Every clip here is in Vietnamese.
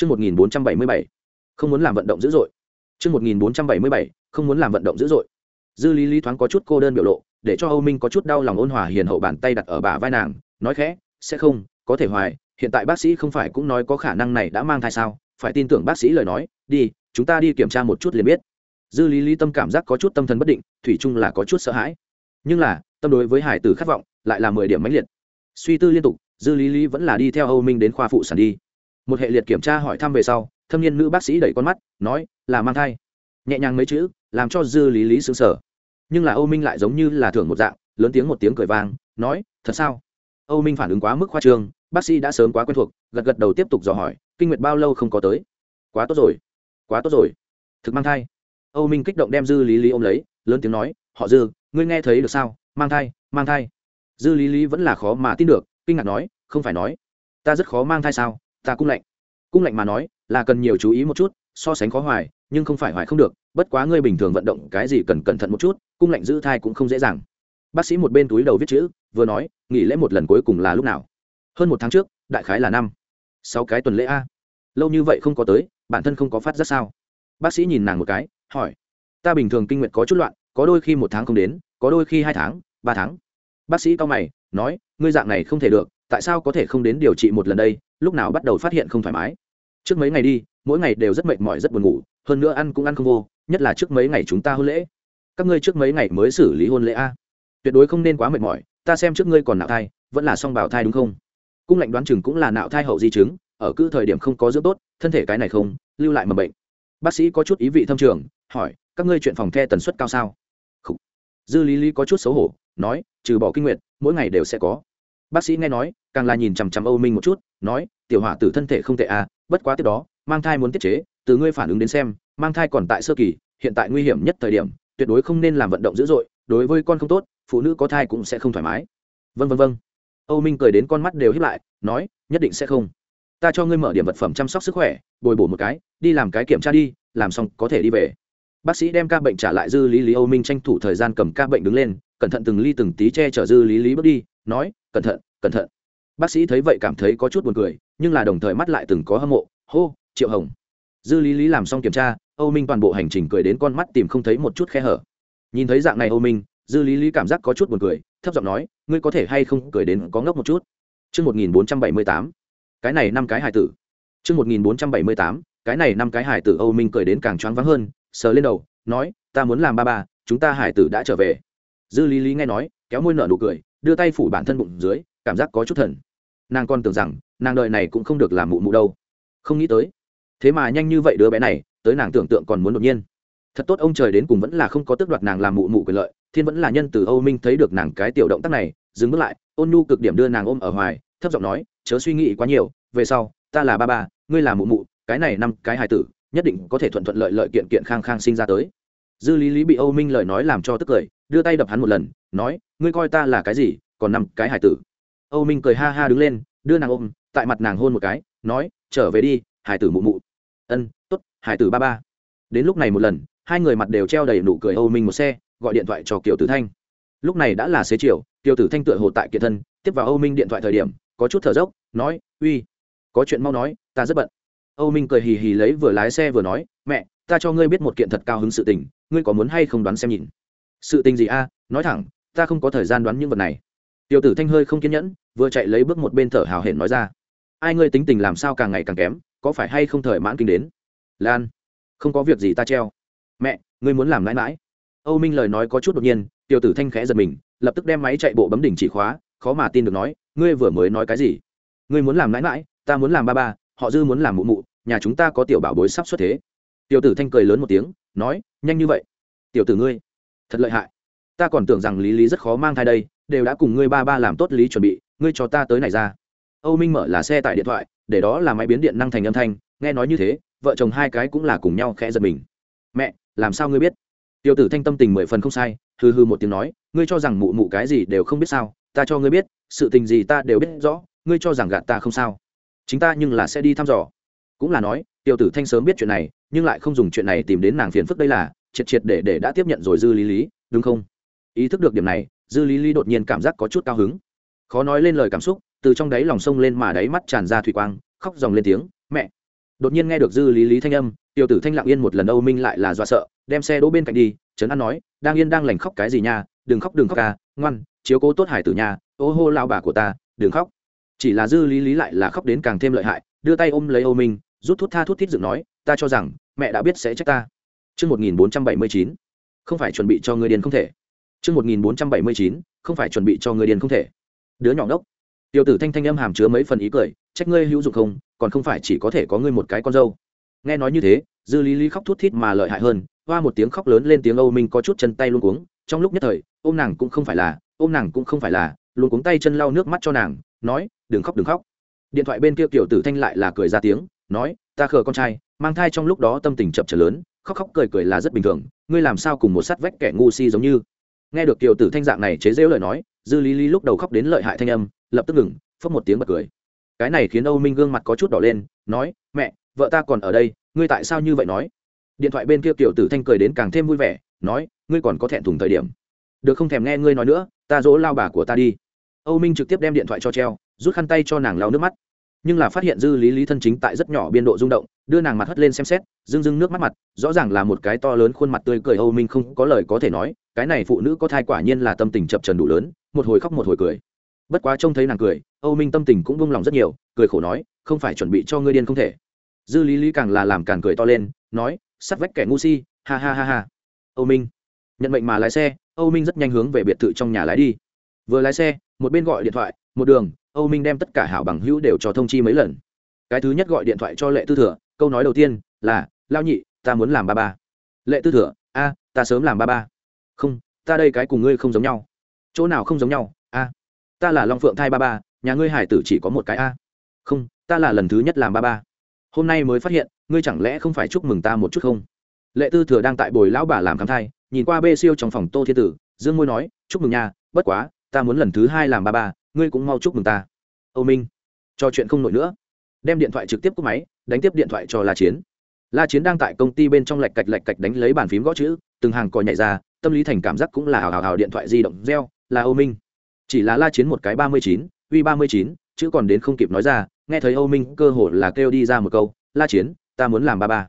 Chương 1477. Không muốn làm vận động dữ dội. Chương 1477. Không muốn làm vận động dữ dội. Dư Lý Lý thoáng có chút cô đơn biểu lộ, để cho Âu Minh có chút đau lòng ôn hòa hiền hậu bàn tay đặt ở bả vai nàng, nói khẽ, "Sẽ không, có thể hoài, hiện tại bác sĩ không phải cũng nói có khả năng này đã mang thai sao, phải tin tưởng bác sĩ lời nói, đi, chúng ta đi kiểm tra một chút liền biết." Dư Lý Lý tâm cảm giác có chút tâm thần bất định, thủy chung là có chút sợ hãi. Nhưng là, tâm đối với hải tử khát vọng, lại là mười điểm mãnh liệt. Suy tư liên tục, Dư Lý Lý vẫn là đi theo Âu Minh đến khoa phụ sản đi một hệ liệt kiểm tra hỏi thăm về sau, thâm niên nữ bác sĩ đẩy con mắt, nói, là mang thai. Nhẹ nhàng mấy chữ, làm cho dư lý lý xứng sở nhưng là âu minh lại giống như là thưởng một dạng, lớn tiếng một tiếng cười vang, nói, thật sao? Âu minh phản ứng quá mức khoa trương, bác sĩ đã sớm quá quen thuộc, gật gật đầu tiếp tục dò hỏi, kinh nguyệt bao lâu không có tới? Quá tốt rồi, quá tốt rồi. Thực mang thai. Âu minh kích động đem dư lý lý ôm lấy, lớn tiếng nói, họ dư, ngươi nghe thấy được sao? Mang thai mang thai. Dư lý lý vẫn là khó mà tin được, kinh ngạc nói, không phải nói, ta rất khó mang thai sao? Ta cung lạnh. Cung lạnh mà nói, là cần nhiều chú ý một chút, so sánh khó hoài, nhưng không phải hoài không được, bất quá ngươi bình thường vận động cái gì cần cẩn thận một chút cung lạnh giữ thai cũng không dễ dàng. Bác sĩ một bên túi đầu viết chữ, vừa nói, nghỉ lễ một lần cuối cùng là lúc nào? Hơn một tháng trước, đại khái là năm. Sáu cái tuần lễ a. Lâu như vậy không có tới, bản thân không có phát giác sao? Bác sĩ nhìn nàng một cái, hỏi. Ta bình thường kinh nguyện có chút loạn, có đôi khi một tháng không đến, có đôi khi hai tháng, ba tháng. Bác sĩ cao mày, nói, ngươi dạng này không thể được, tại sao có thể không đến điều trị một lần đây? Lúc nào bắt đầu phát hiện không thoải mái. Trước mấy ngày đi, mỗi ngày đều rất mệt mỏi, rất buồn ngủ, hơn nữa ăn cũng ăn không vô, nhất là trước mấy ngày chúng ta hôn lễ. Các ngươi trước mấy ngày mới xử lý hôn lễ a? Tuyệt đối không nên quá mệt mỏi, ta xem trước ngươi còn nạo thai, vẫn là song bào thai đúng không? Cung lệnh đoán chừng cũng là nạo thai hậu di chứng, ở cứ thời điểm không có dưỡng tốt, thân thể cái này không, lưu lại mầm bệnh. Bác sĩ có chút ý vị thâm trường, hỏi, các ngươi chuyện phòng the tần suất cao sao? Khủ. dư lý lý có chút xấu hổ, nói, trừ bỏ kinh nguyện mỗi ngày đều sẽ có bác sĩ nghe nói, càng là nhìn chằm chằm âu minh một chút, nói, tiểu hỏa tử thân thể không tệ à bất quá tiếp đó, mang thai muốn tiết chế, từ ngươi phản ứng đến xem, mang thai còn tại sơ kỳ, hiện tại nguy hiểm nhất thời điểm, tuyệt đối không nên làm vận động dữ dội, đối với con không tốt, phụ nữ có thai cũng sẽ không thoải mái. Vân vân vân. Âu minh cười đến con mắt đều hiếp lại, nói, nhất định sẽ không. Ta cho ngươi mở điểm vật phẩm chăm sóc sức khỏe, bồi bổ một cái, đi làm cái kiểm tra đi, làm xong có thể đi về. Bác sĩ đem ca bệnh trả lại dư lý lý âu minh tranh thủ thời gian cầm ca bệnh đứng lên, cẩn thận từng ly từng tí che chở dư lý lý bước đi, nói cẩn thận cẩn thận. Bác sĩ thấy vậy cảm thấy có chút buồn cười nhưng là đồng thời mắt lại từng có hâm mộ. Hô triệu hồng. Dư lý lý làm xong kiểm tra âu minh toàn bộ hành trình cười đến con mắt tìm không thấy một chút khe hở. Nhìn thấy dạng này âu minh dư lý lý cảm giác có chút buồn cười thấp giọng nói ngươi có thể hay không cười đến có ngốc một chút? Trước 1478, cái này năm cái hài tử. Trước 1478, cái này năm cái hài tử Âu Minh cười đến càng choáng váng hơn, sờ lên đầu, nói, ta muốn làm ba ba, chúng ta hài tử đã trở về. Dư Lý Lý nghe nói, kéo môi nở nụ cười, đưa tay phủ bản thân bụng dưới, cảm giác có chút thần. Nàng còn tưởng rằng nàng đợi này cũng không được làm mụ mụ đâu. Không nghĩ tới. Thế mà nhanh như vậy đứa bé này tới nàng tưởng tượng còn muốn đột nhiên. Thật tốt ông trời đến cùng vẫn là không có tước đoạt nàng làm mụ mụ quyền lợi thiên vẫn là nhân từ âu minh thấy được nàng cái tiểu động tác này dừng bước lại ôn nhu cực điểm đưa nàng ôm ở hoài thấp giọng nói chớ suy nghĩ quá nhiều về sau ta là ba ba ngươi là mụ mụ cái này năm cái hài tử nhất định có thể thuận thuận lợi lợi kiện kiện khang khang sinh ra tới dư lý lý bị âu minh lời nói làm cho tức cười, đưa tay đập hắn một lần, nói, ngươi coi ta là cái gì, còn nằm cái Hải tử? Âu minh cười ha ha đứng lên, đưa nàng ôm, tại mặt nàng hôn một cái, nói, trở về đi, hải tử mụ mụ. Ân t ố t hải tử ba ba. Đến lúc này một lần, hai người mặt đều treo đầy nụ cười âu minh một xe, gọi điện thoại cho kiều tử thanh. Lúc này đã là xế chiều, kiều tử thanh tựa hồ tại kiệt thân, tiếp vào âu minh điện thoại thời điểm, có chút thở dốc, nói, uy, có chuyện mau nói, ta rất bận. Âu minh cười hì hì lấy vừa lái xe vừa nói, mẹ ta cho ngươi biết một kiện thật cao hứng sự tình, ngươi có muốn hay không đoán xem nhìn? Sự tình gì a? Nói thẳng, ta không có thời gian đoán những vật này. Tiểu tử thanh hơi không kiên nhẫn, vừa chạy lấy bước một bên thở hào hển nói ra. Ai ngươi tính tình làm sao càng ngày càng kém, có phải hay không thời mãn kinh đến? Lan, không có việc gì ta treo. Mẹ, ngươi muốn làm mãi mãi. Âu minh lời nói có chút đột nhiên, tiểu tử thanh khẽ giật mình, lập tức đem máy chạy bộ bấm đỉnh chỉ khóa, khó mà tin được nói, ngươi vừa mới nói cái gì? Ngươi muốn làm mãi mãi, ta muốn làm ba ba, họ dư muốn làm mụ mụ, nhà chúng ta có tiểu bảo bối sắp xuất thế tiểu tử thanh cười lớn một tiếng, nói, nhanh như vậy? Tiểu tử ngươi, thật lợi hại. Ta còn tưởng rằng lý lý rất khó mang thai đây, đều đã cùng ngươi ba ba làm tốt lý chuẩn bị, ngươi cho ta tới này ra. Âu minh mở là xe tại điện thoại, để đó là máy biến điện năng thành âm thanh, nghe nói như thế, vợ chồng hai cái cũng là cùng nhau khẽ giật mình. Mẹ, làm sao ngươi biết? Tiêu tử thanh tâm tình mười phần không sai hư hư một tiếng nói, ngươi cho rằng mụ mụ cái gì đều không biết sao, ta cho ngươi biết, sự tình gì ta đều biết rõ, ngươi cho rằng gạt ta không sao. Chính ta nhưng là sẽ đi thăm dò. Cũng là nói tiêu tử thanh sớm biết chuyện này, nhưng lại không dùng chuyện này tìm đến nàng phiền phức đây là, triệt triệt để để đã tiếp nhận rồi dư lý lý, đúng không? Ý thức được điểm này, dư lý lý đột nhiên cảm giác có chút cao hứng. Khó nói lên lời cảm xúc, từ trong đáy lòng sông lên mà đáy mắt tràn ra thủy quang, khóc dòng lên tiếng, mẹ! Đột nhiên nghe được dư lý lý thanh âm tiểu tử thanh lặng yên một lần âu minh lại là do sợ, đem xe đỗ bên cạnh đi, trấn an nói, đang yên đang lành khóc cái gì nha, đừng khóc đừng khóc ca ngoan, chiếu cố tốt hải tử nhà ô hô lao bà của ta, đừng khóc. Chỉ là dư lý lý lại là khóc đến càng thêm lợi hại, đưa tay ôm lấy âu minh rút thuốc tha thuốc thít dựng nói ta cho rằng mẹ đã biết sẽ trách ta chương một nghìn bốn trăm bảy mươi chín không phải chuẩn bị cho người điên không thể. chương một nghìn bốn trăm bảy mươi chín không phải chuẩn bị cho người điên không thể. Đứa nhỏ ngốc. Tiểu tử thanh thanh âm hàm chứa mấy phần ý cười, trách ngươi hữu dụng không, còn không phải chỉ có thể có ngươi một cái con dâu. Nghe nói như thế, Dư Lý Lý khóc thút thít mà lợi hại hơn, hoa một tiếng khóc lớn lên tiếng Âu Minh có chút chân tay luôn cuống, trong lúc nhất thời, ôm nàng cũng không phải là, ôm nàng cũng không phải là, luôn cuống tay chân lau nước mắt cho nàng, nói, đừng khóc đừng khóc. Điện thoại bên kia tiểu tử thanh lại là cười ra tiếng, nói, ta khờ con trai, mang thai trong lúc đó tâm tình chập trở lớn, khóc khóc cười cười là rất bình thường ngươi làm sao cùng một sắt vách kẻ ngu si giống như? Nghe được kiều tử thanh dạng này chế rễu lời nói dư lý lý lúc đầu khóc đến lợi hại thanh âm lập tức ngừng phớt một tiếng bật cười. Cái này khiến âu minh gương mặt có chút đỏ lên nói mẹ vợ ta còn ở đây ngươi tại sao như vậy nói? Điện thoại bên kia kiều tử thanh cười đến càng thêm vui vẻ nói ngươi còn có thẹn thùng thời điểm. Được không thèm nghe ngươi nói nữa ta dỗ lao bà của ta đi. Âu minh trực tiếp đem điện thoại cho treo rút khăn tay cho nàng lau nước mắt nhưng là phát hiện dư lý lý thân chính tại rất nhỏ biên độ rung động, đưa nàng mặt hất lên xem xét dưng dưng nước mắt mặt, rõ ràng là một cái to lớn khuôn mặt tươi cười âu minh không có lời có thể nói, cái này phụ nữ có thai quả nhiên là tâm tình chập trần đủ lớn, một hồi khóc một hồi cười. Bất quá trông thấy nàng cười, âu minh tâm tình cũng vung lòng rất nhiều, cười khổ nói, không phải chuẩn bị cho ngươi điên không thể. Dư lý lý càng là làm càng cười to lên, nói, sắt vách kẻ ngu si, ha ha ha ha. Âu minh, nhận mệnh mà lái xe, âu minh rất nhanh hướng về biệt thự trong nhà lái đi. Vừa lái xe, một bên gọi điện thoại, một đường âu minh đem tất cả hảo bằng hữu đều cho thông chi mấy lần. Cái thứ nhất gọi điện thoại cho lệ tư thừa, câu nói đầu tiên là lao nhị, ta muốn làm ba ba. Lệ tư thừa, a, ta sớm làm ba ba. Không, ta đây cái cùng ngươi không giống nhau. Chỗ nào không giống nhau? A, ta là long phượng thai ba ba, nhà ngươi hải tử chỉ có một cái a. Không, ta là lần thứ nhất làm ba ba. Hôm nay mới phát hiện, ngươi chẳng lẽ không phải chúc mừng ta một chút không? Lệ tư thừa đang tại bồi lão bà làm khám thai, nhìn qua bê siêu trong phòng tô thiên tử, dương môi nói, chúc mừng nhà bất quá, ta muốn lần thứ hai làm ba ba ngươi cũng mau chúc mừng ta. Âu minh, trò chuyện không nổi nữa. Đem điện thoại trực tiếp cúp máy, đánh tiếp điện thoại cho la chiến. La chiến đang tại công ty bên trong lạch cạch lạch cạch đánh lấy bàn phím gõ chữ, từng hàng còi nhảy ra, tâm lý thành cảm giác cũng là hào hào hào điện thoại di động reo, là âu minh. Chỉ là la chiến một cái ba mươi chín, uy ba mươi chín, chữ còn đến không kịp nói ra, nghe thấy âu minh cơ hồ là kêu đi ra một câu, la chiến, ta muốn làm ba ba.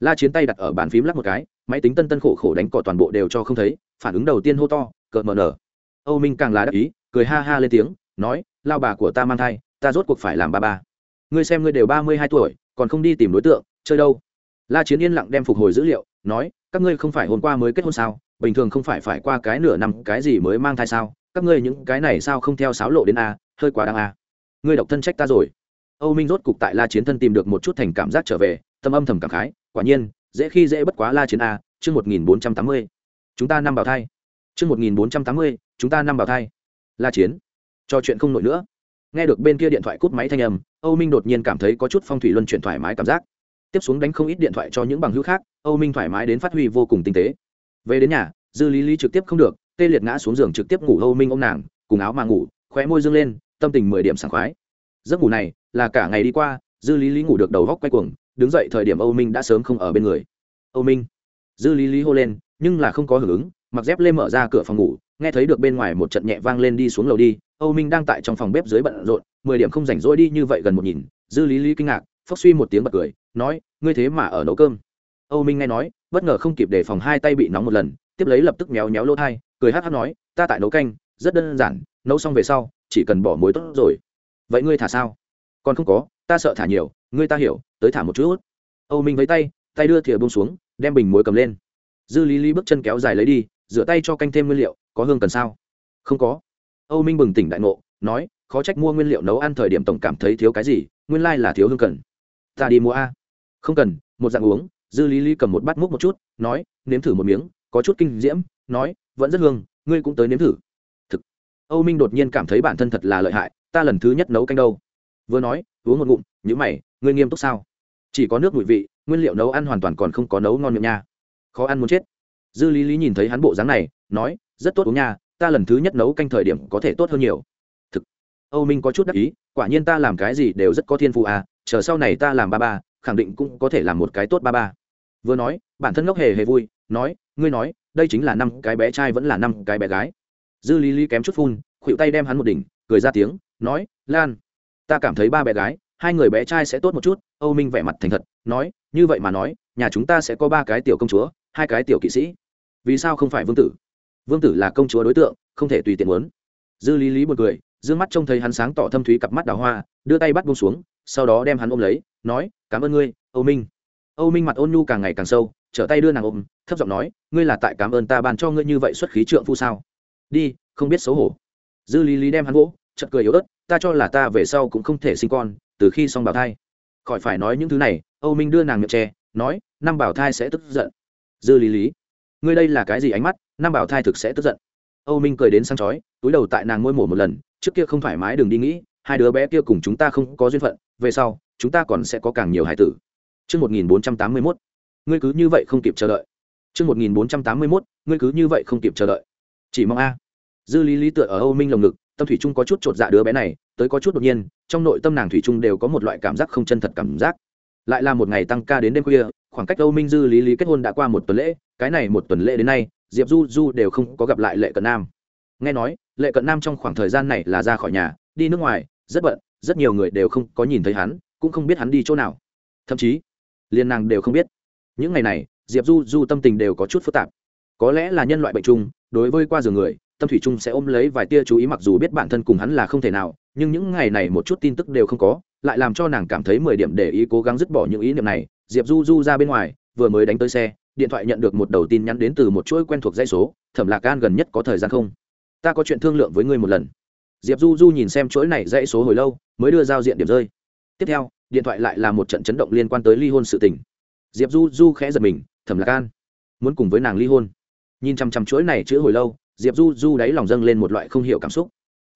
La chiến tay đặt ở bàn phím lắc một cái, máy tính tân tân khổ khổ đánh cỏ toàn bộ đều cho không thấy, phản ứng đầu tiên hô to, cợt mờ nở. Âu minh càng là đắc ý, cười ha ha lên tiếng nói, lao bà của ta mang thai, ta rốt cuộc phải làm ba ba. Ngươi xem ngươi đều ba mươi hai tuổi, còn không đi tìm đối tượng, chơi đâu? La chiến yên lặng đem phục hồi dữ liệu, nói, các ngươi không phải hôm qua mới kết hôn sao? Bình thường không phải phải qua cái nửa năm cái gì mới mang thai sao? Các ngươi những cái này sao không theo sáo lộ đến a, hơi quá đáng a. Ngươi độc thân trách ta rồi. Âu minh rốt cục tại la chiến thân tìm được một chút thành cảm giác trở về, tâm âm thầm cảm khái, quả nhiên, dễ khi dễ bất quá la chiến a, chương một nghìn bốn trăm tám mươi. Chúng ta năm bào thai. Chương một nghìn bốn trăm tám mươi, chúng ta năm bào thai. La chiến cho chuyện không nổi nữa. Nghe được bên kia điện thoại cút máy thanh âm, âu minh đột nhiên cảm thấy có chút phong thủy luân chuyển thoải mái cảm giác. Tiếp xuống đánh không ít điện thoại cho những bằng hữu khác, âu minh thoải mái đến phát huy vô cùng tinh tế. Về đến nhà, dư lý lý trực tiếp không được, tê liệt ngã xuống giường trực tiếp ngủ âu minh ô m nàng, cùng áo mà ngủ, khóe môi dương lên, tâm tình mười điểm sảng khoái. Giấc ngủ này là cả ngày đi qua, dư lý lý ngủ được đầu góc quay cuồng, đứng dậy thời điểm âu minh đã sớm không ở bên người. Âu minh. Dư lý lý hô lên, nhưng là không có hưởng ứng, mặc dép lên mở ra cửa phòng ngủ, nghe thấy được bên ngoài một trận nhẹ vang lên đi xuống lầu đi âu minh đang tại trong phòng bếp dưới bận rộn, mười điểm không rảnh rỗi đi như vậy gần một nhìn, dư lý lý kinh ngạc phốc suy một tiếng bật cười, nói, ngươi thế mà ở nấu cơm. Âu minh nghe nói, bất ngờ không kịp để phòng hai tay bị nóng một lần, tiếp lấy lập tức méo méo lỗ thai, cười hát hát nói, ta tại nấu canh, rất đơn giản, nấu xong về sau, chỉ cần bỏ muối tốt rồi. Vậy ngươi thả sao? Còn không có, ta sợ thả nhiều, ngươi ta hiểu, tới thả một chút. Âu minh với tay tay đưa thìa bông xuống, đem bình muối cầm lên. Dư lý lý bước chân kéo dài lấy đi, rửa tay cho canh thêm nguyên liệu, có hương cần sao? Không có âu minh bừng tỉnh đại ngộ, nói, khó trách mua nguyên liệu nấu ăn thời điểm tổng cảm thấy thiếu cái gì, nguyên lai là thiếu hương cần. Ta đi mua a. Không cần, một dạng uống. Dư lý lý cầm một bát múc một chút, nói, nếm thử một miếng, có chút kinh diễm. Nói, vẫn rất hương, ngươi cũng tới nếm thử. Thực. Âu minh đột nhiên cảm thấy bản thân thật là lợi hại, ta lần thứ nhất nấu canh đâu. Vừa nói, uống một ngụm nhữ mày, ngươi nghiêm túc sao? Chỉ có nước mùi vị, nguyên liệu nấu ăn hoàn toàn còn không có nấu ngon miệng nha. Khó ăn muốn chết. Dư lý lý nhìn thấy hắn bộ dáng này, nói, rất tốt uống nha ta lần thứ nhất nấu canh thời điểm có thể tốt hơn nhiều. Thực, âu minh có chút đắc ý, quả nhiên ta làm cái gì đều rất có thiên phụ à chờ sau này ta làm ba ba, khẳng định cũng có thể làm một cái tốt ba ba. Vừa nói, bản thân ngốc hề hề vui, nói, ngươi nói, đây chính là năm cái bé trai vẫn là năm cái bé gái. Dư lý lý kém chút phun, khuỵu tay đem hắn một đỉnh, cười ra tiếng, nói, lan, ta cảm thấy ba bé gái, hai người bé trai sẽ tốt một chút, âu minh vẻ mặt thành thật, nói, như vậy mà nói, nhà chúng ta sẽ có ba cái tiểu công chúa, hai cái tiểu kỵ sĩ. Vì sao không phải vương tử? Vương tử là công chúa đối tượng, không thể tùy tiện muốn. Dư lý lý một người d ư ơ n g mắt trông thấy hắn sáng tỏ thâm thúy cặp mắt đào hoa, đưa tay bắt bông xuống, sau đó đem hắn ôm lấy, nói, cảm ơn ngươi, âu minh. Âu minh mặt ôn nhu càng ngày càng sâu, trở tay đưa nàng ôm, thấp giọng nói, ngươi là tại cảm ơn ta bàn cho ngươi như vậy xuất khí trượng phu sao? Đi, không biết xấu hổ. Dư lý lý đem hắn gỗ chật cười yếu ớt, ta cho là ta về sau cũng không thể sinh con, từ khi xong bảo thai. Khỏi phải nói những thứ này, âu minh đưa nàng miệng tre nói, năm bảo thai sẽ tức giận. Dư lý lý ngươi đây là cái gì ánh mắt Nam bảo thai thực sẽ tức giận âu minh cười đến sang chói túi đầu tại nàng ngôi mổ một lần trước kia không thoải mái đừng đi nghĩ hai đứa bé kia cùng chúng ta không có duyên phận về sau chúng ta còn sẽ có càng nhiều hải tử Trước 1481, ngươi cứ như vậy không kịp chờ đợi. Trước 1481, ngươi cứ như vậy không kịp chờ đợi. Chỉ mong a. Dư Lý Lý tựa ở Âu Minh lồng ngực, tâm thủy trung có chút trột dạ đứa bé này, tới có chút đột nhiên, trong nội tâm nàng thủy trung đều có một loại cảm giác không chân thật cảm giác. Lại là một ngày tăng ca đến đêm khuya, khoảng cách Âu Minh Dư Lý Lý kết hôn đã qua một tuần lễ, cái này một tuần lễ đến nay, diệp du du đều không có gặp lại lệ cận nam. Nghe nói lệ cận nam trong khoảng thời gian này là ra khỏi nhà đi nước ngoài rất bận rất nhiều người đều không có nhìn thấy hắn cũng không biết hắn đi chỗ nào. Thậm chí liên nàng đều không biết. Những ngày này diệp du du tâm tình đều có chút phức tạp. Có lẽ là nhân loại bệnh chung đối với qua giường người tâm thủy chung sẽ ôm lấy vài tia chú ý mặc dù biết bản thân cùng hắn là không thể nào nhưng những ngày này một chút tin tức đều không có lại làm cho nàng cảm thấy mười điểm để ý cố gắng dứt bỏ những ý niệm này. Diệp du du ra bên ngoài vừa mới đánh tới xe điện thoại nhận được một đầu tin nhắn đến từ một chuỗi quen thuộc dây số, thẩm lạc gan gần nhất có thời gian không? Ta có chuyện thương lượng với ngươi một lần. Diệp du du nhìn xem chuỗi này dãy số hồi lâu, mới đưa giao diện điểm rơi. Tiếp theo, điện thoại lại là một trận chấn động liên quan tới ly hôn sự tình. Diệp du du khẽ giật mình, thẩm lạc gan muốn cùng với nàng ly hôn? Nhìn chằm chằm chuỗi này chữ hồi lâu, diệp du du đáy lòng dâng lên một loại không hiểu cảm xúc.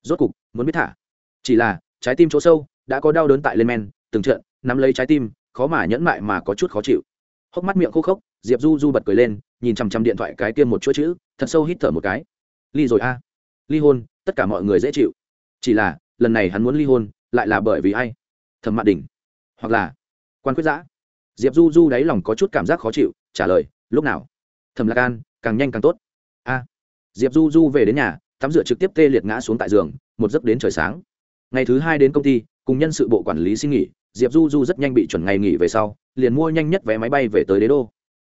Rốt cục, muốn biết thả? Chỉ là, trái tim chỗ sâu, đã có đau đớn tại lên men, từng trận, nắm lấy trái tim, khó mà nhẫn mại mà có chút khó chịu. Hốc mắt miệng khô khốc diệp du du bật cười lên, nhìn chằm chằm điện thoại cái tiêm một chuỗi chữ, thật sâu hít thở một cái. Ly rồi a. Ly hôn, tất cả mọi người dễ chịu. Chỉ là, lần này hắn muốn ly hôn, lại là bởi vì ai? Thẩm mạn đình hoặc là, quan quyết giã. Diệp du du đáy lòng có chút cảm giác khó chịu, trả lời, lúc nào? Thẩm lạc an, càng nhanh càng tốt. A. Diệp du du về đến nhà, tắm rửa trực tiếp tê liệt ngã xuống tại giường, một giấc đến trời sáng. Ngày thứ hai đến công ty, cùng nhân sự bộ quản lý xin nghỉ, diệp du du rất nhanh bị chuẩn ngày nghỉ về sau, liền mua nhanh nhất vé máy bay về tới đế đô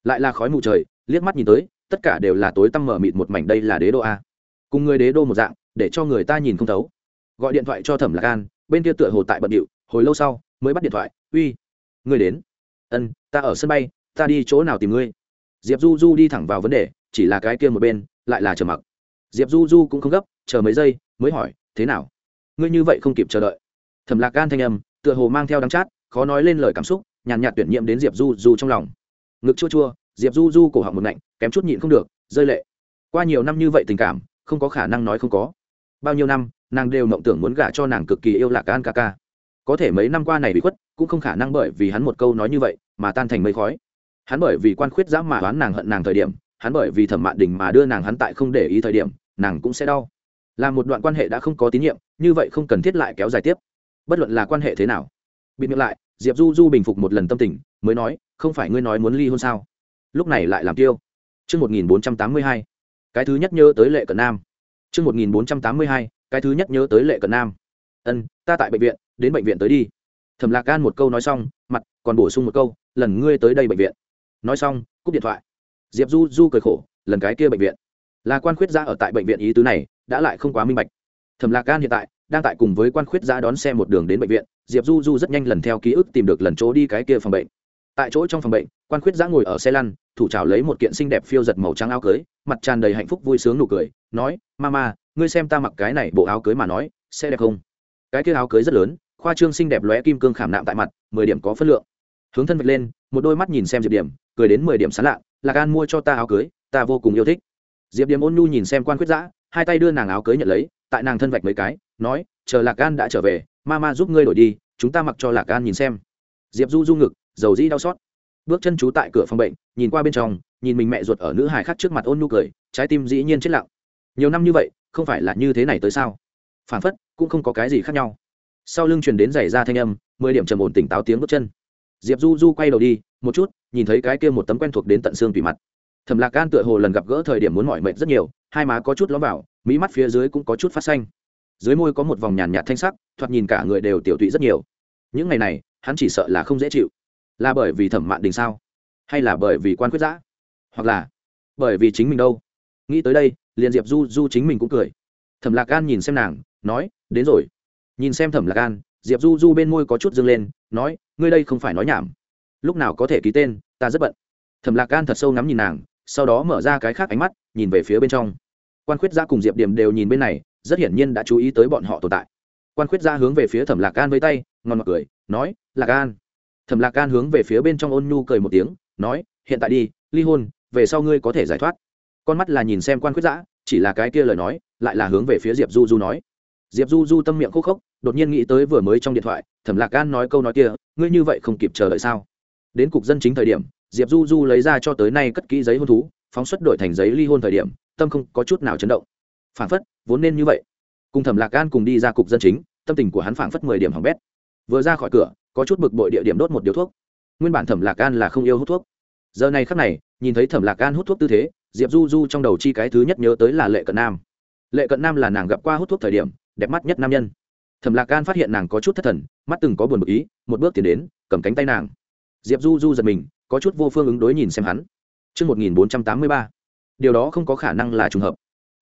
lại là khói mù trời, liếc mắt nhìn tới, tất cả đều là tối tăm mở mịt một mảnh đây là đế đô a. Cùng người đế đô một dạng, để cho người ta nhìn không thấu. Gọi điện thoại cho thẩm lạc an, bên kia tựa hồ tại bận điệu, hồi lâu sau, mới bắt điện thoại, uy người đến. Ân, ta ở sân bay, ta đi chỗ nào tìm ngươi? Diệp du du đi thẳng vào vấn đề, chỉ là cái kia một bên, lại là chờ mặc. Diệp du du cũng không gấp, chờ mấy giây, mới hỏi, thế nào? Ngươi như vậy không kịp chờ đợi. Thẩm lạc gan thanh âm, tựa hồ mang theo đắng chát, khó nói lên lời cảm xúc, nhàn nhạt tuyển nhiệm đến diệp du du trong lòng ngực chua chua, diệp du du cổ họng một lạnh kém chút nhịn không được, rơi lệ. Qua nhiều năm như vậy tình cảm, không có khả năng nói không có. Bao nhiêu năm, nàng đều mộng tưởng muốn gả cho nàng cực kỳ yêu lạc an ca ca. Có thể mấy năm qua này bị khuất, cũng không khả năng bởi vì hắn một câu nói như vậy mà tan thành mây khói. Hắn bởi vì quan khuyết giã mà đoán nàng hận nàng thời điểm, hắn bởi vì thẩm mạn đình mà đưa nàng hắn tại không để ý thời điểm, nàng cũng sẽ đau. Là một đoạn quan hệ đã không có tín nhiệm, như vậy không cần thiết lại kéo dài tiếp. Bất luận là quan hệ thế nào bị miệng lại diệp du du bình phục một lần tâm tình mới nói không phải ngươi nói muốn ly hôn sao lúc này lại làm tiêu Trước 1482, cái thứ nhất nhớ tới lệ cận nam. Trước 1482, cái thứ nhất nhớ tới lệ cận nam. Ân, ta tại bệnh viện, đến bệnh viện tới đi. Thẩm Lạc Gan một câu nói xong, mặt còn bổ sung một câu, lần ngươi tới đây bệnh viện. Nói xong, cúp điện thoại. Diệp Du Du cười khổ, lần cái kia bệnh viện, là quan khuyết gia ở tại bệnh viện ý tứ này, đã lại không quá minh bạch. Thẩm Lạc Gan hiện tại đang tại cùng với quan khuyết giã đón xe một đường đến bệnh viện, Diệp Du Du rất nhanh lần theo ký ức tìm được lần chỗ đi cái kia phòng bệnh. Tại chỗ trong phòng bệnh quan khuyết giã ngồi ở xe lăn thủ trào lấy một kiện xinh đẹp phiêu giật màu trắng áo cưới mặt tràn đầy hạnh phúc vui sướng nụ cười nói mama ngươi xem ta mặc cái này bộ áo cưới mà nói sẽ đẹp không? Cái kia áo cưới rất lớn khoa trương xinh đẹp lóe kim cương khảm nạm tại mặt mười điểm có phân lượng. Hướng thân vạch lên một đôi mắt nhìn xem diệp điểm cười đến mười điểm sán lạ lạc an mua cho ta áo cưới ta vô cùng yêu thích. Diệp điểm ôn nhu nhìn xem quan khuyết giã hai tay đưa nàng áo cưới nhận lấy tại nàng thân vạch mấy cái nói, chờ lạc gan đã trở về, mama giúp ngươi đổi đi, chúng ta mặc cho lạc gan nhìn xem. Diệp du du ngực, dầu dĩ đau xót. Bước chân chú tại cửa phòng bệnh, nhìn qua bên trong, nhìn mình mẹ ruột ở nữ hài khác trước mặt ôn nhu cười, trái tim dĩ nhiên chết lặng. Nhiều năm như vậy, không phải là như thế này tới sao? Phản phất, cũng không có cái gì khác nhau. Sau lưng truyền đến giày ra thanh âm, mười điểm trầm ổn tỉnh táo tiếng bước chân. Diệp du du quay đầu đi, một chút, nhìn thấy cái kia một tấm quen thuộc đến tận xương tùy mặt. Thầm lạc gan tựa hồ lần gặp gỡ thời điểm muốn mỏi mệt rất nhiều, hai má có chút ló vào mỹ mắt phía dưới cũng có chút phát xanh dưới môi có một vòng nhàn nhạt thanh sắc, thoạt nhìn cả người đều tiểu tụy rất nhiều. Những ngày này, hắn chỉ sợ là không dễ chịu. Là bởi vì thẩm mạn đình sao? Hay là bởi vì quan quyết giã? Hoặc là bởi vì chính mình đâu? Nghĩ tới đây, liền diệp du du chính mình cũng cười. Thẩm lạc gan nhìn xem nàng, nói, đến rồi. Nhìn xem thẩm lạc gan diệp du du bên môi có chút dâng lên, nói, ngươi đây không phải nói nhảm. Lúc nào có thể ký tên, ta rất bận. Thẩm lạc gan thật sâu ngắm nhìn nàng, sau đó mở ra cái khác ánh mắt, nhìn về phía bên trong. Quan khuyết gia cùng diệp điểm đều nhìn bên này rất hiển nhiên đã chú ý tới bọn họ tồn tại. Quan khuyết ra hướng về phía thẩm lạc gan với tay, ngon mặt cười, nói, lạc gan thẩm lạc gan hướng về phía bên trong ôn nhu cười một tiếng, nói, hiện tại đi, ly hôn, về sau ngươi có thể giải thoát. Con mắt là nhìn xem quan khuyết giã chỉ là cái kia lời nói, lại là hướng về phía diệp du du nói. Diệp du du tâm miệng khúc khốc, đột nhiên nghĩ tới vừa mới trong điện thoại, thẩm lạc gan nói câu nói kia, ngươi như vậy không kịp chờ đợi sao? Đến cục dân chính thời điểm, diệp du du lấy ra cho tới nay cất kỹ giấy hôn thú, phóng xuất đổi thành giấy ly hôn thời điểm, tâm không có chút nào chấn động phản phất vốn nên như vậy. Cùng thẩm lạc gan cùng đi ra cục dân chính tâm tình của hắn phản phất mười điểm hỏng bét. Vừa ra khỏi cửa có chút bực bội địa điểm đốt một điếu thuốc. Nguyên bản thẩm lạc gan là không yêu hút thuốc. Giờ này khắc này nhìn thấy thẩm lạc gan hút thuốc tư thế diệp du du trong đầu chi cái thứ nhất nhớ tới là lệ cận nam. Lệ cận nam là nàng gặp qua hút thuốc thời điểm đẹp mắt nhất nam nhân. Thẩm lạc gan phát hiện nàng có chút thất thần mắt từng có buồn bực ý một bước tiến đến cầm cánh tay nàng. Diệp du du giật mình có chút vô phương ứng đối nhìn xem hắn. Trước 1483, điều đó không có khả năng là trùng hợp.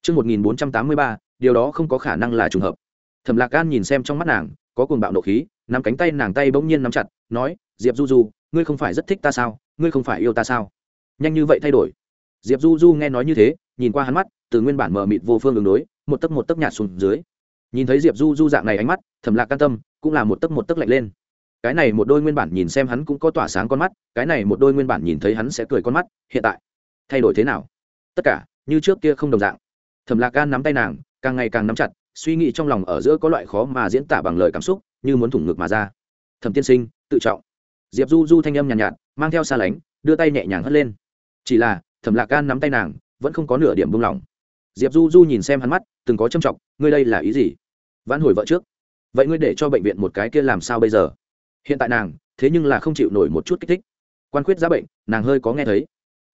Trước 1483, điều đó không có khả năng là trùng hợp. Thẩm Lạc Gan nhìn xem trong mắt nàng, có cuồng bạo nộ khí, nắm cánh tay nàng tay bỗng nhiên nắm chặt, nói, "Diệp Du Du, ngươi không phải rất thích ta sao? Ngươi không phải yêu ta sao? Nhanh như vậy thay đổi." Diệp Du Du nghe nói như thế, nhìn qua hắn mắt, từ nguyên bản mờ mịt vô phương ứng đối, một tấc một tấc nhạt xuống dưới. Nhìn thấy Diệp Du Du dạng này ánh mắt, Thẩm Lạc can tâm, cũng là một tấc một tấc lạnh lên cái này một đôi nguyên bản nhìn xem hắn cũng có tỏa sáng con mắt cái này một đôi nguyên bản nhìn thấy hắn sẽ cười con mắt hiện tại thay đổi thế nào tất cả như trước kia không đồng dạng thẩm lạc gan nắm tay nàng càng ngày càng nắm chặt suy nghĩ trong lòng ở giữa có loại khó mà diễn tả bằng lời cảm xúc như muốn thủng ngực mà ra. Thẩm tiên sinh tự trọng. Diệp du du thanh âm nhàn nhạt, nhạt mang theo xa lánh đưa tay nhẹ nhàng hất lên. Chỉ là thẩm lạc gan nắm tay nàng vẫn không có nửa điểm buông lỏng. Diệp du du nhìn xem hắn mắt từng có châm trọng ngươi đây là ý gì? Vãn hồi vợ trước. Vậy ngươi để cho bệnh viện một cái kia làm sao bây giờ? Hiện tại nàng thế nhưng là không chịu nổi một chút kích thích. Quan khuyết giá bệnh nàng hơi có nghe thấy.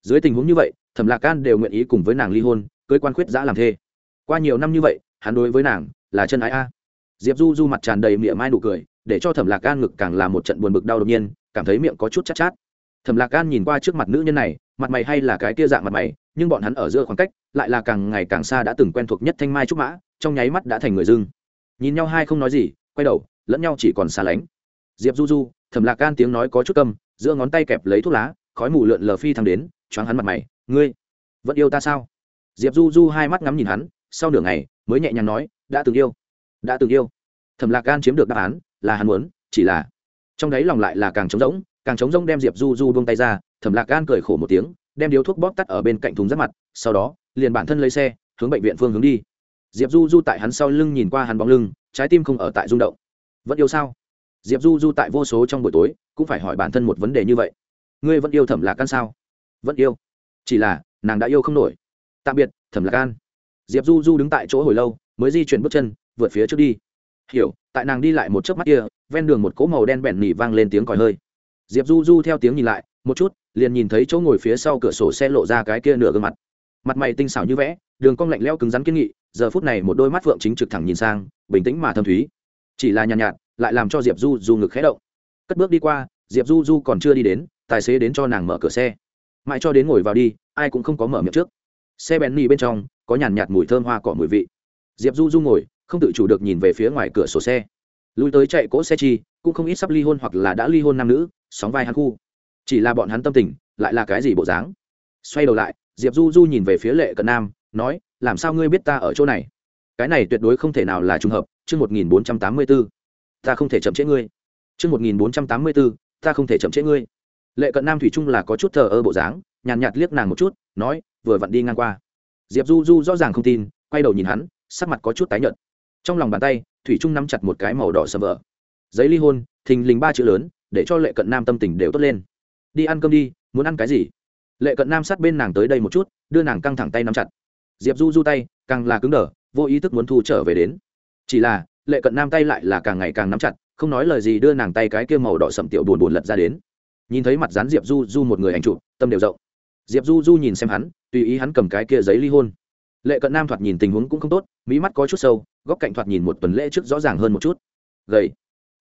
Dưới tình huống như vậy thẩm lạc can đều nguyện ý cùng với nàng ly hôn cưới quan khuyết giã làm thê. Qua nhiều năm như vậy hắn đối với nàng là chân ái a. Diệp du du mặt tràn đầy miệng mai nụ cười để cho thẩm lạc can ngực càng là một trận buồn bực đau đột nhiên cảm thấy miệng có chút chát, chát. Thẩm lạc can nhìn qua trước mặt nữ nhân này mặt mày hay là cái kia dạng mặt mày nhưng bọn hắn ở giữa khoảng cách lại là càng ngày càng xa đã từng quen thuộc nhất thanh mai trúc mã trong nháy mắt đã thành người dưng. Nhìn nhau hai không nói gì quay đầu lẫn nhau chỉ còn xa lánh. Diệp du du thẩm lạc gan tiếng nói có chút câm giữa ngón tay kẹp lấy thuốc lá khói mù lượn lờ phi thăng đến choáng hắn mặt mày ngươi vẫn yêu ta sao? Diệp du du hai mắt ngắm nhìn hắn, sau nửa ngày, mới nhẹ nhàng nói, đã từng yêu, đã từng yêu. Thẩm lạc gan chiếm được đáp án, là hắn muốn, chỉ là trong đấy lòng lại là càng trống rỗng, càng trống rỗng đem diệp du du buông tay ra, thẩm lạc gan cười khổ một tiếng, đem điếu thuốc bóp tắt ở bên cạnh thùng rác mặt, sau đó, liền bản thân lấy xe, hướng bệnh viện phương hướng đi. Diệp du du tại hắn sau lưng nhìn qua hắn bóng lưng, trái tim không ở tại rung động. Vẫn yêu sao? Diệp du du tại vô số trong buổi tối, cũng phải hỏi bản thân một vấn đề như vậy. Ngươi vẫn yêu thẩm lạc Gan sao? Vẫn yêu, chỉ là nàng đã yêu không nổi tạm biệt thẩm lạc an. Diệp du du đứng tại chỗ hồi lâu mới di chuyển bước chân vượt phía trước đi. Hiểu tại nàng đi lại một chớp mắt kia ven đường một cỗ màu đen bẹn nỉ vang lên tiếng còi hơi. Diệp du du theo tiếng nhìn lại một chút liền nhìn thấy chỗ ngồi phía sau cửa sổ xe lộ ra cái kia nửa gương mặt. Mặt mày tinh xảo như vẽ đường cong lạnh leo cứng rắn kiên nghị giờ phút này một đôi mắt phượng chính trực thẳng nhìn sang bình tĩnh mà thâm thúy. Chỉ là nhàn nhạt, nhạt lại làm cho diệp du du ngực khẽ động. Cất bước đi qua diệp du du còn chưa đi đến tài xế đến cho nàng mở cửa xe. Mãi cho đến ngồi vào đi ai cũng không có mở miệng trước xe bèn nỉ bên trong, có nhàn nhạt mùi thơm hoa cỏ mùi vị. Diệp du du ngồi, không tự chủ được nhìn về phía ngoài cửa sổ xe. Lui tới chạy cỗ xe chi, cũng không ít sắp ly hôn hoặc là đã ly hôn nam nữ, sóng vai hắn khu. Chỉ là bọn hắn tâm tình, lại là cái gì bộ dáng? Xoay đầu lại, diệp du du nhìn về phía lệ cận nam, nói, làm sao ngươi biết ta ở chỗ này? Cái này tuyệt đối không thể nào là trùng hợp, chương một nghìn bốn trăm tám mươi b ố ta không thể chậm trễ ngươi. Chương một nghìn bốn trăm tám mươi bốn ta không thể chậm trễ ngươi lệ cận nam thủy trung là có chút thờ ơ bộ dáng nhàn nhạt, liếc nàng một chút nói vừa vặn đi ngang qua. Diệp du du rõ ràng không tin quay đầu nhìn hắn sắc mặt có chút tái nhợt. Trong lòng bàn tay thủy trung nắm chặt một cái màu đỏ sầm vỡ giấy ly hôn thình lình ba chữ lớn để cho lệ cận nam tâm tình đều tốt lên. Đi ăn cơm đi muốn ăn cái gì? Lệ cận nam sát bên nàng tới đây một chút đưa nàng căng thẳng tay nắm chặt. Diệp du du tay càng là cứng đờ vô ý thức muốn thu trở về đến. Chỉ là lệ cận nam tay lại là càng ngày càng nắm chặt không nói lời gì đưa nàng tay cái kia màu đỏ sậm tiểu buồn buồn lật ra đến nhìn thấy mặt dán diệp du du một người ảnh chụp, tâm đều rộng. Diệp du du nhìn xem hắn, tùy ý hắn cầm cái kia giấy ly hôn. Lệ cận nam thoạt nhìn tình huống cũng không tốt mỹ mắt có chút sâu, góc cạnh thoạt nhìn một tuần lễ trước rõ ràng hơn một chút. Gầy.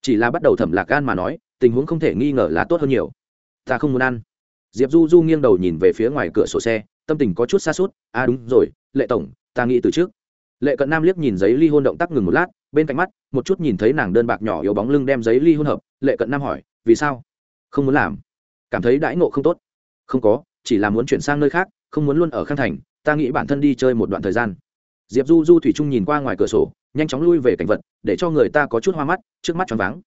Chỉ là bắt đầu thẩm lạc gan mà nói, tình huống không thể nghi ngờ là tốt hơn nhiều. Ta không muốn ăn. Diệp du du nghiêng đầu nhìn về phía ngoài cửa sổ xe, tâm tình có chút xa suốt à đúng rồi, lệ tổng, ta nghĩ từ trước. Lệ cận nam liếc nhìn giấy ly hôn động tác ngừng một lát, bên cạnh mắt, một chút nhìn thấy nàng đơn bạc nhỏ yếu bóng lưng đem giấy ly hôn hợp. Lệ cận nam hỏi, vì sao? Không muốn làm. Cảm thấy đãi ngộ không tốt. Không có, chỉ là muốn chuyển sang nơi khác, không muốn luôn ở khang thành, ta nghĩ bản thân đi chơi một đoạn thời gian. Diệp du du thủy trung nhìn qua ngoài cửa sổ, nhanh chóng lui về cảnh vật, để cho người ta có chút hoa mắt, trước mắt choáng váng.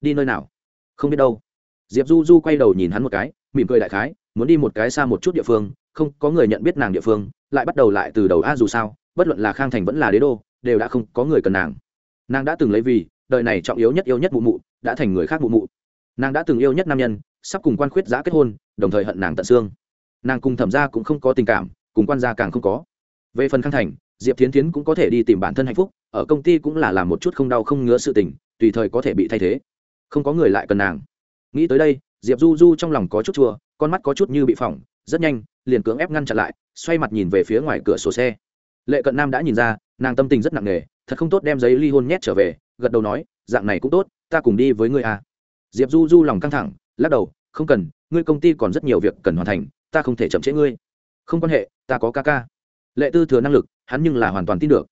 Đi nơi nào? Không biết đâu. Diệp du du quay đầu nhìn hắn một cái, mỉm cười đại khái, muốn đi một cái xa một chút địa phương, không có người nhận biết nàng địa phương, lại bắt đầu lại từ đầu a dù sao, bất luận là khang thành vẫn là đế đô, đều đã không có người cần nàng. Nàng đã từng lấy vì, đời này trọng yếu nhất yêu nhất mụ mụ, đã thành người khác mụ mụ nàng đã từng yêu nhất nam nhân, sắp cùng quan khuyết giã kết hôn, đồng thời hận nàng tận xương. Nàng cùng thẩm gia cũng không có tình cảm, cùng quan gia càng không có. Về phần khang thành, diệp tiến thiến cũng có thể đi tìm bản thân hạnh phúc, ở công ty cũng là làm một chút không đau không ngứa sự tình, tùy thời có thể bị thay thế. Không có người lại cần nàng. Nghĩ tới đây, diệp du du trong lòng có chút chua, con mắt có chút như bị phỏng, rất nhanh, liền cưỡng ép ngăn chặn lại, xoay mặt nhìn về phía ngoài cửa sổ xe. Lệ cận nam đã nhìn ra, nàng tâm tình rất nặng nề, thật không tốt đem giấy ly hôn nhét trở về, gật đầu nói, dạng này cũng tốt, ta cùng đi với ngươi à diệp du du lòng căng thẳng, lắc đầu, không cần, ngươi công ty còn rất nhiều việc cần hoàn thành, ta không thể chậm trễ ngươi. Không quan hệ, ta có ca ca. Lệ tư thừa năng lực, hắn nhưng là hoàn toàn tin được.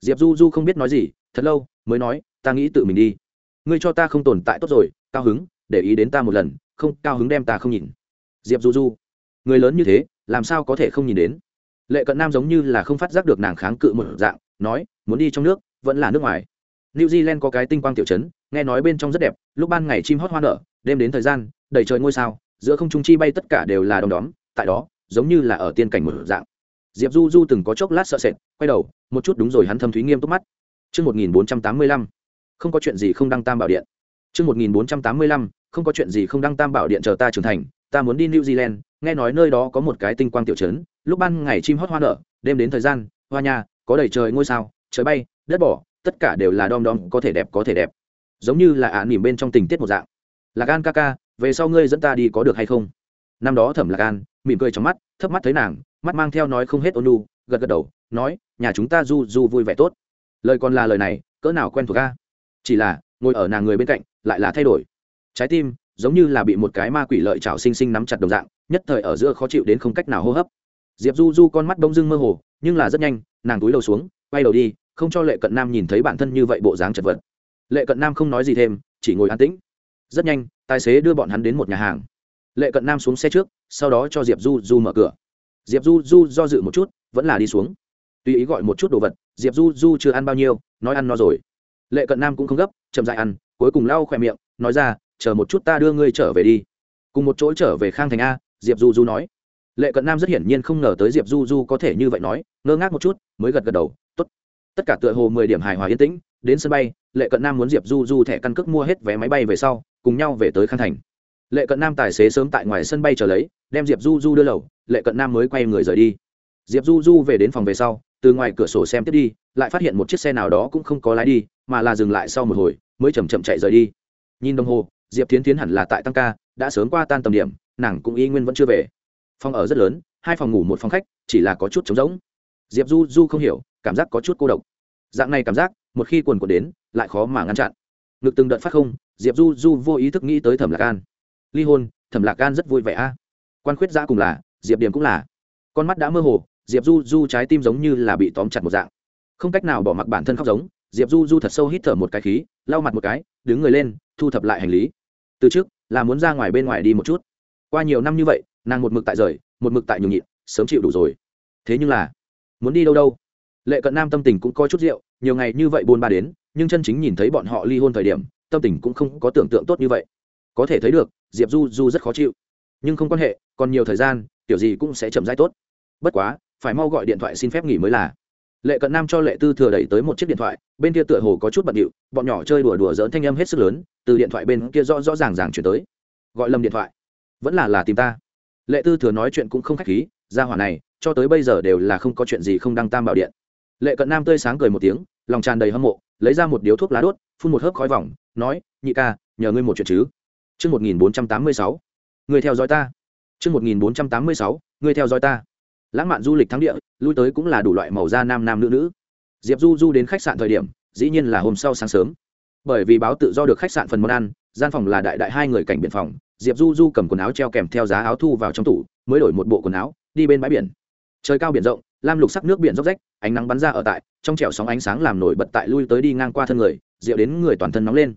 Diệp du du không biết nói gì, thật lâu mới nói, ta nghĩ tự mình đi. Ngươi cho ta không tồn tại tốt rồi, cao hứng, để ý đến ta một lần, không, cao hứng đem ta không nhìn. Diệp du du, người lớn như thế, làm sao có thể không nhìn đến? Lệ cận nam giống như là không phát giác được nàng kháng cự một dạng, nói, muốn đi trong nước, vẫn là nước ngoài new zealand có cái tinh quang tiểu chấn nghe nói bên trong rất đẹp lúc ban ngày chim hót hoa nở đêm đến thời gian đầy trời ngôi sao giữa không trung chi bay tất cả đều là đom đóm tại đó giống như là ở tiên cảnh một dạng diệp du du từng có chốc lát sợ sệt quay đầu một chút đúng rồi hắn thâm thúy nghiêm túc mắt Trước 1485, không có chuyện gì không đăng tam bảo điện. Trước 1485, không có chuyện gì không đăng tam bảo điện chờ ta trưởng thành, ta muốn đi New Zealand, nghe nói nơi đó có một cái tinh quang tiểu trấn, lúc ban ngày chim hót hoa nở, đêm đến thời gian, hoa nhà, có đầy trời ngôi sao, trời bay, đất bỏ, tất cả đều là đom đom có thể đẹp có thể đẹp. Giống như là ả nỉm bên trong tình tiết một dạng. Lạc An ca ca, về sau ngươi dẫn ta đi có được hay không? Năm đó Thẩm Lạc An, mỉm cười trong mắt, thấp mắt thấy nàng, mắt mang theo nói không hết ôn gật gật đầu, nói, nhà chúng ta du du vui vẻ tốt. Lời còn là lời này, cỡ nào quen thuộc ca Chỉ là, ngồi ở nàng người bên cạnh, lại là thay đổi. Trái tim, giống như là bị một cái ma quỷ lợi chảo sinh sinh nắm chặt đồng dạng nhất thời ở giữa khó chịu đến không cách nào hô hấp diệp du du con mắt đông dưng mơ hồ nhưng là rất nhanh nàng túi đầu xuống quay đầu đi không cho lệ cận nam nhìn thấy bản thân như vậy bộ dáng chật vật. Lệ cận nam không nói gì thêm, chỉ ngồi an tĩnh. Rất nhanh, tài xế đưa bọn hắn đến một nhà hàng. Lệ cận nam xuống xe trước, sau đó cho diệp du du mở cửa. Diệp du du do dự một chút, vẫn là đi xuống. Tùy ý gọi một chút đồ vật, diệp du du chưa ăn bao nhiêu, nói ăn no rồi. Lệ cận nam cũng không gấp, chậm dại ăn, cuối cùng lau khỏe miệng, nói ra, chờ một chút ta đưa ngươi trở về đi. Cùng một chỗ trở về khang thành a, diệp du du nói. Lệ cận nam rất hiển nhiên không ngờ tới diệp du du có thể như vậy nói, ngơ ngác một chút, mới gật gật đầu tất cả tựa hồ mười điểm hài hòa yên tĩnh, đến sân bay, lệ cận nam muốn diệp du du thẻ căn cước mua hết vé máy bay về sau, cùng nhau về tới khang thành. Lệ cận nam tài xế sớm tại ngoài sân bay chờ lấy, đem diệp du du đưa lầu, lệ cận nam mới quay người rời đi. Diệp du du về đến phòng về sau, từ ngoài cửa sổ xem tiếp đi, lại phát hiện một chiếc xe nào đó cũng không có lái đi, mà là dừng lại sau một hồi, mới chầm chậm chạy rời đi. Nhìn đồng hồ, diệp tiến tiến hẳn là tại tăng ca, đã sớm qua tan tầm điểm, nàng cũng y nguyên vẫn chưa về. Phòng ở rất lớn, hai phòng ngủ một phòng khách, chỉ là có chút trống rỗng. Diệp du du không hiểu cảm giác có chút cô độc. Dạng này cảm giác, một khi quần quần đến, lại khó mà ngăn chặn. Ngực từng đợt phát không, diệp du du vô ý thức nghĩ tới thẩm lạc an. Ly hôn, thẩm lạc an rất vui vẻ a. À? Quan khuyết giã cùng là, diệp điểm cũng là. Con mắt đã mơ hồ, diệp du du trái tim giống như là bị tóm chặt một dạng. Không cách nào bỏ mặc bản thân khóc giống, diệp du du thật sâu hít thở một cái khí, lau mặt một cái, đứng người lên, thu thập lại hành lý. Từ trước, là muốn ra ngoài bên ngoài đi một chút. Qua nhiều năm như vậy, nàng một mực tại rời, một mực tại nhường nhịn, sớm chịu đủ rồi. Thế nhưng là, muốn đi đâu đâu? Lệ cận nam tâm tình cũng có chút rượu, nhiều ngày như vậy buôn ba đến, nhưng chân chính nhìn thấy bọn họ ly hôn thời điểm, tâm tình cũng không có tưởng tượng tốt như vậy. Có thể thấy được, diệp du du rất khó chịu. Nhưng không quan hệ, còn nhiều thời gian, kiểu gì cũng sẽ chậm rãi tốt. Bất quá, phải mau gọi điện thoại xin phép nghỉ mới là. Lệ cận nam cho lệ tư thừa đẩy tới một chiếc điện thoại, bên kia tựa hồ có chút bận điệu, bọn nhỏ chơi đùa đùa dỡn thanh âm hết sức lớn, từ điện thoại bên kia rõ rõ ràng ràng chuyển tới. Gọi lầm điện thoại. Vẫn là là tìm ta. Lệ tư thừa nói chuyện cũng không khách khí, ra hỏa này, cho tới bây giờ đều là không có chuyện gì không đăng tam bảo điện lệ cận nam tươi sáng cười một tiếng lòng tràn đầy hâm mộ lấy ra một điếu thuốc lá đốt phun một hớp khói vòng nói nhị ca nhờ ngươi một chuyện chứ Trước 1486, người theo dõi ta. Trước 1486, người theo dõi ta. Lãng mạn du lịch thắng địa, lui tới cũng là đủ loại màu da nam nam nữ nữ. Diệp Du Du đến khách sạn thời điểm, dĩ nhiên là hôm sau sáng sớm. bởi vì báo tự do được khách sạn phần món ăn gian phòng là đại đại hai người cảnh biển phòng diệp du du cầm quần áo treo kèm theo giá áo thu vào trong tủ mới đổi một bộ quần áo đi bên bãi biển trời cao biển rộng lam lục sắc nước biển róc rách, ánh nắng bắn ra ở tại, trong trẻo sóng ánh sáng làm nổi bật tại lui tới đi ngang qua thân người, rượu đến người toàn thân nóng lên.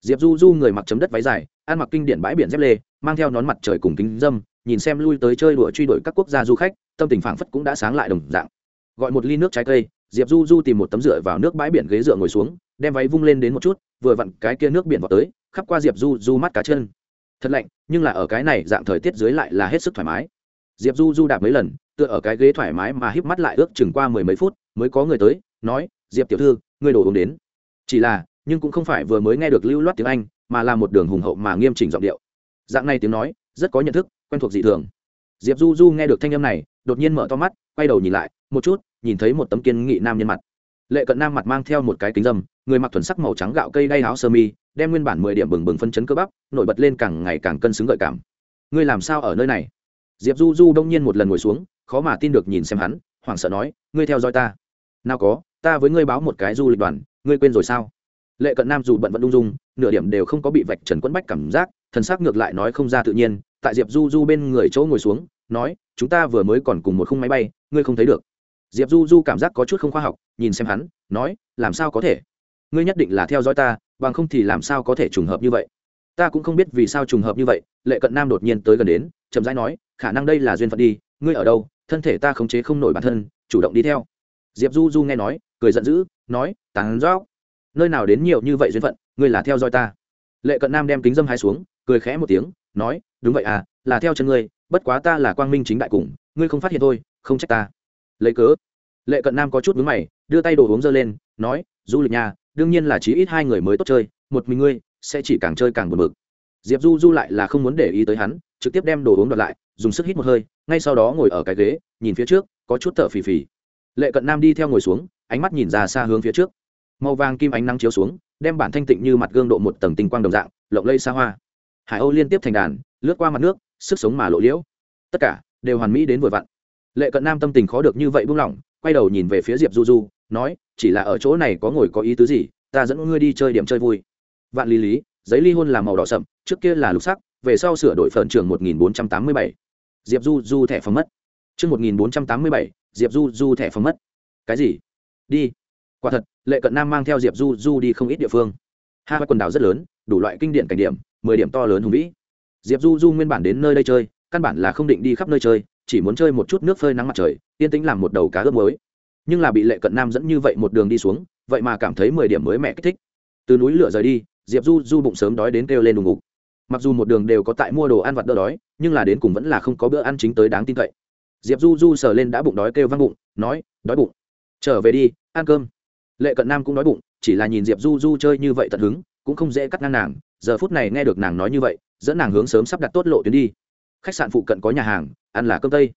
Diệp du du người mặc chấm đất váy dài, ăn mặc kinh điển bãi biển dép lê, mang theo nón mặt trời cùng kính dâm, nhìn xem lui tới chơi đùa truy đuổi các quốc gia du khách, tâm tình phảng phất cũng đã sáng lại đồng dạng. Gọi một ly nước trái cây, diệp du du tìm một tấm rửa vào nước bãi biển ghế dựa ngồi xuống, đem váy vung lên đến một chút, vừa vặn cái kia nước biển vào tới, khắp qua diệp du du mắt cá chân. Thật lạnh, nhưng là ở cái này dạng thời tiết dưới lại là hết sức thoải mái. Diệp du du đạp mấy lần tựa ở cái ghế thoải mái mà híp mắt lại ước chừng qua mười mấy phút, mới có người tới, nói, diệp tiểu thư, ngươi đổ uống đến. Chỉ là, nhưng cũng không phải vừa mới nghe được lưu loát tiếng anh, mà là một đường hùng hậu mà nghiêm chỉnh giọng điệu. Dạng này tiếng nói, rất có nhận thức, quen thuộc dị thường. Diệp du du nghe được thanh âm này, đột nhiên mở to mắt, quay đầu nhìn lại, một chút, nhìn thấy một tấm kiên nghị nam nhân mặt. Lệ cận nam mặt mang theo một cái kính dâm, người mặc thuần sắc màu trắng gạo cây đay áo sơ mi, đem nguyên bản mười điểm bừng bừng phân chấn cơ bắp, nổi bật lên càng ngày càng cân xứng gợi cảm. Ngươi làm sao ở nơi này? Diệp du du đông nhiên một lần ngồi xuống khó mà tin được nhìn xem hắn, hoảng sợ nói, ngươi theo dõi ta. Nào có, ta với ngươi báo một cái du lịch đoàn, ngươi quên rồi sao? Lệ cận nam dù bận vẫn ung dung, nửa điểm đều không có bị vạch trần quẫn bách cảm giác, thần sắc ngược lại nói không ra tự nhiên, tại diệp du du bên người chỗ ngồi xuống, nói, chúng ta vừa mới còn cùng một khung máy bay, ngươi không thấy được. Diệp du du cảm giác có chút không khoa học, nhìn xem hắn, nói, làm sao có thể? Ngươi nhất định là theo dõi ta, bằng không thì làm sao có thể trùng hợp như vậy? Ta cũng không biết vì sao trùng hợp như vậy. Lệ cận nam đột nhiên tới gần đến, chậm rãi nói, khả năng đây là duyên phận đi, ngươi ở đâu thân thể ta khống chế không nổi bản thân, chủ động đi theo. Diệp du du nghe nói, cười giận dữ, nói tán rõ nơi nào đến nhiều như vậy duyên phận, ngươi là theo dõi ta. Lệ cận nam đem kính dâm hai xuống, cười khẽ một tiếng, nói, đúng vậy à là theo chân ngươi, bất quá ta là quang minh chính đại cùng, ngươi không phát hiện thôi, không trách ta. Lấy cớ, lệ cận nam có chút vướng mày, đưa tay đồ uống dơ lên, nói, du lịch nhà, đương nhiên là chí ít hai người mới tốt chơi, một mình ngươi sẽ chỉ càng chơi càng buồn bực. Diệp du du lại là không muốn để ý tới hắn, trực tiếp đem đồ uống đoạt lại dùng sức hít một hơi, ngay sau đó ngồi ở cái ghế, nhìn phía trước, có chút thở phì phì. Lệ cận nam đi theo ngồi xuống, ánh mắt nhìn ra xa hướng phía trước. Màu vàng kim ánh nắng chiếu xuống, đem bản thanh tịnh như mặt gương độ một tầng tinh quang đồng dạng, lộng lây xa hoa. Hải âu liên tiếp thành đàn, lướt qua mặt nước, sức sống mà lộ liễu. Tất cả đều hoàn mỹ đến vừa vặn. Lệ cận nam tâm tình khó được như vậy buông lỏng, quay đầu nhìn về phía diệp du du, nói, chỉ là ở chỗ này có ngồi có ý tứ gì, ta dẫn ngươi đi chơi điểm chơi vui. Vạn lý lý, giấy ly hôn là màu đỏ sậm, trước kia là lục sắc, về sau sửa đổi phần trường 1487 diệp du du thẻ phòng mất. Chương một nghìn bốn trăm tám mươi bảy, diệp du du thẻ phòng mất. Cái gì? Đi. Quả thật, lệ cận nam mang theo diệp du du đi không ít địa phương. Hai quần đảo rất lớn, đủ loại kinh điển cảnh điểm, mười điểm to lớn hùng vĩ. Diệp du du nguyên bản đến nơi đây chơi, căn bản là không định đi khắp nơi chơi, chỉ muốn chơi một chút nước phơi nắng mặt trời, yên tĩnh làm một đầu cá ướp mới nhưng là bị lệ cận nam dẫn như vậy một đường đi xuống, vậy mà cảm thấy mười điểm mới mẹ kích thích. Từ núi lửa rời đi, diệp du du bụng sớm đói đến kêu lên đùng ngục. Mặc dù một đường đều có tại mua đồ ăn vặt đỡ đói nhưng là đến cùng vẫn là không có bữa ăn chính tới đáng tin cậy. Diệp du du sờ lên đã bụng đói kêu văng bụng nói đói bụng. Trở về đi ăn cơm. Lệ cận nam cũng đói bụng chỉ là nhìn diệp du du chơi như vậy tận hứng cũng không dễ cắt ngang nàng. Giờ phút này nghe được nàng nói như vậy dẫn nàng hướng sớm sắp đặt tốt lộ tuyến đi. Khách sạn phụ cận có nhà hàng ăn là cơm tây.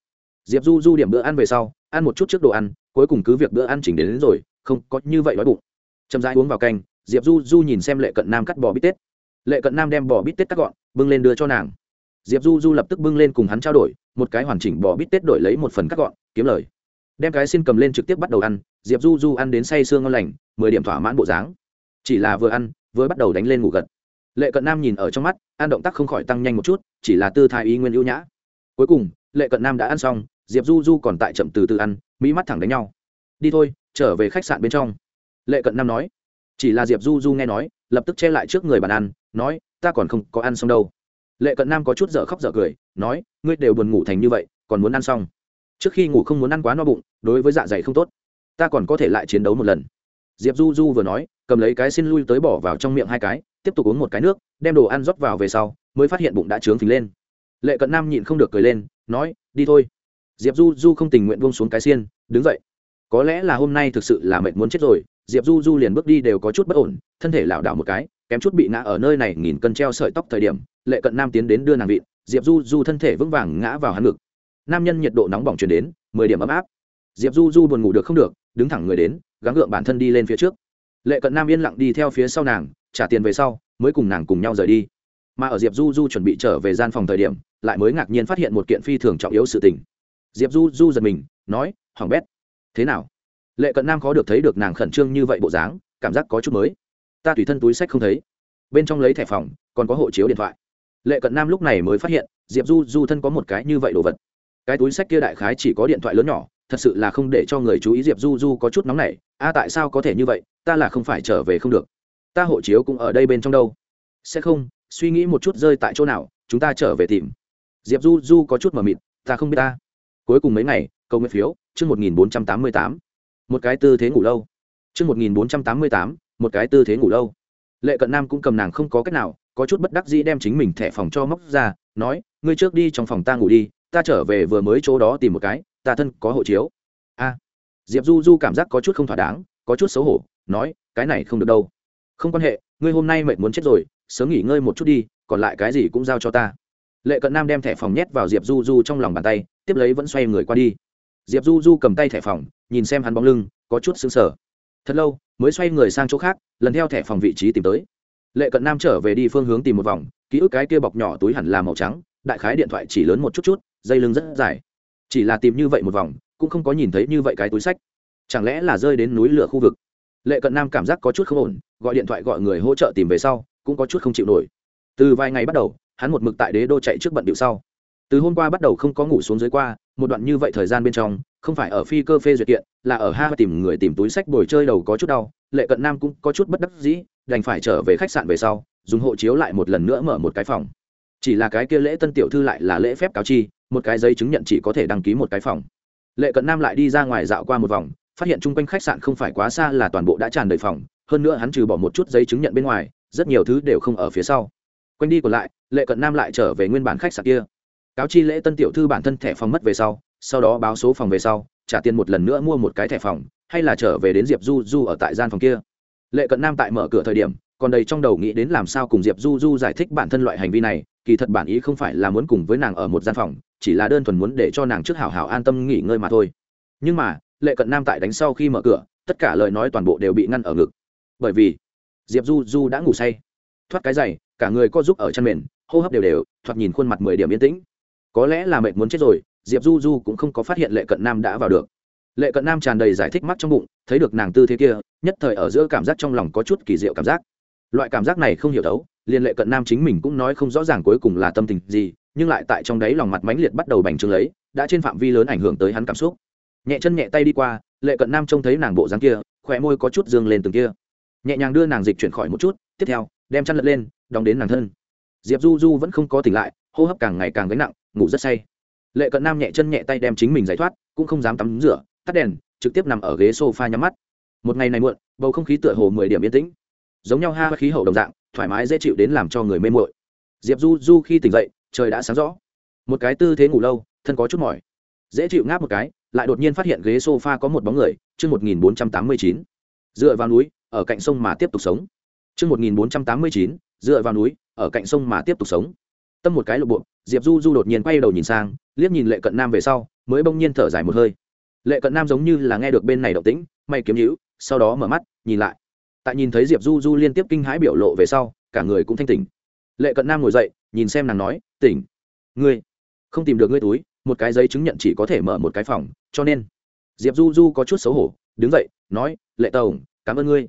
Diệp du du điểm bữa ăn về sau ăn một chút trước đồ ăn cuối cùng cứ việc bữa ăn chỉnh đến, đến rồi không có như vậy đói bụng. Chậm rãi uống vào canh diệp du du nhìn xem lệ cận nam cắt bò bít tết. Lệ cận nam đem bò bít tết cắt gọn bưng lên đưa cho nàng diệp du du lập tức bưng lên cùng hắn trao đổi, một cái hoàn chỉnh bỏ bít tết đổi lấy một phần cắt gọn, kiếm lời. Đem cái xin cầm lên trực tiếp bắt đầu ăn, diệp du du ăn đến say sương ngon lành, mười điểm thỏa mãn bộ dáng. Chỉ là vừa ăn, vừa bắt đầu đánh lên ngủ gật. Lệ cận nam nhìn ở trong mắt, ăn động tác không khỏi tăng nhanh một chút, chỉ là tư thái ý nguyên ưu nhã. Cuối cùng, lệ cận nam đã ăn xong, diệp du du còn tại chậm từ từ ăn, mỹ mắt thẳng đánh nhau. Đi thôi, trở về khách sạn bên trong. Lệ cận nam nói. Chỉ là diệp du du nghe nói, lập tức che lại trước người bàn ăn, nói, ta còn không có ăn xong đâu lệ cận nam có chút dở khóc dở cười, nói, ngươi đều buồn ngủ thành như vậy, còn muốn ăn xong? Trước khi ngủ không muốn ăn quá no bụng, đối với dạ dày không tốt. Ta còn có thể lại chiến đấu một lần. Diệp du du vừa nói, cầm lấy cái xin lui tới bỏ vào trong miệng hai cái, tiếp tục uống một cái nước, đem đồ ăn rót vào về sau, mới phát hiện bụng đã trướng phình lên. Lệ cận nam nhịn không được cười lên, nói, đi thôi. Diệp du du không tình nguyện buông xuống cái xiên, đứng dậy. Có lẽ là hôm nay thực sự là mệt muốn chết rồi. Diệp du du liền bước đi đều có chút bất ổn, thân thể lảo đảo một cái, kém chút bị ngã ở nơi này nghìn cân treo sợi tóc thời điểm lệ cận nam tiến đến đưa nàng vịn, diệp du du thân thể vững vàng ngã vào hắn ngực. Nam nhân nhiệt độ nóng bỏng chuyển đến, mười điểm ấm áp. Diệp du du buồn ngủ được không được, đứng thẳng người đến, gắng gượng bản thân đi lên phía trước. Lệ cận nam yên lặng đi theo phía sau nàng, trả tiền về sau, mới cùng nàng cùng nhau rời đi. Mà ở diệp du du chuẩn bị trở về gian phòng thời điểm, lại mới ngạc nhiên phát hiện một kiện phi thường trọng yếu sự tình. Diệp du du giật mình, nói hỏng bét, thế nào? Lệ cận nam khó được thấy được nàng khẩn trương như vậy bộ dáng, cảm giác có chút mới. Ta tùy thân túi sách không thấy. Bên trong lấy thẻ phòng, còn có hộ chiếu điện thoại lệ cận nam lúc này mới phát hiện, diệp du du thân có một cái như vậy đồ vật. Cái túi sách kia đại khái chỉ có điện thoại lớn nhỏ, thật sự là không để cho người chú ý diệp du du có chút nóng nảy. A, tại sao có thể như vậy? Ta là không phải trở về không được. Ta hộ chiếu cũng ở đây bên trong đâu. Sẽ không, suy nghĩ một chút rơi tại chỗ nào, chúng ta trở về tìm. Diệp du du có chút mờ mịt, ta không biết ta. Cuối cùng mấy ngày câu nguyện phiếu, chương một nghìn bốn trăm tám mươi tám. Một cái tư thế ngủ lâu. Chương một nghìn bốn trăm tám mươi tám, một cái tư thế ngủ lâu. Lệ cận nam cũng cầm nàng không có cách nào có chút bất đắc dĩ đem chính mình thẻ phòng cho móc ra, nói, ngươi trước đi trong phòng ta ngủ đi, ta trở về vừa mới chỗ đó tìm một cái, ta thân có hộ chiếu. A. Diệp du du cảm giác có chút không thỏa đáng, có chút xấu hổ, nói, cái này không được đâu. Không quan hệ, ngươi hôm nay mệt muốn chết rồi, sớm nghỉ ngơi một chút đi, còn lại cái gì cũng giao cho ta. Lệ cận nam đem thẻ phòng nhét vào diệp du du trong lòng bàn tay, tiếp lấy vẫn xoay người qua đi. Diệp du du cầm tay thẻ phòng, nhìn xem hắn bóng lưng, có chút xứng sở thật lâu, mới xoay người sang chỗ khác, lần theo thẻ phòng vị trí tìm tới lệ cận nam trở về đi phương hướng tìm một vòng, ký ức cái kia bọc nhỏ túi hẳn là màu trắng, đại khái điện thoại chỉ lớn một chút chút, dây lưng rất dài. Chỉ là tìm như vậy một vòng, cũng không có nhìn thấy như vậy cái túi sách. Chẳng lẽ là rơi đến núi lửa khu vực? Lệ cận nam cảm giác có chút không ổn, gọi điện thoại gọi người hỗ trợ tìm về sau, cũng có chút không chịu nổi. Từ vài ngày bắt đầu, hắn một mực tại đế đô chạy trước bận điệu sau. Từ hôm qua bắt đầu không có ngủ xuống dưới qua, một đoạn như vậy thời gian bên trong, không phải ở phi cơ phê duyệt kiện, là ở ha tìm người tìm túi sách bồi chơi đầu có chút đau, lệ cận nam cũng có chút bất đắc dĩ đành phải trở về khách sạn về sau, dùng hộ chiếu lại một lần nữa mở một cái phòng. Chỉ là cái kia lễ tân tiểu thư lại là lễ phép cáo chi, một cái giấy chứng nhận chỉ có thể đăng ký một cái phòng. Lệ cận nam lại đi ra ngoài dạo qua một vòng, phát hiện chung quanh khách sạn không phải quá xa là toàn bộ đã tràn đầy phòng, hơn nữa hắn trừ bỏ một chút giấy chứng nhận bên ngoài, rất nhiều thứ đều không ở phía sau. Quanh đi còn lại, lệ cận nam lại trở về nguyên bản khách sạn kia. Cáo chi lễ tân tiểu thư bản thân thẻ phòng mất về sau sau đó báo số phòng về sau, trả tiền một lần nữa mua một cái thẻ phòng, hay là trở về đến diệp du du ở tại gian phòng kia lệ cận nam tại mở cửa thời điểm, còn đầy trong đầu nghĩ đến làm sao cùng diệp du du giải thích bản thân loại hành vi này, kỳ thật bản ý không phải là muốn cùng với nàng ở một gian phòng, chỉ là đơn thuần muốn để cho nàng trước hảo hảo an tâm nghỉ ngơi mà thôi. Nhưng mà, lệ cận nam tại đánh sau khi mở cửa, tất cả lời nói toàn bộ đều bị ngăn ở ngực. Bởi vì, diệp du du đã ngủ say. Thoát cái giày, cả người co giúp ở chân mền, hô hấp đều đều, thoạt nhìn khuôn mặt mười điểm yên tĩnh. Có lẽ là mệt muốn chết rồi, diệp du du cũng không có phát hiện lệ cận nam đã vào được lệ cận nam tràn đầy giải thích mắt trong bụng, thấy được nàng tư thế kia, nhất thời ở giữa cảm giác trong lòng có chút kỳ diệu cảm giác. Loại cảm giác này không hiểu đấu liên lệ cận nam chính mình cũng nói không rõ ràng cuối cùng là tâm tình gì, nhưng lại tại trong đấy lòng mặt mãnh liệt bắt đầu bành trướng lấy, đã trên phạm vi lớn ảnh hưởng tới hắn cảm xúc. Nhẹ chân nhẹ tay đi qua, lệ cận nam trông thấy nàng bộ dáng kia khỏe môi có chút dương lên từng kia. Nhẹ nhàng đưa nàng dịch chuyển khỏi một chút, tiếp theo, đem chăn lật lên, đóng đến nàng thân. Diệp du du vẫn không có tỉnh lại, hô hấp càng ngày càng gánh nặng, ngủ rất say. Lệ cận nam nhẹ chân nhẹ tay đem chính mình giải thoát, cũng không dám tắm rửa tắt đèn, trực tiếp nằm ở ghế sofa nhắm mắt. Một ngày này muộn, bầu không khí tựa hồ mười điểm yên tĩnh. Giống nhau ha khí hậu đồng dạng, thoải mái dễ chịu đến làm cho người mê muội. Diệp du du khi tỉnh dậy, trời đã sáng rõ. Một cái tư thế ngủ lâu, thân có chút mỏi. Dễ chịu ngáp một cái, lại đột nhiên phát hiện ghế sofa có một bóng người, chương một nghìn bốn trăm tám mươi chín. Dựa vào núi, ở cạnh sông mà tiếp tục sống. Chương một nghìn bốn trăm tám mươi chín, dựa vào núi, ở cạnh sông mà tiếp tục sống. Tâm một cái lộ bộ, diệp du du đột nhiên quay đầu nhìn sang, liếc nhìn lệ cận nam về sau, mới bỗng nhiên thở dài một hơi lệ cận nam giống như là nghe được bên này động tĩnh may kiếm hữu sau đó mở mắt, nhìn lại. Tại nhìn thấy diệp du du liên tiếp kinh hãi biểu lộ về sau, cả người cũng thanh tỉnh. Lệ cận nam ngồi dậy, nhìn xem nàng nói, tỉnh. Ngươi, không tìm được ngươi túi, một cái giấy chứng nhận chỉ có thể mở một cái phòng, cho nên. Diệp du du có chút xấu hổ, đứng dậy, nói, lệ tổng, cảm ơn ngươi.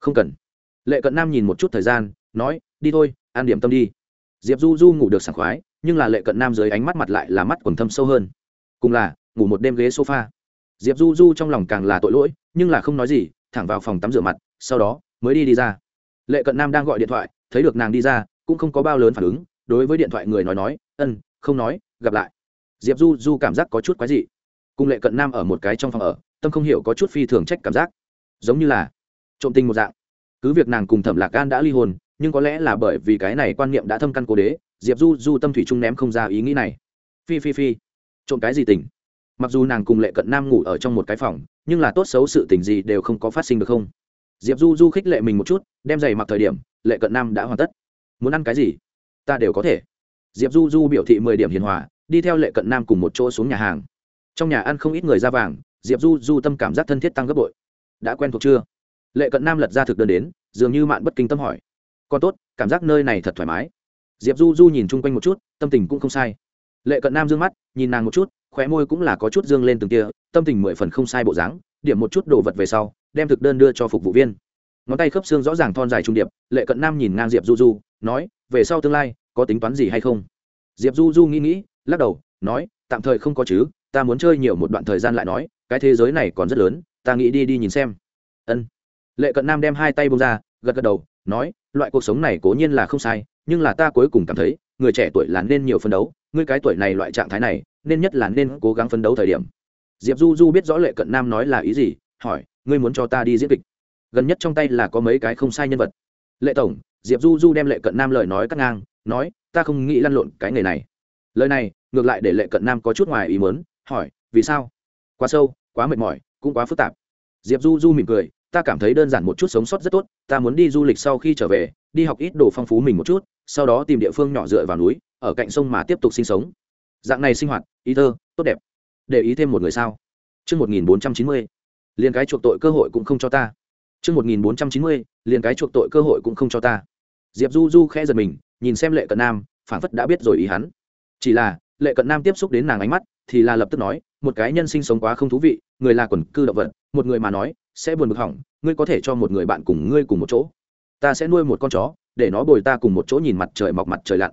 Không cần. Lệ cận nam nhìn một chút thời gian, nói, đi thôi an điểm tâm đi. Diệp du du ngủ được sảng khoái, nhưng là lệ cận nam dưới ánh mắt mặt lại là mắt quần thâm sâu hơn. Cùng là, ngủ một đêm ghế sofa diệp du du trong lòng càng là tội lỗi, nhưng là không nói gì, thẳng vào phòng tắm rửa mặt, sau đó mới đi đi ra. Lệ cận nam đang gọi điện thoại, thấy được nàng đi ra, cũng không có bao lớn phản ứng, đối với điện thoại người nói nói, ân, không nói, gặp lại. Diệp du du cảm giác có chút quái dị. Cùng lệ cận nam ở một cái trong phòng ở, tâm không hiểu có chút phi thường trách cảm giác. Giống như là trộm tình một dạng. Cứ việc nàng cùng thẩm lạc gan đã ly hôn, nhưng có lẽ là bởi vì cái này quan niệm đã thâm căn cố đế, diệp du du tâm thủy trung ném không ra ý nghĩ này. Phi phi phi. Trộm cái gì tình? Mặc dù nàng cùng lệ cận nam ngủ ở trong một cái phòng, nhưng là tốt xấu sự tình gì đều không có phát sinh được không? Diệp du du khích lệ mình một chút, đem giày mặc thời điểm, lệ cận nam đã hoàn tất. Muốn ăn cái gì? Ta đều có thể. Diệp du du biểu thị mười điểm hiền hòa, đi theo lệ cận nam cùng một chỗ xuống nhà hàng. Trong nhà ăn không ít người ra vàng, diệp du du tâm cảm giác thân thiết tăng gấp bội. Đã quen thuộc chưa? Lệ cận nam lật ra thực đơn đến, dường như mạn bất kinh tâm hỏi. Còn tốt, cảm giác nơi này thật thoải mái. Diệp du du nhìn chung quanh một chút, tâm tình cũng không sai. Lệ cận nam d ư ơ n g mắt, nhìn nàng một chút khóe môi cũng là có chút dương lên từng kia tâm tình mười phần không sai bộ dáng, điểm một chút đồ vật về sau, đem thực đơn đưa cho phục vụ viên. Ngón tay khớp xương rõ ràng thon dài trung điệp, lệ cận nam nhìn ngang diệp du du, nói, về sau tương lai, có tính toán gì hay không? Diệp du du nghĩ nghĩ, lắc đầu, nói, tạm thời không có chứ, ta muốn chơi nhiều một đoạn thời gian lại nói, cái thế giới này còn rất lớn, ta nghĩ đi đi nhìn xem. Ân. Lệ cận nam đem hai tay bông ra, gật gật đầu, nói, loại cuộc sống này cố nhiên là không sai, nhưng là ta cuối cùng cảm thấy, người trẻ tuổi là nên nhiều phấn đấu, ngươi cái tuổi này loại trạng thái này nên nhất là nên cố gắng phấn đấu thời điểm. Diệp du du biết rõ lệ cận nam nói là ý gì, hỏi, ngươi muốn cho ta đi diễn kịch? Gần nhất trong tay là có mấy cái không sai nhân vật. Lệ tổng, diệp du du đem lệ cận nam lời nói cắt ngang, nói, ta không nghĩ lăn lộn cái nghề này. Lời này, ngược lại để lệ cận nam có chút ngoài ý mớn hỏi, vì sao? Quá sâu, quá mệt mỏi, cũng quá phức tạp. Diệp du du mỉm cười, ta cảm thấy đơn giản một chút sống sót rất tốt, ta muốn đi du lịch sau khi trở về, đi học ít đồ phong phú mình một chút, sau đó tìm địa phương nhỏ dựa vào núi, ở cạnh sông mà tiếp tục sinh sống dạng này sinh hoạt ý thơ tốt đẹp để ý thêm một người sao Trước 1490, liền cái chuộc tội cơ hội cũng không cho ta. Trước 1490, liền cái chuộc tội cơ hội cũng không cho ta. Diệp Du Du khẽ giật mình, nhìn xem Lệ Cận Nam, phảng phất đã biết rồi ý hắn. Chỉ là, Lệ Cận Nam tiếp xúc đến nàng ánh mắt, thì là lập tức nói, một cái nhân sinh sống quá không thú vị, người là quần cư động vật, một người mà nói, sẽ buồn bực hỏng, ngươi có thể cho một người bạn cùng ngươi cùng một chỗ. Ta sẽ nuôi một con chó, để nó bồi ta cùng một chỗ nhìn mặt trời mọc mặt trời lặn.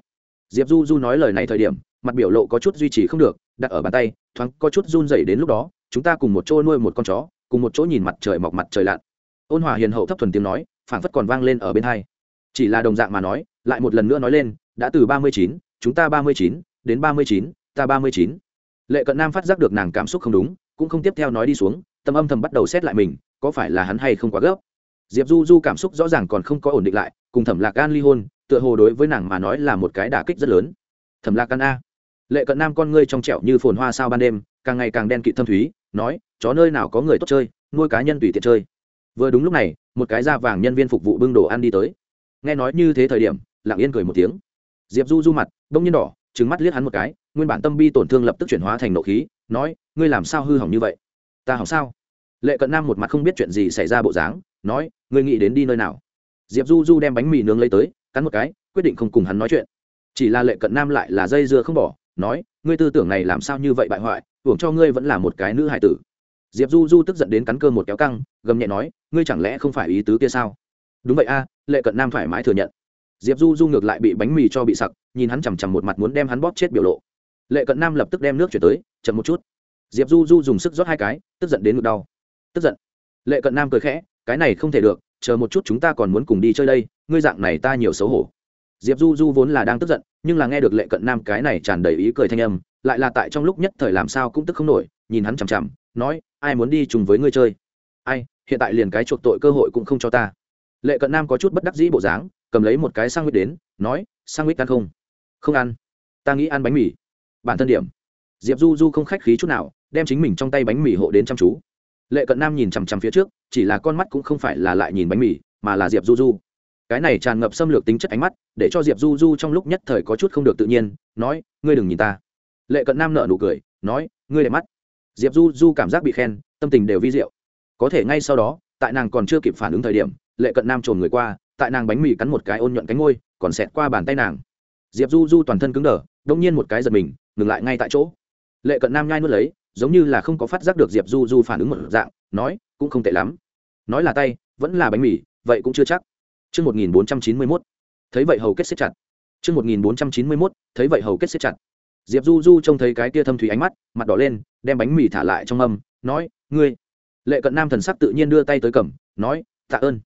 Diệp Du Du nói lời này thời điểm, mặt biểu lộ có chút duy trì không được, đặt ở bàn tay, thoáng có chút run rẩy đến lúc đó, chúng ta cùng một chỗ nuôi một con chó, cùng một chỗ nhìn mặt trời mọc mặt trời lặn. Ôn Hòa hiền hậu thấp thuần tiếng nói, phảng phất còn vang lên ở bên hai. Chỉ là đồng dạng mà nói, lại một lần nữa nói lên, đã từ ba mươi chín, chúng ta ba mươi chín, đến ba mươi chín, ta ba mươi chín. Lệ Cận Nam phát giác được nàng cảm xúc không đúng, cũng không tiếp theo nói đi xuống, tâm âm thầm bắt đầu xét lại mình, có phải là hắn hay không quá gấp. Diệp Du Du cảm xúc rõ ràng còn không có ổn định lại, cùng Thẩm Lạc gan ly hôn, tựa hồ đối với nàng mà nói là một cái đả kích rất lớn. Thẩm Lạc An a. Lệ Cận Nam con ngươi trong trẻo như phồn hoa sao ban đêm, càng ngày càng đen kịt thâm thúy, nói, chó nơi nào có người tốt chơi, nuôi cá nhân tùy tiện chơi. Vừa đúng lúc này, một cái da vàng nhân viên phục vụ bưng đồ ăn đi tới. Nghe nói như thế thời điểm, Lặng Yên cười một tiếng. Diệp Du Du mặt, đông nhiên đỏ, trừng mắt liếc hắn một cái, nguyên bản tâm bi tổn thương lập tức chuyển hóa thành nộ khí, nói, ngươi làm sao hư hỏng như vậy? Ta hỏng sao? Lệ Cận Nam một mặt không biết chuyện gì xảy ra bộ dáng, nói, ngươi nghĩ đến đi nơi nào? Diệp Du Du đem bánh mì nướng lấy tới, cắn một cái, quyết định không cùng hắn nói chuyện. Chỉ là Lệ Cận Nam lại là dây dưa không bỏ, nói, ngươi tư tưởng này làm sao như vậy bại hoại, hưởng cho ngươi vẫn là một cái nữ hải tử. Diệp Du Du tức giận đến cắn cơ một kéo căng, gầm nhẹ nói, ngươi chẳng lẽ không phải ý tứ kia sao? Đúng vậy a, Lệ Cận Nam thoải mái thừa nhận. Diệp Du Du ngược lại bị bánh mì cho bị sặc, nhìn hắn chằm chằm một mặt muốn đem hắn bóp chết biểu lộ. Lệ Cận Nam lập tức đem nước chuyển tới, chậm một chút. Diệp Du Du dùng sức rót hai cái, tức giận đến ngực đau. Tức giận. Lệ Cận Nam cười khẽ, cái này không thể được, chờ một chút chúng ta còn muốn cùng đi chơi đây, ngươi dạng này ta nhiều xấu hổ. Diệp Du Du vốn là đang tức giận, nhưng là nghe được Lệ Cận Nam cái này tràn đầy ý cười thanh âm, lại là tại trong lúc nhất thời làm sao cũng tức không nổi, nhìn hắn chằm chằm, nói, ai muốn đi chung với ngươi chơi? Ai, hiện tại liền cái chuộc tội cơ hội cũng không cho ta. Lệ Cận Nam có chút bất đắc dĩ bộ dáng, cầm lấy một cái sang huyết đến, nói, sang huyết ăn không? Không ăn. Ta nghĩ ăn bánh mì. Bản thân điểm. Diệp Du Du không khách khí chút nào, đem chính mình trong tay bánh mì hộ đến chăm chú. Lệ Cận Nam nhìn chằm chằm phía trước, chỉ là con mắt cũng không phải là lại nhìn bánh mì, mà là Diệp Du Du. Cái này tràn ngập xâm lược tính chất ánh mắt, để cho Diệp Du Du trong lúc nhất thời có chút không được tự nhiên, nói, ngươi đừng nhìn ta. Lệ Cận Nam nở nụ cười, nói, ngươi đẹp mắt. Diệp Du Du cảm giác bị khen, tâm tình đều vi diệu. Có thể ngay sau đó, tại nàng còn chưa kịp phản ứng thời điểm, Lệ Cận Nam trồn người qua, tại nàng bánh mì cắn một cái ôn nhuận cánh môi còn xẹt qua bàn tay nàng diệp du du toàn thân cứng đờ đông nhiên một cái giật mình ngừng lại ngay tại chỗ lệ cận nam nhai nuốt lấy giống như là không có phát giác được diệp du du phản ứng một dạng nói cũng không tệ lắm. Nói là tay vẫn là bánh mì vậy cũng chưa chắc. Trước 1491, thấy vậy hầu kết xếp chặt. Trước 1491, thấy vậy hầu kết xếp chặt. Diệp Du Du trông thấy cái kia thâm thủy ánh mắt, mặt đỏ lên, đem bánh mì thả lại trong âm nói, ngươi. Lệ Cận Nam thần sắc tự nhiên đưa tay tới cầm, nói, tạ ơn.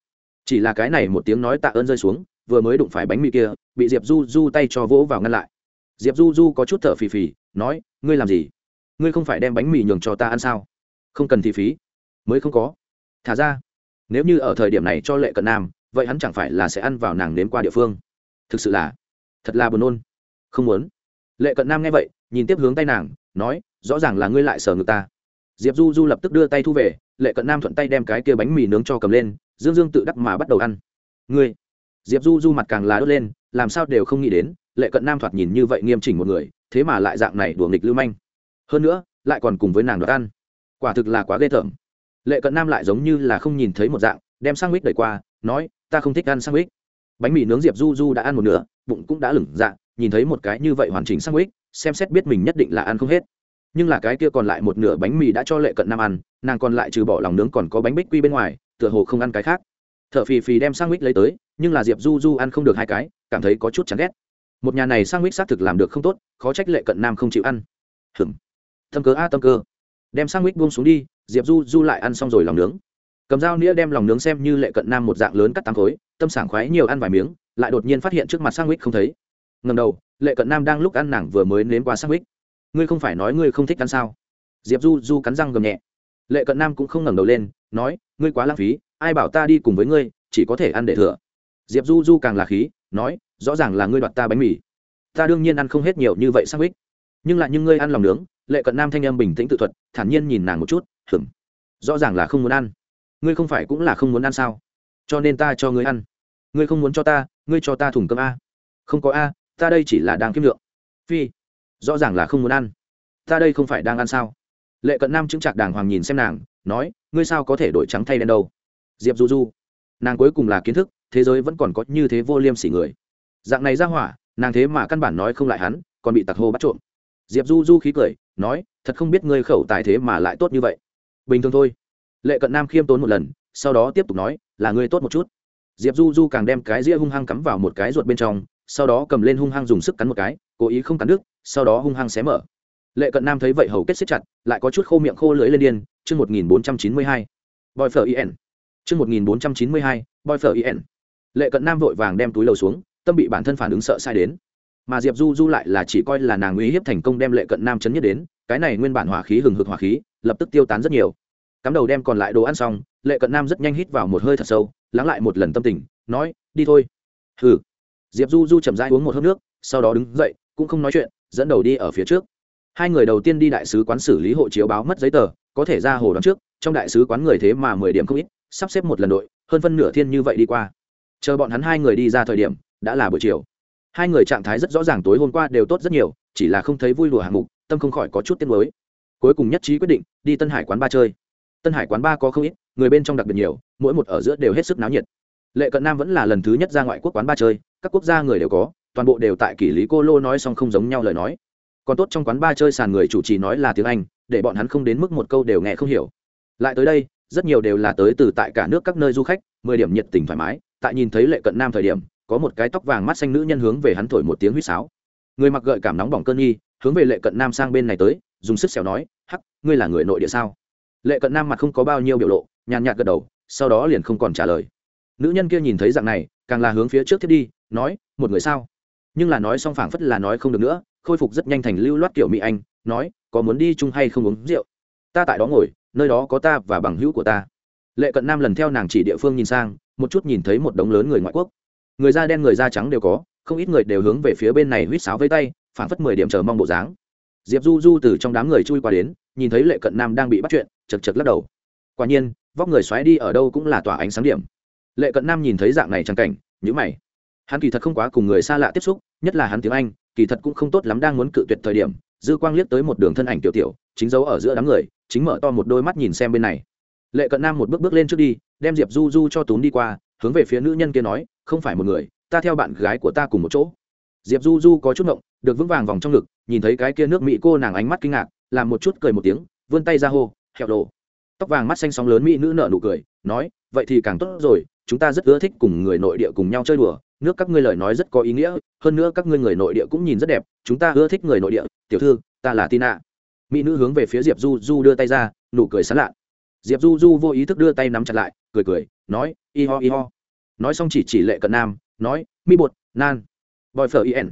Chỉ là cái này một tiếng nói tạ ơn rơi xuống vừa mới đụng phải bánh mì kia bị diệp du du tay cho vỗ vào ngăn lại. Diệp du du có chút thở phì phì nói ngươi làm gì? Ngươi không phải đem bánh mì nhường cho ta ăn sao? Không cần thì phí. Mới không có. Thả ra. Nếu như ở thời điểm này cho lệ cận nam, vậy hắn chẳng phải là sẽ ăn vào nàng nếm qua địa phương. Thực sự là, thật là buồn nôn. Không muốn. Lệ cận nam nghe vậy, nhìn tiếp hướng tay nàng, nói, rõ ràng là ngươi lại sờ ngực ta. Diệp du du lập tức đưa tay thu về, lệ cận nam thuận tay đem cái kia bánh mì nướng cho cầm lên, dương dương tự đắc mà bắt đầu ăn. Ngươi. Diệp du du mặt càng là đốt lên, làm sao đều không nghĩ đến, lệ cận nam thoạt nhìn như vậy nghiêm chỉnh một người, thế mà lại dạng này đùa nghịch lưu manh hơn nữa, lại còn cùng với nàng đoạt ăn. Quả thực là quá ghê tởm. Lệ cận nam lại giống như là không nhìn thấy một dạng, đem sang mít đẩy qua, nói, ta không thích ăn sang mít bánh mì nướng diệp du du đã ăn một nửa, bụng cũng đã lửng dạ nhìn thấy một cái như vậy hoàn chỉnh sang mít xem xét biết mình nhất định là ăn không hết. Nhưng là cái kia còn lại một nửa bánh mì đã cho lệ cận nam ăn, nàng còn lại trừ bỏ lòng nướng còn có bánh bích quy bên ngoài, tựa hồ không ăn cái khác. Thợ phì phì đem sang mít lấy tới, nhưng là diệp du du ăn không được hai cái, cảm thấy có chút chán ghét. Một nhà này sang mít xác thực làm được không tốt, khó trách lệ cận nam không chịu ăn. Hừm tâm cơ a, tâm cơ. Đem sang mít buông xuống đi, diệp du du lại ăn xong rồi lòng nướng. Cầm dao nĩa đem lòng nướng xem như lệ cận nam một dạng lớn cắt tám khối, tâm sảng khoái nhiều ăn vài miếng, lại đột nhiên phát hiện trước mặt sang mít không thấy. Ngầm đầu, lệ cận nam đang lúc ăn nàng vừa mới nếm qua sang mít ngươi không phải nói ngươi không thích ăn sao? Diệp du du cắn răng gầm nhẹ. Lệ cận nam cũng không ngẩng đầu lên, nói, ngươi quá lãng phí, ai bảo ta đi cùng với ngươi, chỉ có thể ăn để thừa. Diệp du du càng là khí, nói, rõ ràng là ngươi đoạt ta bánh mì. Ta đương nhiên ăn không hết nhiều như vậy sang mít nhưng lại như ngươi ăn lòng nướng lệ cận nam thanh âm bình tĩnh tự thuật, thản nhiên nhìn nàng một chút hửm rõ ràng là không muốn ăn. Ngươi không phải cũng là không muốn ăn sao? Cho nên ta cho ngươi ăn. Ngươi không muốn cho ta, ngươi cho ta thùng cơm a. Không có a, ta đây chỉ là đang kiếm lượng. Phi, rõ ràng là không muốn ăn. Ta đây không phải đang ăn sao? Lệ cận nam chứng chặt đàng hoàng nhìn xem nàng, nói, ngươi sao có thể đổi trắng thay đen đâu? Diệp du du, nàng cuối cùng là kiến thức, thế giới vẫn còn có như thế vô liêm sỉ người. Dạng này ra hỏa, nàng thế mà căn bản nói không lại hắn, còn bị tặc hô bắt trộm diệp du du khí cười, nói, thật không biết ngươi khẩu tài thế mà lại tốt như vậy. Bình thường thôi. Lệ cận nam khiêm tốn một lần, sau đó tiếp tục nói, là ngươi tốt một chút. Diệp du du càng đem cái ria hung hăng cắm vào một cái ruột bên trong, sau đó cầm lên hung hăng dùng sức cắn một cái, cố ý không cắn đứt, sau đó hung hăng xé mở. Lệ cận nam thấy vậy hầu kết xếp chặt, lại có chút khô miệng khô lưỡi lên điên, chương một nghìn bốn trăm chín mươi hai bòi phở in chương một nghìn bốn trăm chín mươi hai bòi phở in lệ cận nam vội vàng đem túi lầu xuống, tâm bị bản thân phản ứng sợ sai đến mà diệp du du lại là chỉ coi là nàng uy hiếp thành công đem lệ cận nam chấn nhất đến, cái này nguyên bản hỏa khí hừng hực hỏa khí, lập tức tiêu tán rất nhiều. Cắm đầu đem còn lại đồ ăn xong, lệ cận nam rất nhanh hít vào một hơi thật sâu, lắng lại một lần tâm tình, nói, đi thôi. Hừ. Diệp du du chậm rãi uống một hớp nước, sau đó đứng dậy, cũng không nói chuyện, dẫn đầu đi ở phía trước. Hai người đầu tiên đi đại sứ quán xử lý hộ chiếu báo mất giấy tờ, có thể ra hồ đón trước, trong đại sứ quán người thế mà mười điểm không ít, sắp xếp một lần đội, hơn phân nửa thiên như vậy đi qua. Chờ bọn hắn hai người đi ra thời điểm, đã là buổi chiều hai người trạng thái rất rõ ràng tối hôm qua đều tốt rất nhiều, chỉ là không thấy vui lùa hạng mục, tâm không khỏi có chút tiếc mới cuối cùng nhất trí quyết định, đi tân hải quán ba chơi. Tân hải quán ba có không ít, người bên trong đặc biệt nhiều, mỗi một ở giữa đều hết sức náo nhiệt. Lệ cận nam vẫn là lần thứ nhất ra ngoại quốc quán ba chơi, các quốc gia người đều có, toàn bộ đều tại kỷ lý cô lô nói xong không giống nhau lời nói. Còn tốt trong quán ba chơi sàn người chủ trì nói là tiếng anh, để bọn hắn không đến mức một câu đều nghe không hiểu. Lại tới đây, rất nhiều đều là tới từ tại cả nước các nơi du khách, mười điểm nhiệt tình thoải mái, tại nhìn thấy lệ cận nam thời điểm có một cái tóc vàng mắt xanh nữ nhân hướng về hắn thổi một tiếng huýt sáo. Người mặc gợi cảm nóng bỏng cơn nghi, hướng về lệ cận nam sang bên này tới, dùng sức xẻo nói, hắc, ngươi là người nội địa sao? Lệ cận nam mặt không có bao nhiêu biểu lộ, nhàn nhạt gật đầu, sau đó liền không còn trả lời. Nữ nhân kia nhìn thấy dạng này, càng là hướng phía trước thiết đi, nói, một người sao? Nhưng là nói xong phảng phất là nói không được nữa, khôi phục rất nhanh thành lưu loát kiểu mỹ anh, nói, có muốn đi chung hay không uống rượu? Ta tại đó ngồi, nơi đó có ta và bằng hữu của ta. Lệ cận nam lần theo nàng chỉ địa phương nhìn sang, một chút nhìn thấy một đống lớn người ngoại quốc người da đen người da trắng đều có, không ít người đều hướng về phía bên này huýt sáo với tay, phảng phất mười điểm chờ mong bộ dáng. Diệp du du từ trong đám người chui qua đến, nhìn thấy lệ cận nam đang bị bắt chuyện, chật chật lắc đầu. Quả nhiên, vóc người xoáy đi ở đâu cũng là tỏa ánh sáng điểm. Lệ cận nam nhìn thấy dạng này trang cảnh nhữ mày. Hắn kỳ thật không quá cùng người xa lạ tiếp xúc, nhất là hắn tiếng anh, kỳ thật cũng không tốt lắm đang muốn cự tuyệt thời điểm, dư quang liếc tới một đường thân ảnh tiểu tiểu, chính dấu ở giữa đám người, chính mở to một đôi mắt nhìn xem bên này. Lệ cận nam một bước bước lên trước đi, đem diệp du du cho túm đi qua, hướng về phía nữ nhân kia nói không phải một người, ta theo bạn gái của ta cùng một chỗ. Diệp du du có chút ngộng, được vững vàng vòng trong ngực, nhìn thấy cái kia nước mỹ cô nàng ánh mắt kinh ngạc, làm một chút cười một tiếng, vươn tay ra hô, hẹo đồ tóc vàng mắt xanh sóng lớn mỹ nữ nở nụ cười, nói, vậy thì càng tốt rồi, chúng ta rất ưa thích cùng người nội địa cùng nhau chơi đùa, nước các ngươi lời nói rất có ý nghĩa, hơn nữa các ngươi người nội địa cũng nhìn rất đẹp, chúng ta ưa thích người nội địa, tiểu thư, ta là tina. Mỹ nữ hướng về phía diệp du du đưa tay ra, nụ cười sán lạ. Diệp du du vô ý thức đưa tay nắm chặt lại, cười cười, nói y ho y ho nói xong chỉ chỉ lệ cận nam, nói, mi bột nan. Bòi phở in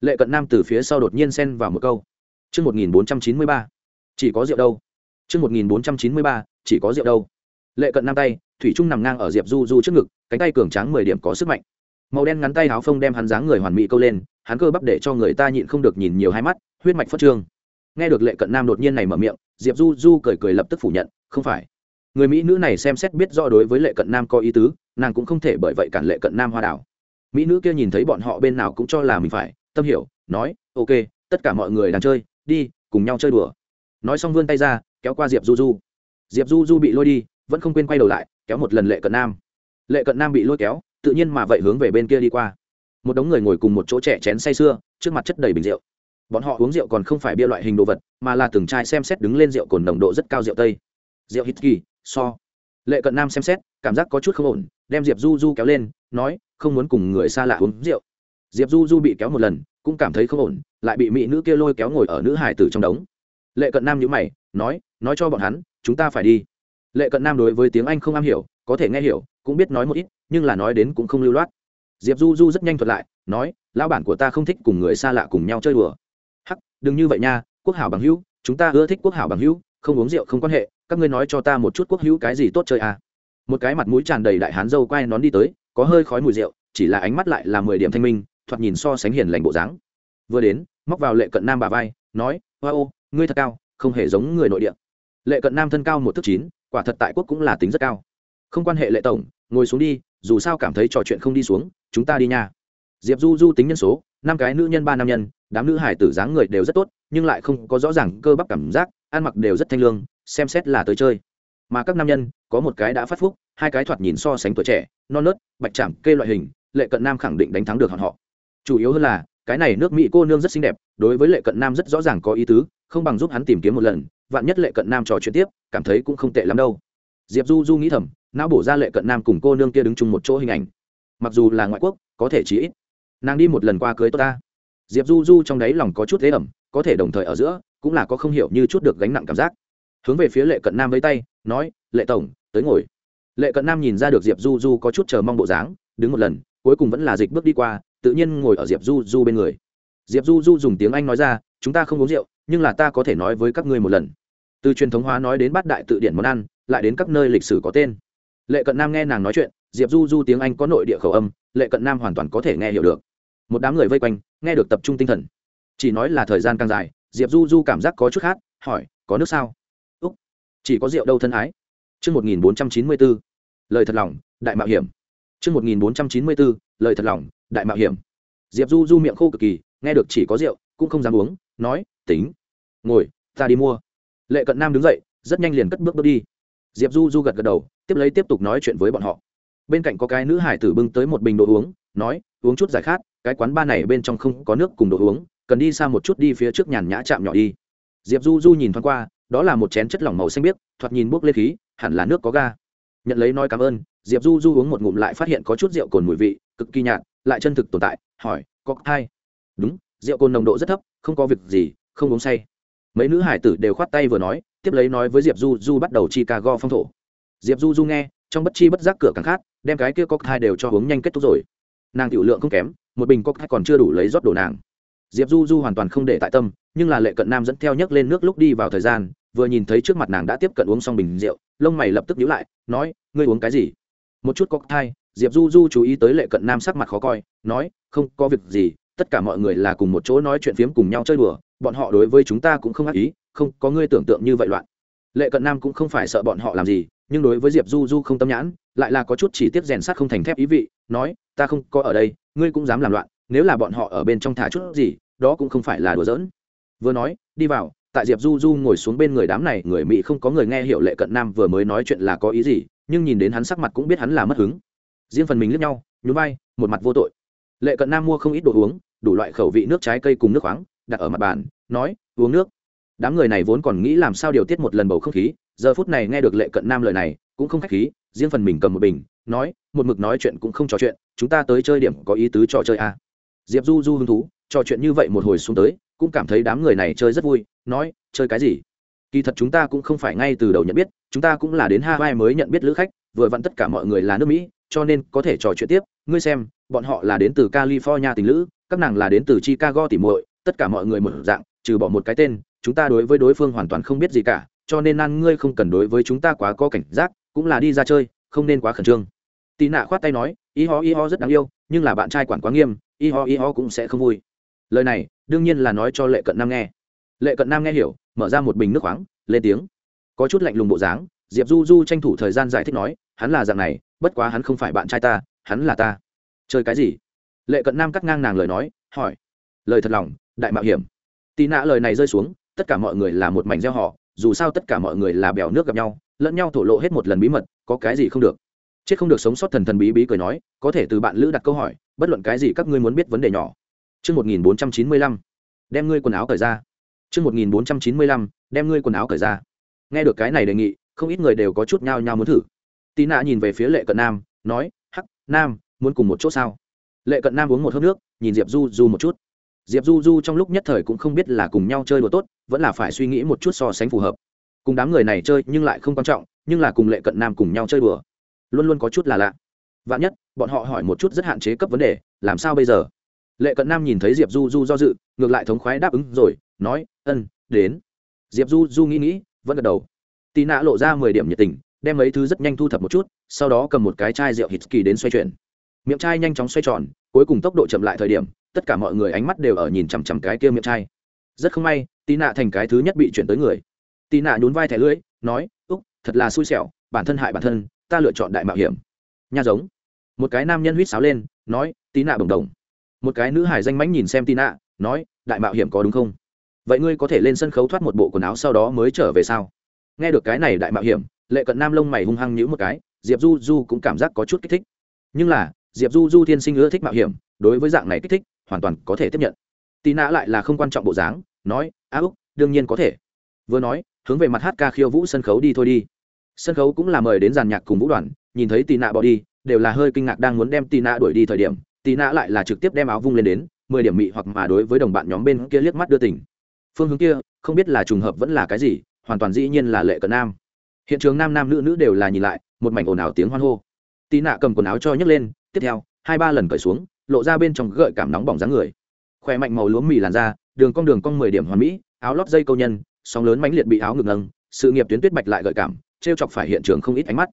lệ cận nam từ phía sau đột nhiên xen vào một câu. Chương một nghìn bốn trăm chín mươi ba. Chỉ có rượu đâu? Chương một nghìn bốn trăm chín mươi ba, chỉ có rượu đâu? Lệ cận nam tay, thủy trung nằm ngang ở diệp du du trước ngực, cánh tay cường tráng mười điểm có sức mạnh. Màu đen ngắn tay áo phông đem hắn dáng người hoàn mỹ câu lên, hắn cơ bắp để cho người ta nhịn không được nhìn nhiều hai mắt, huyết mạch phất trương. Nghe được lệ cận nam đột nhiên này mở miệng, diệp du du cười cười lập tức phủ nhận, không phải. Người mỹ nữ này xem xét biết rõ đối với lệ cận nam có ý tứ nàng cũng không thể bởi vậy cản lệ cận nam hoa đảo. Mỹ nữ kia nhìn thấy bọn họ bên nào cũng cho là mình phải, tâm hiểu, nói, ok, tất cả mọi người đang chơi, đi, cùng nhau chơi đùa. Nói xong vươn tay ra, kéo qua diệp du du. Diệp du du bị lôi đi, vẫn không quên quay đầu lại, kéo một lần lệ cận nam. Lệ cận nam bị lôi kéo, tự nhiên mà vậy hướng về bên kia đi qua. Một đống người ngồi cùng một chỗ trẻ chén say sưa, trước mặt chất đầy bình rượu. Bọn họ uống rượu còn không phải bia loại hình đồ vật, mà là từng chai xem xét đứng lên rượu cồn nồng độ rất cao rượu tây. Rượu hít kỳ, so. Lệ cận nam xem xét, cảm giác có chút không ổn đem diệp du du kéo lên, nói, không muốn cùng người xa lạ uống rượu. Diệp du du bị kéo một lần, cũng cảm thấy không ổn, lại bị mỹ nữ kia lôi kéo ngồi ở nữ hải tử trong đống. Lệ cận nam nhữ mày, nói nói cho bọn hắn, chúng ta phải đi. Lệ cận nam đối với tiếng anh không am hiểu, có thể nghe hiểu, cũng biết nói một ít, nhưng là nói đến cũng không lưu loát. Diệp du du rất nhanh thuật lại, nói, lão bản của ta không thích cùng người xa lạ cùng nhau chơi đùa. Hắc, đừng như vậy nha, quốc hảo bằng hữu, chúng ta ưa thích quốc hảo bằng hữu, không uống rượu không quan hệ, các ngươi nói cho ta một chút quốc hữu cái gì tốt chơi à? Một cái mặt mũi tràn đầy đại hán dâu quay nón đi tới, có hơi khói mùi rượu, chỉ là ánh mắt lại là mười điểm thanh minh, thoạt nhìn so sánh hiền lành bộ dáng. Vừa đến, móc vào lệ cận nam bà vai, nói, hoa ô, ngươi thật cao, không hề giống người nội địa. Lệ cận nam thân cao một thước chín, quả thật tại quốc cũng là tính rất cao. Không quan hệ lệ tổng, ngồi xuống đi, dù sao cảm thấy trò chuyện không đi xuống, chúng ta đi nha. Diệp du du tính nhân số, năm cái nữ nhân ba nam nhân, đám nữ hải tử dáng người đều rất tốt, nhưng lại không có rõ ràng cơ bắp cảm giác, ăn mặc đều rất thanh lương, xem xét là tới chơi. Mà các nam nhân có một cái đã phát phúc, hai cái thoạt nhìn so sánh tuổi trẻ, non nớt, bạch chạm kê loại hình, lệ cận nam khẳng định đánh thắng được hòn họ. Chủ yếu hơn là, cái này nước mỹ cô nương rất xinh đẹp, đối với lệ cận nam rất rõ ràng có ý tứ, không bằng giúp hắn tìm kiếm một lần, vạn nhất lệ cận nam trò chuyện tiếp, cảm thấy cũng không tệ lắm đâu. Diệp du du nghĩ thầm, não bổ ra lệ cận nam cùng cô nương kia đứng chung một chỗ hình ảnh. Mặc dù là ngoại quốc, có thể chỉ ít, nàng đi một lần qua cưới tôi ta. Diệp du du trong đáy lòng có chút thế ẩm, có thể đồng thời ở giữa, cũng là có không hiểu như chút được gánh nặng cảm giác. Hướng về phía lệ cận nam với tay, nói, lệ tổng tới ngồi. Lệ cận nam nhìn ra được diệp du du có chút chờ mong bộ dáng, đứng một lần, cuối cùng vẫn là dịch bước đi qua, tự nhiên ngồi ở diệp du du bên người. Diệp du du dùng tiếng anh nói ra, chúng ta không uống rượu, nhưng là ta có thể nói với các ngươi một lần. Từ truyền thống hóa nói đến bát đại tự điển món ăn, lại đến các nơi lịch sử có tên. Lệ cận nam nghe nàng nói chuyện, diệp du du tiếng anh có nội địa khẩu âm, lệ cận nam hoàn toàn có thể nghe hiểu được. Một đám người vây quanh, nghe được tập trung tinh thần. Chỉ nói là thời gian càng dài, diệp du du cảm giác có chút khác hỏi, có nước sao? Úc, chỉ có rượu đâu thân ái chương 1494, lời thật lòng, đại mạo hiểm. chương 1494, lời thật lòng, đại mạo hiểm. Diệp Du Du miệng khô cực kỳ, nghe được chỉ có rượu, cũng không dám uống, nói, tính. Ngồi, ta đi mua. Lệ Cận Nam đứng dậy, rất nhanh liền cất bước bước đi. Diệp Du Du gật gật đầu, tiếp lấy tiếp tục nói chuyện với bọn họ. Bên cạnh có cái nữ hải tử bưng tới một bình đồ uống, nói, uống chút giải khát, cái quán ba này bên trong không có nước cùng đồ uống, cần đi xa một chút đi phía trước nhàn nhã chạm nhỏ đi. Diệp Du Du nhìn thoáng qua, đó là một chén chất lỏng màu xanh biếc, thoạt nhìn bốc lên khí, hẳn là nước có ga. Nhận lấy nói cảm ơn diệp du du uống một ngụm lại phát hiện có chút rượu cồn mùi vị cực kỳ nhạt lại chân thực tồn tại hỏi có hai đúng rượu cồn nồng độ rất thấp không có việc gì không uống say. Mấy nữ hải tử đều khoát tay vừa nói tiếp lấy nói với diệp du du bắt đầu chi ca go phong thổ. Diệp du du nghe trong bất chi bất giác cửa càng khát đem cái kia có hai đều cho uống nhanh kết thúc rồi. Nàng tiểu lượng không kém một bình có hai còn chưa đủ lấy rót đổ nàng diệp du du hoàn toàn không để tại tâm, nhưng là lệ cận nam dẫn theo nhấc lên nước lúc đi vào thời gian, vừa nhìn thấy trước mặt nàng đã tiếp cận uống xong bình rượu, lông mày lập tức nhíu lại, nói, ngươi uống cái gì? Một chút cocktail diệp du du chú ý tới lệ cận nam sắc mặt khó coi, nói, không, có việc gì, tất cả mọi người là cùng một chỗ nói chuyện phiếm cùng nhau chơi đùa, bọn họ đối với chúng ta cũng không ác ý, không, có ngươi tưởng tượng như vậy loạn. Lệ cận nam cũng không phải sợ bọn họ làm gì, nhưng đối với diệp du du không tâm nhãn, lại là có chút chỉ tiết rèn sắt không thành thép ý vị, nói, ta không có ở đây, ngươi cũng dám làm loạn, nếu là bọn họ ở bên trong thả chút gì đó cũng không phải là đùa giỡn. Vừa nói, đi vào, tại diệp du du ngồi xuống bên người đám này, người mỹ không có người nghe hiểu lệ cận nam vừa mới nói chuyện là có ý gì, nhưng nhìn đến hắn sắc mặt cũng biết hắn là mất hứng. Riêng phần mình lướt nhau, nhún vai, một mặt vô tội. Lệ cận nam mua không ít đồ uống, đủ loại khẩu vị nước trái cây cùng nước khoáng, đặt ở mặt bàn, nói, uống nước. Đám người này vốn còn nghĩ làm sao điều tiết một lần bầu không khí, giờ phút này nghe được lệ cận nam lời này, cũng không khách khí, riêng phần mình cầm một bình, nói, một mực nói chuyện cũng không trò chuyện, chúng ta tới chơi điểm có ý tứ trò chơi à. diệp du du hứng thú trò chuyện như vậy một hồi xuống tới, cũng cảm thấy đám người này chơi rất vui, nói, chơi cái gì? Kỳ thật chúng ta cũng không phải ngay từ đầu nhận biết, chúng ta cũng là đến hawaii mới nhận biết lữ khách, vừa vặn tất cả mọi người là nước mỹ, cho nên có thể trò chuyện tiếp. Ngươi xem, bọn họ là đến từ california tình lữ, các nàng là đến từ chicago tỉ muội, tất cả mọi người một dạng, trừ bỏ một cái tên, chúng ta đối với đối phương hoàn toàn không biết gì cả, cho nên nan ngươi không cần đối với chúng ta quá có cảnh giác, cũng là đi ra chơi, không nên quá khẩn trương. Tị nạ khoát tay nói y ho y ho rất đáng yêu, nhưng là bạn trai quản quá nghiêm y ho y ho cũng sẽ không vui lời này, đương nhiên là nói cho lệ cận nam nghe. Lệ cận nam nghe hiểu, mở ra một bình nước khoáng, lên tiếng. Có chút lạnh lùng bộ dáng, diệp du du tranh thủ thời gian giải thích nói, hắn là dạng này, bất quá hắn không phải bạn trai ta, hắn là ta. Chơi cái gì? Lệ cận nam cắt ngang nàng lời nói, hỏi. Lời thật lòng, đại mạo hiểm. Tì nạ lời này rơi xuống, tất cả mọi người là một mảnh gieo họ, dù sao tất cả mọi người là bèo nước gặp nhau, lẫn nhau thổ lộ hết một lần bí mật, có cái gì không được. Chết không được sống sót thần thần bí bí cười nói, có thể từ bạn lữ đặt câu hỏi, bất luận cái gì các ngươi muốn biết vấn đề nhỏ. Chương 1495. Đem ngươi quần áo cởi ra. Chương 1495. Đem ngươi quần áo cởi ra. Nghe được cái này đề nghị, không ít người đều có chút nhao nhao muốn thử. Tí nạ nhìn về phía Lệ Cận Nam, nói, nam muốn cùng một chỗ sao lệ cận nam uống một hớp nước nhìn diệp du du một chút diệp du du trong lúc nhất thời cũng không biết là cùng nhau chơi đùa tốt vẫn là phải suy nghĩ một chút so sánh phù hợp cùng đám người này chơi nhưng lại không quan trọng nhưng là cùng lệ cận nam cùng nhau chơi đùa luôn luôn có chút là lạ vạn nhất bọn họ hỏi một chút rất hạn chế cấp vấn đề làm sao bây giờ lệ cận nam nhìn thấy diệp du du do dự, ngược lại thống khoái đáp ứng rồi, nói, ân, đến. Diệp du du nghĩ nghĩ, vẫn gật đầu. Tì nạ lộ ra mười điểm nhiệt tình, đem mấy thứ rất nhanh thu thập một chút, sau đó cầm một cái chai rượu hít kỳ đến xoay chuyển. Miệng chai nhanh chóng xoay tròn, cuối cùng tốc độ chậm lại thời điểm, tất cả mọi người ánh mắt đều ở nhìn chằm chằm cái kia miệng chai. Rất không may, tì nạ thành cái thứ nhất bị chuyển tới người. Tì nạ nhún vai thẻ lưỡi, nói, úc, thật là xui xẻo, bản thân hại bản thân, ta lựa chọn đại mạo hiểm. Nha giống. Một cái nam nhân huýt sáo lên, nói tí nạ bồng đồng một cái nữ hải danh mãnh nhìn xem Tina, nói đại mạo hiểm có đúng không? Vậy ngươi có thể lên sân khấu thoát một bộ quần áo sau đó mới trở về sao? Nghe được cái này đại mạo hiểm lệ cận nam lông mày hung hăng nhữ một cái diệp du du cũng cảm giác có chút kích thích. Nhưng là diệp du du thiên sinh ưa thích mạo hiểm đối với dạng này kích thích hoàn toàn có thể tiếp nhận. Tì nạ lại là không quan trọng bộ dáng nói á úc đương nhiên có thể. Vừa nói hướng về mặt hát ca khiêu vũ sân khấu đi thôi đi. Sân khấu cũng là mời đến giàn nhạc cùng vũ đoàn nhìn thấy tì nạ bỏ đi đều là hơi kinh ngạc đang muốn đem tì nạ đuổi đi thời điểm tì nạ lại là trực tiếp đem áo vung lên đến, mười điểm mị hoặc mà đối với đồng bạn nhóm bên kia liếc mắt đưa tỉnh phương hướng kia, không biết là trùng hợp vẫn là cái gì, hoàn toàn dĩ nhiên là lệ cận nam. Hiện trường nam nam nữ nữ đều là nhìn lại, một mảnh ồn ào tiếng hoan hô. Tì nạ cầm quần áo cho nhấc lên, tiếp theo, hai ba lần cởi xuống, lộ ra bên trong gợi cảm nóng bỏng dáng người. Khỏe mạnh màu lúa mì làn da, đường cong đường cong mười điểm hoàn mỹ, áo lót dây câu nhân, sóng lớn mãnh liệt bị áo ngực nâng, sự nghiệp tuyến tuyết bạch lại gợi cảm, trêu chọc phải hiện trường không ít ánh mắt.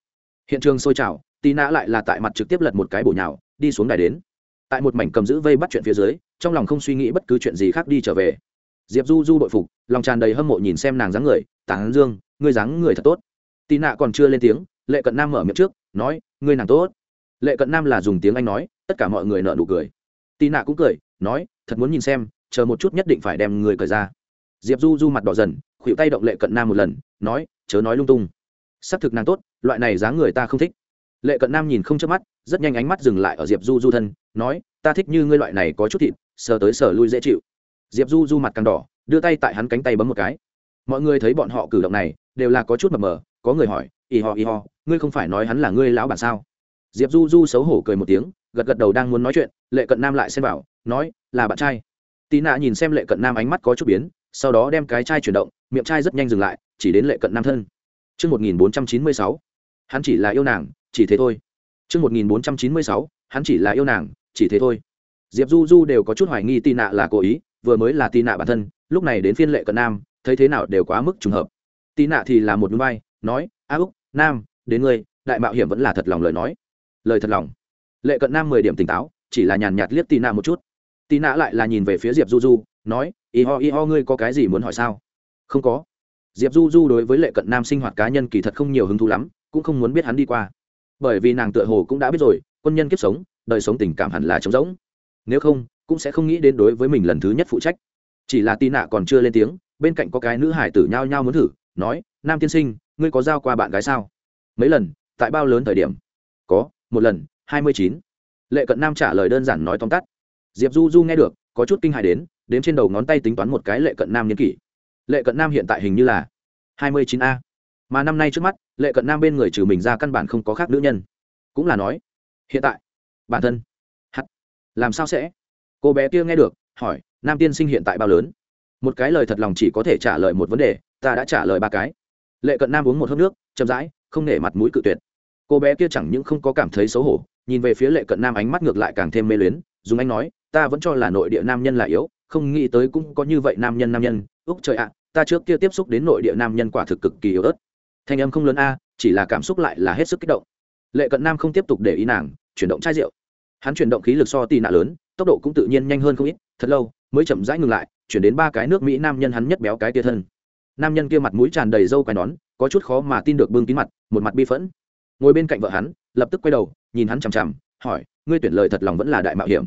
Hiện trường sôi trào, tì nạ lại là tại mặt trực tiếp lật một cái bổ nhào, đi xuống đài đến tại một mảnh cầm giữ vây bắt chuyện phía dưới, trong lòng không suy nghĩ bất cứ chuyện gì khác đi trở về. Diệp du du bội phục, lòng tràn đầy hâm mộ nhìn xem nàng dáng người tán dương, ngươi dáng người thật tốt. Tì nạ còn chưa lên tiếng, lệ cận nam mở miệng trước, nói, ngươi nàng tốt. Lệ cận nam là dùng tiếng anh nói, tất cả mọi người nợ nụ cười. Tì nạ cũng cười, nói, thật muốn nhìn xem, chờ một chút nhất định phải đem người cởi ra. Diệp du du mặt đỏ dần khuỵu tay động lệ cận nam một lần, nói, chớ nói lung tung. S ắ c thực nàng tốt, loại này dáng người ta không thích lệ cận nam nhìn không chớp mắt rất nhanh ánh mắt dừng lại ở diệp du du thân nói ta thích như ngươi loại này có chút thịt sờ tới sờ lui dễ chịu. Diệp du du mặt càng đỏ đưa tay tại hắn cánh tay bấm một cái. Mọi người thấy bọn họ cử động này đều là có chút mập mờ có người hỏi y ho y ho ngươi không phải nói hắn là ngươi lão bản sao? Diệp du du xấu hổ cười một tiếng gật gật đầu đang muốn nói chuyện lệ cận nam lại xem bảo nói là bạn trai. Tì nạ nhìn xem lệ cận nam ánh mắt có chút biến sau đó đem cái chai chuyển động miệng chai rất nhanh dừng lại chỉ đến lệ cận nam thân. Trước 1496, hắn chỉ là yêu nàng, chỉ thế thôi. Trước 1496, hắn chỉ là yêu nàng, chỉ thế thôi. Diệp Du Du đều có chút hoài nghi Tì Nạ là cố ý, vừa mới là Tì Nạ bản thân, lúc này đến phiên lệ cận nam, thấy thế nào đều quá mức trùng hợp. Tì Nạ thì là một núi nói, "A Úc, Nam, đến ngươi, đại mạo hiểm vẫn là thật lòng lời nói." Lời thật lòng. Lệ cận nam mười điểm tỉnh táo, chỉ là nhàn nhạt liếc Tì Nạ một chút. Tì Nạ lại là nhìn về phía Diệp Du Du, nói, "Y ho y ho ngươi có cái gì muốn hỏi sao?" "Không có." Diệp Du Du đối với lệ cận nam sinh hoạt cá nhân kỳ thật không nhiều hứng thú lắm, cũng không muốn biết hắn đi qua. Bởi vì nàng tựa hồ cũng đã biết rồi, quân nhân kiếp sống, đời sống tình cảm hẳn là trống rỗng. Nếu không, cũng sẽ không nghĩ đến đối với mình lần thứ nhất phụ trách. Chỉ là Tì Nạ còn chưa lên tiếng, bên cạnh có cái nữ hải tử nhao nhao muốn thử, nói, "Nam tiên sinh, ngươi có giao qua bạn gái sao?" Mấy lần, tại bao lớn thời điểm? Có, một lần, hai mươi chín. Lệ Cận Nam trả lời đơn giản nói tóm tắt. Diệp Du Du nghe được, có chút kinh hãi đến, đếm trên đầu ngón tay tính toán một cái Lệ Cận Nam niên kỷ. Lệ Cận Nam hiện tại hình như là hai mươi chín a mà năm nay trước mắt, lệ cận nam bên người trừ mình ra căn bản không có khác nữ nhân. Cũng là nói, hiện tại, bản thân, hắt, làm sao sẽ? Cô bé kia nghe được, hỏi, nam tiên sinh hiện tại bao lớn? Một cái lời thật lòng chỉ có thể trả lời một vấn đề, ta đã trả lời ba cái. Lệ cận nam uống một hớp nước, chậm rãi, không nể mặt mũi cự tuyệt. Cô bé kia chẳng những không có cảm thấy xấu hổ, nhìn về phía lệ cận nam ánh mắt ngược lại càng thêm mê luyến, dùng anh nói, ta vẫn cho là nội địa nam nhân là yếu, không nghĩ tới cũng có như vậy nam nhân nam nhân. Úc trời ạ, ta trước kia tiếp xúc đến nội địa nam nhân quả thực cực kỳ yếu ớt thanh âm không lớn a, chỉ là cảm xúc lại là hết sức kích động. Lệ cận nam không tiếp tục để ý nàng, chuyển động chai rượu. Hắn chuyển động khí lực so tì nạ lớn, tốc độ cũng tự nhiên nhanh hơn không ít, thật lâu mới chậm rãi ngừng lại, chuyển đến ba cái nước mỹ nam nhân hắn nhất béo cái tia thân. Nam nhân kia mặt mũi tràn đầy râu quai nón, có chút khó mà tin được bưng kín mặt, một mặt bi phẫn. Ngồi bên cạnh vợ hắn, lập tức quay đầu, nhìn hắn chằm chằm, hỏi, ngươi tuyển lời thật lòng vẫn là đại mạo hiểm?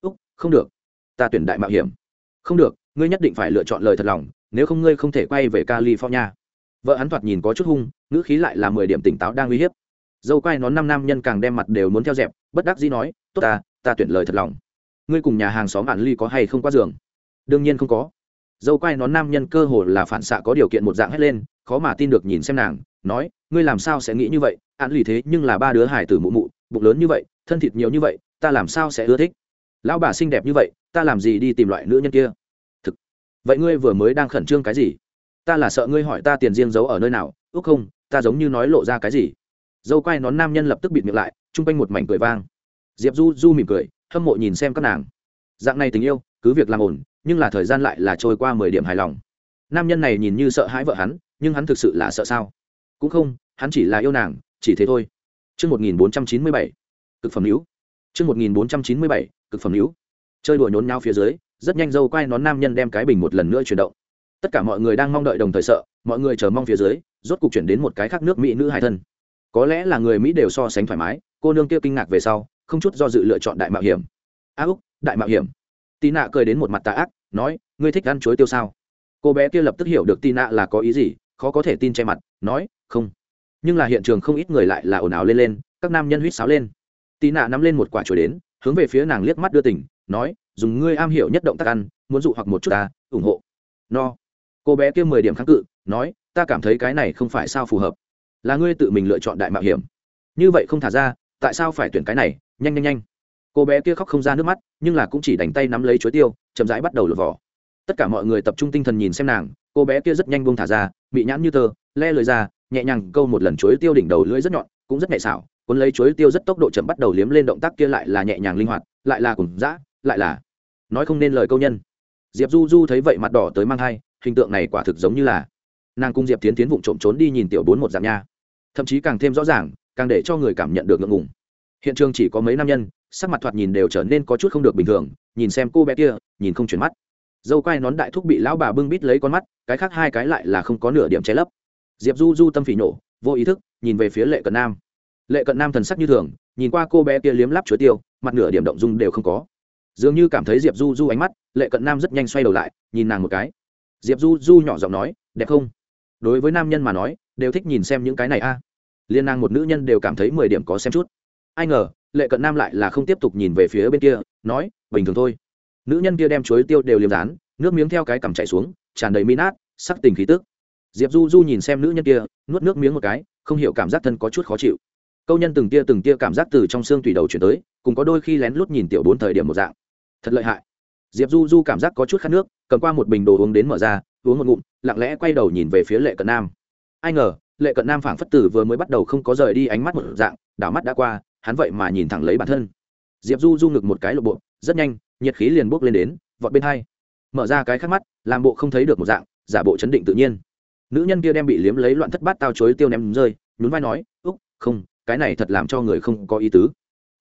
Úc, không được. Ta tuyển đại mạo hiểm. Không được, ngươi nhất định phải lựa chọn lời thật lòng, nếu không ngươi không thể quay về california vợ hắn thoạt nhìn có chút hung, ngữ khí lại là mười điểm tỉnh táo đang uy hiếp. Dâu quai nón năm nam nhân càng đem mặt đều muốn theo dẹp, bất đắc dĩ nói, tốt ta ta tuyển lời thật lòng. Ngươi cùng nhà hàng xóm ạn ly có hay không qua giường? Đương nhiên không có. Dâu quai nón nam nhân cơ hồ là phản xạ có điều kiện một dạng hét lên, khó mà tin được nhìn xem nàng, nói, ngươi làm sao sẽ nghĩ như vậy? Ạn ly thế nhưng là ba đứa hải tử mụ mụ, bụng lớn như vậy, thân thịt nhiều như vậy, ta làm sao sẽ ưa thích? Lão bà xinh đẹp như vậy, ta làm gì đi tìm loại nữ nhân kia? Thực, vậy ngươi vừa mới đang khẩn trương cái gì? Ta là sợ ngươi hỏi ta tiền riêng giấu ở nơi nào ước không ta giống như nói lộ ra cái gì dâu quai nón nam nhân lập tức bịt miệng lại chung quanh một mảnh cười vang diệp du du mỉm cười hâm mộ nhìn xem các nàng dạng này tình yêu cứ việc làm ổn nhưng là thời gian lại là trôi qua mười điểm hài lòng nam nhân này nhìn như sợ hãi vợ hắn nhưng hắn thực sự là sợ sao cũng không hắn chỉ là yêu nàng chỉ thế thôi Trước 1497, cực phẩm níu. Trước 1497, cực phẩm níu. Chơi đùa nhốn nhau phía dưới, rất nhanh dâu quay nón nam nhân đem cái bình một lần nữa chuyển động. Tất cả mọi người đang mong đợi đồng thời sợ, mọi người chờ mong phía dưới, rốt cục chuyển đến một cái khác nước mỹ nữ hải thân. Có lẽ là người Mỹ đều so sánh thoải mái, cô nương kia kinh ngạc về sau, không chút do dự lựa chọn đại mạo hiểm. A Úc, đại mạo hiểm. Tí nạ cười đến một mặt tà ác, nói, ngươi thích ăn chuối tiêu sao? Cô bé kia lập tức hiểu được Tí nạ là có ý gì, khó có thể tin che mặt, nói, không. Nhưng là hiện trường không ít người lại là ồn ào lên lên, các nam nhân huýt sáo lên tì nạ nắm lên một quả chuối đến hướng về phía nàng liếc mắt đưa tỉnh nói dùng ngươi am hiểu nhất động tác ăn muốn dụ hoặc một chút ta ủng hộ no cô bé kia mười điểm kháng cự, nói, ta cảm thấy cái này không phải sao phù hợp. Là ngươi tự mình lựa chọn đại mạo hiểm. Như vậy không thả ra, tại sao phải tuyển cái này? Nhanh nhanh nhanh. Cô bé kia khóc không ra nước mắt, nhưng là cũng chỉ đành tay nắm lấy chuối tiêu, chậm rãi bắt đầu lột vỏ. Tất cả mọi người tập trung tinh thần nhìn xem nàng, cô bé kia rất nhanh buông thả ra bị nhãn như tơ, le lời ra, nhẹ nhàng câu một lần chuối tiêu đỉnh đầu lưỡi rất nhọn, cũng rất nhẹ xảo, cuốn lấy chuối tiêu rất tốc độ chậm bắt đầu liếm lên động tác kia lại là nhẹ nhàng linh hoạt, lại là cùng dã, lại là, nói không nên lời câu nhân. Diệp du du thấy vậy mặt đỏ tới mang hai hình tượng này quả thực giống như là nàng cung diệp tiến tiến vụng trộm trốn đi nhìn tiểu bốn một dạng nha. Thậm chí càng thêm rõ ràng, càng để cho người cảm nhận được ngượng ngùng. Hiện trường chỉ có mấy nam nhân, sắc mặt thoạt nhìn đều trở nên có chút không được bình thường, nhìn xem cô bé kia, nhìn không chuyển mắt. Dâu quai nón đại thúc bị lão bà bưng bít lấy con mắt, cái khác hai cái lại là không có nửa điểm che lấp. Diệp du du tâm phỉ nổ vô ý thức, nhìn về phía lệ cận nam. Lệ cận nam thần sắc như thường, nhìn qua cô bé kia liếm lắp chuối tiêu, mặt nửa điểm động dung đều không có. Dường như cảm thấy diệp du du ánh mắt, lệ cận nam rất nhanh xoay đầu lại, nhìn nàng một cái diệp du du nhỏ giọng nói, đẹp không? Đối với nam nhân mà nói, đều thích nhìn xem những cái này a. Liên năng một nữ nhân đều cảm thấy mười điểm có xem chút. Ai ngờ, lệ cận nam lại là không tiếp tục nhìn về phía bên kia, nói, bình thường thôi. Nữ nhân kia đem chuối tiêu đều liếm rán nước miếng theo cái cằm chạy xuống, tràn đầy minát sắc tình khí tức. Diệp du du nhìn xem nữ nhân kia, nuốt nước miếng một cái, không hiểu cảm giác thân có chút khó chịu. Câu nhân từng tia từng tia cảm giác từ trong xương tùy đầu chuyển tới, cùng có đôi khi lén lút nhìn tiểu bốn thời điểm một dạng. Thật lợi hại diệp du du cảm giác có chút khát nước, cầm qua một bình đồ uống đến mở ra, uống một ngụm, lặng lẽ quay đầu nhìn về phía lệ cận nam. Ai ngờ, lệ cận nam phảng phất tử vừa mới bắt đầu không có rời đi ánh mắt một dạng, đảo mắt đã qua, hắn vậy mà nhìn thẳng lấy bản thân. Diệp du du ngực một cái lộ bộ, rất nhanh, nhiệt khí liền bốc lên đến, vọt bên hai. Mở ra cái khác mắt, làm bộ không thấy được một dạng, giả bộ chấn định tự nhiên. Nữ nhân kia đem bị liếm lấy loạn thất bát tao chối tiêu ném rơi, nhún vai nói, úc, không, cái này thật làm cho người không có ý tứ.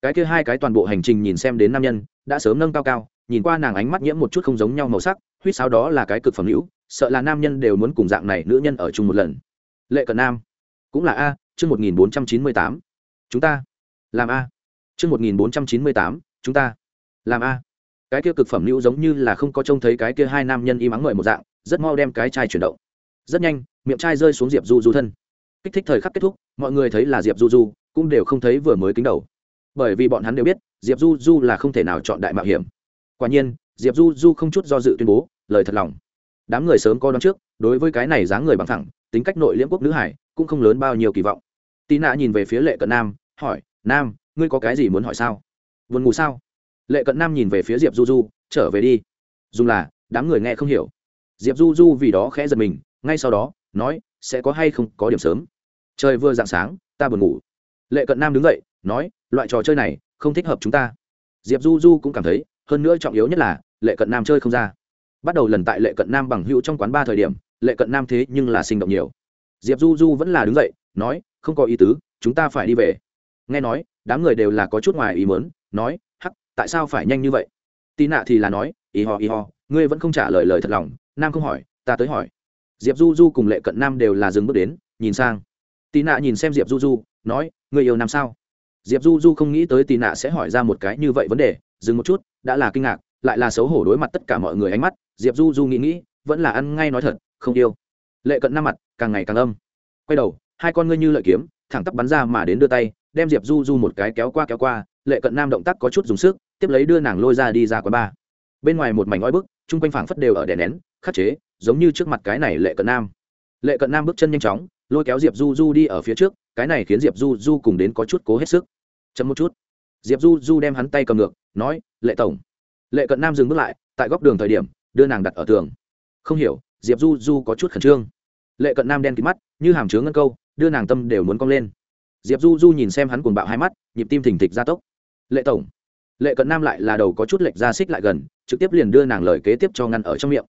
Cái kia hai cái toàn bộ hành trình nhìn xem đến nam nhân, đã sớm nâng cao cao nhìn qua nàng ánh mắt nhiễm một chút không giống nhau màu sắc, huýt sáo đó là cái cực phẩm hữu, sợ là nam nhân đều muốn cùng dạng này nữ nhân ở chung một lần. Lệ cận nam, cũng là a, chương một nghìn bốn trăm chín mươi tám. Chúng ta làm a. Chương một nghìn bốn trăm chín mươi tám, chúng ta làm a. Cái kia cực phẩm hữu giống như là không có trông thấy cái kia hai nam nhân im ắng mời một dạng, rất mau đem cái chai chuyển động. Rất nhanh, miệng chai rơi xuống diệp du du thân. Kích thích thời khắc kết thúc, mọi người thấy là diệp du du, cũng đều không thấy vừa mới kính đầu. Bởi vì bọn hắn đều biết, diệp du du là không thể nào chọn đại mạo hiểm quả nhiên, diệp du du không chút do dự tuyên bố, lời thật lòng. Đám người sớm có đón trước, đối với cái này dáng người bằng thẳng, tính cách nội liễm quốc nữ hải, cũng không lớn bao nhiêu kỳ vọng. Tị nạ nhìn về phía lệ cận nam, hỏi, nam, ngươi có cái gì muốn hỏi sao? Vườn ngủ sao? Lệ cận nam nhìn về phía diệp du du, trở về đi. Dùng là, đám người nghe không hiểu. Diệp du du vì đó khẽ giật mình, ngay sau đó, nói, sẽ có hay không có điểm sớm? Trời vừa dạng sáng, ta buồn ngủ. Lệ cận nam đứng dậy, nói, loại trò chơi này, không thích hợp chúng ta. Diệp du du cũng cảm thấy hơn nữa trọng yếu nhất là, lệ cận nam chơi không ra. Bắt đầu lần tại lệ cận nam bằng hữu trong quán ba thời điểm, lệ cận nam thế nhưng là sinh động nhiều. Diệp du du vẫn là đứng dậy, nói, không có ý tứ, chúng ta phải đi về. Nghe nói, đám người đều là có chút ngoài ý mớn nói, hắc, tại sao phải nhanh như vậy? Tì nạ thì là nói, ý ho ý ho, ngươi vẫn không trả lời lời thật lòng. Nam không hỏi, ta tới hỏi. Diệp du du cùng lệ cận nam đều là dừng bước đến, nhìn sang. Tì nạ nhìn xem diệp du du, nói người yêu nam sao? Diệp du du không nghĩ tới tì nạ sẽ hỏi ra một cái như vậy vấn đề dừng một chút, đã là kinh ngạc, lại là xấu hổ đối mặt tất cả mọi người ánh mắt, diệp du du nghĩ nghĩ, vẫn là ăn ngay nói thật, không yêu. Lệ cận nam mặt, càng ngày càng âm. Quay đầu, hai con ngươi như lợi kiếm, thẳng tắp bắn ra mà đến đưa tay, đem diệp du du một cái kéo qua kéo qua, lệ cận nam động tác có chút dùng sức, tiếp lấy đưa nàng lôi ra đi ra quán ba bên ngoài một mảnh oi bức, chung quanh phảng phất đều ở đè nén, khắc chế, giống như trước mặt cái này lệ cận nam. Lệ cận nam bước chân nhanh chóng, lôi kéo diệp du du đi ở phía trước, cái này khiến diệp du du cùng đến có chút cố hết sức. Chậm một chút. Diệp du du đem hắn tay cầm ngược nói, lệ tổng. Lệ cận nam dừng bước lại, tại góc đường thời điểm, đưa nàng đặt ở tường. Không hiểu, diệp du du có chút khẩn trương. Lệ cận nam đen kín mắt, như hàm chứa ngân câu, đưa nàng tâm đều muốn cong lên. Diệp du du nhìn xem hắn cuồng bạo hai mắt, nhịp tim thình thịch gia tốc. Lệ tổng. Lệ cận nam lại là đầu có chút lệch ra xích lại gần, trực tiếp liền đưa nàng lời kế tiếp cho ngăn ở trong miệng.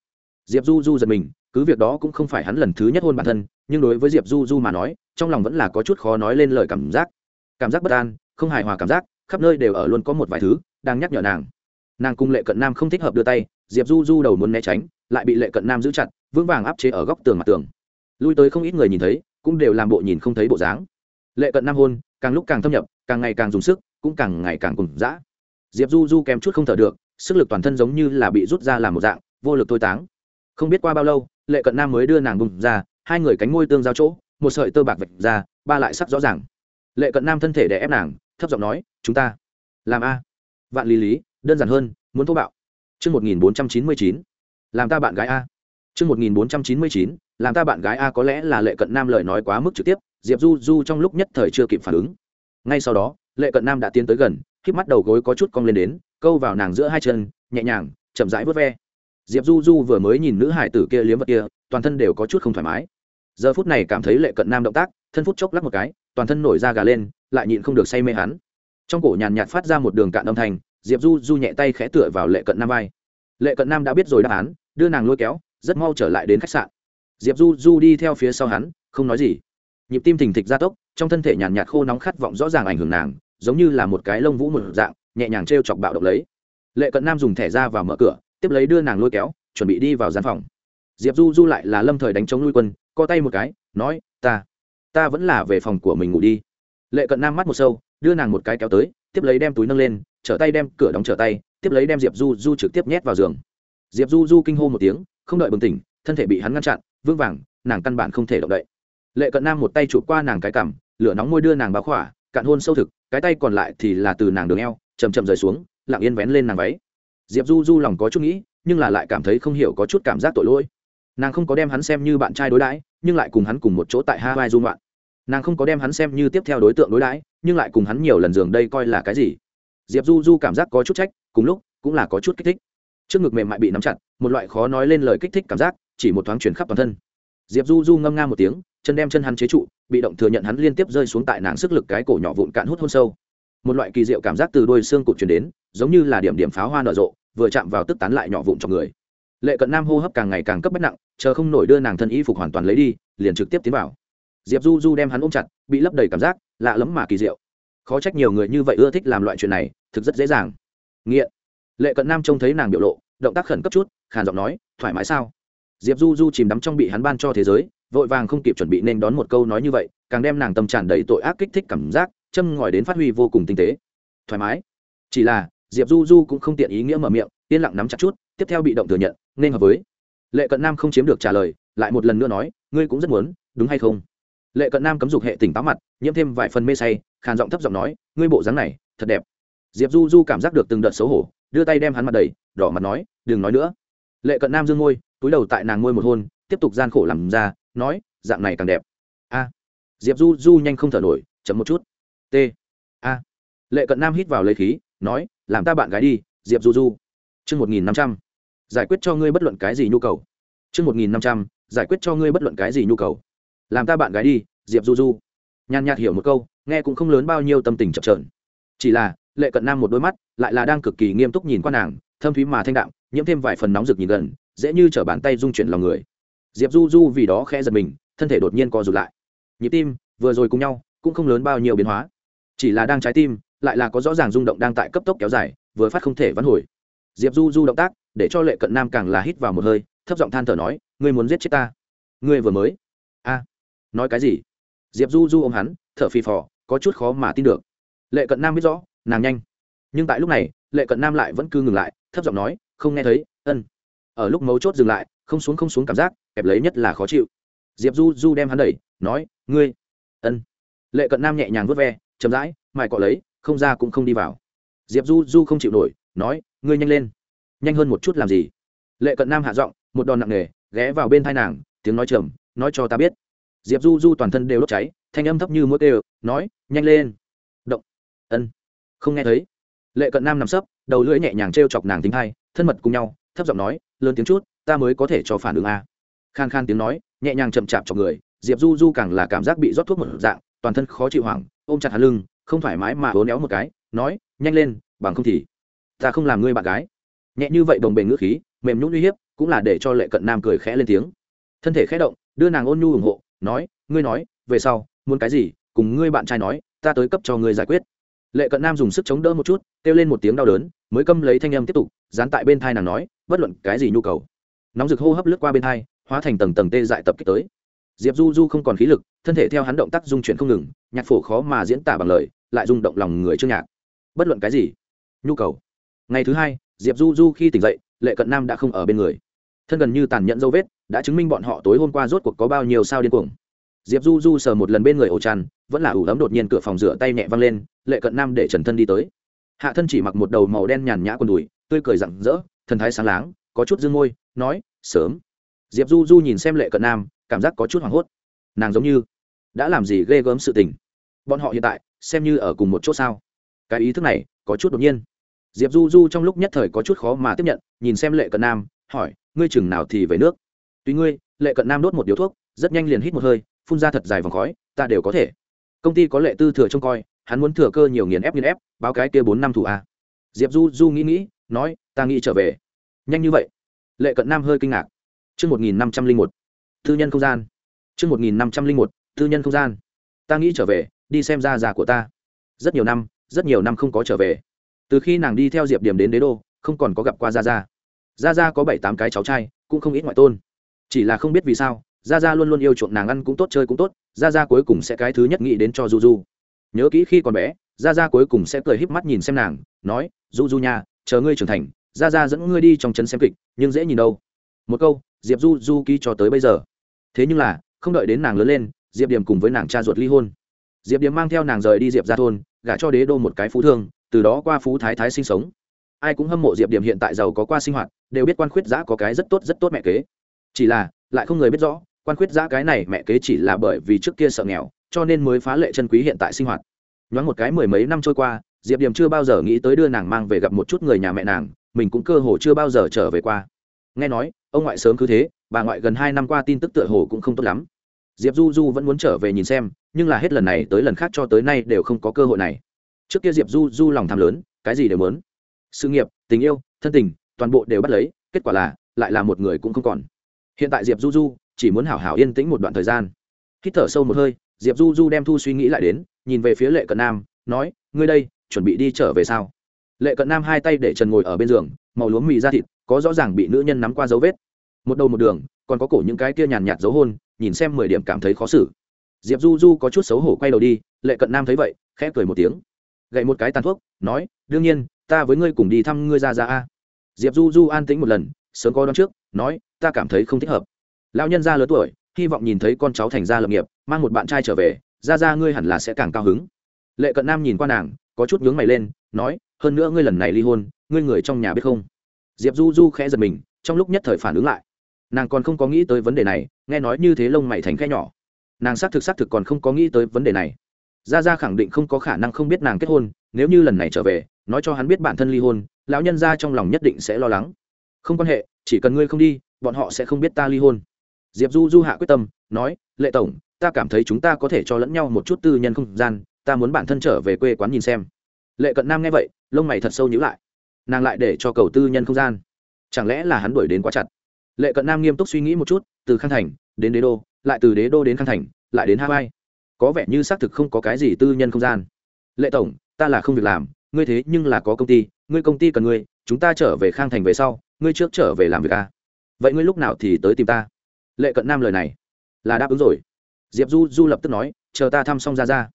Diệp du du giật mình, cứ việc đó cũng không phải hắn lần thứ nhất hôn bản thân, nhưng đối với diệp du du mà nói, trong lòng vẫn là có chút khó nói lên lời cảm giác. Cảm giác bất an, không hài hòa cảm giác, khắp nơi đều ở luôn có một vài thứ đang nhắc nhở nàng. Nàng cùng lệ cận nam không thích hợp đưa tay, diệp du du đầu muốn né tránh, lại bị lệ cận nam giữ chặt, vững vàng áp chế ở góc tường mặt tường. Lui tới không ít người nhìn thấy, cũng đều làm bộ nhìn không thấy bộ dáng. Lệ cận nam hôn, càng lúc càng thâm nhập, càng ngày càng dùng sức, cũng càng ngày càng cùng dã. Diệp du du kèm chút không thở được, sức lực toàn thân giống như là bị rút ra làm một dạng, vô lực thôi táng. Không biết qua bao lâu, lệ cận nam mới đưa nàng bùng ra, hai người cánh môi tương giao chỗ, một sợi tơ bạc vạch ra, ba lại sắc rõ ràng. Lệ cận nam thân thể đè ép nàng, thấp giọng nói, chúng ta, làm a vạn lý lý đơn giản hơn muốn thô bạo trương một nghìn bốn trăm chín mươi chín làm ta bạn gái a. trương một nghìn bốn trăm chín mươi chín làm ta bạn gái a có lẽ là lệ cận nam lời nói quá mức trực tiếp, Diệp Du Du trong lúc nhất thời chưa kịp phản ứng. Ngay sau đó, lệ cận nam đã tiến tới gần, khép mắt đầu gối có chút cong lên đến, câu vào nàng giữa hai chân, nhẹ nhàng, chậm rãi vuốt ve. Diệp Du Du vừa mới nhìn nữ hải tử kia liếm vật kia, toàn thân đều có chút không thoải mái. Giờ phút này cảm thấy lệ cận nam động tác, thân phút chốc lắc một cái, toàn thân nổi da gà lên, lại nhịn không được say mê hắn. Trong cổ nhàn nhạt phát ra một đường cạn âm thanh, Diệp Du Du nhẹ tay khẽ tựa vào lệ cận nam vai. Lệ cận nam đã biết rồi đáp án đưa nàng lôi kéo rất mau trở lại đến khách sạn. Diệp du du đi theo phía sau hắn không nói gì. Nhịp tim thình thịch gia tốc trong thân thể nhàn nhạt khô nóng khát vọng rõ ràng ảnh hưởng nàng giống như là một cái lông vũ một dạng nhẹ nhàng t r e o chọc bạo động lấy. Lệ cận nam dùng thẻ ra và mở cửa tiếp lấy đưa nàng lôi kéo chuẩn bị đi vào gian phòng. Diệp du du lại là lâm thời đánh chống nuôi quân co tay một cái nói ta ta vẫn là về phòng của mình ngủ đi. Lệ cận nam mắt một sâu đưa nàng một cái kéo tới, tiếp lấy đem túi nâng lên, trở tay đem cửa đóng trở tay, tiếp lấy đem diệp du du trực tiếp nhét vào giường. Diệp du du kinh hô một tiếng, không đợi bừng tỉnh, thân thể bị hắn ngăn chặn vững vàng, nàng căn bản không thể động đậy. Lệ cận nam một tay chụp qua nàng cái cằm, lửa nóng môi đưa nàng báo khỏa, cạn hôn sâu thực, cái tay còn lại thì là từ nàng đường eo chầm chậm rời xuống, lặng yên vén lên nàng váy. Diệp du du lòng có chút nghĩ, nhưng là lại cảm thấy không hiểu có chút cảm giác tội lỗi. Nàng không có đem hắn xem như bạn trai đối đãi, nhưng lại cùng hắn cùng một chỗ tại hawaii dung loạn nàng không có đem hắn xem như tiếp theo đối tượng đối đãi, nhưng lại cùng hắn nhiều lần giường đây coi là cái gì. Diệp du du cảm giác có chút trách, cùng lúc, cũng là có chút kích thích. Trước ngực mềm mại bị nắm chặt, một loại khó nói lên lời kích thích cảm giác, chỉ một thoáng chuyển khắp toàn thân. Diệp du du ngâm nga một tiếng, chân đem chân hắn chế trụ, bị động thừa nhận hắn liên tiếp rơi xuống tại nàng sức lực cái cổ nhỏ vụn cạn hút hôn sâu. Một loại kỳ diệu cảm giác từ đôi xương cụt chuyển đến, giống như là điểm điểm pháo hoa nở rộ, vừa chạm vào tức tán lại nhỏ vụn trong người. Lệ cận nam hô hấp càng ngày càng cấp bách nặng, chờ không nổi đưa nàng thân y phục hoàn toàn lấy đi, liền trực tiếp tiến vào diệp du du đem hắn ôm chặt, bị lấp đầy cảm giác, lạ lẫm mà kỳ diệu. Khó trách nhiều người như vậy ưa thích làm loại chuyện này, thực rất dễ dàng. Nghiện. Lệ cận nam trông thấy nàng biểu lộ, động tác khẩn cấp chút, khàn giọng nói, thoải mái sao? Diệp du du chìm đắm trong bị hắn ban cho thế giới, vội vàng không kịp chuẩn bị nên đón một câu nói như vậy, càng đem nàng tâm tràn đầy tội ác kích thích cảm giác, châm ngòi đến phát huy vô cùng tinh tế. Thoải mái. Chỉ là, diệp du du cũng không tiện ý nghĩa mở miệng, yên lặng nắm chặt chút, tiếp theo bị động thừa nhận, nên hợp với. Lệ cận nam không chiếm được trả lời, lại một lần nữa nói, ngươi cũng rất muốn, đúng hay không? Lệ cận nam cấm dục hệ tỉnh táo mặt, nhiễm thêm vài phần mê say, khàn giọng thấp giọng nói, ngươi bộ dáng này, thật đẹp. Diệp du du cảm giác được từng đợt xấu hổ, đưa tay đem hắn mặt đầy đỏ mặt nói, đừng nói nữa. Lệ cận nam dương môi, túi đầu tại nàng môi một hôn, tiếp tục gian khổ làm ra, nói, dạng này càng đẹp. A. Diệp du du nhanh không thở nổi chấm một chút. T. A. Lệ cận nam hít vào lấy khí, nói, làm ta bạn gái đi, diệp du du. Chương một nghìn năm trăm. Giải quyết cho ngươi bất luận cái gì nhu cầu. Chương một nghìn năm trăm. Giải quyết cho ngươi bất luận cái gì nhu cầu làm ta bạn gái đi, diệp du du. Nhàn nhạt hiểu một câu, nghe cũng không lớn bao nhiêu tâm tình chập trờn chỉ là, lệ cận nam một đôi mắt lại là đang cực kỳ nghiêm túc nhìn qua nàng, thâm thúy mà thanh đạm, nhiễm thêm vài phần nóng rực nhìn gần, dễ như t bàn tay dung chuyển lòng người. Diệp du du vì đó khẽ giật mình, thân thể đột nhiên co rụt lại. Nhịp tim, vừa rồi cùng nhau, cũng không lớn bao nhiêu biến hóa. Chỉ là đang trái tim, lại là có rõ ràng rung động đang tại cấp tốc kéo dài, vừa phát không thể vãn hồi. Diệp du du động tác, để cho lệ cận nam càng là hít vào một hơi, thấp giọng than thở nói, ngươi muốn giết chết ta? Ngươi vừa mới nói cái gì? Diệp du du ôm hắn, thở phì phò, có chút khó mà tin được. Lệ cận nam biết rõ, nàng nhanh. Nhưng tại lúc này, lệ cận nam lại vẫn cứ ngừng lại, thấp giọng nói, không nghe thấy, ân. Ở lúc mấu chốt dừng lại, không xuống không xuống cảm giác, kẹp lấy nhất là khó chịu. Diệp du du đem hắn đẩy, nói, ngươi. Ân. Lệ cận nam nhẹ nhàng vớt ve, chậm rãi mài cọ lấy, không ra cũng không đi vào. Diệp du du không chịu nổi, nói, ngươi nhanh lên. Nhanh hơn một chút làm gì? Lệ cận nam hạ giọng, một đòn nặng nề, ghé vào bên thai nàng, tiếng nói trầm, nói cho ta biết diệp du du toàn thân đều đốt cháy, thanh âm thấp như mũi đều nói, nhanh lên. Động. Ân. Không nghe thấy. Lệ cận nam nằm sấp, đầu lưỡi nhẹ nhàng t r e o chọc nàng tính hai, thân mật cùng nhau, thấp giọng nói, lớn tiếng chút, ta mới có thể cho phản ứng a. Khan khan tiếng nói, nhẹ nhàng chậm chạp chọc người, diệp du du càng là cảm giác bị rót thuốc một dạng, toàn thân khó chịu hoảng, ôm chặt hắn lưng, không thoải mái mà hố néo một cái, nói, nhanh lên, bằng không thì ta không làm ngươi bạn gái. Nhẹ như vậy đồng bền ngữ khí, mềm nhún uy hiếp, cũng là để cho lệ cận nam cười khẽ lên tiếng. Thân thể khẽ động, đưa nàng ôn nhu ủng hộ nói, ngươi nói, về sau, muốn cái gì, cùng ngươi bạn trai nói, ta tới cấp cho ngươi giải quyết. Lệ cận nam dùng sức chống đỡ một chút, kêu lên một tiếng đau đớn, mới câm lấy thanh âm tiếp tục, dán tại bên thai nàng nói, bất luận cái gì nhu cầu. Nóng rực hô hấp lướt qua bên thai, hóa thành tầng tầng tê dại tập kích tới. Diệp du du không còn khí lực, thân thể theo hắn động tác dung chuyển không ngừng, nhạc phổ khó mà diễn tả bằng lời, lại rung động lòng người chương nhạc. Bất luận cái gì, nhu cầu. Ngày thứ hai, diệp du du khi tỉnh dậy, lệ cận nam đã không ở bên người. Thân gần như tàn nhẫn dấu vết đã chứng minh bọn họ tối hôm qua rốt cuộc có bao nhiêu sao điên cuồng. Diệp du du sờ một lần bên người ổ tràn vẫn là ủ ấm đột nhiên cửa phòng rửa tay nhẹ văng lên, lệ cận nam để trần thân đi tới. Hạ thân chỉ mặc một đầu màu đen nhàn nhã quần đùi, tươi cười rặng rỡ, thần thái sáng láng, có chút dương môi, nói, sớm. Diệp du du nhìn xem lệ cận nam, cảm giác có chút hoảng hốt. Nàng giống như đã làm gì ghê gớm sự tình. Bọn họ hiện tại xem như ở cùng một chỗ sao? Cái ý thức này có chút đột nhiên. Diệp du du trong lúc nhất thời có chút khó mà tiếp nhận, nhìn xem lệ cận nam, hỏi, ngươi chừng nào thì về nước? Tùy ngươi, lệ cận nam đốt một điếu thuốc, rất nhanh liền hít một hơi, phun ra thật dài vòng khói, ta đều có thể. Công ty có lệ tư thừa trông coi, hắn muốn thừa cơ nhiều nghiền ép nghiền ép, báo cái kia bốn năm thủ a. Diệp du du nghĩ nghĩ, nói, ta nghĩ trở về. Nhanh như vậy. Lệ cận nam hơi kinh ngạc. Chương một nghìn năm trăm linh một. Tư nhân không gian. Chương một nghìn năm trăm linh một. Tư nhân không gian. Ta nghĩ trở về, đi xem ra già của ta. Rất nhiều năm, rất nhiều năm không có trở về. Từ khi nàng đi theo diệp điểm đến đế đô, không còn có gặp qua gia gia. Gia gia có bảy tám cái cháu trai, cũng không ít ngoại tôn chỉ là không biết vì sao, gia gia luôn luôn yêu chuộng nàng ăn cũng tốt, chơi cũng tốt, gia gia cuối cùng sẽ cái thứ nhất nghĩ đến cho du du nhớ kỹ khi còn bé, gia gia cuối cùng sẽ cười híp mắt nhìn xem nàng, nói du du nha, chờ ngươi trưởng thành, gia gia dẫn ngươi đi trong trấn xem kịch, nhưng dễ nhìn đâu. Một câu, diệp du du ký cho tới bây giờ. Thế nhưng là, không đợi đến nàng lớn lên, diệp điểm cùng với nàng cha ruột ly hôn. Diệp điểm mang theo nàng rời đi diệp ra thôn, gả cho đế đô một cái phú thương, từ đó qua phú thái thái sinh sống. Ai cũng hâm mộ diệp điểm hiện tại giàu có qua sinh hoạt, đều biết quan khuyết giã có cái rất tốt rất tốt mẹ kế chỉ là, lại không người biết rõ, quan khuyết giã cái này mẹ kế chỉ là bởi vì trước kia sợ nghèo, cho nên mới phá lệ chân quý hiện tại sinh hoạt. Nhoáng một cái mười mấy năm trôi qua, diệp điểm chưa bao giờ nghĩ tới đưa nàng mang về gặp một chút người nhà mẹ nàng, mình cũng cơ hồ chưa bao giờ trở về qua. Nghe nói, ông ngoại sớm cứ thế, bà ngoại gần hai năm qua tin tức tựa hồ cũng không tốt lắm. Diệp du du vẫn muốn trở về nhìn xem, nhưng là hết lần này tới lần khác cho tới nay đều không có cơ hội này. Trước kia diệp du du lòng tham lớn, cái gì đều muốn. Sự nghiệp, tình yêu, thân tình, toàn bộ đều bắt lấy, kết quả là, lại là một người cũng không còn hiện tại diệp du du chỉ muốn hảo hảo yên tĩnh một đoạn thời gian. Hít thở sâu một hơi, diệp du du đem thu suy nghĩ lại đến, nhìn về phía lệ cận nam, nói, ngươi đây, chuẩn bị đi trở về sao? Lệ cận nam hai tay để trần ngồi ở bên giường, màu lúa mì ra thịt, có rõ ràng bị nữ nhân nắm qua dấu vết. Một đầu một đường, còn có cổ những cái kia nhàn nhạt dấu hôn, nhìn xem mười điểm cảm thấy khó xử. Diệp du du có chút xấu hổ quay đầu đi, lệ cận nam thấy vậy, khẽ cười một tiếng. Gậy một cái tàn thuốc, nói, đương nhiên, ta với ngươi cùng đi thăm ngươi ra ra a. Diệp du du an tĩnh một lần sớm có đón trước, nói, ta cảm thấy không thích hợp. Lão nhân gia lớn tuổi, hy vọng nhìn thấy con cháu thành gia lập nghiệp, mang một bạn trai trở về ra ra ngươi hẳn là sẽ càng cao hứng. Lệ cận nam nhìn qua nàng, có chút nhướng mày lên, nói, hơn nữa ngươi lần này ly hôn, ngươi người trong nhà biết không? Diệp du du khẽ giật mình, trong lúc nhất thời phản ứng lại. Nàng còn không có nghĩ tới vấn đề này, nghe nói như thế lông mày thành khe nhỏ. Nàng xác thực xác thực còn không có nghĩ tới vấn đề này. Gia gia khẳng định không có khả năng không biết nàng kết hôn, nếu như lần này trở về, nói cho hắn biết bản thân ly hôn, lão nhân gia trong lòng nhất định sẽ lo lắng. Không quan hệ chỉ cần ngươi không đi, bọn họ sẽ không biết ta ly hôn. Diệp du du hạ quyết tâm, nói, lệ tổng, ta cảm thấy chúng ta có thể cho lẫn nhau một chút tư nhân không gian, ta muốn bản thân trở về quê quán nhìn xem. Lệ cận nam nghe vậy, lông mày thật sâu nhữ lại. Nàng lại để cho cầu tư nhân không gian. Chẳng lẽ là hắn đuổi đến quá chặt? Lệ cận nam nghiêm túc suy nghĩ một chút, từ khang thành, đến đế đô, lại từ đế đô đến khang thành, lại đến hawaii. Có vẻ như xác thực không có cái gì tư nhân không gian. Lệ tổng, ta là không việc làm, ngươi thế nhưng là có công ty, ngươi công ty cần ngươi, chúng ta trở về khang thành về sau ngươi trước trở về làm việc à? vậy ngươi lúc nào thì tới tìm ta? Lệ cận nam lời này là đáp ứng rồi. Diệp du du lập tức nói, chờ ta thăm xong ra ra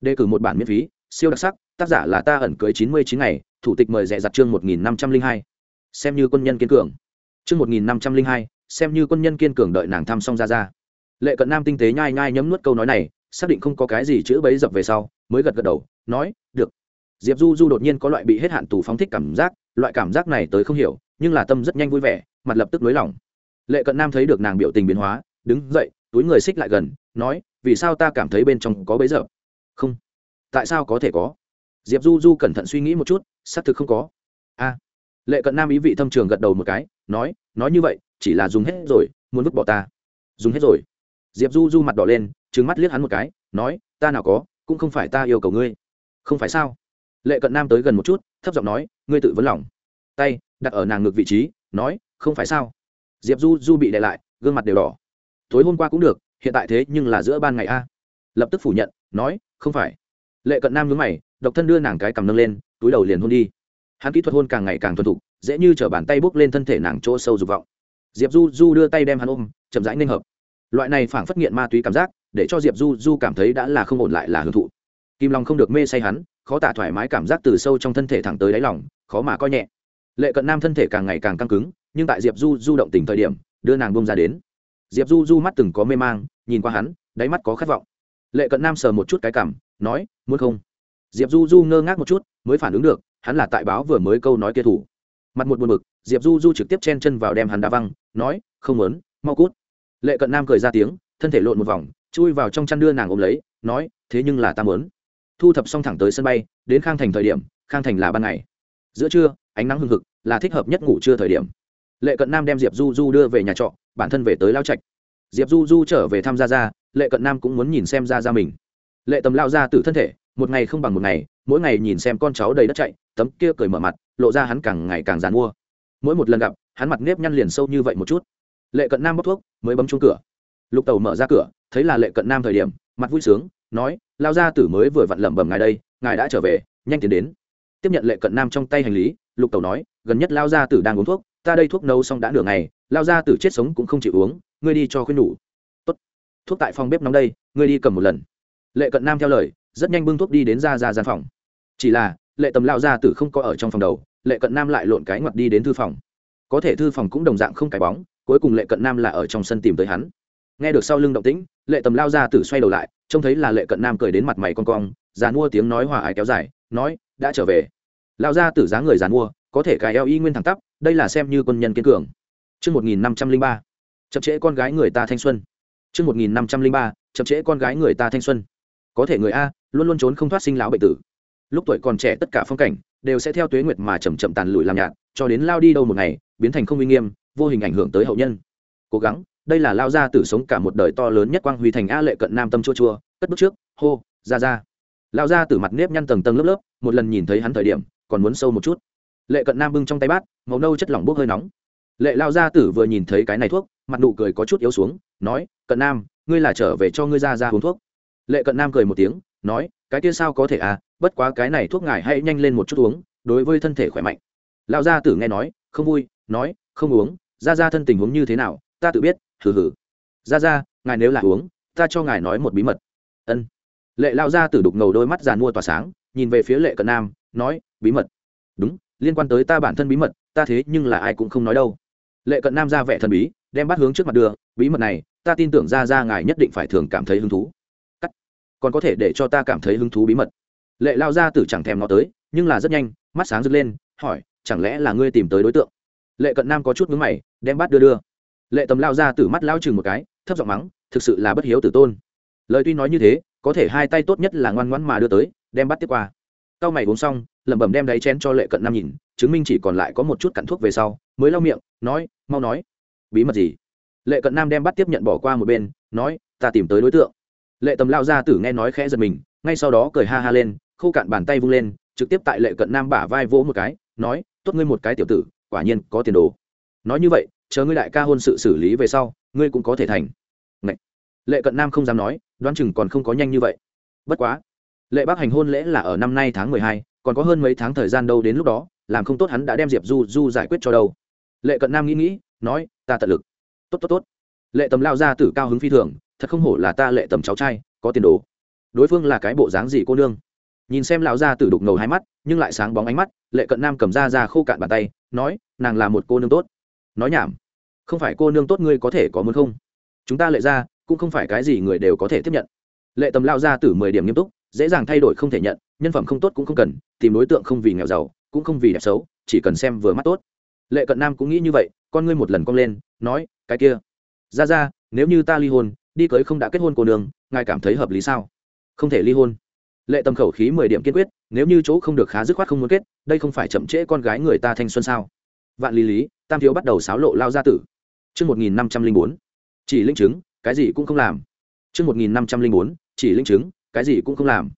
đề cử một bản miễn phí, siêu đặc sắc, tác giả là ta ẩn cưới chín mươi chín ngày, thủ tịch mời rẻ giặt chương một nghìn năm trăm linh hai. Xem như quân nhân kiên cường. Chương một nghìn năm trăm linh hai, xem như quân nhân kiên cường đợi nàng thăm xong ra ra lệ cận nam tinh tế nhai nhai nhấm nuốt câu nói này, xác định không có cái gì chữ bấy dập về sau, mới gật gật đầu, nói, được. Diệp du du đột nhiên có loại bị hết hạn tù phóng thích cảm giác, loại cảm giác này tới không hiểu nhưng là tâm rất nhanh vui vẻ, mặt lập tức nới lỏng. Lệ cận nam thấy được nàng biểu tình biến hóa, đứng dậy, túi người xích lại gần, nói, vì sao ta cảm thấy bên trong có bấy giờ? Không. Tại sao có thể có? Diệp du du cẩn thận suy nghĩ một chút, xác thực không có. A. Lệ cận nam ý vị thâm trường gật đầu một cái, nói nói như vậy, chỉ là dùng hết rồi, muốn vứt bỏ ta. Dùng hết rồi? Diệp du du mặt đỏ lên trứng mắt liếc hắn một cái, nói, ta nào có, cũng không phải ta yêu cầu ngươi. Không phải sao? Lệ cận nam tới gần một chút, thấp giọng nói, ngươi tự vấn lòng. Tay đặt ở nàng ngược vị trí, nói, không phải sao? Diệp du du bị đè lại, gương mặt đều đỏ. Tối hôm qua cũng được, hiện tại thế nhưng là giữa ban ngày a. Lập tức phủ nhận, nói, không phải. Lệ cận nam nhớ mày, độc thân đưa nàng cái cầm nâng lên, túi đầu liền hôn đi. Hắn kỹ thuật hôn càng ngày càng thuần thục, dễ như t bàn tay bốc lên thân thể nàng chỗ sâu dục vọng. Diệp du du đưa tay đem hắn ôm, chậm rãi ninh hợp. Loại này phảng phất nghiện ma túy cảm giác, để cho diệp du du cảm thấy đã là không ổn lại là hưởng thụ. Kim long không được mê say hắn, khó tả thoải mái cảm giác từ sâu trong thân thể thẳng tới đáy lòng, khó mà coi nhẹ lệ cận nam thân thể càng ngày càng căng cứng, nhưng tại diệp du du động tình thời điểm, đưa nàng bông ra đến. Diệp du du mắt từng có mê mang, nhìn qua hắn, đáy mắt có khát vọng. Lệ cận nam sờ một chút cái cảm, nói, muốn không? Diệp du du ngơ ngác một chút, mới phản ứng được, hắn là tại báo vừa mới câu nói kia thủ. Mặt một buồn bực, diệp du du trực tiếp chen chân vào đem hắn đá văng, nói, không muốn, mau cút. Lệ cận nam cười ra tiếng, thân thể lộn một vòng, chui vào trong chăn đưa nàng ôm lấy, nói, thế nhưng là ta muốn. Thu thập xong thẳng tới sân bay, đến khang thành thời điểm, khang thành là ban ngày. Giữa trưa ánh nắng hưng hực, là thích hợp nhất ngủ trưa thời điểm. Lệ cận nam đem diệp du du đưa về nhà trọ, bản thân về tới lao trạch. Diệp du du trở về thăm gia gia, lệ cận nam cũng muốn nhìn xem gia gia mình. Lệ tầm lao ra từ thân thể, một ngày không bằng một ngày, mỗi ngày nhìn xem con cháu đầy đất chạy, tấm kia cười mở mặt, lộ ra hắn càng ngày càng dàn mua. Mỗi một lần gặp, hắn mặt nếp nhăn liền sâu như vậy một chút. Lệ cận nam bốc thuốc, mới bấm chung cửa. Lục tàu mở ra cửa, thấy là lệ cận nam thời điểm, mặt vui sướng, nói, lao ra tử mới vừa vặn lẩm bẩm ngài đây, ngài đã trở về, nhanh tiến đến. Tiếp nhận lệ cận nam trong tay hành lý lục Tẩu nói, gần nhất lao gia tử đang uống thuốc, ta đây thuốc nấu xong đã nửa ngày, lao gia tử chết sống cũng không chịu uống, ngươi đi cho khuyên nhủ. Tốt. Thuốc tại phòng bếp nóng đây, ngươi đi cầm một lần. Lệ cận nam theo lời, rất nhanh bưng thuốc đi đến ra ra gian phòng. Chỉ là, lệ tầm lao gia tử không có ở trong phòng đầu, lệ cận nam lại lộn cái ngoặt đi đến thư phòng. Có thể thư phòng cũng đồng dạng không cái bóng, cuối cùng lệ cận nam là ở trong sân tìm tới hắn. Nghe được sau lưng động tĩnh, lệ tầm lao gia tử xoay đầu lại, trông thấy là lệ cận nam cười đến mặt mày con cong, già mua tiếng nói hòa ái kéo dài, nói, đã trở về lao gia tử giá người dàn mua có thể cài eo y nguyên thẳng tắp đây là xem như quân nhân kiên cường Trước 1503, chậm trễ con gái người ta thanh xuân. Trước 1503, chậm trễ con gái người ta thanh xuân. Có thể người A, luôn luôn trốn không thoát sinh lão bệnh tử. Lúc tuổi còn trẻ tất cả phong cảnh đều sẽ theo tuế nguyệt mà chậm chậm tàn lụi làm nhạt, cho đến lao đi đâu một ngày, biến thành không uy nghiêm, vô hình ảnh hưởng tới hậu nhân. Cố gắng, đây là lao gia tử sống cả một đời to lớn nhất quang huy thành a lệ cận nam tâm chua chua, cất bước trước, hô, ra ra. Lao gia tử mặt nếp nhăn tầng tầng lớp lớp, một lần nhìn thấy hắn thời điểm, còn muốn sâu một chút. Lệ cận nam bưng trong tay bát, màu nâu chất lỏng bốc hơi nóng. Lệ lao gia tử vừa nhìn thấy cái này thuốc, mặt nụ cười có chút yếu xuống, nói, cận nam, ngươi là trở về cho ngươi ra ra uống thuốc. Lệ cận nam cười một tiếng, nói, cái kia sao có thể à bất quá cái này thuốc ngài hãy nhanh lên một chút uống, đối với thân thể khỏe mạnh. Lao gia tử nghe nói, không vui, nói, không uống, ra ra thân tình huống như thế nào, ta tự biết, hừ hừ. Ra ra, ngài nếu là uống, ta cho ngài nói một bí mật. Ân. Lệ lao gia tử đục ngầu đôi mắt giàn mua tỏa sáng, nhìn về phía lệ cận nam, nói bí mật. Đúng, liên quan tới ta bản thân bí mật, ta thế nhưng là ai cũng không nói đâu. Lệ cận nam ra vẻ thần bí, đem bắt hướng trước mặt đưa, bí mật này, ta tin tưởng ra ra ngài nhất định phải thường cảm thấy hứng thú. Cắt. Còn có thể để cho ta cảm thấy hứng thú bí mật. Lệ lao ra tử chẳng thèm nó tới, nhưng là rất nhanh, mắt sáng rực lên, hỏi, chẳng lẽ là ngươi tìm tới đối tượng? Lệ cận nam có chút mướn mày, đem bắt đưa đưa. Lệ tầm lao ra tử mắt lao chừng một cái, thấp giọng mắng, thực sự là bất hiếu tử tôn. Lời tuy nói như thế, có thể hai tay tốt nhất là ngoan ngoãn mà đưa tới, đem bắt tiếp qua. Cao mày uống xong lẩm bẩm đem đáy chén cho lệ cận nam nhìn, chứng minh chỉ còn lại có một chút cặn thuốc về sau, mới lau miệng, nói, mau nói. Bí mật gì? Lệ cận nam đem bắt tiếp nhận bỏ qua một bên, nói, ta tìm tới đối tượng. Lệ tầm lao ra tử nghe nói khẽ giật mình, ngay sau đó cười ha ha lên, khô cạn bàn tay vung lên, trực tiếp tại lệ cận nam bả vai vỗ một cái, nói, tốt ngươi một cái tiểu tử, quả nhiên có tiền đồ. Nói như vậy, chờ ngươi đại ca hôn sự xử lý về sau, ngươi cũng có thể thành. Ngậy. lệ cận nam không dám nói, đoán chừng còn không có nhanh như vậy. Bất quá, lệ bác hành hôn lễ là ở năm nay tháng mười hai còn có hơn mấy tháng thời gian đâu đến lúc đó, làm không tốt hắn đã đem diệp du du giải quyết cho đâu. Lệ cận nam nghĩ nghĩ, nói, ta tận lực. Tốt tốt tốt. Lệ tầm lao ra tử cao hứng phi thường, thật không hổ là ta lệ tầm cháu trai, có tiền đồ. Đối phương là cái bộ dáng gì cô nương? Nhìn xem lão gia tử đục ngầu hai mắt, nhưng lại sáng bóng ánh mắt, lệ cận nam cầm ra ra khô cạn bàn tay, nói, nàng là một cô nương tốt. Nói nhảm, không phải cô nương tốt ngươi có thể có muốn không? Chúng ta lệ ra cũng không phải cái gì người đều có thể tiếp nhận. Lệ tầm lao ra tử mười điểm nghiêm túc, dễ dàng thay đổi không thể nhận nhân phẩm không tốt cũng không cần tìm đối tượng không vì nghèo giàu cũng không vì đẹp xấu chỉ cần xem vừa mắt tốt. Lệ cận nam cũng nghĩ như vậy con ngươi một lần cong lên nói cái kia ra ra nếu như ta ly hôn đi cưới không đã kết hôn cô đường ngài cảm thấy hợp lý sao? Không thể ly hôn. Lệ tầm khẩu khí mười điểm kiên quyết nếu như chỗ không được khá dứt khoát không muốn kết đây không phải chậm trễ con gái người ta thanh xuân sao? Vạn lý lý tam thiếu bắt đầu xáo lộ lao ra tử. Trước 1504, chỉ linh chứng cái gì cũng không làm. Trước 1504, chỉ linh chứng cái gì cũng không làm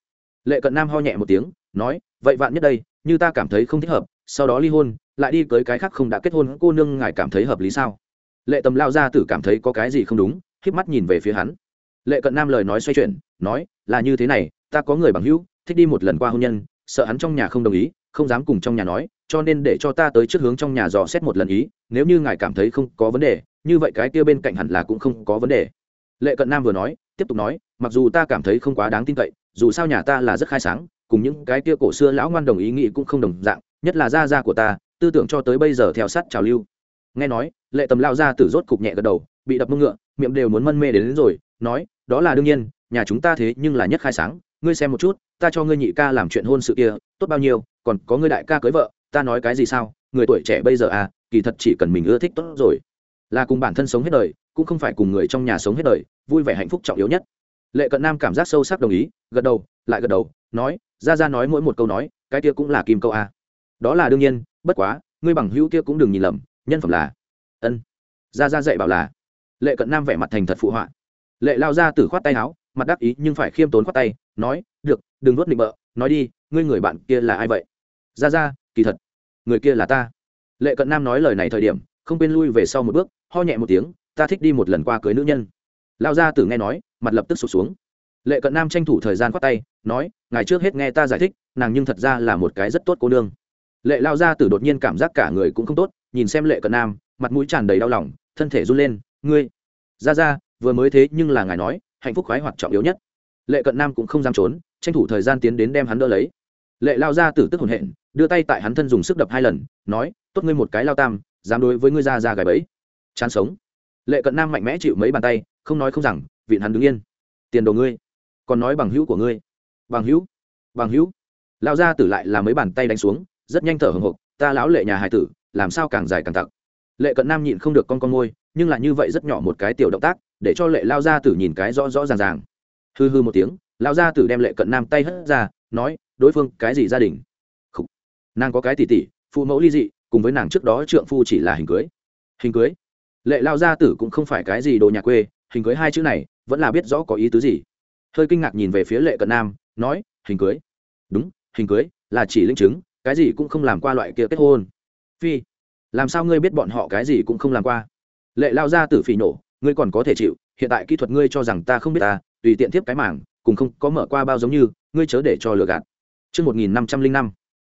lệ cận nam ho nhẹ một tiếng, nói, vậy vạn nhất đây, như ta cảm thấy không thích hợp, sau đó ly hôn, lại đi cưới cái khác không đã kết hôn, cô nương ngài cảm thấy hợp lý sao? Lệ tầm lao ra tử cảm thấy có cái gì không đúng k mắt nhìn về phía hắn. Lệ cận nam lời nói xoay chuyển, nói, là như thế này, ta có người bằng hữu, thích đi một lần qua hôn nhân, sợ hắn trong nhà không đồng ý, không dám cùng trong nhà nói, cho nên để cho ta tới trước hướng trong nhà dò xét một lần ý, nếu như ngài cảm thấy không có vấn đề, như vậy cái kia bên cạnh hẳn là cũng không có vấn đề. Lệ cận nam vừa nói, tiếp tục nói, mặc dù ta cảm thấy không quá đáng tin cậy dù sao nhà ta là rất khai sáng cùng những cái kia cổ xưa lão ngoan đồng ý nghĩ cũng không đồng dạng nhất là gia gia của ta tư tưởng cho tới bây giờ theo sát trào lưu. Nghe nói lệ tầm lao ra tử rốt cục nhẹ gật đầu bị đập mông ngựa miệng đều muốn mân mê đến, đến rồi nói đó là đương nhiên nhà chúng ta thế nhưng là nhất khai sáng ngươi xem một chút ta cho ngươi nhị ca làm chuyện hôn sự kia tốt bao nhiêu còn có ngươi đại ca cưới vợ ta nói cái gì sao người tuổi trẻ bây giờ à kỳ thật chỉ cần mình ưa thích tốt rồi. Là cùng bản thân sống hết đời cũng không phải cùng người trong nhà sống hết đời vui vẻ hạnh phúc trọng yếu nhất lệ cận nam cảm giác sâu sắc đồng ý, gật đầu, lại gật đầu, nói, ra ra nói mỗi một câu nói, cái kia cũng là kim câu a. Đó là đương nhiên, bất quá, ngươi bằng hữu kia cũng đừng nhìn lầm, nhân phẩm là ân. Ra ra dạy bảo là, lệ cận nam vẻ mặt thành thật phụ họa. Lệ lao ra từ khoát tay áo, mặt đắc ý nhưng phải khiêm tốn khoát tay, nói, được, đừng nuốt định bợ, nói đi, ngươi người bạn kia là ai vậy? Ra ra, kỳ thật, người kia là ta. Lệ cận nam nói lời này thời điểm, không quên lui về sau một bước, ho nhẹ một tiếng, ta thích đi một lần qua cưới nữ nhân. Lao ra từ nghe nói mặt lập tức sụt xuống. Lệ cận nam tranh thủ thời gian khoát tay, nói ngày trước hết nghe ta giải thích, nàng nhưng thật ra là một cái rất tốt cô nương. Lệ lao ra từ đột nhiên cảm giác cả người cũng không tốt, nhìn xem lệ cận nam, mặt mũi tràn đầy đau lòng, thân thể run lên, ngươi, ra ra, vừa mới thế nhưng là ngài nói, hạnh phúc khoái hoạt trọng yếu nhất. Lệ cận nam cũng không dám trốn, tranh thủ thời gian tiến đến đem hắn đỡ lấy. Lệ lao ra tử tức hồn hện, đưa tay tại hắn thân dùng sức đập hai lần, nói, tốt ngươi một cái lao tam, dám đối với ngươi ra ra gài bẫy. Chán sống. Lệ cận nam mạnh mẽ chịu mấy bàn tay, không nói không rằng vịn hắn đứng yên. Tiền đồ ngươi, còn nói bằng hữu của ngươi. Bằng hữu bằng hữu. Lao ra tử lại là mấy bàn tay đánh xuống, rất nhanh thở hồng hộc, ta lão lệ nhà hải tử, làm sao càng dài càng tặc. Lệ cận nam nhịn không được con con môi, nhưng là như vậy rất nhỏ một cái tiểu động tác, để cho lệ lao ra tử nhìn cái rõ rõ ràng ràng. Hư hư một tiếng lao ra tử đem lệ cận nam tay hất ra, nói, đối phương cái gì gia đình? Khủ. nàng có cái tỷ tỷ, phụ mẫu ly dị, cùng với nàng trước đó trượng phu chỉ là hình cưới. Hình cưới? Lệ lao gia tử cũng không phải cái gì đồ nhà quê, hình cưới hai chữ này vẫn là biết rõ có ý tứ gì. Hơi kinh ngạc nhìn về phía lệ cận nam nói hình cưới. Đúng hình cưới là chỉ linh chứng cái gì cũng không làm qua loại kia kết hôn. Phi làm sao ngươi biết bọn họ cái gì cũng không làm qua? Lệ lao ra tử phỉ nổ ngươi còn có thể chịu hiện tại kỹ thuật ngươi cho rằng ta không biết ta tùy tiện tiếp cái mảng cùng không có mở qua bao giống như ngươi chớ để cho lừa gạt. Trước 1505,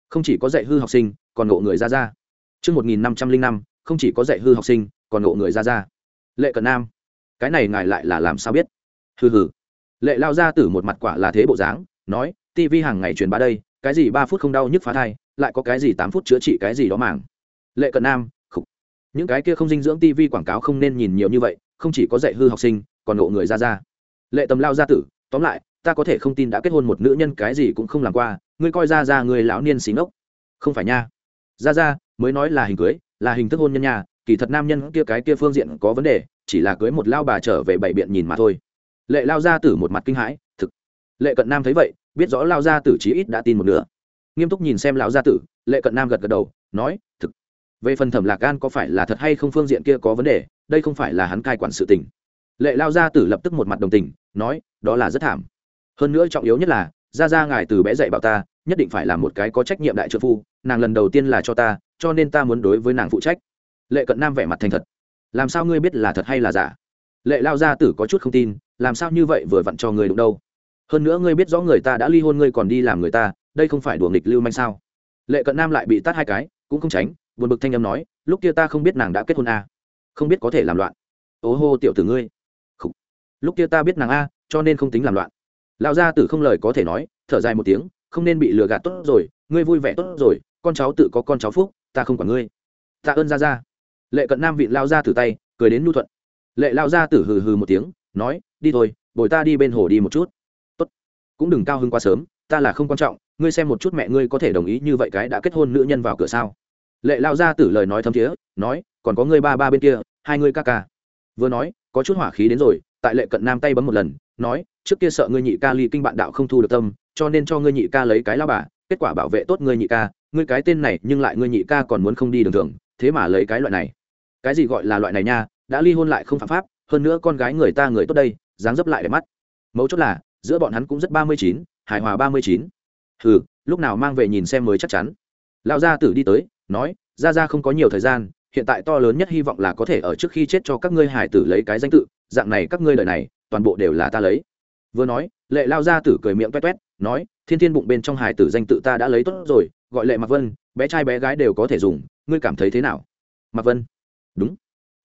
không chỉ có dạy hư học sinh, còn ngộ người ra ra. Trước 1505, không chỉ có dạy hư học sinh, còn ngộ người ra ra. Lệ Cận Nam, cái này ngài lại là làm sao biết? Hừ hừ. Lệ lao ra tử một mặt quả là thế bộ dáng, nói, tivi hàng ngày truyền bá đây, cái gì ba phút không đau nhức phá thai, lại có cái gì tám phút chữa trị cái gì đó màng Lệ Cận Nam, khục. Những cái kia không dinh dưỡng tivi quảng cáo không nên nhìn nhiều như vậy, không chỉ có dạy hư học sinh, còn ngộ người ra ra. Lệ Tầm lao ra tử, tóm lại, ta có thể không tin đã kết hôn một nữ nhân cái gì cũng không làm qua ngươi coi ra ra người lão niên xí ngốc không phải nha ra ra mới nói là hình cưới là hình thức hôn nhân nhà kỳ thật nam nhân kia cái kia phương diện có vấn đề chỉ là cưới một lao bà trở về bảy biện nhìn mà thôi. Lệ lao gia tử một mặt kinh hãi, thực. Lệ cận nam thấy vậy, biết rõ lao gia tử chí ít đã tin một nửa. Nghiêm túc nhìn xem lão gia tử, lệ cận nam gật gật đầu, nói, thực. Về phần thẩm lạc gan có phải là thật hay không phương diện kia có vấn đề, đây không phải là hắn cai quản sự tình. Lệ lao gia tử lập tức một mặt đồng tình, nói, đó là rất thảm. Hơn nữa trọng yếu nhất là ra ra ngài từ bé dạy bảo ta, nhất định phải là một cái có trách nhiệm đại trợ phu, nàng lần đầu tiên là cho ta, cho nên ta muốn đối với nàng phụ trách. Lệ cận nam vẻ mặt thành thật làm sao ngươi biết là thật hay là giả? Lệ lao gia tử có chút không tin, làm sao như vậy vừa vặn cho người đụng đâu? Hơn nữa ngươi biết rõ người ta đã ly hôn ngươi còn đi làm người ta, đây không phải đùa nghịch lưu manh sao? Lệ cận nam lại bị tát hai cái, cũng không tránh, buồn bực thanh âm nói, lúc kia ta không biết nàng đã kết hôn a không biết có thể làm loạn. Ố hô, tiểu tử ngươi. Khủ. lúc kia ta biết nàng a, cho nên không tính làm loạn. Lão gia tử không lời có thể nói, thở dài một tiếng, không nên bị lừa gạt tốt rồi, ngươi vui vẻ tốt rồi, con cháu tự có con cháu phúc, ta không quản ngươi. Tạ ơn ra ra lệ cận nam vịn lao ra từ tay, cười đến nhu thuận. Lệ lao ra tử hừ hừ một tiếng, nói, đi thôi, bồi ta đi bên hồ đi một chút. Tốt. Cũng đừng cao hơn quá sớm, ta là không quan trọng, ngươi xem một chút mẹ ngươi có thể đồng ý như vậy cái đã kết hôn nữ nhân vào cửa sao? Lệ lao ra tử lời nói thấm thiế, nói, còn có ngươi ba ba bên kia, hai ngươi ca ca. Vừa nói, có chút hỏa khí đến rồi, tại lệ cận nam tay bấm một lần, nói, trước kia sợ ngươi nhị ca ly kinh bạn đạo không thu được tâm, cho nên cho ngươi nhị ca lấy cái lao bà, kết quả bảo vệ tốt ngươi nhị ca, ngươi cái tên này nhưng lại ngươi nhị ca còn muốn không đi đường thường thế mà lấy cái loại này cái gì gọi là loại này nha, đã ly hôn lại không phạm pháp, hơn nữa con gái người ta người tốt đây, dáng dấp lại đẹp mắt. Mấu chốt là, giữa bọn hắn cũng rất ba mươi chín, hài hòa ba mươi chín. Ừ lúc nào mang về nhìn xem mới chắc chắn. Lão gia tử đi tới, nói ra ra không có nhiều thời gian, hiện tại to lớn nhất hy vọng là có thể ở trước khi chết cho các ngươi hải tử lấy cái danh tự, dạng này các ngươi lời này, toàn bộ đều là ta lấy. Vừa nói, lệ lao gia tử cười miệng toét toét nói, thiên thiên bụng bên trong hải tử danh tự ta đã lấy tốt rồi, gọi lệ mặc vân, bé trai bé gái đều có thể dùng, ngươi cảm thấy thế nào? Mặc vân đúng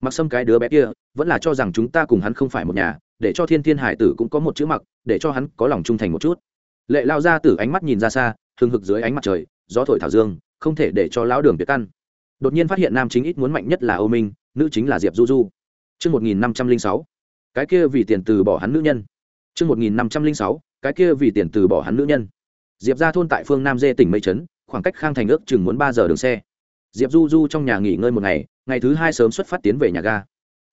mặc sâm cái đứa bé kia vẫn là cho rằng chúng ta cùng hắn không phải một nhà để cho thiên thiên hải tử cũng có một chữ mặc để cho hắn có lòng trung thành một chút lệ lao ra từ ánh mắt nhìn ra xa hừng hực dưới ánh mặt trời gió thổi thảo dương không thể để cho lão đường tuyệt căn đột nhiên phát hiện nam chính ít muốn mạnh nhất là âu minh nữ chính là diệp du du Trước 1506, cái kia vì tiền từ bỏ hắn nữ nhân. Trước 1506, cái kia vì tiền từ bỏ hắn nữ nhân. Diệp ra thôn tại phương Nam Dê tỉnh Mây Trấn, khoảng cách Khang Thành ước chừng muốn ba giờ đường xe. Diệp Du Du trong nhà nghỉ ngơi một ngày, ngày thứ hai sớm xuất phát tiến về nhà ga.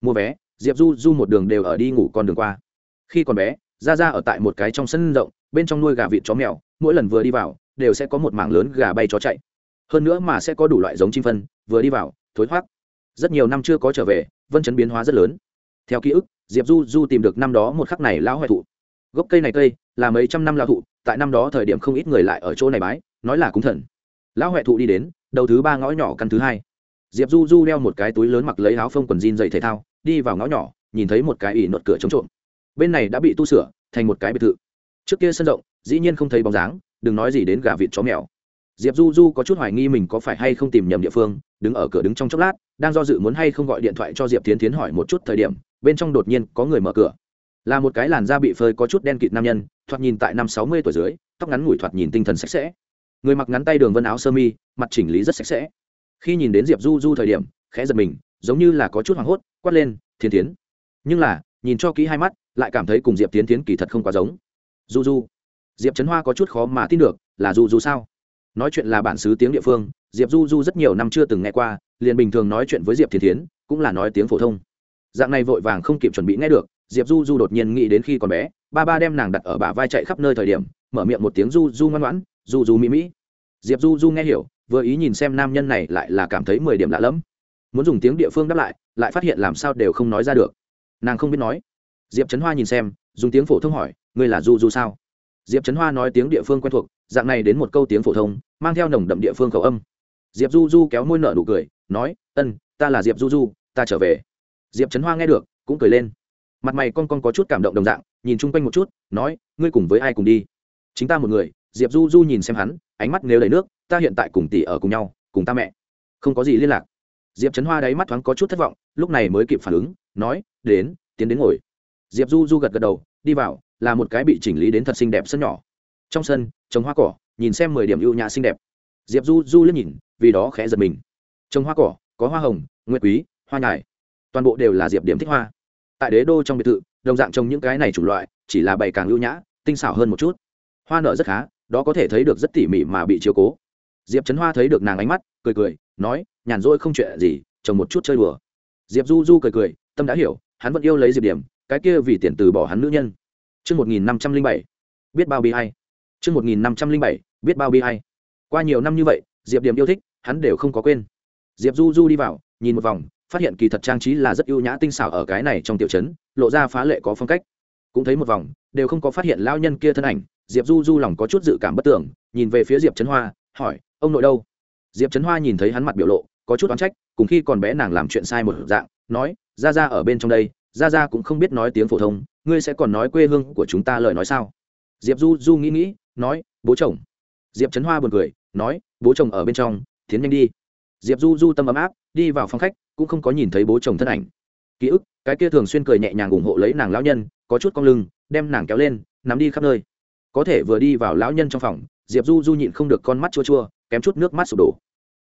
Mua vé, Diệp Du Du một đường đều ở đi ngủ con đường qua. Khi còn bé, Ra Ra ở tại một cái trong sân rộng, bên trong nuôi gà vịt chó mèo, mỗi lần vừa đi vào, đều sẽ có một mảng lớn gà bay chó chạy. Hơn nữa mà sẽ có đủ loại giống chim phân, vừa đi vào, thối thoát. Rất nhiều năm chưa có trở về, Vân chấn biến hóa rất lớn. Theo ký ức, Diệp Du Du tìm được năm đó một khắc này lão hoại thụ. Gốc cây này cây là mấy trăm năm lão thụ, tại năm đó thời điểm không ít người lại ở chỗ này bái, nói là cúng thần. Lão hoại thụ đi đến, đầu thứ ba ngõ nhỏ căn thứ hai. Diệp Du Du đeo một cái túi lớn mặc lấy áo phông quần jean giày thể thao, đi vào ngõ nhỏ, nhìn thấy một cái ỉ nột cửa chống trộm. Bên này đã bị tu sửa thành một cái biệt thự. Trước kia sân rộng, dĩ nhiên không thấy bóng dáng, đừng nói gì đến gà vịt chó mèo diệp du du có chút hoài nghi mình có phải hay không tìm nhầm địa phương đứng ở cửa đứng trong chốc lát đang do dự muốn hay không gọi điện thoại cho diệp tiến tiến hỏi một chút thời điểm bên trong đột nhiên có người mở cửa là một cái làn da bị phơi có chút đen kịt nam nhân thoạt nhìn tại năm sáu mươi tuổi dưới tóc ngắn ngủi thoạt nhìn tinh thần sạch sẽ người mặc ngắn tay đường vân áo sơ mi mặt chỉnh lý rất sạch sẽ khi nhìn đến diệp du du thời điểm, khẽ giật mình, giống như là có chút hoảng hốt, quát lên thiên tiến nhưng là, nhìn cho kỹ hai mắt, lại cảm thấy cùng diệp tiến tiến kỳ thật không quá giống. Du du. Diệp trấn hoa có chút khó mà tin được, là du du sao? Nói chuyện là bản xứ tiếng địa phương, diệp du du rất nhiều năm chưa từng nghe qua, liền bình thường nói chuyện với diệp thiên thiến, cũng là nói tiếng phổ thông. Dạng này vội vàng không kịp chuẩn bị nghe được, diệp du du đột nhiên nghĩ đến khi còn bé, ba ba đem nàng đặt ở bả vai chạy khắp nơi thời điểm, mở miệng một tiếng du du ngoan ngoãn, du du mỹ mỹ diệp du du nghe hiểu, vừa ý nhìn xem nam nhân này lại là cảm thấy mười điểm lạ lẫm. Muốn dùng tiếng địa phương đáp lại lại phát hiện làm sao đều không nói ra được. Nàng không biết nói. Diệp trấn hoa nhìn xem, dùng tiếng phổ thông hỏi, ngươi là du du sao? Diệp trấn hoa nói tiếng địa phương quen thuộc, dạng này đến một câu tiếng phổ thông, mang theo nồng đậm địa phương khẩu âm. Diệp du du kéo môi nở nụ cười, nói, ân, ta là diệp du du, ta trở về. Diệp trấn hoa nghe được, cũng cười lên. Mặt mày con con có chút cảm động đồng dạng, nhìn chung quanh một chút, nói, ngươi cùng với ai cùng đi? Chính ta một người. Diệp du du nhìn xem hắn ánh mắt nếu đầy nước, ta hiện tại cùng tỷ ở cùng nhau, cùng ta mẹ. Không có gì liên lạc. Diệp trấn hoa đáy mắt thoáng có chút thất vọng, lúc này mới kịp phản ứng, nói, đến, tiến đến ngồi. Diệp du du gật gật đầu, đi vào, là một cái bị chỉnh lý đến thật xinh đẹp sân nhỏ. Trong sân, trồng hoa cỏ, nhìn xem mười điểm ưu nhã xinh đẹp. Diệp du du liếc nhìn, vì đó khẽ giật mình. Trồng hoa cỏ, có hoa hồng, nguyệt quý, hoa nhài. Toàn bộ đều là diệp điểm thích hoa. Tại đế đô trong biệt thự, đồng dạng trồng những cái này chủng loại, chỉ là bày càng ưu nhã, tinh xảo hơn một chút. Hoa nở rất khá đó có thể thấy được rất tỉ mỉ mà bị chiếu cố diệp trấn hoa thấy được nàng ánh mắt cười cười nói nhàn rỗi không chuyện gì chồng một chút chơi đùa diệp du du cười cười tâm đã hiểu hắn vẫn yêu lấy diệp điểm cái kia vì tiền từ bỏ hắn nữ nhân Trước 1507, biết bao bi hay. Trước 1507, biết bao bi hay. Qua nhiều năm như vậy, Diệp Điểm yêu thích, hắn đều không có quên. Diệp Du Du đi vào, nhìn một vòng, phát hiện kỳ thật trang trí là rất ưu nhã tinh xảo ở cái này trong tiểu trấn, lộ ra phá lệ có phong cách. Cũng thấy một vòng, đều không có phát hiện lão nhân kia thân ảnh, Diệp Du Du lòng có chút dự cảm bất tưởng, nhìn về phía Diệp Trấn Hoa, hỏi: "Ông nội đâu?" Diệp Trấn Hoa nhìn thấy hắn mặt biểu lộ, có chút oán trách, cùng khi còn bé nàng làm chuyện sai một dạng, nói: "Ra ra ở bên trong đây, ra ra cũng không biết nói tiếng phổ thông, ngươi sẽ còn nói quê hương của chúng ta lời nói sao?" diệp du du nghĩ nghĩ nói bố chồng diệp trấn hoa buồn cười nói bố chồng ở bên trong tiến nhanh đi diệp du du tâm ấm áp đi vào phòng khách cũng không có nhìn thấy bố chồng thân ảnh ký ức cái kia thường xuyên cười nhẹ nhàng ủng hộ lấy nàng lão nhân có chút cong lưng đem nàng kéo lên nắm đi khắp nơi có thể vừa đi vào lão nhân trong phòng, diệp du du nhịn không được con mắt chua chua, kém chút nước mắt sụp đổ.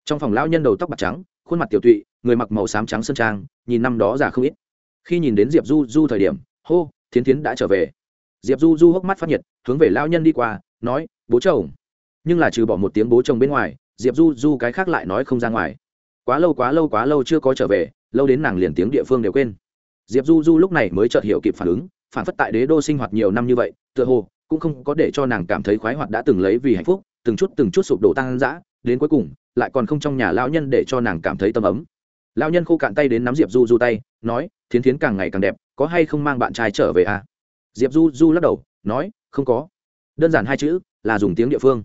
Trong phòng lão nhân đầu tóc bạc trắng, khuôn mặt tiểu tụy, người mặc màu xám trắng sơn trang, nhìn năm đó già không ít. Khi nhìn đến diệp du du thời điểm, hô, thiến thiến đã trở về. Diệp du du hốc mắt phát nhiệt, hướng về lão nhân đi qua, nói, bố chồng. Nhưng là trừ bỏ một tiếng bố chồng bên ngoài, diệp du du cái khác lại nói không ra ngoài. Quá lâu quá lâu quá lâu chưa có trở về, lâu đến nàng liền tiếng địa phương đều quên. Diệp du du lúc này mới chợt hiểu kịp phản ứng, phản phất tại đế đô sinh hoạt nhiều năm như vậy, tựa hồ cũng không có để cho nàng cảm thấy khoái hoạt đã từng lấy vì hạnh phúc, từng chút từng chút sụp đổ tăng dã, đến cuối cùng, lại còn không trong nhà lão nhân để cho nàng cảm thấy tâm ấm. Lão nhân khô cạn tay đến nắm diệp du du tay, nói, thiến thiến càng ngày càng đẹp, có hay không mang bạn trai trở về à? Diệp du du lắc đầu, nói, không có. Đơn giản hai chữ, là dùng tiếng địa phương.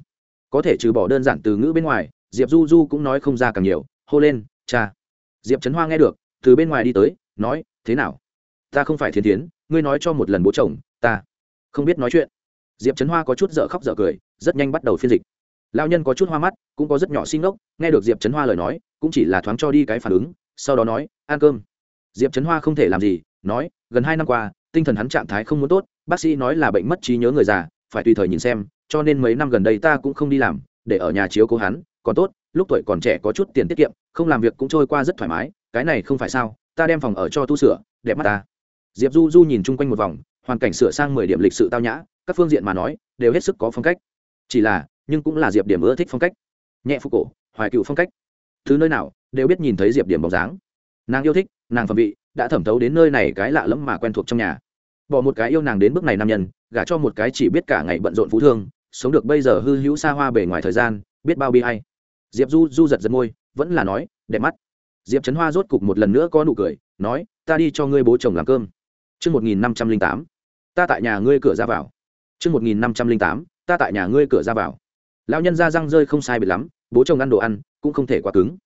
Có thể trừ bỏ đơn giản từ ngữ bên ngoài, diệp du du cũng nói không ra càng nhiều, hô lên, cha. Diệp trấn hoa nghe được, từ bên ngoài đi tới, nói, thế nào? Ta không phải thiên tiến ngươi nói cho một lần bố chồng, ta không biết nói chuyện diệp trấn hoa có chút dở khóc dở cười, rất nhanh bắt đầu phiên dịch. Lao nhân có chút hoa mắt, cũng có rất nhỏ xin ngốc, nghe được diệp trấn hoa lời nói, cũng chỉ là thoáng cho đi cái phản ứng, sau đó nói, ăn cơm. Diệp trấn hoa không thể làm gì, nói, gần hai năm qua, tinh thần hắn trạng thái không muốn tốt, bác sĩ nói là bệnh mất trí nhớ người già, phải tùy thời nhìn xem, cho nên mấy năm gần đây ta cũng không đi làm, để ở nhà chiếu cố hắn, còn tốt, lúc tuổi còn trẻ có chút tiền tiết kiệm, không làm việc cũng trôi qua rất thoải mái, cái này không phải sao, ta đem phòng ở cho tu sửa, đẹp mắt ta. Diệp du du nhìn chung quanh một vòng, hoàn cảnh sửa sang mười điểm lịch sự tao nhã các phương diện mà nói đều hết sức có phong cách. Chỉ là nhưng cũng là diệp điểm ưa thích phong cách. Nhẹ phục cổ hoài cựu phong cách. Thứ nơi nào đều biết nhìn thấy diệp điểm bóng dáng. Nàng yêu thích nàng phẩm vị đã thẩm thấu đến nơi này cái lạ lẫm mà quen thuộc trong nhà. Bỏ một cái yêu nàng đến bước này nam nhân gả cho một cái chỉ biết cả ngày bận rộn phú thương sống được bây giờ hư hữu xa hoa bề ngoài thời gian biết bao bi hay diệp du du giật giật môi vẫn là nói đẹp mắt. Diệp trấn hoa rốt cục một lần nữa có nụ cười nói ta đi cho ngươi bố chồng làm cơm. Trước 1508, ta tại nhà ngươi cửa ra vào. Trước 1508, ta tại nhà ngươi cửa ra vào. Lão nhân ra răng rơi không sai biệt lắm, bố chồng ăn đồ ăn, cũng không thể quá cứng.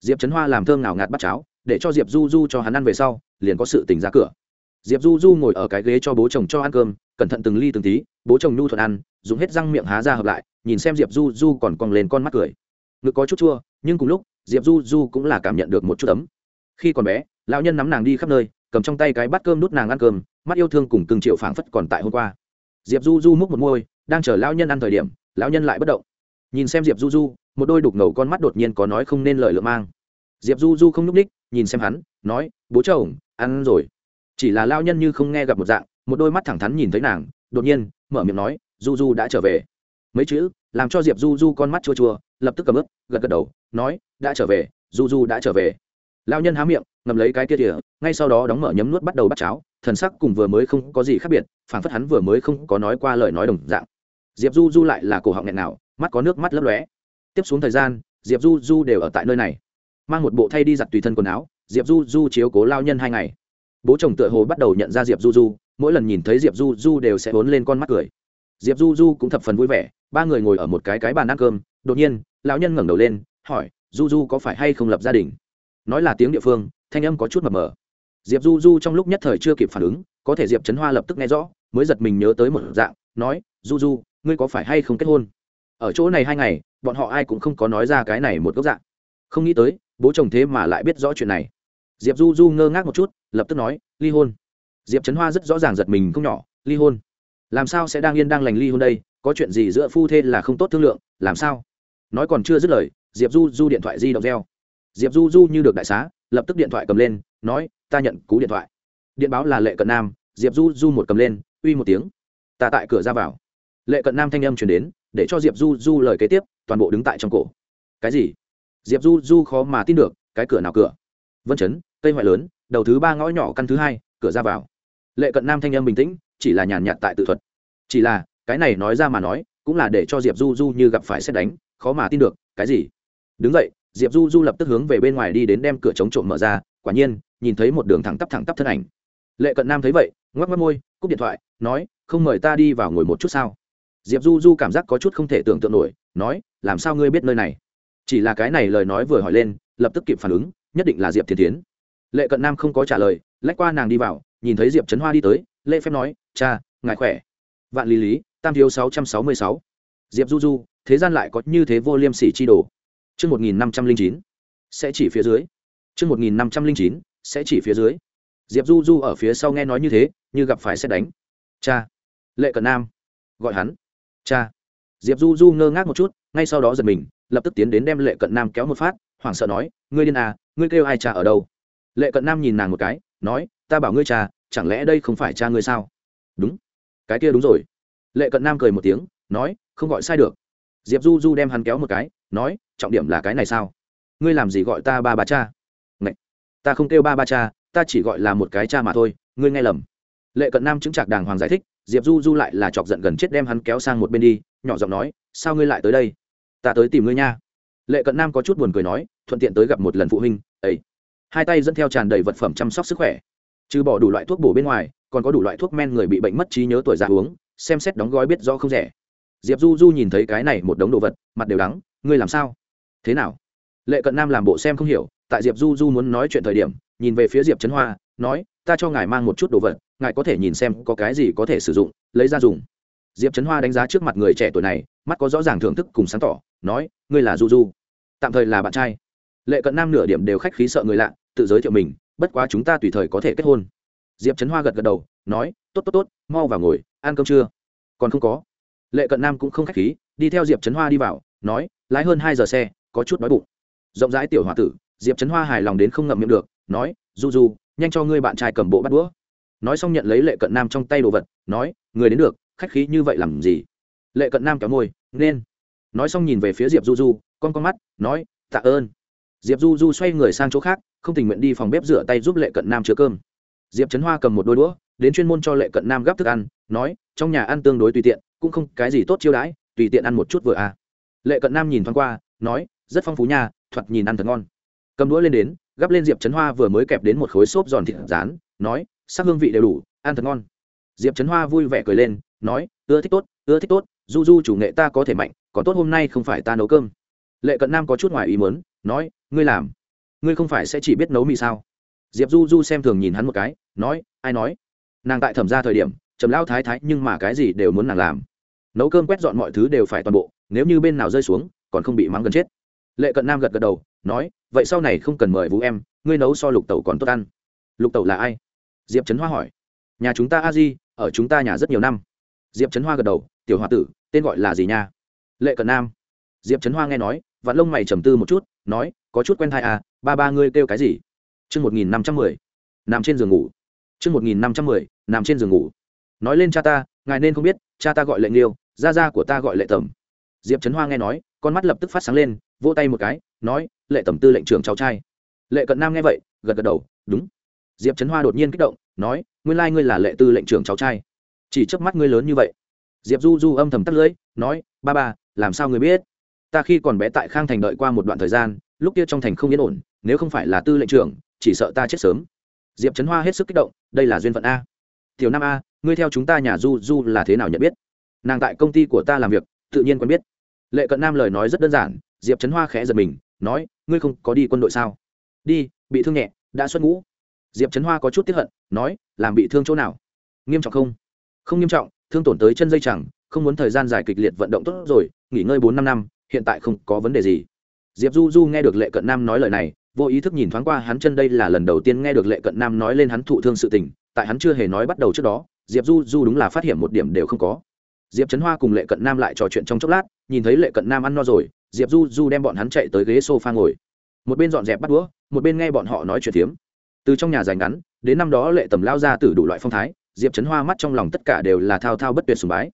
Diệp Trấn Hoa làm thơm ngào ngạt bắt cháo, để cho Diệp Du Du cho hắn ăn về sau, liền có sự tỉnh ra cửa. Diệp Du Du ngồi ở cái ghế cho bố chồng cho ăn cơm, cẩn thận từng ly từng tí, bố chồng nhu thuận ăn, dùng hết răng miệng há ra hợp lại, nhìn xem Diệp Du Du còn cong lên con mắt cười. Ngực có chút chua, nhưng cùng lúc, Diệp Du Du cũng là cảm nhận được một chút ấm. Khi còn bé, lão nhân nắm nàng đi khắp nơi, cầm trong tay cái bát cơm nút nàng ăn cơm mắt yêu thương cùng từng triệu phảng phất còn tại hôm qua diệp du du múc một môi, đang chờ lão nhân ăn thời điểm, lão nhân lại bất động. Nhìn xem diệp du du, một đôi đục ngầu con mắt đột nhiên có nói không nên lời lượng mang. Diệp du du không n ú c ních nhìn xem hắn, nói, bố chồng, ăn rồi. Chỉ là lao nhân như không nghe gặp một dạng, một đôi mắt thẳng thắn nhìn thấy nàng, đột nhiên, mở miệng nói, du du đã trở về. Mấy chữ, làm cho diệp du du con mắt chua chua, lập tức cầm ướp gật gật đầu, nói, đã trở về, du du đã trở về. Lao nhân há miệng ngầm lấy cái kia tỉa ngay sau đó đóng mở nhấm nuốt bắt đầu bắt cháo thần sắc cùng vừa mới không có gì khác biệt phản phất hắn vừa mới không có nói qua lời nói đồng dạng. Diệp du du lại là cổ họng nghẹn nào, mắt có nước mắt lấp lóe. Tiếp xuống thời gian, diệp du du đều ở tại nơi này. Mang một bộ thay đi giặt tùy thân quần áo, diệp du du chiếu cố lao nhân hai ngày. Bố chồng tựa hồ bắt đầu nhận ra diệp du du, mỗi lần nhìn thấy diệp du du đều sẽ vốn lên con mắt cười. Diệp du du cũng thập phần vui vẻ, ba người ngồi ở một cái cái bàn ăn cơm, đột nhiên, lão nhân ngẩng đầu lên, hỏi, du du có phải hay không lập gia đình? Nói là tiếng địa phương, thanh âm có chút mập mờ diệp du du trong lúc nhất thời chưa kịp phản ứng, có thể diệp trấn hoa lập tức nghe rõ, mới giật mình nhớ tới một dạng, nói, du du, ngươi có phải hay không kết hôn? Ở chỗ này hai ngày, bọn họ ai cũng không có nói ra cái này một gốc dạng. Không nghĩ tới, bố chồng thế mà lại biết rõ chuyện này. Diệp du du ngơ ngác một chút, lập tức nói, ly hôn. Diệp trấn hoa rất rõ ràng giật mình không nhỏ, ly hôn? Làm sao sẽ đang yên đang lành ly hôn đây? Có chuyện gì giữa phu thê là không tốt thương lượng, làm sao? Nói còn chưa dứt lời, diệp du du điện thoại di động reo. Diệp du du như được đại xá, lập tức điện thoại cầm lên nói, ta nhận cú điện thoại. Điện báo là lệ cận nam, diệp du du một cầm lên, uy một tiếng. Ta tại cửa ra vào. Lệ cận nam thanh âm chuyển đến, để cho diệp du du lời kế tiếp, toàn bộ đứng tại trong cổ. Cái gì? Diệp du du khó mà tin được, cái cửa nào cửa? Vân chấn cây ngoại lớn, đầu thứ ba ngõ nhỏ căn thứ hai, cửa ra vào. Lệ cận nam thanh âm bình tĩnh, chỉ là nhàn nhạt tại tự thuật. Chỉ là, cái này nói ra mà nói, cũng là để cho diệp du du như gặp phải xét đánh, khó mà tin được, cái gì? Đứng vậy diệp du du lập tức hướng về bên ngoài đi đến đem cửa chống trộm mở ra, quả nhiên, nhìn thấy một đường thẳng tắp thẳng tắp thân ảnh. Lệ cận nam thấy vậy, ngoắc mắt môi, cúp điện thoại, nói, không mời ta đi vào ngồi một chút sao? Diệp du du cảm giác có chút không thể tưởng tượng nổi, nói, làm sao ngươi biết nơi này? Chỉ là cái này lời nói vừa hỏi lên, lập tức kịp phản ứng, nhất định là diệp thiên tiến lệ cận nam không có trả lời, lách qua nàng đi vào, nhìn thấy diệp trấn hoa đi tới lệ phép nói, cha, ngài khỏe. Vạn lý lý, tam thiếu sáu trăm sáu mươi sáu. Diệp du du, thế gian lại có như thế vô liêm sỉ chi đồ. Chương 1509 sẽ chỉ phía dưới. Chương 1509 sẽ chỉ phía dưới. Diệp Du Du ở phía sau nghe nói như thế, như gặp phải sẽ đánh. Cha, Lệ Cận Nam, gọi hắn. Cha. Diệp Du Du ngơ ngác một chút, ngay sau đó giật mình, lập tức tiến đến đem Lệ Cận Nam kéo một phát, hoảng sợ nói, ngươi điên à, ngươi kêu ai cha ở đâu? Lệ Cận Nam nhìn nàng một cái, nói, ta bảo ngươi cha, chẳng lẽ đây không phải cha ngươi sao? Đúng. Cái kia đúng rồi. Lệ Cận Nam cười một tiếng, nói, không gọi sai được. Diệp Du Du đem hắn kéo một cái, nói, trọng điểm là cái này sao? Ngươi làm gì gọi ta ba ba cha? Ngậy! ta không kêu ba ba cha ta chỉ gọi là một cái cha mà thôi ngươi nghe lầm. Lệ cận nam chứng trạc đàng hoàng giải thích diệp du du lại là chọc giận gần chết đem hắn kéo sang một bên đi nhỏ giọng nói sao ngươi lại tới đây? Ta tới tìm ngươi nha. Lệ cận nam có chút buồn cười nói thuận tiện tới gặp một lần phụ huynh ấy. Hai tay dẫn theo tràn đầy vật phẩm chăm sóc sức khỏe. Trừ bỏ đủ loại thuốc bổ bên ngoài còn có đủ loại thuốc men người bị bệnh mất trí nhớ tuổi già uống xem xét đóng gói biết rõ không rẻ diệp du du nhìn thấy cái này một đống đồ vật, mặt đều đắng, ngươi làm sao? Thế nào? Lệ cận nam làm bộ xem không hiểu, tại diệp du du muốn nói chuyện thời điểm, nhìn về phía diệp trấn hoa, nói, ta cho ngài mang một chút đồ vật, ngài có thể nhìn xem có cái gì có thể sử dụng, lấy ra dùng. Diệp trấn hoa đánh giá trước mặt người trẻ tuổi này, mắt có rõ ràng thưởng thức cùng sáng tỏ, nói, ngươi là du du, tạm thời là bạn trai. Lệ cận nam nửa điểm đều khách khí sợ người lạ, tự giới thiệu mình, bất quá chúng ta tùy thời có thể kết hôn. Diệp trấn hoa gật gật đầu, nói, tốt tốt tốt, mau vào ngồi, ăn cơm chưa? Còn không có lệ cận nam cũng không khách khí, đi theo diệp trấn hoa đi vào, nói, lái hơn hai giờ xe, có chút đói bụng. Rộng rãi tiểu h o a tử, diệp trấn hoa hài lòng đến không ngậm miệng được, nói, du du, nhanh cho ngươi bạn trai cầm bộ bắt đũa. Nói xong nhận lấy lệ cận nam trong tay đồ vật, nói, người đến được, khách khí như vậy làm gì? Lệ cận nam kéo môi, nên. Nói xong nhìn về phía diệp du du, con con mắt, nói, tạ ơn. Diệp du du xoay người sang chỗ khác, không tình nguyện đi phòng bếp rửa tay giúp lệ cận nam chứa cơm. Diệp trấn hoa cầm một đôi đũa, đến chuyên môn cho lệ cận nam gắp thức ăn, nói, trong nhà ăn tương đối tùy tiện cũng không cái gì tốt chiêu đãi, tùy tiện ăn một chút vừa à. Lệ cận nam nhìn thoáng qua, nói, rất phong phú nha, thoạt nhìn ăn thật ngon. Cầm đũa lên đến, gắp lên diệp trấn hoa vừa mới kẹp đến một khối xốp giòn thịt rán, nói, sắc hương vị đều đủ, ăn thật ngon. Diệp trấn hoa vui vẻ cười lên, nói, ưa thích tốt, ưa thích tốt, du du chủ nghệ ta có thể mạnh, còn tốt hôm nay không phải ta nấu cơm. Lệ cận nam có chút ngoài ý mớn nói, ngươi làm. Ngươi không phải sẽ chỉ biết nấu mì sao? Diệp du du xem thường nhìn hắn một cái, nói, ai nói? Nàng tại thẩm ra thời điểm trầm lao thái thái nhưng mà cái gì đều muốn nàng làm. Nấu cơm quét dọn mọi thứ đều phải toàn bộ, nếu như bên nào rơi xuống, còn không bị mắng gần chết. Lệ cận nam gật gật đầu, nói, vậy sau này không cần mời vũ em, ngươi nấu so lục tẩu còn tốt ăn. Lục tẩu là ai? Diệp trấn hoa hỏi. Nhà chúng ta a di, ở chúng ta nhà rất nhiều năm. Diệp trấn hoa gật đầu, tiểu h o a tử, tên gọi là gì nha? Lệ cận nam. Diệp trấn hoa nghe nói vạn lông mày trầm tư một chút, nói, có chút quen thai à ba ba ngươi kêu cái gì? Chương một nghìn năm trăm mười, nằm trên giường ngủ. Chương một nghìn năm trăm mười, nằm trên giường ngủ nói lên cha ta, ngài nên không biết, cha ta gọi lệ nghiêu, gia gia của ta gọi lệ tầm. Diệp trấn hoa nghe nói, con mắt lập tức phát sáng lên, vỗ tay một cái, nói, lệ tầm tư lệnh trưởng cháu trai. Lệ cận nam nghe vậy, gật gật đầu, đúng. Diệp trấn hoa đột nhiên kích động, nói, nguyên lai ngươi là lệ tư lệnh trưởng cháu trai. Chỉ trước mắt ngươi lớn như vậy. Diệp du du âm thầm tắt lưỡi, nói, ba ba, làm sao ngươi biết? Ta khi còn bé tại khang thành đợi qua một đoạn thời gian, lúc kia trong thành không yên ổn, nếu không phải là tư lệnh trưởng, chỉ sợ ta chết sớm. Diệp trấn hoa hết sức kích động, đây là duyên phận a. Tiểu nam a ngươi theo chúng ta nhà du du là thế nào nhận biết? Nàng tại công ty của ta làm việc, tự nhiên quen biết. Lệ cận nam lời nói rất đơn giản, diệp trấn hoa khẽ giật mình, nói, ngươi không có đi quân đội sao? Đi, bị thương nhẹ, đã xuất ngũ. Diệp trấn hoa có chút tiếp hận, nói, làm bị thương chỗ nào? Nghiêm trọng không? Không nghiêm trọng, thương tổn tới chân dây chẳng, không muốn thời gian dài kịch liệt vận động tốt rồi, nghỉ ngơi bốn năm năm, hiện tại không có vấn đề gì. Diệp du du nghe được lệ cận nam nói lời này, vô ý thức nhìn thoáng qua hắn chân đây là lần đầu tiên nghe được lệ cận nam nói lên hắn thụ thương sự tình, tại hắn chưa hề nói bắt đầu trước đó diệp du du đúng là phát hiện một điểm đều không có diệp trấn hoa cùng lệ cận nam lại trò chuyện trong chốc lát nhìn thấy lệ cận nam ăn no rồi diệp du du đem bọn hắn chạy tới ghế s o f a ngồi một bên dọn dẹp bắt đũa một bên nghe bọn họ nói chuyện tiếm từ trong nhà dài ngắn đến năm đó lệ tầm lao ra từ đủ loại phong thái diệp trấn hoa mắt trong lòng tất cả đều là thao thao bất tuyệt sùng bái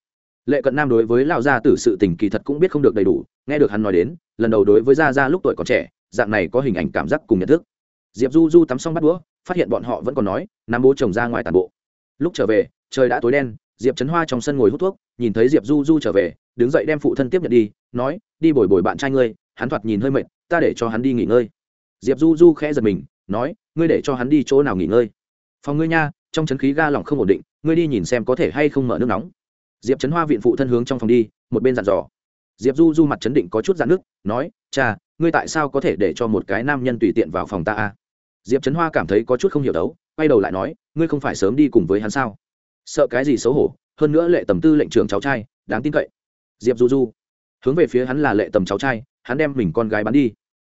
lệ cận nam đối với lao gia tử sự tình kỳ thật cũng biết không được đầy đủ nghe được hắn nói đến lần đầu đối với gia gia lúc tuổi còn trẻ dạng này có hình ảnh cảm giác cùng nhận thức diệp du du tắm xong bắt đũa phát hiện bọn họ vẫn còn nói nam bố chồng ra ngoài tàn bộ lúc trở về, trời đã tối đen, diệp trấn hoa trong sân ngồi hút thuốc, nhìn thấy diệp du du trở về, đứng dậy đem phụ thân tiếp nhận đi, nói, đi bồi bồi bạn trai ngươi, hắn thoạt nhìn hơi mệt, ta để cho hắn đi nghỉ ngơi. Diệp du du khẽ giật mình, nói, ngươi để cho hắn đi chỗ nào nghỉ ngơi? Phòng ngươi nha, trong chấn khí ga lỏng không ổn định, ngươi đi nhìn xem có thể hay không mở nước nóng. Diệp trấn hoa viện phụ thân hướng trong phòng đi, một bên dặn dò. Diệp du du mặt chấn định có chút dạn nước, nói, cha, ngươi tại sao có thể để cho một cái nam nhân tùy tiện vào phòng ta a? Diệp trấn hoa cảm thấy có chút không hiểu đấu quay đầu lại nói, ngươi không phải sớm đi cùng với hắn sao? Sợ cái gì xấu hổ? Hơn nữa lệ tầm tư lệnh trưởng cháu trai, đáng tin cậy. Diệp du du hướng về phía hắn là lệ tầm cháu trai, hắn đem mình con gái bắn đi.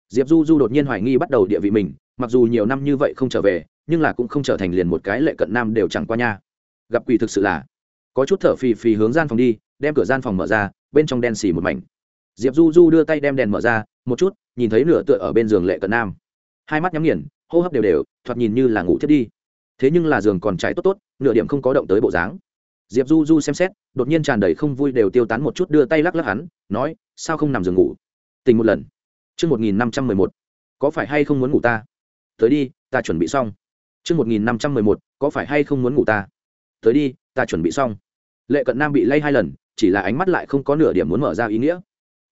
Diệp du du đột nhiên hoài nghi bắt đầu địa vị mình, mặc dù nhiều năm như vậy không trở về, nhưng là cũng không trở thành liền một cái lệ cận nam đều chẳng qua nha. Gặp quỷ thực sự là có chút thở phì phì hướng gian phòng đi, đem cửa gian phòng mở ra, bên trong đen xì một mảnh. Diệp du du đưa tay đem đèn mở ra, một chút, nhìn thấy nửa tựa ở bên giường lệ cận nam. Hai mắt nhắm nghiền hô hấp đều đều, thoạt nhìn như là ngủ thiết đi. Thế nhưng là giường còn trải tốt tốt, nửa điểm không có động tới bộ dáng. Diệp du du xem xét, đột nhiên tràn đầy không vui đều tiêu tán một chút đưa tay lắc lắc hắn, nói, sao không nằm giường ngủ? Tình một lần. Chương một nghìn năm trăm mười một. Có phải hay không muốn ngủ ta? Tới đi, ta chuẩn bị xong. Chương một nghìn năm trăm mười một. Có phải hay không muốn ngủ ta? Tới đi, ta chuẩn bị xong. Lệ cận nam bị lay hai lần, chỉ là ánh mắt lại không có nửa điểm muốn mở ra ý nghĩa.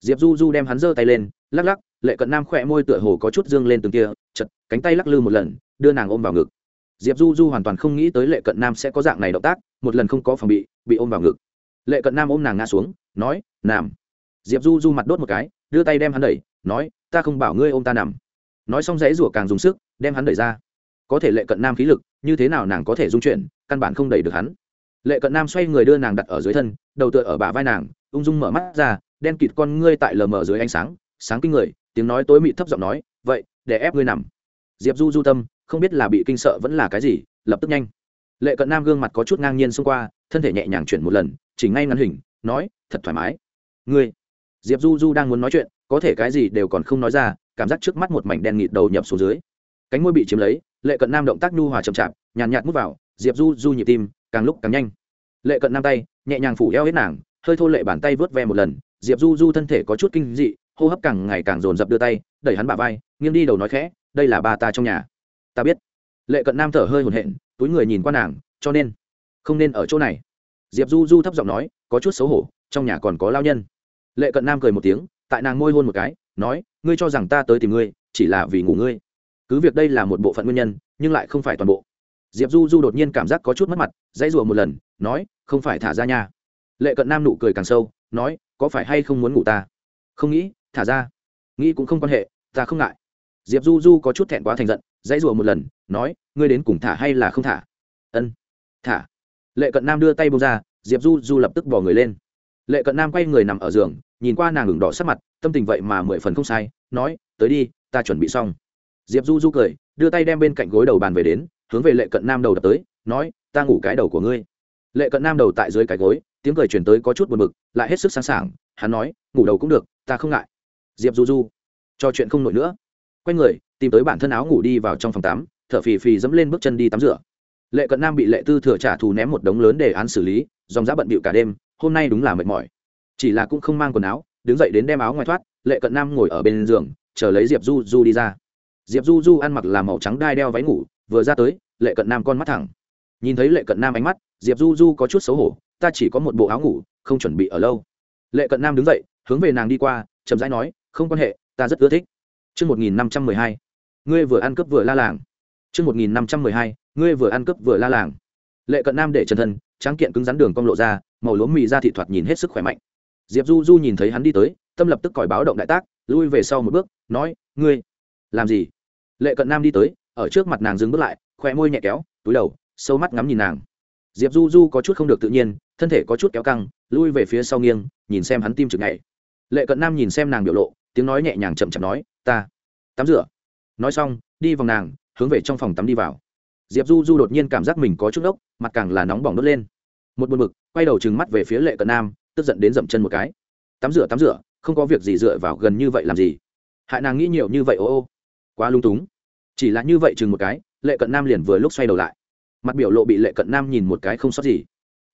Diệp du du đem hắn giơ tay lên, lắc lắc, lệ cận nam khỏe môi tựa hồ có chút dương lên từng kia chật cánh tay lắc lư một lần, đưa nàng ôm vào ngực. Diệp du du hoàn toàn không nghĩ tới lệ cận nam sẽ có dạng này động tác, một lần không có phòng bị bị ôm vào ngực. Lệ cận nam ôm nàng ngã xuống, nói, nằm. Diệp du du mặt đốt một cái, đưa tay đem hắn đẩy, nói, ta không bảo ngươi ôm ta nằm. Nói xong dãy rủa càng dùng sức, đem hắn đẩy ra. Có thể lệ cận nam khí lực, như thế nào nàng có thể dung chuyển, căn bản không đẩy được hắn. Lệ cận nam xoay người đưa nàng đặt ở dưới thân, đầu tựa ở bả vai nàng, ung dung mở mắt ra, đen kịt con ngươi tại lờ mờ dưới ánh sáng sáng kinh người, tiếng nói tối mị thấp giọng nói, vậy, để ép ngươi nằm diệp du du tâm, không biết là bị kinh sợ vẫn là cái gì, lập tức nhanh. Lệ cận nam gương mặt có chút ngang nhiên xông qua, thân thể nhẹ nhàng chuyển một lần chỉnh ngay ngắn hình, nói, thật thoải mái. Ngươi? Diệp du du đang muốn nói chuyện, có thể cái gì đều còn không nói ra, cảm giác trước mắt một mảnh đen nghịt đầu nhập xuống dưới. Cánh môi bị chiếm lấy, lệ cận nam động tác nhu hòa chậm chạp, nhàn nhạt mút vào, diệp du du nhịp tim, càng lúc càng nhanh. Lệ cận nam tay, nhẹ nhàng phủ eo hết nàng, hơi thô lệ bàn tay vớt ve một lần, diệp du du thân thể có chút kinh dị, hô hấp càng ngày càng dồn dập đưa tay, đẩy hắn bả vai, nghiêng đi đầu nói khẽ đây là ba ta trong nhà. Ta biết. Lệ cận nam thở hơi hồn hện túi người nhìn qua nàng, cho nên, không nên ở chỗ này. Diệp du du thấp giọng nói, có chút xấu hổ, trong nhà còn có lao nhân. Lệ cận nam cười một tiếng, tại nàng môi hôn một cái, nói, ngươi cho rằng ta tới tìm ngươi, chỉ là vì ngủ ngươi. Cứ việc đây là một bộ phận nguyên nhân, nhưng lại không phải toàn bộ. Diệp du du đột nhiên cảm giác có chút mất mặt, dãy rùa một lần, nói, không phải thả ra nha. Lệ cận nam nụ cười càng sâu, nói, có phải hay không muốn ngủ ta? Không nghĩ, thả ra. Nghĩ cũng không quan hệ, ta không ngại diệp du du có chút thẹn quá thành giận, dãy rùa một lần, nói, ngươi đến cùng thả hay là không thả? Ân, thả. Lệ cận nam đưa tay bông ra, diệp du du lập tức bỏ người lên. Lệ cận nam quay người nằm ở giường, nhìn qua nàng ngừng đỏ sắc mặt, tâm tình vậy mà mười phần không sai, nói, tới đi, ta chuẩn bị xong. Diệp du du cười, đưa tay đem bên cạnh gối đầu bàn về đến, hướng về lệ cận nam đầu đập tới, nói, ta ngủ cái đầu của ngươi. Lệ cận nam đầu tại dưới cái gối, tiếng cười chuyển tới có chút buồn b ự c lại hết sức sẵn sàng, hắn nói, ngủ đầu cũng được, ta không ngại. Diệp du du, cho chuyện không nổi nữa quay người, tìm tới bản thân áo ngủ đi vào trong phòng tắm, thở phì phì dẫm lên bước chân đi tắm rửa. Lệ cận nam bị lệ tư thừa trả thù ném một đống lớn để án xử lý, dòng giá bận bịu cả đêm, hôm nay đúng là mệt mỏi. Chỉ là cũng không mang quần áo, đứng dậy đến đem áo ngoài thoát, lệ cận nam ngồi ở bên giường, chờ lấy diệp du du đi ra. Diệp du du ăn mặc là màu trắng đai đeo váy ngủ, vừa ra tới, lệ cận nam con mắt thẳng. Nhìn thấy lệ cận nam ánh mắt, diệp du du có chút xấu hổ, ta chỉ có một bộ áo ngủ, không chuẩn bị ở lâu. Lệ cận nam đứng dậy, hướng về nàng đi qua, chậm rãi nói, không quan hệ, ta rất ưa thích. Trước 1512, ngươi vừa ăn cướp vừa la làng. Trước 1512, ngươi vừa ăn cướp vừa la làng. Lệ cận nam để chân thân, tráng kiện cứng rắn đường cong lộ ra, màu lúa mì ra thị thoạt nhìn hết sức khỏe mạnh. Diệp Du Du nhìn thấy hắn đi tới, tâm lập tức còi báo động đại tác, lui về sau một bước, nói, ngươi làm gì? Lệ cận nam đi tới, ở trước mặt nàng dừng bước lại, khóe môi nhẹ kéo, túi đầu, sâu mắt ngắm nhìn nàng. Diệp Du Du có chút không được tự nhiên, thân thể có chút kéo căng, lui về phía sau nghiêng, nhìn xem hắn tim trực nhảy. Lệ cận nam nhìn xem nàng biểu lộ, tiếng nói nhẹ nhàng chậm chậm nói, ta. Tắm rửa. Nói xong, đi vòng nàng, hướng về trong phòng tắm đi vào. Diệp du du đột nhiên cảm giác mình có chút ốc, mặt càng là nóng bỏng đốt lên. Một buồn bực, quay đầu trừng mắt về phía lệ cận nam, tức giận đến dậm chân một cái. Tắm rửa tắm rửa, không có việc gì dựa vào gần như vậy làm gì? Hại nàng nghĩ nhiều như vậy, ô ô. Quá lung túng. Chỉ là như vậy chừng một cái, lệ cận nam liền vừa lúc xoay đầu lại. Mặt biểu lộ bị lệ cận nam nhìn một cái không sót gì.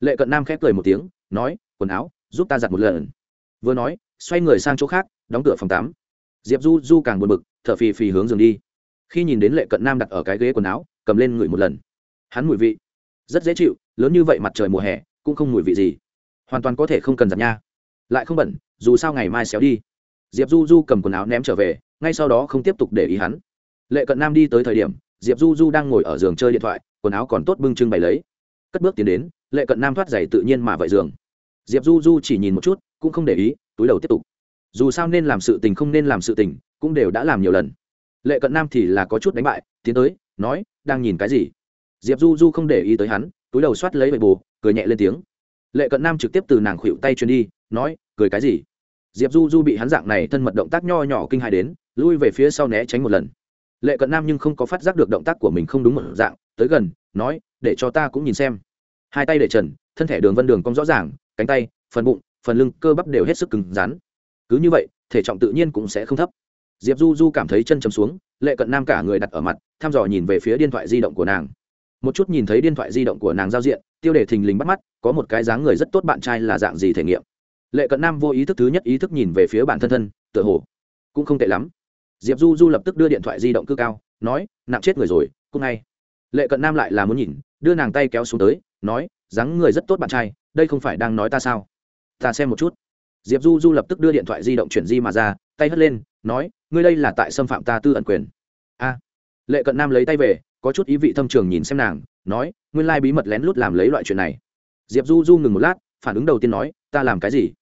Lệ cận nam khép cười một tiếng, nói, quần áo, giúp ta giặt một lần. Vừa nói, xoay người sang chỗ khác, đóng cửa phòng tắm diệp du du càng buồn bực, thở phì phì hướng giường đi. Khi nhìn đến lệ cận nam đặt ở cái ghế quần áo, cầm lên ngửi một lần. Hắn mùi vị, rất dễ chịu, lớn như vậy mặt trời mùa hè, cũng không mùi vị gì. Hoàn toàn có thể không cần giặt nha. Lại không bẩn, dù sao ngày mai xéo đi. Diệp du du cầm quần áo ném trở về, ngay sau đó không tiếp tục để ý hắn. Lệ cận nam đi tới thời điểm, diệp du du đang ngồi ở giường chơi điện thoại, quần áo còn tốt bưng trưng bày lấy. Cất bước tiến đến, lệ cận nam thoát giày tự nhiên mà vậy giường. Diệp du du chỉ nhìn một chút, cũng không để ý, túi đầu tiếp tục dù sao nên làm sự tình không nên làm sự tình, cũng đều đã làm nhiều lần. Lệ cận nam thì là có chút đánh bại, tiến tới, nói, đang nhìn cái gì? Diệp du du không để ý tới hắn, túi đầu soát lấy bệ bồ, cười nhẹ lên tiếng. Lệ cận nam trực tiếp từ nàng khuỵu tay truyền đi, nói, cười cái gì? Diệp du du bị hắn dạng này thân mật động tác nho nhỏ kinh hài đến, lui về phía sau né tránh một lần. Lệ cận nam nhưng không có phát giác được động tác của mình không đúng một dạng, tới gần, nói, để cho ta cũng nhìn xem. Hai tay để trần, thân thể đường vân đường cong rõ ràng, cánh tay, phần bụng, phần lưng, cơ bắp đều hết sức cứng rắn cứ như vậy, thể trọng tự nhiên cũng sẽ không thấp. Diệp du du cảm thấy chân chấm xuống, lệ cận nam cả người đặt ở mặt, thăm dò nhìn về phía điện thoại di động của nàng. Một chút nhìn thấy điện thoại di động của nàng giao diện, tiêu đề thình lình bắt mắt, có một cái dáng người rất tốt bạn trai là dạng gì thể nghiệm. Lệ cận nam vô ý thức thứ nhất ý thức nhìn về phía bản thân thân, tựa hồ cũng không tệ lắm. Diệp du du lập tức đưa điện thoại di động cư cao, nói, nặng chết người rồi, cũng ngay. Lệ cận nam lại là muốn nhìn, đưa nàng tay kéo xuống tới, nói, dáng người rất tốt bạn trai, đây không phải đang nói ta sao? Ta xem một chút diệp du du lập tức đưa điện thoại di động chuyển di mà ra tay hất lên nói ngươi đây là tại xâm phạm ta tư ẩn quyền. A. Lệ cận nam lấy tay về có chút ý vị thâm trường nhìn xem nàng nói nguyên lai bí mật lén lút làm lấy loại chuyện này. Diệp du du ngừng một lát phản ứng đầu tiên nói ta làm cái gì?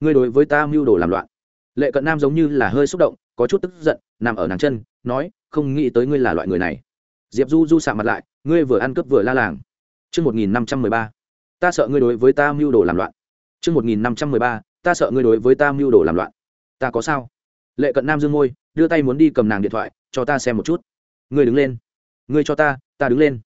Ngươi đối với ta mưu đồ làm loạn. Lệ cận nam giống như là hơi xúc động có chút tức giận nằm ở nàng chân nói không nghĩ tới ngươi là loại người này. Diệp du du sạ mặt lại ngươi vừa ăn cướp vừa la làng. Trước 1513, ta sợ ngươi đối với ta mưu đồ làm loạn. Trước 1513, ta sợ ngươi đối với ta mưu đồ làm loạn. Ta có sao? Lệ Cận Nam dương môi, đưa tay muốn đi cầm nàng điện thoại, cho ta xem một chút. Ngươi đứng lên. Ngươi cho ta, ta đứng lên.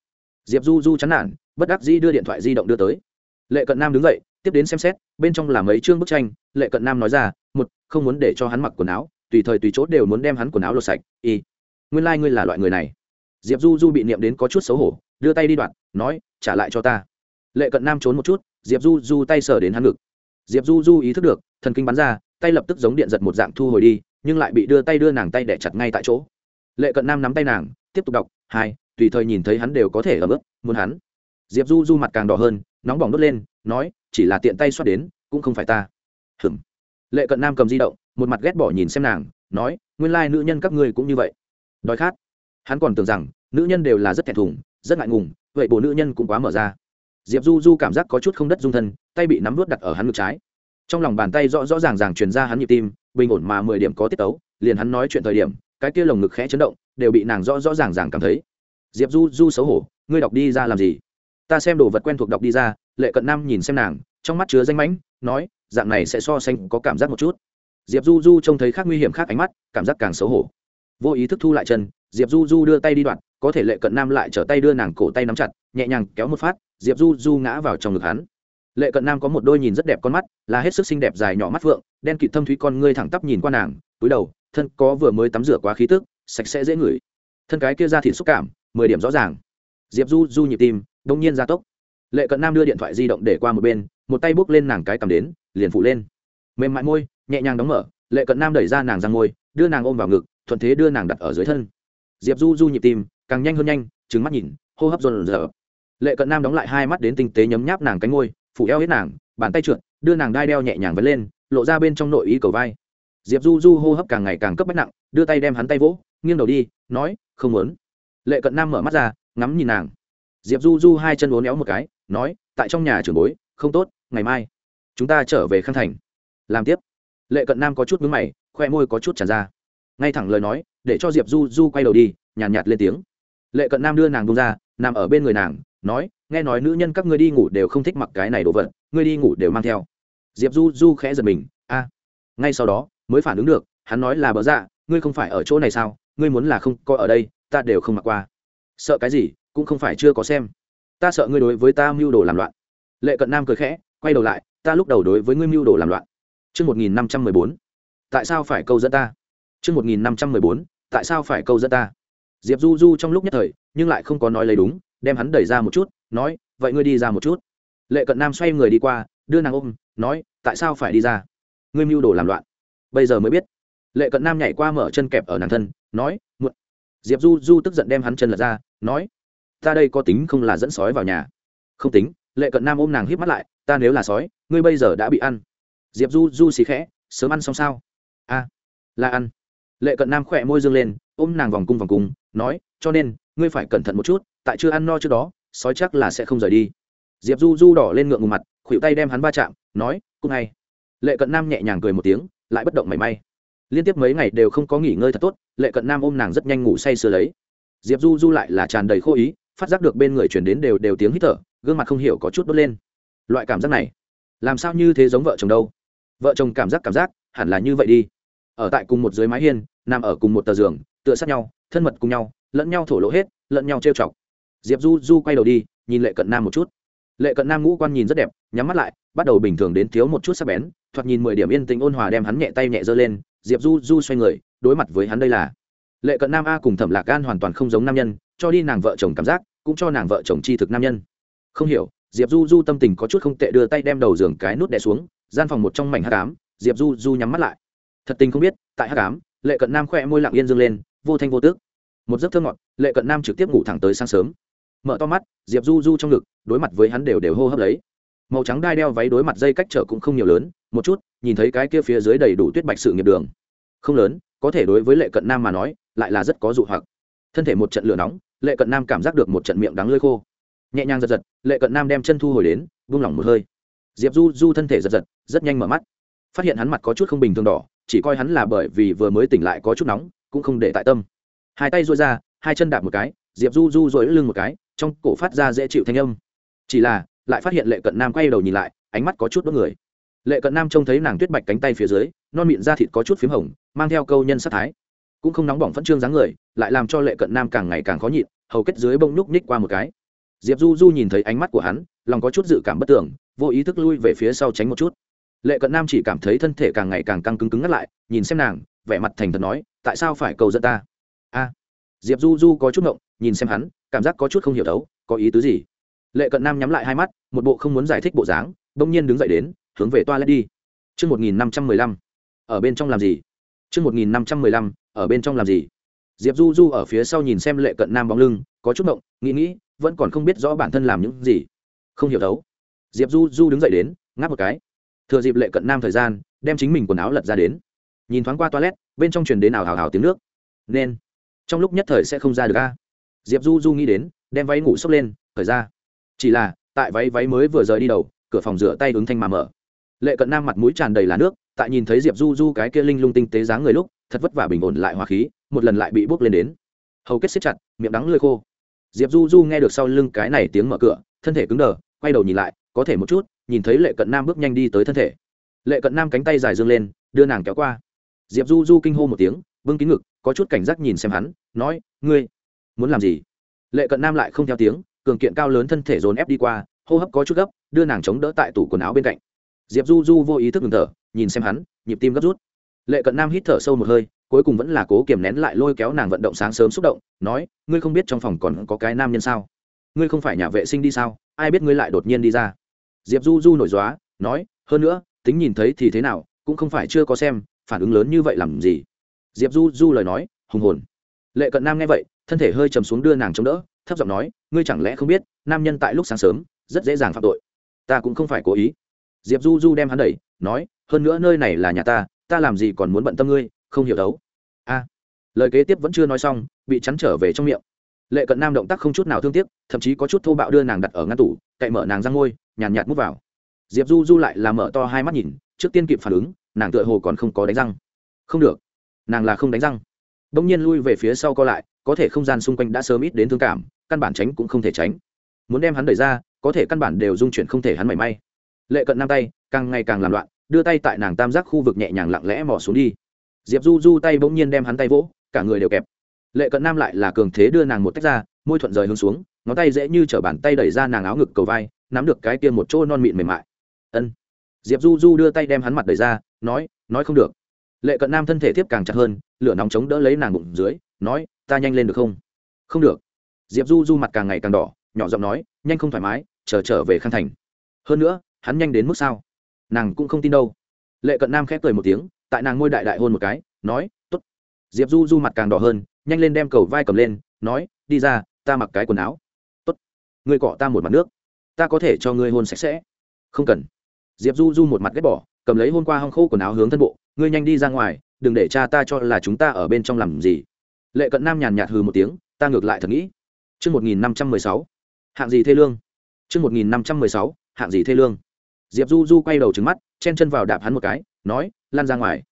Diệp Du Du chán nản, bất đắc dĩ đưa điện thoại di động đưa tới. Lệ Cận Nam đứng dậy, tiếp đến xem xét, bên trong là mấy chương bức tranh, Lệ Cận Nam nói ra, một, không muốn để cho hắn mặc quần áo, tùy thời tùy chỗ đều muốn đem hắn quần áo lột sạch, y. Nguyên lai ngươi là loại người này. Diệp Du Du bị niệm đến có chút xấu hổ, đưa tay đi đoạn, nói, trả lại cho ta lệ cận nam trốn một chút diệp du du tay sờ đến hắn ngực diệp du du ý thức được, thần kinh bắn ra, tay lập tức giống điện giật một dạng thu hồi đi, nhưng lại bị đưa tay đưa nàng tay đẻ chặt ngay tại chỗ. Lệ cận nam nắm tay nàng, tiếp tục đọc, hai, tùy thời nhìn thấy hắn đều có thể ở bước muốn hắn. Diệp du du mặt càng đỏ hơn, nóng bỏng đốt lên, nói, chỉ là tiện tay xoát đến, cũng không phải ta. Hừm lệ cận nam cầm di động, một mặt ghét bỏ nhìn xem nàng, nói, nguyên lai nữ nhân các ngươi cũng như vậy. Đói khát. Hắn còn tưởng rằng, nữ nhân đều là rất thẹn thùng, rất ngại ngùng, vậy bộ nữ nhân cũng quá mở ra diệp du du cảm giác có chút không đất dung thân, tay bị nắm vớt đặt ở hắn ngực trái. Trong lòng bàn tay rõ rõ ràng ràng truyền ra hắn nhịp tim, bình ổn mà mười điểm có tiết tấu, liền hắn nói chuyện thời điểm, cái kia lồng ngực khẽ chấn động, đều bị nàng rõ rõ ràng ràng cảm thấy. Diệp du du xấu hổ, ngươi đọc đi ra làm gì? Ta xem đồ vật quen thuộc đọc đi ra. Lệ cận nam nhìn xem nàng, trong mắt chứa danh mãnh, nói, dạng này sẽ so sánh có cảm giác một chút. Diệp du du trông thấy khác nguy hiểm khác ánh mắt, cảm giác càng xấu hổ. Vô ý thức thu lại chân, diệp du du đưa tay đi đoạn có thể lệ cận nam lại trở tay đưa nàng cổ tay nắm chặt, nhẹ nhàng kéo một phát, diệp du du ngã vào trong ngực hắn. Lệ cận nam có một đôi nhìn rất đẹp con mắt, là hết sức xinh đẹp dài nhỏ mắt phượng, đen kịt thâm thúy con ngươi thẳng tắp nhìn qua nàng, túi đầu, thân có vừa mới tắm rửa quá khí tức, sạch sẽ dễ ngửi. Thân cái kia ra thịt xúc cảm, mười điểm rõ ràng. Diệp du du nhịp tim, đông nhiên gia tốc. Lệ cận nam đưa điện thoại di động để qua một bên, một tay bốc lên nàng cái cầm đến, liền phụ lên. Mềm mại môi, nhẹ nhàng đóng mở, lệ cận nam đẩy ra nàng ra ngôi, đưa nàng ôm vào ngực, thuận thế đưa nàng đặt ở dưới thân. Diệp du du nhịp tim càng nhanh hơn nhanh trứng mắt nhìn hô hấp dồn dở lệ cận nam đóng lại hai mắt đến tinh tế nhấm nháp nàng cánh ngôi phủ eo hết nàng bàn tay trượt đưa nàng đai đeo nhẹ nhàng vấn lên lộ ra bên trong nội ý cầu vai. Diệp du du hô hấp càng ngày càng cấp bách nặng đưa tay đem hắn tay vỗ nghiêng đầu đi nói không muốn. Lệ cận nam mở mắt ra ngắm nhìn nàng. Diệp du du hai chân uốn éo một cái nói tại trong nhà trưởng bối không tốt ngày mai chúng ta trở về khang thành. Làm tiếp. Lệ cận nam có chút mướn mày khoe môi có chút tràn ra. Ngay thẳng lời nói để cho diệp du du quay đầu đi nhàn nhạt, nhạt lên tiếng lệ cận nam đưa nàng bông ra nằm ở bên người nàng nói nghe nói nữ nhân các ngươi đi ngủ đều không thích mặc cái này đồ vật ngươi đi ngủ đều mang theo. Diệp du du khẽ giật mình a ngay sau đó mới phản ứng được hắn nói là bỡ dạ ngươi không phải ở chỗ này sao ngươi muốn là không coi ở đây ta đều không mặc qua. Sợ cái gì cũng không phải chưa có xem. Ta sợ ngươi đối với ta mưu đồ làm loạn. Lệ cận nam cười khẽ quay đầu lại ta lúc đầu đối với ngươi mưu đồ làm loạn. Chưn một nghìn năm trăm mười bốn, tại sao phải câu dẫn ta? Chưn một nghìn năm trăm mười bốn, tại sao phải câu dẫn ta? Diệp Du Du trong lúc nhất thời, nhưng lại không có nói lấy đúng, đem hắn đẩy ra một chút nói vậy ngươi đi ra một chút. Lệ cận nam xoay người đi qua đưa nàng ôm nói tại sao phải đi ra? Ngươi mưu đồ làm loạn. Bây giờ mới biết. Lệ cận nam nhảy qua mở chân kẹp ở nàng thân nói muộn. Diệp du du tức giận đem hắn chân lật ra nói ta đây có tính không là dẫn sói vào nhà? Không tính. Lệ cận nam ôm nàng hít mắt lại ta nếu là sói ngươi bây giờ đã bị ăn. Diệp du du xì khẽ sớm ăn xong sao? A là ăn. Lệ cận nam khỏe môi dương lên ôm nàng vòng cung vòng cung, nói, cho nên, ngươi phải cẩn thận một chút, tại chưa ăn no trước đó, sói chắc là sẽ không rời đi. Diệp du du đỏ lên ngượng ngùng mặt khuỵu tay đem hắn va chạm, nói cung ngay lệ cận nam nhẹ nhàng cười một tiếng, lại bất động mảy may. Liên tiếp mấy ngày đều không có nghỉ ngơi thật tốt, lệ cận nam ôm nàng rất nhanh ngủ say sưa lấy. Diệp du du lại là tràn đầy khô ý, phát giác được bên người chuyển đến đều đều tiếng hít thở, gương mặt không hiểu có chút đốt lên. Loại cảm giác này, làm sao như thế giống vợ chồng đâu? Vợ chồng cảm giác cảm giác, hẳn là như vậy đi. Ở tại cùng một dưới mái hiên, nằm ở cùng một tờ giường tựa sát nhau, thân mật cùng nhau, lẫn nhau thổ lộ hết, lẫn nhau trêu chọc. Diệp du du quay đầu đi, nhìn lệ cận nam một chút. Lệ cận nam ngũ quan nhìn rất đẹp, nhắm mắt lại, bắt đầu bình thường đến thiếu một chút sắc bén, thoạt nhìn mười điểm yên tĩnh ôn hòa đem hắn nhẹ tay nhẹ giơ lên, diệp du du xoay người, đối mặt với hắn đây là. Lệ cận nam a cùng thẩm lạc gan hoàn toàn không giống nam nhân, cho đi nàng vợ chồng cảm giác, cũng cho nàng vợ chồng chi thực nam nhân. Không hiểu, diệp du du tâm tình có chút không tệ đưa tay đem đầu giường cái nút đè xuống, gian phòng một trong mảnh hát cám diệp du du nhắm mắt lại. Thật tình không biết, tại hát cám lệ cận nam khoe môi lặng yên dâng lên vô thanh vô tước. Một giấc thơ ngọt, lệ cận nam trực tiếp ngủ thẳng tới sáng sớm. Mở to mắt, diệp du du trong ngực, đối mặt với hắn đều đều hô hấp lấy. Màu trắng đai đeo váy đối mặt dây cách trở cũng không nhiều lớn, một chút, nhìn thấy cái kia phía dưới đầy đủ tuyết bạch sự nghiệp đường. Không lớn, có thể đối với lệ cận nam mà nói, lại là rất có dụ hoặc. Thân thể một trận lửa nóng, lệ cận nam cảm giác được một trận miệng đắng lơi khô. Nhẹ nhàng giật giật, lệ cận nam đem chân thu hồi đến vung lỏng một hơi. Diệp du du thân thể giật giật, rất nhanh mở mắt. Phát hiện hắn mặt có chút không bình thường đỏ, chỉ coi hắn là bởi vì vừa mới tỉnh lại có chút nóng cũng không để tại tâm. Hai tay dôi ra, hai chân đạp một cái, diệp du du dối lưng một cái, trong cổ phát ra dễ chịu thanh âm. Chỉ là, lại phát hiện lệ cận nam quay đầu nhìn lại, ánh mắt có chút đốt người. Lệ cận nam trông thấy nàng tuyết bạch cánh tay phía dưới, non mịn da thịt có chút p h í m hồng, mang theo câu nhân sát thái. Cũng không nóng bỏng phẫn trương dáng người, lại làm cho lệ cận nam càng ngày càng khó nhịn, hầu kết dưới bông nhúc nhích qua một cái. Diệp du du nhìn thấy ánh mắt của hắn, lòng có chút dự cảm bất tưởng vô ý thức lui về phía sau tránh một chút. Lệ cận nam chỉ cảm thấy thân thể càng ngày càng căng cứng cứng ngắt lại, nhìn xem nàng vẻ mặt thành thật nói tại sao phải cầu dẫn ta a diệp du du có chút ngộng nhìn xem hắn cảm giác có chút không hiểu đấu có ý tứ gì lệ cận nam nhắm lại hai mắt một bộ không muốn giải thích bộ dáng bỗng nhiên đứng dậy đến hướng về toa led đi Trương một nghìn năm trăm mười lăm, ở bên trong làm gì? Trương một nghìn năm trăm mười lăm, ở bên trong làm gì? Diệp Du Du ở phía sau nhìn xem lệ cận nam bóng lưng, có chút ngộng, nghĩ nghĩ, vẫn còn không biết rõ bản thân làm những gì. Không hiểu đấu. Diệp Du Du đứng dậy đến, ngáp một cái. Thừa dịp lệ cận nam thời gian, đem chính mình quần áo lật ra đến. Nhìn thoáng qua toilet, bên trong truyền đến ảo hào hào tiếng nước. Nên, trong lúc nhất thời sẽ không ra được a. Diệp Du Du nghĩ đến, đem váy ngủ xốc lên, khởi ra. Chỉ là, tại váy váy mới vừa rời đi đầu, cửa phòng rửa tay ứng thanh mà mở lệ cận nam mặt mũi tràn đầy là nước tại nhìn thấy diệp du du cái kia linh lung tinh tế dáng người lúc thật vất vả bình ổn lại hòa khí một lần lại bị bốc lên đến hầu kết xếp chặt miệng đắng lơi khô diệp du du nghe được sau lưng cái này tiếng mở cửa thân thể cứng đờ quay đầu nhìn lại có thể một chút nhìn thấy lệ cận nam bước nhanh đi tới thân thể lệ cận nam cánh tay dài dương lên đưa nàng kéo qua diệp du du kinh hô một tiếng, bưng kín ngực, có chút cảnh giác nhìn xem hắn, nói, ngươi muốn làm gì? Lệ cận nam lại không theo tiếng, cường kiện cao lớn thân thể dồn ép đi qua, hô hấp có chút gấp, đưa nàng chống đỡ tại tủ quần áo bên cạnh. Diệp du du vô ý thức ngừng thở, nhìn xem hắn, nhịp tim gấp rút. Lệ cận nam hít thở sâu một hơi, cuối cùng vẫn là cố kiềm nén lại lôi kéo nàng vận động sáng sớm xúc động, nói, ngươi không biết trong phòng còn có cái nam nhân sao? Ngươi không phải nhà vệ sinh đi sao? Ai biết ngươi lại đột nhiên đi ra? Diệp du du nổi dóa nói, hơn nữa, tính nhìn thấy thì thế nào, cũng không phải chưa có xem phản ứng lớn như vậy làm gì? Diệp du du lời nói hùng hồn. Lệ cận nam nghe vậy thân thể hơi chầm xuống đưa nàng chống đỡ thấp giọng nói ngươi chẳng lẽ không biết nam nhân tại lúc sáng sớm rất dễ dàng phạm tội. Ta cũng không phải cố ý. Diệp du du đem hắn đẩy nói hơn nữa nơi này là nhà ta ta làm gì còn muốn bận tâm ngươi không hiểu đấu. A. À, lời kế tiếp vẫn chưa nói xong bị chắn trở về trong miệng. Lệ cận nam động tác không chút nào thương tiếc thậm chí có chút thô bạo đưa nàng đặt ở ngăn tủ cậy mở nàng ra ngôi nhàn nhạt, nhạt mút vào. Diệp du du lại làm mở to hai mắt nhìn trước tiên kịp phản ứng nàng tựa hồ còn không có đánh răng. Không được. Nàng là không đánh răng. Đ ỗ n g nhiên lui về phía sau co lại, có thể không gian xung quanh đã sớm ít đến thương cảm, căn bản tránh cũng không thể tránh. Muốn đem hắn đẩy ra, có thể căn bản đều dung chuyển không thể hắn mảy may. Lệ cận nam tay, càng ngày càng làm loạn, đưa tay tại nàng tam giác khu vực nhẹ nhàng lặng lẽ mò xuống đi. Diệp du du tay bỗng nhiên đem hắn tay vỗ, cả người đều kẹp. Lệ cận nam lại là cường thế đưa nàng một tách ra, môi thuận rời hướng xuống, ngón tay dễ như t bàn tay đẩy ra nàng áo ngực cầu vai, nắm được cái kia một chỗ non mịn mềm mại. Ân diệp du du đưa tay đem hắn mặt đẩy ra nói nói không được. Lệ cận nam thân thể tiếp càng chặt hơn lửa nóng chống đỡ lấy nàng bụng dưới nói ta nhanh lên được không? Không được. Diệp du du mặt càng ngày càng đỏ nhỏ giọng nói nhanh không thoải mái chờ trở, trở về khang thành. Hơn nữa hắn nhanh đến mức sao? Nàng cũng không tin đâu. Lệ cận nam khép cười một tiếng tại nàng ngôi đại đại hôn một cái nói t ố t diệp du du mặt càng đỏ hơn nhanh lên đem cầu vai cầm lên nói đi ra ta mặc cái quần áo. T ố t ngươi cọ ta một mặt nước. Ta có thể cho ngươi hôn sạch sẽ. Không cần diệp du du một mặt ghét bỏ cầm lấy hôm qua hong khô quần áo hướng thân bộ ngươi nhanh đi ra ngoài đừng để cha ta cho là chúng ta ở bên trong làm gì. Lệ cận nam nhàn nhạt hừ một tiếng ta ngược lại thật nghĩ. Trước 1516, hạng gì thê lương? Trước 1516, hạng gì thê lương? diệp du du quay đầu trứng mắt chen chân vào đạp hắn một cái nói lan ra ngoài.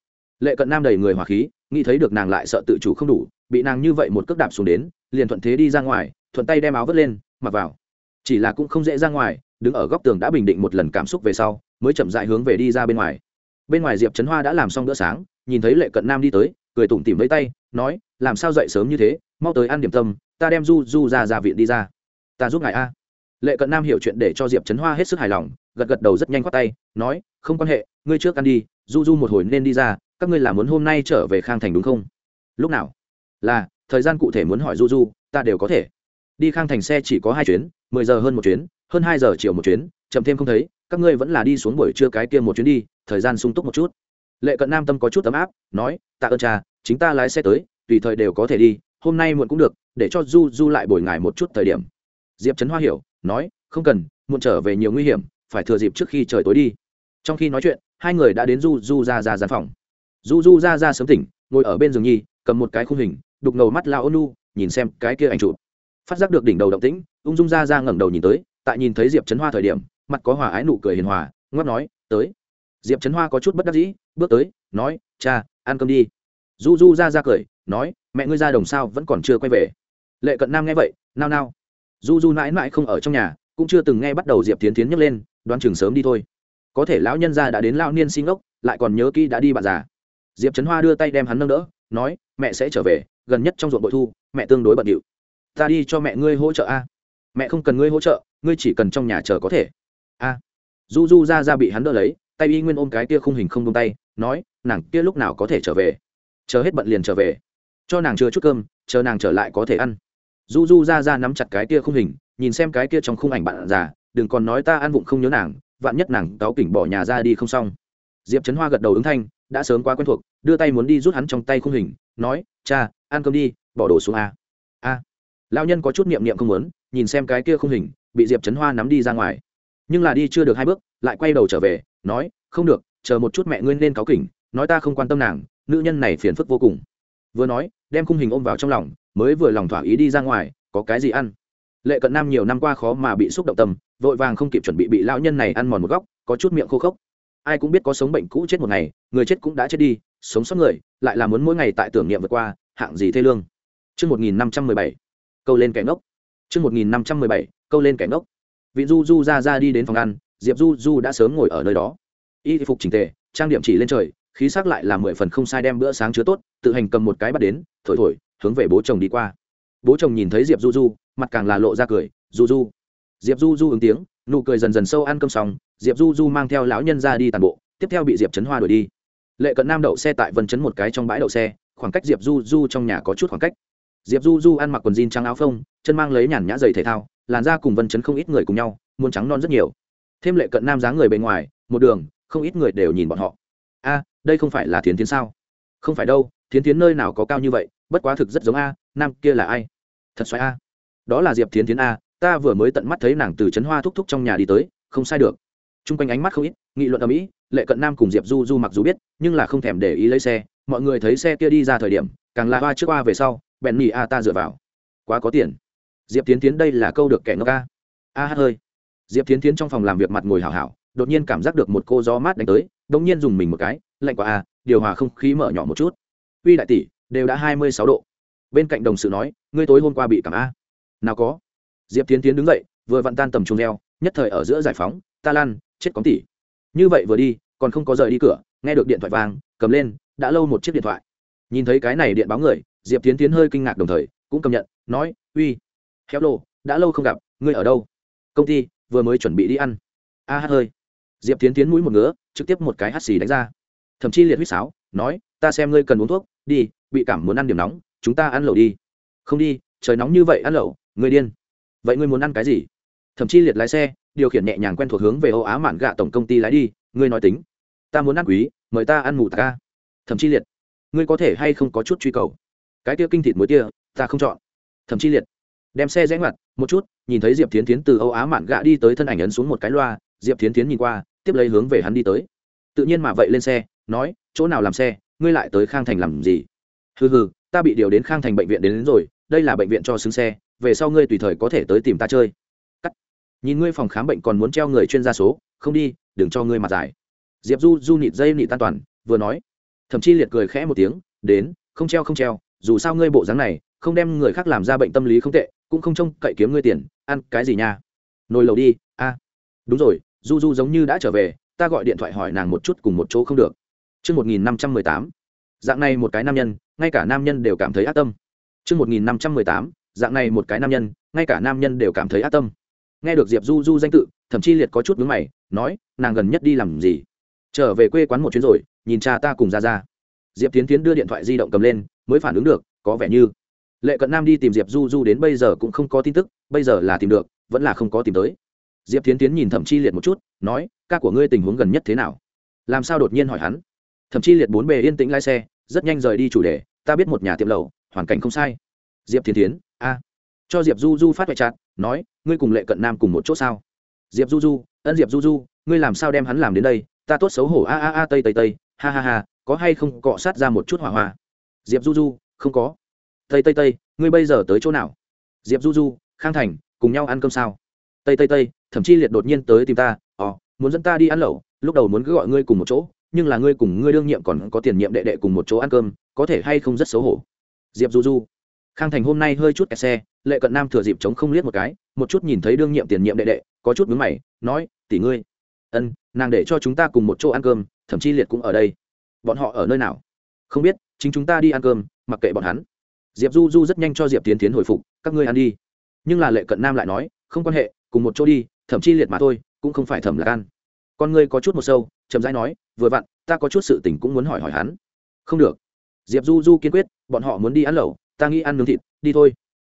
Lệ cận nam đầy người hỏa khí nghĩ thấy được nàng lại sợ tự chủ không đủ bị nàng như vậy một cước đạp xuống đến liền thuận thế đi ra ngoài thuận tay đem áo vứt lên mặc vào. Chỉ là cũng không dễ ra ngoài đứng ở góc tường đã bình định một lần cảm xúc về sau mới chậm dại hướng về đi ra bên ngoài. Bên ngoài diệp trấn hoa đã làm xong bữa sáng, nhìn thấy lệ cận nam đi tới, cười tủm tỉm lấy tay, nói, làm sao dậy sớm như thế, mau tới ăn điểm tâm, ta đem du du ra ra viện đi ra. Ta giúp ngài a. Lệ cận nam hiểu chuyện để cho diệp trấn hoa hết sức hài lòng, gật gật đầu rất nhanh khoát tay, nói, không quan hệ, ngươi trước ăn đi, du du một hồi nên đi ra, các ngươi làm muốn hôm nay trở về khang thành đúng không? Lúc nào? Là, thời gian cụ thể muốn hỏi du du, ta đều có thể. Đi khang thành xe chỉ có hai chuyến, mười giờ hơn một chuyến, hơn hai giờ chiều một chuyến, chậm thêm không thấy các ngươi vẫn là đi xuống buổi trưa cái kia một chuyến đi, thời gian sung túc một chút. Lệ cận nam tâm có chút ấm áp, nói, tạ ơn cha, chính ta lái xe tới, tùy thời đều có thể đi, hôm nay muộn cũng được, để cho du du lại bồi ngài một chút thời điểm. Diệp trấn hoa hiểu, nói, không cần, muộn trở về nhiều nguy hiểm, phải thừa dịp trước khi trời tối đi. Trong khi nói chuyện, hai người đã đến du du ra ra gian phòng. Du du ra ra sớm tỉnh, ngồi ở bên giường nhi, cầm một cái khung hình, đục ngầu mắt lao ônu nhìn xem cái kia ảnh chụp. Phát giác được đỉnh đầu động tĩnh, ung dung ra ra ngẩng đầu nhìn tới, tại nhìn thấy diệp trấn hoa thời điểm mặt có hòa ái nụ cười hiền hòa, ngoắc nói, tới. Diệp trấn hoa có chút bất đắc dĩ, bước tới, nói, cha, ăn cơm đi. Du du ra ra cười, nói, mẹ ngươi ra đồng sao vẫn còn chưa quay về. Lệ cận nam nghe vậy, nao nao. Du du mãi mãi không ở trong nhà, cũng chưa từng nghe bắt đầu diệp tiến tiến nhấc lên, đoán chừng sớm đi thôi. Có thể lão nhân gia đã đến lão niên sinh ốc, lại còn nhớ kỹ đã đi bạn già. Diệp trấn hoa đưa tay đem hắn nâng đỡ, nói, mẹ sẽ trở về, gần nhất trong ruộng bội thu, mẹ tương đối bận điệu. Ta đi cho mẹ ngươi hỗ trợ a. Mẹ không cần ngươi hỗ trợ, ngươi chỉ cần trong nhà chờ có thể a. Du du ra ra bị hắn đỡ lấy, tay y nguyên ôm cái kia khung hình không tung tay, nói, nàng kia lúc nào có thể trở về? Chờ hết bận liền trở về. Cho nàng chưa chút cơm, chờ nàng trở lại có thể ăn. Du du ra ra nắm chặt cái kia khung hình, nhìn xem cái kia trong khung ảnh bạn già, đừng còn nói ta ăn vụng không nhớ nàng, vạn nhất nàng cáo kỉnh bỏ nhà ra đi không xong. Diệp trấn hoa gật đầu ứng thanh, đã sớm quá quen thuộc, đưa tay muốn đi rút hắn trong tay khung hình, nói, cha, ăn cơm đi, bỏ đồ xuống a. A. Lao nhân có chút niệm niệm không muốn, nhìn xem cái kia khung hình, bị diệp trấn hoa nắm đi ra ngoài nhưng là đi chưa được hai bước lại quay đầu trở về nói không được chờ một chút mẹ ngươi nên cáo kỉnh nói ta không quan tâm nàng nữ nhân này phiền phức vô cùng vừa nói đem khung hình ôm vào trong lòng mới vừa lòng thỏa ý đi ra ngoài có cái gì ăn lệ cận nam nhiều năm qua khó mà bị xúc động tâm vội vàng không kịp chuẩn bị bị lão nhân này ăn mòn một góc có chút miệng khô khốc ai cũng biết có sống bệnh cũ chết một ngày người chết cũng đã chết đi sống sót người lại là muốn mỗi ngày tại tưởng niệm vượt qua hạng gì thê lương Trước 1517, câu lên kẻ ngốc. Trước 1517, câu lên kẻ ngốc. Vị Du Du ra ra đi đến phòng ăn, Diệp Du Du đã sớm ngồi ở nơi đó. Y phục chỉnh tề, trang điểm chỉ lên trời, khí sắc lại là mười phần không sai đem bữa sáng chứa tốt, tự hành cầm một cái bắt đến, thổi thổi, hướng về bố chồng đi qua. Bố chồng nhìn thấy Diệp Du Du, mặt càng là lộ ra cười, "Du Du." Diệp Du Du ứng tiếng, nụ cười dần dần sâu ăn cơm xong, Diệp Du Du mang theo lão nhân ra đi tàn bộ, tiếp theo bị Diệp Trấn Hoa đuổi đi. Lệ Cận Nam đậu xe tại Vân Trấn một cái trong bãi đậu xe, khoảng cách Diệp Du Du trong nhà có chút khoảng cách diệp du du ăn mặc quần jean trắng áo phông, chân mang lấy nhàn nhã giày thể thao, làn da cùng vân chấn không ít người cùng nhau muốn trắng non rất nhiều. Thêm lệ cận nam dáng người bề ngoài, một đường, không ít người đều nhìn bọn họ. A, đây không phải là thiến tiến sao? Không phải đâu, thiến tiến nơi nào có cao như vậy, bất quá thực rất giống a, nam kia là ai? Thật xoáy a. Đó là diệp thiến tiến a, ta vừa mới tận mắt thấy nàng từ trấn hoa thúc thúc trong nhà đi tới, không sai được. T r u n g quanh ánh mắt không ít, nghị luận ở mỹ lệ cận nam cùng diệp du du mặc dù biết, nhưng là không thèm để ý lấy xe, mọi người thấy xe kia đi ra thời điểm, càng là hoa trước hoa về sau bèn nhì a ta dựa vào. Quá có tiền. Diệp tiến tiến đây là câu được kẻ ngốc a a hát hơi. Diệp tiến tiến trong phòng làm việc mặt ngồi hào hảo, đột nhiên cảm giác được một cô gió mát đánh tới đ ỗ n g nhiên dùng mình một cái, lạnh quá a điều hòa không khí mở nhỏ một chút. Uy đại tỷ, đều đã hai mươi sáu độ. Bên cạnh đồng sự nói, ngươi tối hôm qua bị cảm a. Nào có. Diệp tiến tiến đứng dậy, vừa vặn tan tầm trung reo nhất thời ở giữa giải phóng, ta lan, chết cóng tỷ. Như vậy vừa đi, còn không có rời đi cửa, nghe được điện thoại vàng cầm lên, đã lâu một chiếc điện thoại. Nhìn thấy cái này điện báo người diệp tiến tiến hơi kinh ngạc đồng thời, cũng cầm nhận, nói, uy, khéo lô đã lâu không gặp, ngươi ở đâu? Công ty vừa mới chuẩn bị đi ăn. A hát hơi. Diệp tiến tiến mũi một ngứa, trực tiếp một cái hắt xì đánh ra. Thậm chí liệt huýt sáo, nói, ta xem ngươi cần uống thuốc, đi, bị cảm muốn ăn điểm nóng, chúng ta ăn lẩu đi. Không đi, trời nóng như vậy ăn lẩu, ngươi điên. Vậy ngươi muốn ăn cái gì? Thậm chí liệt lái xe, điều khiển nhẹ nhàng quen thuộc hướng về âu á mạn gạ tổng công ty lái đi, ngươi nói tính, ta muốn ăn quý, mời ta ăn mù tạc ca thậm chí liệt, ngươi có thể hay không có chút truy cầu? Cái tia kinh thịt muối tia ta không chọn. Thậm chí liệt đem xe rẽ ngoặt một chút nhìn thấy diệp tiến tiến từ âu á mạn gạ đi tới thân ảnh ấn xuống một cái loa diệp tiến tiến nhìn qua tiếp lấy hướng về hắn đi tới. Tự nhiên mà vậy lên xe nói chỗ nào làm xe ngươi lại tới khang thành làm gì? Hừ hừ ta bị điều đến khang thành bệnh viện đến, đến rồi đây là bệnh viện cho xứng xe về sau ngươi tùy thời có thể tới tìm ta chơi. Cắt nhìn ngươi phòng khám bệnh còn muốn treo người chuyên gia số không đi đừng cho ngươi mặt dài. Diệp du du nịt dây nịt tan toàn vừa nói. Thậm chí liệt cười khẽ một tiếng đến không treo không treo dù sao ngươi bộ dáng này không đem người khác làm ra bệnh tâm lý không tệ cũng không trông cậy kiếm ngươi tiền ăn cái gì nha nồi lầu đi a đúng rồi du du giống như đã trở về ta gọi điện thoại hỏi nàng một chút cùng một chỗ không được Trước 1518, dạng này một cái nam nhân, ngay cả nam nhân đều cảm thấy ác tâm. Trước 1518, dạng này một cái nam nhân, ngay cả nam nhân đều cảm thấy ác tâm. Nghe được Diệp Du Du danh tự, thậm chí liệt có chút vướng mày, nói, nàng gần nhất đi làm gì? Trở về quê quán một chuyến rồi, nhìn cha ta cùng ra ra. Diệp Tiến Tiến đưa điện thoại di động cầm lên, mới phản ứng được có vẻ như lệ cận nam đi tìm diệp du du đến bây giờ cũng không có tin tức bây giờ là tìm được vẫn là không có tìm tới. Diệp tiến tiến nhìn thẩm chi liệt một chút nói ca của ngươi tình huống gần nhất thế nào? Làm sao đột nhiên hỏi hắn. Thẩm chi liệt bốn bề yên tĩnh lái xe rất nhanh rời đi chủ đề ta biết một nhà tiệm lầu hoàn cảnh không sai. Diệp tiến tiến a. Cho diệp du du phát vệ chặt nói ngươi cùng lệ cận nam cùng một chỗ sao? Diệp du du ân diệp du du ngươi làm sao đem hắn làm đến đây? Ta tốt xấu hổ a a a tây tây tây ha ha ha có hay không cọ sát ra một chút hỏa hoa? Diệp du du, không có. Tây tây tây, ngươi bây giờ tới chỗ nào? Diệp du du, khang thành, cùng nhau ăn cơm sao? Tây tây tây, thậm chí liệt đột nhiên tới tìm ta. Ò muốn dẫn ta đi ăn lẩu, lúc đầu muốn cứ gọi ngươi cùng một chỗ, nhưng là ngươi cùng ngươi đương nhiệm còn có tiền nhiệm đệ đệ cùng một chỗ ăn cơm, có thể hay không rất xấu hổ? Diệp du du, khang thành hôm nay hơi chút kẹt xe, lệ cận nam thừa dịp chống không liếc một cái, một chút nhìn thấy đương nhiệm tiền nhiệm đệ đệ, có chút mướn mày, nói, tỷ ngươi. Ân, nàng để cho chúng ta cùng một chỗ ăn cơm, thậm chí liệt cũng ở đây bọn họ ở nơi nào? Không biết, chính chúng ta đi ăn cơm, mặc kệ bọn hắn. Diệp du du rất nhanh cho diệp tiến tiến hồi phục, các ngươi ăn đi. Nhưng là lệ cận nam lại nói, không quan hệ, cùng một chỗ đi, thậm chí liệt mà thôi, cũng không phải thẩm là ăn. Con ngươi có chút một sâu, chậm rãi nói, vừa vặn, ta có chút sự tình cũng muốn hỏi hỏi hắn. Không được. Diệp du du kiên quyết, bọn họ muốn đi ăn lẩu, ta nghĩ ăn nướng thịt, đi thôi.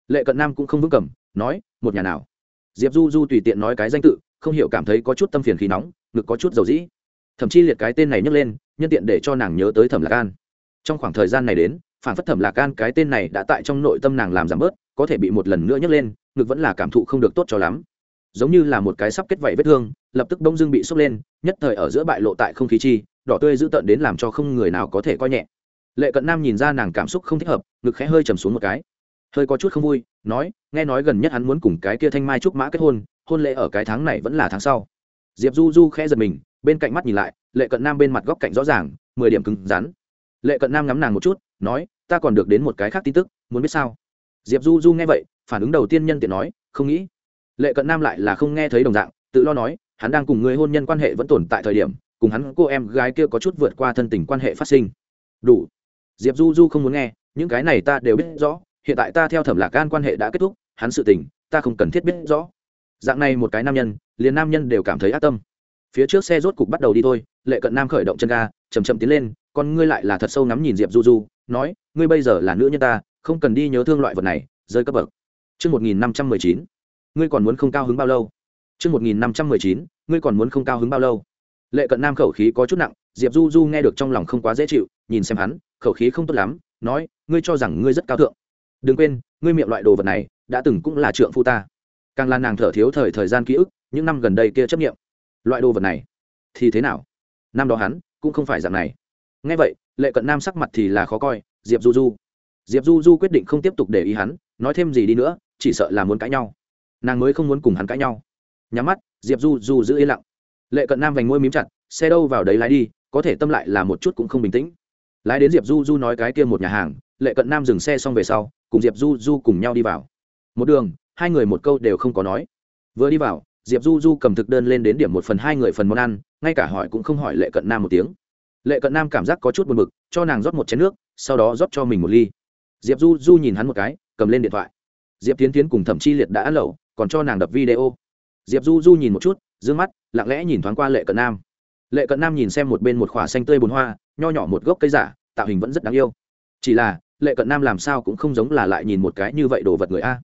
Lệ cận nam cũng không vững cầm, nói, một nhà nào? Diệp du du tùy tiện nói cái danh tự, không hiểu cảm thấy có chút tâm phiền khí nóng, ngực có chút dầu dĩ thậm chí liệt cái tên này nhấc lên, nhân tiện để cho nàng nhớ tới thẩm lạc an. Trong khoảng thời gian này đến, phản phất thẩm lạc an cái tên này đã tại trong nội tâm nàng làm giảm bớt, có thể bị một lần nữa nhấc lên, ngực vẫn là cảm thụ không được tốt cho lắm. Giống như là một cái sắp kết vảy vết thương, lập tức đông dương bị sốc lên, nhất thời ở giữa bại lộ tại không khí chi, đỏ tươi dữ tợn đến làm cho không người nào có thể coi nhẹ. Lệ cận nam nhìn ra nàng cảm xúc không thích hợp, ngực khẽ hơi trầm xuống một cái. Hơi có chút không vui, nói, nghe nói gần nhất hắn muốn cùng cái kia thanh mai trúc mã kết hôn hôn lễ ở cái tháng này vẫn là tháng sau. Diệp du du khẽ giật mình bên cạnh mắt nhìn lại, lệ cận nam bên mặt góc cạnh rõ ràng, mười điểm cứng rắn. Lệ cận nam ngắm nàng một chút, nói, ta còn được đến một cái khác tin tức, muốn biết sao? Diệp du du nghe vậy, phản ứng đầu tiên nhân tiện nói, không nghĩ. Lệ cận nam lại là không nghe thấy đồng dạng, tự lo nói, hắn đang cùng người hôn nhân quan hệ vẫn tồn tại thời điểm, cùng hắn cô em gái kia có chút vượt qua thân tình quan hệ phát sinh. Đủ. Diệp du du không muốn nghe, những cái này ta đều biết rõ, hiện tại ta theo thẩm lạc gan quan hệ đã kết thúc, hắn sự tình, ta không cần thiết biết rõ. Dạng này một cái nam nhân, liền nam nhân đều cảm thấy ác tâm phía trước xe rốt cục bắt đầu đi thôi lệ cận nam khởi động chân ga chầm chậm tiến lên còn ngươi lại là thật sâu ngắm nhìn diệp du du nói ngươi bây giờ là nữ nhân ta không cần đi nhớ thương loại vật này rơi cấp bậc chương một nghìn năm trăm mười chín ngươi còn muốn không cao hứng bao lâu? chương một nghìn năm trăm mười chín ngươi còn muốn không cao hứng bao lâu? Lệ cận nam khẩu khí có chút nặng, Diệp Du Du nghe được trong lòng không quá dễ chịu, nhìn xem hắn, khẩu khí không tốt lắm, nói, ngươi cho rằng ngươi rất cao thượng. Đừng quên, ngươi miệng loại đồ vật này, đã từng cũng là trượng phu ta. Càng là nàng thở thiếu thời thời gian ký ức, những năm gần đây kia chấp nghiệm. Loại đồ vật này, thì thế nào? Năm đó hắn cũng không phải dạng này. Nghe vậy, Lệ Cận Nam sắc mặt thì là khó coi, Diệp Du Du. Diệp Du Du quyết định không tiếp tục để ý hắn, nói thêm gì đi nữa, chỉ sợ là muốn cãi nhau nàng mới không muốn cùng hắn cãi nhau nhắm mắt diệp du du giữ yên lặng lệ cận nam vành môi mím chặt xe đâu vào đấy lái đi có thể tâm lại là một chút cũng không bình tĩnh lái đến diệp du du nói cái kia một nhà hàng lệ cận nam dừng xe xong về sau cùng diệp du du cùng nhau đi vào một đường hai người một câu đều không có nói vừa đi vào diệp du du cầm thực đơn lên đến điểm một phần hai người phần món ăn, ngay cả hỏi cũng không hỏi lệ cận nam một tiếng. Lệ cận nam cảm giác có chút buồn b ự c cho nàng rót một chén nước, sau đó rót cho mình một ly. Diệp du du nhìn hắn một cái, cầm lên điện thoại. Diệp tiến tiến cùng thẩm chi liệt đã ăn lẩu, còn cho nàng đập video. Diệp du du nhìn một chút d ư ơ n g mắt, lặng lẽ nhìn thoáng qua lệ cận nam. Lệ cận nam nhìn xem một bên một khỏa xanh tươi bồn hoa, nho nhỏ một gốc cây giả, tạo hình vẫn rất đáng yêu. Chỉ là, lệ cận nam làm sao cũng không giống là lại nhìn một cái như vậy đồ vật người a.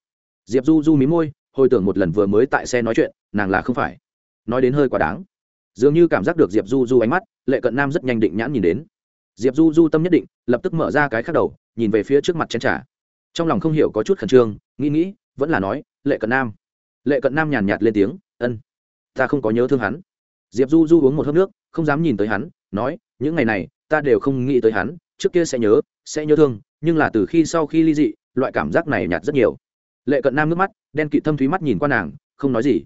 Diệp du du mí môi hồi tưởng một lần vừa mới tại xe nói chuyện, nàng là không phải. Nói đến hơi quá đáng. Dường như cảm giác được diệp du du ánh mắt, lệ cận nam rất nhanh định nhãn nhìn đến. Diệp du du tâm nhất định, lập tức mở ra cái khắc đầu, nhìn về phía trước mặt chén trà. Trong lòng không hiểu có chút khẩn trương, nghĩ nghĩ, vẫn là nói, lệ cận nam. Lệ cận nam nhàn nhạt lên tiếng, ân, ta không có nhớ thương hắn. Diệp du du uống một hớp nước, không dám nhìn tới hắn, nói, những ngày này, ta đều không nghĩ tới hắn, trước kia sẽ nhớ sẽ nhớ thương, nhưng là từ khi sau khi ly dị, loại cảm giác này nhạt rất nhiều. Lệ cận nam nước mắt đen kỵ thâm thúy mắt nhìn qua nàng, không nói gì.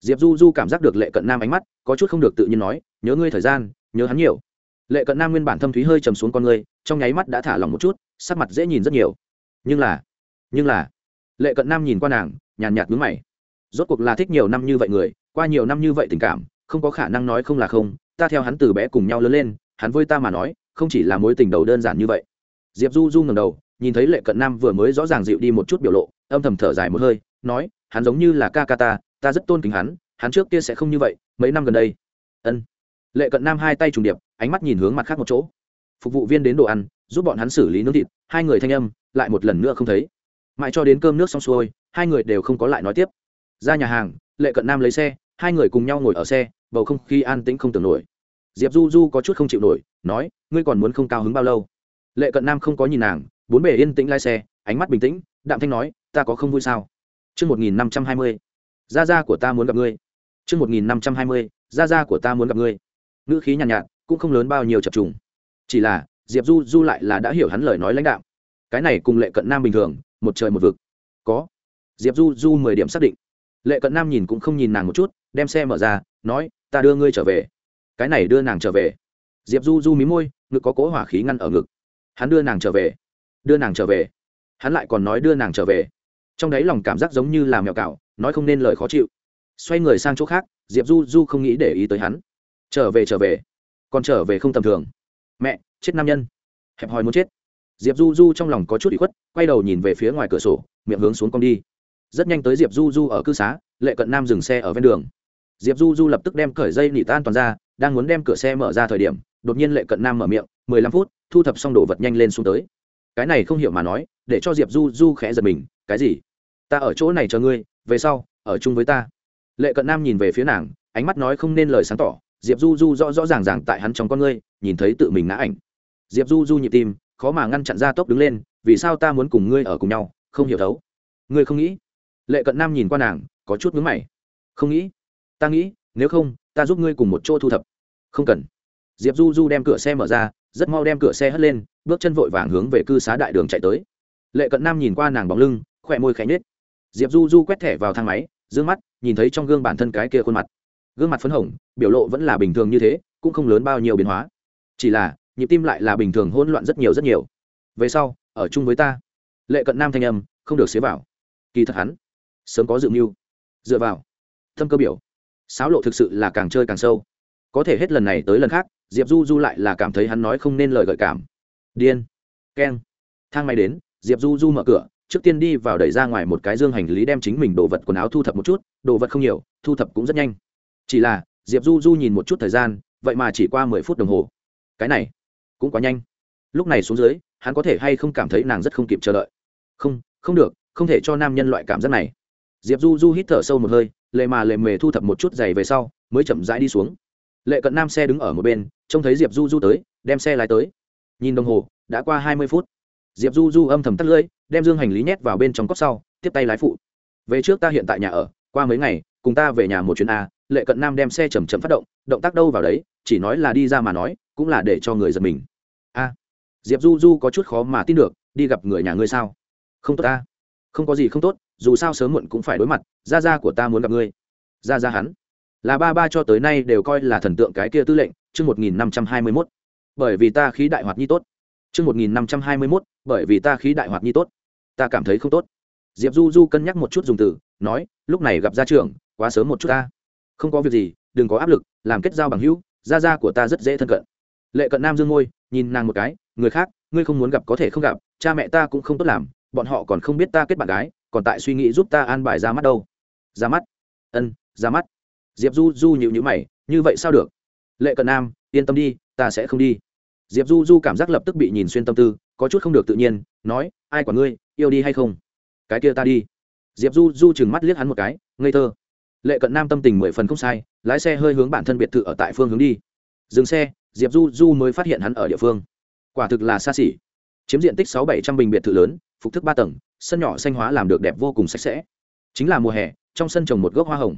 Diệp du du cảm giác được lệ cận nam ánh mắt, có chút không được tự nhiên nói, nhớ ngươi thời gian, nhớ hắn nhiều. Lệ cận nam nguyên bản thâm thúy hơi trầm xuống con ngươi trong nháy mắt đã thả lỏng một chút, sắc mặt dễ nhìn rất nhiều. Nhưng là nhưng là. Lệ cận nam nhìn qua nàng, nhàn nhạt ngứng mày. Rốt cuộc là thích nhiều năm như vậy người, qua nhiều năm như vậy tình cảm, không có khả năng nói không là không, ta theo hắn từ bé cùng nhau lớn lên, hắn với ta mà nói, không chỉ là mối tình đầu đơn giản như vậy. Diệp du du ngầm đầu, nhìn thấy lệ cận nam vừa mới rõ ràng dịu đi một chút biểu lộ, âm thầm thở dài một hơi nói, hắn giống như là ca ca ta ta rất tôn kính hắn hắn trước kia sẽ không như vậy, mấy năm gần đây. Ân. Lệ cận nam hai tay trùng điệp, ánh mắt nhìn hướng mặt khác một chỗ. Phục vụ viên đến đồ ăn, giúp bọn hắn xử lý nướng thịt, hai người thanh âm, lại một lần nữa không thấy. Mãi cho đến cơm nước xong xuôi, hai người đều không có lại nói tiếp. Ra nhà hàng, lệ cận nam lấy xe, hai người cùng nhau ngồi ở xe, bầu không khí an tĩnh không tưởng nổi. Diệp du du có chút không chịu nổi, nói, ngươi còn muốn không cao hứng bao lâu? Lệ cận nam không có nhìn nàng, bốn bề yên tĩnh lái xe, ánh mắt bình tĩnh, đạm thanh nói, ta có không vui sao? Trước 1520, gia gia của ta muốn gặp ngươi. Trước 1520, gia gia của ta muốn gặp ngươi. ngữ khí nhàn nhạt, nhạt cũng không lớn bao nhiêu chập trùng. Chỉ là diệp du du lại là đã hiểu hắn lời nói lãnh đạo cái này cùng lệ cận nam bình thường một trời một vực. Có. Diệp du du mười điểm xác định. Lệ cận nam nhìn cũng không nhìn nàng một chút đem xe mở ra nói ta đưa ngươi trở về. Cái này đưa nàng trở về? Diệp du du mí môi ngực có cỗ hỏa khí ngăn ở ngực. Hắn đưa nàng trở về đưa nàng trở về. Hắn lại còn nói đưa nàng trở về trong đấy lòng cảm giác giống như là mèo cạo nói không nên lời khó chịu. Xoay người sang chỗ khác, diệp du du không nghĩ để ý tới hắn. Trở về trở về. Còn trở về không tầm thường. Mẹ, chết nam nhân. Hẹp hòi muốn chết. Diệp du du trong lòng có chút bị khuất, quay đầu nhìn về phía ngoài cửa sổ, miệng hướng xuống con đi. Rất nhanh tới diệp du du ở cư xá, lệ cận nam dừng xe ở ven đường. Diệp du du lập tức đem cởi dây nỉ tan toàn ra, đang muốn đem cửa xe mở ra thời điểm, đột nhiên lệ cận nam mở miệng, mười lăm phút, thu thập xong đồ vật nhanh lên xuống tới. Cái này không hiểu mà nói, để cho diệp du du khẽ giật mình, cái gì? Ta ở chỗ này chờ ngươi, về sau, ở chung với ta. Lệ cận nam nhìn về phía nàng, ánh mắt nói không nên lời sáng tỏ, diệp du du rõ rõ ràng ràng tại hắn trong con ngươi, nhìn thấy tự mình ngã ảnh. Diệp du du nhịp tim, khó mà ngăn chặn ra tốc đứng lên, vì sao ta muốn cùng ngươi ở cùng nhau, không hiểu thấu. Ngươi không nghĩ? Lệ cận nam nhìn qua nàng, có chút mướn mày. Không nghĩ. Ta nghĩ, nếu không, ta giúp ngươi cùng một chỗ thu thập. Không cần. Diệp du du đem cửa xe mở ra, rất mau đem cửa xe hất lên, bước chân vội vàng hướng về cư xá đại đường chạy tới. Lệ cận nam nhìn qua nàng bóng lưng, khỏe môi khẽ nhết diệp du du quét thẻ vào thang máy d ư ơ n g mắt, nhìn thấy trong gương bản thân cái kia khuôn mặt. Gương mặt phấn hồng, biểu lộ vẫn là bình thường như thế, cũng không lớn bao nhiêu biến hóa. Chỉ là, nhịp tim lại là bình thường hỗn loạn rất nhiều rất nhiều. Về sau, ở chung với ta. Lệ cận nam thanh âm, không được xế vào. Kỳ thật hắn, sớm có dự mưu. Dựa vào, thâm cơ biểu sáo lộ thực sự là càng chơi càng sâu. Có thể hết lần này tới lần khác, diệp du du lại là cảm thấy hắn nói không nên lời gợi cảm. Điên. Keng. Thang máy đến, diệp du du mở cửa trước tiên đi vào đẩy ra ngoài một cái dương hành lý đem chính mình đồ vật quần áo thu thập một chút, đồ vật không nhiều, thu thập cũng rất nhanh. Chỉ là, diệp du du nhìn một chút thời gian, vậy mà chỉ qua mười phút đồng hồ. Cái này, cũng quá nhanh. Lúc này xuống dưới, hắn có thể hay không cảm thấy nàng rất không kịp chờ đợi. Không không được, không thể cho nam nhân loại cảm giác này. Diệp du du hít thở sâu một hơi, lệ mà lệ mề thu thập một chút giày về sau, mới chậm rãi đi xuống. Lệ cận nam xe đứng ở một bên, trông thấy diệp du du tới, đem xe lái tới. Nhìn đồng hồ, đã qua hai mươi phút diệp du du âm thầm tắt lưỡi, đem dương hành lý nhét vào bên trong cốc sau, tiếp tay lái phụ. Về trước ta hiện tại nhà ở, qua mấy ngày, cùng ta về nhà một chuyến a, lệ cận nam đem xe chầm chậm phát động động tác đâu vào đấy, chỉ nói là đi ra mà nói, cũng là để cho người giật mình. A, diệp du du có chút khó mà tin được, đi gặp người nhà ngươi sao? Không tốt ta không có gì không tốt, dù sao sớm muộn cũng phải đối mặt, gia gia của ta muốn gặp ngươi. Gia gia hắn. Là ba ba cho tới nay đều coi là thần tượng cái kia tư lệnh, chương một nghìn năm trăm hai mươi mốt. Bởi vì ta khí đại hoạt nhi tốt chương một nghìn năm trăm hai mươi mốt, bởi vì ta khí đại hoạt nhi tốt. Ta cảm thấy không tốt. Diệp du du cân nhắc một chút dùng từ, nói, lúc này gặp gia trưởng, quá sớm một chút ta. Không có việc gì, đừng có áp lực, làm kết giao bằng hữu, gia gia của ta rất dễ thân cận. Lệ cận nam dương ngôi nhìn nàng một cái, người khác, ngươi không muốn gặp có thể không gặp, cha mẹ ta cũng không tốt làm, bọn họ còn không biết ta kết bạn gái, còn tại suy nghĩ giúp ta an bài ra mắt đâu. Ra mắt? Ân, ra mắt. Diệp du du nhíu nhíu mày, như vậy sao được? Lệ cận nam, yên tâm đi, ta sẽ không đi diệp du du cảm giác lập tức bị nhìn xuyên tâm tư, có chút không được tự nhiên, nói, ai quản ngươi, yêu đi hay không? Cái kia ta đi. Diệp du du chừng mắt liếc hắn một cái, ngây thơ. Lệ cận nam tâm tình mười phần không sai, lái xe hơi hướng bản thân biệt thự ở tại phương hướng đi. Dừng xe, diệp du du mới phát hiện hắn ở địa phương. Quả thực là xa xỉ. Chiếm diện tích sáu bảy trăm bình biệt thự lớn, phục thức ba tầng, sân nhỏ xanh hóa làm được đẹp vô cùng sạch sẽ. Chính là mùa hè, trong sân trồng một gốc hoa hồng.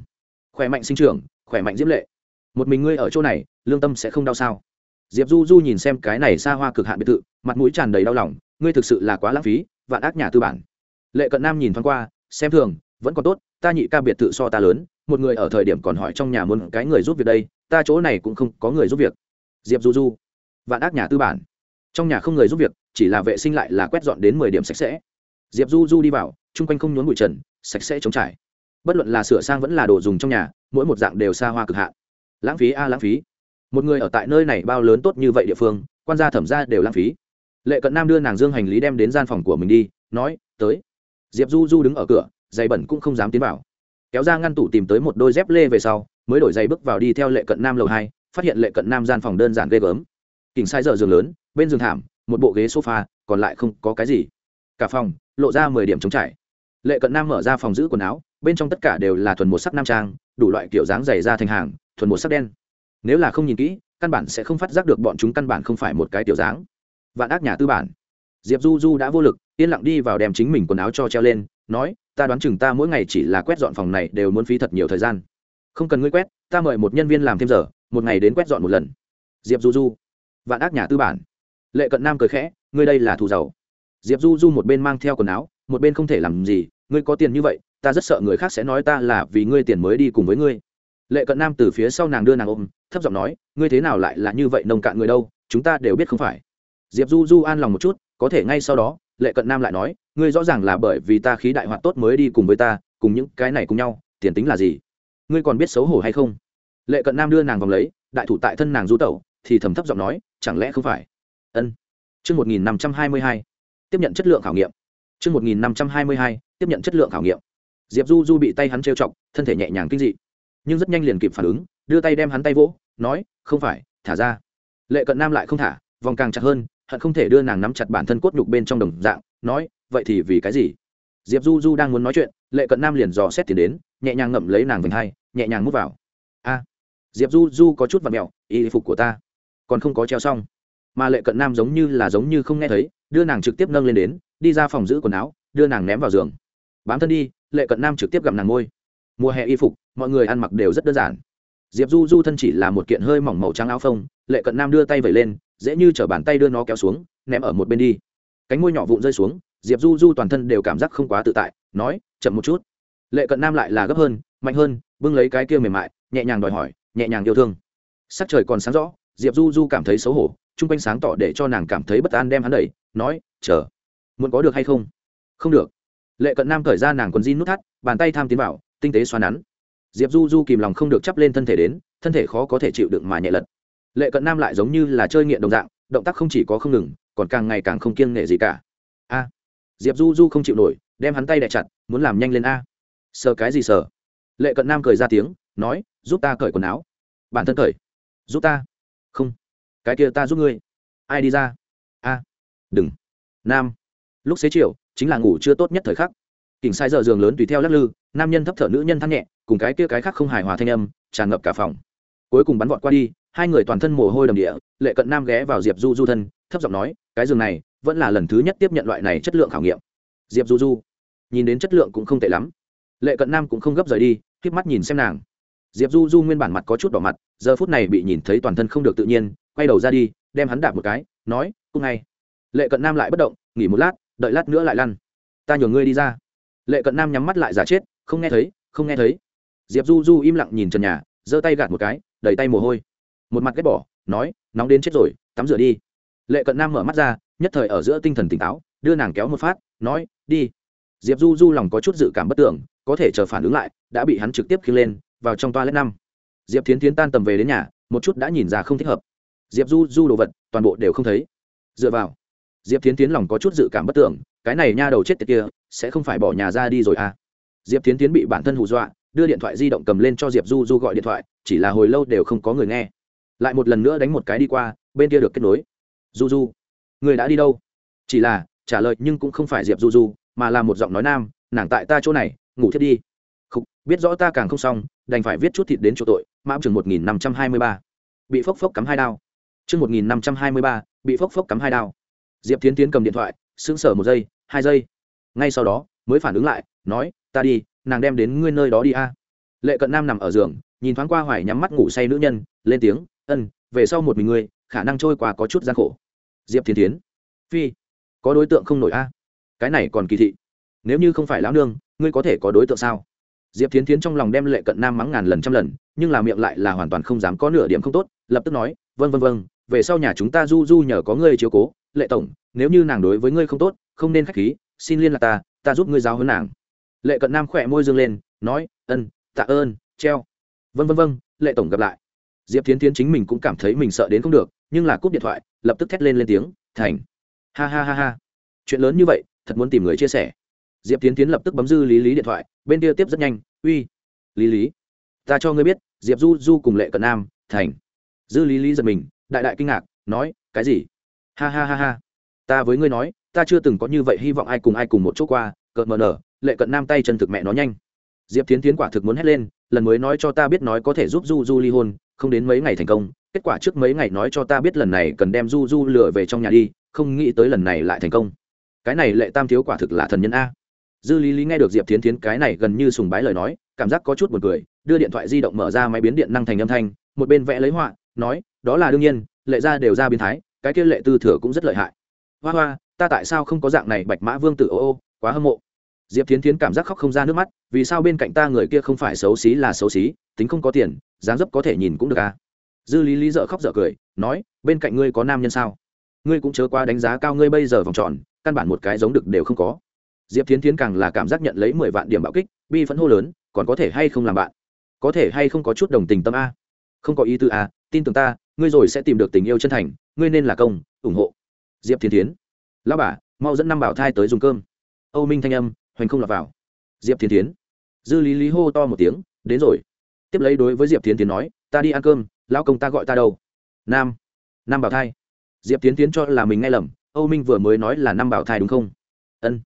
Khỏe mạnh sinh trưởng, khỏe mạnh diễm lệ. Một mình ngươi ở chỗ này, lương tâm sẽ không đau sao? Diệp du du nhìn xem cái này xa hoa cực hạn biệt thự, mặt mũi tràn đầy đau lòng, ngươi thực sự là quá lãng phí, vạn ác nhà tư bản. Lệ cận nam nhìn thoáng qua, xem thường, vẫn còn tốt, ta nhị ca biệt thự so ta lớn, một người ở thời điểm còn hỏi trong nhà muốn cái người giúp việc đây, ta chỗ này cũng không có người giúp việc. Diệp du du, vạn ác nhà tư bản. Trong nhà không người giúp việc, chỉ là vệ sinh lại là quét dọn đến mười điểm sạch sẽ. Diệp du du đi vào, chung quanh không nhốn bụi trần, sạch sẽ chống trải. Bất luận là sửa sang vẫn là đồ dùng trong nhà, mỗi một dạng đều xa hoa cực hạn. Lãng phí a, lãng phí một người ở tại nơi này bao lớn tốt như vậy địa phương, quan gia thẩm ra đều lãng phí. Lệ cận nam đưa nàng dương hành lý đem đến gian phòng của mình đi, nói, tới. Diệp du du đứng ở cửa, giày bẩn cũng không dám tiến vào. Kéo ra ngăn tủ tìm tới một đôi dép lê về sau, mới đổi giày bước vào đi theo lệ cận nam lầu hai, phát hiện lệ cận nam gian phòng đơn giản ghê gớm. Kỉnh sai giờ giường lớn, bên giường thảm, một bộ ghế sofa, còn lại không có cái gì. Cả phòng, lộ ra mười điểm chống trải. Lệ cận nam mở ra phòng giữ quần áo, bên trong tất cả đều là thuần một sắc nam trang, đủ loại kiểu dáng dày ra thành hàng, thuần một sắc đen nếu là không nhìn kỹ, căn bản sẽ không phát giác được bọn chúng căn bản không phải một cái tiểu dáng. Vạn ác nhà tư bản. Diệp du du đã vô lực, yên lặng đi vào đem chính mình quần áo cho treo lên, nói, ta đoán chừng ta mỗi ngày chỉ là quét dọn phòng này đều muốn phí thật nhiều thời gian. Không cần ngươi quét, ta mời một nhân viên làm thêm giờ, một ngày đến quét dọn một lần. Diệp du du. Vạn ác nhà tư bản. Lệ cận nam cười khẽ, ngươi đây là thù giàu. Diệp du du một bên mang theo quần áo, một bên không thể làm gì, ngươi có tiền như vậy, ta rất sợ người khác sẽ nói ta là vì ngươi tiền mới đi cùng với ngươi. Lệ cận nam từ phía sau nàng đưa nàng ôm thấp giọng nói, ngươi thế nào lại là như vậy nông cạn người đâu, chúng ta đều biết không phải. Diệp du du an lòng một chút, có thể ngay sau đó, lệ cận nam lại nói, ngươi rõ ràng là bởi vì ta khí đại hoạt tốt mới đi cùng với ta, cùng những cái này cùng nhau, tiền tính là gì? Ngươi còn biết xấu hổ hay không? Lệ cận nam đưa nàng vòng lấy, đại thủ tại thân nàng du tẩu, thì thầm thấp giọng nói, chẳng lẽ không phải? Ân. Chương một nghìn năm trăm hai mươi hai, tiếp nhận chất lượng khảo nghiệm. Chương một nghìn năm trăm hai mươi hai, tiếp nhận chất lượng khảo nghiệm. Diệp du du bị tay hắn trêu chọc, thân thể nhẹ nhàng kinh dị, nhưng rất nhanh liền kịp phản ứng đưa tay đem hắn tay vỗ, nói, không phải, thả ra. Lệ cận nam lại không thả, vòng càng chặt hơn, hận không thể đưa nàng nắm chặt bản thân cốt nhục bên trong đồng dạng, nói, vậy thì vì cái gì? Diệp du du đang muốn nói chuyện, lệ cận nam liền dò xét tiền đến, nhẹ nhàng ngậm lấy nàng vành hai, nhẹ nhàng mút vào. A, diệp du du có chút vật mẹo, y phục của ta còn không có treo xong. Mà lệ cận nam giống như là giống như không nghe thấy, đưa nàng trực tiếp nâng lên đến, đi ra phòng giữ quần áo, đưa nàng ném vào giường. Bám thân đi. Lệ cận nam trực tiếp gặm nàng ngôi mùa hè y phục, mọi người ăn mặc đều rất đơn giản diệp du du thân chỉ là một kiện hơi mỏng màu trắng áo phông, lệ cận nam đưa tay vẩy lên, dễ như chở bàn tay đưa nó kéo xuống, ném ở một bên đi. Cánh môi nhỏ vụn rơi xuống, diệp du du toàn thân đều cảm giác không quá tự tại, nói, chậm một chút. Lệ cận nam lại là gấp hơn, mạnh hơn, bưng lấy cái kia mềm mại, nhẹ nhàng đòi hỏi, nhẹ nhàng yêu thương. Sắc trời còn sáng rõ, diệp du du cảm thấy xấu hổ, chung quanh sáng tỏ để cho nàng cảm thấy bất an đem hắn đẩy, nói, chờ, muốn có được hay không? Không được. Lệ cận nam cởi ra nàng quần jean nút thắt, bàn tay tham tiến vào, tinh tế xoa nắn diệp du du kìm lòng không được chắp lên thân thể đến, thân thể khó có thể chịu đựng mà nhẹ lật. Lệ cận nam lại giống như là chơi nghiện đồng dạng, động tác không chỉ có không ngừng, còn càng ngày càng không kiêng nghệ gì cả. A. Diệp du du không chịu nổi, đem hắn tay đẹ chặt, muốn làm nhanh lên a. Sờ cái gì sờ? Lệ cận nam cười ra tiếng, nói, giúp ta cởi quần áo. Bản thân cởi. Giúp ta. Không. Cái kia ta giúp ngươi. Ai đi ra? A. Đừng. Nam. Lúc xế chiều, chính là ngủ chưa tốt nhất thời khắc. Kỉnh sai giờ giường lớn tùy theo lắc lư, nam nhân thấp thở nữ nhân thắt nhẹ cùng cái kia cái khác không hài hòa thanh âm, tràn ngập cả phòng. Cuối cùng bắn vọt qua đi, hai người toàn thân mồ hôi đầm địa, lệ cận nam ghé vào diệp du du thân, thấp giọng nói, cái giường này vẫn là lần thứ nhất tiếp nhận loại này chất lượng khảo nghiệm. Diệp du du, nhìn đến chất lượng cũng không tệ lắm. Lệ cận nam cũng không gấp rời đi k mắt nhìn xem nàng. Diệp du du nguyên bản mặt có chút đỏ mặt, giờ phút này bị nhìn thấy toàn thân không được tự nhiên, quay đầu ra đi, đem hắn đạp một cái, nói, cũng ngay. Lệ cận nam lại bất động, nghỉ một lát, đợi lát nữa lại lăn. Ta nhường ngươi đi ra. Lệ cận nam nhắm mắt lại giả chết, không nghe thấy, không nghe thấy diệp du du im lặng nhìn trần nhà, giơ tay gạt một cái, đầy tay mồ hôi. Một mặt ghét bỏ, nói, nóng đến chết rồi, tắm rửa đi. Lệ cận nam mở mắt ra, nhất thời ở giữa tinh thần tỉnh táo, đưa nàng kéo một phát, nói, đi. Diệp du du lòng có chút dự cảm bất tưởng, có thể chờ phản ứng lại, đã bị hắn trực tiếp khiêng lên, vào trong toa lết năm. Diệp tiến tiến tan tầm về đến nhà, một chút đã nhìn ra không thích hợp. Diệp du du đồ vật, toàn bộ đều không thấy. Dựa vào, diệp tiến tiến lòng có chút dự cảm bất tưởng, cái này nha đầu chết tiệt kia, sẽ không phải bỏ nhà ra đi rồi à? Diệp tiến tiến bị bản thân hù dọa đưa điện thoại di động cầm lên cho diệp du du gọi điện thoại, chỉ là hồi lâu đều không có người nghe. Lại một lần nữa đánh một cái đi qua, bên kia được kết nối. Du du, người đã đi đâu? Chỉ là, trả lời nhưng cũng không phải diệp du du, mà là một giọng nói nam, nàng tại ta chỗ này, ngủ thiết đi. Không biết rõ ta càng không xong, đành phải viết chút thịt đến chỗ tội mã chừng một nghìn năm trăm hai mươi ba. Bị phốc phốc cắm hai đao. Chương một nghìn năm trăm hai mươi ba, bị phốc phốc cắm hai đao. Diệp tiến tiến cầm điện thoại, sững sờ một giây, hai giây. Ngay sau đó, mới phản ứng lại, nói, ta đi nàng đem đến ngươi nơi đó đi a. Lệ cận nam nằm ở giường, nhìn thoáng qua hoài nhắm mắt ngủ say nữ nhân, lên tiếng, ân, về sau một mình ngươi, khả năng trôi qua có chút gian khổ. Diệp thiên tiến phi, có đối tượng không nổi a? Cái này còn kỳ thị. Nếu như không phải lão nương, ngươi có thể có đối tượng sao? Diệp tiến tiến trong lòng đem lệ cận nam mắng ngàn lần trăm lần, nhưng là miệng lại là hoàn toàn không dám có nửa điểm không tốt, lập tức nói vân vân vân về sau nhà chúng ta du du nhờ có ngươi chiếu cố, lệ tổng, nếu như nàng đối với ngươi không tốt, không nên k h á c h khí, xin liên lạc ta ta giúp ngươi giáo hơn nàng lệ cận nam khỏe môi dương lên, nói, ân, tạ ơn, treo. Vân vân vân lệ tổng gặp lại. Diệp tiến tiến chính mình cũng cảm thấy mình sợ đến không được, nhưng là cúp điện thoại, lập tức thét lên lên tiếng, thành. Ha ha ha ha. Chuyện lớn như vậy, thật muốn tìm người chia sẻ. Diệp tiến tiến lập tức bấm dư lý lý điện thoại, bên kia tiếp rất nhanh, uy, lý lý, ta cho ngươi biết, diệp du du cùng lệ cận nam, thành. Dư lý lý giật mình, đại đại kinh ngạc, nói, cái gì? Ha ha ha ha, ta với ngươi nói, ta chưa từng có như vậy hy vọng ai cùng ai cùng một chỗ qua, cợt mờ nở lệ cận nam tay chân thực mẹ nó nhanh. Diệp tiến tiến quả thực muốn hét lên, lần mới nói cho ta biết nói có thể giúp du du ly hôn, không đến mấy ngày thành công, kết quả trước mấy ngày nói cho ta biết lần này cần đem du du lừa về trong nhà đi, không nghĩ tới lần này lại thành công. Cái này lệ tam thiếu quả thực là thần nhân a. Dư lý lý nghe được diệp tiến tiến cái này gần như sùng bái lời nói, cảm giác có chút b u ồ n c ư ờ i đưa điện thoại di động mở ra máy biến điện năng thành âm thanh, một bên vẽ lấy họa, nói, đó là đương nhiên, lệ ra đều ra biến thái, cái kia lệ tư thừa cũng rất lợi hại. Hoa hoa, ta tại sao không có dạng này bạch mã vương tử ô ô, quá hâm mộ diệp Thiến Thiến cảm giác khóc không ra nước mắt vì sao bên cạnh ta người kia không phải xấu xí là xấu xí tính không có tiền dáng dấp có thể nhìn cũng được à? Dư lý lý dợ khóc dợ cười nói bên cạnh ngươi có nam nhân sao? Ngươi cũng chớ qua đánh giá cao ngươi bây giờ vòng tròn căn bản một cái giống được đều không có. Diệp Thiến Thiến càng là cảm giác nhận lấy mười vạn điểm bạo kích bi phẫn hô lớn còn có thể hay không làm bạn? Có thể hay không có chút đồng tình tâm a? Không có ý tư a tin tưởng ta ngươi rồi sẽ tìm được tình yêu chân thành ngươi nên là công ủng hộ. Diệp Thiến Thiến, lao bà mau dẫn năm bảo thai tới dùng cơm. Âu minh thanh âm hoành không lọt vào. Diệp thiên tiến dư lý lý hô to một tiếng, đến rồi. Tiếp lấy đối với diệp thiên tiến nói, ta đi ăn cơm lao công ta gọi ta đâu? Nam. Nam bảo thai. Diệp tiến tiến cho là mình nghe lầm, âu minh vừa mới nói là năm bảo thai đúng không? Ân.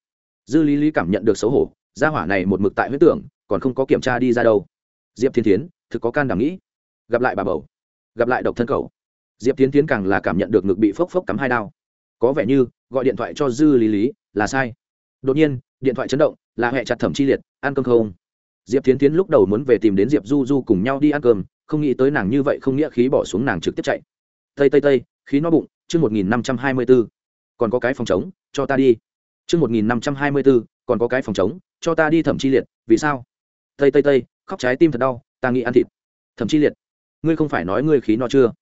Dư lý lý cảm nhận được xấu hổ, gia hỏa này một mực tại huyết tưởng, còn không có kiểm tra đi ra đâu. Diệp thiên tiến thực có can đảm nghĩ. Gặp lại bà bầu. Gặp lại độc thân cầu diệp tiến tiến càng là cảm nhận được ngực bị phốc phốc cắm hai đao. Có vẻ như, gọi điện thoại cho dư lý lý, là sai. Đột nhiên điện thoại chấn động, là hẹ chặt thẩm chi liệt, ăn cơm không? Diệp tiến tiến lúc đầu muốn về tìm đến diệp du du cùng nhau đi ăn cơm, không nghĩ tới nàng như vậy không nghĩa khí bỏ xuống nàng trực tiếp chạy. Tây tây tây, khí no bụng, chương một nghìn năm trăm hai mươi b ố còn có cái phòng chống cho ta đi. Chương một nghìn năm trăm hai mươi b ố còn có cái phòng chống cho ta đi thẩm chi liệt, vì sao? Tây tây tây, khóc trái tim thật đau, ta nghĩ ăn thịt. Thẩm chi liệt, ngươi không phải nói ngươi khí no chưa?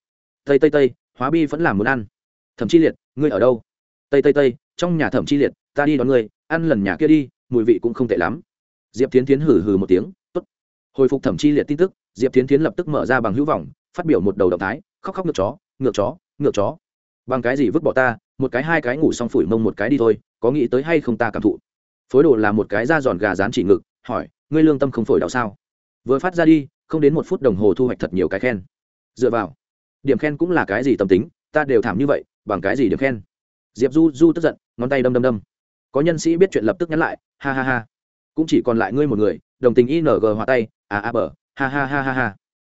Tây tây tây, hóa bi vẫn làm muốn ăn. Thẩm chi liệt, ngươi ở đâu? Tây tây tây, trong nhà thẩm chi liệt, ta đi đón ngươi ăn lần nhà kia đi, mùi vị cũng không tệ lắm. Diệp tiến tiến hử hử một tiếng, tốt. Hồi phục thẩm chi liệt tin tức, diệp tiến tiến lập tức mở ra bằng hữu vọng, phát biểu một đầu động thái, khóc khóc ngược chó ngược chó ngược chó. Bằng cái gì vứt bỏ ta, một cái hai cái ngủ xong phủi mông một cái đi thôi, có nghĩ tới hay không ta cảm thụ? Phối đồ là một cái da giòn gà rán chỉ ngực, hỏi, ngươi lương tâm không phổi đạo sao? Vừa phát ra đi, không đến một phút đồng hồ thu hoạch thật nhiều cái khen. Dựa vào, điểm khen cũng là cái gì tâm tính, ta đều thảm như vậy, bằng cái gì điểm khen? Diệp du du tức giận, ngón tay đâm đâm đâm có nhân sĩ biết chuyện lập tức nhắn lại ha ha ha cũng chỉ còn lại ngươi một người đồng tình ing hòa tay à a bờ ha ha ha ha ha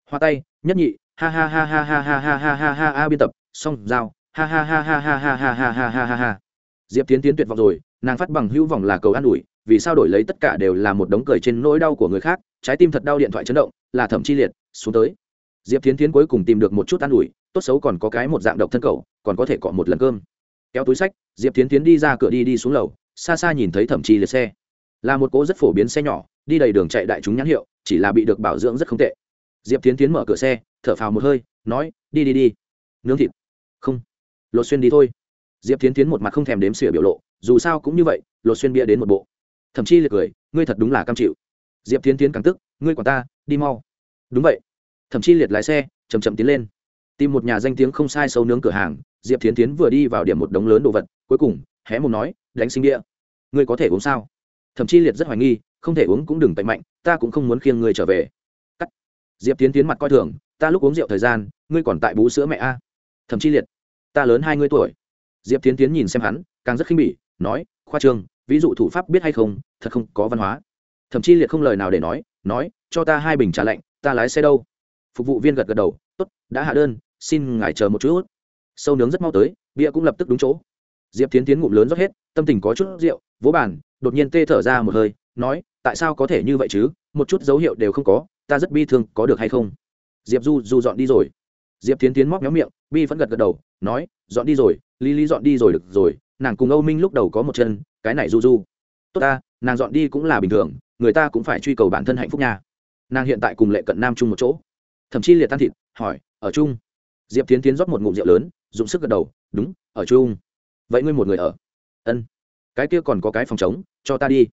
hòa tay nhất nhị ha ha ha ha ha ha ha ha ha ha ha biên tập song dao ha ha ha ha ha ha ha ha ha ha ha ha diệp tiến tiến tuyệt vọng rồi nàng phát bằng hữu vọng là cầu an ủi vì sao đổi lấy tất cả đều là một đống cười trên nỗi đau của người khác trái tim thật đau điện thoại chấn động là thẩm chi liệt xuống tới diệp tiến tiến cuối cùng tìm được một chút an ủi tốt xấu còn có cái một dạng độc thân cầu còn có thể cọ một lần cơm kéo túi sách diệp tiến tiến đi ra cửa đi đi xuống lầu xa xa nhìn thấy thẩm chi liệt xe. Là một cỗ rất phổ biến xe nhỏ, đi đầy đường chạy đại chúng nhãn hiệu, chỉ là bị được bảo dưỡng rất không tệ. Diệp tiến tiến mở cửa xe, thở phào một hơi, nói, đi đi đi. Nướng thịt. Không. Lột xuyên đi thôi. Diệp tiến tiến một mặt không thèm đếm xỉa biểu lộ, dù sao cũng như vậy, lột xuyên bia đến một bộ. Thậm chí liệt cười, ngươi thật đúng là cam chịu. Diệp tiến tiến càng tức, ngươi quản ta, đi mau. Đúng vậy. Thậm chí liệt lái xe chầm chậm tiến lên. Tìm một nhà danh tiếng không sai sâu nướng cửa hàng, diệp tiến tiến vừa đi vào điểm một đống lớn đồ vật, cuối cùng, hé một nói đánh sinh địa. Ngươi có thể uống sao? Thậm chí liệt rất hoài nghi, không thể uống cũng đừng tẩy mạnh, ta cũng không muốn khiêng ngươi trở về. Cắt. Diệp tiến tiến mặt coi thường, ta lúc uống rượu thời gian, ngươi còn tại bú sữa mẹ a. Thậm chí liệt, ta lớn hai mươi tuổi. Diệp tiến tiến nhìn xem hắn, càng rất khinh bỉ, nói, khoa trương, ví dụ thủ pháp biết hay không, thật không có văn hóa. Thậm chí liệt không lời nào để nói nói, cho ta hai bình trà lạnh, ta lái xe đâu? Phục vụ viên gật gật đầu, tốt, đã hạ đơn, xin ngài chờ một chút. Sâu nướng rất mau tới, bia cũng lập tức đúng chỗ diệp tiến tiến ngụm lớn rót hết, tâm tình có chút rượu, vỗ bàn, đột nhiên tê thở ra một hơi, nói, tại sao có thể như vậy chứ? Một chút dấu hiệu đều không có, ta rất bi thương, có được hay không? Diệp du du dọn đi rồi. Diệp tiến tiến móc nhóm miệng, bi vẫn gật gật đầu, nói, dọn đi rồi, lý lý dọn đi rồi được rồi, nàng cùng âu minh lúc đầu có một chân, cái này du du. Tốt ta, nàng dọn đi cũng là bình thường, người ta cũng phải truy cầu bản thân hạnh phúc nha. Nàng hiện tại cùng lệ cận nam chung một chỗ. Thậm chí liệt tan thịt, hỏi, ở chung? Diệp tiến tiến rót một ngụm rượu lớn, dùng sức gật đầu, đúng, ở chung vậy ngươi một người ở ân cái kia còn có cái phòng chống cho ta đi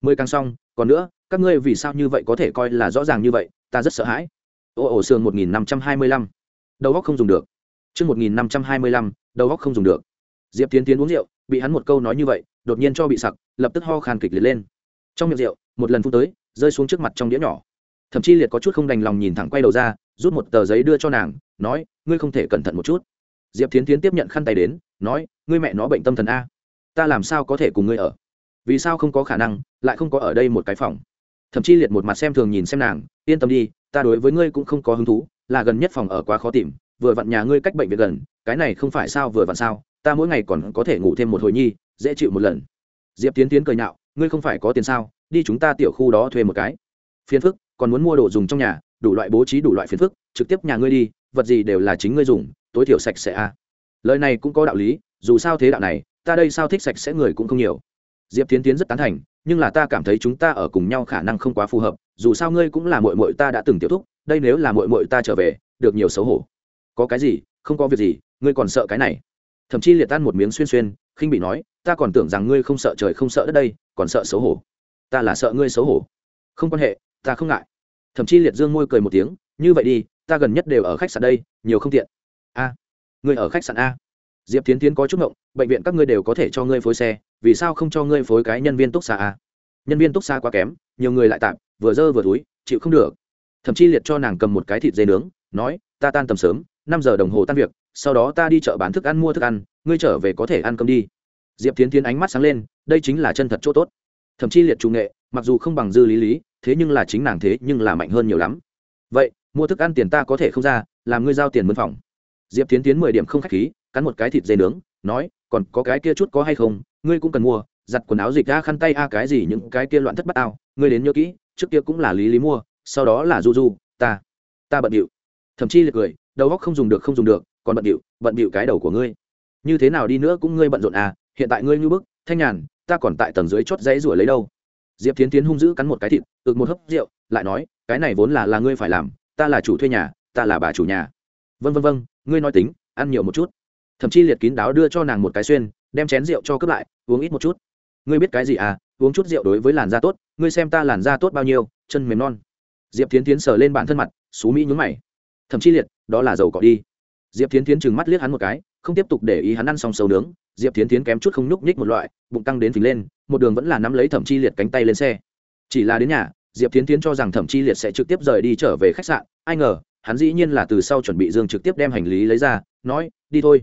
mười càng xong còn nữa các ngươi vì sao như vậy có thể coi là rõ ràng như vậy ta rất sợ hãi ô ổ sườn một nghìn năm trăm hai mươi lăm đầu góc không dùng được chương một nghìn năm trăm hai mươi lăm đầu góc không dùng được diệp tiến tiến uống rượu bị hắn một câu nói như vậy đột nhiên cho bị sặc lập tức ho khan kịch liệt lên trong miệng rượu một lần phun tới rơi xuống trước mặt trong đĩa nhỏ thậm chí liệt có chút không đành lòng nhìn thẳng quay đầu ra rút một tờ giấy đưa cho nàng nói ngươi không thể cẩn thận một chút diệp tiến tiến tiếp nhận khăn tay đến nói, ngươi mẹ nó bệnh tâm thần a. Ta làm sao có thể cùng ngươi ở? Vì sao không có khả năng, lại không có ở đây một cái phòng? Thậm chí liệt một mặt xem thường nhìn xem nàng, yên tâm đi, ta đối với ngươi cũng không có hứng thú, là gần nhất phòng ở quá khó tìm, vừa vặn nhà ngươi cách bệnh viện gần, cái này không phải sao vừa vặn sao, ta mỗi ngày còn có thể ngủ thêm một hồi nhi, dễ chịu một lần. Diệp tiến tiến cười nhạo, ngươi không phải có tiền sao, đi chúng ta tiểu khu đó thuê một cái. Phiền phức, còn muốn mua đồ dùng trong nhà, đủ loại bố trí đủ loại phiền phức, trực tiếp nhà ngươi đi, vật gì đều là chính ngươi dùng, tối thiểu sạch sẽ a lời này cũng có đạo lý, dù sao thế đạo này, ta đây sao thích sạch sẽ người cũng không nhiều. Diệp tiến tiến rất tán thành, nhưng là ta cảm thấy chúng ta ở cùng nhau khả năng không quá phù hợp, dù sao ngươi cũng là mội mội ta đã từng tiểu thúc, đây nếu là mội mội ta trở về, được nhiều xấu hổ. Có cái gì? Không có việc gì, ngươi còn sợ cái này. Thậm chí liệt tan một miếng xuyên xuyên, khinh bị nói, ta còn tưởng rằng ngươi không sợ trời không sợ đất đây, còn sợ xấu hổ. Ta là sợ ngươi xấu hổ. Không quan hệ, ta không ngại. Thậm chí liệt dương môi cười một tiếng, như vậy đi, ta gần nhất đều ở khách sạn đây, nhiều không tiện. A ngươi ở khách sạn a. Diệp tiến tiến có chút ngộng, bệnh viện các ngươi đều có thể cho ngươi phối xe, vì sao không cho ngươi phối cái nhân viên túc xa a? Nhân viên túc xa quá kém, nhiều người lại tạm vừa dơ vừa túi, chịu không được. Thậm chí liệt cho nàng cầm một cái thịt dê nướng, nói, ta tan tầm sớm, năm giờ đồng hồ tan việc, sau đó ta đi chợ bán thức ăn mua thức ăn, ngươi trở về có thể ăn cơm đi. Diệp tiến tiến ánh mắt sáng lên, đây chính là chân thật chỗ tốt. Thậm chí liệt chủ nghệ, mặc dù không bằng dư lý lý, thế nhưng là chính nàng thế nhưng là mạnh hơn nhiều lắm. Vậy, mua thức ăn tiền ta có thể không ra, làm ngươi giao tiền mướn phòng diệp tiến tiến mười điểm không k h á c h khí, cắn một cái thịt dê nướng, nói, còn có cái kia chút có hay không? Ngươi cũng cần mua, giặt quần áo dịch ra khăn tay a, cái gì những cái kia loạn thất bát ao ngươi đến nhớ kỹ, trước kia cũng là lý lý mua, sau đó là du du, ta ta bận điệu. Thậm chí liệt cười, đầu góc không dùng được, không dùng được, còn bận điệu bận điệu cái đầu của ngươi. Như thế nào đi nữa cũng ngươi bận rộn à hiện tại ngươi như bức, thanh nhàn, ta còn tại tầng dưới chót dãy rủa lấy đâu? Diệp tiến tiến hung dữ cắn một cái thịt, ực một hớp rượu, lại nói, cái này vốn là là ngươi phải làm, ta là chủ thuê nhà, ta là bà chủ nhà. Vân vân vân ngươi nói tính, ăn nhiều một chút. Thậm chí liệt kín đáo đưa cho nàng một cái xuyên, đem chén rượu cho cướp lại, uống ít một chút. Ngươi biết cái gì à uống chút rượu đối với làn da tốt, ngươi xem ta làn da tốt bao nhiêu, chân mềm non. Diệp tiến tiến sờ lên bản thân mặt, xú mỹ nhúng mày. Thậm chí liệt, đó là dầu cọ đi. Diệp tiến tiến chừng mắt liếc hắn một cái, không tiếp tục để ý hắn ăn xong sầu nướng. Diệp tiến tiến kém chút không nhúc nhích một loại, bụng tăng đến phình lên, một đường vẫn là nắm lấy thẩm chi liệt cánh tay lên xe. Chỉ là đến nhà, diệp tiến tiến cho rằng thẩm chi liệt sẽ trực tiếp rời đi trở về khách sạn, ai ngờ hắn dĩ nhiên là từ sau chuẩn bị dương trực tiếp đem hành lý lấy ra, nói, đi thôi.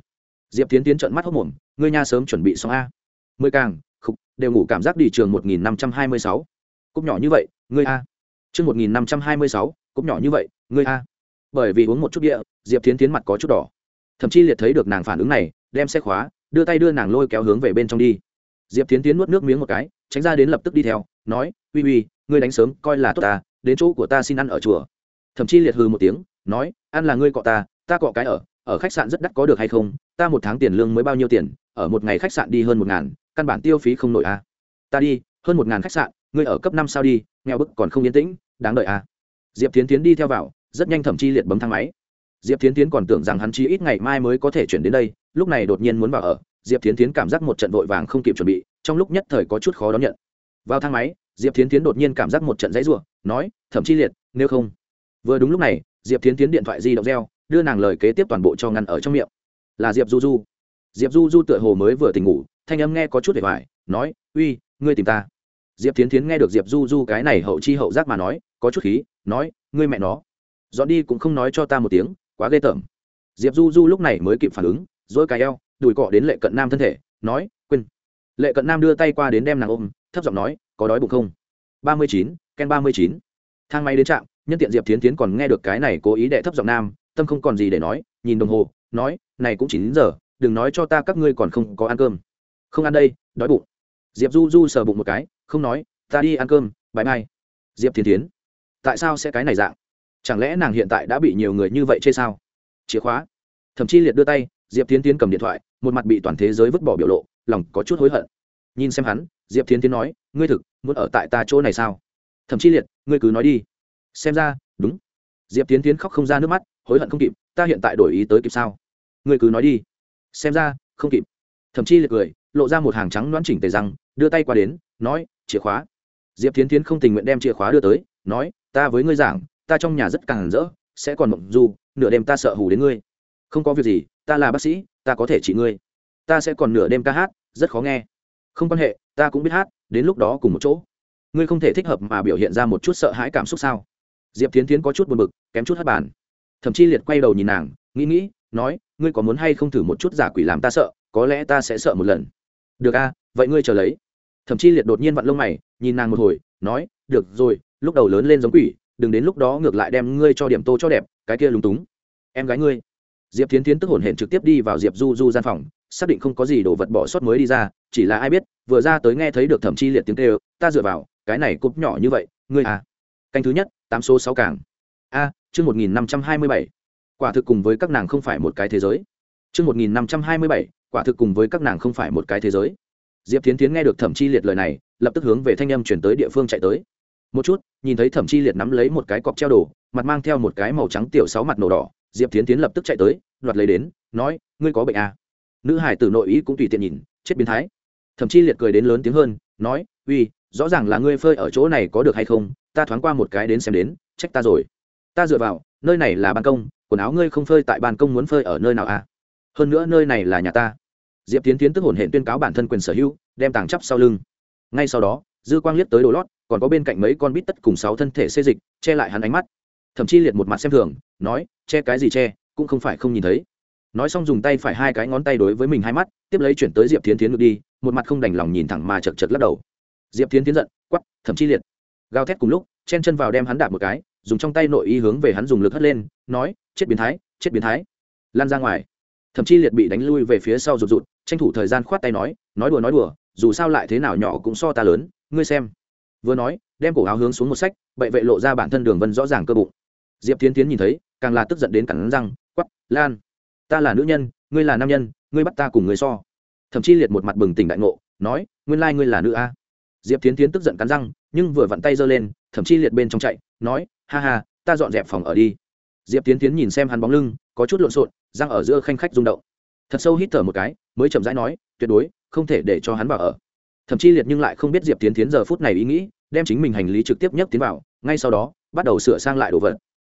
Diệp tiến tiến trợn mắt hốc mồm, ngươi nha sớm chuẩn bị xong a. Mười càng, khục, đều ngủ cảm giác đi trường một nghìn năm trăm hai mươi sáu. Cúp nhỏ như vậy, ngươi a. Chương một nghìn năm trăm hai mươi sáu, cúp nhỏ như vậy, ngươi a. Bởi vì uống một chút địa diệp tiến tiến mặt có chút đỏ. Thậm chí liệt thấy được nàng phản ứng này, đem xe khóa, đưa tay đưa nàng lôi kéo hướng về bên trong đi. Diệp tiến tiến nuốt nước miếng một cái, tránh ra đến lập tức đi theo, nói, uy uy, ngươi đánh sớm coi là tốt ta, đến chỗ của ta xin ăn ở chùa thậm chí liệt hư một tiếng, nói ăn là ngươi cọ ta ta cọ cái ở ở khách sạn rất đắt có được hay không ta một tháng tiền lương mới bao nhiêu tiền ở một ngày khách sạn đi hơn một ngàn, căn bản tiêu phí không nổi à. ta đi, hơn một ngàn khách sạn, ngươi ở cấp năm sao đi, nghèo bức còn không yên tĩnh, đáng đợi à. diệp tiến tiến đi theo vào, rất nhanh thậm chi liệt bấm thang máy diệp tiến tiến còn tưởng rằng hắn chi ít ngày mai mới có thể chuyển đến đây, lúc này đột nhiên muốn vào ở, diệp tiến tiến cảm giác một trận vội vàng không kịp chuẩn bị, trong lúc nhất thời có chút khó đón nhận vào thang máy, diệp tiến tiến đột nhiên cảm giác một trận dãy r u ộ nói, thậm chi liệt, nếu không vừa đúng lúc này, diệp tiến tiến điện thoại di động reo, đưa nàng lời kế tiếp toàn bộ cho ngăn ở trong miệng. Là diệp du du. Diệp du du tựa hồ mới vừa tỉnh ngủ, thanh âm nghe có chút để hoài nói, uy, ngươi tìm ta. Diệp tiến tiến nghe được diệp du du cái này hậu chi hậu giác mà nói, có chút khí, nói, ngươi mẹ nó. Dọn đi cũng không nói cho ta một tiếng, quá ghê tởm. Diệp du du lúc này mới kịp phản ứng, dỗi cái eo, đùi cọ đến lệ cận nam thân thể, nói, quên. Lệ cận nam đưa tay qua đến đem nàng ôm, thấp giọng nói, có đói bụng không? Ba mươi chín, ken ba mươi chín. Thang máy đến trạm nhân tiện diệp tiến tiến còn nghe được cái này cố ý đệ thấp giọng nam, tâm không còn gì để nói, nhìn đồng hồ, nói, này cũng chỉ chín giờ, đừng nói cho ta các ngươi còn không có ăn cơm. Không ăn đây, đói bụng. Diệp du du sờ bụng một cái, không nói, ta đi ăn cơm bãi mai. Diệp tiến tiến tại sao sẽ cái này dạng? Chẳng lẽ nàng hiện tại đã bị nhiều người như vậy chê sao? Chìa khóa. Thậm chí liệt đưa tay, diệp tiến tiến cầm điện thoại, một mặt bị toàn thế giới vứt bỏ biểu lộ, lòng có chút hối hận. Nhìn xem hắn, diệp tiến tiến nói, ngươi thực, muốn ở tại ta chỗ này sao? Thậm chí liệt, ngươi cứ nói đi xem ra, đúng. Diệp tiến tiến khóc không ra nước mắt, hối hận không kịp, ta hiện tại đổi ý tới kịp sao? Ngươi cứ nói đi. Xem ra, không kịp. Thậm chí liệt cười, lộ ra một hàng trắng đoán chỉnh tề răng, đưa tay qua đến, nói, chìa khóa. Diệp tiến tiến không tình nguyện đem chìa khóa đưa tới, nói, ta với ngươi giảng, ta trong nhà rất càng rỡ, sẽ còn mộng du, nửa đêm ta sợ hù đến ngươi. Không có việc gì, ta là bác sĩ, ta có thể trị ngươi. Ta sẽ còn nửa đêm ca hát, rất khó nghe. Không quan hệ, ta cũng biết hát, đến lúc đó cùng một chỗ. Ngươi không thể thích hợp mà biểu hiện ra một chút sợ hãi cảm xúc sao? Diệp tiến tiến có chút buồn bực, kém chút hất bàn. Thậm chí liệt quay đầu nhìn nàng, nghĩ nghĩ, nói, ngươi có muốn hay không thử một chút giả quỷ làm ta sợ, có lẽ ta sẽ sợ một lần. Được a, vậy ngươi chờ lấy. Thậm chí liệt đột nhiên vặn lông mày, nhìn nàng một hồi, nói, được rồi, lúc đầu lớn lên giống quỷ, đừng đến lúc đó ngược lại đem ngươi cho điểm tô cho đẹp, cái kia lúng túng. Em gái ngươi. Diệp tiến tiến tức hổn hển trực tiếp đi vào diệp du du gian phòng, xác định không có gì đồ vật bỏ sót mới đi ra, chỉ là ai biết, vừa ra tới nghe thấy được thẩm chi liệt tiếng kêu, ta dựa vào, cái này cúp nhỏ như vậy, ngươi à. Canh thứ nhất tám số sáu càng. A, chương một nghìn năm trăm hai mươi bảy. Quả thực cùng với các nàng không phải một cái thế giới. Chương một nghìn năm trăm hai mươi bảy, quả thực cùng với các nàng không phải một cái thế giới. Diệp tiến tiến nghe được thẩm chi liệt lời này, lập tức hướng về thanh âm chuyển tới địa phương chạy tới. Một chút, nhìn thấy thẩm chi liệt nắm lấy một cái cọc treo đồ, mặt mang theo một cái màu trắng tiểu sáu mặt nổ đỏ, diệp tiến tiến lập tức chạy tới loạt lấy đến, nói, ngươi có bệnh à. nữ hải tử nội ý cũng tùy tiện nhìn, chết biến thái. Thẩm chi liệt cười đến lớn tiếng hơn, nói, uy rõ ràng là ngươi phơi ở chỗ này có được hay không, ta thoáng qua một cái đến xem đến, trách ta rồi. Ta dựa vào, nơi này là ban công, quần áo ngươi không phơi tại ban công muốn phơi ở nơi nào à? Hơn nữa nơi này là nhà ta. Diệp tiến tiến tức hồn hển tuyên cáo bản thân quyền sở hữu, đem tàng chắp sau lưng. Ngay sau đó, dư quang liếc tới đồ lót, còn có bên cạnh mấy con bít tất cùng sáu thân thể xê dịch, che lại hắn ánh mắt. Thậm chí liệt một mặt xem thường, nói, che cái gì che, cũng không phải không nhìn thấy. Nói xong dùng tay phải hai cái ngón tay đối với mình hai mắt, tiếp lấy chuyển tới diệp tiến tiến ngược đi, một mặt không đành lòng nhìn thẳng mà chật chật lắc đầu diệp tiến tiến giận quắp thậm chí liệt. Gào thét cùng lúc, chen chân vào đem hắn đạp một cái, dùng trong tay nội y hướng về hắn dùng lực hất lên, nói, chết biến thái, chết biến thái. Lan ra ngoài. Thậm chí liệt bị đánh lui về phía sau rụt rụt, tranh thủ thời gian khoát tay nói nói đùa nói đùa, dù sao lại thế nào nhỏ cũng so ta lớn, ngươi xem. Vừa nói, đem cổ áo hướng xuống một sách bậy vệ lộ ra bản thân đường vân rõ ràng cơ bụng. Diệp tiến tiến nhìn thấy, càng là tức giận đến cẳng răng quắp lan, ta là nữ nhân, ngươi là nam nhân, ngươi bắt ta cùng người so. Thậm chí liệt một mặt bừng tỉnh đại ngộ, nói, nguyên lai ngươi là nữ a diệp tiến tiến tức giận cắn răng, nhưng vừa vặn tay giơ lên, thậm chí liệt bên trong chạy, nói, ha ha, ta dọn dẹp phòng ở đi. Diệp tiến tiến nhìn xem hắn bóng lưng, có chút lộn xộn, răng ở giữa khanh khách rung động. Thật sâu hít thở một cái, mới chậm rãi nói, tuyệt đối, không thể để cho hắn vào ở. Thậm chí liệt nhưng lại không biết diệp tiến tiến giờ phút này ý nghĩ, đem chính mình hành lý trực tiếp nhấc tiến vào, ngay sau đó, bắt đầu sửa sang lại đồ vật.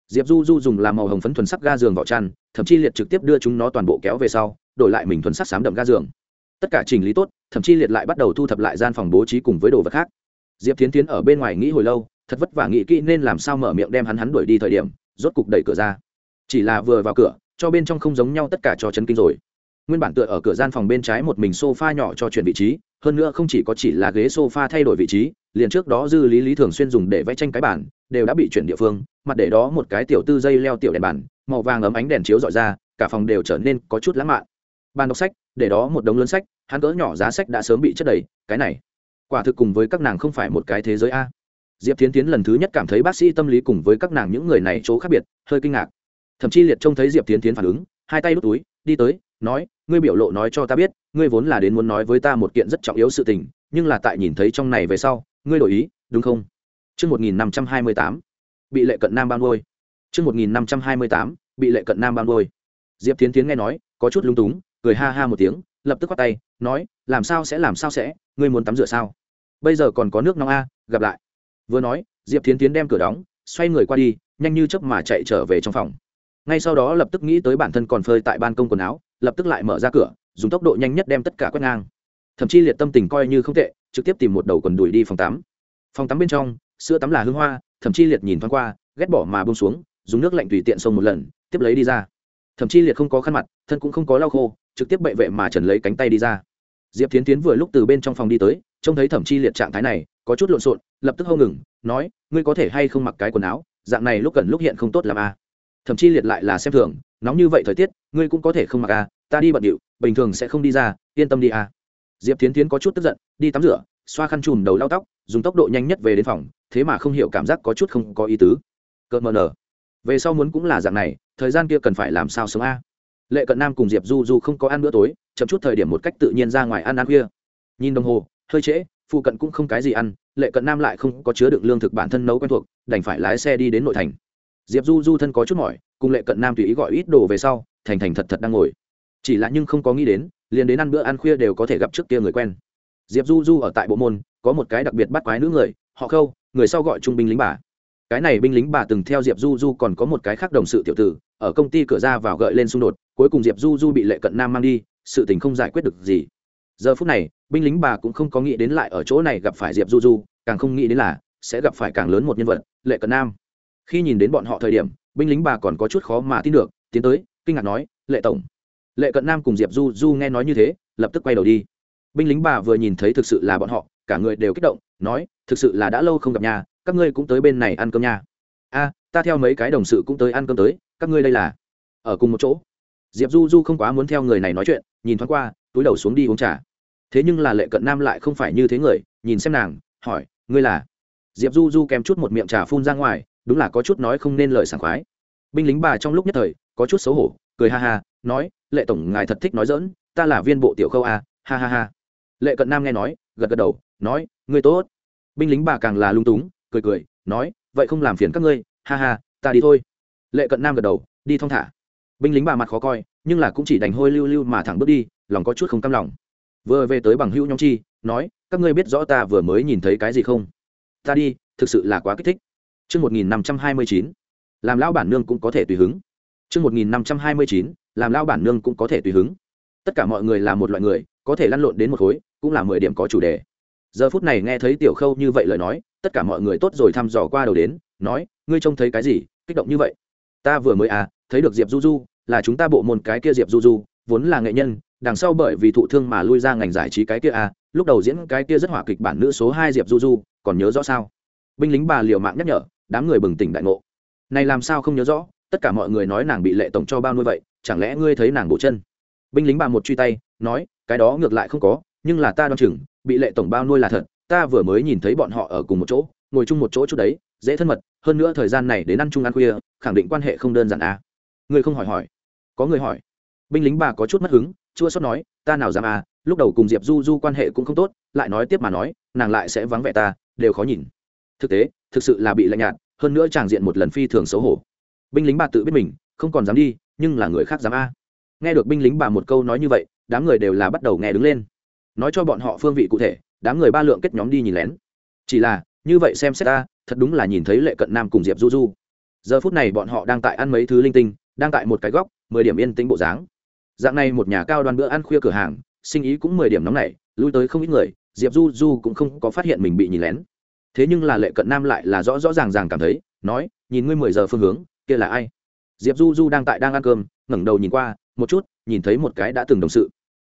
Diệp du du dùng làm màu hồng phấn thuần sắc ga giường vào chăn, thậm chí liệt trực tiếp đưa chúng nó toàn bộ kéo về sau, đổi lại mình thuần sắc xám đậm ga giường tất cả chỉnh lý tốt, thậm chí liệt lại bắt đầu thu thập lại gian phòng bố trí cùng với đồ vật khác. Diệp tiến tiến ở bên ngoài nghĩ hồi lâu, thật vất vả nghĩ kỹ nên làm sao mở miệng đem hắn hắn đuổi đi thời điểm, rốt cục đẩy cửa ra. Chỉ là vừa vào cửa, cho bên trong không giống nhau tất cả cho chấn kinh rồi. Nguyên bản tựa ở cửa gian phòng bên trái một mình sofa nhỏ cho chuyển vị trí, hơn nữa không chỉ có chỉ là ghế sofa thay đổi vị trí, liền trước đó dư lý lý thường xuyên dùng để vẽ tranh cái bản đều đã bị chuyển địa phương, mặt để đó một cái tiểu tư dây leo tiểu đèn bản màu vàng ấm ánh đèn chiếu dọi ra, cả phòng đều trở nên có chút lãng mạn bàn đọc sách để đó một đống lớn sách hắn cỡ nhỏ giá sách đã sớm bị chất đầy cái này quả thực cùng với các nàng không phải một cái thế giới a diệp tiến tiến lần thứ nhất cảm thấy bác sĩ tâm lý cùng với các nàng những người này chỗ khác biệt hơi kinh ngạc thậm chí liệt trông thấy diệp tiến tiến phản ứng hai tay đút túi đi tới nói ngươi biểu lộ nói cho ta biết ngươi vốn là đến muốn nói với ta một kiện rất trọng yếu sự tình nhưng là tại nhìn thấy trong này về sau ngươi đổi ý đúng không Trước 1528, bị lệ cận nam ban ngôi. Trước 1528, bị lệ cận nam ban ngôi. Diệp Tiến Tiến nghe nói, có chút lung túng, cười ha ha một tiếng, lập tức quát tay, nói, làm sao sẽ làm sao sẽ, ngươi muốn tắm rửa sao? Bây giờ còn có nước nóng a, gặp lại. Vừa nói, Diệp Tiến Tiến đem cửa đóng, xoay người qua đi, nhanh như chớp mà chạy trở về trong phòng. Ngay sau đó lập tức nghĩ tới bản thân còn phơi tại ban công quần áo, lập tức lại mở ra cửa, dùng tốc độ nhanh nhất đem tất cả quét ngang. Thậm chí liệt tâm tình coi như không tệ, trực tiếp tìm một đầu quần đuổi đi phòng tắm. Phòng tắm bên trong, sữa tắm là hương hoa, thậm chí liệt nhìn thoáng qua, ghét bỏ mà buông xuống, dùng nước lạnh tùy tiện xông một lần, tiếp lấy đi ra. Thậm chí liệt không có khăn mặt, thân cũng không có lau khô, trực tiếp bệ vệ mà trần lấy cánh tay đi ra. Diệp tiến tiến vừa lúc từ bên trong phòng đi tới, trông thấy Thẩm Chi Liệt trạng thái này, có chút lộn xộn, lập tức hâu ngừng, nói, ngươi có thể hay không mặc cái quần áo, dạng này lúc gần lúc hiện không tốt làm a. À. Thẩm Chi Liệt lại là xem thường, nóng như vậy thời tiết, ngươi cũng có thể không mặc a, à, ta đi bận điệu, bình thường sẽ không đi ra, yên tâm đi a. À. Diệp tiến tiến có chút tức giận, đi tắm rửa, xoa khăn chùm đầu lau tóc, dùng tốc độ nhanh nhất về đến phòng, thế mà không hiểu cảm giác có chút không có ý tứ. cợt mờ nở. Về sau muốn cũng là dạng này, thời gian kia cần phải làm sao sống a. Lệ Cận Nam cùng Diệp Du Du không có ăn bữa tối, chậm chút thời điểm một cách tự nhiên ra ngoài ăn ăn khuya. Nhìn đồng hồ, hơi trễ, phụ cận cũng không cái gì ăn, Lệ Cận Nam lại không có chứa đựng lương thực bản thân nấu quen thuộc, đành phải lái xe đi đến nội thành. Diệp Du Du thân có chút mỏi, cùng Lệ Cận Nam tùy ý gọi ít đồ về sau, thành thành thật thật đang ngồi. Chỉ là nhưng không có nghĩ đến, liền đến ăn bữa ăn khuya đều có thể gặp trước kia người quen diệp du du ở tại bộ môn có một cái đặc biệt bắt quái nữ người họ khâu người sau gọi trung binh lính bà cái này binh lính bà từng theo diệp du du còn có một cái khác đồng sự tiểu tử, ở công ty cửa ra vào gợi lên xung đột, cuối cùng diệp du du bị lệ cận nam mang đi, sự tình không giải quyết được gì. Giờ phút này, binh lính bà cũng không có nghĩ đến lại ở chỗ này gặp phải diệp du du, càng không nghĩ đến là sẽ gặp phải càng lớn một nhân vật, lệ cận nam. Khi nhìn đến bọn họ thời điểm, binh lính bà còn có chút khó mà tin được, tiến tới, kinh ngạc nói, lệ tổng. Lệ cận nam cùng diệp du du nghe nói như thế, lập tức quay đầu đi. Binh lính bà vừa nhìn thấy thực sự là bọn họ, cả người đều kích động, nói, thực sự là đã lâu không gặp nhà các ngươi cũng tới bên này ăn cơm nha. A ta theo mấy cái đồng sự cũng tới ăn cơm tới các ngươi đây là ở cùng một chỗ. Diệp du du không quá muốn theo người này nói chuyện nhìn thoáng qua túi đầu xuống đi uống trà. Thế nhưng là lệ cận nam lại không phải như thế người nhìn xem nàng hỏi ngươi là? Diệp du du kèm chút một miệng trà phun ra ngoài đúng là có chút nói không nên lời sảng khoái. Binh lính bà trong lúc nhất thời có chút xấu hổ cười ha ha nói lệ tổng ngài thật thích nói dỡn ta là viên bộ tiểu khâu a, ha ha ha. Lệ cận nam nghe nói gật gật đầu nói ngươi tốt. Binh lính bà càng là lung túng cười cười nói vậy không làm phiền các ngươi ha ha ta đi thôi lệ cận nam gật đầu đi thong thả binh lính bà mặt khó coi nhưng là cũng chỉ đành hôi lưu lưu mà thẳng bước đi lòng có chút không cam lòng vừa về tới bằng hữu nhóm chi nói các ngươi biết rõ ta vừa mới nhìn thấy cái gì không ta đi thực sự là quá kích thích Trước 1529, làm lão bản nương cũng có thể tùy hứng. Trước 1529, làm lão bản nương cũng có thể tùy hứng. Tất cả mọi người là một loại người, có thể lăn lộn đến một khối, cũng là mười điểm có chủ đề. Giờ phút này nghe thấy Tiểu Khâu như vậy lời nói, tất cả mọi người tốt rồi thăm dò qua đầu đến, nói, ngươi trông thấy cái gì, kích động như vậy? Ta vừa mới à, thấy được Diệp Du Du, là chúng ta bộ môn cái kia Diệp Du Du, vốn là nghệ nhân, đằng sau bởi vì thụ thương mà lui ra ngành giải trí cái kia à, lúc đầu diễn cái kia rất hỏa kịch bản nữ số hai Diệp Du Du, còn nhớ rõ sao? Binh lính bà liều mạng nhắc nhở, đám người bừng tỉnh đại ngộ này làm sao không nhớ rõ tất cả mọi người nói nàng bị lệ tổng cho bao nuôi vậy chẳng lẽ ngươi thấy nàng bổ chân binh lính bà một truy tay nói cái đó ngược lại không có nhưng là ta đoan chừng bị lệ tổng bao nuôi là thật ta vừa mới nhìn thấy bọn họ ở cùng một chỗ, ngồi chung một chỗ chút đấy, dễ thân mật, hơn nữa thời gian này đến ăn chung ăn khuya, khẳng định quan hệ không đơn giản à. Người không hỏi hỏi. Có người hỏi. Binh lính bà có chút mất hứng, chua xót nói, ta nào dám à lúc đầu cùng diệp du du quan hệ cũng không tốt, lại nói tiếp mà nói, nàng lại sẽ vắng vẻ ta, đều khó nhìn. Thực tế, thực sự là bị lạnh nhạt, hơn nữa tràng diện một lần phi thường xấu hổ. Binh lính bà tự biết mình, không còn dám đi, nhưng là người khác dám a nghe được binh lính bà một câu nói như vậy, đám người đều là bắt đầu nghe đứng lên. Nói cho bọn họ phương vị cụ thể đám người ba lượng kết nhóm đi nhìn lén. Chỉ là, như vậy xem xét ta, thật đúng là nhìn thấy lệ cận nam cùng diệp du du. Giờ phút này bọn họ đang tại ăn mấy thứ linh tinh, đang tại một cái góc, mười điểm yên tĩnh bộ dáng. Dạng này một nhà cao đoàn bữa ăn khuya cửa hàng, sinh ý cũng mười điểm nóng nảy, lui tới không ít người, diệp du du cũng không có phát hiện mình bị nhìn lén. Thế nhưng là lệ cận nam lại là rõ rõ ràng ràng cảm thấy, nói, nhìn ngươi mười giờ phương hướng, kia là ai? Diệp du du đang tại đang ăn cơm, ngẩng đầu nhìn qua, một chút, nhìn thấy một cái đã từng đồng sự.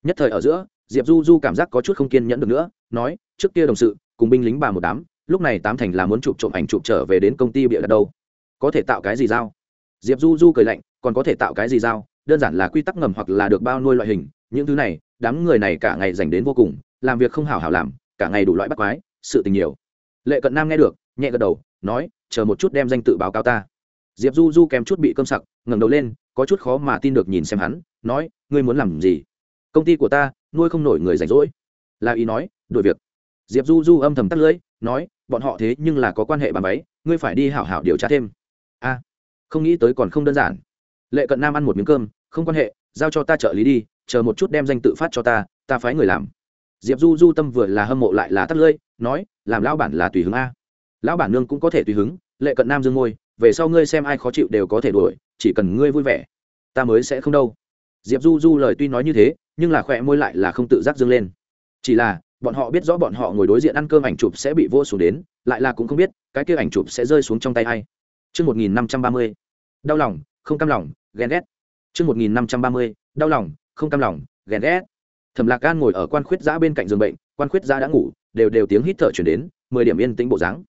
Nhất thời ở giữa diệp du du cảm giác có chút không kiên nhẫn được nữa, nói, trước kia đồng sự, cùng binh lính bà một đám, lúc này tám thành là muốn chụp trộm ảnh chụp trở về đến công ty bịa đặt đâu. Có thể tạo cái gì dao diệp du du cười lạnh, còn có thể tạo cái gì dao đơn giản là quy tắc ngầm hoặc là được bao nuôi loại hình, những thứ này, đám người này cả ngày dành đến vô cùng, làm việc không hảo hảo làm, cả ngày đủ loại bắt quái, sự tình nhiều. Lệ cận nam nghe được, nhẹ gật đầu, nói, chờ một chút đem danh tự báo cáo ta. Diệp du du kèm chút bị cơm sặc, ngẩng đầu lên, có chút khó mà tin được nhìn xem hắn, nói, ngươi muốn làm gì? Công ty của ta nuôi không nổi người rảnh rỗi. Là ý nói đổi việc. Diệp du du âm thầm tắt lưỡi, nói, bọn họ thế nhưng là có quan hệ bàn váy, ngươi phải đi hảo hảo điều tra thêm. A, không nghĩ tới còn không đơn giản. Lệ cận nam ăn một miếng cơm, không quan hệ, giao cho ta trợ lý đi, chờ một chút đem danh tự phát cho ta ta phái người làm. Diệp du du tâm vừa là hâm mộ lại là tắt lưỡi, nói, làm lão bản là tùy hứng a. Lão bản nương cũng có thể tùy hứng, lệ cận nam dương ngôi về sau ngươi xem ai khó chịu đều có thể đuổi, chỉ cần ngươi vui vẻ, ta mới sẽ không đâu. Diệp du du lời tuy nói như thế nhưng là khỏe môi lại là không tự giác dâng lên chỉ là bọn họ biết rõ bọn họ ngồi đối diện ăn cơm ảnh chụp sẽ bị vô xuống đến lại là cũng không biết cái kia ảnh chụp sẽ rơi xuống trong tay hay Trước 1530, đau lòng, không cam lòng, ghen ghét. Trước 1530, đau lòng, không cam lòng, ghen ghét. Thẩm Lạc Gan ngồi ở quan khuyết giã bên cạnh giường bệnh, quan khuyết giã đã ngủ, đều đều tiếng hít thở chuyển đến, mười điểm yên tĩnh bộ dáng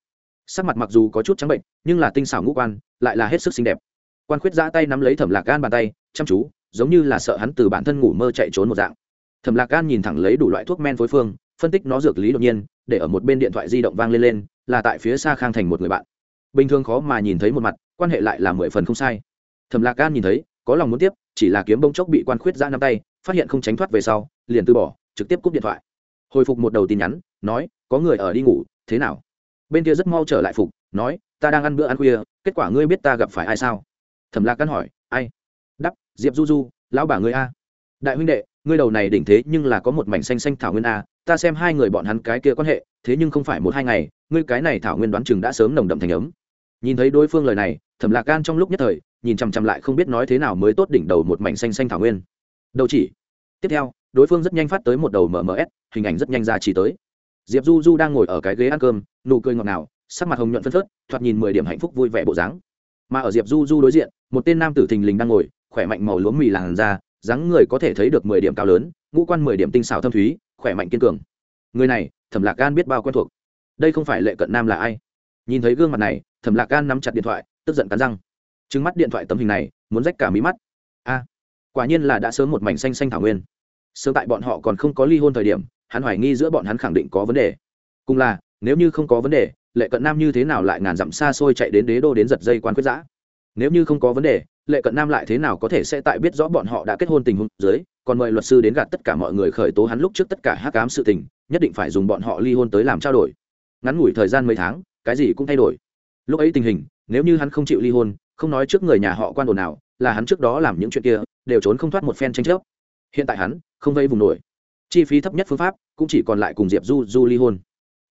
sắc mặt mặc dù có chút trắng bệnh nhưng là tinh xảo ngũ quan lại là hết sức xinh đẹp quan khuyết giã tay nắm lấy thẩm lạc gan bàn tay chăm chú giống như là sợ hắn từ bản thân ngủ mơ chạy trốn một dạng. Thẩm lạc gan nhìn thẳng lấy đủ loại thuốc men phối phương, phân tích nó dược lý đột nhiên, để ở một bên điện thoại di động vang lên lên, là tại phía xa khang thành một người bạn. Bình thường khó mà nhìn thấy một mặt, quan hệ lại là mười phần không sai. Thẩm lạc gan nhìn thấy, có lòng muốn tiếp, chỉ là kiếm bông chốc bị quan khuyết ra năm tay, phát hiện không tránh thoát về sau, liền từ bỏ, trực tiếp cúp điện thoại. Hồi phục một đầu tin nhắn, nói, có người ở đi ngủ, thế nào? Bên kia rất mau trở lại phục, nói, ta đang ăn bữa ăn khuya, kết quả ngươi biết ta gặp phải ai sao? Thẩm lạc căn hỏi, ai? Diệp du du, lão bà ngươi a. Đại huynh đệ, ngươi đầu này đỉnh thế nhưng là có một mảnh xanh xanh thảo nguyên a, ta xem hai người bọn hắn cái kia quan hệ, thế nhưng không phải một hai ngày, ngươi cái này thảo nguyên đoán chừng đã sớm nồng đậm thành ấm. Nhìn thấy đối phương lời này, thẩm lạc gan trong lúc nhất thời, nhìn chằm chằm lại không biết nói thế nào mới tốt đỉnh đầu một mảnh xanh xanh thảo nguyên. Đầu chỉ. Tiếp theo, đối phương rất nhanh phát tới một đầu mms hình ảnh rất nhanh ra chỉ tới. Diệp du du đang ngồi ở cái ghế ăn cơm, nụ cười ngọt ngào, sắc mặt hồng nhuận phân phớt, thoạt nhìn mười điểm hạnh phúc vui vẻ bộ dáng. Mà ở diệp du du đối diện, một tên nam tử thình lình đang ngồi khỏe mạnh màu lúa mì làn da, dáng người có thể thấy được mười điểm cao lớn, ngũ quan mười điểm tinh xảo thâm thúy, khỏe mạnh kiên cường. Người này, thẩm lạc gan biết bao quen thuộc. Đây không phải lệ cận nam là ai? Nhìn thấy gương mặt này, thẩm lạc gan nắm chặt điện thoại, tức giận cắn răng. Trứng mắt điện thoại tấm hình này, muốn rách cả mí mắt. A, quả nhiên là đã sớm một mảnh xanh xanh thảo nguyên. Sớm tại bọn họ còn không có ly hôn thời điểm, hắn hoài nghi giữa bọn hắn khẳng định có vấn đề. Cùng là, nếu như không có vấn đề, lệ cận nam như thế nào lại ngàn dặm xa xôi chạy đến đế đô đến giật dây quan quyết giã? Nếu như không có vấn đề lệ cận nam lại thế nào có thể sẽ tại biết rõ bọn họ đã kết hôn tình huống dưới, còn mời luật sư đến gạt tất cả mọi người khởi tố hắn lúc trước tất cả hắc ám sự tình, nhất định phải dùng bọn họ ly hôn tới làm trao đổi. Ngắn ngủi thời gian mấy tháng, cái gì cũng thay đổi. Lúc ấy tình hình, nếu như hắn không chịu ly hôn, không nói trước người nhà họ quan đồn nào là hắn trước đó làm những chuyện kia, đều trốn không thoát một phen tranh chấp. Hiện tại hắn, không vây vùng nổi. Chi phí thấp nhất phương pháp, cũng chỉ còn lại cùng diệp du du ly hôn.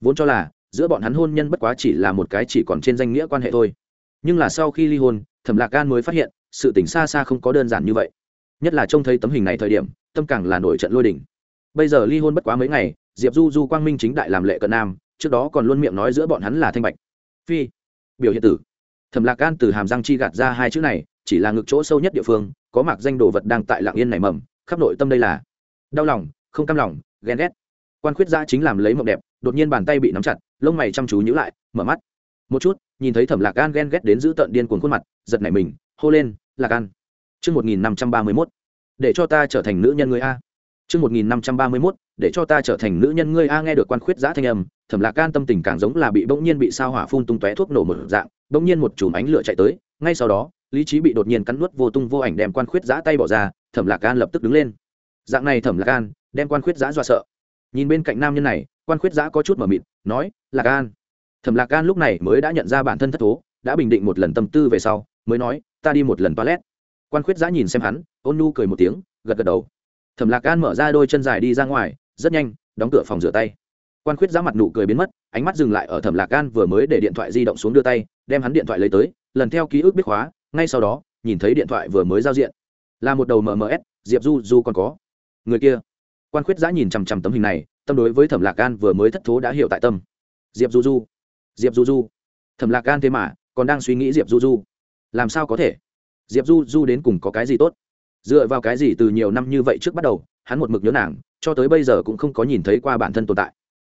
Vốn cho là, giữa bọn hắn hôn nhân bất quá chỉ là một cái chỉ còn trên danh nghĩa quan hệ thôi. Nhưng là sau khi ly hôn, thẩm lạc gan mới phát hiện sự tỉnh xa xa không có đơn giản như vậy. Nhất là trông thấy tấm hình này thời điểm, tâm càng là nổi trận lôi đỉnh bây giờ ly hôn bất quá mấy ngày, diệp du du, quang minh chính đại làm lệ cận nam, trước đó còn luôn miệng nói giữa bọn hắn là thanh bạch. Phi, biểu hiện tử. Thẩm lạc gan từ hàm răng chi gạt ra hai chữ này, chỉ là ngực chỗ sâu nhất địa phương, có mặc danh đồ vật đang tại lạng yên này mầm, khắp nội tâm đây là đau lòng, không cam lòng, ghen ghét. Quan khuyết gia chính làm lấy mộng đẹp, đột nhiên bàn tay bị nắm chặt, lông mày chăm chú nhữ lại, mở mắt. Một chút, nhìn thấy thẩm lạc gan ghen ghét đến giữ tận điên cuồng khuôn mặt, giật nảy mình hô lên, lạc gan chương một nghìn năm trăm ba mươi mốt, để cho ta trở thành nữ nhân người a. Chương một nghìn năm trăm ba mươi mốt, để cho ta trở thành nữ nhân ngươi a, nghe được quan khuyết giã thanh âm, thẩm lạc gan tâm tình càng giống là bị bỗng nhiên bị sao hỏa phun tung tóe thuốc nổ một dạng, bỗng nhiên một chùm ánh lửa chạy tới, ngay sau đó, lý trí bị đột nhiên cắn nuốt vô tung vô ảnh đem quan khuyết giã tay bỏ ra, thẩm lạc gan lập tức đứng lên. Dạng này thẩm lạc gan đem quan khuyết giã dọa sợ. Nhìn bên cạnh nam nhân này, quan khuyết giã có chút mờ mịt, nói, lạc gan thẩm lạc gan lúc này mới đã nhận ra bản thân thất thố, đã bình định một lần tâm tư về sau, mới nói ta đi một lần toilet. Quan khuyết giã nhìn xem hắn, ôn nu cười một tiếng, gật gật đầu. Thẩm lạc Can mở ra đôi chân dài đi ra ngoài, rất nhanh, đóng cửa phòng rửa tay. Quan khuyết giã mặt nụ cười biến mất, ánh mắt dừng lại ở thẩm lạc Can vừa mới để điện thoại di động xuống đưa tay, đem hắn điện thoại lấy tới, lần theo ký ức biết khóa, ngay sau đó, nhìn thấy điện thoại vừa mới giao diện. Là một đầu mms diệp du du còn có. Người kia. Quan khuyết giã nhìn chằm chằm tấm hình này, tâm đối với thẩm lạc Can vừa mới thất thố đã hiểu tại tâm. Diệp du du. Diệp du du. Thẩm lạc Can thế mà, còn đang suy nghĩ diệp du du làm sao có thể? Diệp du du đến cùng có cái gì tốt? Dựa vào cái gì từ nhiều năm như vậy trước bắt đầu, hắn một mực nhớ nàng, cho tới bây giờ cũng không có nhìn thấy qua bản thân tồn tại.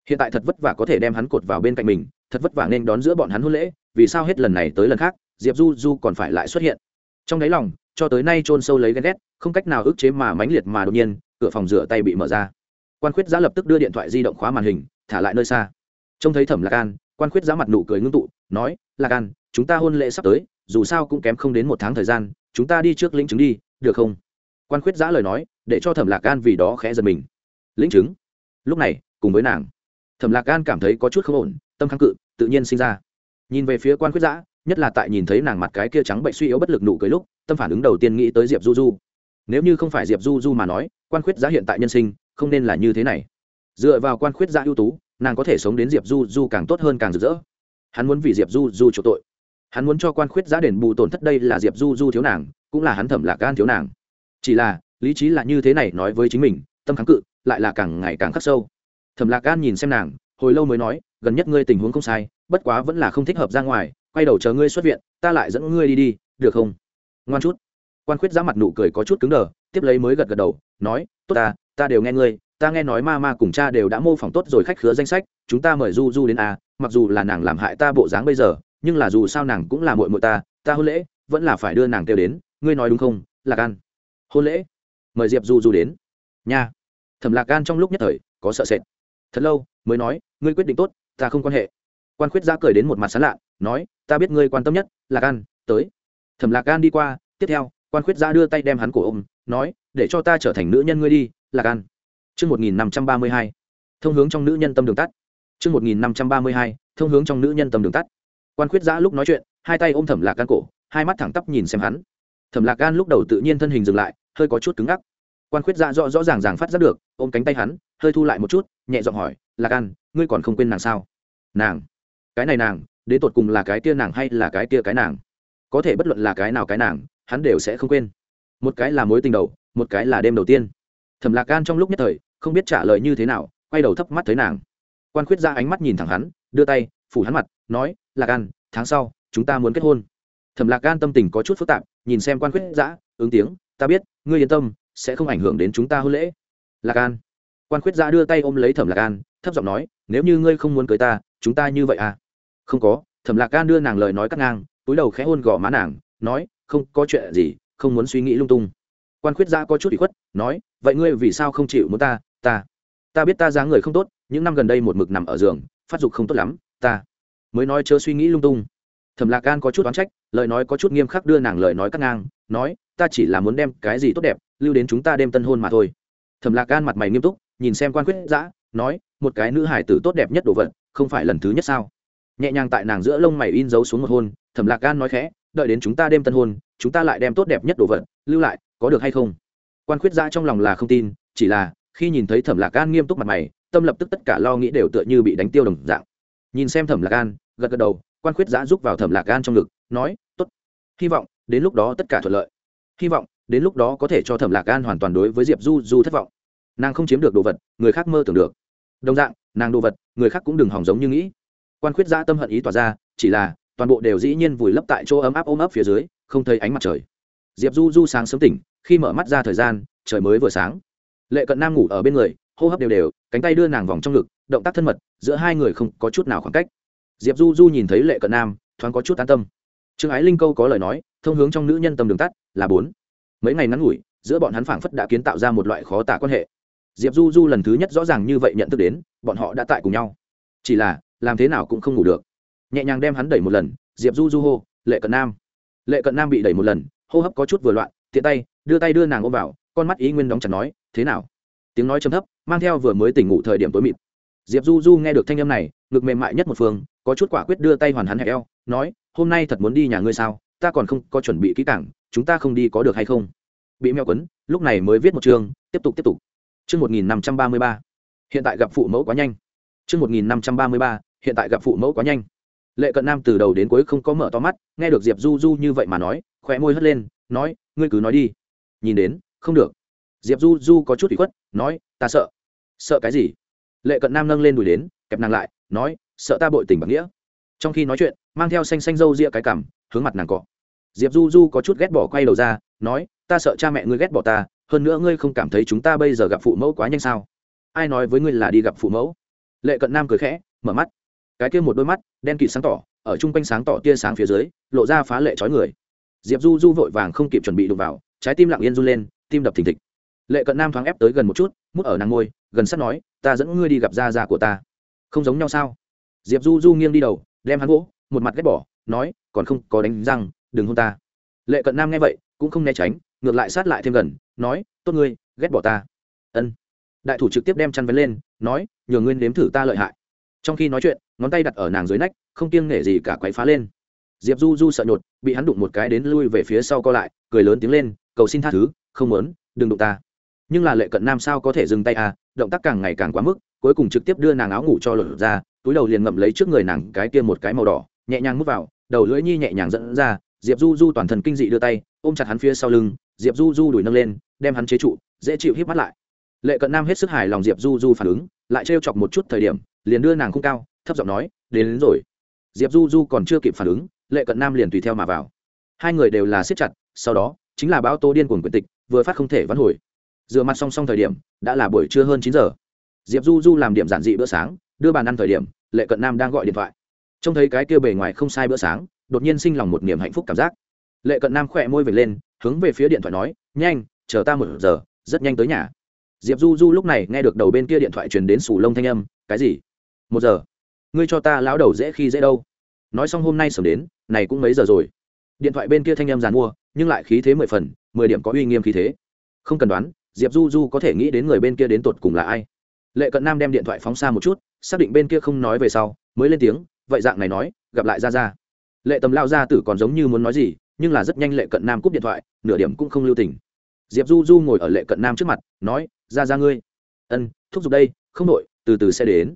Hiện tại thật vất vả có thể đem hắn cột vào bên cạnh mình, thật vất vả nên đón giữa bọn hắn hôn lễ, vì sao hết lần này tới lần khác, diệp du du còn phải lại xuất hiện? Trong đáy lòng, cho tới nay chôn sâu lấy ghen ghét, không cách nào ức chế mà mãnh liệt mà đột nhiên, cửa phòng rửa tay bị mở ra. Quan khuyết giá lập tức đưa điện thoại di động khóa màn hình, thả lại nơi xa. Trông thấy thẩm lạc an, quan khuyết giá mặt nụ cười ngưng tụ, nói, lạc an chúng ta hôn lễ sắp tới, dù sao cũng kém không đến một tháng thời gian, chúng ta đi trước lĩnh chứng đi, được không? Quan khuyết giã lời nói, để cho thẩm lạc Gan vì đó khẽ giật mình. Lĩnh chứng? Lúc này, cùng với nàng, thẩm lạc Gan cảm thấy có chút không ổn, tâm kháng cự, tự nhiên sinh ra. Nhìn về phía quan khuyết giã, nhất là tại nhìn thấy nàng mặt cái kia trắng bệnh suy yếu bất lực nụ cười lúc, tâm phản ứng đầu tiên nghĩ tới diệp du du. Nếu như không phải diệp du du mà nói, quan khuyết giã hiện tại nhân sinh, không nên là như thế này. Dựa vào quan khuyết giã ưu tú, nàng có thể sống đến diệp du du càng tốt hơn càng rực rỡ. Hắn muốn vì diệp du du chỗ tội hắn muốn cho quan khuyết giá đền bù tổn thất đây là diệp du du thiếu nàng, cũng là hắn thẩm lạc gan thiếu nàng. chỉ là, lý trí là như thế này nói với chính mình, tâm kháng cự, lại là càng ngày càng khắc sâu. thẩm lạc gan nhìn xem nàng, hồi lâu mới nói, gần nhất ngươi tình huống không sai, bất quá vẫn là không thích hợp ra ngoài, quay đầu chờ ngươi xuất viện, ta lại dẫn ngươi đi đi, được không? ngoan chút. quan khuyết giá mặt nụ cười có chút cứng đờ, tiếp lấy mới gật gật đầu, nói, tốt ta ta đều nghe ngươi, ta nghe nói ma ma cùng cha đều đã mô phỏng tốt rồi khách khứa danh sách, chúng ta mời du du đến a mặc dù là nàng làm hại ta bộ dáng bây giờ nhưng là dù sao nàng cũng là muội muội ta ta hôn lễ vẫn là phải đưa nàng kêu đến ngươi nói đúng không lạc an? Hôn lễ? Mời diệp du du đến. Nha. Thẩm lạc an trong lúc nhất thời có sợ sệt. Thật lâu mới nói ngươi quyết định tốt ta không quan hệ. Quan khuyết giã cười đến một mặt sán lạ nói ta biết ngươi quan tâm nhất lạc an tới. Thẩm lạc an đi qua tiếp theo quan khuyết giã đưa tay đem hắn cổ ôm nói để cho ta trở thành nữ nhân ngươi đi lạc an. Trước 1532, thông hướng trong nữ nhân tâm đường tắt. Trước 1532, thông hướng trong nữ nhân tâm đường tắt. Quan khuyết giã lúc nói chuyện, hai tay ôm thẩm lạc Gan cổ, hai mắt thẳng tắp nhìn xem hắn. Thẩm lạc Gan lúc đầu tự nhiên thân hình dừng lại, hơi có chút cứng ngắc. Quan khuyết giã rõ rõ ràng ràng phát giác được, ôm cánh tay hắn, hơi thu lại một chút, nhẹ giọng hỏi, lạc Gan, ngươi còn không quên nàng sao? Nàng? Cái này nàng, đến tột cùng là cái kia nàng hay là cái kia cái nàng? Có thể bất luận là cái nào cái nàng, hắn đều sẽ không quên. Một cái là mối tình đầu, một cái là đêm đầu tiên thẩm lạc gan trong lúc nhất thời không biết trả lời như thế nào quay đầu thấp mắt thấy nàng quan khuyết ra ánh mắt nhìn thẳng hắn đưa tay phủ hắn mặt nói lạc An, tháng sau chúng ta muốn kết hôn. Thẩm lạc gan tâm tình có chút phức tạp nhìn xem quan khuyết giã ứng tiếng ta biết ngươi yên tâm sẽ không ảnh hưởng đến chúng ta hôn lễ. Lạc gan quan khuyết giã đưa tay ôm lấy thẩm lạc gan thấp giọng nói nếu như ngươi không muốn cưới ta chúng ta như vậy à? Không có. Thẩm lạc gan đưa nàng lời nói cắt ngang túi đầu khẽ hôn gò má nàng nói không có chuyện gì không muốn suy nghĩ lung tung. Quan khuyết giã có chút bị khuất nói vậy ngươi vì sao không chịu muốn ta ta? Ta biết ta dáng người không tốt những năm gần đây một mực nằm ở giường phát dục không tốt lắm ta mới nói chớ suy nghĩ lung tung. Thẩm lạc gan có chút oán trách, lời nói có chút nghiêm khắc đưa nàng lời nói cắt ngang, nói, ta chỉ là muốn đem cái gì tốt đẹp, lưu đến chúng ta đêm tân hôn mà thôi. Thẩm lạc gan mặt mày nghiêm túc, nhìn xem quan quyết giã, nói, một cái nữ hải tử tốt đẹp nhất đồ vật, không phải lần thứ nhất sao? Nhẹ nhàng tại nàng giữa lông mày in dấu xuống một hôn, thẩm lạc gan nói khẽ, đợi đến chúng ta đêm tân hôn, chúng ta lại đem tốt đẹp nhất đồ vật, lưu lại, có được hay không? Quan khuyết giã trong lòng là không tin, chỉ là, khi nhìn thấy thẩm lạc gan nghiêm túc mặt mày, tâm lập tức tất cả lo nghĩ đều tựa như bị đánh tiêu đồng dạng. Nhìn xem thẩm lạc gan gật gật đầu, quan khuyết giã rúc vào thẩm lạc gan trong ngực, nói t ố t hy vọng đến lúc đó tất cả thuận lợi. Hy vọng đến lúc đó có thể cho thẩm lạc gan hoàn toàn đối với diệp du du thất vọng. Nàng không chiếm được đồ vật, người khác mơ tưởng được. Đồng dạng, nàng đồ vật, người khác cũng đừng hỏng giống như nghĩ. Quan khuyết giã tâm hận ý tỏa ra, chỉ là toàn bộ đều dĩ nhiên vùi lấp tại chỗ ấm áp ôm ấp phía dưới, không thấy ánh mặt trời. Diệp du du sáng sớm tỉnh, khi mở mắt ra thời gian, trời mới vừa sáng. Lệ cận nam ngủ ở bên người, hô hấp đều đều, cánh tay đưa nàng vòng trong ngực, động tác thân mật, giữa hai người không có chút nào khoảng cách diệp du du nhìn thấy lệ cận nam, thoáng có chút an tâm. Trương ái linh câu có lời nói, thông hướng trong nữ nhân tâm đường tắt, là bốn. Mấy ngày ngắn ngủi, giữa bọn hắn phảng phất đã kiến tạo ra một loại khó tả quan hệ. Diệp du du lần thứ nhất rõ ràng như vậy nhận thức đến, bọn họ đã tại cùng nhau. Chỉ là, làm thế nào cũng không ngủ được. Nhẹ nhàng đem hắn đẩy một lần, diệp du du hô, lệ cận nam. Lệ cận nam bị đẩy một lần, hô hấp có chút vừa loạn, tiện tay, đưa tay đưa nàng ôm vào, con mắt ý nguyên đóng chặt nói, thế nào? Tiếng nói chấm thấp, mang theo vừa mới tỉnh ngủ thời điểm tối mịt diệp du du nghe được thanh âm này, ngực mềm mại nhất một phương, có chút quả quyết đưa tay hoàn hắn hẹp eo, nói, hôm nay thật muốn đi nhà ngươi sao? Ta còn không có chuẩn bị kỹ cảng chúng ta không đi có được hay không? Bị mèo quấn, lúc này mới viết một chương, tiếp tục tiếp tục. Chương một nghìn năm trăm ba mươi ba. Hiện tại gặp phụ mẫu quá nhanh. Chương một nghìn năm trăm ba mươi ba, hiện tại gặp phụ mẫu quá nhanh. Lệ cận nam từ đầu đến cuối không có mở to mắt, nghe được diệp du du như vậy mà nói, khóe môi hất lên, nói, ngươi cứ nói đi. Nhìn đến, không được. Diệp du du có chút bị khuất, nói, ta sợ. Sợ cái gì? Lệ cận nam nâng lên đùi đến, kẹp nàng lại, nói, sợ ta bội tình bằng nghĩa. Trong khi nói chuyện, mang theo xanh xanh râu ria cái cảm hướng mặt nàng cọ. Diệp du du có chút ghét bỏ quay đầu ra, nói, ta sợ cha mẹ ngươi ghét bỏ ta, hơn nữa ngươi không cảm thấy chúng ta bây giờ gặp phụ mẫu quá nhanh sao? Ai nói với ngươi là đi gặp phụ mẫu? Lệ cận nam cười khẽ, mở mắt. Cái kia một đôi mắt, đen kịt sáng tỏ, ở chung quanh sáng tỏ tia sáng phía dưới, lộ ra phá lệ trói người. Diệp du du vội vàng không kịp chuẩn bị đụng vào, trái tim lặng yên run lên, tim đập thình thịch. Lệ cận nam thoáng ép tới gần một chút, mút ở nàng ngôi gần sắt nói ta dẫn ngươi đi gặp gia gia của ta. Không giống nhau sao? Diệp du du nghiêng đi đầu, đem hắn gỗ một mặt ghét bỏ, nói, còn không có đánh răng, đừng hôn ta. Lệ cận nam nghe vậy, cũng không né tránh, ngược lại sát lại thêm gần, nói, tốt ngươi, ghét bỏ ta. Ân. Đại thủ trực tiếp đem chăn vén lên, nói, nhờ nguyên nếm thử ta lợi hại. Trong khi nói chuyện, ngón tay đặt ở nàng dưới nách, không kiêng nể gì cả quấy phá lên. Diệp du du sợ nhột, bị hắn đụng một cái đến lui về phía sau co lại, cười lớn tiếng lên, cầu xin tha thứ, không muốn, đừng đụng ta nhưng là lệ cận nam sao có thể dừng tay à động tác càng ngày càng quá mức cuối cùng trực tiếp đưa nàng áo ngủ cho lột ra túi đầu liền ngậm lấy trước người nàng cái kia một cái màu đỏ nhẹ nhàng mút vào đầu lưỡi nhi nhẹ nhàng dẫn ra diệp du du toàn thân kinh dị đưa tay ôm chặt hắn phía sau lưng diệp du du đuổi nâng lên đem hắn chế trụ dễ chịu hít mắt lại. Lệ cận nam hết sức hài lòng diệp du du phản ứng lại trêu chọc một chút thời điểm liền đưa nàng khung cao thấp giọng nói đến, đến rồi. Diệp du du còn chưa kịp phản ứng lệ cận nam liền tùy theo mà vào. Hai người đều là siết chặt sau đó chính là báo tô điên cuồng quyển tịch vừa phát không thể vãn hồi dựa mặt song song thời điểm, đã là buổi trưa hơn chín giờ. Diệp du du làm điểm giản dị bữa sáng, đưa bàn ăn thời điểm, lệ cận nam đang gọi điện thoại. Trông thấy cái kia bề ngoài không sai bữa sáng, đột nhiên sinh lòng một niềm hạnh phúc cảm giác. Lệ cận nam khỏe môi về lên, hướng về phía điện thoại nói, nhanh, chờ ta một giờ, rất nhanh tới nhà. Diệp du du lúc này nghe được đầu bên kia điện thoại truyền đến sủ lông thanh âm, cái gì? Một giờ? Ngươi cho ta lão đầu dễ khi dễ đâu? Nói xong hôm nay sớm đến, này cũng mấy giờ rồi. Điện thoại bên kia thanh âm dàn mua, nhưng lại khí thế mười phần, mười điểm có uy nghiêm khí thế. Không cần đoán diệp du du có thể nghĩ đến người bên kia đến tột cùng là ai. Lệ cận nam đem điện thoại phóng xa một chút, xác định bên kia không nói về sau, mới lên tiếng, vậy dạng này nói, gặp lại ra ra lệ tầm lao ra tử còn giống như muốn nói gì, nhưng là rất nhanh lệ cận nam cúp điện thoại, nửa điểm cũng không lưu tình. Diệp du du ngồi ở lệ cận nam trước mặt, nói ra ra ngươi. Ân, thúc giục đây, không đội từ từ sẽ đến.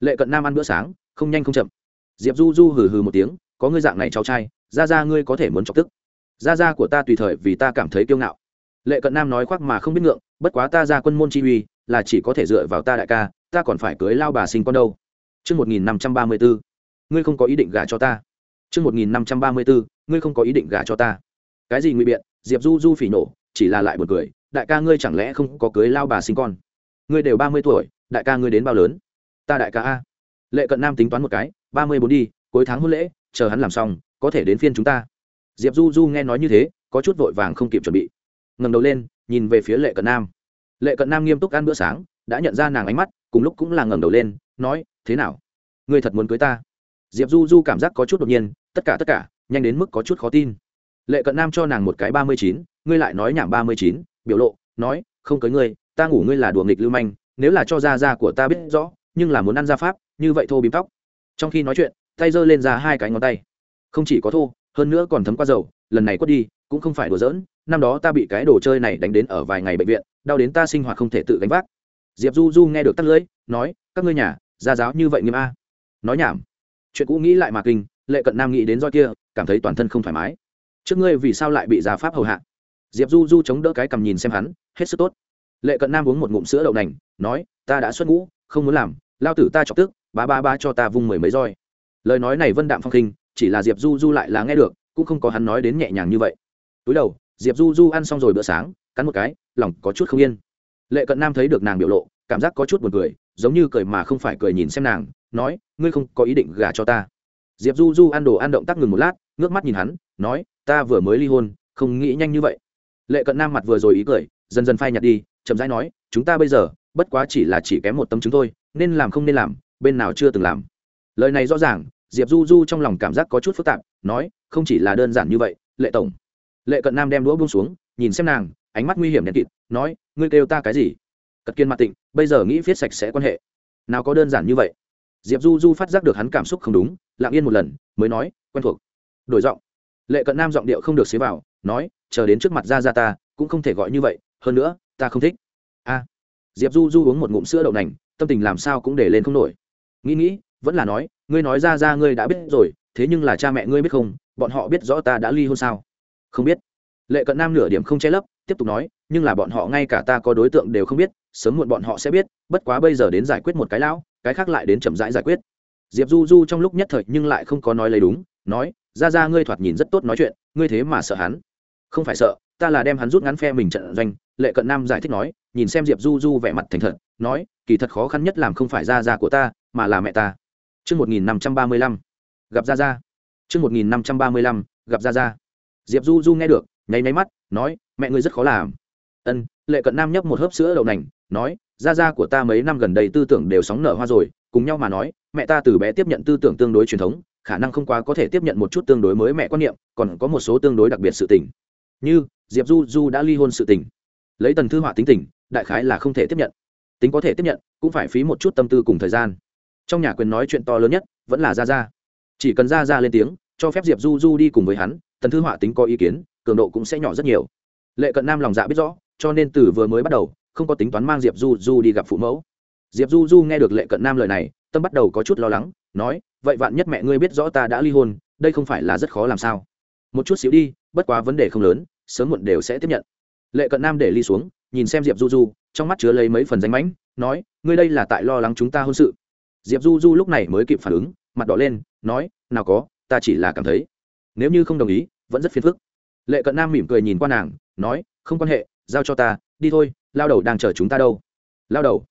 Lệ cận nam ăn bữa sáng, không nhanh không chậm. Diệp du du hừ hừ một tiếng, có ngươi dạng này cháu trai ra ra ngươi có thể muốn chọc tức. Ra ra của ta tùy thời vì ta cảm thấy kiêu ngạo lệ cận nam nói khoác mà không biết ngượng bất quá ta ra quân môn chi uy là chỉ có thể dựa vào ta đại ca ta còn phải cưới lao bà sinh con đâu Trước 1534, ngươi không có ý định gả cho ta. Trước 1534, ngươi không có ý định gả cho ta. Cái gì nguy biện, Diệp Du Du phỉ nổ, chỉ là lại buồn cười, đại ca ngươi chẳng lẽ không có cưới lao bà sinh con? Ngươi đều ba mươi tuổi, đại ca ngươi đến bao lớn? Ta đại ca a. Lệ Cận Nam tính toán một cái, ba mươi bốn đi, cuối tháng hôn lễ, chờ hắn làm xong, có thể đến phiên chúng ta. Diệp Du Du nghe nói như thế, có chút vội vàng không kịp chuẩn bị. Ngẩng đầu lên, nhìn về phía Lệ Cận Nam. Lệ Cận Nam nghiêm túc ăn bữa sáng, đã nhận ra nàng ánh mắt, cùng lúc cũng là ngẩng đầu lên, nói, "Thế nào? Ngươi thật muốn cưới ta?" diệp du du cảm giác có chút đột nhiên tất cả tất cả nhanh đến mức có chút khó tin lệ cận nam cho nàng một cái ba mươi chín ngươi lại nói nhảm ba mươi chín biểu lộ nói không cưới ngươi ta ngủ ngươi là đùa nghịch lưu manh nếu là cho da da của ta biết rõ nhưng là muốn ăn gia pháp như vậy thô bím tóc trong khi nói chuyện tay giơ lên ra hai cái ngón tay không chỉ có thô hơn nữa còn thấm qua dầu lần này quất đi cũng không phải đùa giỡn, năm đó ta bị cái đồ chơi này đánh đến ở vài ngày bệnh viện, đau đến ta sinh hoạt không thể tự gánh vác. Diệp du du nghe được tắt lưỡi, nói, các ngươi nhà, gia giáo như vậy nghiêm a. Nói nhảm. Chuyện cũ nghĩ lại mà kinh, lệ cận nam nghĩ đến roi kia, cảm thấy toàn thân không thoải mái. Trước ngươi vì sao lại bị gia pháp hầu hạ? Diệp du du chống đỡ cái cầm nhìn xem hắn, hết sức tốt. Lệ cận nam uống một ngụm sữa đậu nành, nói, ta đã xuất ngũ, không muốn làm, lao tử ta chọc tức, ba ba ba cho ta vung mười mấy roi. Lời nói này vân đạm phong khinh, chỉ là diệp du du lại là nghe được, cũng không có hắn nói đến nhẹ nhàng như vậy túi đầu, diệp du du ăn xong rồi bữa sáng, cắn một cái, lòng có chút không yên. Lệ cận nam thấy được nàng biểu lộ, cảm giác có chút buồn cười, giống như cười mà không phải cười nhìn xem nàng, nói, ngươi không có ý định gả cho ta. Diệp du du ăn đồ ăn động tác ngừng một lát, ngước mắt nhìn hắn, nói, ta vừa mới ly hôn, không nghĩ nhanh như vậy. Lệ cận nam mặt vừa rồi ý cười, dần dần phai nhạt đi, chậm rãi nói, chúng ta bây giờ, bất quá chỉ là chỉ kém một tấm chứng thôi, nên làm không nên làm, bên nào chưa từng làm. Lời này rõ ràng, diệp du du trong lòng cảm giác có chút phức tạp, nói, không chỉ là đơn giản như vậy, lệ tổng lệ cận nam đem đũa buông xuống, nhìn xem nàng, ánh mắt nguy hiểm đèn kịt, nói, ngươi kêu ta cái gì? Cật kiên mặt tịnh, bây giờ nghĩ viết sạch sẽ quan hệ. Nào có đơn giản như vậy. Diệp du du phát giác được hắn cảm xúc không đúng, lặng yên một lần, mới nói, quen thuộc. Đổi giọng. Lệ cận nam giọng điệu không được xế vào, nói, chờ đến trước mặt ra ra ta, cũng không thể gọi như vậy, hơn nữa, ta không thích. A. Diệp du du uống một ngụm sữa đậu nành, tâm tình làm sao cũng để lên không nổi. Nghĩ nghĩ, vẫn là nói, ngươi nói ra ra ngươi đã biết rồi, thế nhưng là cha mẹ ngươi biết không? Bọn họ biết rõ ta đã ly hôn sao? Không biết lệ cận nam nửa điểm không che lấp tiếp tục nói nhưng là bọn họ ngay cả ta có đối tượng đều không biết sớm muộn bọn họ sẽ biết bất quá bây giờ đến giải quyết một cái lão cái khác lại đến chậm rãi giải quyết diệp du du trong lúc nhất thời nhưng lại không có nói lấy đúng nói ra ra ngươi thoạt nhìn rất tốt nói chuyện ngươi thế mà sợ hắn không phải sợ ta là đem hắn rút ngắn phe mình trận doanh lệ cận nam giải thích nói nhìn xem diệp du du vẻ mặt thành thật nói kỳ thật khó khăn nhất làm không phải ra ra của ta mà là mẹ ta Trước 1535, gặp ra ra. Trước 1535, gặp ra ra. Diệp Du Du nghe được, nháy nháy mắt, nói, mẹ ngươi rất khó làm. Ân, Lệ Cận Nam nhấp một hớp sữa đậu nành, nói, gia gia của ta mấy năm gần đây tư tưởng đều sóng nở hoa rồi, cùng nhau mà nói, mẹ ta từ bé tiếp nhận tư tưởng tương đối truyền thống, khả năng không quá có thể tiếp nhận một chút tương đối mới mẹ quan niệm, còn có một số tương đối đặc biệt sự tình. Như, Diệp Du Du đã ly hôn sự tình. Lấy Tần Thư Họa tính tình, đại khái là không thể tiếp nhận. Tính có thể tiếp nhận, cũng phải phí một chút tâm tư cùng thời gian trong nhà quyền nói chuyện to lớn nhất vẫn là ra ra chỉ cần ra ra lên tiếng cho phép diệp du du đi cùng với hắn tần thư họa tính có ý kiến, cường độ cũng sẽ nhỏ rất nhiều. Lệ cận nam lòng dạ biết rõ, cho nên từ vừa mới bắt đầu, không có tính toán mang diệp du du đi gặp phụ mẫu. Diệp du du nghe được lệ cận nam lời này, tâm bắt đầu có chút lo lắng, nói, vậy vạn nhất mẹ ngươi biết rõ ta đã ly hôn, đây không phải là rất khó làm sao? Một chút xíu đi, bất quá vấn đề không lớn, sớm muộn đều sẽ tiếp nhận. Lệ cận nam để ly xuống, nhìn xem diệp du du, trong mắt chứa lấy mấy phần danh mãnh, nói, ngươi đây là tại lo lắng chúng ta hôn sự. Diệp du du lúc này mới kịp phản ứng, mặt đỏ lên, nói, nào có, ta chỉ là cảm thấy nếu như không đồng ý vẫn rất phiền phức. Lệ cận nam mỉm cười nhìn qua nàng nói không quan hệ giao cho ta đi thôi lao đầu đang chờ chúng ta đâu. Lao đầu?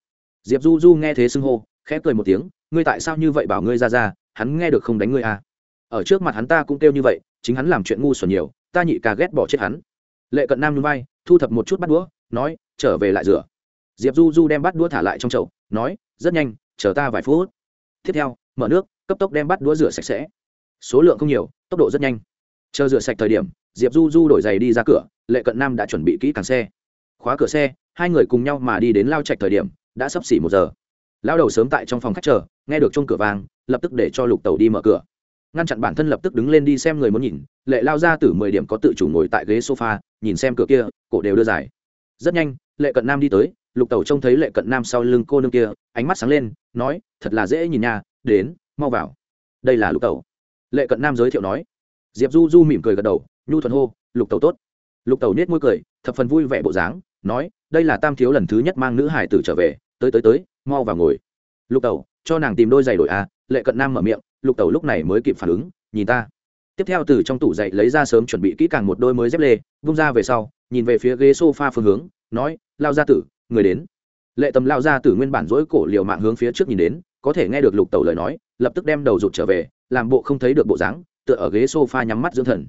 Diệp du du nghe thế xưng hô khẽ cười một tiếng ngươi tại sao như vậy bảo ngươi ra ra hắn nghe được không đánh ngươi à? Ở trước mặt hắn ta cũng kêu như vậy chính hắn làm chuyện ngu xuẩn nhiều ta nhị ca ghét bỏ chết hắn. Lệ cận nam núi vai, thu thập một chút bắt đũa nói trở về lại rửa. Diệp du du đem bắt đũa thả lại trong chậu nói rất nhanh chờ ta vài phút. Tiếp theo mở nước cấp tốc đem bắt đũa rửa sạch sẽ số lượng không nhiều, tốc độ rất nhanh. Chờ rửa sạch thời điểm, diệp du du đổi giày đi ra cửa, lệ cận nam đã chuẩn bị kỹ càng xe. Khóa cửa xe, hai người cùng nhau mà đi đến lao trạch thời điểm, đã sắp xỉ một giờ. Lao đầu sớm tại trong phòng khách chờ, nghe được chung cửa vàng lập tức để cho lục tàu đi mở cửa. Ngăn chặn bản thân lập tức đứng lên đi xem người muốn nhìn, lệ lao ra từ mười điểm có tự chủ ngồi tại ghế sofa, nhìn xem cửa kia, cổ đều đưa dài. Rất nhanh, lệ cận nam đi tới, lục tẩu trông thấy lệ cận nam sau lưng cô nương kia, ánh mắt sáng lên, nói, thật là dễ nhìn nha, đến, mau vào. Đây là lục tẩu lệ cận nam giới thiệu nói. Diệp du du mỉm cười gật đầu, nhu thuận hô, lục tẩu tốt. Lục tẩu nết môi cười, thập phần vui vẻ bộ dáng, nói, đây là tam thiếu lần thứ nhất mang nữ hải tử trở về, tới tới tới, mau vào ngồi. Lục tẩu, cho nàng tìm đôi giày đổi a. Lệ cận nam mở miệng, lục tẩu lúc này mới kịp phản ứng, nhìn ta. Tiếp theo từ trong tủ giày lấy ra sớm chuẩn bị kỹ càng một đôi mới dép lê, vung ra về sau, nhìn về phía ghế s o f a phương hướng, nói, lao gia tử, người đến. Lệ tầm lao gia tử nguyên bản dỗi cổ liều mạng hướng phía trước nhìn đến, có thể nghe được lục tẩu lời nói, lập tức đem đầu rụt trở về làm bộ không thấy được bộ dáng tựa ở ghế sofa nhắm mắt dưỡng thần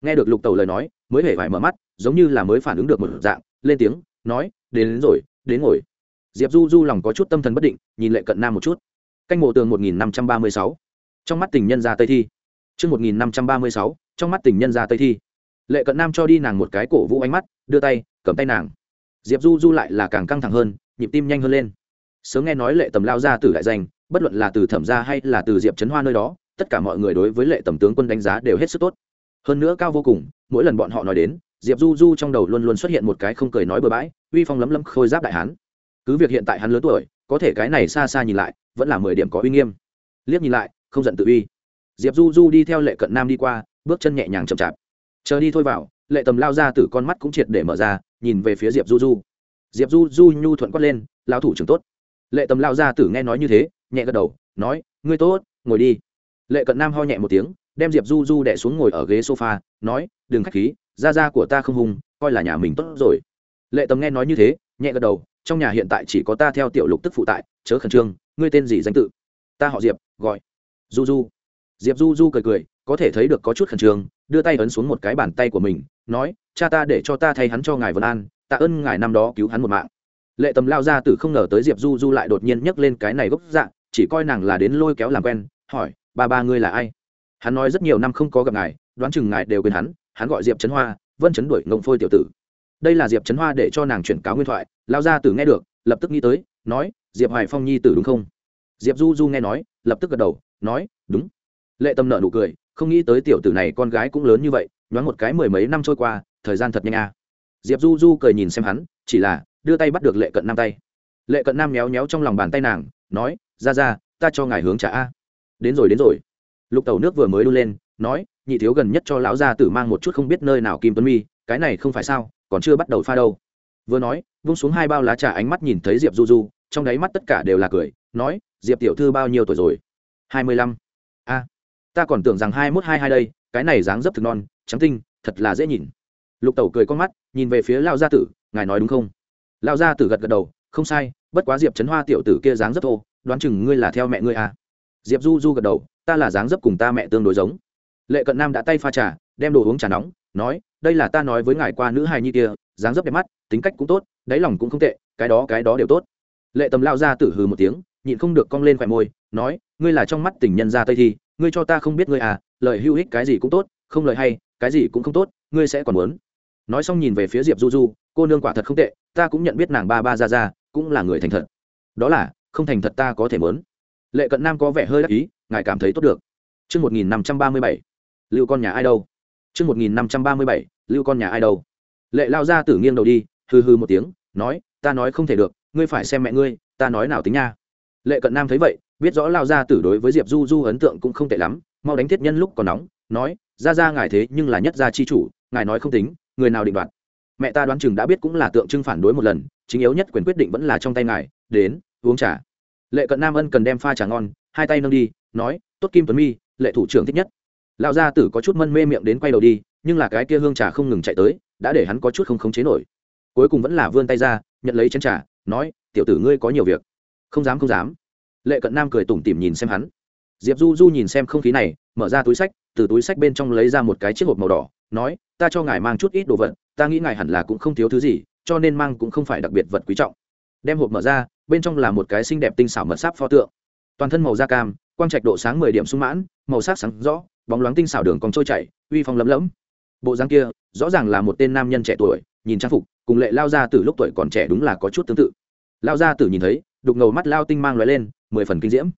nghe được lục tẩu lời nói mới hề vải mở mắt giống như là mới phản ứng được một dạng lên tiếng nói đến, đến rồi đến ngồi diệp du du lòng có chút tâm thần bất định nhìn lệ cận nam một chút canh mộ tường một nghìn năm trăm ba mươi sáu trong mắt tình nhân ra tây thi Trương một nghìn năm trăm ba mươi sáu, trong mắt tình nhân ra Tây Thi. Lệ Cận Nam cho đi nàng một cái cổ vũ ánh mắt, đưa tay, cầm tay nàng. Diệp Du Du lại là càng căng thẳng hơn, nhịp tim nhanh hơn lên. Sớm nghe nói Lệ Tầm lao ra từ đại danh, bất luận là từ Thẩm gia hay là từ Diệp Trấn Hoa nơi đó, tất cả mọi người đối với Lệ Tầm tướng quân đánh giá đều hết sức tốt. Hơn nữa cao vô cùng, mỗi lần bọn họ nói đến, Diệp Du Du trong đầu luôn luôn xuất hiện một cái không cười nói bừa bãi, uy phong lấm lấm khôi giáp đại hán. Cứ việc hiện tại hắn lớn tuổi, có thể cái này xa xa nhìn lại, vẫn là mười điểm có uy nghiêm. Liếc nhìn lại, không giận tự uy diệp du du đi theo lệ cận nam đi qua bước chân nhẹ nhàng chậm chạp chờ đi thôi vào lệ tầm lao ra từ con mắt cũng triệt để mở ra nhìn về phía diệp du du diệp du du nhu thuận quát lên lao thủ trưởng tốt lệ tầm lao ra tử nghe nói như thế nhẹ gật đầu nói ngươi tốt ngồi đi lệ cận nam ho nhẹ một tiếng, đem diệp du du đẻ xuống ngồi ở ghế sofa, nói, đừng k h á c h khí da da của ta không hùng, coi là nhà mình tốt rồi. Lệ tầm nghe nói như thế, nhẹ gật đầu, trong nhà hiện tại chỉ có ta theo tiểu lục tức phụ tại, chớ khẩn trương, ngươi tên gì danh tự? Ta họ diệp, gọi du du. Diệp du du cười cười, có thể thấy được có chút khẩn trương, đưa tay ấn xuống một cái bàn tay của mình, nói, cha ta để cho ta thay hắn cho ngài vân an, tạ ơn ngài năm đó cứu hắn một mạng. Lệ tầm lao ra từ không ngờ tới diệp du du lại đột nhiên nhấc lên cái này gốc dạng chỉ coi nàng là đến lôi kéo làm quen, hỏi ba ba ngươi là ai? Hắn nói rất nhiều năm không có gặp ngài, đoán chừng ngài đều quên hắn hắn gọi diệp trấn hoa, vân chấn đuổi ngộng phôi tiểu tử. Đây là diệp trấn hoa để cho nàng chuyển cáo nguyên thoại lao ra tử nghe được, lập tức nghĩ tới, nói, diệp hoài phong nhi tử đúng không? Diệp du du nghe nói, lập tức gật đầu, nói, đúng. Lệ tâm nợ nụ cười, không nghĩ tới tiểu tử này con gái cũng lớn như vậy, nhoáng một cái mười mấy năm trôi qua, thời gian thật nhanh à. diệp du du cười nhìn xem hắn, chỉ là, đưa tay bắt được lệ cận nam tay. Lệ cận nam méo méo trong lòng bàn tay nàng, nói ra ra ta cho ngài hướng trả a đến rồi đến rồi. Lục tàu nước vừa mới đun lên, nói, nhị thiếu gần nhất cho lão gia tử mang một chút không biết nơi nào kim tuấn mi, cái này không phải sao, còn chưa bắt đầu pha đâu. Vừa nói, vung xuống hai bao lá trà ánh mắt nhìn thấy diệp du du, trong đáy mắt tất cả đều là cười, nói, diệp tiểu thư bao nhiêu tuổi rồi? Hai mươi lăm. A, ta còn tưởng rằng hai mốt hai hai đây, cái này dáng dấp thực non, trắng tinh, thật là dễ nhìn. Lục tẩu cười con mắt, nhìn về phía lao gia tử, ngài nói đúng không? Lao gia tử gật gật đầu, không sai, bất quá diệp trấn hoa tiểu tử kia dáng dấp thô, đoán chừng ngươi là theo mẹ ngươi à diệp du du gật đầu, ta là dáng dấp cùng ta mẹ tương đối giống. Lệ cận nam đã tay pha trà, đem đồ uống trà nóng, nói, đây là ta nói với ngài qua nữ hài nhi kia, dáng dấp đẹp mắt, tính cách cũng tốt, đáy lòng cũng không tệ, cái đó cái đó đều tốt. Lệ tầm lao ra tử hừ một tiếng, nhịn không được cong lên khỏe môi, nói, ngươi là trong mắt tình nhân ra tây thi, ngươi cho ta không biết ngươi à lời hữu ích cái gì cũng tốt, không lời hay, cái gì cũng không tốt, ngươi sẽ còn muốn. Nói xong nhìn về phía diệp du du, cô nương quả thật không tệ, ta cũng nhận biết nàng ba ba ra ra, cũng là người thành thật. Đó là, không thành thật ta có thể muốn lệ cận nam có vẻ hơi đắc ý ngài cảm thấy tốt được Trương một nghìn năm trăm ba mươi bảy, lưu con nhà ai đâu? Trương một nghìn năm trăm ba mươi bảy, lưu con nhà ai đâu? Lệ lao ra tử nghiêng đầu đi, hư hư một tiếng, nói, ta nói không thể được, ngươi phải xem mẹ ngươi, ta nói nào tính nha. Lệ cận nam thấy vậy, biết rõ lao ra tử đối với diệp du du ấn tượng cũng không tệ lắm mau đánh thiết nhân lúc còn nóng nói ra ra ngài thế nhưng là nhất gia chi chủ ngài nói không tính người nào định đoạt mẹ ta đoán chừng đã biết cũng là tượng trưng phản đối một lần chính yếu nhất quyền quyết định vẫn là trong tay ngài đến uống trà lệ cận nam ân cần đem pha trà ngon, hai tay nâng đi, nói, tốt kim tuấn mi, lệ thủ trưởng thích nhất. Lão gia tử có chút mân mê miệng đến quay đầu đi, nhưng là cái kia hương trà không ngừng chạy tới, đã để hắn có chút không khống chế nổi. Cuối cùng vẫn là vươn tay ra, nhận lấy chén trà, nói, tiểu tử ngươi có nhiều việc. Không dám không dám. Lệ cận nam cười tủm tỉm nhìn xem hắn. Diệp du du nhìn xem không khí này, mở ra túi sách, từ túi sách bên trong lấy ra một cái chiếc hộp màu đỏ, nói, ta cho ngài mang chút ít đồ vật, ta nghĩ ngài hẳn là cũng không thiếu thứ gì, cho nên mang cũng không phải đặc biệt vật quý trọng. Đem hộp mở ra bên trong là một cái xinh đẹp tinh xảo mật sáp pho tượng. Toàn thân màu da cam, quang trạch độ sáng mười điểm sung mãn, màu sắc sáng rõ, bóng loáng tinh xảo đường còn trôi chảy, uy phong lấm lẫm bộ dáng kia, rõ ràng là một tên nam nhân trẻ tuổi, nhìn trang phục, cùng lệ lao ra từ lúc tuổi còn trẻ đúng là có chút tương tự. Lao ra tử nhìn thấy, đục ngầu mắt lao tinh mang lóe lên, mười phần kinh diễm.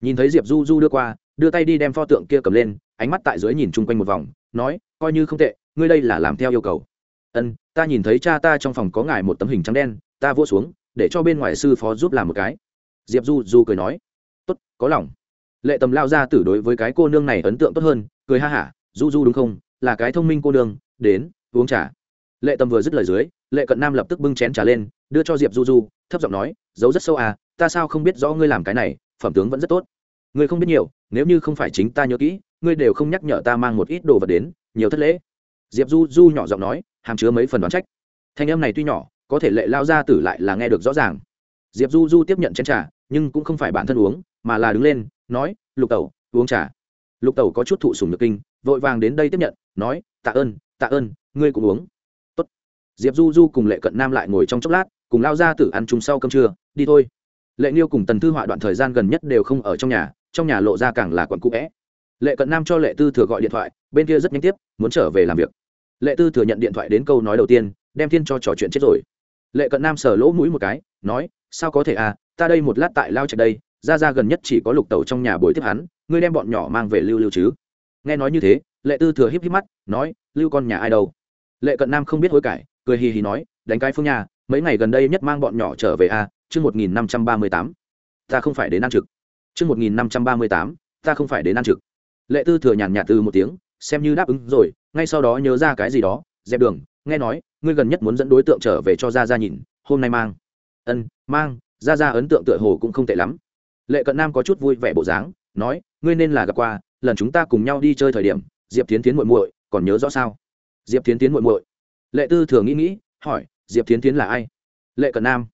Nhìn thấy diệp du du đưa qua, đưa tay đi đem pho tượng kia cầm lên, ánh mắt tại dưới nhìn chung quanh một vòng, nói, coi như không tệ, ngươi đây là làm theo yêu cầu. Ân, ta nhìn thấy cha ta trong phòng có ngài một tấm hình trắng đen, ta vỗ xuống để cho bên ngoài sư phó giúp làm một cái. Diệp du du cười nói, tốt, có lòng. Lệ tầm lao ra tử đối với cái cô nương này ấn tượng tốt hơn, cười ha hả, du du đúng không? Là cái thông minh cô nương, đến, uống trà. Lệ tầm vừa dứt lời dưới, lệ cận nam lập tức bưng chén trà lên, đưa cho diệp du du, thấp giọng nói giấu rất sâu à ta sao không biết rõ ngươi làm cái này, phẩm tướng vẫn rất tốt. Ngươi không biết nhiều, nếu như không phải chính ta nhớ kỹ, ngươi đều không nhắc nhở ta mang một ít đồ vật đến, nhiều thất lễ. Diệp du du nhỏ giọng nói, hàm chứa mấy phần đoán trách. Thanh em này tuy nhỏ có thể lệ lao ra tử lại là nghe được rõ ràng. Diệp du du tiếp nhận chén trà, nhưng cũng không phải bản thân uống, mà là đứng lên, nói, lục tẩu, uống trà. Lục tẩu có chút thụ sùng nhược kinh, vội vàng đến đây tiếp nhận, nói, tạ ơn tạ ơn, ngươi cũng uống. Tốt. diệp du du cùng lệ cận nam lại ngồi trong chốc lát, cùng lao ra tử ăn chung sau cơm trưa, đi thôi. Lệ nghiêu cùng tần thư họa đoạn thời gian gần nhất đều không ở trong nhà trong nhà lộ ra càng là quận cũ vẽ. Lệ cận nam cho lệ tư thừa gọi điện thoại, bên kia rất nhanh tiếp, muốn trở về làm việc. Lệ tư thừa nhận điện thoại đến câu nói đầu tiên, đem thiên cho trò chuyện chết rồi lệ cận nam sờ lỗ mũi một cái nói sao có thể à ta đây một lát tại lao trạch đây ra ra gần nhất chỉ có lục tẩu trong nhà buổi tiếp hắn ngươi đem bọn nhỏ mang về lưu lưu chứ? Nghe nói như thế lệ tư thừa híp híp mắt nói lưu con nhà ai đâu? Lệ cận nam không biết hối cải cười hì hì nói đánh cái phương nhà mấy ngày gần đây nhất mang bọn nhỏ trở về a à, chương một nghìn năm trăm ba mươi tám. Ta không phải đến ăn trực. Chương một nghìn năm trăm ba mươi tám ta không phải đến ăn trực. Lệ tư thừa nhàn nhạt từ một tiếng xem như đáp ứng rồi ngay sau đó nhớ ra cái gì đó dẹp đường nghe nói, ngươi gần nhất muốn dẫn đối tượng trở về cho ra ra nhìn, hôm nay mang. Ân, mang ra ra ấn tượng tựa hồ cũng không tệ lắm. Lệ cận nam có chút vui vẻ bộ dáng, nói, ngươi nên là gặp qua, lần chúng ta cùng nhau đi chơi thời điểm, diệp tiến tiến muội muội, còn nhớ rõ sao? Diệp tiến tiến muội muội. Lệ tư thường nghĩ nghĩ, hỏi, diệp tiến tiến là ai? Lệ cận nam,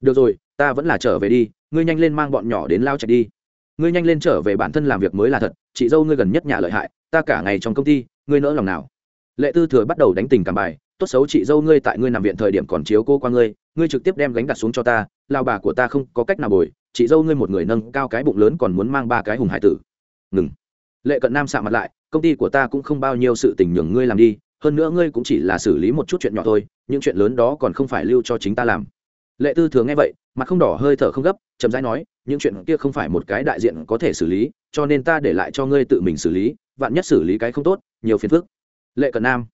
được rồi, ta vẫn là trở về đi, ngươi nhanh lên mang bọn nhỏ đến lao chạy đi. Ngươi nhanh lên trở về bản thân làm việc mới là thật, chị dâu ngươi gần nhất nhà lợi hại, ta cả ngày trong công ty, ngươi nỡ lòng nào? Lệ tư thừa bắt đầu đánh tình cảm bài, tốt xấu chị dâu ngươi tại ngươi nằm viện thời điểm còn chiếu cô qua ngươi ngươi trực tiếp đem gánh đặt xuống cho ta lao bà của ta không có cách nào bồi, chị dâu ngươi một người nâng cao cái bụng lớn còn muốn mang ba cái hùng hải tử. Ngừng. Lệ cận nam sạ mặt lại, công ty của ta cũng không bao nhiêu sự tình nhường ngươi làm đi, hơn nữa ngươi cũng chỉ là xử lý một chút chuyện nhỏ thôi, những chuyện lớn đó còn không phải lưu cho chính ta làm. Lệ tư thường nghe vậy, mặt không đỏ hơi thở không gấp, chậm rãi nói, những chuyện kia không phải một cái đại diện có thể xử lý, cho nên ta để lại cho ngươi tự mình xử lý, vạn nhất xử lý cái không tốt, nhiều phiền phức lệ cận nam,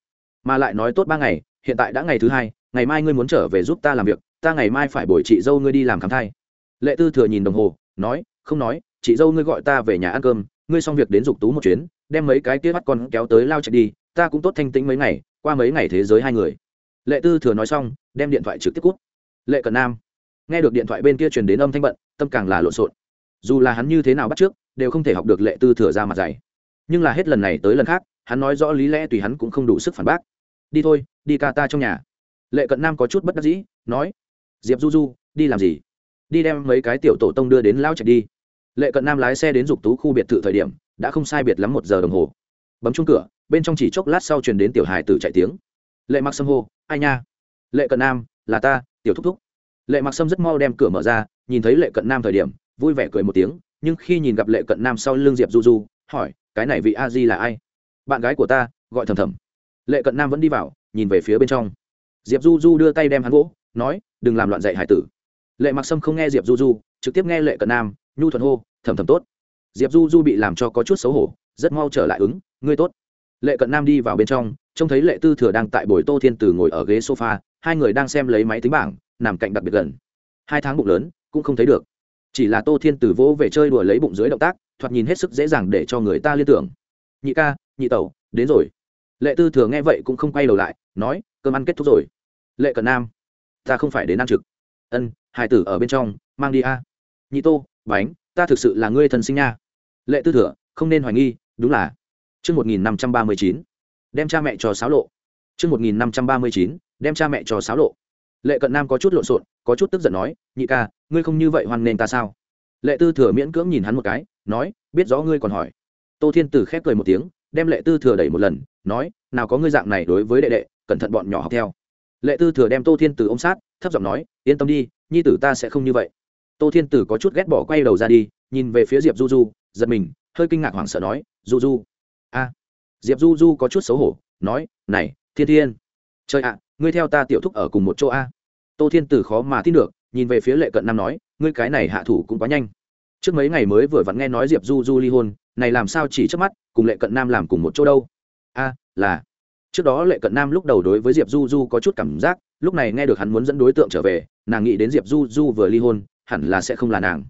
mà lại nói tốt ba ngày, hiện tại đã ngày thứ hai, ngày mai ngươi muốn trở về giúp ta làm việc, ta ngày mai phải bồi chị dâu ngươi đi làm khám thai. Lệ tư thừa nhìn đồng hồ, nói, không nói, chị dâu ngươi gọi ta về nhà ăn cơm, ngươi xong việc đến dục tú một chuyến, đem mấy cái kia bắt con kéo tới lao chạy đi, ta cũng tốt thanh tĩnh mấy ngày, qua mấy ngày thế giới hai người. Lệ tư thừa nói xong, đem điện thoại trực tiếp cút. Lệ cận nam, nghe được điện thoại bên kia truyền đến âm thanh bận, tâm càng là lộn xộn. Dù là hắn như thế nào bắt trước, đều không thể học được lệ tư thừa ra mặt dày nhưng là hết lần này tới lần khác hắn nói rõ lý lẽ tùy hắn cũng không đủ sức phản bác. Đi thôi, đi ca ta trong nhà. Lệ cận nam có chút bất đắc dĩ, nói, diệp du du, đi làm gì? Đi đem mấy cái tiểu tổ tông đưa đến lao trạch đi. Lệ cận nam lái xe đến dục tú khu biệt thự thời điểm, đã không sai biệt lắm một giờ đồng hồ. Bấm chung cửa, bên trong chỉ chốc lát sau truyền đến tiểu hài tử chạy tiếng. Lệ mặc sâm hô, ai nha? Lệ cận nam, là ta, tiểu thúc thúc. Lệ mặc sâm rất mau đem cửa mở ra, nhìn thấy lệ cận nam thời điểm, vui vẻ cười một tiếng, nhưng khi nhìn gặp lệ cận nam sau l ư n g diệp du du, hỏi, cái này vị a di là ai? Bạn gái của ta, gọi thầm thầm lệ cận nam vẫn đi vào, nhìn về phía bên trong. Diệp du du đưa tay đem hắn gỗ, nói, đừng làm loạn dạy hải tử. Lệ mặc sâm không nghe diệp du du, trực tiếp nghe lệ cận nam, nhu thuận hô thầm thầm tốt. Diệp du du bị làm cho có chút xấu hổ, rất mau trở lại ứng, ngươi tốt. Lệ cận nam đi vào bên trong, trông thấy lệ tư thừa đang tại bồi tô thiên tử ngồi ở ghế sofa, hai người đang xem lấy máy tính bảng, nằm cạnh đặc biệt gần. Hai tháng bụng lớn, cũng không thấy được. Chỉ là tô thiên tử vỗ về chơi đùa lấy bụng dưới động tác, thoạt nhìn hết sức dễ dàng để cho người ta liên tưởng. Nhị ca nhị tẩu đến rồi. Lệ tư thừa nghe vậy cũng không quay đầu lại nói cơm ăn kết thúc rồi. Lệ cận nam ta không phải đến ăn trực. Ân hải tử ở bên trong mang đi a. Nhị tô bánh ta thực sự là ngươi thần sinh nha. Lệ tư thừa không nên hoài nghi đúng là. Trư một nghìn năm trăm ba mươi chín, đem cha mẹ cho sáo lộ. Trư một nghìn năm trăm ba mươi chín, đem cha mẹ cho sáo lộ. Lệ cận nam có chút lộn xộn có chút tức giận nói nhị ca ngươi không như vậy hoan nghênh ta sao? Lệ tư thừa miễn cưỡng nhìn hắn một cái nói biết rõ ngươi còn hỏi. Tô thiên tử khép cười một tiếng đem lệ tư thừa đẩy một lần, nói, nào có ngươi dạng này đối với đệ đệ, cẩn thận bọn nhỏ học theo. Lệ tư thừa đem tô thiên tử ôm sát, thấp giọng nói, yên tâm đi, nhi tử ta sẽ không như vậy. Tô thiên tử có chút ghét bỏ quay đầu ra đi, nhìn về phía diệp du du, giật mình, hơi kinh ngạc hoảng sợ nói, du du, a. Diệp du du có chút xấu hổ, nói, này, thiên thiên, trời ạ, ngươi theo ta tiểu thúc ở cùng một chỗ a. Tô thiên tử khó mà tin được, nhìn về phía lệ cận nam nói, ngươi cái này hạ thủ cũng quá nhanh trước mấy ngày mới vừa vặn nghe nói diệp du du ly hôn, này làm sao chỉ trước mắt, cùng lệ cận nam làm cùng một chỗ đâu? A, là. Trước đó lệ cận nam lúc đầu đối với diệp du du có chút cảm giác, lúc này nghe được hắn muốn dẫn đối tượng trở về, nàng nghĩ đến diệp du du vừa ly hôn, hẳn là sẽ không là nàng.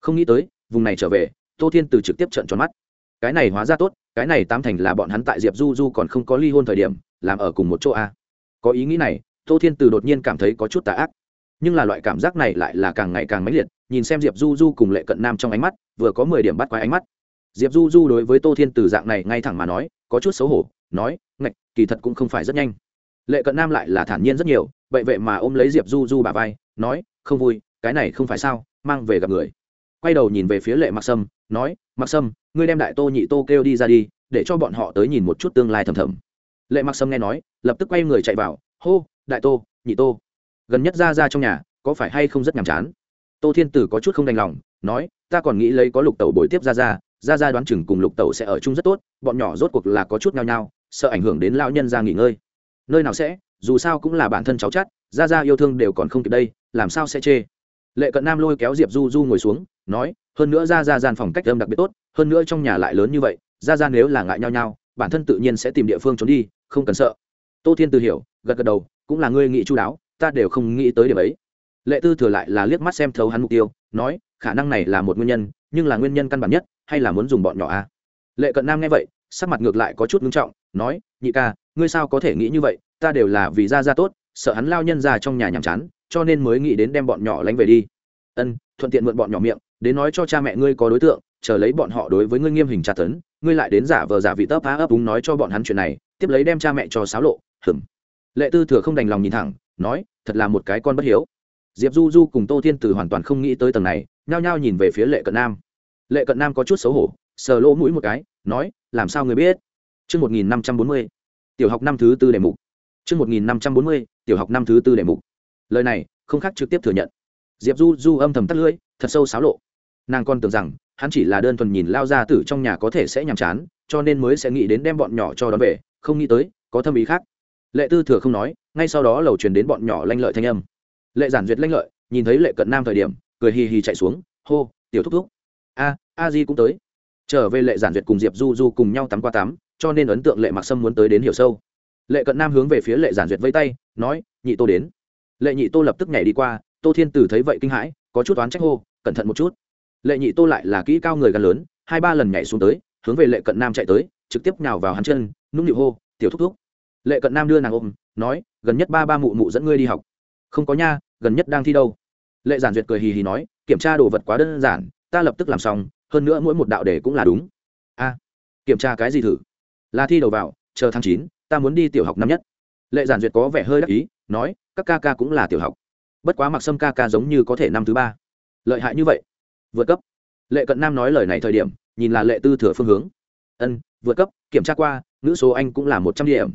Không nghĩ tới, vùng này trở về, tô thiên từ trực tiếp trận tròn mắt. Cái này hóa ra tốt, cái này tam thành là bọn hắn tại diệp du du còn không có ly hôn thời điểm, làm ở cùng một chỗ a. Có ý nghĩ này, tô thiên từ đột nhiên cảm thấy có chút tà ác. Nhưng là loại cảm giác này lại là càng ngày càng mãnh liệt nhìn xem diệp du du cùng lệ cận nam trong ánh mắt, vừa có mười điểm bắt quái ánh mắt. Diệp du du đối với tô thiên từ dạng này ngay thẳng mà nói, có chút xấu hổ, nói, ngạch, kỳ thật cũng không phải rất nhanh. Lệ cận nam lại là thản nhiên rất nhiều, vậy vậy mà ôm lấy diệp du du bà vai, nói, không vui, cái này không phải sao, mang về gặp người. Quay đầu nhìn về phía lệ mặc sâm, nói mặc sâm, ngươi đem đại tô nhị tô kêu đi ra đi, để cho bọn họ tới nhìn một chút tương lai thầm thầm. Lệ mặc sâm nghe nói, lập tức quay người chạy vào, hô, đại tô, nhị tô. Gần nhất ra ra trong nhà, có phải hay không rất nhàm chán? Tô thiên tử có chút không đành lòng, nói, ta còn nghĩ lấy có lục tẩu bồi tiếp ra ra ra ra đoán chừng cùng lục tẩu sẽ ở chung rất tốt, bọn nhỏ rốt cuộc là có chút nhao nhao, sợ ảnh hưởng đến lão nhân ra nghỉ ngơi. Nơi nào sẽ, dù sao cũng là bản thân cháu chắt ra ra yêu thương đều còn không kịp đây, làm sao sẽ chê? Lệ cận nam lôi kéo diệp du du ngồi xuống, nói, hơn nữa ra ra gian phòng cách âm đặc biệt tốt, hơn nữa trong nhà lại lớn như vậy ra ra nếu là ngại nhau nhau bản thân tự nhiên sẽ tìm địa phương trốn đi, không cần sợ. Tô thiên từ hiểu, gật gật đầu, cũng là ngươi nghĩ chú đáo, ta đều không nghĩ tới điểm ấy lệ tư thừa lại là liếc mắt xem thấu hắn mục tiêu, nói, khả năng này là một nguyên nhân, nhưng là nguyên nhân căn bản nhất, hay là muốn dùng bọn nhỏ a à? lệ cận nam nghe vậy, sắc mặt ngược lại có chút ngưng trọng, nói, nhị ca, ngươi sao có thể nghĩ như vậy, ta đều là vì ra ra tốt, sợ hắn lao nhân ra trong nhà nhàm chán, cho nên mới nghĩ đến đem bọn nhỏ lánh về đi. Ân, thuận tiện mượn bọn nhỏ miệng, đến nói cho cha mẹ ngươi có đối tượng, chờ lấy bọn họ đối với ngươi nghiêm hình tra tấn, ngươi lại đến giả vờ giả vị tấp á ấp đúng nói cho bọn hắn chuyện này, tiếp lấy đem cha mẹ cho xáo lộ, hửm. Lệ tư thừa không đành lòng nhìn thẳng, nói, thật là một cái con bất hiếu diệp du du cùng tô thiên từ hoàn toàn không nghĩ tới tầng này nhao nhao nhìn về phía lệ cận nam lệ cận nam có chút xấu hổ sờ lỗ mũi một cái nói làm sao người biết Trước 1540, tiểu học năm thứ tư đề mục. Trước 1540, tiểu học năm thứ tư đề mục. Lời này, không khác trực tiếp thừa nhận. Diệp Du Du âm thầm tắt lưỡi, thật sâu xáo lộ. Nàng còn tưởng rằng, hắn chỉ là đơn thuần nhìn lao ra tử trong nhà có thể sẽ nhàm chán, cho nên mới sẽ nghĩ đến đem bọn nhỏ cho đón về, không nghĩ tới, có thâm ý khác. Lệ Tư thừa không nói, ngay sau đó lầu truyền đến bọn nhỏ lanh lợi thanh âm. Lệ Giản Duyệt lanh lợi, nhìn thấy Lệ Cận Nam thời điểm, cười hì hì chạy xuống, hô, tiểu thúc thúc. A, A Di cũng tới. Trở về Lệ Giản Duyệt cùng Diệp Du Du cùng nhau tắm qua tắm, cho nên ấn tượng Lệ Mặc Sâm muốn tới đến hiểu sâu. Lệ cận nam hướng về phía lệ giản duyệt vây tay nói nhị tô đến. Lệ nhị tô lập tức nhảy đi qua tô thiên tử thấy vậy kinh hãi có chút oán trách hô cẩn thận một chút. Lệ nhị tô lại là kỹ cao người gần lớn hai ba lần nhảy xuống tới hướng về lệ cận nam chạy tới trực tiếp nhào vào hắn chân nũng nịu hô tiểu thúc thúc. Lệ cận nam đưa nàng ôm nói gần nhất ba ba mụ mụ dẫn ngươi đi học không có nha, gần nhất đang thi đâu. Lệ giản duyệt cười hì hì nói, kiểm tra đồ vật quá đơn giản, ta lập tức làm xong, hơn nữa mỗi một đạo đề cũng là đúng. A, kiểm tra cái gì thử? Là thi đầu vào, chờ tháng chín, ta muốn đi tiểu học năm nhất. Lệ giản duyệt có vẻ hơi đắc ý, nói, các ca ca cũng là tiểu học. Bất quá mặc sâm ca ca giống như có thể năm thứ ba. Lợi hại như vậy. Vượt cấp. Lệ cận nam nói lời này thời điểm, nhìn là lệ tư thừa phương hướng. Ân, vượt cấp, kiểm tra qua nữ số anh cũng là một trăm điểm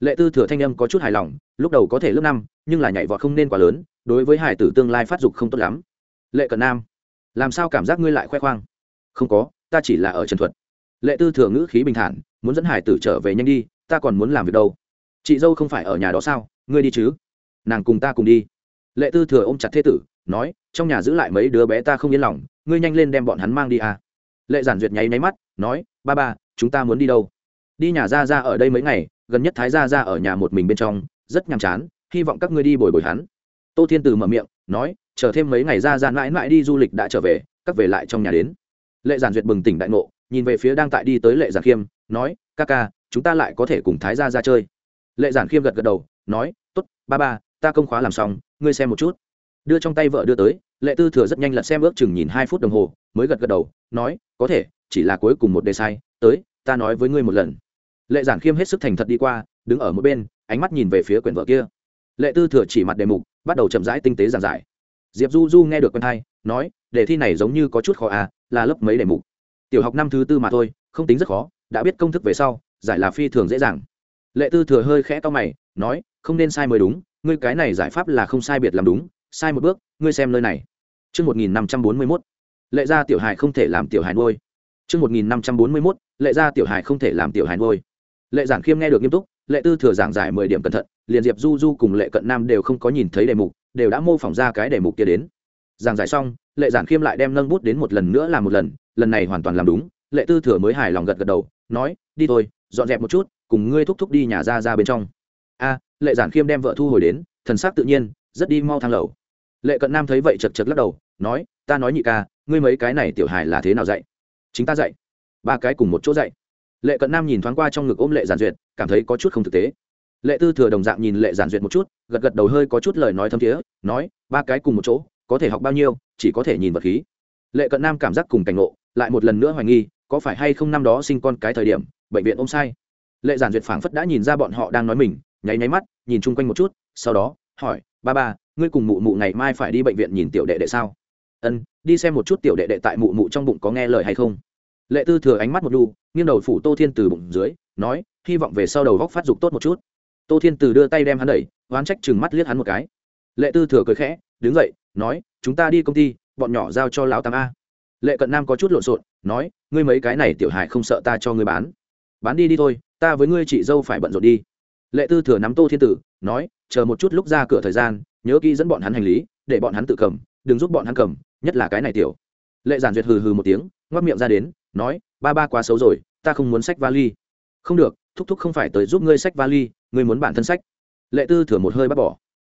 lệ tư thừa thanh âm có chút hài lòng, lúc đầu có thể lớp năm, nhưng là nhảy vọt không nên quá lớn, đối với hải tử tương lai phát dục không tốt lắm. Lệ cận nam, làm sao cảm giác ngươi lại khoe khoang? Không có, ta chỉ là ở trần thuật. Lệ tư thừa ngữ khí bình thản, muốn dẫn hải tử trở về nhanh đi, ta còn muốn làm việc đâu. Chị dâu không phải ở nhà đó sao? Ngươi đi chứ? Nàng cùng ta cùng đi. Lệ tư thừa ôm chặt thế tử, nói, trong nhà giữ lại mấy đứa bé ta không yên lòng, ngươi nhanh lên đem bọn hắn mang đi à. lệ giản duyệt nháy nháy mắt, nói, ba ba, chúng ta muốn đi đâu? Đi nhà ra ra ở đây mấy ngày, gần nhất thái ra ra ở nhà một mình bên trong, rất nhàm chán, hy vọng các ngươi đi bồi bồi hắn. Tô thiên từ mở miệng, nói, chờ thêm mấy ngày ra ra mãi mãi đi du lịch đã trở về, các về lại trong nhà đến. Lệ giản duyệt bừng tỉnh đại ngộ, nhìn về phía đang tại đi tới lệ giản khiêm, nói, ca ca, chúng ta lại có thể cùng thái Ra ra chơi. Lệ giản khiêm gật gật đầu, nói t ố t ba ba, ta công khóa làm xong, ngươi xem một chút. Đưa trong tay vợ đưa tới, lệ tư thừa rất nhanh lật xem ước chừng nhìn hai phút đồng hồ, mới gật gật đầu, nói, có thể, chỉ là cuối cùng một đề sai, tới, ta nói với ngươi một lần lệ giản khiêm hết sức thành thật đi qua đứng ở một bên ánh mắt nhìn về phía quyển vợ kia. Lệ tư thừa chỉ mặt đề mục bắt đầu chậm rãi tinh tế giảng giải. Diệp du du nghe được quen thai nói đề thi này giống như có chút khó à là lớp mấy đề mục? Tiểu học năm thứ tư mà thôi không tính rất khó đã biết công thức về sau giải là phi thường dễ dàng. Lệ tư thừa hơi khẽ to mày nói không nên sai mới đúng ngươi cái này giải pháp là không sai biệt làm đúng sai một bước ngươi xem nơi này. Trước 1541, lệ gia tiểu hài không thể làm tiểu hài nuôi. Trước 1541, lệ gia tiểu hài không thể làm tiểu hài nuôi. Lệ giản khiêm nghe được nghiêm túc, lệ tư thừa giảng giải mười điểm cẩn thận, liền diệp du du cùng lệ cận nam đều không có nhìn thấy đề mục, đều đã mô phỏng ra cái đề mục kia đến. Giảng giải xong, lệ giản khiêm lại đem nâng bút đến một lần nữa làm một lần, lần này hoàn toàn làm đúng, lệ tư thừa mới hài lòng gật gật đầu, nói, đi thôi, dọn dẹp một chút cùng ngươi thúc thúc đi nhà ra ra bên trong. A lệ giản khiêm đem vợ thu hồi đến thần sắc tự nhiên rất đi mau thang lầu. Lệ cận nam thấy vậy chật chật lắc đầu nói ta nói nhị ca ngươi mấy cái này tiểu hài là thế nào dạy? Chính ta dạy. Ba cái cùng một chỗ dạy lệ cận nam nhìn thoáng qua trong ngực ôm lệ giản duyệt, cảm thấy có chút không thực tế. Lệ tư thừa đồng dạng nhìn lệ giản duyệt một chút, gật gật đầu hơi có chút lời nói thâm thiế, nói, ba cái cùng một chỗ, có thể học bao nhiêu, chỉ có thể nhìn vật khí. Lệ cận nam cảm giác cùng cảnh ngộ, lại một lần nữa hoài nghi, có phải hay không năm đó sinh con cái thời điểm, bệnh viện ôm sai. Lệ giản duyệt phảng phất đã nhìn ra bọn họ đang nói mình, nháy nháy mắt, nhìn chung quanh một chút, sau đó, hỏi, ba ba, ngươi cùng mụ mụ ngày mai phải đi bệnh viện nhìn tiểu đệ đệ sao? Ân, đi xem một chút tiểu đệ đệ tại mụ mụ trong bụng có nghe lời hay không? Lệ tư thừa ánh mắt một đu nghiêng đầu phủ tô thiên từ bụng dưới, nói, hy vọng về sau đầu góc phát dục tốt một chút. Tô thiên từ đưa tay đem hắn đẩy, oán trách chừng mắt liếc hắn một cái. Lệ tư thừa cười khẽ, đứng dậy, nói, chúng ta đi công ty, bọn nhỏ giao cho lão tám a. Lệ cận nam có chút lộn xộn, nói, ngươi mấy cái này tiểu hại không sợ ta cho ngươi bán. Bán đi đi thôi, ta với ngươi chị dâu phải bận rộn đi. Lệ tư thừa nắm tô thiên tử nói, chờ một chút lúc ra cửa thời gian, nhớ kỹ dẫn bọn hắn hành lý, để bọn hắn tự cầm, đừng giúp bọn hắn cầm, nhất là cái này tiểu. Lệ giản duyệt hừ hừ một tiếng ngoắc miệng ra đến nói, ba ba quá xấu rồi, ta không muốn sách vali. Không được, thúc thúc không phải tới giúp ngươi sách vali, ngươi muốn bản thân sách. Lệ tư thừa một hơi bắt bỏ.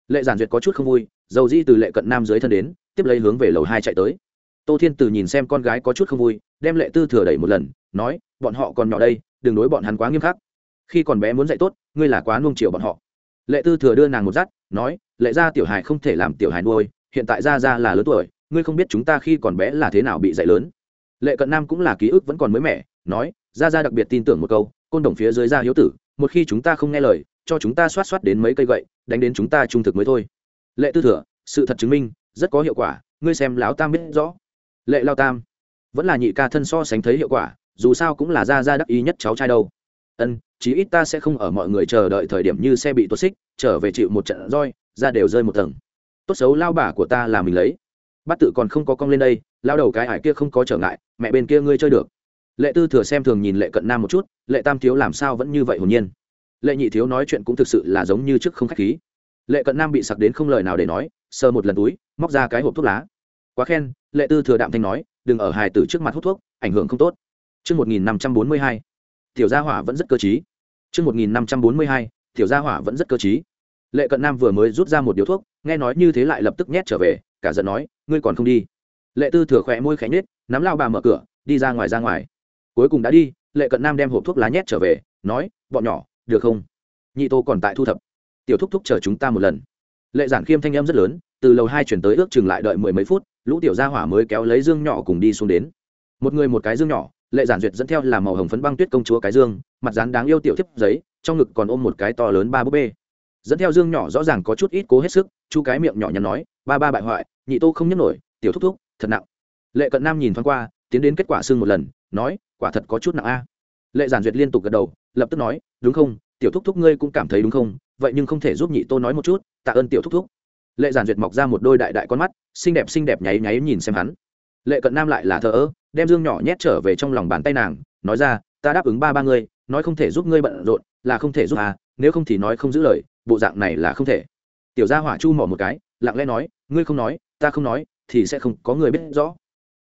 Lệ giản duyệt có chút không vui, dầu di từ lệ cận nam dưới thân đến, tiếp lấy hướng về lầu hai chạy tới. Tô thiên từ nhìn xem con gái có chút không vui, đem lệ tư thừa đẩy một lần, nói, bọn họ còn nhỏ đây, đừng đối bọn hắn quá nghiêm khắc. Khi còn bé muốn dạy tốt, ngươi là quá nuông chiều bọn họ. Lệ tư thừa đưa nàng một dắt, nói, lệ ra tiểu hài không thể làm tiểu hài nuôi, hiện tại ra ra là lớn tuổi, ngươi không biết chúng ta khi còn bé là thế nào bị dạy lớn lệ cận nam cũng là ký ức vẫn còn mới mẻ, nói ra ra đặc biệt tin tưởng một câu, côn đồng phía dưới ra hiếu tử, một khi chúng ta không nghe lời, cho chúng ta xoát xoát đến mấy cây gậy, đánh đến chúng ta trung thực mới thôi. Lệ tư thừa, sự thật chứng minh, rất có hiệu quả, ngươi xem lão tam biết rõ. Lệ lao tam, vẫn là nhị ca thân so sánh thấy hiệu quả, dù sao cũng là ra ra đắc ý nhất cháu trai đâu. Ân, chí ít ta sẽ không ở mọi người chờ đợi thời điểm như xe bị tuột xích, trở về chịu một trận roi, ra đều rơi một tầng. Tốt xấu lao bả của ta là mình lấy bắt tự còn không có cong lên đây lao đầu cái ải kia không có trở ngại mẹ bên kia ngươi chơi được. Lệ tư thừa xem thường nhìn lệ cận nam một chút lệ tam thiếu làm sao vẫn như vậy hồn nhiên. Lệ nhị thiếu nói chuyện cũng thực sự là giống như trước không k h á c h khí. Lệ cận nam bị sặc đến không lời nào để nói sờ một lần túi móc ra cái hộp thuốc lá. Quá khen lệ tư thừa đạm thanh nói đừng ở hài tử trước mặt hút thuốc ảnh hưởng không tốt. Trước 1542, tiểu gia hỏa vẫn rất cơ trí. Trước 1542, tiểu gia hỏa vẫn rất cơ trí. Lệ Cận Nam vừa mới rút ra một điếu thuốc, nghe nói như thế lại lập tức nhét trở về, cả giận nói, ngươi còn không đi. Lệ Tư thừa khỏe môi khẽ nhết nắm lao bà mở cửa, đi ra ngoài ra ngoài. Cuối cùng đã đi, Lệ Cận Nam đem hộp thuốc lá nhét trở về, nói, bọn nhỏ, được không? Nhị Tô còn tại thu thập. Tiểu thúc thúc chờ chúng ta một lần. Lệ Giản Khiêm thanh em rất lớn, từ lầu hai chuyển tới ước chừng lại đợi mười mấy phút, lũ tiểu gia hỏa mới kéo lấy dương nhỏ cùng đi xuống đến. Một người một cái dương nhỏ, lệ giản duyệt dẫn theo là màu hồng phấn băng tuyết công chúa cái dương mặt dán đáng yêu tiểu thiếp giấy trong ngực còn ôm một cái to lớn ba búp bê dẫn theo dương nhỏ rõ ràng có chút ít cố hết sức, chu cái miệng nhỏ nhắn nói, ba ba bại hoại, nhị tô không nhấc nổi, tiểu thúc thúc, thật nặng. Lệ cận nam nhìn thoáng qua, tiến đến kết quả xương một lần, nói, quả thật có chút nặng a. Lệ giản duyệt liên tục gật đầu, lập tức nói, đúng không, tiểu thúc thúc ngươi cũng cảm thấy đúng không, vậy nhưng không thể giúp nhị tô nói một chút, tạ ơn tiểu thúc thúc. Lệ giản duyệt mọc ra một đôi đại đại con mắt, xinh đẹp xinh đẹp nháy nháy nhìn xem hắn. Lệ cận nam lại là thờ ơ, đem dương nhỏ nhét trở về trong lòng bàn tay nàng, nói ra, ta đáp ứng ba ba ngươi, nói không thể giúp ngươi bận rộn, là không thể giúp à nếu không thì nói không giữ lời bộ dạng này là không thể. Tiểu gia hỏa chu mỏ một cái, lặng lẽ nói, ngươi không nói, ta không nói, thì sẽ không có người biết rõ.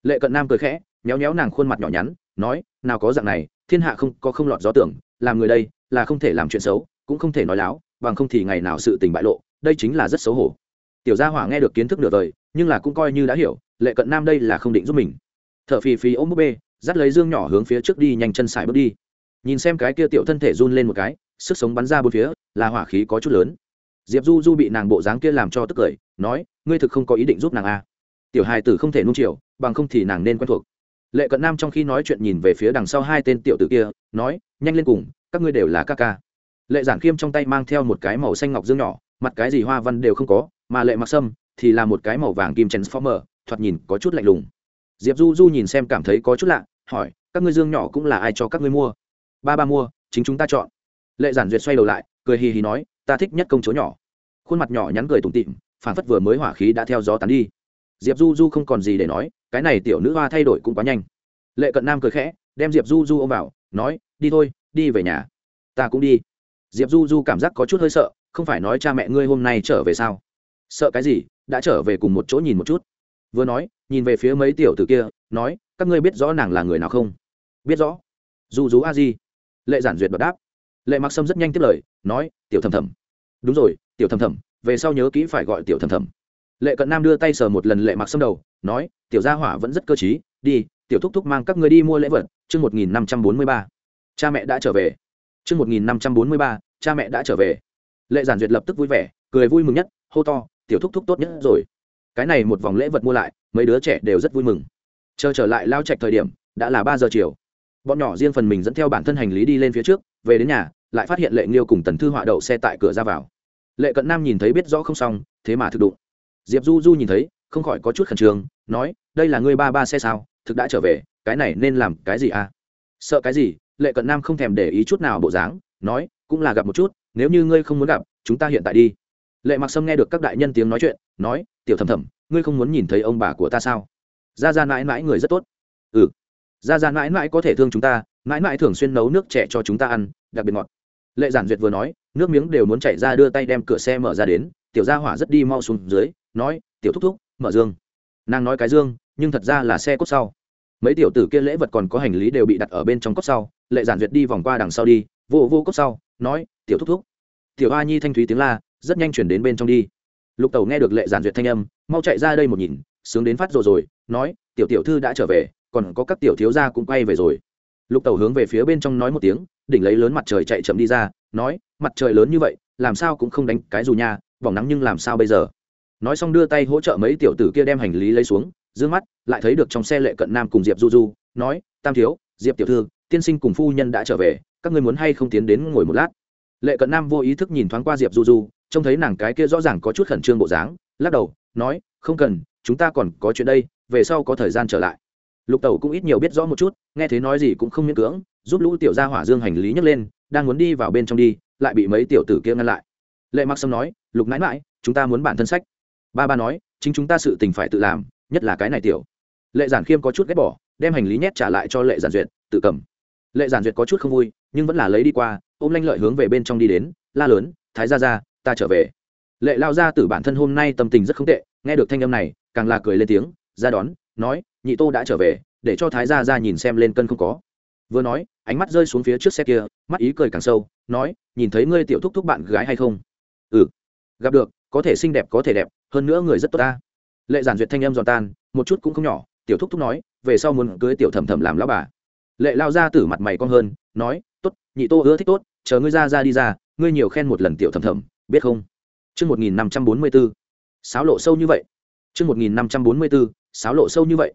Lệ cận nam cười khẽ, méo méo nàng khuôn mặt nhỏ nhắn, nói, nào có dạng này, thiên hạ không có không lọt gió tưởng, làm người đây là không thể làm chuyện xấu, cũng không thể nói láo, bằng không thì ngày nào sự tình bại lộ, đây chính là rất xấu hổ. Tiểu gia hỏa nghe được kiến thức nửa đời, nhưng là cũng coi như đã hiểu, lệ cận nam đây là không định giúp mình. T h ở phì phì ôm búp bê, dắt lấy dương nhỏ hướng phía trước đi, nhanh chân xài bước đi. Nhìn xem cái kia tiểu thân thể run lên một cái sức sống bắn ra bốn phía, là hỏa khí có chút lớn. Diệp du du bị nàng bộ dáng kia làm cho tức cười, nói, ngươi thực không có ý định giúp nàng a à. tiểu hài tử không thể nung chiều, bằng không thì nàng nên quen thuộc. Lệ cận nam trong khi nói chuyện nhìn về phía đằng sau hai tên tiểu tử kia, nói, nhanh lên cùng, các ngươi đều là ca ca. Lệ giản khiêm trong tay mang theo một cái màu xanh ngọc dương nhỏ, mặt cái gì hoa văn đều không có, mà lệ mặc sâm thì là một cái màu vàng kim transformer, thoạt nhìn có chút lạnh lùng. Diệp du du nhìn xem cảm thấy có chút lạ, hỏi, các ngươi dương nhỏ cũng là ai cho các ngươi mua? Ba ba mua, chính chúng ta chọn lệ giản duyệt xoay đầu lại, cười hì hì nói, ta thích nhất công chúa nhỏ. Khuôn mặt nhỏ nhắn cười tủm tịm phản phất vừa mới hỏa khí đã theo gió tán đi. Diệp du du không còn gì để nói, cái này tiểu nữ hoa thay đổi cũng quá nhanh. Lệ cận nam cười khẽ, đem diệp du du ôm vào, nói, đi thôi, đi về nhà. Ta cũng đi. Diệp du du cảm giác có chút hơi sợ, không phải nói cha mẹ ngươi hôm nay trở về sao? Sợ cái gì? Đã trở về cùng một chỗ nhìn một chút. Vừa nói, nhìn về phía mấy tiểu t ử kia, nói, các ngươi biết rõ nàng là người nào không? Biết rõ. Du du a di. Lệ giản duyệt bật đáp lệ mặc sâm rất nhanh tiếp lời, nói, tiểu thầm thầm đúng rồi, tiểu thầm thầm về sau nhớ kỹ phải gọi tiểu thầm thầm lệ cận nam đưa tay sờ một lần lệ mặc sâm đầu, nói, tiểu gia hỏa vẫn rất cơ t đi, tiểu thúc thúc mang các người đi mua lễ vật, chương một nghìn năm trăm bốn mươi ba. Cha mẹ đã trở về. Chương một nghìn năm trăm bốn mươi ba, cha mẹ đã trở về. Lệ giản duyệt lập tức vui vẻ, cười vui mừng nhất, hô to, tiểu thúc thúc tốt nhất rồi. Cái này một vòng lễ vật mua lại, mấy đứa trẻ đều rất vui mừng. Chờ trở lại lao trạch thời điểm, đã là ba giờ chiều. Bọn nhỏ riêng phần mình dẫn theo bản thân hành lý đi lên phía trước về đến nhà, lại phát hiện lệ nghiêu cùng tần thư họa đậu xe tại cửa ra vào. Lệ cận nam nhìn thấy biết rõ không xong, thế mà thực đụng. Diệp du du nhìn thấy, không khỏi có chút khẩn trương, nói, đây là ngươi ba ba xe sao? Thực đã trở về, cái này nên làm cái gì à? Sợ cái gì? Lệ cận nam không thèm để ý chút nào bộ dáng, nói, cũng là gặp một chút, nếu như ngươi không muốn gặp, chúng ta hiện tại đi. Lệ mặc sâm nghe được các đại nhân tiếng nói chuyện, nói, tiểu thầm thầm ngươi không muốn nhìn thấy ông bà của ta sao? Ra ra mãi mãi người rất tốt. Ừ. Ra ra mãi mãi có thể thương chúng ta mãi mãi thường xuyên nấu nước trẻ cho chúng ta ăn, đặc biệt ngọt. Lệ giản duyệt vừa nói, nước miếng đều muốn chảy ra đưa tay đem cửa xe mở ra đến, tiểu gia hỏa rất đi mau xuống dưới, nói, tiểu thúc thúc, mở dương. Nàng nói cái dương, nhưng thật ra là xe cốt sau. Mấy tiểu tử kia lễ vật còn có hành lý đều bị đặt ở bên trong cốt sau, lệ giản duyệt đi vòng qua đằng sau đi, vô vô cốt sau, nói, tiểu thúc thúc. Tiểu a nhi thanh thúy tiếng la, rất nhanh chuyển đến bên trong đi. Lục tẩu nghe được lệ giản duyệt thanh âm, mau chạy ra đây một nhìn, sướng đến phát rồi rồi, nói, tiểu tiểu thư đã trở về, còn có các tiểu thiếu gia cũng quay về rồi lục tẩu hướng về phía bên trong nói một tiếng, đỉnh lấy lớn mặt trời chạy chậm đi ra, nói, mặt trời lớn như vậy, làm sao cũng không đánh cái dù nha, vòng nắng nhưng làm sao bây giờ? Nói xong đưa tay hỗ trợ mấy tiểu tử kia đem hành lý lấy xuống d mắt, lại thấy được trong xe lệ cận nam cùng diệp du du, nói, tam thiếu, diệp tiểu thư, tiên sinh cùng phu nhân đã trở về, các ngươi muốn hay không tiến đến ngồi một lát? Lệ cận nam vô ý thức nhìn thoáng qua diệp du du, trông thấy nàng cái kia rõ ràng có chút khẩn trương bộ dáng, lắc đầu, nói, không cần, chúng ta còn có chuyện đây, về sau có thời gian trở lại lục tẩu cũng ít nhiều biết rõ một chút, nghe thế nói gì cũng không miễn cưỡng, giúp lũ tiểu gia hỏa dương hành lý nhấc lên, đang muốn đi vào bên trong đi, lại bị mấy tiểu tử kia ngăn lại. Lệ mặc sâm nói, lục nãi mãi chúng ta muốn bản thân sách. Ba ba nói, chính chúng ta sự tình phải tự làm, nhất là cái này tiểu. Lệ giản khiêm có chút ghét bỏ, đem hành lý nhét trả lại cho lệ giản duyệt, tự cầm. Lệ giản duyệt có chút không vui, nhưng vẫn là lấy đi qua, ôm lanh lợi hướng về bên trong đi đến, la lớn, thái ra ra ta trở về. Lệ lao ra từ bản thân hôm nay tâm tình rất không tệ, nghe được thanh âm này, càng là cười lên tiếng, ra đón nói nhị tô đã trở về để cho thái gia ra nhìn xem lên cân không có. Vừa nói ánh mắt rơi xuống phía trước xe kia mắt ý cười càng sâu nói nhìn thấy ngươi tiểu thúc thúc bạn gái hay không? Ừ gặp được có thể xinh đẹp có thể đẹp hơn nữa người rất tốt ta. Lệ giản duyệt thanh em giòn tan một chút cũng không nhỏ tiểu thúc thúc nói về sau muốn cưới tiểu thẩm thẩm làm lão bà. Lệ lao ra tử mặt mày con hơn nói tốt nhị tô ưa thích tốt chờ ngươi ra ra đi ra ngươi nhiều khen một lần tiểu thẩm thẩm biết không? Trước 1544, sáo lộ sâu như vậy. Trước 1544, sáo lộ sâu như vậy.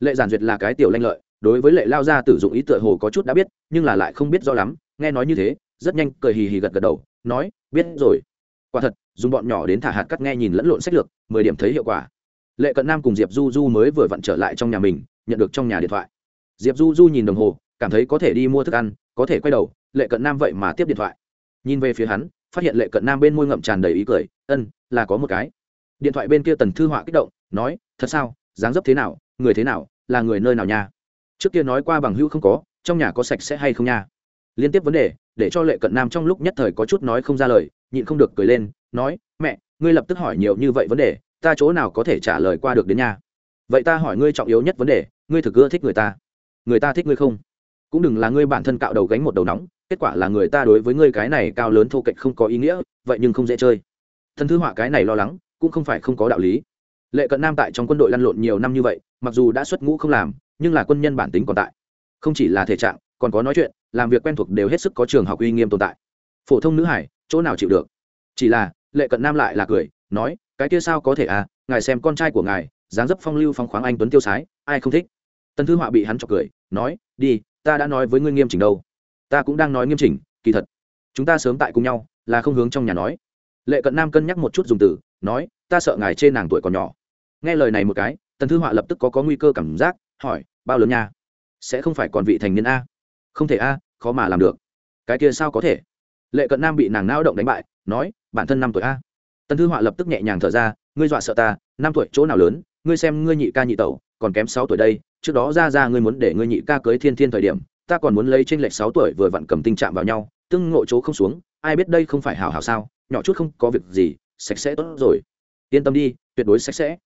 Lệ giản duyệt là cái tiểu lanh lợi, đối với lệ lao ra tử dụng ý tựa hồ có chút đã biết, nhưng là lại không biết rõ lắm, nghe nói như thế, rất nhanh cười hì hì gật gật đầu, nói, biết rồi. Quả thật, dùng bọn nhỏ đến thả hạt cắt nghe nhìn lẫn lộn sách lược, mười điểm thấy hiệu quả. Lệ Cận Nam cùng Diệp Du Du mới vừa vặn trở lại trong nhà mình, nhận được trong nhà điện thoại. Diệp Du Du nhìn đồng hồ, cảm thấy có thể đi mua thức ăn, có thể quay đầu, Lệ Cận Nam vậy mà tiếp điện thoại. Nhìn về phía hắn, phát hiện lệ cận nam bên môi ngậm tràn đầy ý cười ân là có một cái điện thoại bên kia tần thư họa kích động nói thật sao dáng dấp thế nào, người thế nào, là người nơi nào nha? Trước kia nói qua bằng hữu không có, trong nhà có sạch sẽ hay không nha? Liên tiếp vấn đề, để cho lệ cận nam trong lúc nhất thời có chút nói không ra lời, nhịn không được cười lên, nói, mẹ, ngươi lập tức hỏi nhiều như vậy vấn đề, ta chỗ nào có thể trả lời qua được đến nha? Vậy ta hỏi ngươi trọng yếu nhất vấn đề, ngươi thực ưa thích người ta. Người ta thích ngươi không? Cũng đừng là ngươi bản thân cạo đầu gánh một đầu nóng, kết quả là người ta đối với ngươi cái này cao lớn thô kệch không có ý nghĩa, vậy nhưng không dễ chơi. Thân thư họa cái này lo lắng, cũng không phải không có đạo lý lệ cận nam tại trong quân đội lăn lộn nhiều năm như vậy, mặc dù đã xuất ngũ không làm, nhưng là quân nhân bản tính còn tại. Không chỉ là thể trạng, còn có nói chuyện, làm việc quen thuộc đều hết sức có trường học uy nghiêm tồn tại. Phổ thông nữ hải, chỗ nào chịu được? Chỉ là, lệ cận nam lại là cười, nói, cái kia sao có thể à ngài xem con trai của ngài, dáng dấp phong lưu phong khoáng anh tuấn tiêu sái, ai không thích? Tân thư họa bị hắn chọc cười, nói, đi, ta đã nói với ngươi nghiêm chỉnh đâu. Ta cũng đang nói nghiêm chỉnh, kỳ thật. Chúng ta sớm tại cùng nhau, là không hướng trong nhà nói. Lệ cận nam cân nhắc một chút dùng từ, nói, ta sợ ngài chê nàng tuổi còn nhỏ nghe lời này một cái, tần thư họa lập tức có có nguy cơ cảm giác, hỏi, bao lớn nha? Sẽ không phải còn vị thành niên a? Không thể a, khó mà làm được. Cái kia sao có thể? Lệ cận nam bị nàng nao động đánh bại, nói, bản thân năm tuổi a. Tần thư họa lập tức nhẹ nhàng thở ra, ngươi dọa sợ ta, năm tuổi chỗ nào lớn, ngươi xem ngươi nhị ca nhị tẩu, còn kém sáu tuổi đây, trước đó ra ra ngươi muốn để ngươi nhị ca cưới thiên thiên thời điểm, ta còn muốn lấy trên lệch sáu tuổi vừa vặn cầm tinh chạm vào nhau, tương ngộ chỗ không xuống, ai biết đây không phải hảo hảo sao, nhỏ chút không có việc gì, sạch sẽ tốt rồi. Yên tâm đi, tuyệt đối sạch sẽ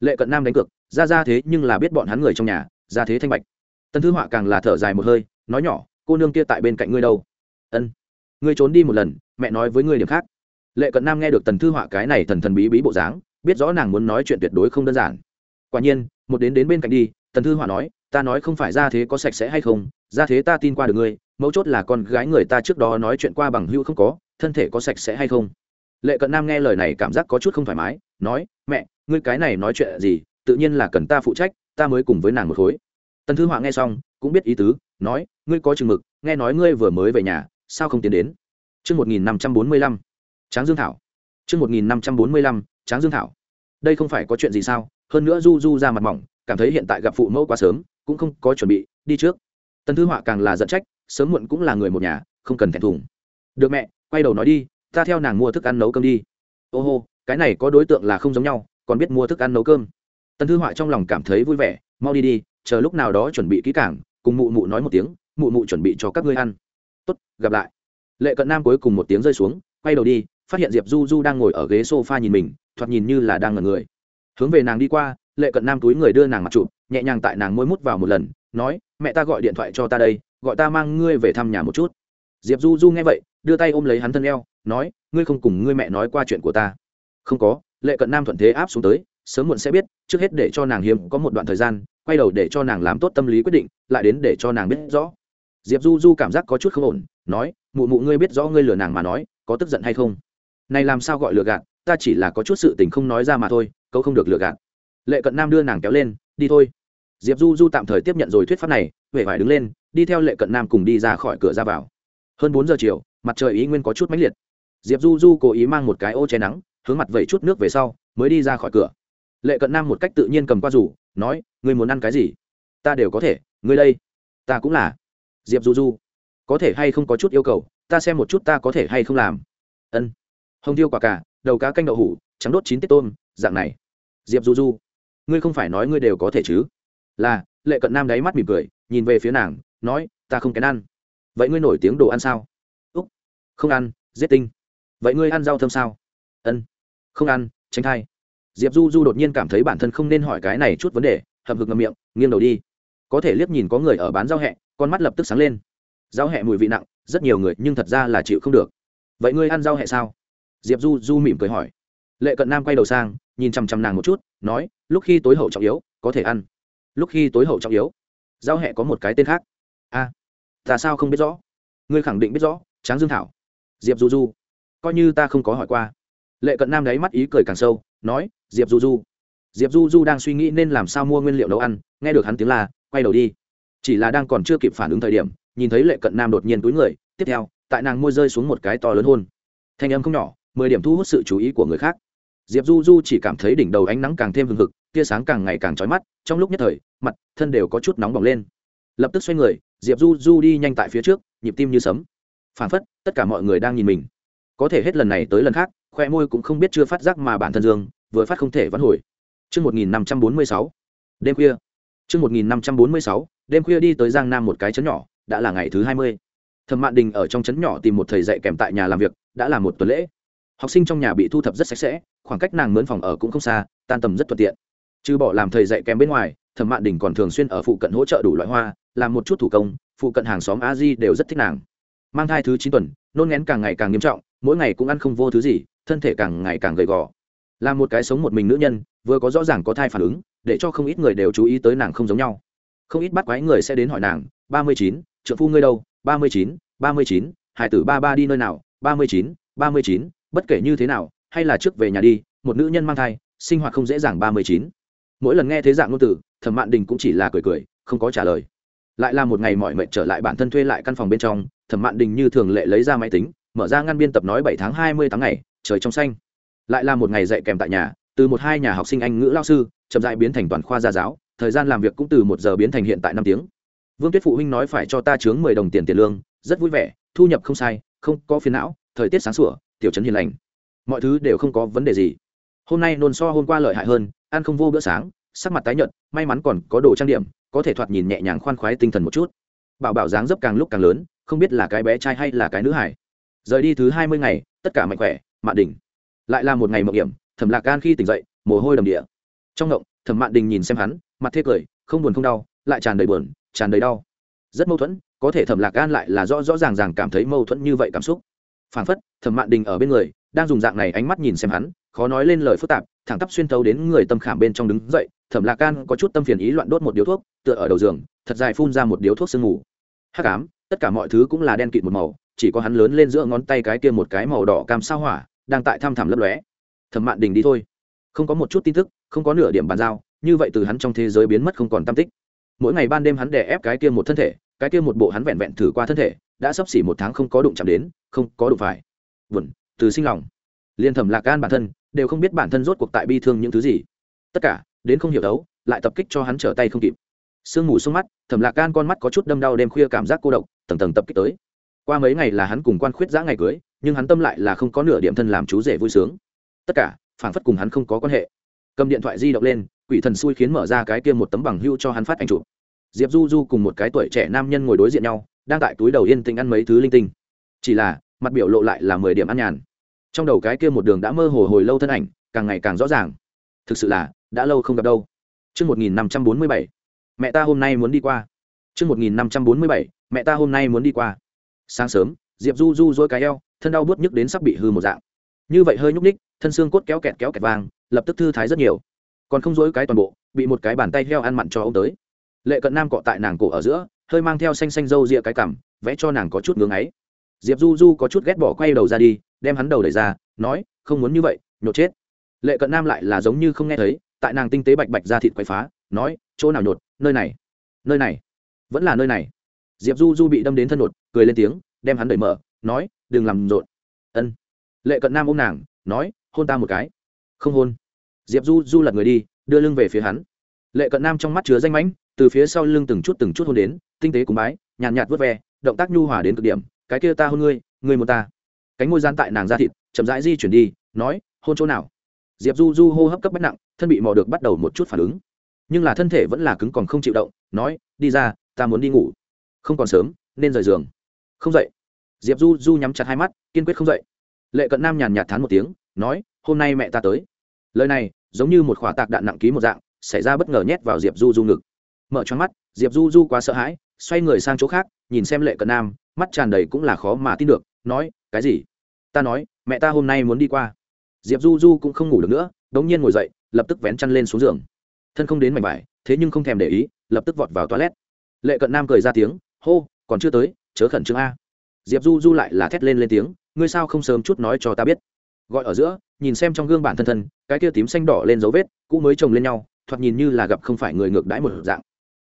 lệ cận nam đánh cược, ra ra thế nhưng là biết bọn hắn người trong nhà, ra thế thanh bạch. Tân thư họa càng là thở dài một hơi, nói nhỏ, cô nương kia tại bên cạnh ngươi đâu? Ân, ngươi trốn đi một lần, mẹ nói với ngươi điểm khác. Lệ cận nam nghe được tần thư họa cái này thần thần bí bí bộ dáng, biết rõ nàng muốn nói chuyện tuyệt đối không đơn giản. Quả nhiên, một đến đến bên cạnh đi, tần thư họa nói, ta nói không phải ra thế có sạch sẽ hay không, ra thế ta tin qua được ngươi, mấu chốt là con gái người ta trước đó nói chuyện qua bằng hữu không có, thân thể có sạch sẽ hay không? Lệ cận nam nghe lời này cảm giác có chút không thoải mái, nói, mẹ ngươi cái này nói chuyện gì tự nhiên là cần ta phụ trách ta mới cùng với nàng một khối tần thư họa nghe xong cũng biết ý tứ nói ngươi có chừng mực nghe nói ngươi vừa mới về nhà sao không tiến đến Trước 1545, Tráng Dương Thảo. Trước 1545, Tráng Dương Thảo. Đây không phải có chuyện gì sao? Hơn nữa Du Du ra mặt mỏng, cảm thấy hiện tại gặp phụ mẫu quá sớm, cũng không có chuẩn bị, đi trước tần thư họa càng là giận trách sớm muộn cũng là người một nhà không cần thẹn thùng được mẹ quay đầu nói đi ta theo nàng mua thức ăn nấu cơm đi ô hô cái này có đối tượng là không giống nhau còn biết mua thức ăn nấu cơm. Tần thư họa trong lòng cảm thấy vui vẻ, mau đi đi, chờ lúc nào đó chuẩn bị kỹ cảng cùng mụ mụ nói một tiếng, mụ mụ chuẩn bị cho các ngươi ăn. Tốt, gặp lại. Lệ cận nam cuối cùng một tiếng rơi xuống, quay đầu đi, phát hiện diệp du du đang ngồi ở ghế s o f a nhìn mình, thoạt nhìn như là đang ngần người. Hướng về nàng đi qua, lệ cận nam túi người đưa nàng mặt chụp, nhẹ nhàng tại nàng môi mút vào một lần, nói, mẹ ta gọi điện thoại cho ta đây, gọi ta mang ngươi về thăm nhà một chút. Diệp du du nghe vậy, đưa tay ôm lấy hắn thân eo, nói, ngươi không cùng ngươi mẹ nói qua chuyện của ta. Không có lệ cận nam thuận thế áp xuống tới, sớm muộn sẽ biết, trước hết để cho nàng hiếm có một đoạn thời gian, quay đầu để cho nàng làm tốt tâm lý quyết định, lại đến để cho nàng biết rõ. Diệp du du cảm giác có chút không ổn, nói, mụ mụ ngươi biết rõ ngươi lừa nàng mà nói, có tức giận hay không? Này làm sao gọi lừa gạt, ta chỉ là có chút sự tình không nói ra mà thôi, cậu không được lừa gạt. Lệ cận nam đưa nàng kéo lên, đi thôi. Diệp du du tạm thời tiếp nhận rồi thuyết pháp này huệ phải đứng lên, đi theo lệ cận nam cùng đi ra khỏi cửa ra vào. Hơn bốn giờ chiều, mặt trời ý nguyên có chút mãnh liệt. Diệp du du cố ý mang một cái ô che nắng hướng mặt vẩy chút nước về sau, mới đi ra khỏi cửa. Lệ cận nam một cách tự nhiên cầm qua rủ, nói, ngươi muốn ăn cái gì? Ta đều có thể, ngươi đây. Ta cũng là. Diệp du du, có thể hay không có chút yêu cầu? Ta xem một chút ta có thể hay không làm. Ân. Hồng tiêu quả cà, đầu cá canh đậu hủ, trắng đốt chín tiết tôm, dạng này. Diệp du du, ngươi không phải nói ngươi đều có thể chứ? Là, lệ cận nam đáy mắt mỉm cười, nhìn về phía nàng, nói, ta không kén ăn. Vậy ngươi nổi tiếng đồ ăn sao? Úc, không ăn, giết tinh. Vậy ngươi ăn rau thơm sao? Ân không ăn tránh thai. Diệp du du đột nhiên cảm thấy bản thân không nên hỏi cái này chút vấn đề hậm hực ngầm miệng nghiêng đầu đi. Có thể liếc nhìn có người ở bán rau hẹ con mắt lập tức sáng lên. Rau hẹ mùi vị nặng rất nhiều người nhưng thật ra là chịu không được. Vậy ngươi ăn rau hẹ sao? Diệp du du mỉm cười hỏi. Lệ cận nam quay đầu sang nhìn chằm chằm nàng một chút nói lúc khi tối hậu trọng yếu có thể ăn. Lúc khi tối hậu trọng yếu rau hẹ có một cái tên khác. A à, ta sao không biết rõ? Ngươi khẳng định biết rõ tráng dương thảo. Diệp du du coi như ta không có hỏi qua lệ cận nam đáy mắt ý cười càng sâu nói diệp du du. Diệp du du đang suy nghĩ nên làm sao mua nguyên liệu nấu ăn nghe được hắn tiếng là, quay đầu đi. Chỉ là đang còn chưa kịp phản ứng thời điểm nhìn thấy lệ cận nam đột nhiên túi người tiếp theo tại nàng môi rơi xuống một cái to lớn hôn. Thanh âm không nhỏ mười điểm thu hút sự chú ý của người khác. Diệp du du chỉ cảm thấy đỉnh đầu ánh nắng càng thêm hừng hực tia sáng càng ngày càng trói mắt trong lúc nhất thời mặt thân đều có chút nóng bỏng lên. Lập tức xoay người diệp du du đi nhanh tại phía trước nhịp tim như sấm. Phản phất tất cả mọi người đang nhìn mình. Có thể hết lần này tới lần khác khoe môi cũng không biết chưa phát giác mà bản thân dương vừa phát không thể vãn hồi chương 1546, đêm khuya. chương 1546, đêm khuya đi tới Giang Nam một cái chấn nhỏ, đã là ngày thứ 20. Thẩm Mạn Đình ở trong chấn nhỏ tìm một thầy dạy kèm tại nhà làm việc, đã là một tuần lễ. Học sinh trong nhà bị thu thập rất sạch sẽ, khoảng cách nàng mướn phòng ở cũng không xa, tan tầm rất thuận tiện. Trừ bỏ làm thầy dạy kèm bên ngoài, Thẩm Mạn Đình còn thường xuyên ở phụ cận hỗ trợ đủ loại hoa, làm một chút thủ công, phụ cận hàng xóm A Di đều rất thích nàng. Mang thai thứ 9 tuần, nôn ngén càng ngày càng nghiêm trọng, mỗi ngày cũng ăn không vô thứ gì, thân thể càng ngày càng gầy gò. Là một cái sống một mình nữ nhân, vừa có rõ ràng có thai phản ứng, để cho không ít người đều chú ý tới nàng không giống nhau. Không ít bắt quái người sẽ đến hỏi nàng, ba mươi chín trợ phu ngươi đâu? Ba mươi chín, ba mươi chín, hải tử ba ba đi nơi nào? Ba mươi chín, ba mươi chín, bất kể như thế nào, hay là trước về nhà đi, một nữ nhân mang thai, sinh hoạt không dễ dàng ba mươi chín. Mỗi lần nghe thế dạng ngôn từ, thẩm mạn đình cũng chỉ là cười cười, không có trả lời. Lại là một ngày mọi mệnh trở lại bản thân thuê lại căn phòng bên trong, thẩm mạn đình như thường lệ lấy ra máy tính, mở ra ngăn biên tập nói bảy tháng hai mươi tháng ngày trời trong xanh. Lại là một ngày dạy kèm tại nhà, từ một hai nhà học sinh anh ngữ lao sư, chậm dại biến thành toàn khoa gia giáo, thời gian làm việc cũng từ một giờ biến thành hiện tại năm tiếng. Vương tuyết phụ huynh nói phải cho ta chướng mười đồng tiền tiền lương, rất vui vẻ, thu nhập không sai, không có phiền não, thời tiết sáng sủa, tiểu trấn hiền lành. Mọi thứ đều không có vấn đề gì. Hôm nay nôn so hôm qua lợi hại hơn, ăn không vô bữa sáng, sắc mặt tái nhợt, may mắn còn có đồ trang điểm, có thể thoạt nhìn nhẹ nhàng khoan khoái tinh thần một chút. Bảo bảo dáng dấp càng lúc càng lớn, không biết là cái bé trai hay là cái nữ hải rời đi thứ hai mươi ngày, tất cả mạnh khỏe mạn Đình. Lại là một ngày mộng hiểm, thẩm lạc gan khi tỉnh dậy, mồ hôi đầm địa trong ngộng, thẩm mạn đình nhìn xem hắn, mặt thê cười, không buồn không đau, lại tràn đầy buồn, tràn đầy đau. Rất mâu thuẫn, có thể thẩm lạc gan lại là rõ rõ ràng ràng cảm thấy mâu thuẫn như vậy cảm xúc. Phản phất, thẩm mạn đình ở bên người, đang dùng dạng này ánh mắt nhìn xem hắn, khó nói lên lời phức tạp, thẳng tắp xuyên thấu đến người tâm khảm bên trong đứng dậy, thẩm lạc gan có chút tâm phiền ý loạn đốt một điếu thuốc, tựa ở đầu giường, thật dài phun ra một điếu thuốc sương mù. Hắc ám, tất cả mọi thứ cũng là đen kịt một màu, chỉ có hắn lớn lên giữa ngón tay cái kia một cái màu đỏ cam sao hỏa đang tại thăm thẳm lấp lóe. Thẩm mạn đình đi thôi. Không có một chút tin tức, không có nửa điểm bàn giao, như vậy từ hắn trong thế giới biến mất không còn tam tích. Mỗi ngày ban đêm hắn đè ép cái kia một thân thể, cái kia một bộ hắn vẹn vẹn thử qua thân thể, đã sắp xỉ một tháng không có đụng chạm đến, không có đụng phải. Buồn, từ sinh lòng. Liên thẩm lạc gan bản thân, đều không biết bản thân rốt cuộc tại bi thương những thứ gì. Tất cả, đến không hiểu đấu, lại tập kích cho hắn trở tay không kịp. Sương mù xuống mắt, thẩm lạc gan con mắt có chút đâm đau đêm khuya cảm giác cô độc, tầng tầng tập kích tới. Qua mấy ngày là hắn cùng quan khuyết giã ngày cưới nhưng hắn tâm lại là không có nửa điểm thân làm chú rể vui sướng. Tất cả phản phất cùng hắn không có quan hệ. Cầm điện thoại di động lên quỷ thần xui khiến mở ra cái kia một tấm bằng hưu cho hắn phát ảnh chụp. Diệp du du cùng một cái tuổi trẻ nam nhân ngồi đối diện nhau đang tại túi đầu yên tĩnh ăn mấy thứ linh tinh. Chỉ là mặt biểu lộ lại là mười điểm ăn nhàn. Trong đầu cái kia một đường đã mơ hồ hồi lâu thân ảnh càng ngày càng rõ ràng. Thực sự là đã lâu không gặp đâu. Trước 1547, mẹ ta hôm nay muốn đi qua. Trước 1547, mẹ ta hôm nay muốn đi qua. Sáng sớm, Diệp Du Du dối cái eo, thân đau bút nhức đến sắp bị hư một dạng. Như vậy hơi nhúc ních, thân xương cốt kéo kẹt kéo kẹt vàng, lập tức thư thái rất nhiều. Còn không dối cái toàn bộ, bị một cái bàn tay heo ăn mặn cho ông tới. Lệ Cận Nam cọ tại nàng cổ ở giữa, hơi mang theo xanh xanh râu rịa cái cằm, vẽ cho nàng có chút ngưng ấy. Diệp Du Du có chút ghét bỏ quay đầu ra đi, đem hắn đầu đẩy ra, nói, không muốn như vậy, nhột chết. Lệ Cận Nam lại là giống như không nghe thấy, tại nàng tinh tế bạch bạch ra thịt quay phá, nói, chỗ nào nhột, nơi này, nơi này, vẫn là nơi này. Diệp Du Du bị đâm đến thân nhột cười lên tiếng, đem hắn đẩy mở, nói, đừng làm rộn. Ân. Lệ Cận Nam ôm nàng, nói, hôn ta một cái. Không hôn. Diệp Du Du lật người đi, đưa lưng về phía hắn. Lệ Cận Nam trong mắt chứa danh mãnh, từ phía sau lưng từng chút từng chút hôn đến, tinh tế cùng bái, nhàn nhạt, nhạt vớt ve, động tác nhu hòa đến cực điểm, cái kia ta hôn ngươi, ngươi một ta. Cánh môi gian tại nàng da thịt, chậm rãi di chuyển đi, nói, hôn chỗ nào? Diệp Du Du hô hấp cấp bách nặng, thân bị mò được bắt đầu một chút phản ứng, nhưng là thân thể vẫn là cứng còn không chịu động, nói, đi ra, ta muốn đi ngủ. Không còn sớm, nên rời giường. Không dậy. Diệp Du Du nhắm chặt hai mắt, kiên quyết không dậy. Lệ Cận Nam nhàn nhạt thán một tiếng, nói, hôm nay mẹ ta tới. Lời này, giống như một quả tạc đạn nặng ký một dạng, xảy ra bất ngờ nhét vào Diệp Du Du ngực. Mở cho mắt, Diệp Du Du quá sợ hãi, xoay người sang chỗ khác, nhìn xem Lệ Cận Nam, mắt tràn đầy cũng là khó mà tin được, nói, cái gì? Ta nói, mẹ ta hôm nay muốn đi qua. Diệp Du Du cũng không ngủ được nữa, đống nhiên ngồi dậy, lập tức vén chăn lên xuống giường. Thân không đến mảnh vải, thế nhưng không thèm để ý, lập tức vọt vào toilet. Lệ Cận Nam cười ra tiếng, hô, còn chưa tới, chớ khẩn trương a. Diệp Du Du lại là thét lên lên tiếng, ngươi sao không sớm chút nói cho ta biết? Gọi ở giữa, nhìn xem trong gương bản thân thân, cái kia tím xanh đỏ lên dấu vết, cũ mới chồng lên nhau, thoạt nhìn như là gặp không phải người ngược đãi một dạng.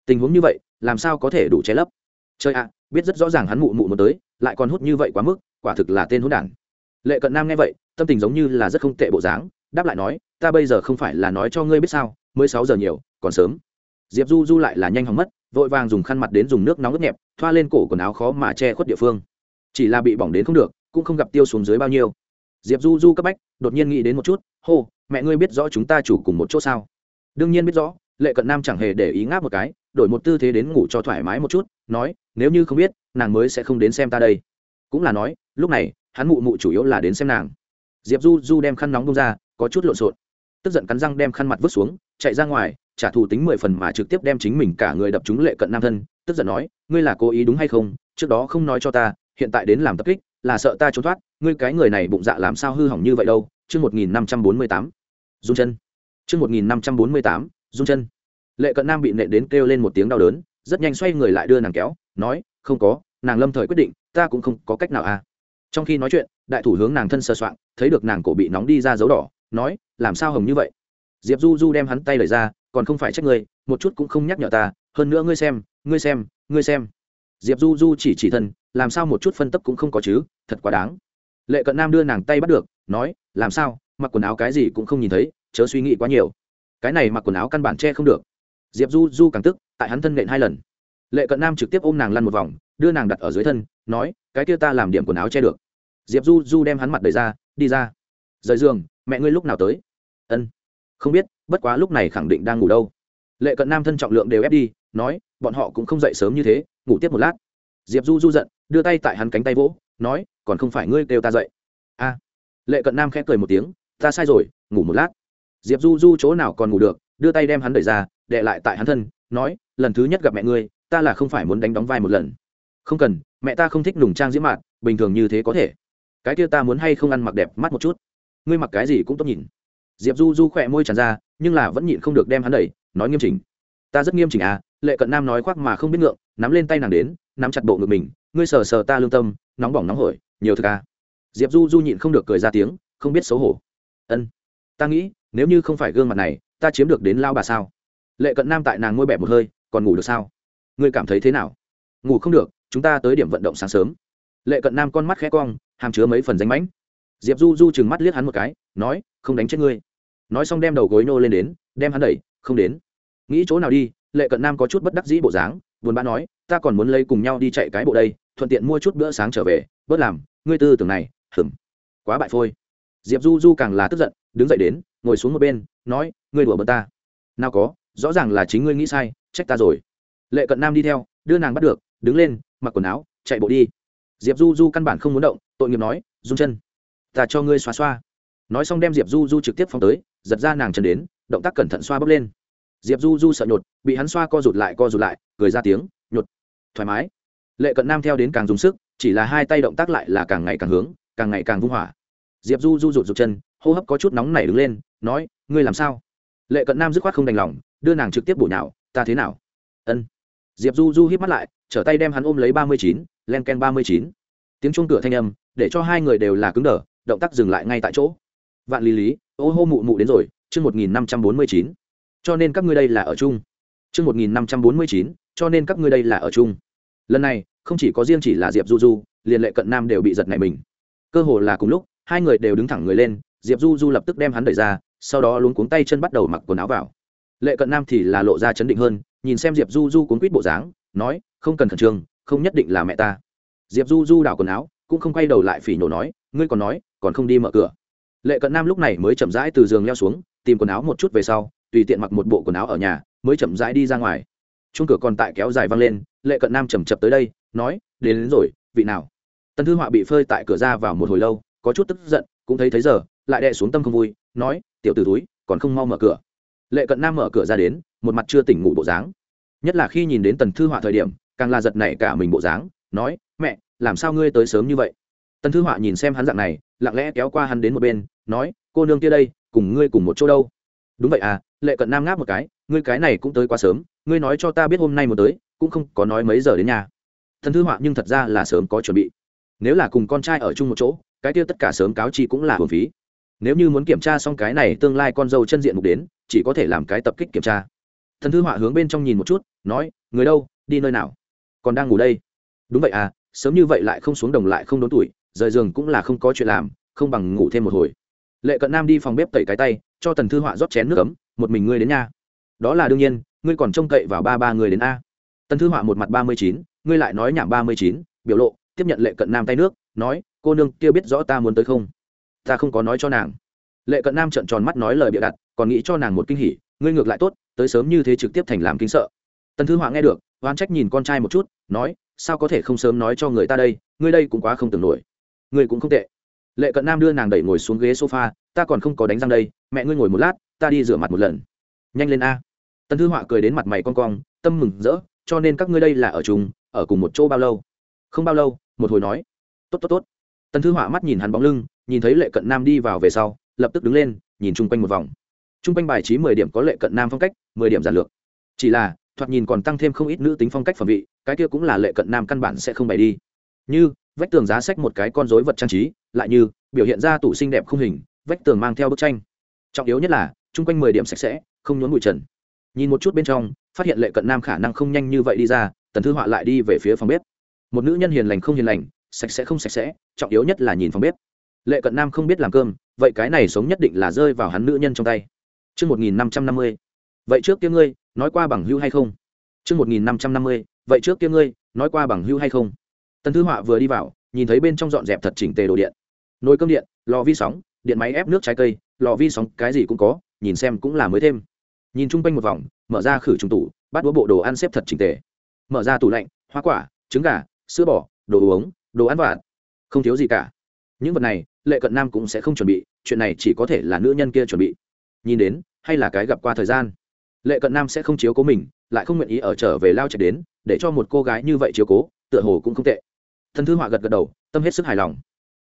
Tình huống như vậy, làm sao có thể đủ che lấp? Chơi ạ, biết rất rõ ràng hắn mụ mụ muốn tới, lại còn hút như vậy quá mức, quả thực là tên hút đản. Lệ Cận Nam nghe vậy, tâm tình giống như là rất không tệ bộ dáng, đáp lại nói, ta bây giờ không phải là nói cho ngươi biết sao, mới sáu giờ nhiều, còn sớm. Diệp Du Du lại là nhanh hỏng mất, vội vàng dùng khăn mặt đến dùng nước nóng ướt nhẹp, thoa lên cổ quần áo khó mà che khuất địa phương. Chỉ là bị bỏng đến không được, cũng không gặp tiêu xuống dưới bao nhiêu. Diệp Du Du cấp bách, đột nhiên nghĩ đến một chút, hô, mẹ ngươi biết rõ chúng ta chủ cùng một chỗ sao? Đương nhiên biết rõ, Lệ Cận Nam chẳng hề để ý ngáp một cái, đổi một tư thế đến ngủ cho thoải mái một chút, nói, nếu như không biết, nàng mới sẽ không đến xem ta đây. Cũng là nói, lúc này, hắn mụ mụ chủ yếu là đến xem nàng diệp du du đem khăn nóng bông ra có chút lộn xộn tức giận cắn răng đem khăn mặt vứt xuống chạy ra ngoài trả thù tính mười phần mà trực tiếp đem chính mình cả người đập trúng lệ cận nam thân tức giận nói ngươi là cố ý đúng hay không trước đó không nói cho ta hiện tại đến làm tập kích, là sợ ta trốn thoát, ngươi cái người này bụng dạ làm sao hư hỏng như vậy đâu, chương một nghìn năm trăm bốn mươi tám. Dung chân. Chương một nghìn năm trăm bốn mươi tám, dung chân. Lệ cận nam bị nện đến kêu lên một tiếng đau đớn, rất nhanh xoay người lại đưa nàng kéo, nói, không có, nàng lâm thời quyết định, ta cũng không có cách nào à. Trong khi nói chuyện, đại thủ hướng nàng thân sơ soạn thấy được nàng cổ bị nóng đi ra dấu đỏ, nói, làm sao hồng như vậy? Diệp du du đem hắn tay lời ra, còn không phải trách ngươi, một chút cũng không nhắc nhở ta, hơn nữa ngươi xem ngươi xem ngươi xem. Diệp du du chỉ chỉ thân làm sao một chút phân tấp cũng không có chứ, thật quá đáng. Lệ cận nam đưa nàng tay bắt được, nói, làm sao, mặc quần áo cái gì cũng không nhìn thấy, chớ suy nghĩ quá nhiều. Cái này mặc quần áo căn bản che không được. Diệp du du càng tức, tại hắn thân nện hai lần. Lệ cận nam trực tiếp ôm nàng lăn một vòng, đưa nàng đặt ở dưới thân, nói, cái kia ta làm điểm quần áo che được. Diệp du du đem hắn mặt đầy ra, đi ra. Rời giường, mẹ ngươi lúc nào tới? Ân. Không biết, bất quá lúc này khẳng định đang ngủ đâu. Lệ cận nam thân trọng lượng đều ép đi, nói, bọn họ cũng không dậy sớm như thế, ngủ tiếp một lát. Diệp du du giận đưa tay tại hắn cánh tay vỗ, nói, còn không phải ngươi kêu ta dậy? A. Lệ cận nam khẽ cười một tiếng, ta sai rồi, ngủ một lát. Diệp du du chỗ nào còn ngủ được, đưa tay đem hắn đẩy ra đệ lại tại hắn thân, nói, lần thứ nhất gặp mẹ ngươi, ta là không phải muốn đánh đóng vai một lần. Không cần, mẹ ta không thích nùng trang diễm mạn, bình thường như thế có thể. Cái kia ta muốn hay không ăn mặc đẹp mắt một chút? Ngươi mặc cái gì cũng tốt nhìn. Diệp du du khỏe môi tràn ra, nhưng là vẫn nhịn không được đem hắn đẩy, nói nghiêm chỉnh. Ta rất nghiêm chỉnh à. Lệ cận nam nói khoác mà không biết ngượng, nắm lên tay nàng đến, nắm chặt bộ ngực mình ngươi sờ sờ ta lương tâm, nóng bỏng nóng hổi, nhiều thực à. Diệp du du nhịn không được cười ra tiếng, không biết xấu hổ. Ân, ta nghĩ, nếu như không phải gương mặt này, ta chiếm được đến lao bà sao? Lệ cận nam tại nàng ngôi bẹp một hơi, còn ngủ được sao? Ngươi cảm thấy thế nào? Ngủ không được, chúng ta tới điểm vận động sáng sớm. Lệ cận nam con mắt khẽ cong, hàm chứa mấy phần danh mãnh. Diệp du du chừng mắt liếc hắn một cái, nói, không đánh chết ngươi. Nói xong đem đầu gối nô lên đến, đem hắn đẩy, không đến. Nghĩ chỗ nào đi, lệ cận nam có chút bất đắc dĩ bộ dáng, buồn bã nói ta còn muốn lấy cùng nhau đi chạy cái bộ đây, thuận tiện mua chút bữa sáng trở về, bớt làm, ngươi tư tưởng này hừm quá bại phôi. Diệp du du càng là tức giận, đứng dậy đến, ngồi xuống một bên, nói, ngươi đùa bật ta. Nào có, rõ ràng là chính ngươi nghĩ sai, trách ta rồi. Lệ cận nam đi theo, đưa nàng bắt được, đứng lên, mặc quần áo, chạy bộ đi. Diệp du du căn bản không muốn động, tội nghiệp nói run chân, ta cho ngươi xoa xoa nói xong đem diệp du du trực tiếp phóng tới, giật ra nàng chân đến, động tác cẩn thận xoa bốc lên. Diệp du du sợ nhột, bị hắn xoa co rụt lại co rụt lại, cười ra tiếng thoải mái. Lệ cận nam theo đến càng dùng sức, chỉ là hai tay động tác lại là càng ngày càng hướng, càng ngày càng vung hỏa. Diệp du du rụt rụt chân, hô hấp có chút nóng nảy đứng lên, nói, ngươi làm sao? Lệ cận nam dứt khoát không đành lòng, đưa nàng trực tiếp bổ nhào, ta thế nào? Ân. Diệp du du hít mắt lại, trở tay đem hắn ôm lấy ba mươi chín, len ken ba mươi chín. Tiếng chuông cửa thanh âm, để cho hai người đều là cứng đờ, động tác dừng lại ngay tại chỗ. Vạn lý lý, ô hô mụ mụ đến rồi, chương một nghìn năm trăm bốn mươi chín. Cho nên các ngươi đây là ở chung. Chương một nghìn năm trăm bốn mươi chín cho nên các ngươi đây là ở chung. Lần này, không chỉ có riêng chỉ là diệp du du, liền lệ cận nam đều bị giật này mình. Cơ hồ là cùng lúc, hai người đều đứng thẳng người lên, diệp du du lập tức đem hắn đẩy ra, sau đó luống cuống tay chân bắt đầu mặc quần áo vào. Lệ cận nam thì là lộ ra chấn định hơn, nhìn xem diệp du du cuốn quýt bộ dáng, nói, không cần khẩn trương, không nhất định là mẹ ta. Diệp du du đảo quần áo, cũng không quay đầu lại phỉ nhổ nói, ngươi còn nói, còn không đi mở cửa. Lệ cận nam lúc này mới chậm rãi từ giường leo xuống, tìm quần áo một chút về sau, tùy tiện mặc một bộ quần áo ở nhà, mới chậm rãi đi ra ngoài chung cửa còn tại kéo dài văng lên lệ cận nam chầm chập tới đây nói đến, đến rồi vị nào? Tần thư họa bị phơi tại cửa ra vào một hồi lâu có chút tức giận cũng thấy thấy giờ lại đè xuống tâm không vui nói tiểu t ử túi còn không mau mở cửa. Lệ cận nam mở cửa ra đến một mặt chưa tỉnh ngủ bộ dáng. Nhất là khi nhìn đến tần thư họa thời điểm càng là giật nảy cả mình bộ dáng nói mẹ làm sao ngươi tới sớm như vậy? Tần thư họa nhìn xem hắn dạng này lặng lẽ kéo qua hắn đến một bên nói cô nương kia đây cùng ngươi cùng một chỗ đâu? Đúng vậy à lệ cận nam ngáp một cái ngươi cái này cũng tới quá sớm ngươi nói cho ta biết hôm nay một tới, cũng không có nói mấy giờ đến nhà. Thần thư họa nhưng thật ra là sớm có chuẩn bị. Nếu là cùng con trai ở chung một chỗ, cái tiêu tất cả sớm cáo chi cũng là hồn phí. Nếu như muốn kiểm tra xong cái này, tương lai con dâu chân diện mục đến, chỉ có thể làm cái tập kích kiểm tra. Thần thư họa hướng bên trong nhìn một chút, nói, người đâu, đi nơi nào? Còn đang ngủ đây? Đúng vậy à sớm như vậy lại không xuống đồng lại không đốn tuổi, rời giường cũng là không có chuyện làm, không bằng ngủ thêm một hồi. Lệ cận nam đi phòng bếp tẩy cái tay, cho tần thư họa rót chén nước ấm, một mình ngươi đến nha đó là đương nhiên ngươi còn trông cậy vào ba ba người đến a. Tần thư họa một mặt ba mươi chín, ngươi lại nói nhảm ba mươi chín, biểu lộ, tiếp nhận lệ cận nam tay nước, nói, cô nương kia biết rõ ta muốn tới không? Ta không có nói cho nàng. Lệ cận nam trợn tròn mắt nói lời bịa đặt, còn nghĩ cho nàng một kinh hỉ, ngươi ngược lại tốt, tới sớm như thế trực tiếp thành làm kinh sợ. Tần thư họa nghe được oan trách nhìn con trai một chút, nói, sao có thể không sớm nói cho người ta đây, ngươi đây cũng quá không tưởng nổi. Ngươi cũng không tệ. Lệ cận nam đưa nàng đẩy ngồi xuống ghế sofa, ta còn không có đánh răng đây, mẹ ngươi ngồi một lát, ta đi rửa mặt một lần. Nhanh lên a tần thư họa cười đến mặt mày con cong, tâm mừng rỡ, cho nên các ngươi đây là ở chung, ở cùng một chỗ bao lâu? Không bao lâu, một hồi nói. Tốt tốt tốt. Tần thư họa mắt nhìn hắn bóng lưng, nhìn thấy lệ cận nam đi vào về sau, lập tức đứng lên, nhìn chung quanh một vòng. Chung quanh bài trí mười điểm có lệ cận nam phong cách, mười điểm giản lược. Chỉ là, thoạt nhìn còn tăng thêm không ít nữ tính phong cách phẩm vị, cái kia cũng là lệ cận nam căn bản sẽ không bày đi. Như, vách tường giá sách một cái con rối vật trang trí, lại như, biểu hiện ra tủ xinh đẹp không hình, vách tường mang theo bức tranh. Trọng yếu nhất là, chung quanh mười điểm sạch sẽ, không nhốn bụi trần nhìn một chút bên trong phát hiện lệ cận nam khả năng không nhanh như vậy đi ra tần thư họa lại đi về phía phòng bếp một nữ nhân hiền lành không hiền lành sạch sẽ không sạch sẽ trọng yếu nhất là nhìn phòng bếp lệ cận nam không biết làm cơm vậy cái này sống nhất định là rơi vào hắn nữ nhân trong tay Trước 1550. Vậy trước kia ngươi, nói qua bằng hưu hay không? Trước 1550. Vậy trước kia ngươi, nói qua bằng hưu hay không? Tần Thư Họa vừa đi vào, nhìn thấy bên trong dọn dẹp thật chỉnh tề đồ điện. Nồi cơm điện, lò vi sóng, điện máy ép nước trái cây, lò vi sóng cái gì cũng có, nhìn xem cũng là mới thêm. Nhìn chung quanh một vòng, mở ra khử trùng tủ, bắt đũa bộ đồ ăn xếp thật chỉnh tề. Mở ra tủ lạnh, hoa quả, trứng gà, sữa bò, đồ uống, đồ ăn vặt, không thiếu gì cả. Những vật này, Lệ Cận Nam cũng sẽ không chuẩn bị, chuyện này chỉ có thể là nữ nhân kia chuẩn bị. Nhìn đến, hay là cái gặp qua thời gian. Lệ Cận Nam sẽ không chiếu cố mình, lại không nguyện ý ở trở về lao chạy đến, để cho một cô gái như vậy chiếu cố, tựa hồ cũng không tệ. thân thư họa gật gật đầu, tâm hết sức hài lòng.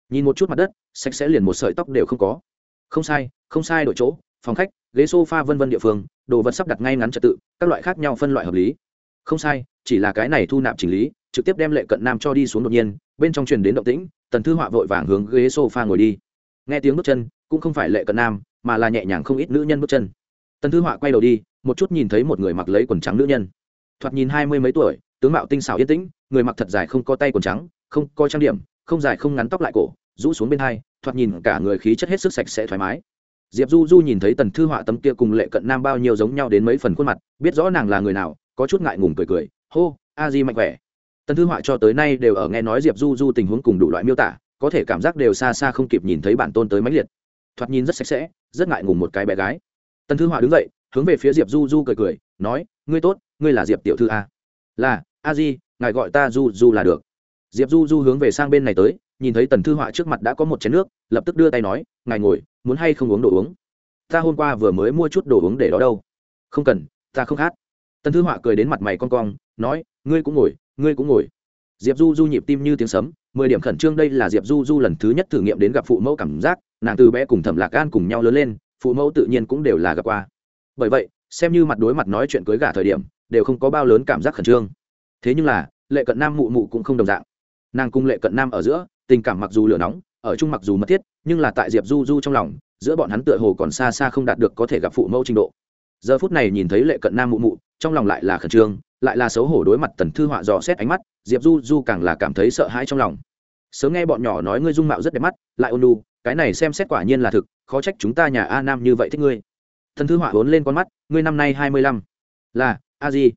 Nhìn một chút mặt đất, sạch sẽ liền một sợi tóc đều không có. Không sai, không sai đổi chỗ, phòng khách, ghế sofa vân vân địa phương, đồ vật sắp đặt ngay ngắn trật tự, các loại khác nhau phân loại hợp lý. Không sai, chỉ là cái này thu nạp chỉnh lý, trực tiếp đem Lệ Cận Nam cho đi xuống đột nhiên, bên trong truyền đến động tĩnh, Tần Thư Họa vội vàng hướng ghế sofa ngồi đi. Nghe tiếng bước chân, cũng không phải Lệ Cận Nam, mà là nhẹ nhàng không ít nữ nhân bước chân. Tần Thư Họa quay đầu đi, một chút nhìn thấy một người mặc lấy quần trắng nữ nhân. Thoạt nhìn hai mươi mấy tuổi, tướng mạo tinh xảo yên tĩnh, người mặc thật dài không có tay quần trắng, không có trang điểm, không dài không ngắn tóc lại cổ, rũ xuống bên hai, thoạt nhìn cả người khí chất hết sức sạch sẽ thoải mái diệp du du nhìn thấy tần thư họa tấm kia cùng lệ cận nam bao nhiêu giống nhau đến mấy phần khuôn mặt, biết rõ nàng là người nào, có chút ngại ngùng cười cười, hô, a di mạnh khỏe. Tần thư họa cho tới nay đều ở nghe nói diệp du du tình huống cùng đủ loại miêu tả, có thể cảm giác đều xa xa không kịp nhìn thấy bản tôn tới máy liệt. Thoạt nhìn rất sạch sẽ, rất ngại ngùng một cái bé gái. Tần thư họa đứng dậy, hướng về phía diệp du du cười cười, nói, ngươi tốt, ngươi là diệp tiểu thư a. Là, a di, ngài gọi ta du du là được. Diệp du du hướng về sang bên này tới, nhìn thấy tần thư họa trước mặt đã có một chén nước, lập tức đưa tay nói, ngài ngồi muốn hay không uống đồ uống? Ta hôm qua vừa mới mua chút đồ uống để đó đâu. Không cần, ta không khát. Tân thư họa cười đến mặt mày con cong, nói, ngươi cũng ngồi, ngươi cũng ngồi. Diệp du du nhịp tim như tiếng sấm, mười điểm khẩn trương đây là diệp du du lần thứ nhất thử nghiệm đến gặp phụ mẫu cảm giác, nàng từ bé cùng thẩm lạc gan cùng nhau lớn lên, phụ mẫu tự nhiên cũng đều là gặp qua. Bởi vậy, xem như mặt đối mặt nói chuyện cưới gả thời điểm, đều không có bao lớn cảm giác khẩn trương. Thế nhưng là, lệ cận nam mụ mụ cũng không đồng dạng. Nàng cùng lệ cận nam ở giữa, tình cảm mặc dù lửa nóng ở chung mặc dù mất thiết, nhưng là tại diệp du du trong lòng, giữa bọn hắn tựa hồ còn xa xa không đạt được có thể gặp phụ mẫu trình độ. Giờ phút này nhìn thấy lệ cận nam mụ mụ, trong lòng lại là khẩn trương, lại là xấu hổ đối mặt tần thư họa dò xét ánh mắt, diệp du du càng là cảm thấy sợ hãi trong lòng. Sớm nghe bọn nhỏ nói ngươi dung mạo rất đẹp mắt, lại ôn lu cái này xem xét quả nhiên là thực, khó trách chúng ta nhà a nam như vậy thích ngươi. Thần thư họa vốn lên con mắt, ngươi năm nay hai mươi lăm. Là, a di.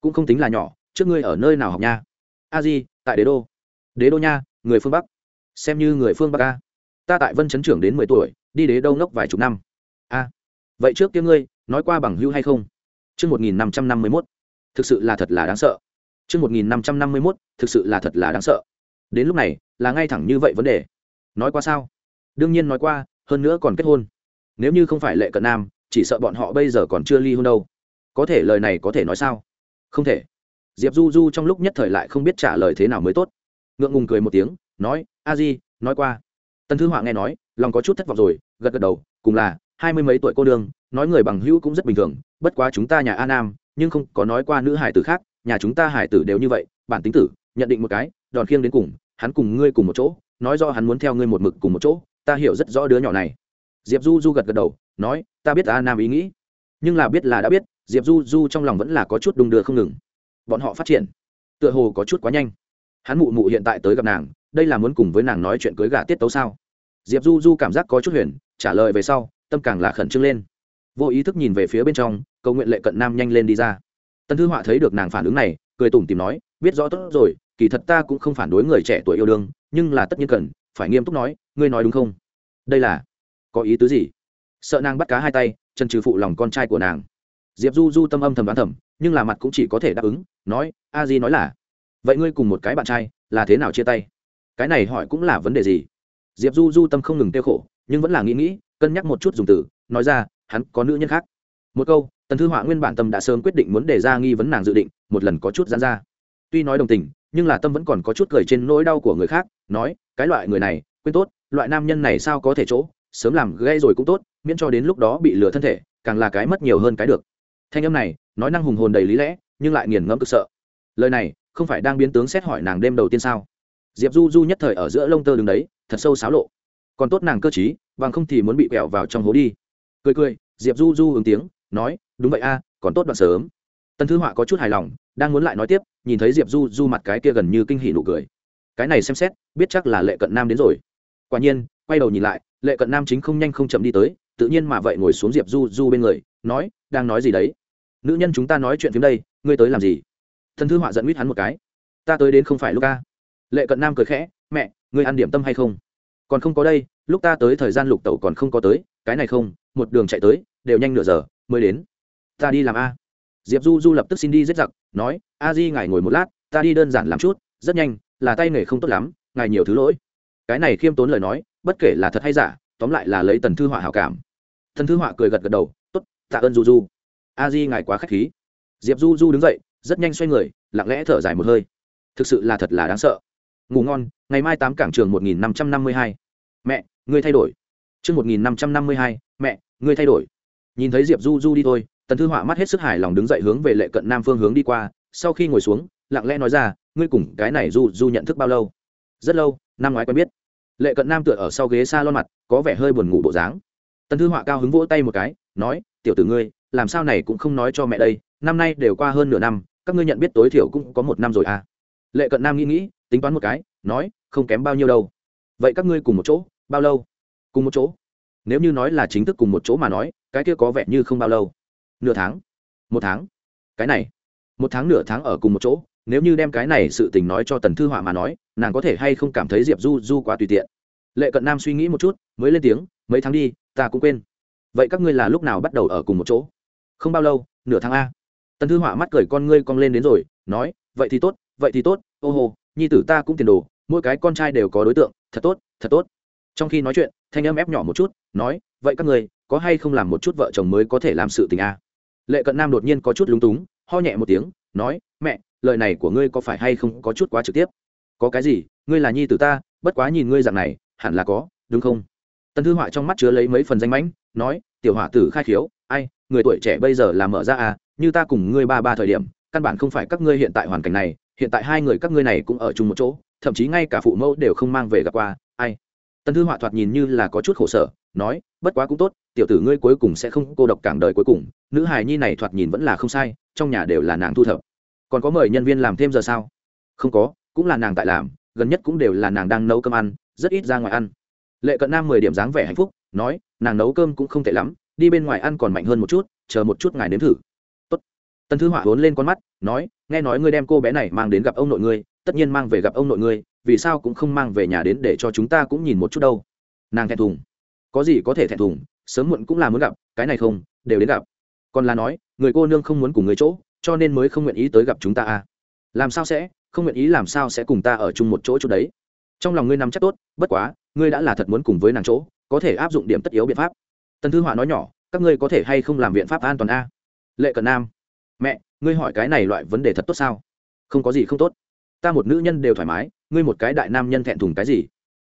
Cũng không tính là nhỏ, trước ngươi ở nơi nào học nha? A di, tại đế đô. Đế đô nha, người phương bắc xem như người phương bắc a ta tại vân chấn trưởng đến mười tuổi đi đế đâu ngốc vài chục năm a vậy trước kia ngươi nói qua bằng hưu hay không Trước 1551, thực sự là thật là đáng sợ. Trước 1551, thực sự là thật là đáng sợ. Đến lúc này, là ngay thẳng như vậy vấn đề. Nói qua sao? Đương nhiên nói qua, hơn nữa còn kết hôn. Nếu như không phải lệ cận nam, chỉ sợ bọn họ bây giờ còn chưa ly hôn đâu. Có thể lời này có thể nói sao? Không thể. Diệp Du Du trong lúc nhất thời lại không biết trả lời thế nào mới tốt. Ngượng ngùng cười một tiếng, nói, "A Di, nói qua." Tần Thư Họa nghe nói, lòng có chút thất vọng rồi, gật gật đầu, cùng là hai mươi mấy tuổi cô đương, nói người bằng hữu cũng rất bình thường, bất quá chúng ta nhà a nam nhưng không có nói qua nữ hải tử khác nhà chúng ta hải tử đều như vậy bản tính tử nhận định một cái đòn khiêng đến cùng hắn cùng ngươi cùng một chỗ nói do hắn muốn theo ngươi một mực cùng một chỗ ta hiểu rất rõ đứa nhỏ này. Diệp du du gật gật đầu nói ta biết a nam ý nghĩ nhưng là biết là đã biết diệp du du trong lòng vẫn là có chút đung đưa không ngừng. Bọn họ phát triển tựa hồ có chút quá nhanh. Hắn mụ mụ hiện tại tới gặp nàng đây là muốn cùng với nàng nói chuyện cưới gà tiết tấu sao? Diệp du du cảm giác có chút huyền, trả lời về sau, tâm càng là khẩn trương lên. Vô ý thức nhìn về phía bên trong, cầu nguyện lệ cận nam nhanh lên đi ra. Tân thư họa thấy được nàng phản ứng này, cười tủm tìm nói, biết rõ tốt rồi, kỳ thật ta cũng không phản đối người trẻ tuổi yêu đương, nhưng là tất nhiên cần, phải nghiêm túc nói, ngươi nói đúng không? Đây là, có ý tứ gì? Sợ nàng bắt cá hai tay, chân trừ phụ lòng con trai của nàng. Diệp du du tâm âm thầm đoán thầm, nhưng là mặt cũng chỉ có thể đáp ứng, nói, a di nói là, vậy ngươi cùng một cái bạn trai, là thế nào chia tay? Cái này hỏi cũng là vấn đề gì? Diệp du du tâm không ngừng tiêu khổ, nhưng vẫn là nghĩ nghĩ, cân nhắc một chút dùng từ, nói ra, hắn có nữ nhân khác. Một câu, tần thư họa nguyên bản tâm đã sớm quyết định muốn đề ra nghi vấn nàng dự định, một lần có chút dán ra. Tuy nói đồng tình, nhưng là tâm vẫn còn có chút cười trên nỗi đau của người khác, nói, cái loại người này, quên tốt, loại nam nhân này sao có thể chỗ, sớm làm gây rồi cũng tốt, miễn cho đến lúc đó bị lừa thân thể, càng là cái mất nhiều hơn cái được. Thanh âm này, nói năng hùng hồn đầy lý lẽ, nhưng lại nghiền ngẫm cực sợ. Lời này, không phải đang biến tướng xét hỏi nàng đêm đầu tiên sao? Diệp du du nhất thời ở giữa lông tơ đứng đấy, thật sâu xáo lộ. Còn tốt nàng cơ t bằng không thì muốn bị quẹo vào trong hố đi. Cười cười, diệp du du ứng tiếng, nói, đúng vậy a, còn tốt đoạn sớm. Tần thư họa có chút hài lòng, đang muốn lại nói tiếp, nhìn thấy diệp du du mặt cái kia gần như kinh hỉ nụ cười. Cái này xem xét, biết chắc là lệ cận nam đến rồi. Quả nhiên, quay đầu nhìn lại, lệ cận nam chính không nhanh không chậm đi tới, tự nhiên mà vậy ngồi xuống diệp du du bên người, nói, đang nói gì đấy? Nữ nhân chúng ta nói chuyện phim đây, ngươi tới làm gì? Thần thư họa giận huýt hắn một cái. Ta tới đến không phải lúc ca lệ cận nam cười khẽ, mẹ, ngươi ăn điểm tâm hay không? Còn không có đây, lúc ta tới thời gian lục tẩu còn không có tới, cái này không, một đường chạy tới, đều nhanh nửa giờ, mới đến. Ta đi làm a. Diệp du du lập tức xin đi giết giặc, nói, a di ngài ngồi một lát, ta đi đơn giản làm chút, rất nhanh, là tay nghề không tốt lắm, ngài nhiều thứ lỗi. Cái này khiêm tốn lời nói, bất kể là thật hay giả, tóm lại là lấy tần thư họa hảo cảm. Thần thư họa cười gật gật đầu t ố t tạ ơn du du. A di ngài quá k h á c h khí. Diệp du du đứng dậy, rất nhanh xoay người, lặng lẽ thở dài một hơi. Thực sự là thật là đáng sợ ngủ ngon ngày mai tám cảng trường một nghìn năm trăm năm mươi hai mẹ ngươi thay đổi Trưa một nghìn năm trăm năm mươi hai, mẹ, ngươi thay đổi. Nhìn thấy Diệp Du Du đi thôi, Tần Thư Họa mắt hết sức hài lòng đứng dậy hướng về Lệ Cận Nam phương hướng đi qua, sau khi ngồi xuống, lặng lẽ nói ra, ngươi cùng cái này Du Du nhận thức bao lâu? Rất lâu, năm ngoái quen biết. Lệ Cận Nam tựa ở sau ghế salon mặt, có vẻ hơi buồn ngủ bộ dáng. Tần Thư Họa cao hứng vỗ tay một cái, nói, tiểu tử ngươi, làm sao này cũng không nói cho mẹ đây, năm nay đều qua hơn nửa năm, các ngươi nhận biết tối thiểu cũng có một năm rồi à? Lệ Cận Nam nghĩ nghĩ, tính toán một cái, nói, không kém bao nhiêu đâu. Vậy các ngươi cùng một chỗ, bao lâu? cùng một chỗ. Nếu như nói là chính thức cùng một chỗ mà nói cái kia có vẻ như không bao lâu. Nửa tháng. Một tháng. Cái này. Một tháng nửa tháng ở cùng một chỗ nếu như đem cái này sự tình nói cho tần thư họa mà nói nàng có thể hay không cảm thấy diệp du du quá tùy tiện. Lệ cận nam suy nghĩ một chút mới lên tiếng mấy tháng đi ta cũng quên. Vậy các ngươi là lúc nào bắt đầu ở cùng một chỗ? Không bao lâu nửa tháng a. Tần thư họa mắt cười con ngươi cong lên đến rồi nói vậy thì tốt vậy thì tốt ô hồ nhi tử ta cũng tiền đồ, mỗi cái con trai đều có đối tượng, thật tốt thật tốt. Trong khi nói chuyện, thanh âm ép nhỏ một chút, nói, vậy các người, có hay không làm một chút vợ chồng mới có thể làm sự tình à? lệ cận nam đột nhiên có chút lúng túng, ho nhẹ một tiếng, nói, mẹ, lời này của ngươi có phải hay không có chút quá trực tiếp? Có cái gì, ngươi là nhi tử ta, bất quá nhìn ngươi dạng này, hẳn là có, đúng không? Tần thư họa trong mắt chứa lấy mấy phần danh mãnh, nói, tiểu họa tử khai khiếu, ai, người tuổi trẻ bây giờ là mở ra à như ta cùng ngươi ba ba thời điểm, căn bản không phải các ngươi hiện tại hoàn cảnh này hiện tại hai người các ngươi này cũng ở chung một chỗ, thậm chí ngay cả phụ mẫu đều không mang về gặp qua, ai? Tần thư họa thoạt nhìn như là có chút khổ sở, nói, bất quá cũng tốt, tiểu tử ngươi cuối cùng sẽ không cô độc cảng đời cuối cùng, nữ hài nhi này thoạt nhìn vẫn là không sai, trong nhà đều là nàng thu thập. Còn có mời nhân viên làm thêm giờ sao? Không có, cũng là nàng tại làm, gần nhất cũng đều là nàng đang nấu cơm ăn, rất ít ra ngoài ăn. Lệ cận nam mười điểm dáng vẻ hạnh phúc, nói, nàng nấu cơm cũng không tệ lắm, đi bên ngoài ăn còn mạnh hơn một chút, chờ một chút ngài nếm thử. Tốt. tần thư họa vốn lên con mắt, nói nghe nói ngươi đem cô bé này mang đến gặp ông nội ngươi, tất nhiên mang về gặp ông nội ngươi, vì sao cũng không mang về nhà đến để cho chúng ta cũng nhìn một chút đâu. Nàng thẹn thùng. Có gì có thể thẹn thùng, sớm muộn cũng là muốn gặp, cái này không, đều đến gặp. Còn là nói, người cô nương không muốn cùng người chỗ, cho nên mới không nguyện ý tới gặp chúng ta à. Làm sao sẽ, không nguyện ý làm sao sẽ cùng ta ở chung một chỗ chỗ đấy. Trong lòng ngươi nắm chắc tốt, bất quá, ngươi đã là thật muốn cùng với nàng chỗ, có thể áp dụng điểm tất yếu biện pháp. Tần thư họa nói nhỏ, các ngươi có thể hay không làm biện pháp an toàn a? Lệ cận nam mẹ, ngươi hỏi cái này loại vấn đề thật tốt sao? Không có gì không tốt. Ta một nữ nhân đều thoải mái, ngươi một cái đại nam nhân thẹn thùng cái gì?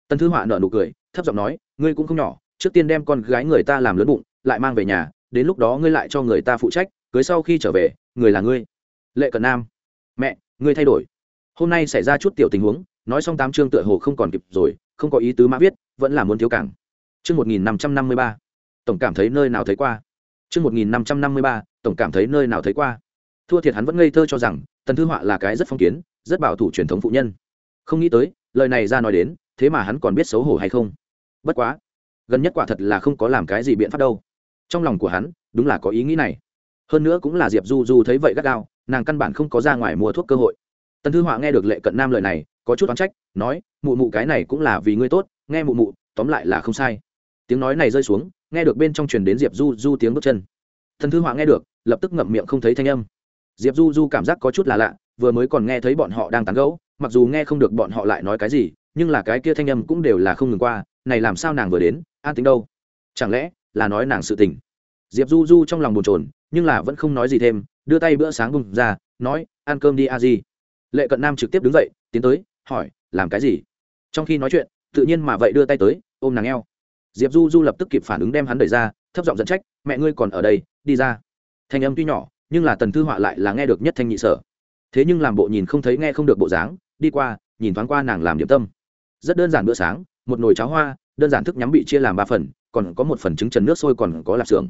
Tần thư họa nợ nụ cười, thấp giọng nói, ngươi cũng không nhỏ, trước tiên đem con gái người ta làm lớn bụng, lại mang về nhà, đến lúc đó ngươi lại cho người ta phụ trách, cưới sau khi trở về, người là ngươi. Lệ cận nam. Mẹ, ngươi thay đổi. Hôm nay xảy ra chút tiểu tình huống, nói xong tám chương tựa hồ không còn kịp rồi, không có ý tứ mã viết, vẫn là muốn thiếu cảng. Chương một nghìn năm trăm năm mươi ba. Tổng cảm thấy nơi nào thấy qua? Chương một nghìn năm trăm năm mươi ba tổng cảm thấy nơi nào thấy qua. Thua thiệt hắn vẫn ngây thơ cho rằng, tần thư họa là cái rất phong kiến, rất bảo thủ truyền thống phụ nhân. Không nghĩ tới, lời này ra nói đến, thế mà hắn còn biết xấu hổ hay không? Bất quá, gần nhất quả thật là không có làm cái gì biện pháp đâu. Trong lòng của hắn, đúng là có ý nghĩ này. Hơn nữa cũng là diệp du du thấy vậy gắt gao, nàng căn bản không có ra ngoài mua thuốc cơ hội. Tần thư họa nghe được lệ cận nam lời này, có chút oán trách, nói, mụ mụ cái này cũng là vì ngươi tốt, nghe mụ mụ, tóm lại là không sai. Tiếng nói này rơi xuống, nghe được bên trong truyền đến diệp du du tiếng bước chân. Thần thư họa nghe được lập tức ngậm miệng không thấy thanh âm. Diệp du du cảm giác có chút là lạ, vừa mới còn nghe thấy bọn họ đang tán gẫu, mặc dù nghe không được bọn họ lại nói cái gì, nhưng là cái kia thanh âm cũng đều là không ngừng qua, này làm sao nàng vừa đến, an tính đâu? Chẳng lẽ là nói nàng sự tình? Diệp du du trong lòng bồn chồn, nhưng là vẫn không nói gì thêm, đưa tay bữa sáng bùng ra, nói, ăn cơm đi, a di. Lệ cận nam trực tiếp đứng dậy, tiến tới, hỏi, làm cái gì? Trong khi nói chuyện, tự nhiên mà vậy đưa tay tới, ôm nàng eo. Diệp du du lập tức kịp phản ứng đem hắn đẩy ra, thấp giọng dẫn trách, mẹ ngươi còn ở đây, đi ra thanh âm tuy nhỏ, nhưng là tần thư họa lại là nghe được nhất thanh nhị sở. Thế nhưng làm bộ nhìn không thấy nghe không được bộ dáng, đi qua, nhìn thoáng qua nàng làm điểm tâm. Rất đơn giản bữa sáng, một nồi cháo hoa, đơn giản thức nhắm bị chia làm ba phần, còn có một phần trứng trần nước sôi còn có lạp xưởng.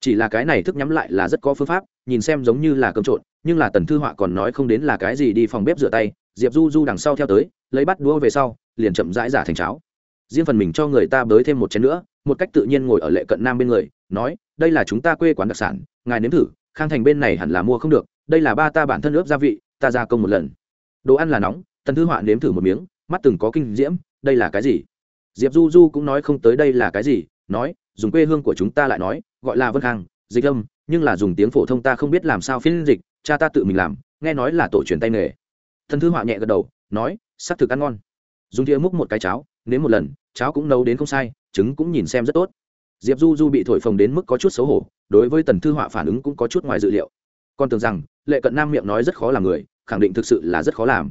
Chỉ là cái này thức nhắm lại là rất có phương pháp, nhìn xem giống như là cơm trộn, nhưng là tần thư họa còn nói không đến là cái gì đi phòng bếp rửa tay, diệp du du đằng sau theo tới, lấy bắt đũa về sau, liền chậm rãi giả thành cháo. Riêng phần mình cho người ta bới thêm một chén nữa, một cách tự nhiên ngồi ở lệ cận nam bên người, nói đây là chúng ta quê quán đặc sản, ngài nếm thử, khang thành bên này hẳn là mua không được, đây là ba ta bản thân ướp gia vị, ta gia công một lần. Đồ ăn là nóng, tần thư họa nếm thử một miếng, mắt từng có kinh diễm, đây là cái gì? Diệp du du cũng nói không tới đây là cái gì, nói, dùng quê hương của chúng ta lại nói, gọi là vân khang, dịch âm, nhưng là dùng tiếng phổ thông ta không biết làm sao phiên dịch, cha ta tự mình làm, nghe nói là tổ truyền tay nghề. Thần thư họa nhẹ gật đầu, nói xác thực ăn ngon. Dùng thìa múc một cái cháo, nếm một lần, cháo cũng nấu đến không sai, trứng cũng nhìn xem rất tốt diệp du du bị thổi phồng đến mức có chút xấu hổ, đối với tần thư họa phản ứng cũng có chút ngoài dự liệu. Con tưởng rằng, lệ cận nam miệng nói rất khó làm người, khẳng định thực sự là rất khó làm.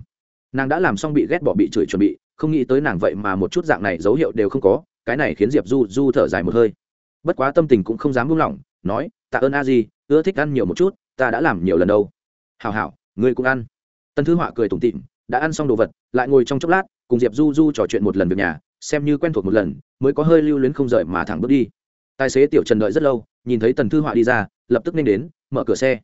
Nàng đã làm xong bị ghét bỏ bị chửi chuẩn bị, không nghĩ tới nàng vậy mà một chút dạng này dấu hiệu đều không có, cái này khiến diệp du du thở dài một hơi. Bất quá tâm tình cũng không dám buông lỏng, nói, tạ ơn a di, ưa thích ăn nhiều một chút, ta đã làm nhiều lần đâu. Hào hảo, ngươi cũng ăn. Tần thư họa cười tủm tịm đã ăn xong đồ vật, lại ngồi trong chốc lát, cùng diệp du du trò chuyện một lần việc nhà xem như quen thuộc một lần, mới có hơi lưu luyến không rời mà thẳng bước đi. Tài xế tiểu trần đợi rất lâu, nhìn thấy tần thư họa đi ra, lập tức nên đến, mở cửa xe.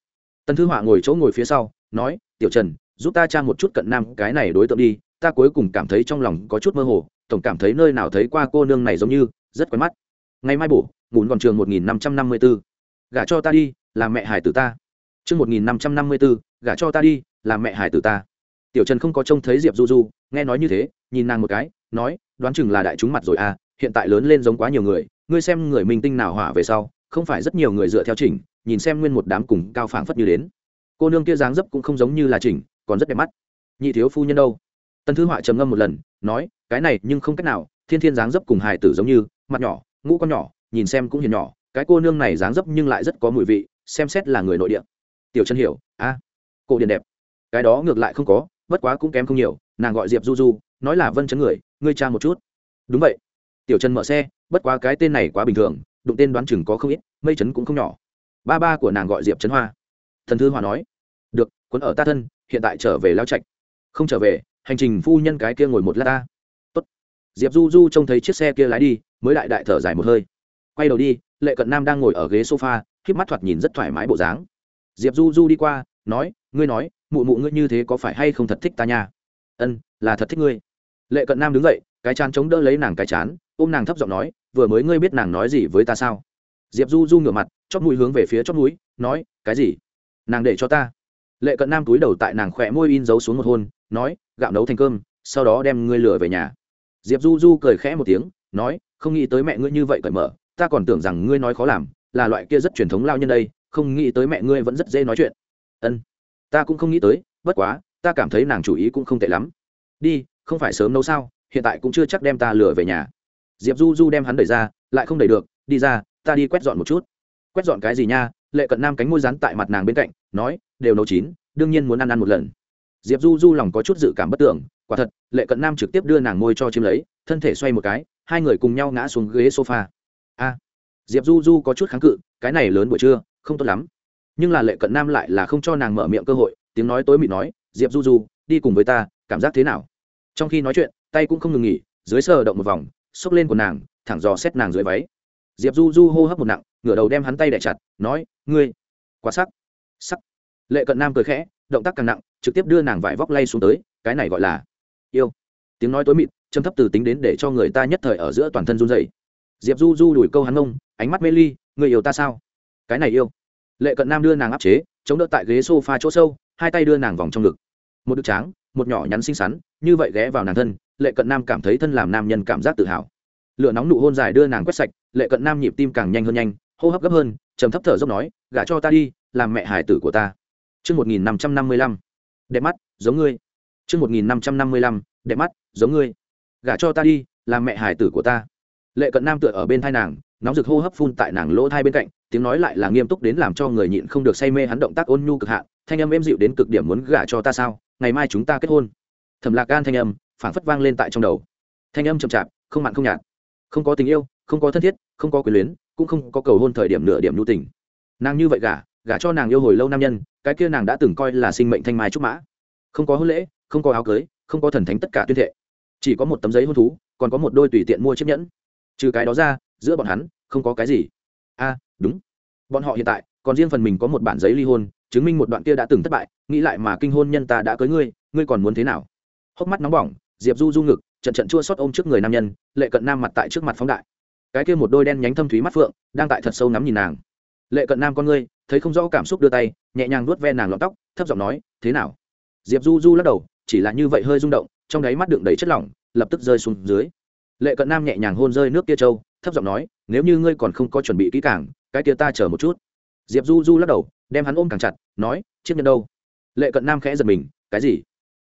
Tần thư họa ngồi chỗ ngồi phía sau, nói, tiểu trần, giúp ta tra một chút cận nam cái này đối tượng đi, ta cuối cùng cảm thấy trong lòng có chút mơ hồ, tổng cảm thấy nơi nào thấy qua cô nương này giống như, rất quen mắt. Ngày mai bổ ngủn còn trường một nghìn năm trăm năm mươi b ố gả cho ta đi làm mẹ hải tử ta. Chương một nghìn năm trăm năm mươi b ố gả cho ta đi làm mẹ hải tử ta. Tiểu trần không có trông thấy diệp du du, nghe nói như thế, nhìn nàng một cái, nói đoán chừng là đại chúng mặt rồi à hiện tại lớn lên giống quá nhiều người ngươi xem người minh tinh nào hỏa về sau không phải rất nhiều người dựa theo chỉnh nhìn xem nguyên một đám cùng cao phảng phất như đến. Cô nương kia dáng dấp cũng không giống như là chỉnh còn rất đẹp mắt. Nhị thiếu phu nhân đâu? Tân thư họa trầm ngâm một lần nói cái này nhưng không cách nào thiên thiên dáng dấp cùng hài tử giống như mặt nhỏ ngũ con nhỏ nhìn xem cũng hiền nhỏ cái cô nương này dáng dấp nhưng lại rất có mùi vị xem xét là người nội địa. Tiểu chân hiểu a à, cổ điển đẹp. Cái đó ngược lại không có bất quá cũng kém không nhiều nàng gọi diệp du du nói là vân chấn người, ngươi cha một chút. Đúng vậy. Tiểu trần mở xe, bất quá cái tên này quá bình thường, đụng tên đoán chừng có không ít, mây chấn cũng không nhỏ. Ba ba của nàng gọi diệp trấn hoa. Thần thư hòa nói, được, quấn ở ta thân, hiện tại trở về lao trạch. Không trở về, hành trình phu nhân cái kia ngồi một lát ta. Tốt. diệp du du trông thấy chiếc xe kia lái đi, mới đại đại thở dài một hơi. Quay đầu đi, lệ cận nam đang ngồi ở ghế sofa khiếp mắt thoạt nhìn rất thoải mái bộ dáng. Diệp du du đi qua, nói, ngươi nói, mụ mụ ngươi như thế có phải hay không thật thích ta nha? Ân, là thật thích ngươi lệ cận nam đứng dậy, cái chán chống đỡ lấy nàng cái chán, ôm nàng thấp giọng nói, vừa mới ngươi biết nàng nói gì với ta sao? Diệp du du ngửa mặt chót mũi hướng về phía chót mũi, nói, cái gì? Nàng để cho ta. Lệ cận nam túi đầu tại nàng khỏe môi in dấu xuống một hôn, nói, gạo nấu thành cơm, sau đó đem ngươi lừa về nhà. Diệp du du cười khẽ một tiếng, nói, không nghĩ tới mẹ ngươi như vậy cởi mở, ta còn tưởng rằng ngươi nói khó làm, là loại kia rất truyền thống lao nhân đây, không nghĩ tới mẹ ngươi vẫn rất dễ nói chuyện. Ân, ta cũng không nghĩ tới, bất quá, ta cảm thấy nàng chủ ý cũng không tệ lắm. Đi không phải sớm nấu sao, hiện tại cũng chưa chắc đem ta lừa về nhà. Diệp du du đem hắn đẩy ra, lại không đẩy được, đi ra, ta đi quét dọn một chút. Quét dọn cái gì nha? Lệ cận nam cánh môi rắn tại mặt nàng bên cạnh, nói, đều nấu chín, đương nhiên muốn ăn ăn một lần. Diệp du du lòng có chút dự cảm bất tưởng quả thật, lệ cận nam trực tiếp đưa nàng môi cho chiếm lấy, thân thể xoay một cái, hai người cùng nhau ngã xuống ghế sofa. A. Diệp du du có chút kháng cự, cái này lớn buổi trưa, không tốt lắm. Nhưng là lệ cận nam lại là không cho nàng mở miệng cơ hội, tiếng nói tối mịt nói, diệp du du, đi cùng với ta, cảm giác thế nào? Trong khi nói chuyện, tay cũng không ngừng nghỉ, dưới sờ động một vòng, xốc lên của nàng, thẳng dò xét nàng dưới váy. Diệp du du hô hấp một nặng, ngửa đầu đem hắn tay đẻ chặt, nói, ngươi, quá sắc sắc. Lệ cận nam cười khẽ, động tác càng nặng, trực tiếp đưa nàng vải vóc lay xuống tới, cái này gọi là yêu. Tiếng nói tối mịt, châm thấp từ tính đến để cho người ta nhất thời ở giữa toàn thân run dày diệp du du đuổi câu hắn ngông, ánh mắt mê ly người yêu ta sao? Cái này yêu. Lệ cận nam đưa nàng áp chế, chống đỡ tại ghế s o f a chỗ sâu, hai tay đưa nàng vòng trong ngực. Một đực tráng, một nhỏ nhắn xinh xắn như vậy ghé vào nàng thân lệ cận nam cảm thấy thân làm nam nhân cảm giác tự hào lửa nóng nụ hôn dài đưa nàng quét sạch lệ cận nam nhịp tim càng nhanh hơn nhanh hô hấp gấp hơn trầm thấp thở dốc nói gả cho ta đi làm mẹ hải tử của ta Trước 1555, đẹp mắt, giống ngươi. Trước 1555, đẹp mắt, giống ngươi. Gả cho ta đi, làm mẹ hải tử của ta. Lệ Cận Nam tựa ở bên thai nàng, nóng rực hô hấp phun tại nàng lỗ thai bên cạnh, tiếng nói lại là nghiêm túc đến làm cho người nhịn không được say mê hắn động tác ôn nhu cực hạn, thanh âm êm dịu đến cực điểm muốn gả cho ta sao? Ngày mai chúng ta kết hôn thầm Lạc Gan thanh âm, phảng phất vang lên tại trong đầu. Thanh âm chậm chạp, không mặn không nhạt. Không có tình yêu, không có thân thiết, không có quyền luyến, cũng không có cầu hôn thời điểm nửa điểm nhu tình. Nàng như vậy gả, gả cho nàng yêu hồi lâu nam nhân, cái kia nàng đã từng coi là sinh mệnh thanh mai trúc mã không có hôn lễ không có áo cưới không có thần thánh tất cả tuyên thệ chỉ có một tấm giấy hôn thú còn có một đôi tùy tiện mua chiếc nhẫn trừ cái đó ra giữa bọn hắn không có cái gì a đúng bọn họ hiện tại còn riêng phần mình có một bản giấy ly hôn chứng minh một đoạn kia đã từng thất bại nghĩ lại mà kinh hôn nhân ta đã cưới ngươi ngươi còn muốn thế nào hốc mắt nóng bỏng, diệp du du ngực, trận trận chua xót ôm trước người nam nhân, lệ cận nam mặt tại trước mặt phóng đại. Cái kia một đôi đen nhánh thâm thúy mắt phượng, đang tại thật sâu ngắm nhìn nàng. Lệ cận nam con ngươi, thấy không rõ cảm xúc đưa tay, nhẹ nhàng nuốt ve nàng lọn tóc, thấp giọng nói, thế nào? Diệp du du lắc đầu, chỉ là như vậy hơi rung động, trong đáy mắt đựng đầy chất lỏng, lập tức rơi xuống dưới. Lệ cận nam nhẹ nhàng hôn rơi nước kia trâu, thấp giọng nói, nếu như ngươi còn không có chuẩn bị kỹ càng, cái kia ta chờ một chút. Diệp du du lắc đầu, đem hắn ôm càng chặt, nói, chiếc nhân đâu? Lệ cận nam khẽ giật mình, cái gì?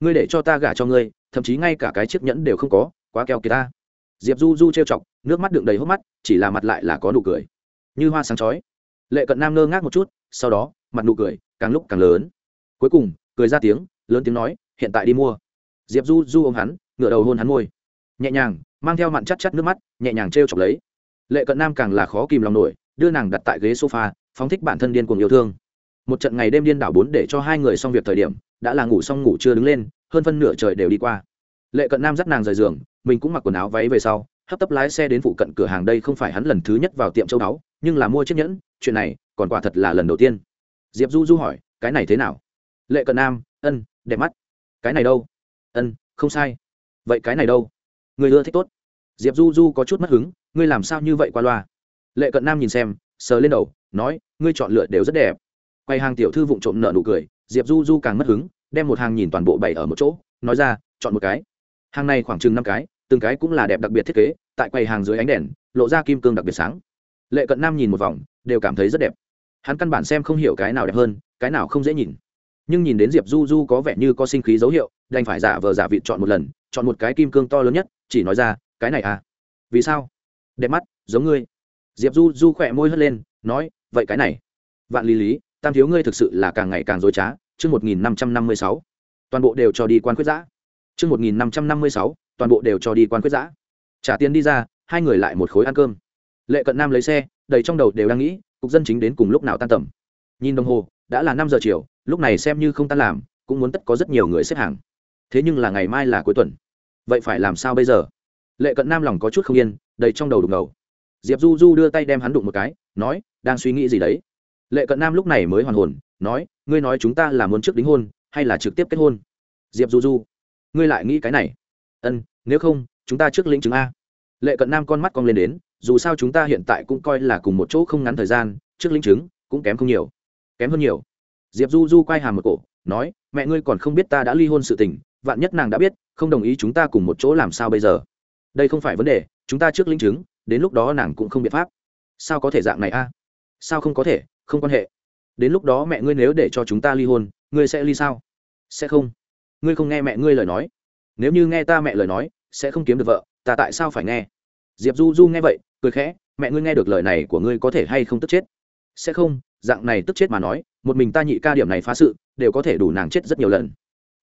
Ngươi để cho ta gả cho ngươi, thậm chí ngay cả cái chiếc nhẫn đều không có, quá keo kia ta. Diệp du du trêu chọc, nước mắt đựng đầy hốc mắt, chỉ là mặt lại là có nụ cười. Như hoa sáng chói. Lệ cận nam ngơ ngác một chút, sau đó, mặt nụ cười càng lúc càng lớn. Cuối cùng, cười ra tiếng, lớn tiếng nói, hiện tại đi mua. Diệp du du ôm hắn, ngửa đầu hôn hắn môi. Nhẹ nhàng, mang theo mặn chắt chắt nước mắt, nhẹ nhàng t r e o chọc lấy. Lệ cận nam càng là khó kìm lòng nổi, đưa nàng đặt tại ghế sofa, phóng thích bản thân điên cuồng yêu thương. Một trận ngày đêm điên đảo bốn để cho hai người xong việc thời điểm đã là ngủ xong ngủ chưa đứng lên, hơn phân nửa trời đều đi qua. Lệ cận nam dắt nàng rời giường, mình cũng mặc quần áo váy về sau, hấp tấp lái xe đến phụ cận cửa hàng đây không phải hắn lần thứ nhất vào tiệm châu đáo nhưng là mua chiếc nhẫn, chuyện này còn quả thật là lần đầu tiên. Diệp du du hỏi, cái này thế nào? Lệ cận nam, ân, đẹp mắt. Cái này đâu? Ân, không sai. Vậy cái này đâu? Người ưa thích tốt. Diệp du du có chút mất hứng, ngươi làm sao như vậy qua loa? Lệ cận nam nhìn xem, sờ lên đầu, nói, ngươi chọn lựa đều rất đẹp. Quay hàng tiểu thư vụng trộm nợ nụ cười diệp du du càng mất hứng, đem một hàng nhìn toàn bộ bày ở một chỗ, nói ra, chọn một cái. Hàng này khoảng chừng năm cái, từng cái cũng là đẹp đặc biệt thiết kế, tại quầy hàng dưới ánh đèn, lộ ra kim cương đặc biệt sáng. Lệ cận nam nhìn một vòng, đều cảm thấy rất đẹp. Hắn căn bản xem không hiểu cái nào đẹp hơn, cái nào không dễ nhìn. Nhưng nhìn đến diệp du du có vẻ như có sinh khí dấu hiệu, đành phải giả vờ giả vị chọn một lần, chọn một cái kim cương to lớn nhất, chỉ nói ra, cái này à? Vì sao? Đẹp mắt, giống ngươi. Diệp du du khỏe môi hất lên, nói, vậy cái này, vạn lý lý tam thiếu ngươi thực sự là càng ngày càng dối trá, chương một nghìn năm trăm năm mươi sáu. Toàn bộ đều cho đi quan quyết giã. Chương một nghìn năm trăm năm mươi sáu, toàn bộ đều cho đi quan quyết giã. Trả tiền đi ra, hai người lại một khối ăn cơm. Lệ cận nam lấy xe, đầy trong đầu đều đang nghĩ, cục dân chính đến cùng lúc nào tan tầm. Nhìn đồng hồ, đã là năm giờ chiều, lúc này xem như không tan làm, cũng muốn tất có rất nhiều người xếp hàng. Thế nhưng là ngày mai là cuối tuần. Vậy phải làm sao bây giờ? Lệ cận nam lòng có chút không yên, đầy trong đầu đục ngầu. Diệp du du đưa tay đem hắn đụng một cái, nói, đang suy nghĩ gì đấy? Lệ cận nam lúc này mới hoàn hồn, nói, ngươi nói chúng ta là muốn trước đính hôn, hay là trực tiếp kết hôn? Diệp du du, ngươi lại nghĩ cái này? Ân, nếu không, chúng ta trước lĩnh chứng a. Lệ cận nam con mắt cong lên đến, dù sao chúng ta hiện tại cũng coi là cùng một chỗ không ngắn thời gian, trước lĩnh chứng cũng kém không nhiều. Kém hơn nhiều. Diệp du du quay hàm một cổ, nói, mẹ ngươi còn không biết ta đã ly hôn sự tình, vạn nhất nàng đã biết, không đồng ý chúng ta cùng một chỗ làm sao bây giờ? Đây không phải vấn đề, chúng ta trước linh chứng, đến lúc đó nàng cũng không biện pháp. Sao có thể dạng này a? Sao không có thể? Không quan hệ. Đến lúc đó mẹ ngươi nếu để cho chúng ta ly hôn, ngươi sẽ ly sao? Sẽ không. Ngươi không nghe mẹ ngươi lời nói. Nếu như nghe ta mẹ lời nói, sẽ không kiếm được vợ, ta tại sao phải nghe? Diệp du du nghe vậy, cười khẽ, mẹ ngươi nghe được lời này của ngươi có thể hay không tức chết? Sẽ không, dạng này tức chết mà nói, một mình ta nhị ca điểm này phá sự, đều có thể đủ nàng chết rất nhiều lần.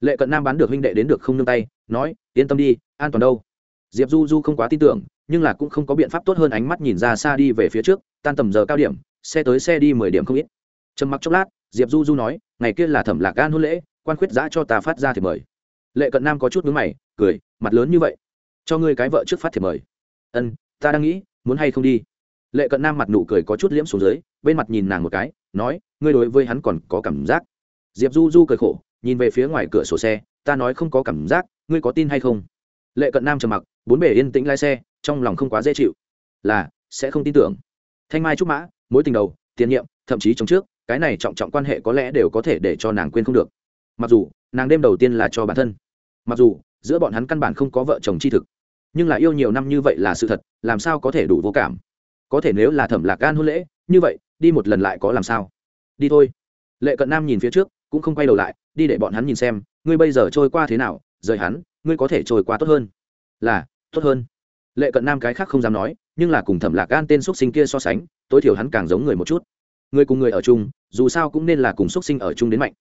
Lệ cận nam bán được huynh đệ đến được không nương tay, nói, yên tâm đi, an toàn đâu. Diệp du du không quá tin tưởng, nhưng là cũng không có biện pháp tốt hơn ánh mắt nhìn ra xa đi về phía trước, tan tầm giờ cao điểm xe tới xe đi mười điểm không ít. Trầm mặc chốc lát, diệp du du nói, ngày kia là thẩm lạc gan hôn lễ, quan khuyết giã cho ta phát ra thì mời. Lệ cận nam có chút mướn mày, cười, mặt lớn như vậy, cho ngươi cái vợ trước phát thì mời. Ân, ta đang nghĩ, muốn hay không đi? Lệ cận nam mặt nụ cười có chút liễm xuống dưới, bên mặt nhìn nàng một cái, nói, ngươi đối với hắn còn có cảm giác? Diệp du du cười khổ, nhìn về phía ngoài cửa sổ xe, ta nói không có cảm giác, ngươi có tin hay không? Lệ cận nam trầm mặc, bốn bể yên tĩnh lái xe, trong lòng không quá dễ chịu. Là, sẽ không tin tưởng. Thanh mai trúc mã mối tình đầu, tiền nhiệm, thậm chí trong trước, cái này trọng trọng quan hệ có lẽ đều có thể để cho nàng quên không được. Mặc dù, nàng đêm đầu tiên là cho bản thân. Mặc dù, giữa bọn hắn căn bản không có vợ chồng chi thực. Nhưng là yêu nhiều năm như vậy là sự thật, làm sao có thể đủ vô cảm? Có thể nếu là thẩm lạc gan hôn lễ, như vậy, đi một lần lại có làm sao? Đi thôi. Lệ cận nam nhìn phía trước, cũng không quay đầu lại, đi để bọn hắn nhìn xem, ngươi bây giờ trôi qua thế nào, rời hắn, ngươi có thể trôi qua tốt hơn. Là, tốt hơn. Lệ cận nam cái khác không dám nói, nhưng là cùng thẩm lạc gan tên x u ấ t sinh kia so sánh tối thiểu hắn càng giống người một chút. Người cùng người ở chung dù sao cũng nên là cùng x u ấ t sinh ở chung đến mạnh.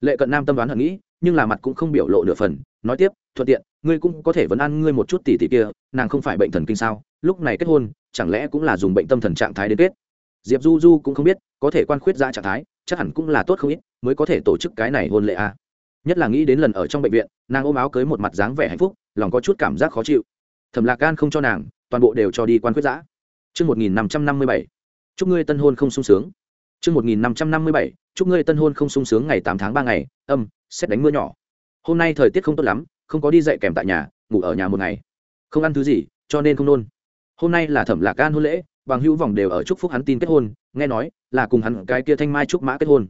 Lệ cận nam tâm đoán hận nghĩ nhưng là mặt cũng không biểu lộ nửa phần nói tiếp thuận tiện ngươi cũng có thể vấn ăn ngươi một chút tỷ tỷ kia nàng không phải bệnh thần kinh sao? Lúc này kết hôn chẳng lẽ cũng là dùng bệnh tâm thần trạng thái đến kết? Diệp du du cũng không biết có thể quan khuyết ra trạng thái chắc hẳn cũng là tốt không ít mới có thể tổ chức cái này hôn lệ a à. nhất là nghĩ đến lần ở trong bệnh viện nàng ôm áo cưới một mặt dáng vẻ hạnh phúc lòng có chút cảm giác khó chịu. Thầm lạc gan không cho nàng toàn bộ đều cho đi quan quyết giã Trước 1557, chúc ngươi tân hôn không sung sướng. Trước 1557, chúc ngươi tân hôn không sung sướng ngày 8 tháng 3 ngày, âm, xét đánh mưa nhỏ. Hôm nay thời tiết không tốt lắm, không có đi dạy kèm tại nhà, ngủ ở nhà một ngày. Không ăn thứ gì, cho nên không nôn. Hôm nay là thẩm lạc gan hôn lễ, bằng hữu vòng đều ở chúc phúc hắn tin kết hôn, nghe nói là cùng hắn cái kia thanh mai trúc mã kết hôn.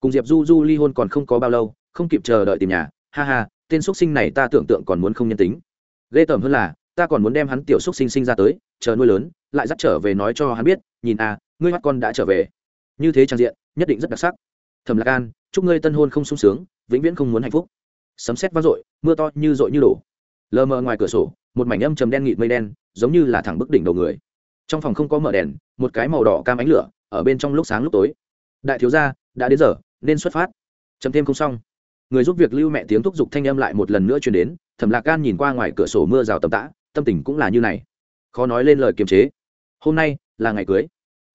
Cùng Diệp Du Du ly hôn còn không có bao lâu, không kịp chờ đợi tìm nhà, ha ha, tên xuất sinh này ta tưởng tượng còn muốn không nhân tính. Ghê tởm hơn là, ta còn muốn đem hắn tiểu xúc sinh sinh ra tới chờ nuôi lớn lại dắt trở về nói cho hắn biết nhìn à ngươi mắt con đã trở về. Như thế trang diện, nhất định rất đặc sắc. Thầm lạc an, chúc ngươi tân hôn không sung sướng, vĩnh viễn không muốn hạnh phúc. Sấm sét vang dội, mưa to như dội như đổ. Lờ mờ ngoài cửa sổ, một mảnh âm trầm đen nghịt mây đen, giống như là thẳng bức đỉnh đầu người. Trong phòng không có mở đèn, một cái màu đỏ cam ánh lửa, ở bên trong lúc sáng lúc tối. Đại thiếu gia, đã đến giờ, nên xuất phát. Chấm thêm không xong. Người giúp việc lưu mẹ tiếng thúc giục thanh âm lại một lần nữa truyền đến, thẩm lạc gan nhìn qua ngoài cửa sổ mưa rào tầm tã, tâm tình cũng là như này. Khó nói lên lời kiềm chế. Hôm nay là ngày cưới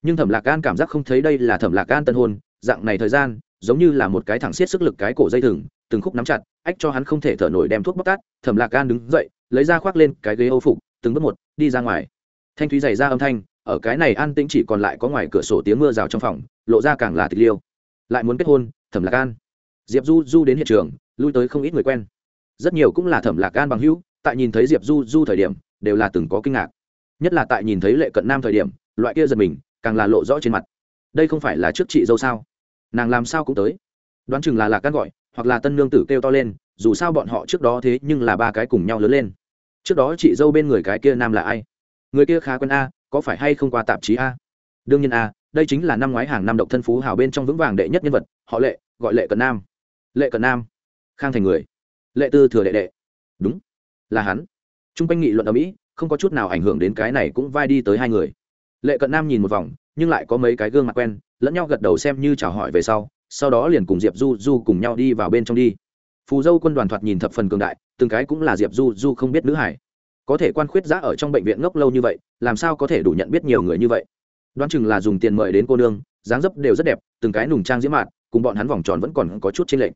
nhưng thẩm lạc gan cảm giác không thấy đây là thẩm lạc gan tân hôn, dạng này thời gian, giống như là một cái thẳng xiết sức lực cái cổ dây thừng, từng khúc nắm chặt, ách cho hắn không thể thở nổi đem thuốc bóc tát, thẩm lạc gan đứng dậy, lấy ra khoác lên cái ghế âu phục, từng bước một, đi ra ngoài. Thanh thúy dày ra âm thanh, ở cái này an tĩnh chỉ còn lại có ngoài cửa sổ tiếng mưa rào trong phòng, lộ ra càng là tịch liêu. Lại muốn kết hôn, thẩm lạc gan diệp du du đến hiện trường, lui tới không ít người quen. Rất nhiều cũng là thẩm lạc gan bằng hữu, tại nhìn thấy diệp du du thời điểm, đều là từng có kinh ngạc. Nhất là tại nhìn thấy lệ cận nam thời điểm, loại kia giật mình càng là lộ rõ trên mặt. Đây không phải là trước chị dâu sao? Nàng làm sao cũng tới. Đoán chừng là lạc gan gọi, hoặc là tân nương tử kêu to lên, dù sao bọn họ trước đó thế nhưng là ba cái cùng nhau lớn lên. Trước đó chị dâu bên người cái kia nam là ai? Người kia khá quen a, có phải hay không qua tạp chí a? Đương nhiên a, đây chính là năm ngoái hàng năm độc thân phú hào bên trong vững vàng đệ nhất nhân vật, họ lệ, gọi lệ cận nam. Lệ cận nam. Khang thành người. Lệ tư thừa đệ đệ. Đúng. Là hắn. T r u n g quanh nghị luận ở mỹ, không có chút nào ảnh hưởng đến cái này cũng vai đi tới hai người lệ cận nam nhìn một vòng, nhưng lại có mấy cái gương mặt quen, lẫn nhau gật đầu xem như chào hỏi về sau sau đó liền cùng diệp du du cùng nhau đi vào bên trong đi. Phù dâu quân đoàn thoạt nhìn thập phần cường đại, từng cái cũng là diệp du du không biết nữ hải. Có thể quan khuyết giã ở trong bệnh viện ngốc lâu như vậy, làm sao có thể đủ nhận biết nhiều người như vậy? Đoán chừng là dùng tiền mời đến cô nương, dáng dấp đều rất đẹp, từng cái nùng trang diễm mạn, cùng bọn hắn vòng tròn vẫn còn có chút trên lệnh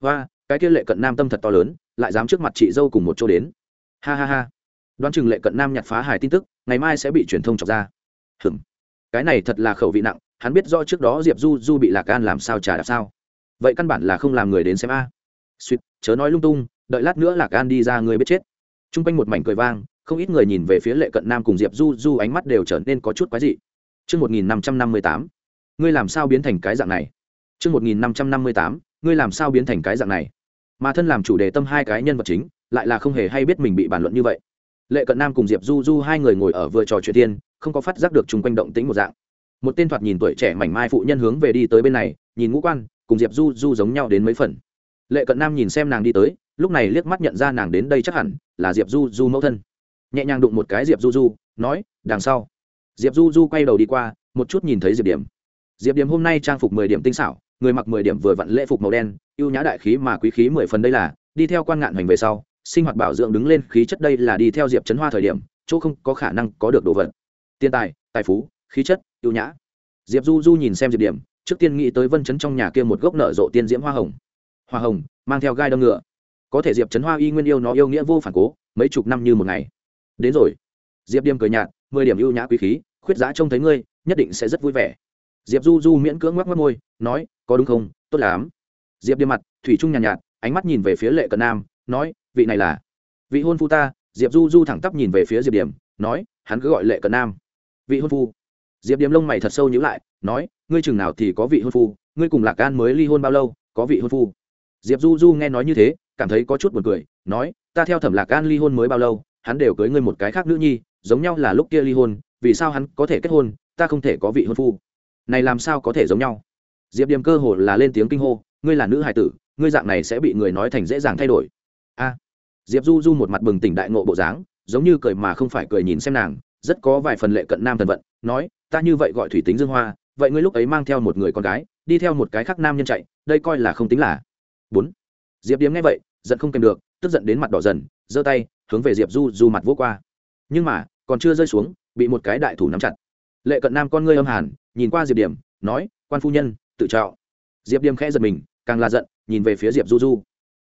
và cái kia lệ cận nam tâm thật to lớn, lại dám trước mặt chị dâu cùng một chỗ đến. Ha ha ha. Đoán chừng lệ cận nam nhặt phá hài tin tức, ngày mai sẽ bị truyền thông chọc ra hừm cái này thật là khẩu vị nặng hắn biết do trước đó diệp du du bị lạc an làm sao trả đạp sao vậy căn bản là không làm người đến xem a à. suýt chớ nói lung tung đợi lát nữa lạc an đi ra người biết chết t r u n g quanh một mảnh cười vang không ít người nhìn về phía lệ cận nam cùng diệp du du ánh mắt đều trở nên có chút quái dị Chương 1558. Ngươi làm sao biến thành cái dạng này? Chương 1558. Ngươi làm sao biến thành cái dạng này? Mà thân làm chủ đề tâm hai cái nhân vật chính, lại là không hề hay biết mình bị bàn luận như vậy. Lệ Cận Nam cùng Diệp Du Du hai người ngồi ở vừa trò chuyện thiên, không có phát giác được chung quanh động tĩnh một dạng. Một tên thoạt nhìn tuổi trẻ mảnh mai phụ nhân hướng về đi tới bên này, nhìn ngũ quan, cùng Diệp Du Du giống nhau đến mấy phần. Lệ Cận Nam nhìn xem nàng đi tới, lúc này liếc mắt nhận ra nàng đến đây chắc hẳn là Diệp Du Du mẫu thân. Nhẹ nhàng đụng một cái Diệp Du Du, nói, đằng sau diệp du du quay đầu đi qua một chút nhìn thấy diệp điểm diệp điểm hôm nay trang phục mười điểm tinh xảo người mặc mười điểm vừa vặn lễ phục màu đen ưu nhã đại khí mà quý khí mười phần đây là đi theo quan ngạn hoành về sau sinh hoạt bảo dưỡng đứng lên khí chất đây là đi theo diệp trấn hoa thời điểm chỗ không có khả năng có được đồ vật tiền tài tài phú khí chất ưu nhã. Diệp du du nhìn xem diệp điểm trước tiên nghĩ tới vân chấn trong nhà kia một gốc nợ rộ tiên diễm hoa hồng. Hoa hồng mang theo gai đâm ngựa. Có thể diệp trấn hoa y nguyên yêu nó yêu nghĩa vô phản cố mấy chục năm như một ngày. Đến rồi. Diệp điềm cười nhạt mười điểm ưu nhã quý khí khuyết giá trông thấy ngươi nhất định sẽ rất vui vẻ. Diệp du du miễn cưỡng ngoắc ngoắc môi nói có đúng không? Tốt lắm. Diệp điềm mặt thủy trung nhàn nhạt, nhạt ánh mắt nhìn về phía lệ cận nam nói vị này là vị hôn phu ta. Diệp du du thẳng tắp nhìn về phía diệp điểm nói hắn cứ gọi lệ cận nam vị hôn phu. Diệp điểm lông mày thật sâu nhữ lại, nói, ngươi chừng nào thì có vị hôn phu, ngươi cùng lạc gan mới ly hôn bao lâu, có vị hôn phu? Diệp du du nghe nói như thế, cảm thấy có chút buồn cười, nói, ta theo thẩm lạc gan ly hôn mới bao lâu, hắn đều cưới ngươi một cái khác nữ nhi, giống nhau là lúc kia ly hôn, vì sao hắn có thể kết hôn, ta không thể có vị hôn phu? Này làm sao có thể giống nhau? Diệp điềm cơ hồ là lên tiếng kinh hô, ngươi là nữ hải tử, ngươi dạng này sẽ bị người nói thành dễ dàng thay đổi. A. Diệp du du một mặt bừng tỉnh đại ngộ bộ dáng, giống như cười mà không phải cười nhìn xem nàng rất có vài phần lệ cận nam thần vận, nói, ta như vậy gọi thủy tính dương hoa, vậy ngươi lúc ấy mang theo một người con gái, đi theo một cái khác nam nhân chạy, đây coi là không tính là. Bốn. Diệp điếm nghe vậy, giận không kèm được, tức giận đến mặt đỏ dần, giơ tay, hướng về diệp du du mặt vỗ qua. Nhưng mà, còn chưa rơi xuống, bị một cái đại thủ nắm chặt. Lệ cận nam con ngươi âm hàn, nhìn qua diệp điểm nói, quan phu nhân, tự trạo diệp điểm khẽ giật mình, càng là giận, nhìn về phía diệp du du.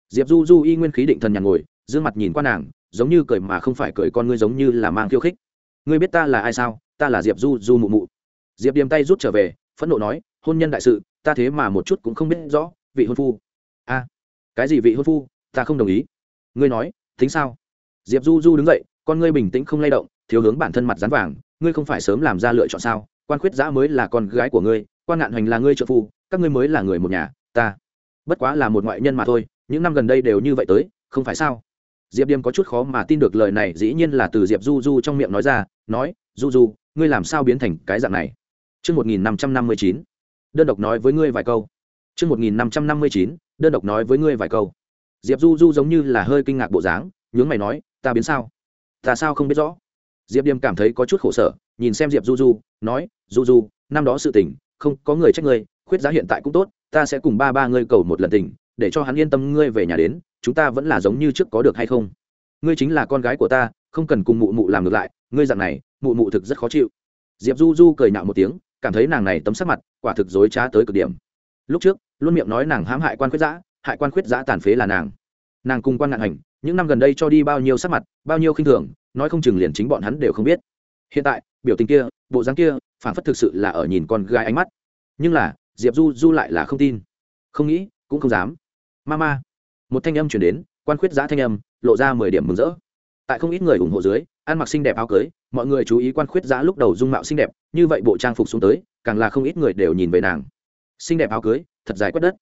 Diệp du du y nguyên khí định thần nhàn ngồi d mặt nhìn qua nàng, giống như cười mà không phải cười con ngươi giống như là mang khiêu khích ngươi biết ta là ai sao? Ta là diệp du du mụ mụ. Diệp Điềm tay rút trở về, phẫn nộ nói, hôn nhân đại sự, ta thế mà một chút cũng không biết rõ, vị hôn phu. A, cái gì vị hôn phu? Ta không đồng ý. Ngươi nói, tính sao? Diệp du du đứng dậy, con ngươi bình tĩnh không lay động, thiếu hướng bản thân mặt rán vàng, ngươi không phải sớm làm ra lựa chọn sao? Quan khuyết giã mới là con gái của ngươi, quan ngạn hoành là ngươi trợ phu, các ngươi mới là người một nhà, ta. Bất quá là một ngoại nhân mà thôi, những năm gần đây đều như vậy tới, không phải sao? Diệp điềm có chút khó mà tin được lời này dĩ nhiên là từ diệp du du trong miệng nói ra nói du du ngươi làm sao biến thành cái dạng này Trước 1559, đơn độc nói với ngươi vài câu. Trước 1559, đơn độc nói với ngươi vài câu. Diệp Du Du giống như là hơi kinh ngạc bộ dáng, nhướng mày nói, ta biến sao? Ta sao không biết rõ? diệp điềm cảm thấy có chút khổ sở nhìn xem diệp du du nói du du năm đó sự tình không có người trách ngươi khuyết giá hiện tại cũng tốt ta sẽ cùng ba ba ngươi cầu một lần tình để cho hắn yên tâm ngươi về nhà đến chúng ta vẫn là giống như trước có được hay không? Ngươi chính là con gái của ta, không cần cùng mụ mụ làm ngược lại, ngươi dặn này, mụ mụ thực rất khó chịu. Diệp du du cười nạo một tiếng, cảm thấy nàng này tấm sắc mặt, quả thực dối trá tới cực điểm. Lúc trước, luôn miệng nói nàng hãm hại quan khuyết giã, hại quan khuyết giã tàn phế là nàng. Nàng cùng quan ngạn hành, những năm gần đây cho đi bao nhiêu sắc mặt, bao nhiêu khinh thường, nói không chừng liền chính bọn hắn đều không biết. Hiện tại, biểu tình kia, bộ dáng kia phản phất thực sự là ở nhìn con gái ánh mắt. Nhưng là, diệp du du lại là không tin. Không nghĩ, cũng không dám. Ma ma một thanh âm chuyển đến, quan khuyết giã thanh âm, lộ ra mười điểm mừng rỡ. Tại không ít người ủng hộ dưới, ăn mặc xinh đẹp áo cưới, mọi người chú ý quan khuyết giã lúc đầu dung mạo xinh đẹp, như vậy bộ trang phục xuống tới, càng là không ít người đều nhìn về nàng. Xinh đẹp áo cưới, thật dài quất đất.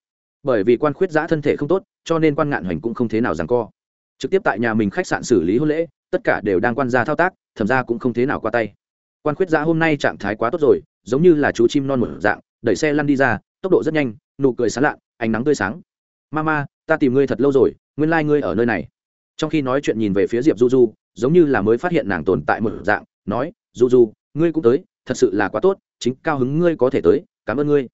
Bởi vì quan khuyết giã thân thể không tốt, cho nên quan ngạn hoành cũng không thế nào rằng co. Trực tiếp tại nhà mình khách sạn xử lý hôn lễ, tất cả đều đang quan gia thao tác thậm ra cũng không thế nào qua tay. Quan khuyết giã hôm nay trạng thái quá tốt rồi, giống như là chú chim non một dạng, đẩy xe lăn đi ra, tốc độ rất nhanh, nụ cười sán lạ ánh nắng tươi sáng mama ta tìm ngươi thật lâu rồi, nguyên lai、like、ngươi ở nơi này. Trong khi nói chuyện nhìn về phía diệp du du, giống như là mới phát hiện nàng tồn tại một dạng, nói, du du, ngươi cũng tới, thật sự là quá tốt, chính cao hứng ngươi có thể tới, cảm ơn ngươi.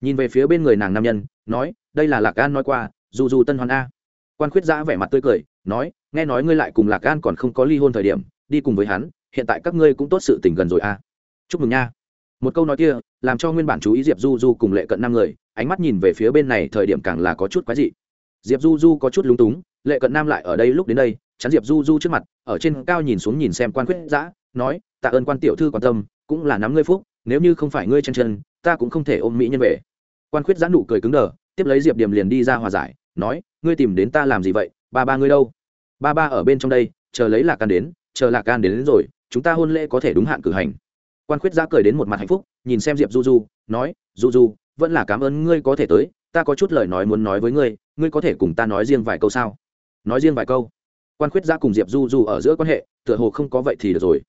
Nhìn về phía bên người nàng nam nhân, nói, đây là lạc an nói qua, du du tân hoàn a. Quan khuyết giã vẻ mặt tươi cười, nói, nghe nói ngươi lại cùng lạc an còn không có ly hôn thời điểm, đi cùng với hắn, hiện tại các ngươi cũng tốt sự tình gần rồi a. Chúc mừng nha. Một câu nói kia, làm cho nguyên bản chú ý diệp du du cùng lệ cận năm người ánh mắt nhìn về phía bên này thời điểm càng là có chút quái dị. Diệp du du có chút lúng túng lệ cận nam lại ở đây lúc đến đây chắn diệp du du trước mặt ở trên cao nhìn xuống nhìn xem quan khuyết giã nói tạ ơn quan tiểu thư quan tâm cũng là nắm ngươi phúc nếu như không phải ngươi chân chân ta cũng không thể ôm mỹ nhân về. Quan khuyết giã nụ cười cứng đờ tiếp lấy diệp điểm liền đi ra hòa giải nói ngươi tìm đến ta làm gì vậy? Ba ba ngươi đâu? Ba ba ở bên trong đây chờ lấy lạc can đến chờ lạc can đến, đến rồi chúng ta hôn lễ có thể đúng hạn cử hành. Quan khuyết giã cười đến một mặt hạnh phúc nhìn xem diệp du du nói du du vẫn là cảm ơn ngươi có thể tới, ta có chút lời nói muốn nói với ngươi ngươi có thể cùng ta nói riêng vài câu sao? Nói riêng vài câu. Quan khuyết giã cùng diệp du du ở giữa quan hệ, tựa hồ không có vậy thì được rồi.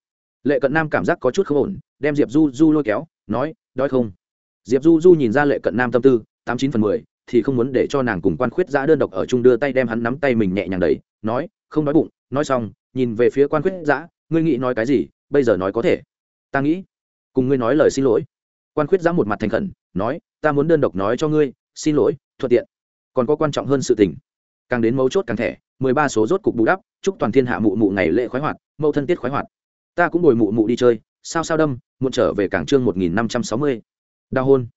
Lệ cận nam cảm giác có chút không ổn, đem diệp du du lôi kéo, nói, đói không? Diệp du du nhìn ra lệ cận nam tâm tư, tám chín phần mười, thì không muốn để cho nàng cùng quan khuyết giã đơn độc ở chung đưa tay đem hắn nắm tay mình nhẹ nhàng đấy nói, không nói bụng, nói xong, nhìn về phía quan khuyết giã, ngươi nghĩ nói cái gì? Bây giờ nói có thể. Ta nghĩ. Cùng ngươi nói lời xin lỗi quan khuyết giã một mặt thành khẩn, nói, ta muốn đơn độc nói cho ngươi, xin lỗi, thuận tiện. Còn có quan trọng hơn sự tình. Càng đến mấu chốt càng thẻ, mười ba số rốt cục bù đắp, chúc toàn thiên hạ mụ mụ ngày lễ khoái hoạt, mẫu thân tiết khoái hoạt. Ta cũng bồi mụ mụ đi chơi, sao sao đâm, muộn trở về cảng trương một nghìn năm trăm sáu mươi. Đào hôn.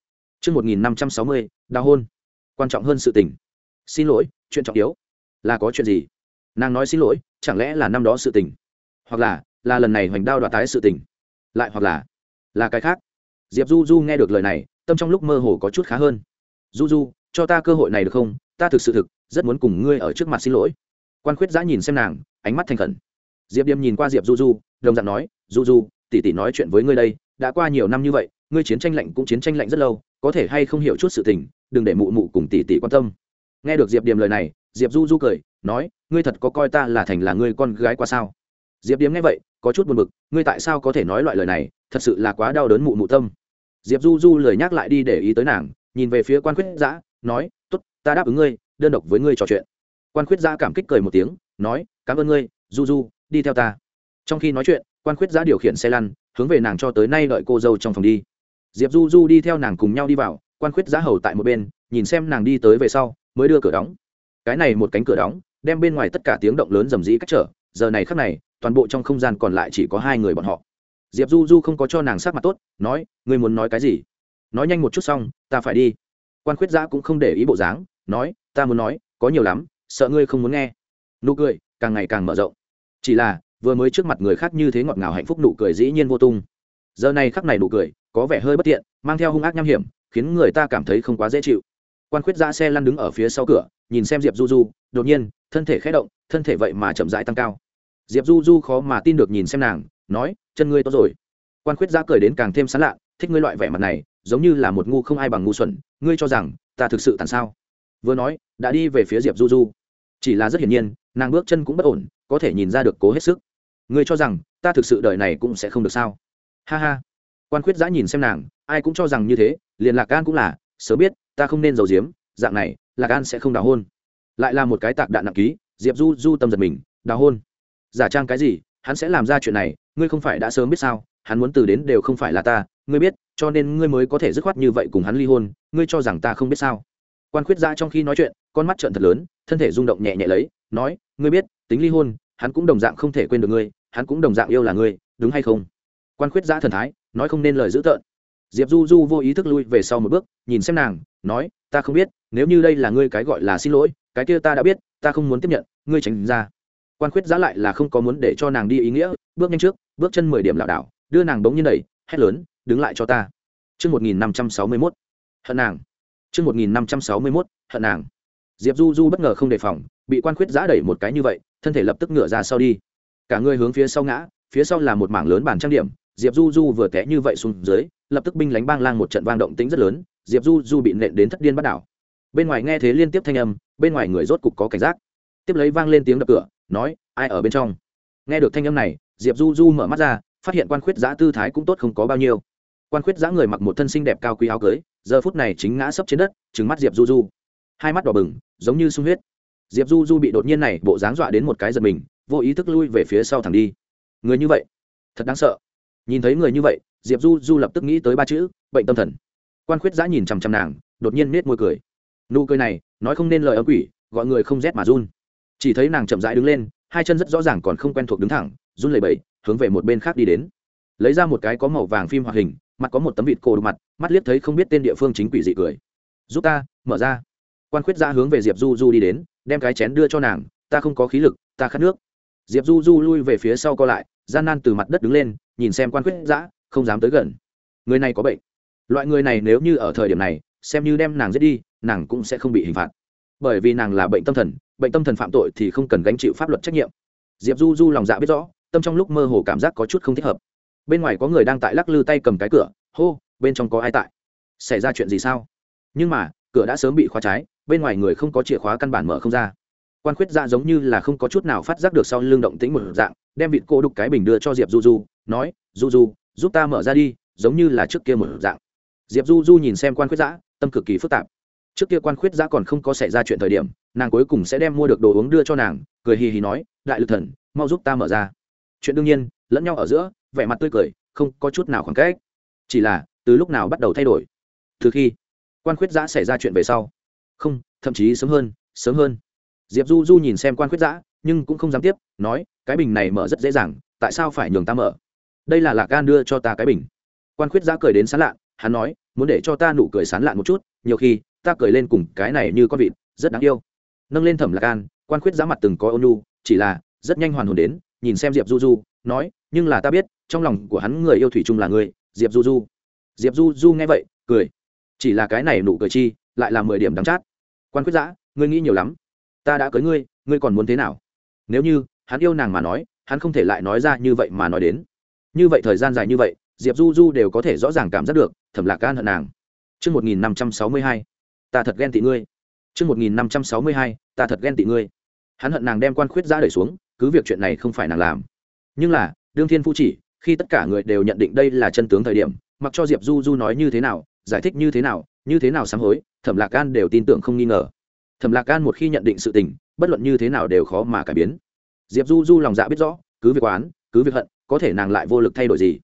Chương một nghìn năm trăm sáu mươi, đào hôn. Quan trọng hơn sự tình. Xin lỗi, chuyện trọng yếu. Là có chuyện gì? Nàng nói xin lỗi, chẳng lẽ là năm đó sự tình? Hoặc là là lần này hoành đao đoạt tái sự tình? Lại hoặc là là cái khác diệp du du nghe được lời này, tâm trong lúc mơ hồ có chút khá hơn. Du du, cho ta cơ hội này được không? Ta thực sự thực, rất muốn cùng ngươi ở trước mặt xin lỗi. Quan khuyết giã nhìn xem nàng, ánh mắt thành khẩn. Diệp điềm nhìn qua diệp du du, đồng dạng nói, du du, tỷ tỷ nói chuyện với ngươi đây, đã qua nhiều năm như vậy, ngươi chiến tranh lạnh cũng chiến tranh lạnh rất lâu, có thể hay không hiểu chút sự tình, đừng để mụ mụ cùng tỷ tỷ quan tâm. Nghe được diệp điềm lời này, diệp du du cười, nói, ngươi thật có coi ta là thành là ngươi con gái qua sao? Diệp điếm nghe vậy, có chút buồn bực, ngươi tại sao có thể nói loại lời này? Thật sự là quá đau đớn mụ mụ tâm diệp du du lời nhắc lại đi để ý tới nàng, nhìn về phía quan khuyết giã, nói t ố t ta đáp ứng ngươi, đơn độc với ngươi trò chuyện. Quan khuyết giã cảm kích cười một tiếng, nói, cảm ơn ngươi, du du, đi theo ta. Trong khi nói chuyện, quan khuyết giã điều khiển xe lăn, hướng về nàng cho tới nay đợi cô dâu trong phòng đi. Diệp du du đi theo nàng cùng nhau đi vào, quan khuyết giã hầu tại một bên, nhìn xem nàng đi tới về sau, mới đưa cửa đóng. Cái này một cánh cửa đóng, đem bên ngoài tất cả tiếng động lớn rầm rĩ cách trở, giờ này khắc này, toàn bộ trong không gian còn lại chỉ có hai người bọn họ diệp du du không có cho nàng sắc mặt tốt, nói, ngươi muốn nói cái gì? Nói nhanh một chút xong, ta phải đi. Quan khuyết giã cũng không để ý bộ dáng, nói, ta muốn nói, có nhiều lắm, sợ ngươi không muốn nghe. Nụ cười càng ngày càng mở rộng. Chỉ là, vừa mới trước mặt người khác như thế ngọt ngào hạnh phúc nụ cười dĩ nhiên vô tung. Giờ này khắc này nụ cười có vẻ hơi bất tiện, mang theo hung ác nham hiểm, khiến người ta cảm thấy không quá dễ chịu. Quan khuyết giã xe lăn đứng ở phía sau cửa, nhìn xem diệp du du, đột nhiên, thân thể khé động, thân thể vậy mà chậm rãi tăng cao. Diệp du du khó mà tin được nhìn xem nàng nói, chân ngươi tốt rồi. Quan khuyết giã cười đến càng thêm sán lạ, thích ngươi loại vẻ mặt này, giống như là một ngu không ai bằng ngu xuẩn, ngươi cho rằng, ta thực sự tàn sao? Vừa nói, đã đi về phía diệp du du. Chỉ là rất hiển nhiên, nàng bước chân cũng bất ổn, có thể nhìn ra được cố hết sức. Ngươi cho rằng, ta thực sự đời này cũng sẽ không được sao? Ha ha. Quan khuyết giã nhìn xem nàng, ai cũng cho rằng như thế, liền lạc an cũng là, sớm biết, ta không nên giàu giếm, dạng này, lạc an sẽ không đào hôn. Lại là một cái tạc đạn nặng ký, diệp du du tâm giật mình, đào hôn? Giả trang cái gì? Hắn sẽ làm ra chuyện này ngươi không phải đã sớm biết sao, hắn muốn từ đến đều không phải là ta, ngươi biết, cho nên ngươi mới có thể dứt khoát như vậy cùng hắn ly hôn, ngươi cho rằng ta không biết sao? Quan khuyết ra trong khi nói chuyện, con mắt trợn thật lớn, thân thể rung động nhẹ nhẹ lấy, nói, ngươi biết, tính ly hôn, hắn cũng đồng dạng không thể quên được ngươi, hắn cũng đồng dạng yêu là ngươi, đúng hay không? Quan khuyết giã thần thái, nói không nên lời dữ tợn. Diệp du du vô ý thức lui về sau một bước, nhìn xem nàng, nói, ta không biết, nếu như đây là ngươi cái gọi là xin lỗi, cái kia ta đã biết, ta không muốn tiếp nhận, ngươi tránh ra quan khuyết giã lại là không có muốn để cho nàng đi ý nghĩa, bước nhanh trước, bước chân mười điểm lảo đảo, đưa nàng bỗng nhiên đẩy, hét lớn, đứng lại cho ta. Chương một nghìn năm trăm sáu mươi mốt, hận nàng. Chương một nghìn năm trăm sáu mươi mốt, hận nàng. Diệp du du bất ngờ không đề phòng, bị quan khuyết giã đẩy một cái như vậy, thân thể lập tức ngửa ra sau đi. Cả người hướng phía sau ngã, phía sau là một mảng lớn bàn trang điểm, diệp du du vừa té như vậy xuống dưới, lập tức binh lánh bang lang một trận vang động tính rất lớn, diệp du du bị nện đến thất điên bắt đảo. Bên ngoài nghe thế liên tiếp thanh âm, bên ngoài người rốt cục có cảnh giác. Tiếp lấy vang lên tiếng đập cửa nói, ai ở bên trong? Nghe được thanh âm này, diệp du du mở mắt ra, phát hiện quan khuyết giã tư thái cũng tốt không có bao nhiêu. Quan khuyết giã người mặc một thân xinh đẹp cao quý áo cưới, giờ phút này chính ngã sấp trên đất trứng mắt diệp du du. Hai mắt đỏ bừng, giống như sung huyết. Diệp du du bị đột nhiên này bộ dáng dọa đến một cái giật mình, vô ý thức lui về phía sau thẳng đi. Người như vậy, thật đáng sợ. Nhìn thấy người như vậy, diệp du du lập tức nghĩ tới ba chữ, bệnh tâm thần. Quan khuyết giã nhìn chằm chằm nàng, đột nhiên nết môi cười. Nụ cười này, nói không nên lời ấm quỷ, gọi người không rét mà run chỉ thấy nàng chậm rãi đứng lên, hai chân rất rõ ràng còn không quen thuộc đứng thẳng, run lẩy bẩy, hướng về một bên khác đi đến. Lấy ra một cái có màu vàng phim hoạt hình, mặt có một tấm vịt cổ đục mặt, mắt liếc thấy không biết tên địa phương chính quỷ dị cười. Giúp ta, mở ra. Quan khuyết ra hướng về diệp du du đi đến, đem cái chén đưa cho nàng, ta không có khí lực, ta khát nước. Diệp du du lui về phía sau co lại, gian nan từ mặt đất đứng lên, nhìn xem quan khuyết giã, không dám tới gần. Người này có bệnh. Loại người này nếu như ở thời điểm này, xem như đem nàng giết đi, nàng cũng sẽ không bị hình phạt bởi vì nàng là bệnh tâm thần, bệnh tâm thần phạm tội thì không cần gánh chịu pháp luật trách nhiệm. Diệp du du lòng dạ biết rõ, tâm trong lúc mơ hồ cảm giác có chút không thích hợp. Bên ngoài có người đang tại lắc lư tay cầm cái cửa, hô, bên trong có ai tại? Xảy ra chuyện gì sao? Nhưng mà, cửa đã sớm bị khóa trái, bên ngoài người không có chìa khóa căn bản mở không ra. Quan khuyết dạ giống như là không có chút nào phát giác được sau lưng động tĩnh một dạng, đem vịt cô đục cái bình đưa cho diệp du du, nói, du du, giúp ta mở ra đi, giống như là trước kia một dạng. Diệp du du nhìn xem quan khuyết dạ tâm cực kỳ phức tạp trước kia quan khuyết giã còn không có xảy ra chuyện thời điểm, nàng cuối cùng sẽ đem mua được đồ uống đưa cho nàng, cười hì hì nói, đại lực thần, mau giúp ta mở ra. Chuyện đương nhiên, lẫn nhau ở giữa, vẻ mặt tươi cười, không có chút nào khoảng cách. Chỉ là, từ lúc nào bắt đầu thay đổi? Từ khi quan khuyết giã xảy ra chuyện về sau. Không, thậm chí sớm hơn sớm hơn. Diệp du du nhìn xem quan khuyết giã, nhưng cũng không dám tiếp, nói, cái bình này mở rất dễ dàng, tại sao phải nhường ta mở? Đây là lạc gan đưa cho ta cái bình. Quan khuyết giã cười đến sán lạ hắn nói, muốn để cho ta nụ cười sán lạ một chút, nhiều khi ta cười lên cùng cái này như con vịt rất đáng yêu. Nâng lên thẩm lạc gan quan khuyết giá mặt từng có ônu chỉ là rất nhanh hoàn hồn đến nhìn xem diệp du du nói nhưng là ta biết trong lòng của hắn người yêu thủy chung là người diệp du du. Diệp du du nghe vậy cười. Chỉ là cái này nụ cười chi lại là mười điểm đắng chát. Quan quyết giã ngươi nghĩ nhiều lắm. Ta đã cưới ngươi ngươi còn muốn thế nào? Nếu như hắn yêu nàng mà nói hắn không thể lại nói ra như vậy mà nói đến. Như vậy thời gian dài như vậy diệp du du đều có thể rõ ràng cảm giác được thẩm lạc gan hận nàng. Trước 1562, ta thật ghen tị ngươi. Trước 1562, ta thật ghen tị ngươi. Hắn hận nàng đem quan khuyết ra đẩy xuống, cứ việc chuyện này không phải nàng làm. Nhưng là, đương thiên phu chỉ, khi tất cả người đều nhận định đây là chân tướng thời điểm, mặc cho Diệp Du Du nói như thế nào, giải thích như thế nào, như thế nào sám hối, Thẩm Lạc Gan đều tin tưởng không nghi ngờ. Thẩm Lạc Gan một khi nhận định sự tình, bất luận như thế nào đều khó mà cải biến. Diệp Du Du lòng dạ biết rõ, cứ việc oán, cứ việc hận, có thể nàng lại vô lực thay đổi gì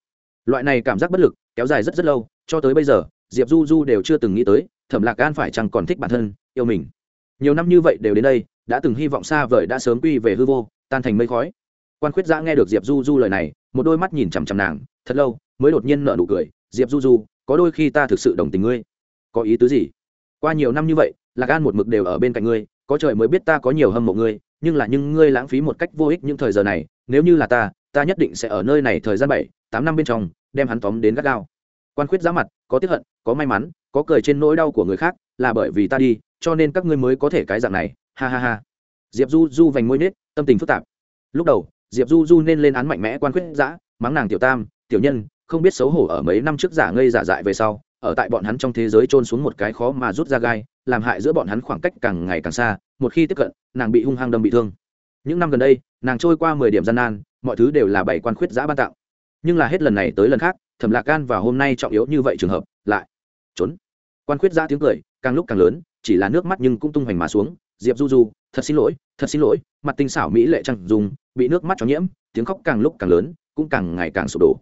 loại này cảm giác bất lực kéo dài rất rất lâu cho tới bây giờ diệp du du đều chưa từng nghĩ tới thẩm lạc gan phải chăng còn thích bản thân, yêu mình? Nhiều năm như vậy đều đến đây, đã từng hy vọng xa vời đã sớm quy về hư vô, tan thành mây khói. Quan khuyết giã nghe được diệp du du lời này, một đôi mắt nhìn chằm chằm nàng, thật lâu mới đột nhiên nở nụ cười, diệp du du, có đôi khi ta thực sự đồng tình ngươi. Có ý tứ gì? Qua nhiều năm như vậy, lạc gan một mực đều ở bên cạnh ngươi, có trời mới biết ta có nhiều hâm mộ ngươi, nhưng là nhưng ngươi lãng phí một cách vô ích những thời giờ này, nếu như là ta ta nhất định sẽ ở nơi này thời gian bảy, tám năm bên trong, đem hắn tóm đến gắt gao quan khuyết giá mặt, có tiếp hận, có may mắn, có cười trên nỗi đau của người khác, là bởi vì ta đi, cho nên các ngươi mới có thể cái dạng này, ha ha ha. Diệp du du vành môi nết, tâm tình phức tạp. Lúc đầu, diệp du du nên lên án mạnh mẽ quan khuyết giã, mắng nàng tiểu tam, tiểu nhân, không biết xấu hổ ở mấy năm trước giả ngây giả dại về sau, ở tại bọn hắn trong thế giới trôn xuống một cái khó mà rút ra gai, làm hại giữa bọn hắn khoảng cách càng ngày càng xa, một khi tiếp cận, nàng bị hung hăng đâm bị thương. Những năm gần đây, nàng trôi qua mười điểm gian nan, mọi thứ đều là bảy quan khuyết giã ban tặng nhưng là hết lần này tới lần khác, thẩm lạc gan và hôm nay trọng yếu như vậy trường hợp, lại trốn. Quan khuyết ra tiếng cười, càng lúc càng lớn, chỉ là nước mắt nhưng cũng tung hoành mà xuống, diệp du du, thật xin lỗi, thật xin lỗi, mặt tinh xảo mỹ lệ trăng dùng, bị nước mắt cho nhiễm, tiếng khóc càng lúc càng lớn, cũng càng ngày càng sụp đổ.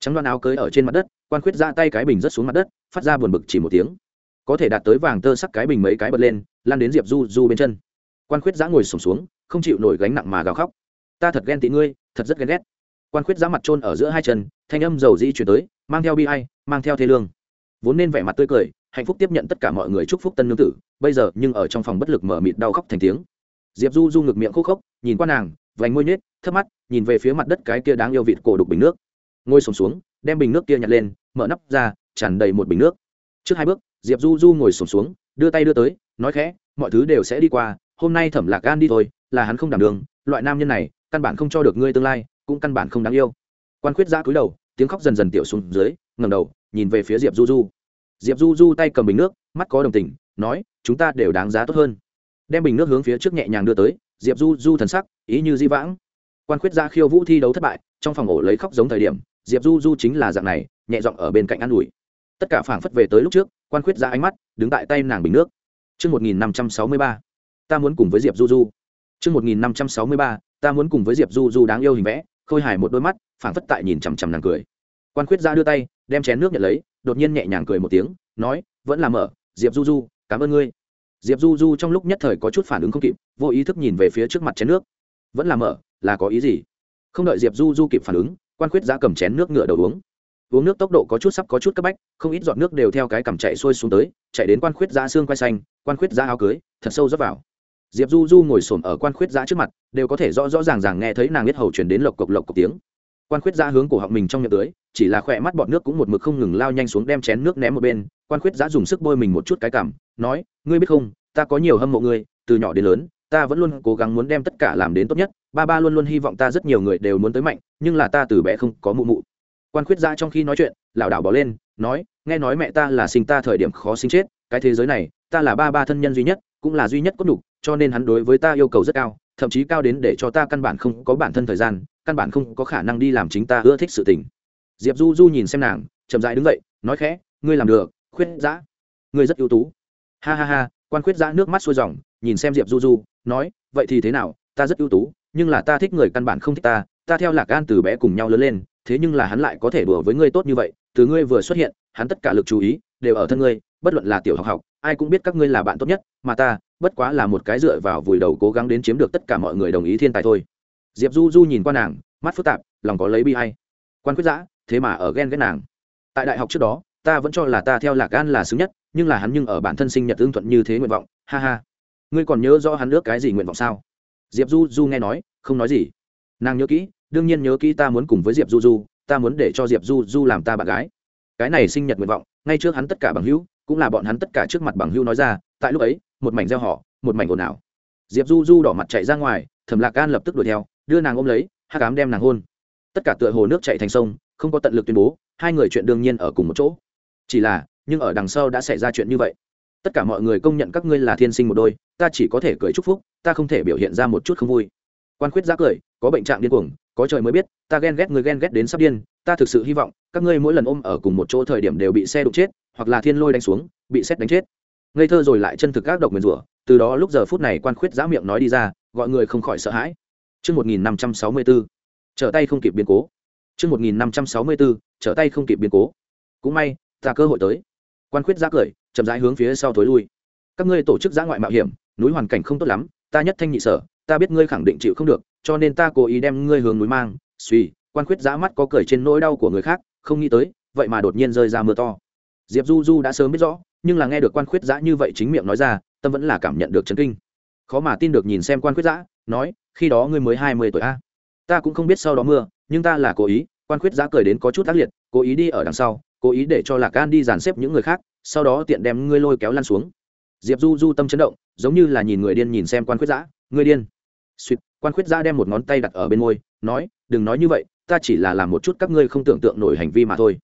Trắng đoan áo cưới ở trên mặt đất, quan khuyết ra tay cái bình rất xuống mặt đất, phát ra buồn bực chỉ một tiếng. Có thể đạt tới vàng tơ sắc cái bình mấy cái bật lên, lan đến diệp du du bên chân. Quan khuyết giã ngồi sùng xuống, không chịu nổi gánh nặng mà gào khóc. Ta thật ghen tị ngươi, thật rất ghen ghét quan khuyết giã mặt trôn ở giữa hai chân thanh âm dầu dĩ chuyển tới mang theo bi ai mang theo thê lương. Vốn nên vẻ mặt tươi cười hạnh phúc tiếp nhận tất cả mọi người chúc phúc tân nương tử bây giờ nhưng ở trong phòng bất lực mở mịt đau khóc thành tiếng. Diệp du du ngực miệng khúc khốc nhìn qua nàng vành môi nhết thấp mắt nhìn về phía mặt đất cái kia đáng yêu vịt cổ đục bình nước. Ngồi sùng xuống, xuống đem bình nước kia nhặt lên mở nắp ra tràn đầy một bình nước. Trước hai bước diệp du du ngồi sùng xuống, xuống đưa tay đưa tới nói khẽ mọi thứ đều sẽ đi qua hôm nay thẩm lạc gan đi thôi là hắn không đảm đường loại nam nhân này căn bản không cho được ngươi tương lai cũng căn bản không đáng yêu. Quan khuyết giã cúi đầu tiếng khóc dần dần tiểu xuống dưới ngầm đầu nhìn về phía diệp du du. Diệp du du tay cầm bình nước mắt có đồng tình nói chúng ta đều đáng giá tốt hơn. Đem bình nước hướng phía trước nhẹ nhàng đưa tới diệp du du thần sắc ý như di vãng. Quan khuyết giã khiêu vũ thi đấu thất bại trong phòng ổ lấy khóc giống thời điểm diệp du du chính là dạng này nhẹ giọng ở bên cạnh an ủi. Tất cả phảng phất về tới lúc trước quan khuyết ra ánh mắt đứng tại tay nàng bình nước. Trước 1563, ta muốn cùng với Diệp Du Du. Trước 1563, ta muốn cùng với Diệp Du Du đáng yêu hình vẽ, khôi hài một đôi mắt, phảng phất tại nhìn chằm chằm nàng cười. Quan khuyết ra đưa tay, đem chén nước nhận lấy, đột nhiên nhẹ nhàng cười một tiếng, nói, vẫn là mở, Diệp Du Du, cảm ơn ngươi. Diệp Du Du trong lúc nhất thời có chút phản ứng không kịp, vô ý thức nhìn về phía trước mặt chén nước. Vẫn là mở, là có ý gì? Không đợi Diệp Du Du kịp phản ứng, quan khuyết ra cầm chén nước ngựa đầu uống uống nước tốc độ có chút sắp có chút cấp bách không ít giọt nước đều theo cái cằm chạy xuôi xuống tới chạy đến quan khuyết ra xương quay xanh quan khuyết ra áo cưới thật sâu dấp vào diệp du du ngồi s ổ m ở quan khuyết giã trước mặt, đều có thể rõ rõ ràng ràng nghe thấy nàng biết hầu chuyển đến lộc cộc lộc cộc tiếng. Quan khuyết giã hướng cổ họng mình trong nhật tưới, chỉ là khỏe mắt bọt nước cũng một mực không ngừng lao nhanh xuống đem chén nước ném một bên. Quan khuyết giã dùng sức bôi mình một chút cái cảm, nói, ngươi biết không, ta có nhiều hâm mộ ngươi, từ nhỏ đến lớn, ta vẫn luôn cố gắng muốn đem tất cả làm đến tốt nhất. Ba ba luôn luôn hy vọng ta rất nhiều người đều muốn tới mạnh, nhưng là ta từ bé không có mụ mụ. Quan khuyết giã trong khi nói chuyện, lảo đảo bỏ lên, nói, nghe nói mẹ ta là sinh ta thời điểm khó sinh chết, cái thế giới này, ta là ba ba thân nhân duy nhất, cũng là duy nhất có đủ cho nên hắn đối với ta yêu cầu rất cao, thậm chí cao đến để cho ta căn bản không có bản thân thời gian, căn bản không có khả năng đi làm chính ta ưa thích sự tình. Diệp du du nhìn xem nàng, chậm dại đứng dậy, nói khẽ, ngươi làm được, khuyết giã ngươi rất ưu tú. Ha ha ha, quan khuyết giã nước mắt xuôi dòng, nhìn xem diệp du du, nói, vậy thì thế nào? Ta rất ưu tú, nhưng là ta thích người căn bản không thích ta. Ta theo lạc gan từ bé cùng nhau lớn lên, thế nhưng là hắn lại có thể đùa với ngươi tốt như vậy. Từ ngươi vừa xuất hiện, hắn tất cả lực chú ý đều ở thân ngươi, bất luận là tiểu học học, ai cũng biết các ngươi là bạn tốt nhất, mà ta bất quá là một cái dựa vào vùi đầu cố gắng đến chiếm được tất cả mọi người đồng ý thiên tài thôi. Diệp du du nhìn qua nàng, mắt phức tạp, lòng có lấy bi hay. Quan quyết giã, thế mà ở ghen ghét nàng. Tại đại học trước đó, ta vẫn cho là ta theo lạc gan là xứng nhất, nhưng là hắn nhưng ở bản thân sinh nhật ưng thuận như thế nguyện vọng, ha ha. Ngươi còn nhớ rõ hắn nước cái gì nguyện vọng sao? Diệp du du nghe nói, không nói gì. Nàng nhớ kỹ, đương nhiên nhớ kỹ ta muốn cùng với diệp du du, ta muốn để cho diệp du du làm ta bạn gái. Cái này sinh nhật nguyện vọng, ngay trước hắn tất cả bằng hữu, cũng là bọn hắn tất cả trước mặt bằng hữu nói ra, tại lúc ấy một mảnh gieo họ, một mảnh ồn ào. Diệp du du đỏ mặt chạy ra ngoài, thẩm lạc gan lập tức đuổi theo, đưa nàng ôm lấy hát cám đem nàng hôn. Tất cả tựa hồ nước chạy thành sông, không có tận lực tuyên bố, hai người chuyện đương nhiên ở cùng một chỗ. Chỉ là, nhưng ở đằng sau đã xảy ra chuyện như vậy. Tất cả mọi người công nhận các ngươi là thiên sinh một đôi, ta chỉ có thể cười chúc phúc, ta không thể biểu hiện ra một chút không vui. Quan khuyết giác cười, có bệnh trạng điên cuồng, có trời mới biết, ta ghen ghét người ghen ghét đến sắp điên, ta thực sự hy vọng các ngươi mỗi lần ôm ở cùng một chỗ thời điểm đều bị xe đụng chết, hoặc là thiên lôi đánh xuống, bị xét đánh chết ngây thơ rồi lại chân thực các độc nguyền rủa từ đó lúc giờ phút này quan khuyết giã miệng nói đi ra gọi người không khỏi sợ hãi Trước 1564, trở tay không kịp biến cố. Trước 1564, trở tay không kịp biến cố. Cũng may, ta cơ hội tới. Quan khuyết giã cười, chậm rãi hướng phía sau thối lui. Các ngươi tổ chức giã ngoại mạo hiểm, núi hoàn cảnh không tốt lắm, ta nhất thanh nhị sở, ta biết ngươi khẳng định chịu không được, cho nên ta cố ý đem ngươi hướng núi mang suy quan khuyết giã mắt có cười trên nỗi đau của người khác không nghĩ tới vậy mà đột nhiên rơi ra mưa to diệp du du đã sớm biết rõ nhưng là nghe được quan khuyết giã như vậy chính miệng nói ra, tâm vẫn là cảm nhận được chấn kinh. Khó mà tin được nhìn xem quan khuyết giã, nói, khi đó ngươi mới hai mươi tuổi a. Ta cũng không biết sau đó mưa, nhưng ta là cố ý, quan khuyết giã cười đến có chút ác liệt, cố ý đi ở đằng sau, cố ý để cho lạc gan đi dàn xếp những người khác, sau đó tiện đem ngươi lôi kéo lăn xuống. Diệp du du tâm chấn động, giống như là nhìn người điên nhìn xem quan khuyết giã, ngươi điên. Suýt quan khuyết giã đem một ngón tay đặt ở bên môi, nói, đừng nói như vậy, ta chỉ là làm một chút các ngươi không tưởng tượng nổi hành vi mà thôi.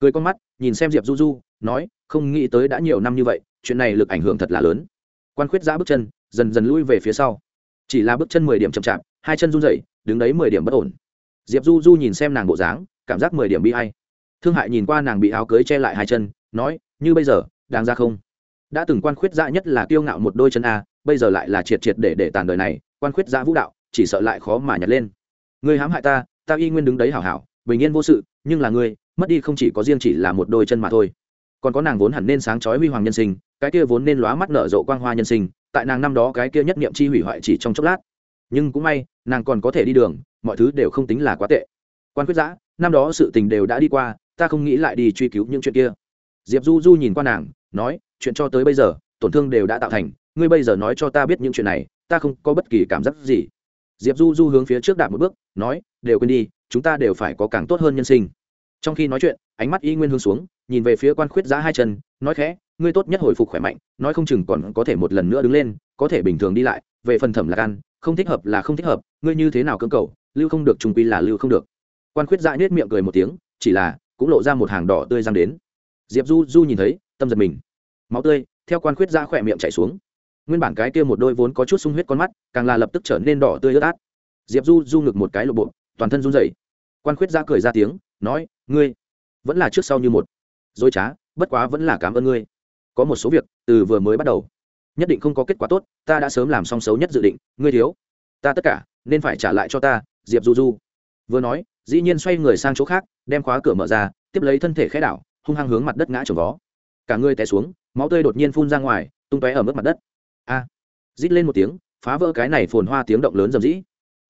Cười con mắt, nhìn xem diệp du du nói, không nghĩ tới đã nhiều năm như vậy, chuyện này lực ảnh hưởng thật là lớn. Quan khuyết giã bước chân, dần dần lui về phía sau. Chỉ là bước chân mười điểm chậm chạp, hai chân run rẩy, đứng đấy mười điểm bất ổn. Diệp du du nhìn xem nàng bộ dáng, cảm giác mười điểm bi hay thương hại nhìn qua nàng bị áo cưới che lại hai chân, nói, như bây giờ đang ra không? Đã từng quan khuyết giã nhất là kiêu ngạo một đôi chân a, bây giờ lại là triệt triệt để để tàn đời này, quan khuyết giã vũ đạo, chỉ sợ lại khó mà nhặt lên. Ngươi hãm hại ta ta y nguyên đứng đấy hảo hảo, bình yên vô sự, nhưng là ngươi, mất đi không chỉ có riêng chỉ là một đôi chân mà thôi còn có nàng vốn hẳn nên sáng chói huy hoàng nhân sinh, cái kia vốn nên lóa mắt nở rộ quang hoa nhân sinh, tại nàng năm đó cái kia nhất niệm chi hủy hoại chỉ trong chốc lát. Nhưng cũng may, nàng còn có thể đi đường, mọi thứ đều không tính là quá tệ. Quan quyết giã, năm đó sự tình đều đã đi qua, ta không nghĩ lại đi truy cứu những chuyện kia. Diệp du du nhìn qua nàng, nói, chuyện cho tới bây giờ, tổn thương đều đã tạo thành, ngươi bây giờ nói cho ta biết những chuyện này, ta không có bất kỳ cảm giác gì. Diệp du du hướng phía trước đạp một bước, nói, đều quên đi, chúng ta đều phải có càng tốt hơn nhân sinh. Trong khi nói chuyện, ánh mắt y nguyên hướng xuống nhìn về phía quan khuyết giã hai chân, nói khẽ, ngươi tốt nhất hồi phục khỏe mạnh, nói không chừng còn có thể một lần nữa đứng lên, có thể bình thường đi lại, về phần thẩm là gan không thích hợp là không thích hợp, ngươi như thế nào cưỡng cầu, lưu không được trùng quy là lưu không được. Quan khuyết giã nhếch miệng cười một tiếng, chỉ là, cũng lộ ra một hàng đỏ tươi răng đến. Diệp du du nhìn thấy, tâm giật mình. Máu tươi, theo quan khuyết giã khỏe miệng chảy xuống. Nguyên bản cái kia một đôi vốn có chút sung huyết con mắt, càng là lập tức trở nên đỏ tươi ướt át. Diệp du du ngực một cái lộ bộ, toàn thân run rẩy. Quan khuyết ra cười ra tiếng, nói, ngươi, vẫn là trước sau như một dối trá bất quá vẫn là cảm ơn ngươi. Có một số việc từ vừa mới bắt đầu nhất định không có kết quả tốt ta đã sớm làm xong xấu nhất dự định ngươi thiếu. Ta tất cả nên phải trả lại cho ta diệp du du. Vừa nói dĩ nhiên xoay người sang chỗ khác đem khóa cửa mở ra tiếp lấy thân thể khẽ đảo hung hăng hướng mặt đất ngã trồng vó. Cả người té xuống máu tươi đột nhiên phun ra ngoài tung tóe ở mức mặt đất. A! Rít lên một tiếng phá vỡ cái này phồn hoa tiếng động lớn rầm rĩ.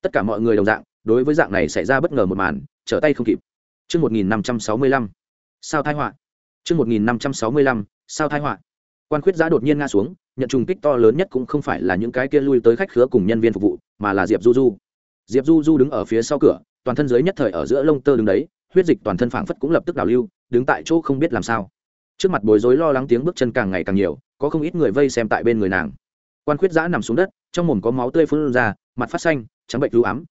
Tất cả mọi người đồng dạng đối với dạng này xảy ra bất ngờ một màn trở tay không kịp. Trước 1565, sao thai họa? Trước 1565, sao thai họa? Quan khuyết Giá đột nhiên ngã xuống nhận trùng kích to lớn nhất cũng không phải là những cái kia lui tới khách khứa cùng nhân viên phục vụ mà là diệp du du. Diệp du du đứng ở phía sau cửa toàn thân dưới nhất thời ở giữa lông tơ đứng đấy huyết dịch toàn thân phảng phất cũng lập tức đào lưu đứng tại chỗ không biết làm sao. Trước mặt bối rối lo lắng tiếng bước chân càng ngày càng nhiều có không ít người vây xem tại bên người nàng. Quan khuyết giã nằm xuống đất trong mồm có máu tươi phun ra mặt phát xanh trắng bệnh u ám.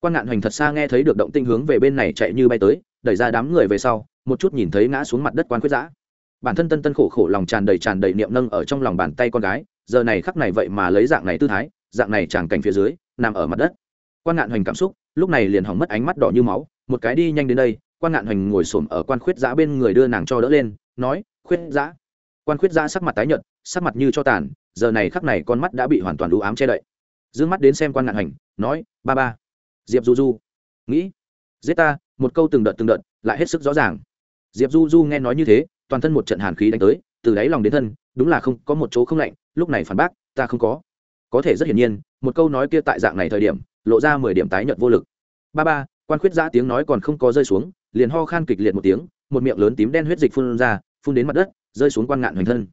Quan ngạn hoành thật xa nghe thấy được động tinh hướng về bên này chạy như bay tới đẩy ra đám người về sau, một chút nhìn thấy ngã xuống mặt đất quan khuyết giã bản thân tân tân khổ khổ lòng tràn đầy tràn đầy niệm nâng ở trong lòng bàn tay con gái, giờ này khắc này vậy mà lấy dạng này tư thái, dạng này tràn cảnh phía dưới, nằm ở mặt đất. Quan ngạn hoành cảm xúc, lúc này liền hỏng mất ánh mắt đỏ như máu, một cái đi nhanh đến đây, quan ngạn hoành ngồi xổm ở quan khuyết giã bên người đưa nàng cho đỡ lên, nói, khuyết giã quan khuyết giã sắc mặt tái nhợt, sắc mặt như cho tàn, giờ này khắc này con mắt đã bị hoàn toàn đủ ám che đậy. D ư ơ n g mắt đến xem quan ngạn hoành, nói, ba ba, diệp du du, nghĩ, giết ta một câu từng đợt từng đợt, lại hết sức rõ ràng. Diệp du du nghe nói như thế, toàn thân một trận hàn khí đánh tới, từ đáy lòng đến thân, đúng là không, có một chỗ không lạnh, lúc này phản bác, ta không có. Có thể rất hiển nhiên, một câu nói kia tại dạng này thời điểm, lộ ra mười điểm tái nhợt vô lực. Ba ba, quan khuyết giã tiếng nói còn không có rơi xuống, liền ho khan kịch liệt một tiếng, một miệng lớn tím đen huyết dịch phun ra, phun đến mặt đất, rơi xuống quan ngạn hoành thân.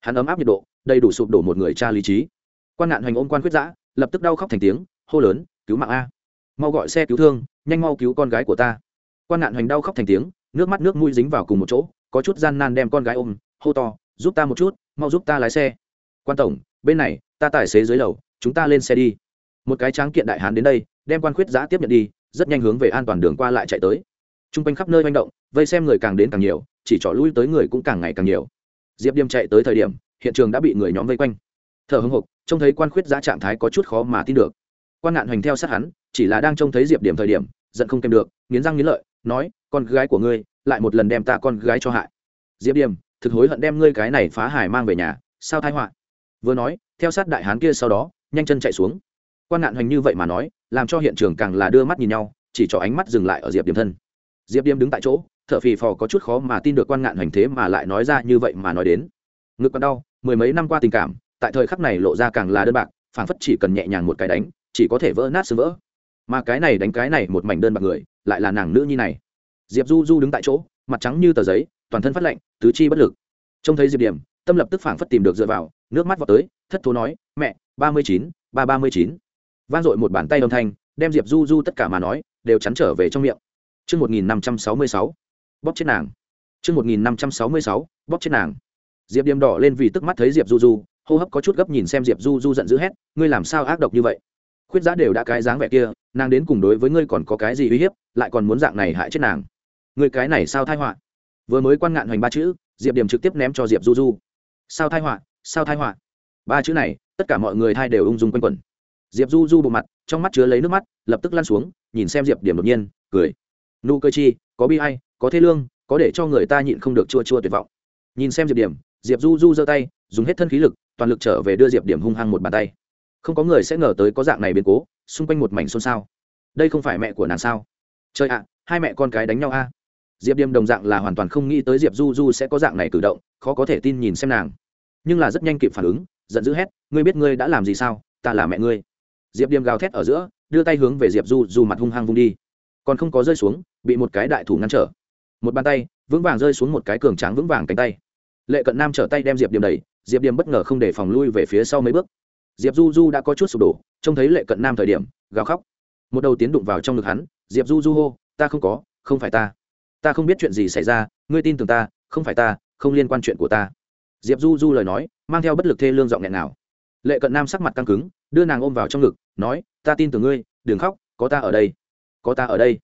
Hắn ấm áp nhiệt độ, đầy đủ sụp đổ một người cha lý trí. Quan ngạn hoành ôm quan khuyết giã, lập tức đau khóc thành tiếng, hô lớn, cứu mạng a! Mau gọi xe cứu thương, nhanh mau cứu con gái của ta quan nạn hoành đau khóc thành tiếng, nước mắt nước mũi dính vào cùng một chỗ, có chút gian nan đem con gái ôm, hô to, giúp ta một chút, mau giúp ta lái xe. Quan tổng, bên này, ta tài xế dưới lầu, chúng ta lên xe đi. Một cái tráng kiện đại hán đến đây, đem quan khuyết giã tiếp nhận đi, rất nhanh hướng về an toàn đường qua lại chạy tới. T r u n g quanh khắp nơi manh động, vây xem người càng đến càng nhiều, chỉ trỏ lui tới người cũng càng ngày càng nhiều. Diệp điềm chạy tới thời điểm, hiện trường đã bị người nhóm vây quanh. Thở hưng hục trông thấy quan khuyết giã trạng thái có chút khó mà tin được. Quan nạn hoành theo sát hắn, chỉ là đang trông thấy diệp điểm thời điểm, giận không kèm được, nghiến răng nghiến lợi nói, con gái của ngươi lại một lần đem ta con gái cho hại. Diệp Điềm thực hối hận đem ngươi cái này phá hải mang về nhà, sao thái họa? Vừa nói, theo sát đại hán kia sau đó, nhanh chân chạy xuống. Quan ngạn hoành như vậy mà nói, làm cho hiện trường càng là đưa mắt nhìn nhau, chỉ cho ánh mắt dừng lại ở diệp điểm thân. Diệp điểm đứng tại chỗ t h ở phì phò có chút khó mà tin được quan ngạn hoành thế mà lại nói ra như vậy mà nói đến. Ngực còn đau, mười mấy năm qua tình cảm, tại thời khắc này lộ ra càng là đơn bạc, phảng phất chỉ cần nhẹ nhàng một cái đánh, chỉ có thể vỡ nát sơ vỡ. Mà cái này đánh cái này một mảnh đơn bạc người lại là nàng nữ nhi này diệp du du đứng tại chỗ mặt trắng như tờ giấy toàn thân phát lạnh tứ chi bất lực trông thấy diệp điểm tâm lập tức phảng phất tìm được dựa vào nước mắt vào tới thất thố nói mẹ ba mươi chín ba ba mươi chín vang dội một bàn tay âm thanh đem diệp du du tất cả mà nói đều chắn trở về trong miệng Trương một nghìn năm trăm sáu mươi sáu, bóp chết nàng. Trương một nghìn năm trăm sáu mươi sáu, bóp chết nàng. Diệp Điềm đỏ lên vì tức mắt thấy Diệp Du Du, hô hấp có chút gấp nhìn xem Diệp Du Du giận dữ hét, ngươi làm sao ác độc như vậy? Khuyết giá đều đã cái dáng vẻ kia, nàng đến cùng đối với ngươi còn có cái gì uy hiếp, lại còn muốn dạng này hại chết nàng. Ngươi cái này sao thai họa? Vừa mới quan ngạn hoành ba chữ, Diệp Điểm trực tiếp ném cho Diệp Du Du. Sao thai họa? Sao thai họa? Ba chữ này, tất cả mọi người thai đều ung dung quanh quẩn diệp du du bộ mặt trong mắt chứa lấy nước mắt lập tức lăn xuống nhìn xem diệp điểm đột nhiên cười nụ cơ chi có bi hay có thế lương có để cho người ta nhịn không được chua chua tuyệt vọng nhìn xem diệp điểm diệp du du giơ tay dùng hết thân khí lực toàn lực trở về đưa diệp điểm hung hăng một bàn tay không có người sẽ ngờ tới có dạng này biến cố, xung quanh một mảnh xôn xao. Đây không phải mẹ của nàng sao? Trời ạ, hai mẹ con cái đánh nhau a. Diệp Điềm đồng dạng là hoàn toàn không nghĩ tới diệp du du sẽ có dạng này cử động, khó có thể tin nhìn xem nàng. Nhưng là rất nhanh kịp phản ứng, giận dữ hét, ngươi biết ngươi đã làm gì sao? Ta là mẹ ngươi. Diệp điềm gào thét ở giữa, đưa tay hướng về diệp du du mặt hung hăng vung đi. Còn không có rơi xuống, bị một cái đại thủ ngăn trở. Một bàn tay, vững vàng rơi xuống một cái cường tráng vững vàng cánh tay. Lệ cận nam trở tay đem diệp điềm đẩy, diệp điềm bất ngờ không để phòng lui về phía sau mấy bước diệp du du đã có chút sụp đổ, trông thấy lệ cận nam thời điểm, gào khóc. Một đầu tiến đụng vào trong ngực hắn, diệp du du hô, ta không có, không phải ta. Ta không biết chuyện gì xảy ra, ngươi tin tưởng ta, không phải ta, không liên quan chuyện của ta. Diệp du du lời nói, mang theo bất lực thê lương giọng nghẹn nào lệ cận nam sắc mặt căng cứng, đưa nàng ôm vào trong ngực, nói, ta tin tưởng ngươi, đừng khóc, có ta ở đây, có ta ở đây.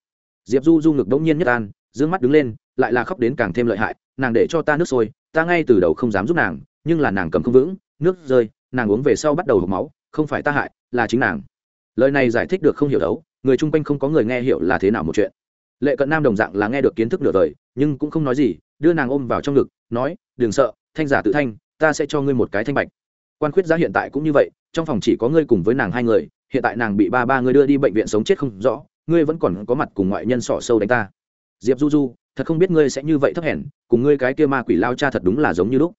Diệp du du ngực đ ỗ n g nhiên nhất an d ư ơ n g mắt đứng lên, lại là khóc đến càng thêm lợi hại, nàng để cho ta nước sôi, ta ngay từ đầu không dám giúp nàng, nhưng là nàng cầm không vững, nước rơi nàng uống về sau bắt đầu hộp máu, không phải ta hại, là chính nàng. Lời này giải thích được không hiểu đấu, người chung quanh không có người nghe hiểu là thế nào một chuyện. Lệ cận nam đồng dạng là nghe được kiến thức nửa đời, nhưng cũng không nói gì, đưa nàng ôm vào trong ngực, nói, đừng sợ, thanh giả tự thanh, ta sẽ cho ngươi một cái thanh bạch. Quan khuyết giá hiện tại cũng như vậy, trong phòng chỉ có ngươi cùng với nàng hai người, hiện tại nàng bị ba ba ngươi đưa đi bệnh viện sống chết không rõ, ngươi vẫn còn có mặt cùng ngoại nhân sỏ sâu đánh ta. Diệp du du, thật không biết ngươi sẽ như vậy thấp hèn, cùng ngươi cái kia ma quỷ lao cha thật đúng là giống như lúc.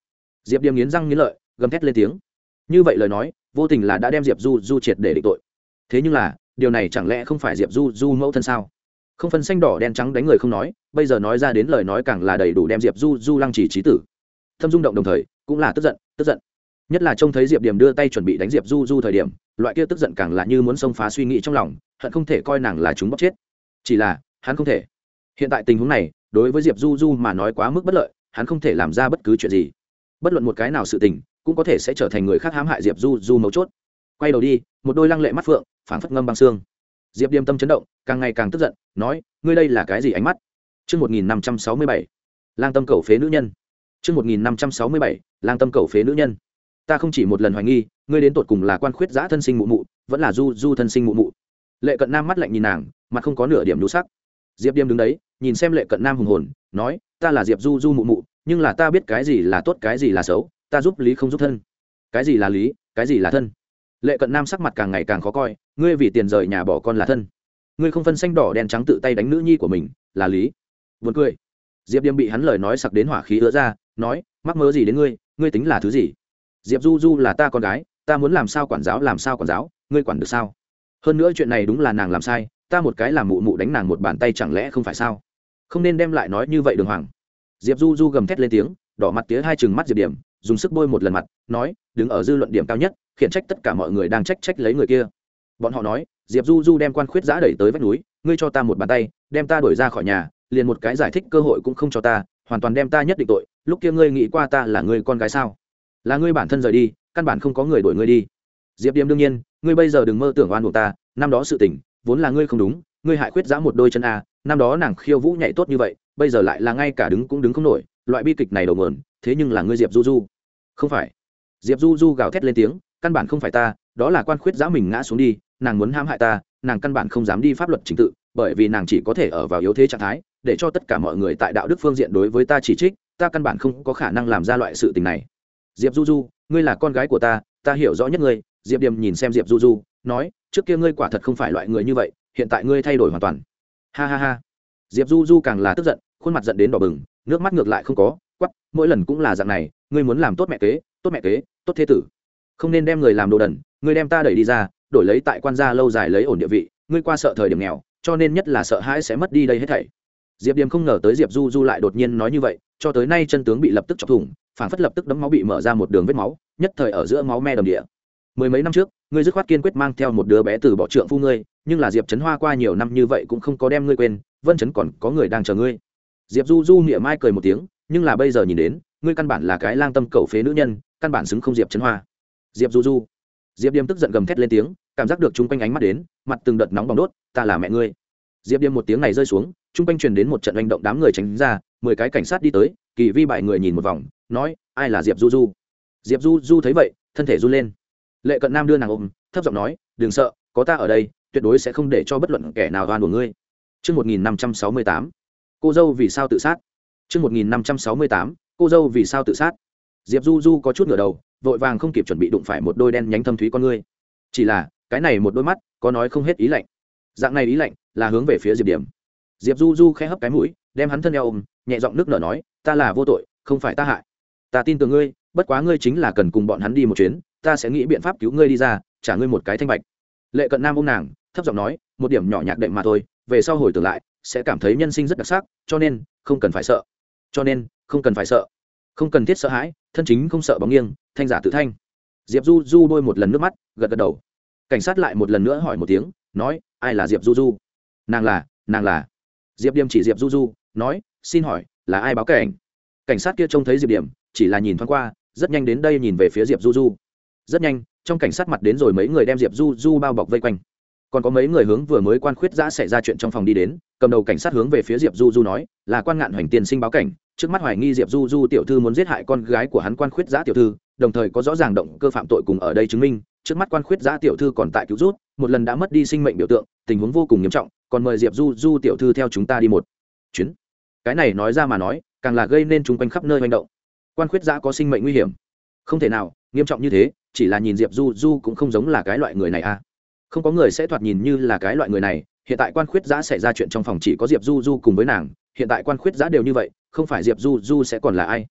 Diệp điềm nghiến răng nghiến lợi, gầm thét lên tiếng như vậy lời nói, vô tình là đã đem diệp du du triệt để định tội. Thế nhưng là, điều này chẳng lẽ không phải diệp du du mẫu thân sao? Không phân xanh đỏ đen trắng đánh người không nói, bây giờ nói ra đến lời nói càng là đầy đủ đem diệp du du lăng trì trí tử. Thâm rung động đồng thời, cũng là tức giận tức giận. Nhất là trông thấy diệp điểm đưa tay chuẩn bị đánh diệp du du thời điểm, loại kia tức giận càng là như muốn xông phá suy nghĩ trong lòng, hận không thể coi nàng là chúng bóc chết. Chỉ là, hắn không thể. Hiện tại tình huống này, đối với diệp du du mà nói quá mức bất lợi, hắn không thể làm ra bất cứ chuyện gì. Bất luận một cái nào sự tình cũng có thể sẽ trở thành người khác hãm hại diệp du du mấu chốt quay đầu đi một đôi lăng lệ mắt phượng phảng phất ngâm băng xương diệp điềm tâm chấn động càng ngày càng tức giận nói ngươi đây là cái gì ánh mắt Trước 1567, lang tâm cầu phế nữ nhân. Trước 1567, lang tâm cầu phế nữ nhân. Ta không chỉ một lần hoài nghi, ngươi đến tột cùng là quan khuyết giã thân sinh mụ mụ, vẫn là du du thân sinh mụ mụ. Lệ Cận Nam mắt lạnh nhìn nàng, mặt không có nửa điểm nhu sắc. Diệp Điềm đứng đấy, nhìn xem Lệ Cận Nam hùng hồn, nói, ta là Diệp Du Du mụ mụ, nhưng là ta biết cái gì là tốt cái gì là xấu, ta giúp lý không giúp thân. Cái gì là lý, cái gì là thân lệ cận nam sắc mặt càng ngày càng khó coi ngươi vì tiền rời nhà bỏ con là thân ngươi không phân xanh đỏ đen trắng tự tay đánh nữ nhi của mình là lý vượt cười diệp điềm bị hắn lời nói sặc đến hỏa khí ứa ra nói mắc mớ gì đến ngươi ngươi tính là thứ gì diệp du du là ta con gái ta muốn làm sao quản giáo làm sao quản giáo ngươi quản được sao hơn nữa chuyện này đúng là nàng làm sai ta một cái làm mụ mụ đánh nàng một bàn tay chẳng lẽ không phải sao không nên đem lại nói như vậy đường hoàng diệp du du gầm thét lên tiếng đỏ mặt tía hai chừng mắt diệp điểm dùng sức bôi một lần mặt, nói, đứng ở dư luận điểm cao nhất, khiển trách tất cả mọi người đang trách trách lấy người kia. Bọn họ nói, diệp du du đem quan khuyết giã đẩy tới vách núi, ngươi cho ta một bàn tay, đem ta đuổi ra khỏi nhà, liền một cái giải thích cơ hội cũng không cho ta, hoàn toàn đem ta nhất định tội, lúc kia ngươi nghĩ qua ta là người con gái sao? Là ngươi bản thân rời đi, căn bản không có người đuổi ngươi đi. Diệp điềm đương nhiên, ngươi bây giờ đừng mơ tưởng oan buộc ta, năm đó sự tình, vốn là ngươi không đúng, ngươi hại khuyết giã một đôi chân a, năm đó nàng khiêu vũ nhảy tốt như vậy, bây giờ lại là ngay cả đứng cũng đứng không nổi, loại bi kịch này đầu mượn thế nhưng là ngươi diệp du du không phải. Diệp du du gào thét lên tiếng, căn bản không phải ta, đó là quan khuyết giã mình ngã xuống đi, nàng muốn hãm hại ta, nàng căn bản không dám đi pháp luật trình tự, bởi vì nàng chỉ có thể ở vào yếu thế trạng thái, để cho tất cả mọi người tại đạo đức phương diện đối với ta chỉ trích, ta căn bản không có khả năng làm ra loại sự tình này. Diệp du du, ngươi là con gái của ta ta hiểu rõ nhất ngươi. Diệp điềm nhìn xem diệp du du, nói, trước kia ngươi quả thật không phải loại người như vậy, hiện tại ngươi thay đổi hoàn toàn. Ha ha ha. Diệp du du càng là tức giận, khuôn mặt giận đến đỏ bừng, nước mắt ngược lại không có quắp mỗi lần cũng là dạng này, ngươi muốn làm tốt mẹ kế, tốt mẹ kế, tốt thế tử. Không nên đem người làm đồ đần, ngươi đem ta đẩy đi ra, đổi lấy tại quan gia lâu dài lấy ổn địa vị, ngươi qua sợ thời điểm nghèo, cho nên nhất là sợ hãi sẽ mất đi đây hết thảy. Diệp điềm không ngờ tới diệp du du lại đột nhiên nói như vậy, cho tới nay chân tướng bị lập tức chọc thủng phản phất lập tức đấm máu bị mở ra một đường vết máu, nhất thời ở giữa máu me đầm địa. Mười mấy năm trước, ngươi dứt khoát kiên quyết mang theo một đứa bé từ bỏ trượng phu ngươi, nhưng là diệp trấn hoa qua nhiều năm như vậy cũng không có đem ngươi quên, vân chấn còn có người đang chờ ngươi. Diệp du du miệng mai cười một tiếng nhưng là bây giờ nhìn đến ngươi căn bản là cái lang tâm cầu phế nữ nhân căn bản xứng không diệp trấn hoa. Diệp du du. Diệp điềm tức giận gầm thét lên tiếng cảm giác được chung quanh ánh mắt đến mặt từng đợt nóng bỏng đốt ta là mẹ ngươi. Diệp điềm một tiếng này rơi xuống chung quanh truyền đến một trận hành động đám người tránh ra mười cái cảnh sát đi tới kỳ vi bại người nhìn một vòng nói ai là diệp du du? Diệp du du thấy vậy thân thể run lên. Lệ cận nam đưa nàng ôm thấp giọng nói đừng sợ có ta ở đây tuyệt đối sẽ không để cho bất luận kẻ nào đoan của ngươi. Trước 1568, cô dâu vì sao tự sát? Trước 1568, cô dâu vì sao tự sát? Diệp Du Du có chút ngửa đầu, vội vàng không kịp chuẩn bị đụng phải một đôi đen nhánh thâm thúy con ngươi. Chỉ là cái này một đôi mắt có nói không hết ý lạnh. Dạng này ý lạnh là hướng về phía diệp điểm. Diệp du du khẽ hấp cái mũi đem hắn thân eo ôm nhẹ giọng nước nở nói ta là vô tội không phải ta hại. Ta tin tưởng ngươi bất quá ngươi chính là cần cùng bọn hắn đi một chuyến ta sẽ nghĩ biện pháp cứu ngươi đi ra trả ngươi một cái thanh bạch. Lệ cận nam ôm nàng thấp giọng nói một điểm nhỏ nhạc đệm mà thôi về sau hồi tưởng lại sẽ cảm thấy nhân sinh rất đặc sắc cho nên không cần phải sợ cho nên không cần phải sợ. Không cần thiết sợ hãi, thân chính không sợ bóng nghiêng, thanh giả tự thanh. Diệp du du đôi một lần nước mắt, gật gật đầu. Cảnh sát lại một lần nữa hỏi một tiếng, nói, ai là diệp du du? Nàng là nàng là. Diệp điềm chỉ diệp du du, nói, xin hỏi, là ai báo cảnh? Cảnh sát kia trông thấy diệp điểm chỉ là nhìn thoáng qua, rất nhanh đến đây nhìn về phía diệp du du. Rất nhanh, trong cảnh sát mặt đến rồi mấy người đem diệp du du bao bọc vây quanh còn có mấy người hướng vừa mới quan khuyết giã xảy ra chuyện trong phòng đi đến, cầm đầu cảnh sát hướng về phía diệp du du nói, là quan ngạn hoành tiền sinh báo cảnh, trước mắt hoài nghi diệp du du tiểu thư muốn giết hại con gái của hắn quan khuyết giã tiểu thư, đồng thời có rõ ràng động cơ phạm tội cùng ở đây chứng minh, trước mắt quan khuyết giã tiểu thư còn tại cứu rút một lần đã mất đi sinh mệnh biểu tượng, tình huống vô cùng nghiêm trọng, còn mời diệp du du tiểu thư theo chúng ta đi một chuyến. Cái này nói ra mà nói, càng là gây nên chung quanh khắp nơi manh động. Quan khuyết giã có sinh mệnh nguy hiểm. Không thể nào, nghiêm trọng như thế, chỉ là nhìn diệp du du cũng không giống là cái loại người này à không có người sẽ thoạt nhìn như là cái loại người này, hiện tại quan khuyết giã xảy ra chuyện trong phòng chỉ có diệp du du cùng với nàng, hiện tại quan khuyết giã đều như vậy, không phải diệp du du sẽ còn là ai?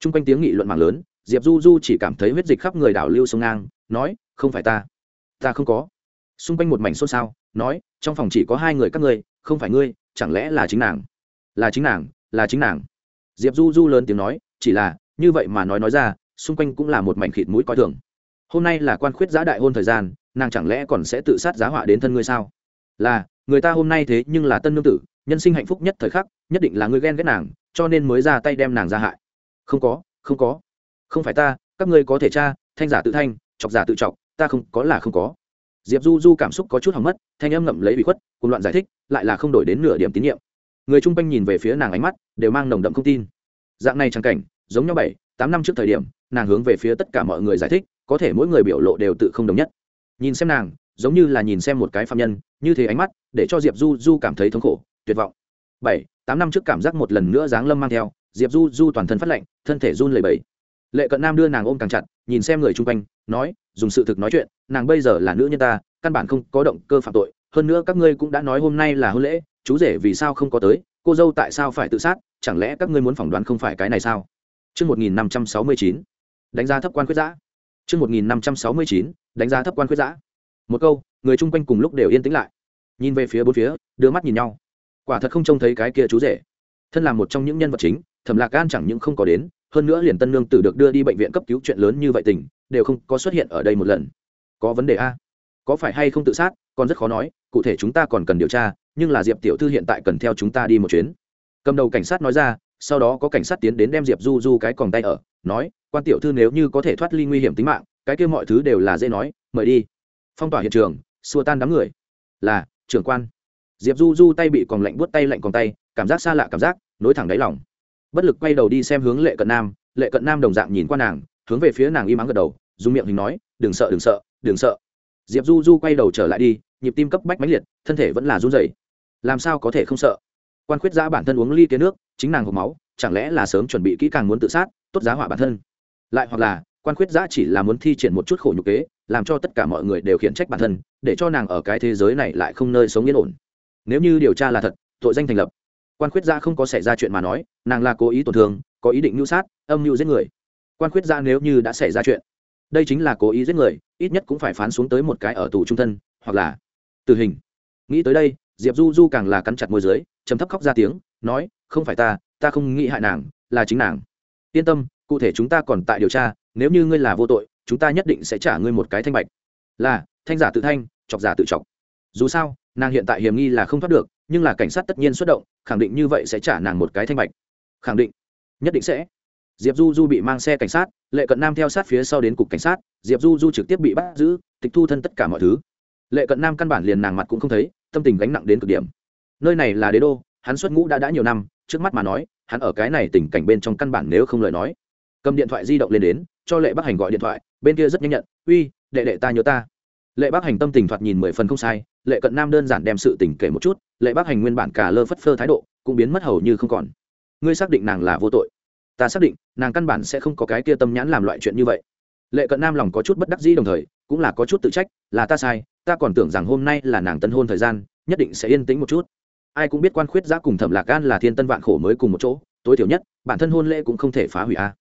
T r u n g quanh tiếng nghị luận mạng lớn, diệp du du chỉ cảm thấy huyết dịch khắp người đảo lưu sông ngang, nói, không phải ta. Ta không có. Xung quanh một mảnh xôn xao, nói, trong phòng chỉ có hai người các ngươi, không phải ngươi, chẳng lẽ là chính nàng? Là chính nàng, là chính nàng. Diệp du du lớn tiếng nói, chỉ là, như vậy mà nói nói ra, xung quanh cũng là một mảnh khịt mũi coi thường. Hôm nay là quan khuyết giã đại hôn thời gian nàng chẳng lẽ còn sẽ tự sát giá họa đến thân ngươi sao? Là, người ta hôm nay thế nhưng là tân nương tử, nhân sinh hạnh phúc nhất thời khắc, nhất định là ngươi ghen ghét nàng, cho nên mới ra tay đem nàng ra hại. Không có không có. Không phải ta, các ngươi có thể tra, thanh giả tự thanh, chọc giả tự chọc, ta không có là không có. Diệp du du cảm xúc có chút hỏng mất, thanh âm ngậm lấy bị khuất cùng loạn giải thích, lại là không đổi đến nửa điểm tín nhiệm. Người chung quanh nhìn về phía nàng ánh mắt, đều mang nồng đậm không tin. Dạng này trang cảnh, giống nhau bảy, tám năm trước thời điểm, nàng hướng về phía tất cả mọi người giải thích, có thể mỗi người biểu lộ đều tự không đồng nhất nhìn xem nàng giống như là nhìn xem một cái phạm nhân như thế ánh mắt để cho diệp du du cảm thấy thống khổ tuyệt vọng. Bảy tám năm trước cảm giác một lần nữa giáng lâm mang theo diệp du du toàn thân phát lạnh thân thể run lẩy bẩy. Lệ cận nam đưa nàng ôm càng chặt nhìn xem người chung quanh nói dùng sự thực nói chuyện nàng bây giờ là nữ nhân ta căn bản không có động cơ phạm tội. Hơn nữa các ngươi cũng đã nói hôm nay là hôn lễ chú rể vì sao không có tới cô dâu tại sao phải tự sát chẳng lẽ các ngươi muốn phỏng đoán không phải cái này sao? Trước 1569, đánh giá thấp quan khuyết giã. Trước 1569, đánh giá thấp quan khuyết giã. Một câu, người chung quanh cùng lúc đều yên tĩnh lại. Nhìn về phía bốn phía, đưa mắt nhìn nhau. Quả thật không trông thấy cái kia chú rể. Thân là một trong những nhân vật chính, thẩm lạc gan chẳng những không có đến, hơn nữa liền tân nương tử được đưa đi bệnh viện cấp cứu chuyện lớn như vậy tình, đều không có xuất hiện ở đây một lần. Có vấn đề a? Có phải hay không tự sát, còn rất khó nói, cụ thể chúng ta còn cần điều tra, nhưng là diệp tiểu thư hiện tại cần theo chúng ta đi một chuyến. Cầm đầu cảnh sát nói ra, sau đó có cảnh sát tiến đến đem diệp du du cái còn tay ở, nói, quan tiểu thư nếu như có thể thoát ly nguy hiểm tính mạng cái kia mọi thứ đều là dễ nói, mời đi. Phong tỏa hiện trường, xua tan đám người. Là, trưởng quan. Diệp du du tay bị còn lạnh buốt tay lạnh còn tay, cảm giác xa lạ cảm giác, nối thẳng đáy lòng. Bất lực quay đầu đi xem hướng lệ cận nam, lệ cận nam đồng dạng nhìn qua nàng, hướng về phía nàng im ắng gật đầu, dùng miệng hình nói, đừng sợ đừng sợ đừng sợ. Diệp du du quay đầu trở lại đi, nhịp tim cấp bách mãnh liệt, thân thể vẫn là run rẩy. Làm sao có thể không sợ? Quan khuyết giã bản thân uống ly kia nước, chính nàng hộp máu, chẳng lẽ là sớm chuẩn bị kỹ càng muốn tự sát, tốt giá họa bản thân. Lại hoặc là quan khuyết giã chỉ là muốn thi triển một chút khổ nhục kế, làm cho tất cả mọi người đều khiển trách bản thân, để cho nàng ở cái thế giới này lại không nơi sống yên ổn. Nếu như điều tra là thật, tội danh thành lập. Quan khuyết gia không có xảy ra chuyện mà nói, nàng là cố ý tổn thương, có ý định mưu sát, âm mưu giết người. Quan khuyết gia nếu như đã xảy ra chuyện, đây chính là cố ý giết người, ít nhất cũng phải phán xuống tới một cái ở tù trung thân, hoặc là tử hình. Nghĩ tới đây, diệp du du càng là cắn chặt môi dưới chấm thấp khóc ra tiếng, nói, không phải ta ta không nghĩ hại nàng, là chính nàng. Yên tâm, cụ thể chúng ta còn tại điều tra nếu như ngươi là vô tội, chúng ta nhất định sẽ trả ngươi một cái thanh bạch. Là, thanh giả tự thanh, chọc giả tự chọc. Dù sao, nàng hiện tại hiểm nghi là không thoát được, nhưng là cảnh sát tất nhiên xuất động, khẳng định như vậy sẽ trả nàng một cái thanh bạch. Khẳng định. Nhất định sẽ. Diệp du du bị mang xe cảnh sát, lệ cận nam theo sát phía sau đến cục cảnh sát, diệp du du trực tiếp bị bắt giữ, tịch thu thân tất cả mọi thứ. Lệ cận nam căn bản liền nàng mặt cũng không thấy, tâm tình gánh nặng đến cực điểm. Nơi này là đế đô, hắn xuất ngũ đã đã nhiều năm, trước mắt mà nói, hắn ở cái này tình cảnh bên trong căn bản nếu không lời nói. Cầm điện thoại di động lên đến cho lệ bắc hành gọi điện thoại, bên kia rất nhanh nhận, uy, đệ đệ ta nhớ ta. Lệ bắc hành tâm tình thoạt nhìn mười phần không sai, lệ cận nam đơn giản đem sự tình kể một chút, lệ bắc hành nguyên bản cả lơ phất phơ thái độ, cũng biến mất hầu như không còn. Ngươi xác định nàng là vô tội? Ta xác định, nàng căn bản sẽ không có cái kia tâm nhãn làm loại chuyện như vậy. Lệ cận nam lòng có chút bất đắc dĩ đồng thời, cũng là có chút tự trách, là ta sai, ta còn tưởng rằng hôm nay là nàng tân hôn thời gian, nhất định sẽ yên tĩnh một chút. Ai cũng biết quan khuyết giã cùng thẩm lạc gan là thiên tân vạn khổ mới cùng một chỗ, tối thiểu nhất, bản thân hôn lễ cũng không thể phá hủy a.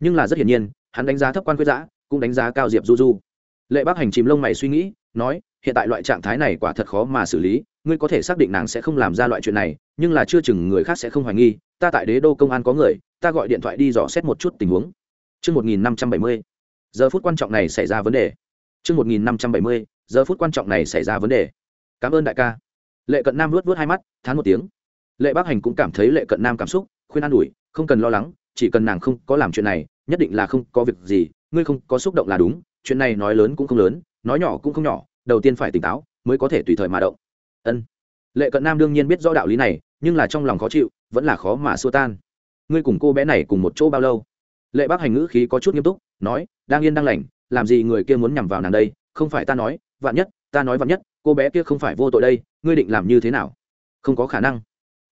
Nhưng là rất hiển nhiên hắn đánh giá thấp quan quyết giã cũng đánh giá cao diệp du du lệ bác hành chìm lông mày suy nghĩ nói hiện tại loại trạng thái này quả thật khó mà xử lý ngươi có thể xác định nàng sẽ không làm ra loại chuyện này nhưng là chưa chừng người khác sẽ không hoài nghi ta tại đế đô công an có người ta gọi điện thoại đi dò xét một chút tình huống Trước 1570, giờ phút quan trọng này xảy ra vấn đề. Trước 1570, giờ phút quan trọng này xảy ra vấn đề. Cảm ơn đại ca. Lệ Cận Nam luốt luốt hai mắt, thán một tiếng. Lệ Bác Hành cũng cảm thấy Lệ Cận Nam cảm xúc, khuyên an ủi, không cần lo lắng, chỉ cần nàng không có làm chuyện này, nhất định là không có việc gì, ngươi không có xúc động là đúng, chuyện này nói lớn cũng không lớn nói nhỏ cũng không nhỏ đầu tiên phải tỉnh táo mới có thể tùy thời mà động. Ân. Lệ cận nam đương nhiên biết rõ đạo lý này nhưng là trong lòng khó chịu vẫn là khó mà xua tan. Ngươi cùng cô bé này cùng một chỗ bao lâu? Lệ bác hành ngữ khí có chút nghiêm túc nói đang yên đang lành làm gì người kia muốn nhằm vào nàng đây không phải ta nói vạn nhất ta nói vạn nhất cô bé kia không phải vô tội đây ngươi định làm như thế nào? Không có khả năng.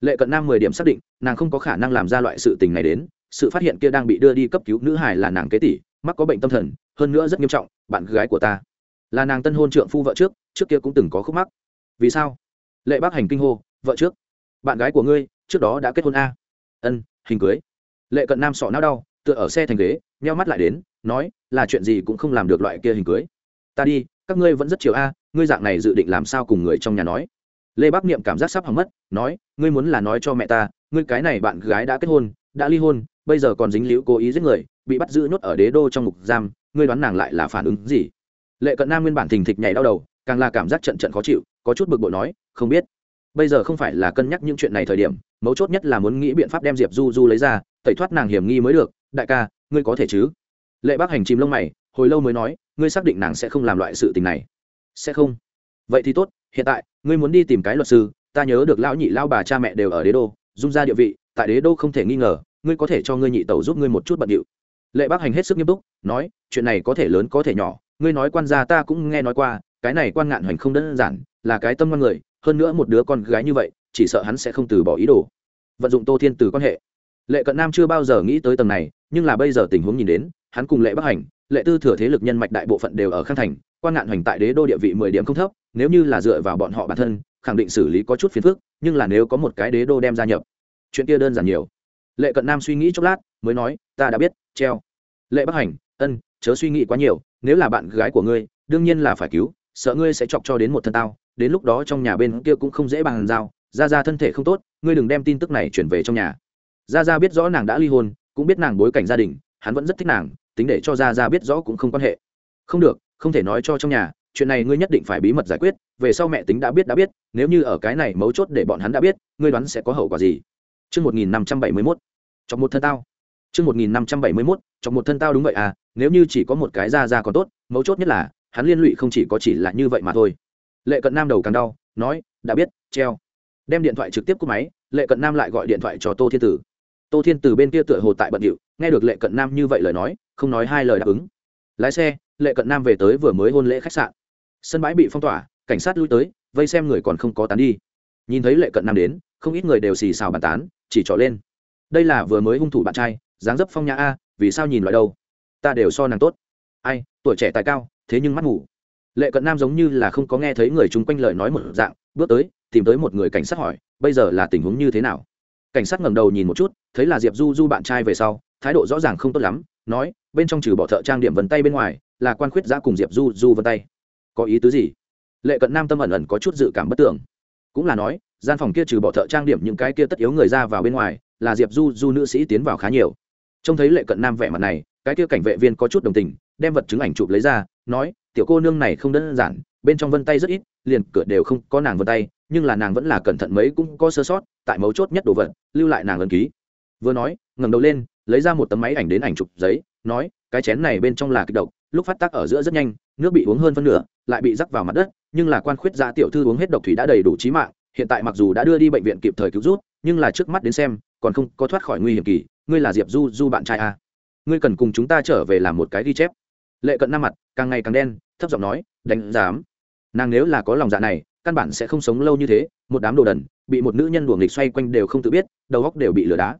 Lệ cận nam mười điểm xác định nàng không có khả năng làm ra loại sự tình này đến sự phát hiện kia đang bị đưa đi cấp cứu nữ hải là nàng kế tỷ, mắc có bệnh tâm thần, hơn nữa rất nghiêm trọng, bạn gái của ta. Là nàng tân hôn trượng phu vợ trước trước kia cũng từng có khúc mắc. Vì sao? Lệ bác hành kinh hô, vợ trước, bạn gái của ngươi, trước đó đã kết hôn a. Ân, hình cưới. Lệ cận nam sọ não đau, tựa ở xe thành ghế, nheo mắt lại đến, nói, là chuyện gì cũng không làm được loại kia hình cưới. Ta đi, các ngươi vẫn rất chiều a, ngươi dạng này dự định làm sao cùng người trong nhà nói? Lê bác niệm cảm giác sắp hỏng mất, nói, ngươi muốn là nói cho mẹ ta, ngươi cái này bạn gái đã kết hôn, đã ly hôn bây giờ còn dính liễu cố ý giết người, bị bắt giữ nhốt ở đế đô trong ngục giam, ngươi đoán nàng lại là phản ứng gì? Lệ cận nam nguyên bản thình thịch nhảy đau đầu, càng là cảm giác trận trận khó chịu, có chút bực bội nói, không biết. Bây giờ không phải là cân nhắc những chuyện này thời điểm, mấu chốt nhất là muốn nghĩ biện pháp đem diệp du du lấy ra, tẩy thoát nàng hiểm nghi mới được. Đại ca, ngươi có thể chứ? Lệ bác hành chìm lông mày, hồi lâu mới nói, ngươi xác định nàng sẽ không làm loại sự tình này. Sẽ không. Vậy thì tốt, hiện tại, ngươi muốn đi tìm cái luật sư, ta nhớ được lão nhị lao bà, cha mẹ đều ở đế đô, dung ra địa vị, tại đế đô không thể nghi ngờ ngươi có thể cho ngươi nhị tẩu giúp ngươi một chút bận điệu. Lệ bác hành hết sức nghiêm túc, nói, chuyện này có thể lớn có thể nhỏ, ngươi nói quan gia ta cũng nghe nói qua, cái này quan ngạn hoành không đơn giản, là cái tâm ngon người, hơn nữa một đứa con gái như vậy, chỉ sợ hắn sẽ không từ bỏ ý đồ. Vận dụng tô thiên từ quan hệ. Lệ cận nam chưa bao giờ nghĩ tới tầng này, nhưng là bây giờ tình huống nhìn đến, hắn cùng lệ bắc hành, lệ tư thừa thế lực nhân mạch đại bộ phận đều ở khang thành, quan ngạn hoành tại đế đô địa vị mười điểm không thấp, nếu như là dựa vào bọn họ bản thân, khẳng định xử lý có chút phiền phức, nhưng là nếu có một cái đế đô đem gia nhập, chuyện kia đơn giản nhiều lệ cận nam suy nghĩ chốc lát, mới nói, ta đã biết, treo. Lệ bắc hành, ân, chớ suy nghĩ quá nhiều, nếu là bạn gái của ngươi, đương nhiên là phải cứu, sợ ngươi sẽ chọc cho đến một thân tao, đến lúc đó trong nhà bên kia cũng không dễ bàn giao ra ra thân thể không tốt, ngươi đừng đem tin tức này chuyển về trong nhà. Ra ra biết rõ nàng đã ly hôn, cũng biết nàng bối cảnh gia đình, hắn vẫn rất thích nàng, tính để cho ra ra biết rõ cũng không quan hệ. Không được, không thể nói cho trong nhà, chuyện này ngươi nhất định phải bí mật giải quyết, về sau mẹ tính đã biết đã biết, nếu như ở cái này mấu chốt để bọn hắn đã biết, ngươi đoán sẽ có hậu quả gì? Trước 1571, trong một thân tao. Trước 1571, trong một thân tao đúng vậy à, nếu như chỉ có một cái ra ra còn tốt, mấu chốt nhất là, hắn liên lụy không chỉ có chỉ là như vậy mà thôi. Lệ Cận Nam đầu càng đau, nói, đã biết, treo. Đem điện thoại trực tiếp cúp máy, Lệ Cận Nam lại gọi điện thoại cho Tô Thiên Tử. Tô Thiên Tử bên kia tựa hồ tại bận điệu, nghe được Lệ Cận Nam như vậy lời nói, không nói hai lời đáp ứng. Lái xe, Lệ Cận Nam về tới vừa mới hôn lễ khách sạn. Sân bãi bị phong tỏa, cảnh sát lui tới, vây xem người còn không có tán đi. Nhìn thấy Lệ Cận Nam đến, không ít người đều xì xào bàn tán, chỉ trỏ lên. Đây là vừa mới hung thủ bạn trai, dáng dấp phong nhã a, vì sao nhìn loại đâu? Ta đều so nàng tốt. Ai, tuổi trẻ tài cao, thế nhưng mắt ngủ. Lệ cận nam giống như là không có nghe thấy người chung quanh lời nói một dạng, bước tới, tìm tới một người cảnh sát hỏi, bây giờ là tình huống như thế nào? Cảnh sát ngẩng đầu nhìn một chút, thấy là diệp du du bạn trai về sau, thái độ rõ ràng không tốt lắm, nói, bên trong trừ bỏ thợ trang điểm vân tay bên ngoài, là quan khuyết giã cùng diệp du du vân tay. Có ý tứ gì? Lệ cận nam tâm ẩn ẩn có chút dự cảm bất tưởng cũng là nói gian phòng kia trừ bỏ thợ trang điểm những cái kia tất yếu người ra vào bên ngoài, là diệp du du nữ sĩ tiến vào khá nhiều. Trông thấy lệ cận nam vẻ mặt này, cái kia cảnh vệ viên có chút đồng tình, đem vật chứng ảnh chụp lấy ra, nói, tiểu cô nương này không đơn giản, bên trong vân tay rất ít, liền cửa đều không có nàng vân tay, nhưng là nàng vẫn là cẩn thận mấy cũng có sơ sót, tại mấu chốt nhất đồ vật, lưu lại nàng ấn ký. Vừa nói, ngẩng đầu lên, lấy ra một tấm máy ảnh đến ảnh chụp giấy, nói, cái chén này bên trong là kịch độc, lúc phát tác ở giữa rất nhanh, nước bị uống hơn phân nửa, lại bị rắc vào mặt đất, nhưng là quan khuyết gia tiểu thư uống hết độc thủy đã đầy đủ trí mạng hiện tại mặc dù đã đưa đi bệnh viện kịp thời cứu rút nhưng là trước mắt đến xem, còn không có thoát khỏi nguy hiểm kỳ. Ngươi là diệp du du bạn trai a à. ngươi cần cùng chúng ta trở về làm một cái ghi chép. Lệ cận năm mặt, càng ngày càng đen, thấp giọng nói, đánh giám. Nàng nếu là có lòng dạ này, căn bản sẽ không sống lâu như thế, một đám đồ đần, bị một nữ nhân đuồng nghịch xoay quanh đều không tự biết, đầu góc đều bị lừa đá.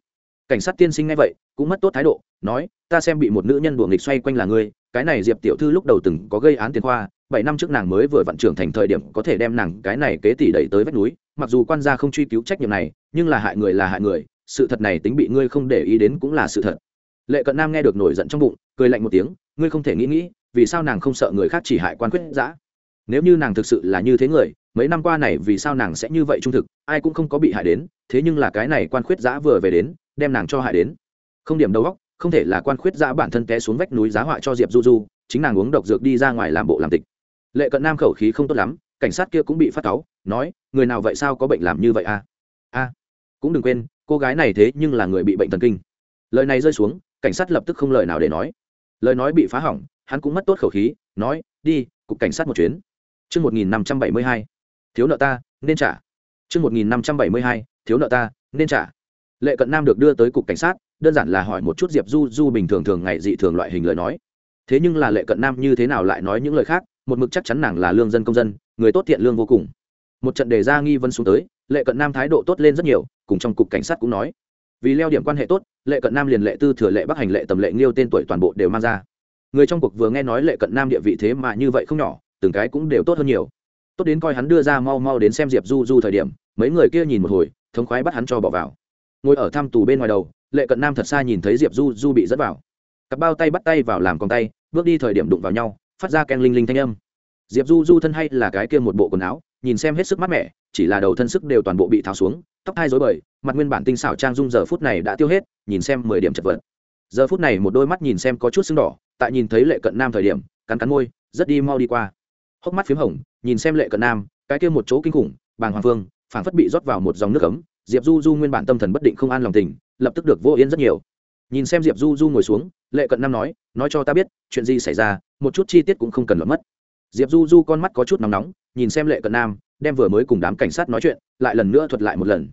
Cảnh sát tiên sinh ngay vậy, cũng mất tốt thái độ, nói, ta xem bị một nữ nhân đuồng nghịch xoay quanh là ngươi, cái này diệp tiểu thư lúc đầu từng có gây án tiền khoa, bảy năm trước nàng mới vừa vận trưởng thành thời điểm có thể đem nàng cái này kế tỷ đẩy tới vách núi mặc dù quan gia không truy cứu trách nhiệm này, nhưng là hại người là hại người, sự thật này tính bị ngươi không để ý đến cũng là sự thật. Lệ cận nam nghe được nổi giận trong bụng, cười lạnh một tiếng, ngươi không thể nghĩ nghĩ, vì sao nàng không sợ người khác chỉ hại quan quyết giã? Nếu như nàng thực sự là như thế người, mấy năm qua này vì sao nàng sẽ như vậy trung thực, ai cũng không có bị hại đến, thế nhưng là cái này quan khuyết giã vừa về đến, đem nàng cho hại đến. Không điểm đầu góc không thể là quan khuyết giã bản thân té xuống vách núi giá họa cho diệp du du, chính nàng uống độc dược đi ra ngoài làm bộ làm tịch. Lệ cận nam khẩu khí không tốt lắm cảnh sát kia cũng bị phát cáu nói người nào vậy sao có bệnh làm như vậy a à? a cũng đừng quên cô gái này thế nhưng là người bị bệnh thần kinh lời này rơi xuống cảnh sát lập tức không lời nào để nói lời nói bị phá hỏng hắn cũng mất tốt khẩu khí nói đi cục cảnh sát một chuyến Trương một nghìn năm trăm bảy mươi hai, thiếu nợ ta, nên trả. Trương một nghìn năm trăm bảy mươi hai, thiếu nợ ta, nên trả. Lệ Cận Nam được đưa tới cục cảnh sát, đơn giản là hỏi một chút Diệp Du Du bình thường thường ngày dị thường loại hình lời nói. Thế nhưng là Lệ Cận Nam như thế nào lại nói những lời khác, một mực chắc chắn nàng là lương dân công dân, người tốt thiện lương vô cùng. Một trận đề ra nghi vấn xuống tới, lệ cận nam thái độ tốt lên rất nhiều cùng trong cục cảnh sát cũng nói. Vì leo điểm quan hệ tốt lệ cận nam liền lệ tư thừa lệ bắc hành lệ tầm lệ nghiêu tên tuổi toàn bộ đều mang ra. Người trong cuộc vừa nghe nói lệ cận nam địa vị thế mà như vậy không nhỏ từng cái cũng đều tốt hơn nhiều. Tốt đến coi hắn đưa ra mau mau đến xem diệp du du thời điểm mấy người kia nhìn một hồi thống khoái bắt hắn cho bỏ vào. Ngồi ở thăm tù bên ngoài đầu lệ cận nam thật xa nhìn thấy diệp du du bị dẫn vào. Cặp bao tay bắt tay vào làm con tay bước đi thời điểm đụng vào nhau phát ra ken linh linh thanh âm diệp du du thân hay là cái kia một bộ quần áo, nhìn xem hết sức mát mẻ, chỉ là đầu thân sức đều toàn bộ bị tháo xuống, tóc hai dối bời, mặt nguyên bản tinh xảo trang dung giờ phút này đã tiêu hết, nhìn xem mười điểm chật vật. Giờ phút này một đôi mắt nhìn xem có chút sưng đỏ, tại nhìn thấy lệ cận nam thời điểm, cắn cắn môi, rất đi mau đi qua. Hốc mắt p h í m hồng, nhìn xem lệ cận nam, cái kia một chỗ kinh khủng, bàng hoàng phương phảng phất bị rót vào một dòng nước ấm, diệp du du nguyên bản tâm thần bất định không an lòng tình, lập tức được vô yên rất nhiều. Nhìn xem diệp du du ngồi xuống, lệ cận nam nói nói cho ta biết, chuyện gì xảy ra, một chút chi tiết cũng không cần lọt mất diệp du du con mắt có chút nóng nóng, nhìn xem lệ cận nam, đem vừa mới cùng đám cảnh sát nói chuyện, lại lần nữa thuật lại một lần.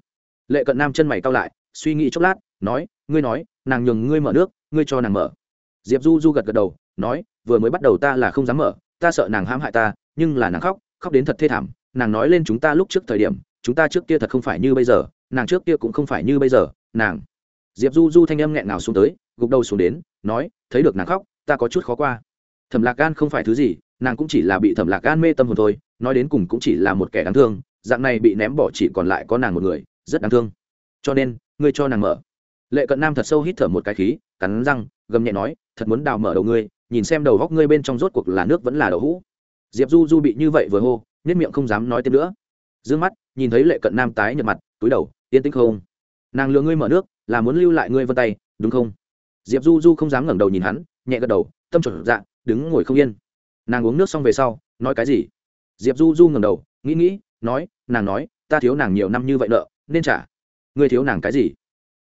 Lệ cận nam chân mày cao lại, suy nghĩ chốc lát, nói, ngươi nói, nàng nhường ngươi mở nước, ngươi cho nàng mở. Diệp du du gật gật đầu, nói, vừa mới bắt đầu ta là không dám mở, ta sợ nàng hãm hại ta, nhưng là nàng khóc khóc đến thật thê thảm, nàng nói lên chúng ta lúc trước thời điểm, chúng ta trước kia thật không phải như bây giờ, nàng trước kia cũng không phải như bây giờ, nàng. Diệp du du thanh âm nghẹn nào xuống tới, gục đầu xuống đến, nói, thấy được nàng khóc, ta có chút khó qua. Thẩm lạc gan không phải thứ gì nàng cũng chỉ là bị thẩm lạc gan mê tâm hồn thôi, nói đến cùng cũng chỉ là một kẻ đáng thương, dạng này bị ném bỏ chỉ còn lại có nàng một người, rất đáng thương. Cho nên, ngươi cho nàng mở. Lệ cận nam thật sâu hít thở một cái khí, cắn răng, gầm nhẹ nói, thật muốn đào mở đầu ngươi, nhìn xem đầu góc ngươi bên trong rốt cuộc là nước vẫn là đậu hũ. Diệp du du bị như vậy vừa hô, nhất miệng không dám nói thêm nữa. D ư ơ n g mắt, nhìn thấy lệ cận nam tái nhợt mặt, túi đầu, yên tĩnh không? Nàng lừa ngươi mở nước, là muốn lưu lại ngươi vân tay, đúng không? Diệp du du không dám ngẩng đầu nhìn hắn, nhẹ gật đầu, tâm trở dạng đứng ngồi không yên nàng uống nước xong về sau, nói cái gì? Diệp du du ngẩng đầu, nghĩ nghĩ, nói, nàng nói, ta thiếu nàng nhiều năm như vậy nợ, nên trả. Ngươi thiếu nàng cái gì?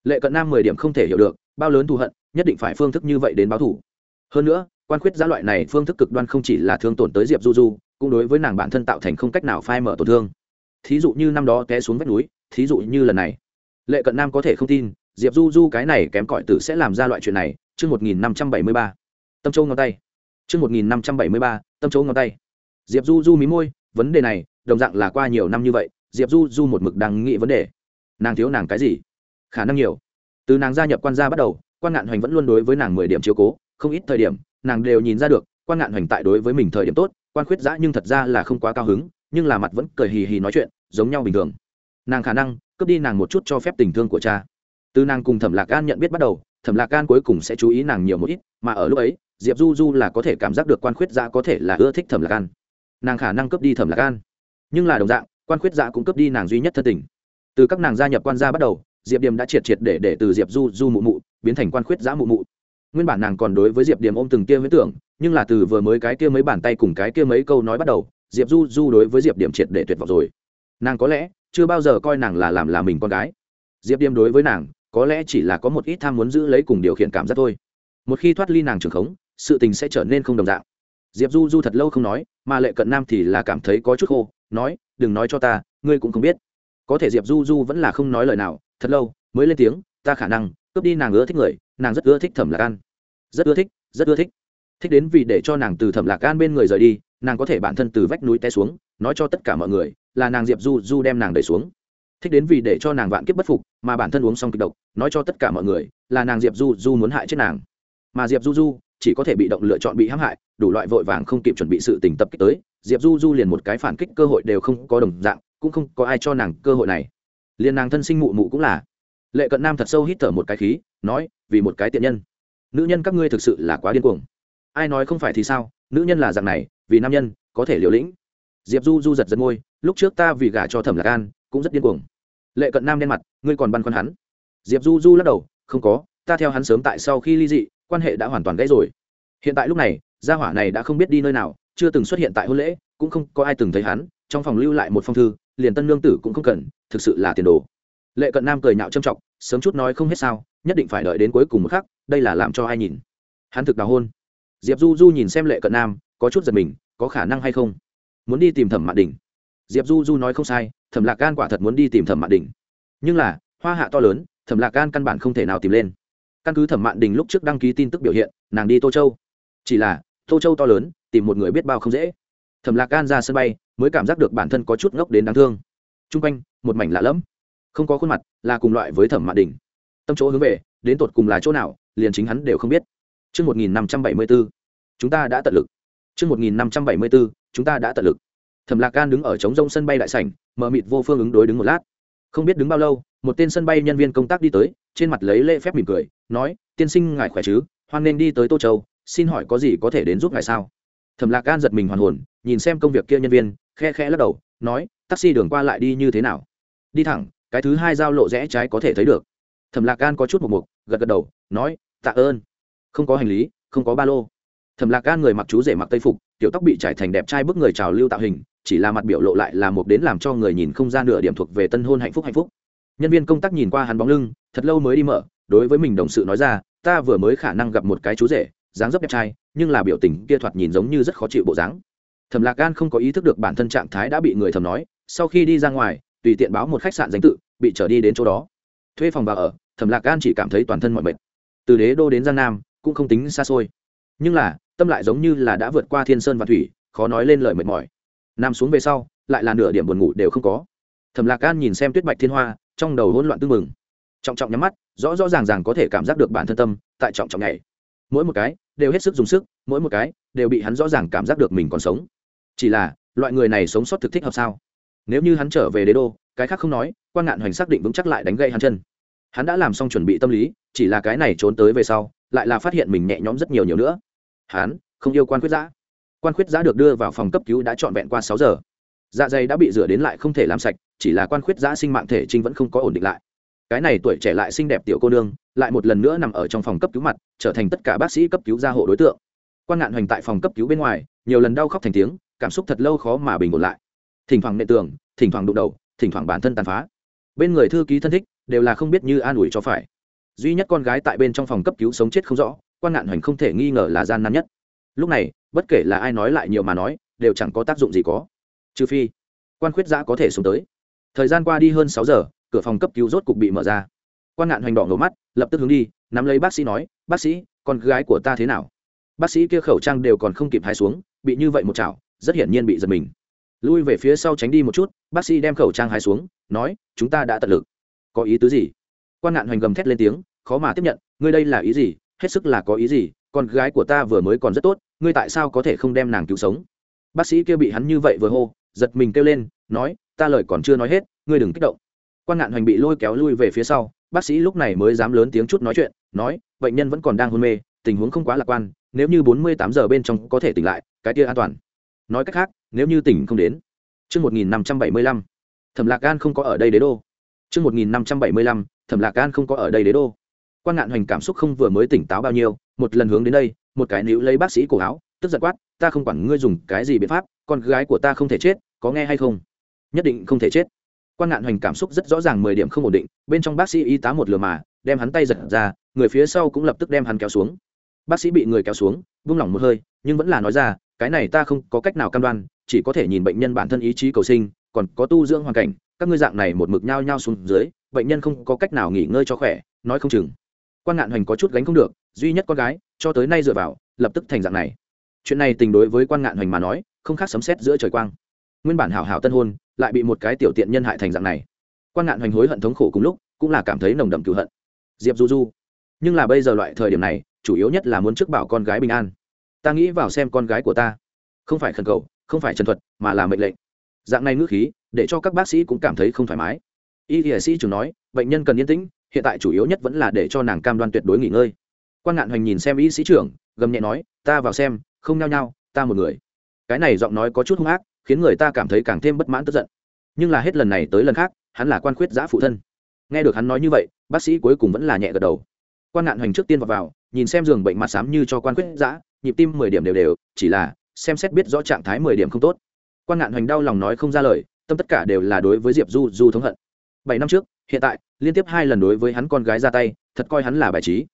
Lệ cận nam mười điểm không thể hiểu được, bao lớn thù hận, nhất định phải phương thức như vậy đến báo thù. Hơn nữa, quan khuyết giá loại này phương thức cực đoan không chỉ là thương tổn tới diệp du du, cũng đối với nàng bản thân tạo thành không cách nào phai mở tổn thương. Thí dụ như năm đó té xuống vách núi, thí dụ như lần này. Lệ cận nam có thể không tin, diệp du du cái này kém cỏi tử sẽ làm ra loại chuyện này, chương một nghìn năm trăm bảy mươi ba. Tâm châu ngón tay chương một nghìn năm trăm bảy mươi ba, tâm chỗ ngón tay. Diệp du du mí môi, vấn đề này, đồng dạng là qua nhiều năm như vậy, diệp du du một mực đang nghĩ vấn đề. Nàng thiếu nàng cái gì? Khả năng nhiều. Từ nàng gia nhập quan gia bắt đầu, quan ngạn hoành vẫn luôn đối với nàng mười điểm chiếu cố, không ít thời điểm, nàng đều nhìn ra được, quan ngạn hoành tại đối với mình thời điểm tốt, quan khuyết dã nhưng thật ra là không quá cao hứng, nhưng là mặt vẫn cười hì hì nói chuyện, giống nhau bình thường. Nàng khả năng, cướp đi nàng một chút cho phép tình thương của cha. Từ nàng cùng thẩm lạc An nhận biết bắt đầu, thẩm lạc An cuối cùng sẽ chú ý nàng nhiều một ít, mà ở lúc ấy diệp du du là có thể cảm giác được quan khuyết giã có thể là ưa thích thẩm lạc gan nàng khả năng cướp đi thẩm lạc gan nhưng là đồng dạng, quan khuyết giã cũng cướp đi nàng duy nhất thân tình. Từ các nàng gia nhập quan gia bắt đầu, diệp điềm đã triệt triệt để để từ diệp du du mụ mụ biến thành quan khuyết giã mụ mụ. Nguyên bản nàng còn đối với diệp điềm ôm từng tia với tưởng, nhưng là từ vừa mới cái kia mấy bàn tay cùng cái kia mấy câu nói bắt đầu, diệp du du đối với diệp điểm triệt để tuyệt vọng rồi. Nàng có lẽ chưa bao giờ coi nàng là làm là mình con gái. Diệp điềm đối với nàng, có lẽ chỉ là có một ít tham muốn giữ lấy cùng điều khiển cảm giác thôi. Một khi thoát ly nàng trường khống sự tình sẽ trở nên không đồng dạng. Diệp du du thật lâu không nói, mà lệ cận nam thì là cảm thấy có chút khô, nói, đừng nói cho ta, ngươi cũng không biết. Có thể diệp du du vẫn là không nói lời nào, thật lâu mới lên tiếng, ta khả năng cướp đi nàng ưa thích người, nàng rất ưa thích thẩm lạc an. Rất ưa thích, rất ưa thích. Thích đến vì để cho nàng từ thẩm lạc an bên người rời đi, nàng có thể bản thân từ vách núi té xuống, nói cho tất cả mọi người là nàng diệp du du đem nàng đẩy xuống. Thích đến vì để cho nàng vạn kiếp bất phục, mà bản thân uống xong kịch độc, nói cho tất cả mọi người là nàng diệp du du muốn hại chết nàng. Mà diệp du du chỉ có thể bị động lựa chọn bị hãm hại, đủ loại vội vàng không kịp chuẩn bị sự tình tập kích tới, diệp du du liền một cái phản kích cơ hội đều không có đồng dạng, cũng không có ai cho nàng cơ hội này. Liền nàng thân sinh mụ mụ cũng là. Lệ cận nam thật sâu hít thở một cái khí, nói, vì một cái tiện nhân. Nữ nhân các ngươi thực sự là quá điên cuồng. Ai nói không phải thì sao, nữ nhân là dạng này, vì nam nhân, có thể liều lĩnh. Diệp du du giật giật môi, lúc trước ta vì gả cho thẩm lạc an, cũng rất điên cuồng. Lệ cận nam đen mặt, ngươi còn băn khoăn hắn. Diệp du du lắc đầu, không có, ta theo hắn sớm tại sau khi ly dị quan hệ đã hoàn toàn gãy rồi. Hiện tại lúc này, gia hỏa này đã không biết đi nơi nào, chưa từng xuất hiện tại hôn lễ, cũng không có ai từng thấy hắn, trong phòng lưu lại một phong thư, liền tân lương tử cũng không cần, thực sự là tiền đồ. Lệ cận nam cười nhạo trâm trọng, sớm chút nói không hết sao, nhất định phải đợi đến cuối cùng một khắc, đây là làm cho ai nhìn. Hắn thực đào hôn. Diệp du du nhìn xem lệ cận nam, có chút giật mình, có khả năng hay không? Muốn đi tìm thẩm mạn đình. Diệp du du nói không sai, thẩm lạc gan quả thật muốn đi tìm thẩm mạn đình. Nhưng là, hoa hạ to lớn, thẩm lạc gan căn bản không thể nào tìm lên căn cứ thẩm mạn đình lúc trước đăng ký tin tức biểu hiện nàng đi tô châu. Chỉ là tô châu to lớn tìm một người biết bao không dễ. Thẩm lạc gan ra sân bay mới cảm giác được bản thân có chút ngốc đến đáng thương. T r u n g quanh một mảnh lạ lẫm. Không có khuôn mặt là cùng loại với thẩm mạn đình. Tâm chỗ hướng về đến tột cùng là chỗ nào liền chính hắn đều không biết. Trước 1574, chúng ta đã tận lực. Trước 1574, chúng ta đã tận lực. Thẩm Lạc Can đứng ở trống rông sân bay đại sảnh, mở mịt vô phương ứng đối đứng một lát. Không biết đứng bao lâu, một tên sân bay nhân viên công tác đi tới, trên mặt lấy lễ phép mỉm cười, nói: "Tiên sinh ngài khỏe chứ? Hoan nên đi tới Tô Châu, xin hỏi có gì có thể đến giúp ngài sao?" Thẩm Lạc Can giật mình hoàn hồn, nhìn xem công việc kia nhân viên, khe khẽ lắc đầu, nói: "Taxi đường qua lại đi như thế nào?" "Đi thẳng, cái thứ hai giao lộ rẽ trái có thể thấy được." Thẩm Lạc Can có chút một mục, gật gật đầu, nói: "Tạ ơn." Không có hành lý, không có ba lô. Thẩm Lạc Can người mặc chú rể mặc tây phục, tiểu tóc bị trải thành đẹp trai bức người trào lưu tạo hình, chỉ là mặt biểu lộ lại là một đến làm cho người nhìn không ra nửa điểm thuộc về tân hôn hạnh phúc hạnh phúc nhân viên công tác nhìn qua hắn bóng lưng, thật lâu mới đi mở, đối với mình đồng sự nói ra, ta vừa mới khả năng gặp một cái chú rể, dáng dấp đẹp trai, nhưng là biểu tình kia thoạt nhìn giống như rất khó chịu bộ dáng. Thẩm lạc gan không có ý thức được bản thân trạng thái đã bị người thầm nói, sau khi đi ra ngoài, tùy tiện báo một khách sạn danh tự, bị trở đi đến chỗ đó. Thuê phòng bà ở, thẩm lạc gan chỉ cảm thấy toàn thân mọi mệt. Từ đế đô đến giang nam, cũng không tính xa xôi. Nhưng là, tâm lại giống như là đã vượt qua thiên sơn và thủy, khó nói lên lời mệt mỏi. Nằm xuống về sau, lại là nửa điểm buồn ngủ đều không có. Thẩm lạc gan nhìn xem tuyết bạch thiên hoa trong đầu hỗn loạn tương mừng trọng trọng nhắm mắt, rõ rõ ràng ràng có thể cảm giác được bản thân tâm tại trọng trọng này mỗi một cái đều hết sức dùng sức, mỗi một cái đều bị hắn rõ ràng cảm giác được mình còn sống. Chỉ là, loại người này sống sót thực thích hợp sao? Nếu như hắn trở về đế đô, cái khác không nói, quan ngạn hoành xác định vững chắc lại đánh gây hắn chân. Hắn đã làm xong chuẩn bị tâm lý, chỉ là cái này trốn tới về sau, lại là phát hiện mình nhẹ nhõm rất nhiều nhiều nữa. Hắn không yêu quan quyết giã. Quan khuyết giã được đưa vào phòng cấp cứu đã trọn vẹn qua sáu giờ. Dạ dày đã bị rửa đến lại không thể làm sạch chỉ là quan khuyết giã sinh mạng thể trinh vẫn không có ổn định lại. Cái này tuổi trẻ lại xinh đẹp tiểu cô nương, lại một lần nữa nằm ở trong phòng cấp cứu mặt, trở thành tất cả bác sĩ cấp cứu gia hộ đối tượng. Quan ngạn hoành tại phòng cấp cứu bên ngoài, nhiều lần đau khóc thành tiếng, cảm xúc thật lâu khó mà bình ổn lại. Thỉnh thoảng nệ tường, thỉnh thoảng đụng đầu, thỉnh thoảng bản thân tàn phá. Bên người thư ký thân thích, đều là không biết như an ủi cho phải. Duy nhất con gái tại bên trong phòng cấp cứu sống chết không rõ, quan ngạn hoành không thể nghi ngờ là gian nan nhất. Lúc này, bất kể là ai nói lại nhiều mà nói, đều chẳng có tác dụng gì có. Trừ phi, quan khuyết giã có thể xuống tới thời gian qua đi hơn sáu giờ, cửa phòng cấp cứu rốt cục bị mở ra. Quan ngạn hoành đỏ ngầu mắt, lập tức hướng đi, nắm lấy bác sĩ nói, bác sĩ, con gái của ta thế nào? Bác sĩ kia khẩu trang đều còn không kịp hái xuống, bị như vậy một chảo, rất hiển nhiên bị giật mình. Lui về phía sau tránh đi một chút, bác sĩ đem khẩu trang hái xuống, nói, chúng ta đã tận lực. Có ý tứ gì? Quan ngạn hoành gầm thét lên tiếng, khó mà tiếp nhận, ngươi đây là ý gì? Hết sức là có ý gì? Con gái của ta vừa mới còn rất tốt, ngươi tại sao có thể không đem nàng cứu sống? Bác sĩ kia bị hắn như vậy vừa hô, giật mình kêu lên, nói ta lời còn chưa nói hết ngươi đừng kích động quan ngạn hoành bị lôi kéo lui về phía sau bác sĩ lúc này mới dám lớn tiếng chút nói chuyện nói bệnh nhân vẫn còn đang hôn mê tình huống không quá lạc quan nếu như bốn mươi tám giờ bên trong có thể tỉnh lại cái kia an toàn nói cách khác nếu như tỉnh không đến Trước 1575, Thẩm Lạc Gan không có ở đây đế đô. Trước 1575, Thẩm Lạc Gan không có ở đây đế đô. Quan ngạn hoành cảm xúc không vừa mới tỉnh táo bao nhiêu, một lần hướng đến đây, một cái níu lấy bác sĩ cổ áo, tức giận quát, ta không quản ngươi dùng cái gì biện pháp, con gái của ta không thể chết, có nghe hay không? Nhất định không thể chết. Quan ngạn hoành cảm xúc rất rõ ràng mười điểm không ổn định, bên trong bác sĩ y tá một lừa mà, đem hắn tay giật ra, người phía sau cũng lập tức đem hắn kéo xuống. Bác sĩ bị người kéo xuống, vung lỏng một hơi, nhưng vẫn là nói ra, cái này ta không có cách nào cam đoan, chỉ có thể nhìn bệnh nhân bản thân ý chí cầu sinh, còn có tu dưỡng hoàn cảnh, các ngươi dạng này một mực nhao nhao xuống dưới, bệnh nhân không có cách nào nghỉ ngơi cho khỏe, nói không chừng. Quan ngạn hoành có chút gánh không được, duy nhất con gái, cho tới nay dựa vào, lập tức thành dạng này. Chuyện này tình đối với quan ngạn hoành mà nói, không khác sấm xét giữa trời quang. Nguyên bản hảo hảo tân hôn lại bị một cái tiểu tiện nhân hại thành dạng này. Quan ngạn hoành hối hận thống khổ cùng lúc, cũng là cảm thấy nồng đậm cựu hận. Diệp du du, nhưng là bây giờ loại thời điểm này, chủ yếu nhất là muốn trước bảo con gái bình an. Ta nghĩ vào xem con gái của ta. Không phải khẩn cầu, không phải trần thuật, mà là mệnh lệnh. Dạng này ngữ khí, để cho các bác sĩ cũng cảm thấy không thoải mái. Y y sĩ trưởng nói, bệnh nhân cần yên tĩnh, hiện tại chủ yếu nhất vẫn là để cho nàng cam đoan tuyệt đối nghỉ ngơi. Quan ngạn hoành nhìn xem y sĩ trưởng, gầm nhẹ nói, ta vào xem, không nhao nhao, ta một người. Cái này giọng nói có chút hung ác khiến người ta cảm thấy càng thêm bất mãn tức giận. Nhưng là hết lần này tới lần khác hắn là quan khuyết giã phụ thân. Nghe được hắn nói như vậy bác sĩ cuối cùng vẫn là nhẹ gật đầu. Quan ngạn hoành trước tiên vào, vào nhìn xem giường bệnh mặt xám như cho quan khuyết giã nhịp tim mười điểm đều đều chỉ là xem xét biết rõ trạng thái mười điểm không tốt. Quan ngạn hoành đau lòng nói không ra lời tâm tất cả đều là đối với diệp du du thống hận. Bảy năm trước hiện tại liên tiếp hai lần đối với hắn con gái ra tay thật coi hắn là bài trí.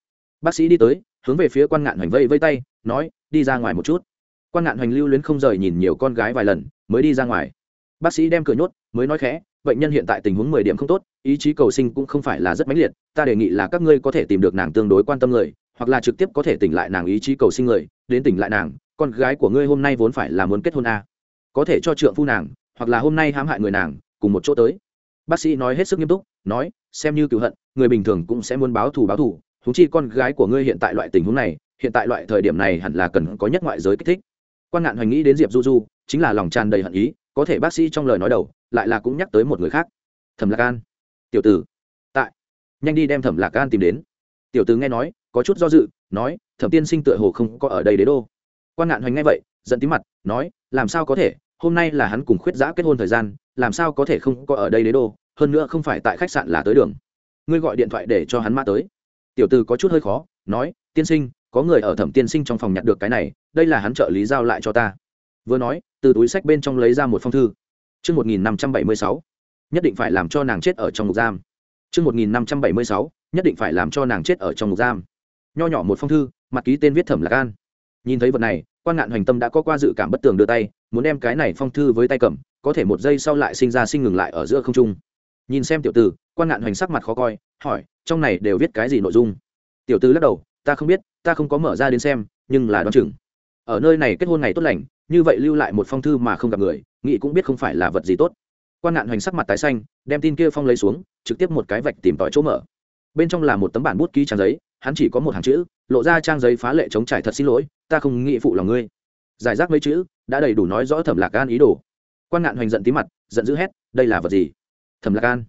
Bác sĩ đi tới hướng về phía quan ngạn hoành vây vây tay nói đi ra ngoài một chút. Quan ngạn hoành lưu luyến không rời nhìn nhiều con gái vài lần mới đi ra ngoài. Bác sĩ đem cửa nhốt, mới nói khẽ, bệnh nhân hiện tại tình huống mười điểm không tốt, ý chí cầu sinh cũng không phải là rất mãnh liệt, ta đề nghị là các ngươi có thể tìm được nàng tương đối quan tâm người, hoặc là trực tiếp có thể tỉnh lại nàng ý chí cầu sinh người, đến tỉnh lại nàng, con gái của ngươi hôm nay vốn phải là muốn kết hôn a. Có thể cho trượng phu nàng, hoặc là hôm nay hãm hại người nàng, cùng một chỗ tới. Bác sĩ nói hết sức nghiêm túc, nói, xem như cựu hận, người bình thường cũng sẽ muốn báo thù báo thù thú chi con gái của ngươi hiện tại loại tình huống này, hiện tại loại thời điểm này hẳn là cần có nhất ngoại giới kích thích. Quan ngạn hoành nghĩ đến diệp du du chính là lòng tràn đầy hận ý, có thể bác sĩ trong lời nói đầu lại là cũng nhắc tới một người khác. Thẩm lạc an. Tiểu tử. Tại. Nhanh đi đem thẩm lạc an tìm đến. Tiểu tử nghe nói, có chút do dự, nói, thẩm tiên sinh tựa hồ không có ở đây đế đô. Quan ngạn hoành nghe vậy, giận tí mặt, nói, làm sao có thể? Hôm nay là hắn cùng khuyết giã kết hôn thời gian, làm sao có thể không có ở đây đế đô? Hơn nữa không phải tại khách sạn là tới đường. Ngươi gọi điện thoại để cho hắn mã tới. Tiểu từ có chút hơi khó, nói, tiên sinh, có người ở thẩm tiên sinh trong phòng nhặt được cái này, đây là hắn trợ lý giao lại cho ta vừa nói, từ túi sách bên trong lấy ra một phong thư. Chương một nghìn năm trăm bảy mươi sáu. Nhất định phải làm cho nàng chết ở trong ngục giam. Chương một nghìn năm trăm bảy mươi sáu. Nhất định phải làm cho nàng chết ở trong ngục giam. Nho nhỏ một phong thư, mặt ký tên viết thẩm lạc an. Nhìn thấy vật này, quan ngạn hoành tâm đã có qua dự cảm bất tường đưa tay, muốn đem cái này phong thư với tay cầm, có thể một giây sau lại sinh ra sinh ngừng lại ở giữa không trung. Nhìn xem tiểu tử, quan ngạn hoành sắc mặt khó coi, hỏi, trong này đều viết cái gì nội dung? Tiểu tử lắc đầu, ta không biết, ta không có mở ra đến xem, nhưng là đoán chừng. Ở nơi này kết hôn ngày tốt lành như vậy lưu lại một phong thư mà không gặp người nghị cũng biết không phải là vật gì tốt. Quan ngạn hoành sắc mặt tái xanh, đem tin kia phong lấy xuống, trực tiếp một cái vạch tìm tòi chỗ mở. Bên trong là một tấm bản bút ký trang giấy, hắn chỉ có một hàng chữ, lộ ra trang giấy phá lệ chống trải thật xin lỗi, ta không nghĩ phụ lòng ngươi. Giải rác mấy chữ, đã đầy đủ nói rõ thẩm lạc gan ý đồ. Quan ngạn hoành giận tí mặt, giận dữ hét, đây là vật gì? Thẩm lạc gan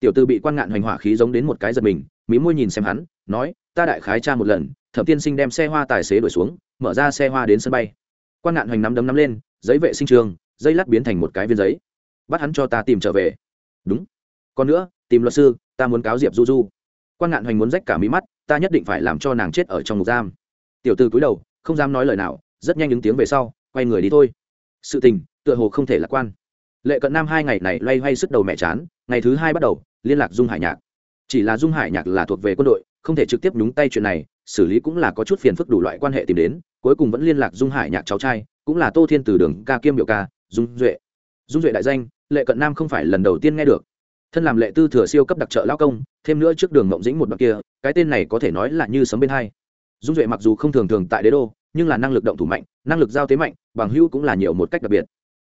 tiểu tư bị quan ngạn hoành hỏa khí giống đến một cái giật mình mỹ môi nhìn xem hắn, nói, ta đại khái tra một lần, thẩm tiên sinh đem xe hoa tài xế đuổi xuống, mở ra xe hoa đến sân bay quan ngạn hoành nắm đấm nắm lên, giấy vệ sinh trường, dây lát biến thành một cái viên giấy. Bắt hắn cho ta tìm trở về. Đúng. Còn nữa, tìm luật sư, ta muốn cáo diệp du du. Quan ngạn hoành muốn rách cả mí mắt, ta nhất định phải làm cho nàng chết ở trong ngục giam. Tiểu tư cúi đầu, không dám nói lời nào, rất nhanh ứng tiếng về sau, quay người đi thôi. Sự tình, tựa hồ không thể lạc quan. Lệ cận nam hai ngày này loay hoay sức đầu mẹ chán, ngày thứ hai bắt đầu, liên lạc dung hải nhạc. Chỉ là dung hải nhạc là thuộc về quân đội không thể trực tiếp nhúng tay chuyện này, xử lý cũng là có chút phiền phức đủ loại quan hệ tìm đến, cuối cùng vẫn liên lạc dung hải nhạc cháu trai, cũng là tô thiên từ đường ca kiêm biểu ca, dung duệ. Dung duệ đại danh, lệ cận nam không phải lần đầu tiên nghe được. Thân làm lệ tư thừa siêu cấp đặc trợ lao công, thêm nữa trước đường mộng dĩnh một đoạn kia, cái tên này có thể nói là như sấm bên hai. Dung duệ mặc dù không thường thường tại đế đô, nhưng là năng lực động thủ mạnh, năng lực giao tế mạnh, bằng hữu cũng là nhiều một cách đặc biệt.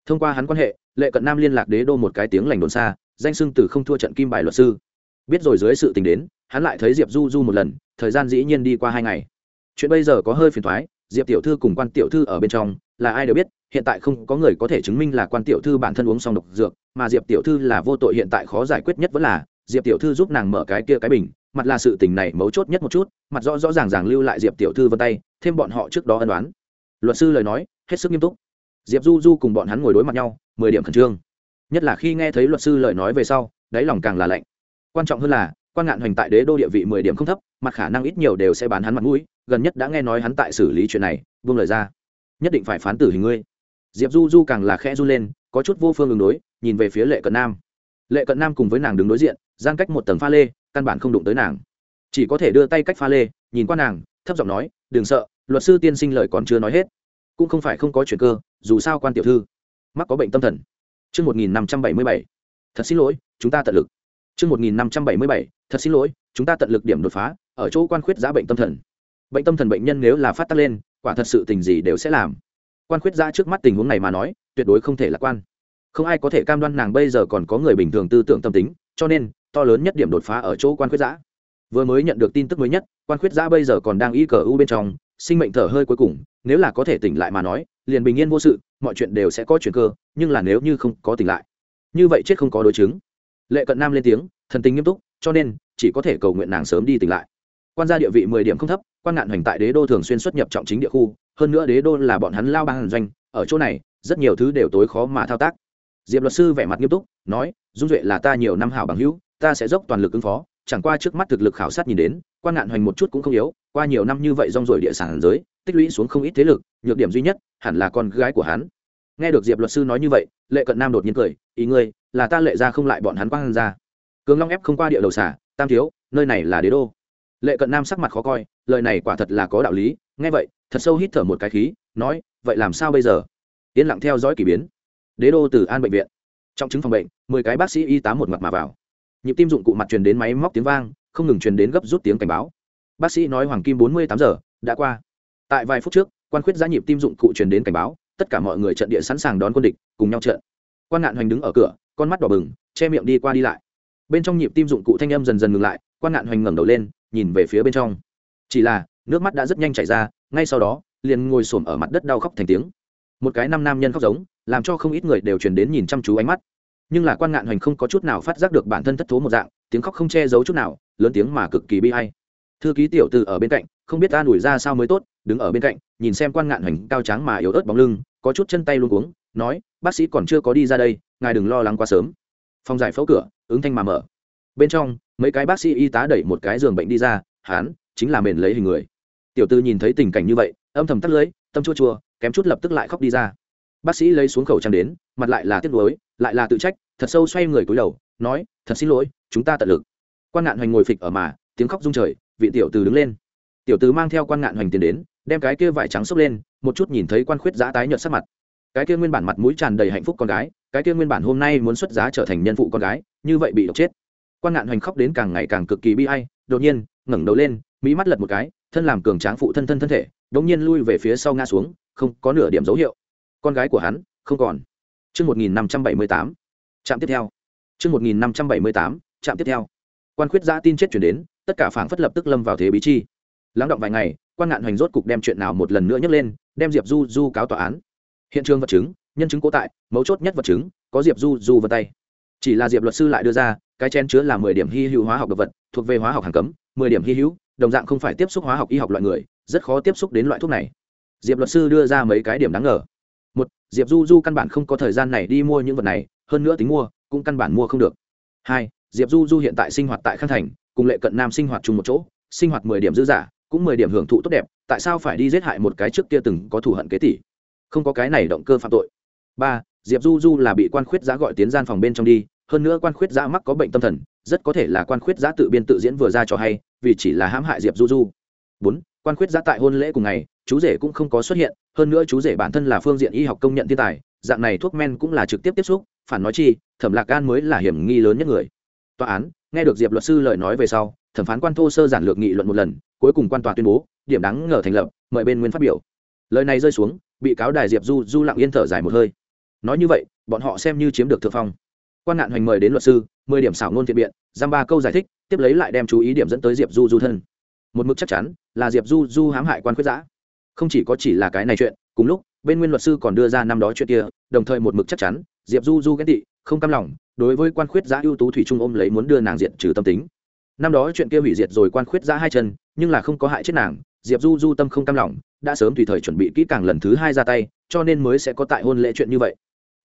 Thông qua hắn quan hệ, lệ cận nam liên lạc đế đô một cái tiếng lành đồn xa, danh sưng từ không thua trận kim bài luật sư biết rồi dưới sự tình đến, hắn lại thấy diệp du du một lần, thời gian dĩ nhiên đi qua hai ngày. Chuyện bây giờ có hơi phiền thoái, diệp tiểu thư cùng quan tiểu thư ở bên trong, là ai đều biết, hiện tại không có người có thể chứng minh là quan tiểu thư bản thân uống xong độc dược, mà diệp tiểu thư là vô tội hiện tại khó giải quyết nhất vẫn là, diệp tiểu thư giúp nàng mở cái kia cái bình, mặt là sự tình này mấu chốt nhất một chút, mặt rõ rõ ràng ràng lưu lại diệp tiểu thư vân tay, thêm bọn họ trước đó ân đoán luật sư lời nói, hết sức nghiêm túc. Diệp du du cùng bọn hắn ngồi đối mặt nhau, mười điểm khẩn trương. Nhất là khi nghe thấy luật sư lời nói về sau, đáy lòng càng là lạnh quan trọng hơn là quan ngạn hoành tại đế đô địa vị mười điểm không thấp mặt khả năng ít nhiều đều sẽ bán hắn mặt mũi gần nhất đã nghe nói hắn tại xử lý chuyện này buông lời ra. Nhất định phải phán tử hình ngươi. Diệp du du càng là khẽ run lên có chút vô phương ứng đối nhìn về phía lệ cận nam. Lệ cận nam cùng với nàng đứng đối diện gian cách một tầng pha lê căn bản không đụng tới nàng. Chỉ có thể đưa tay cách pha lê nhìn qua nàng thấp giọng nói đừng sợ luật sư tiên sinh lời còn chưa nói hết. Cũng không phải không có chuyện cơ dù sao quan tiểu thư mắc có bệnh tâm thần. Trước 1577. Thật xin lỗi, chúng ta tận lực. Chương 1577, thật xin lỗi, chúng ta tận lực điểm đột phá, ở chỗ quan khuyết giá bệnh tâm thần. Bệnh tâm thần bệnh nhân nếu là phát tác lên, quả thật sự tình gì đều sẽ làm. Quan khuyết giá trước mắt tình huống này mà nói, tuyệt đối không thể lạc quan. Không ai có thể cam đoan nàng bây giờ còn có người bình thường tư tưởng tâm tính, cho nên, to lớn nhất điểm đột phá ở chỗ quan khuyết giá. Vừa mới nhận được tin tức mới nhất, quan khuyết giá bây giờ còn đang y cờ u bên trong, sinh mệnh thở hơi cuối cùng, nếu là có thể tỉnh lại mà nói, liền bình yên vô sự, mọi chuyện đều sẽ có chuyển cơ, nhưng là nếu như không có tỉnh lại, như vậy chết không có đối chứng lệ cận nam lên tiếng, thần tình nghiêm túc, cho nên, chỉ có thể cầu nguyện nàng sớm đi tỉnh lại. Quan gia địa vị mười điểm không thấp, quan ngạn hoành tại đế đô thường xuyên xuất nhập trọng chính địa khu, hơn nữa đế đô là bọn hắn lao ban doanh, ở chỗ này, rất nhiều thứ đều tối khó mà thao tác. Diệp luật sư vẻ mặt nghiêm túc, nói, dung duệ là ta nhiều năm hảo bằng hữu, ta sẽ dốc toàn lực ứng phó, chẳng qua trước mắt thực lực khảo sát nhìn đến, quan ngạn hoành một chút cũng không yếu, qua nhiều năm như vậy rong rồi địa sản giới, tích lũy xuống không ít thế lực, nhược điểm duy nhất, hẳn là con gái của hắn. Nghe được diệp luật sư nói như vậy, lệ cận nam đột nhiên cười, ý ngươi là ta lệ ra không lại bọn hắn quang ra. Cường long ép không qua địa đầu xả tam thiếu, nơi này là đế đô. Lệ cận nam sắc mặt khó coi, lời này quả thật là có đạo lý, nghe vậy, thật sâu hít thở một cái khí, nói, vậy làm sao bây giờ? Yên lặng theo dõi k ỳ biến. Đế đô từ an bệnh viện. Trong chứng phòng bệnh, mười cái bác sĩ y tá một mặt mà vào. Nhịp tim dụng cụ mặt truyền đến máy móc tiếng vang, không ngừng truyền đến gấp rút tiếng cảnh báo. Bác sĩ nói hoàng kim bốn mươi tám giờ, đã qua. Tại vài phút trước, quan khuyết giá nhịp tim dụng cụ truyền đến cảnh báo, tất cả mọi người trận địa sẵn sàng đón quân địch, cùng nhau trận quan ngạn hoành đứng ở cửa, con mắt đỏ bừng, che miệng đi qua đi lại. Bên trong nhịp tim dụng cụ thanh âm dần dần ngừng lại, quan ngạn hoành ngẩng đầu lên, nhìn về phía bên trong. Chỉ là, nước mắt đã rất nhanh chảy ra, ngay sau đó, liền ngồi xổm ở mặt đất đau khóc thành tiếng. Một cái năm nam nhân khóc giống, làm cho không ít người đều truyền đến nhìn chăm chú ánh mắt. Nhưng là quan ngạn hoành không có chút nào phát giác được bản thân thất thố một dạng, tiếng khóc không che giấu chút nào, lớn tiếng mà cực kỳ bi hay thư ký tiểu từ ở bên cạnh, không biết ta đuổi ra sao mới tốt, đứng ở bên cạnh, nhìn xem quan ngạn hoành cao tráng mà yếu ớt bóng lưng, có chút chân tay luôn cuống nói, bác sĩ còn chưa có đi ra đây, ngài đừng lo lắng quá sớm. Phòng giải phẫu cửa, ứng thanh mà mở. Bên trong, mấy cái bác sĩ y tá đẩy một cái giường bệnh đi ra, hán, chính là mền lấy hình người. Tiểu tư nhìn thấy tình cảnh như vậy, âm thầm tắt lưới, tâm chua chua, kém chút lập tức lại khóc đi ra. Bác sĩ lấy xuống khẩu trang đến, mặt lại là tiếc nuối, lại là tự trách, thật sâu xoay người cúi đầu, nói, thật xin lỗi, chúng ta tận lực. Quan ngạn hoành ngồi phịch ở mà, tiếng khóc rung trời, vị tiểu từ đứng lên. Tiểu từ mang theo quan ngạn hoành tiến đến, đem cái kia vải trắng xốc lên, một chút nhìn thấy quan khuyết giã tái nhợt sắc mặt cái kia nguyên bản mặt mũi tràn đầy hạnh phúc con gái cái kia nguyên bản hôm nay muốn xuất giá trở thành nhân phụ con gái như vậy bị độc chết quan ngạn hoành khóc đến càng ngày càng cực kỳ bi ai đột nhiên ngẩng đầu lên mỹ mắt lật một cái thân làm cường tráng phụ thân thân thân thể đột nhiên lui về phía sau ngã xuống không có nửa điểm dấu hiệu con gái của hắn không còn Trước 1578. Trạm tiếp theo. Trước 1578. Trạm tiếp theo. Quan khuyết giã tin chết truyền đến, tất cả phảng phất lập tức lâm vào thế bí chi. Lắng động vài ngày, quan ngạn hoành rốt cục đem chuyện nào một lần nữa nhấc lên, đem Diệp Du Du cáo tòa án. Hiện trường vật chứng, nhân chứng cố tại, mấu chốt nhất vật chứng, có Diệp Du Du vào tay. Chỉ là Diệp luật sư lại đưa ra, cái chén chứa là mười điểm hy hữu hóa học đồ vật, thuộc về hóa học hàng cấm, mười điểm hy hữu, đồng dạng không phải tiếp xúc hóa học y học loại người, rất khó tiếp xúc đến loại thuốc này. Diệp luật sư đưa ra mấy cái điểm đáng ngờ một diệp du du căn bản không có thời gian này đi mua những vật này hơn nữa tính mua cũng căn bản mua không được hai diệp du du hiện tại sinh hoạt tại khang thành cùng lệ cận nam sinh hoạt chung một chỗ sinh hoạt mười điểm dư giả cũng mười điểm hưởng thụ tốt đẹp tại sao phải đi giết hại một cái trước kia từng có thù hận kế tỷ không có cái này động cơ phạm tội. Ba, diệp du du là bị quan khuyết giã gọi tiến gian phòng bên trong đi, hơn nữa quan khuyết giã mắc có bệnh tâm thần, rất có thể là quan khuyết giã tự biên tự diễn vừa ra cho hay, vì chỉ là hãm hại diệp du du. Bốn, quan khuyết giã tại hôn lễ cùng ngày, chú rể cũng không có xuất hiện, hơn nữa chú rể bản thân là phương diện y học công nhận thiên tài, dạng này thuốc men cũng là trực tiếp tiếp xúc, phản nói chi, thẩm lạc gan mới là hiểm nghi lớn nhất người. Tòa án, nghe được diệp luật sư lời nói về sau, thẩm phán quan thô sơ giản lược nghị luận một lần, cuối cùng quan tòa tuyên bố, điểm đáng ngờ thành lập, mời bên nguyên phát biểu. Lời này rơi xuống bị cáo đài diệp du du lặng yên thở dài một hơi. Nói như vậy, bọn họ xem như chiếm được thượng phong. Quan nạn hoành mời đến luật sư, mười điểm xảo ngôn thiện biện, giam ba câu giải thích, tiếp lấy lại đem chú ý điểm dẫn tới diệp du du thân. Một mức chắc chắn là diệp du du hãm hại quan khuyết giã. Không chỉ có chỉ là cái này chuyện, cùng lúc, bên nguyên luật sư còn đưa ra năm đó chuyện kia, đồng thời một mực chắc chắn, diệp du du ghét tị, không cam lòng, đối với quan khuyết giã ưu tú thủy trung ôm lấy muốn đưa nàng diện trừ tâm tính. Năm đó chuyện kia hủy diệt rồi quan khuyết giã hai chân, nhưng là không có hại chết nàng, diệp du du tâm không cam lòng đã sớm tùy thời chuẩn bị kỹ càng lần thứ hai ra tay, cho nên mới sẽ có tại hôn lễ chuyện như vậy.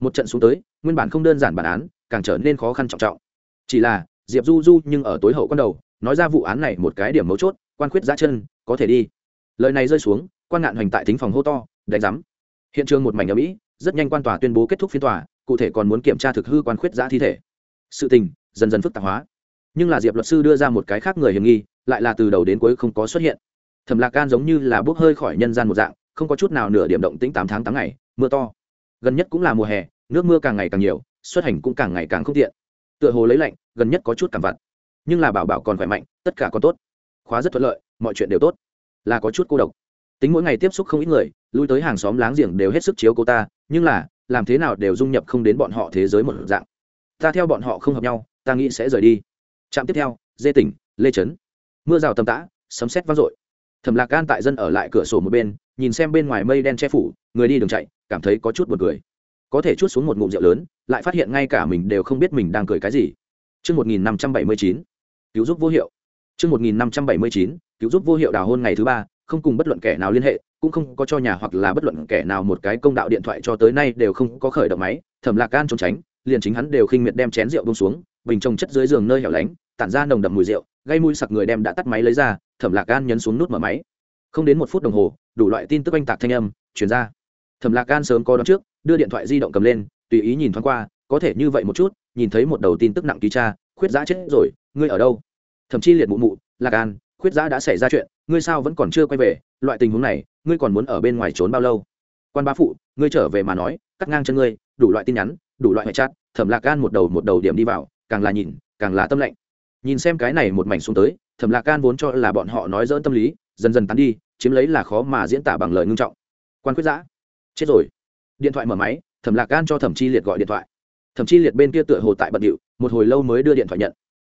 Một trận xuống tới, nguyên bản không đơn giản bản án, càng trở nên khó khăn trọng trọng. Chỉ là, diệp du du nhưng ở tối hậu con đầu, nói ra vụ án này một cái điểm mấu chốt, quan khuyết ra chân, có thể đi. Lời này rơi xuống, quan ngạn hoành tại thính phòng hô to, đánh giám. Hiện trường một mảnh ở mỹ rất nhanh quan tòa tuyên bố kết thúc phiên tòa, cụ thể còn muốn kiểm tra thực hư quan khuyết giá thi thể. Sự tình, dần dần phức tạp hóa. Nhưng là diệp luật sư đưa ra một cái khác người hiểm nghi, lại là từ đầu đến cuối không có xuất hiện thẩm lạc gan giống như là bốc hơi khỏi nhân gian một dạng, không có chút nào nửa điểm động tĩnh tám tháng tám ngày, mưa to. Gần nhất cũng là mùa hè, nước mưa càng ngày càng nhiều, xuất hành cũng càng ngày càng không tiện. Tựa hồ lấy lạnh, gần nhất có chút cảm vặt. Nhưng là bảo bảo còn khỏe mạnh, tất cả còn tốt. Khóa rất thuận lợi, mọi chuyện đều tốt. Là có chút cô độc. Tính mỗi ngày tiếp xúc không ít người, lui tới hàng xóm láng giềng đều hết sức chiếu cô ta, nhưng là, làm thế nào đều dung nhập không đến bọn họ thế giới một dạng. Ta theo bọn họ không hợp nhau, ta nghĩ sẽ rời đi. Trạm tiếp theo, dê tỉnh, lê trấn. Mưa rào tầm tã, sấm xét vang dội thẩm lạc gan tại dân ở lại cửa sổ một bên nhìn xem bên ngoài mây đen che phủ người đi đường chạy cảm thấy có chút b u ồ n cười. Có thể chút xuống một ngụm rượu lớn lại phát hiện ngay cả mình đều không biết mình đang cười cái gì. Trước 1579, cứu giúp vô hiệu. Trước 1579, cứu giúp vô hiệu đào hôn ngày thứ ba, không cùng bất luận kẻ nào liên hệ cũng không có cho nhà hoặc là bất luận kẻ nào một cái công đạo điện thoại cho tới nay đều không có khởi động máy. Thẩm lạc gan trốn tránh liền chính hắn đều khinh miệt đem chén rượu bông xuống bình trồng chất dưới giường nơi hẻo lánh tản ra nồng đậm mùi rượu gây mùi sặc người đem đã tắt máy lấy ra thẩm lạc gan nhấn xuống nút mở máy. Không đến một phút đồng hồ, đủ loại tin tức oanh tạc thanh âm chuyển ra. Thẩm lạc gan sớm có đón trước, đưa điện thoại di động cầm lên, tùy ý nhìn thoáng qua, có thể như vậy một chút, nhìn thấy một đầu tin tức nặng ký cha khuyết giã chết rồi, ngươi ở đâu? Thậm chí liệt mụ mụ, lạc an, khuyết giã đã xảy ra chuyện, ngươi sao vẫn còn chưa quay về? Loại tình huống này, ngươi còn muốn ở bên ngoài trốn bao lâu? Quan bá phụ, ngươi trở về mà nói, cắt ngang chân ngươi, đủ loại tin nhắn, đủ loại hệ chat. Thẩm lạc gan một đầu một đầu điểm đi vào, càng là nhìn, càng là tâm lạnh nhìn xem cái này một mảnh xuống tới thẩm lạc Can vốn cho là bọn họ nói dỡn tâm lý, dần dần tán đi, chiếm lấy là khó mà diễn tả bằng lời ngưng trọng. Quan quyết giã. Chết rồi. Điện thoại mở máy, thẩm lạc Can cho thẩm chi liệt gọi điện thoại. Thẩm chi liệt bên kia tựa hồ tại bận điệu, một hồi lâu mới đưa điện thoại nhận.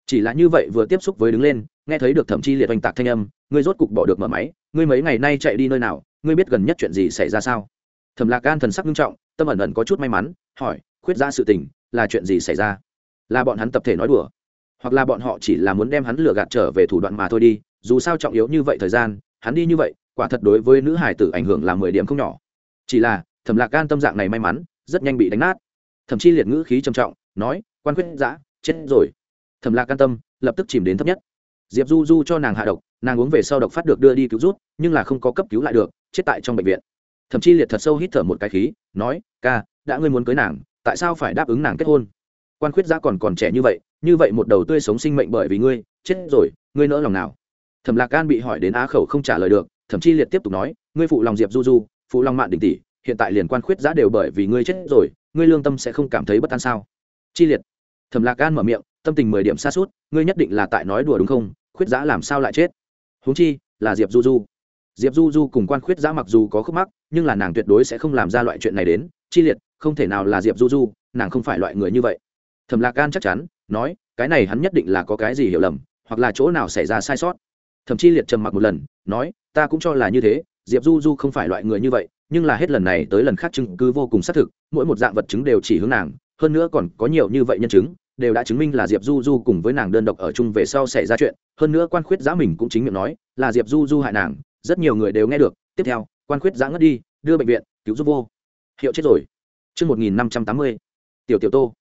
Chỉ là như vậy vừa tiếp xúc với đứng lên, nghe thấy được thẩm chi liệt oanh tạc thanh âm, ngươi rốt cục bỏ được mở máy, ngươi mấy ngày nay chạy đi nơi nào, ngươi biết gần nhất chuyện gì xảy ra sao? Thẩm lạc Can thần sắc nghiêm trọng, tâm ẩn ẩn có chút may mắn, hỏi, khuyết ra sự tình, là chuyện gì xảy ra? Là bọn hắn tập thể nói đùa hoặc là bọn họ chỉ là muốn đem hắn lừa gạt trở về thủ đoạn mà thôi đi, dù sao trọng yếu như vậy thời gian, hắn đi như vậy, quả thật đối với nữ hải tử ảnh hưởng là mười điểm không nhỏ. Chỉ là, thẩm lạc gan tâm dạng này may mắn, rất nhanh bị đánh nát. Thậm chí liệt ngữ khí trầm trọng, nói, quan quyết giã, chết rồi. Thẩm lạc can tâm lập tức chìm đến thấp nhất. Diệp du du cho nàng hạ độc, nàng uống về sau độc phát được đưa đi cứu rút, nhưng là không có cấp cứu lại được, chết tại trong bệnh viện. Thậm chí liệt thật sâu hít thở một cái khí, nói, ca, đã ngươi muốn cưới nàng, tại sao phải đáp ứng nàng kết hôn? Quan khuyết giã còn còn trẻ như vậy như vậy một đầu tươi sống sinh mệnh bởi vì ngươi, chết rồi, ngươi nỡ lòng nào? Thẩm lạc gan bị hỏi đến á khẩu không trả lời được, thậm chí liệt tiếp tục nói, ngươi phụ lòng diệp du du, phụ lòng mạng đình tỷ, hiện tại liền quan khuyết Giá đều bởi vì ngươi chết rồi, ngươi lương tâm sẽ không cảm thấy bất an sao? Chi liệt. Thẩm lạc gan mở miệng, tâm tình mười điểm xa suốt ngươi nhất định là tại nói đùa đúng không? Khuyết Giá làm sao lại chết? Huống chi, là diệp du du. Diệp du du cùng quan khuyết Giá mặc dù có khúc mắc, nhưng là nàng tuyệt đối sẽ không làm ra loại chuyện này đến. Chi liệt, không thể nào là diệp du du, nàng không phải loại người như vậy. Thẩm lạc gan chắc chắn nói cái này hắn nhất định là có cái gì hiểu lầm hoặc là chỗ nào xảy ra sai sót. Thậm chi liệt trầm mặc một lần nói ta cũng cho là như thế diệp du du không phải loại người như vậy nhưng là hết lần này tới lần khác chứng cứ vô cùng xác thực mỗi một dạng vật chứng đều chỉ hướng nàng hơn nữa còn có nhiều như vậy nhân chứng đều đã chứng minh là diệp du du cùng với nàng đơn độc ở chung về sau xảy ra chuyện hơn nữa quan khuyết giã mình cũng chính miệng nói là diệp du du hại nàng rất nhiều người đều nghe được tiếp theo quan khuyết giã ngất đi đưa bệnh viện cứu giúp vô. Hiệu chết rồi. Trước 1580, tiểu tiểu tô.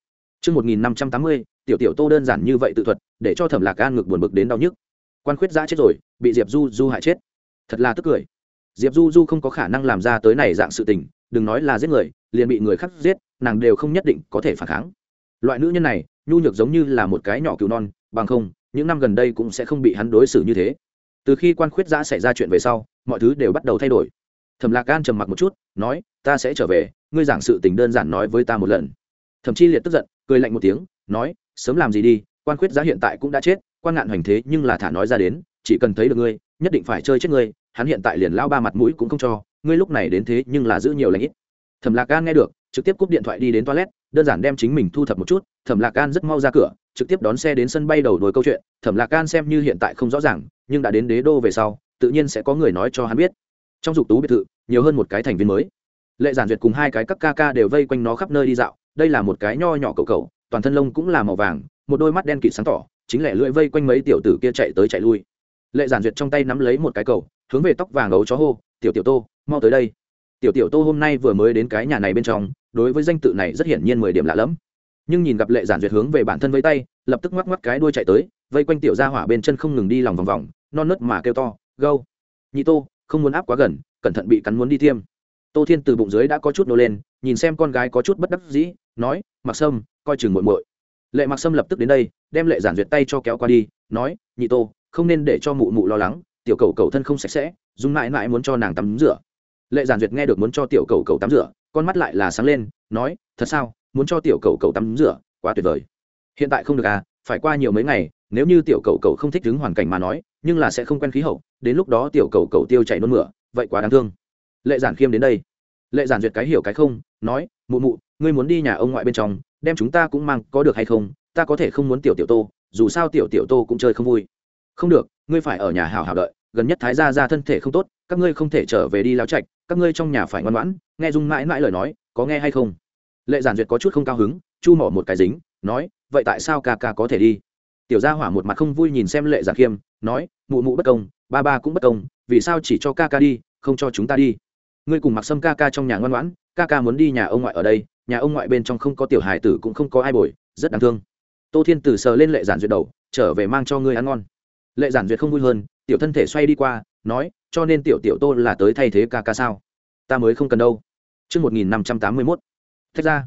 Trước 1580, tiểu tiểu tô đơn giản như vậy tự thuật, để cho Thẩm Lạc An ngực buồn bực đến đau nhức. Quan khuyết giã chết rồi, bị Diệp Du Du hại chết. Thật là tức cười. Diệp Du Du không có khả năng làm ra tới này dạng sự tình, đừng nói là giết người, liền bị người khác giết, nàng đều không nhất định có thể phản kháng. Loại nữ nhân này, nhu nhược giống như là một cái nhỏ cứu non, bằng không, những năm gần đây cũng sẽ không bị hắn đối xử như thế. Từ khi quan khuyết giã xảy ra chuyện về sau, mọi thứ đều bắt đầu thay đổi. Thẩm Lạc An trầm mặc một chút, nói, ta sẽ trở về, ngươi giảng sự tình đơn giản nói với ta một lần thậm chí liệt tức giận cười lạnh một tiếng nói, sớm làm gì đi, quan khuyết giá hiện tại cũng đã chết, quan ngạn hoành thế nhưng là thả nói ra đến, chỉ cần thấy được ngươi, nhất định phải chơi chết ngươi, hắn hiện tại liền lao ba mặt mũi cũng không cho, ngươi lúc này đến thế nhưng là giữ nhiều lãnh ít. Thẩm lạc gan nghe được, trực tiếp cúp điện thoại đi đến toilet, đơn giản đem chính mình thu thập một chút, thẩm lạc gan rất mau ra cửa, trực tiếp đón xe đến sân bay đầu đuổi câu chuyện, thẩm lạc gan xem như hiện tại không rõ ràng, nhưng đã đến đế đô về sau, tự nhiên sẽ có người nói cho hắn biết. Trong dục tú biệt thự, nhiều hơn một cái thành viên mới. Lệ giản duyệt cùng hai cái các ca ca đều vây quanh nó khắp nơi đi dạo, đây là một cái nho nhỏ cầu cầu toàn thân lông cũng là màu vàng, một đôi mắt đen kịt sáng tỏ, chính lẻ lưỡi vây quanh mấy tiểu tử kia chạy tới chạy lui. Lệ giản duyệt trong tay nắm lấy một cái cầu, hướng về tóc vàng ấu chó hô, tiểu tiểu tô, mau tới đây. Tiểu tiểu tô hôm nay vừa mới đến cái nhà này bên trong, đối với danh tự này rất hiển nhiên mười điểm lạ lẫm. Nhưng nhìn gặp lệ giản duyệt hướng về bản thân vây tay, lập tức ngoắc ngoắc cái đuôi chạy tới, vây quanh tiểu ra hỏa bên chân không ngừng đi lòng vòng vòng, non nớt mà kêu to, gâu, nhị tô, không muốn áp quá gần, cẩn thận bị cắn muốn đi tiêm. Tô thiên từ bụng dưới đã có chút nô lên, nhìn xem con gái có chút bất đắc dĩ nói mặc sâm, coi chừng muội muội. Lệ mặc sâm lập tức đến đây, đem lệ giản duyệt tay cho kéo qua đi, nói, nhị tô, không nên để cho mụ mụ lo lắng, tiểu cầu cầu thân không sạch sẽ dung mãi mãi muốn cho nàng tắm rửa. Lệ giản duyệt nghe được muốn cho tiểu cầu cầu tắm rửa, con mắt lại là sáng lên, nói, thật sao, muốn cho tiểu cầu cầu tắm rửa, quá tuyệt vời. Hiện tại không được à phải qua nhiều mấy ngày, nếu như tiểu cầu cầu không thích đứng hoàn cảnh mà nói, nhưng là sẽ không quen khí hậu, đến lúc đó tiểu cầu cầu tiêu chảy nôn mửa, vậy quá đáng thương. Lệ giản khiêm đến đây. Lệ giản duyệt cái hiểu cái không, nói, mụ mụ ngươi muốn đi nhà ông ngoại bên trong, đem chúng ta cũng mang, có được hay không? Ta có thể không muốn tiểu tiểu tô, dù sao tiểu tiểu tô cũng chơi không vui. Không được, ngươi phải ở nhà hào hào đợi, gần nhất thái gia ra thân thể không tốt, các ngươi không thể trở về đi lao trạch, các ngươi trong nhà phải ngoan ngoãn, nghe dung mãi mãi lời nói, có nghe hay không? Lệ giản duyệt có chút không cao hứng, chu mỏ một cái dính, nói, vậy tại sao ca ca có thể đi? Tiểu gia hỏa một mặt không vui nhìn xem lệ giản khiêm nói, mụ mụ bất công, ba ba cũng bất công, vì sao chỉ cho ca ca đi, không cho chúng ta đi? Ngươi cùng mặc sâm ca ca trong nhà ngoan ngoãn, ca ca muốn đi nhà ông ngoại ở đây nhà ông ngoại bên trong không có tiểu hài tử cũng không có ai bồi rất đáng thương tô thiên tử sờ lên lệ giản duyệt đầu trở về mang cho ngươi ăn ngon lệ giản duyệt không vui hơn tiểu thân thể xoay đi qua nói cho nên tiểu tiểu tô là tới thay thế ca ca sao ta mới không cần đâu chương một nghìn năm trăm tám mươi mốt Thách ra.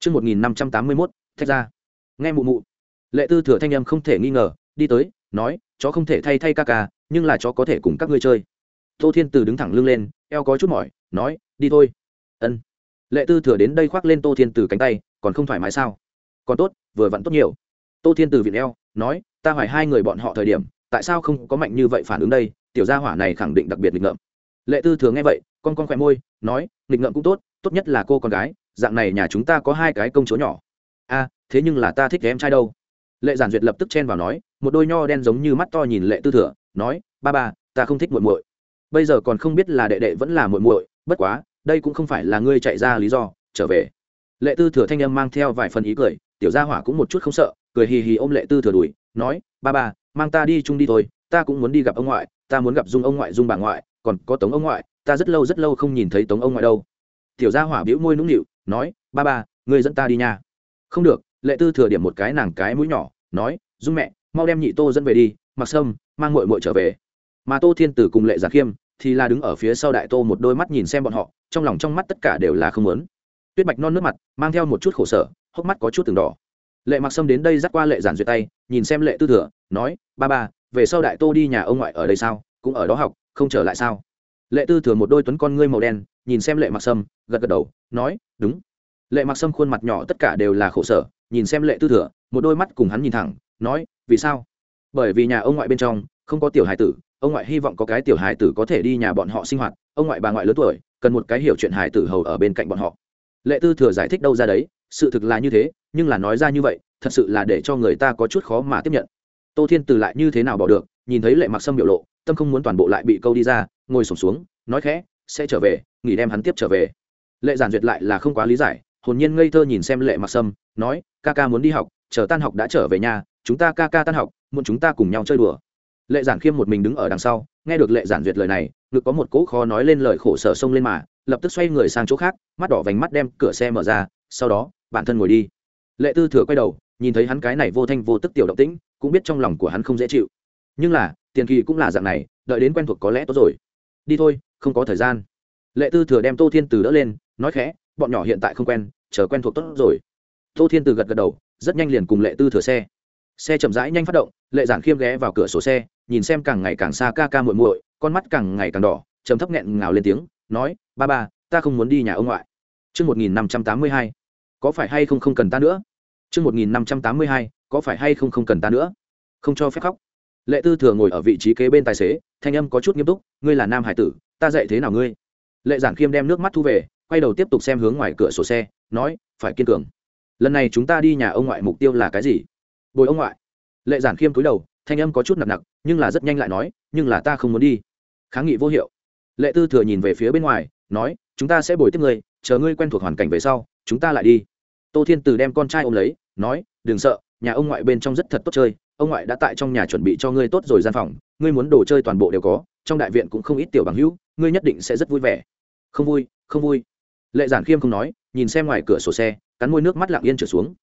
Trước 1581. Thách ra. Nghe mụ mụ. Lệ tư thừa thanh em không thể nghi ngờ, đi tới, nói, chó không thể thay thay ca ca, nhưng là chó có thể cùng các ngươi chơi tô thiên từ đứng thẳng lưng lên eo có chút mỏi nói đi thôi ân lệ tư thừa đến đây khoác lên tô thiên từ cánh tay, còn không thoải mái sao? Còn tốt, vừa vặn tốt nhiều. Tô thiên từ viện eo, nói, ta hỏi hai người bọn họ thời điểm, tại sao không có mạnh như vậy phản ứng đây? Tiểu gia hỏa này khẳng định đặc biệt nghịch ngợm. Lệ tư thừa nghe vậy, con con khỏe môi, nói, nghịch ngợm cũng tốt tốt nhất là cô con gái, dạng này nhà chúng ta có hai cái công chúa nhỏ. A, thế nhưng là ta thích em trai đâu? Lệ giản duyệt lập tức chen vào nói, một đôi nho đen giống như mắt to nhìn lệ tư thừa, nói, ba ba, ta không thích muội muội. Bây giờ còn không biết là đệ đệ vẫn là muội muội, bất quá đây cũng không phải là ngươi chạy ra lý do, trở về. Lệ tư thừa thanh âm mang theo vài phần ý cười, tiểu gia hỏa cũng một chút không sợ, cười hì hì ôm lệ tư thừa đuổi nói, ba ba, mang ta đi chung đi thôi, ta cũng muốn đi gặp ông ngoại, ta muốn gặp dung ông ngoại dung bà ngoại, còn có tống ông ngoại, ta rất lâu rất lâu không nhìn thấy tống ông ngoại đâu. Tiểu gia hỏa bĩu môi nũng nịu, nói, ba ba, ngươi dẫn ta đi nha. Không được. Lệ tư thừa điểm một cái nàng cái mũi nhỏ, nói, dung mẹ, mau đem nhị tô dẫn về đi, mặc sâm, mang mội mội trở về. Mà tô thiên tử cùng lệ giả khiêm thì là đứng ở phía sau đại tô một đôi mắt nhìn xem bọn họ, trong lòng trong mắt tất cả đều là không lớn tuyết bạch non nước mặt, mang theo một chút khổ sở, hốc mắt có chút từng đỏ. Lệ mặc sâm đến đây dắt qua lệ giản duyệt tay, nhìn xem lệ tư thừa, nói, ba ba, về sau đại tô đi nhà ông ngoại ở đây sao? Cũng ở đó học, không trở lại sao? Lệ tư thừa một đôi tuấn con ngươi màu đen, nhìn xem lệ mặc sâm, gật gật đầu, nói, đúng. Lệ mặc sâm khuôn mặt nhỏ tất cả đều là khổ sở, nhìn xem lệ tư thừa, một đôi mắt cùng hắn nhìn thẳng, nói, vì sao? Bởi vì nhà ông ngoại bên trong không có tiểu Hải tử ông ngoại hy vọng có cái tiểu hài tử có thể đi nhà bọn họ sinh hoạt, ông ngoại bà ngoại lớn tuổi, cần một cái hiểu chuyện hài tử hầu ở bên cạnh bọn họ. Lệ tư thừa giải thích đâu ra đấy, sự thực là như thế, nhưng là nói ra như vậy, thật sự là để cho người ta có chút khó mà tiếp nhận. Tô thiên từ lại như thế nào bỏ được, nhìn thấy lệ mặc sâm biểu lộ, tâm không muốn toàn bộ lại bị câu đi ra, ngồi sổm xuống, nói khẽ, sẽ trở về, nghỉ đem hắn tiếp trở về. Lệ giản duyệt lại là không quá lý giải, hồn nhiên ngây thơ nhìn xem lệ mặc sâm, nói, ca ca muốn đi học, chờ tan học đã trở về nhà, chúng ta ca ca tan học muốn chúng ta cùng nhau chơi đùa lệ giản khiêm một mình đứng ở đằng sau, nghe được lệ giản duyệt lời này, ngực có một cỗ khó nói lên lời khổ sở sông lên mà, lập tức xoay người sang chỗ khác, mắt đỏ vành mắt đem cửa xe mở ra, sau đó, bản thân ngồi đi. Lệ tư thừa quay đầu, nhìn thấy hắn cái này vô thanh vô tức tiểu động tĩnh, cũng biết trong lòng của hắn không dễ chịu. Nhưng là, tiền kỳ cũng là dạng này, đợi đến quen thuộc có lẽ tốt rồi. Đi thôi, không có thời gian. Lệ tư thừa đem tô thiên từ đỡ lên, nói khẽ, bọn nhỏ hiện tại không quen, chờ quen thuộc tốt rồi. Tô thiên từ gật gật đầu, rất nhanh liền cùng lệ tư thừa xe. Xe chậm rãi nhanh phát động, lệ giản khiêm ghé vào cửa sổ xe nhìn xem càng ngày càng xa ca ca muội muội con mắt càng ngày càng đỏ trầm thấp nghẹn ngào lên tiếng nói ba ba ta không muốn đi nhà ông ngoại Trước 1582, có phải hay không không cần ta nữa? Trước 1582, có phải hay không không cần ta nữa? Không cho phép khóc. Lệ Tư Thừa ngồi ở vị trí kế bên tài xế, thanh âm có chút nghiêm túc, ngươi là nam hải tử, ta dạy thế nào ngươi? Lệ Giản Khiêm đem nước mắt thu về, quay đầu tiếp tục xem hướng ngoài cửa sổ xe, nói, phải kiên cường. Lần này chúng ta đi nhà ông ngoại mục tiêu là cái gì? Bồi ông ngoại. Lệ Giản Khiêm cúi đầu, thanh âm có chút nặng nặng, nhưng là rất nhanh lại nói, nhưng là ta không muốn đi. Kháng nghị vô hiệu. Lệ Tư Thừa nhìn về phía bên ngoài, nói, chúng ta sẽ bồi tiếp ngươi, chờ ngươi quen thuộc hoàn cảnh về sau, chúng ta lại đi tô thiên từ đem con trai ôm lấy nói đừng sợ nhà ông ngoại bên trong rất thật tốt chơi ông ngoại đã tại trong nhà chuẩn bị cho ngươi tốt rồi gian phòng ngươi muốn đồ chơi toàn bộ đều có trong đại viện cũng không ít tiểu bằng hữu ngươi nhất định sẽ rất vui vẻ không vui không vui lệ giản khiêm không nói nhìn xem ngoài cửa sổ xe cắn môi nước mắt lặng yên trở xuống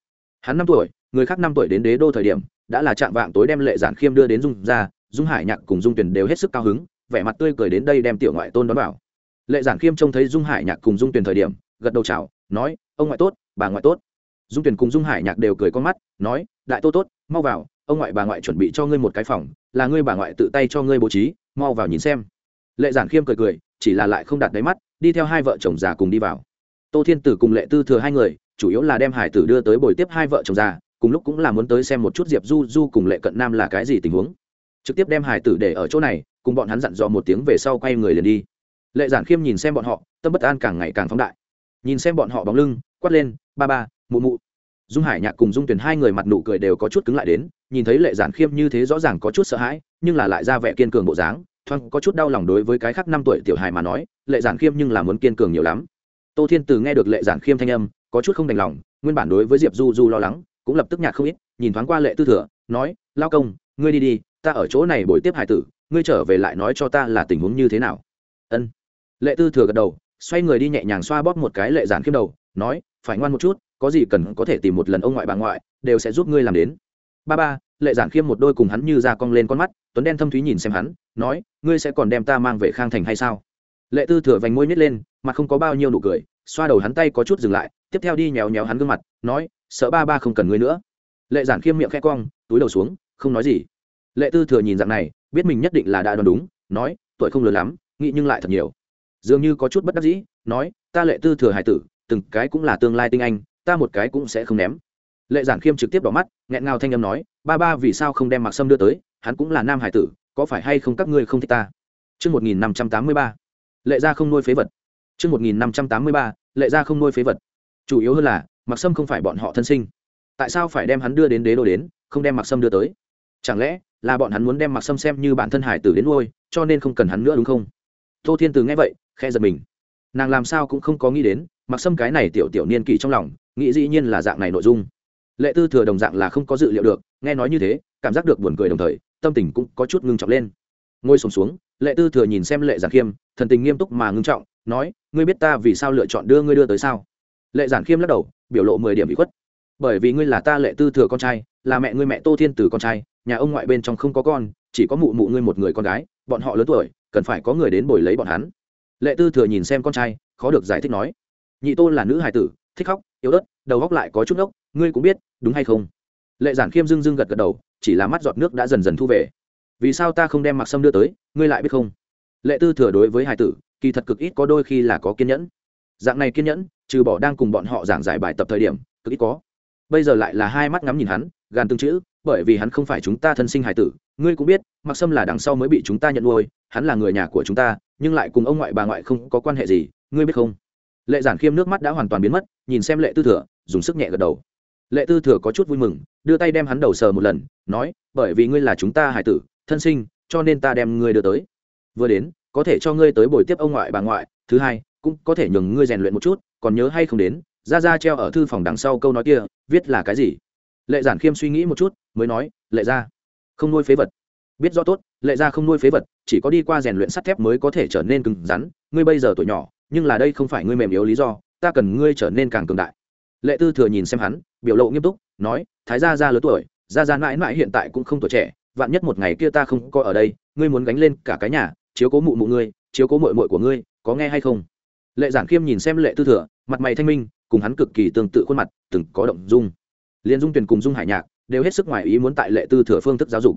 hắn năm tuổi, người khác năm tuổi đến đế đô thời điểm, đã là trạng vạng tối đem lệ giản khiêm đưa đến dung ra dung hải nhạc cùng dung tuyển đều hết sức cao hứng, vẻ mặt tươi cười đến đây đem tiểu ngoại tôn đón vào. Lệ giản khiêm trông thấy dung hải nhạc cùng dung tuyển thời điểm, gật đầu chào, nói, ông ngoại tốt, bà ngoại tốt. Dung tuyển cùng dung hải nhạc đều cười con mắt, nói, đại tô tốt, mau vào, ông ngoại bà ngoại chuẩn bị cho ngươi một cái phòng, là ngươi bà ngoại tự tay cho ngươi bố trí, mau vào nhìn xem. Lệ giản khiêm cười cười, chỉ là lại không đặt đáy mắt, đi theo hai vợ chồng già cùng đi vào. Tô thiên tử cùng lệ tư thừa hai người chủ yếu là đem hải tử đưa tới buổi tiếp hai vợ chồng già, cùng lúc cũng là muốn tới xem một chút diệp du du cùng lệ cận nam là cái gì tình huống. Trực tiếp đem hải tử để ở chỗ này, cùng bọn hắn dặn dò một tiếng về sau quay người liền đi. Lệ giản khiêm nhìn xem bọn họ, tâm bất an càng ngày càng phóng đại. Nhìn xem bọn họ bóng lưng, quát lên, ba ba, mụ mụ. Dung hải nhạc cùng dung tuyển hai người mặt nụ cười đều có chút cứng lại đến, nhìn thấy lệ giản khiêm như thế rõ ràng có chút sợ hãi, nhưng là lại ra vẻ kiên cường bộ dáng, thoáng có chút đau lòng đối với cái khác năm tuổi tiểu hài mà nói, lệ giản khiêm nhưng là muốn kiên cường nhiều lắm. Tô thiên từ nghe được lệ giản khiêm thanh âm có chút không đành lòng, nguyên bản đối với diệp du du lo lắng, cũng lập tức nhạt không ít, nhìn thoáng qua lệ tư thừa, nói, lao công, ngươi đi đi, ta ở chỗ này buổi tiếp hải tử, ngươi trở về lại nói cho ta là tình huống như thế nào. Ân. Lệ tư thừa gật đầu, xoay người đi nhẹ nhàng xoa bóp một cái lệ giản khiêm đầu, nói, phải ngoan một chút, có gì cần có thể tìm một lần ông ngoại bà ngoại, đều sẽ giúp ngươi làm đến. Ba ba, lệ giản khiêm một đôi cùng hắn như ra cong lên con mắt, tuấn đen thâm thúy nhìn xem hắn, nói, ngươi sẽ còn đem ta mang về khang thành hay sao? Lệ tư thừa vành môi nhét lên, mặt không có bao nhiêu nụ cười, xoa đầu hắn tay có chút dừng lại tiếp theo đi nhéo nhéo hắn gương mặt nói sợ ba ba không cần ngươi nữa. Lệ giản khiêm miệng khẽ cong túi đầu xuống không nói gì. Lệ tư thừa nhìn dạng này biết mình nhất định là đã đoán đúng nói tuổi không lớn lắm nghĩ nhưng lại thật nhiều. Dường như có chút bất đắc dĩ nói ta lệ tư thừa hải tử từng cái cũng là tương lai tinh anh ta một cái cũng sẽ không ném. Lệ giản khiêm trực tiếp đỏ mắt nghẹn ngào thanh âm nói ba ba vì sao không đem mặc sâm đưa tới hắn cũng là nam hải tử có phải hay không các ngươi không thích ta? Trước 1583, lệ gia không nuôi phế vật. Trước 1583, lệ gia không nuôi phế vật. Chủ yếu hơn là, mặc sâm không phải bọn họ thân sinh. tại sao phải đem hắn đưa đến đế đô đến không đem mặc sâm đưa tới? Chẳng lẽ là bọn hắn muốn đem mặc sâm xem như bản thân hải tử đến nuôi cho nên không cần hắn nữa đúng không? Tô thiên từ nghe vậy khe giật mình. Nàng làm sao cũng không có nghĩ đến mặc sâm cái này tiểu tiểu niên kỷ trong lòng nghĩ dĩ nhiên là dạng này nội dung. Lệ tư thừa đồng dạng là không có dự liệu được nghe nói như thế cảm giác được buồn cười đồng thời tâm tình cũng có chút ngưng trọng lên. Ngồi sùng xuống, xuống lệ tư thừa nhìn xem lệ giản khiêm thần tình nghiêm túc mà ngưng trọng nói ngươi biết ta vì sao lựa chọn đưa ngươi đưa tới sao? Lệ giản khiêm lắc đầu, biểu lộ mười điểm bị khuất. Bởi vì ngươi là ta lệ tư thừa con trai, là mẹ ngươi mẹ tô thiên từ con trai, nhà ông ngoại bên trong không có con, chỉ có mụ mụ ngươi một người con gái, bọn họ lớn tuổi, cần phải có người đến bồi lấy bọn hắn. Lệ tư thừa nhìn xem con trai, khó được giải thích nói, nhị tô là nữ hài tử, thích khóc, yếu ớt, đầu góc lại có chút ốc ngươi cũng biết, đúng hay không? Lệ giản khiêm dưng dưng gật gật đầu, chỉ là mắt giọt nước đã dần dần thu về. Vì sao ta không đem mặc sâm đưa tới, ngươi lại biết không? Lệ tư thừa đối với hài tử, kỳ thật cực ít có đôi khi là có kiên nhẫn dạng này kiên nhẫn, trừ bỏ đang cùng bọn họ giảng giải bài tập thời điểm, cực ít có. Bây giờ lại là hai mắt ngắm nhìn hắn, gàn tương chữ, bởi vì hắn không phải chúng ta thân sinh hải tử, ngươi cũng biết, mặc sâm là đằng sau mới bị chúng ta nhận nuôi, hắn là người nhà của chúng ta, nhưng lại cùng ông ngoại bà ngoại không có quan hệ gì, ngươi biết không? Lệ giản khiêm nước mắt đã hoàn toàn biến mất, nhìn xem lệ tư thừa, dùng sức nhẹ gật đầu. Lệ tư thừa có chút vui mừng, đưa tay đem hắn đầu sờ một lần, nói, bởi vì ngươi là chúng ta hải tử, thân sinh, cho nên ta đem ngươi đưa tới. Vừa đến, có thể cho ngươi tới buổi tiếp ông ngoại bà ngoại, thứ hai cũng có thể nhường ngươi rèn luyện một chút, còn nhớ hay không đến ra ra treo ở thư phòng đằng sau câu nói kia, viết là cái gì? Lệ giản khiêm suy nghĩ một chút, mới nói, lệ ra không nuôi phế vật. Biết rõ tốt, lệ ra không nuôi phế vật, chỉ có đi qua rèn luyện sắt thép mới có thể trở nên cứng rắn. Ngươi bây giờ tuổi nhỏ, nhưng là đây không phải ngươi mềm yếu lý do, ta cần ngươi trở nên càng cường đại. Lệ tư thừa nhìn xem hắn, biểu lộ nghiêm túc, nói, thái gia ra lớn tuổi, gia gia mãi mãi hiện tại cũng không tuổi trẻ, vạn nhất một ngày kia ta không có ở đây, ngươi muốn gánh lên cả cái nhà, chiếu cố mụ mụ ngươi, chiếu cố mội mội của ngươi, có nghe hay không? Lệ giản khiêm nhìn xem lệ tư thừa, mặt mày thanh minh, cùng hắn cực kỳ tương tự khuôn mặt, từng có động dung. Liên dung tuyển cùng dung hải nhạc đều hết sức ngoài ý muốn tại lệ tư thừa phương thức giáo dục.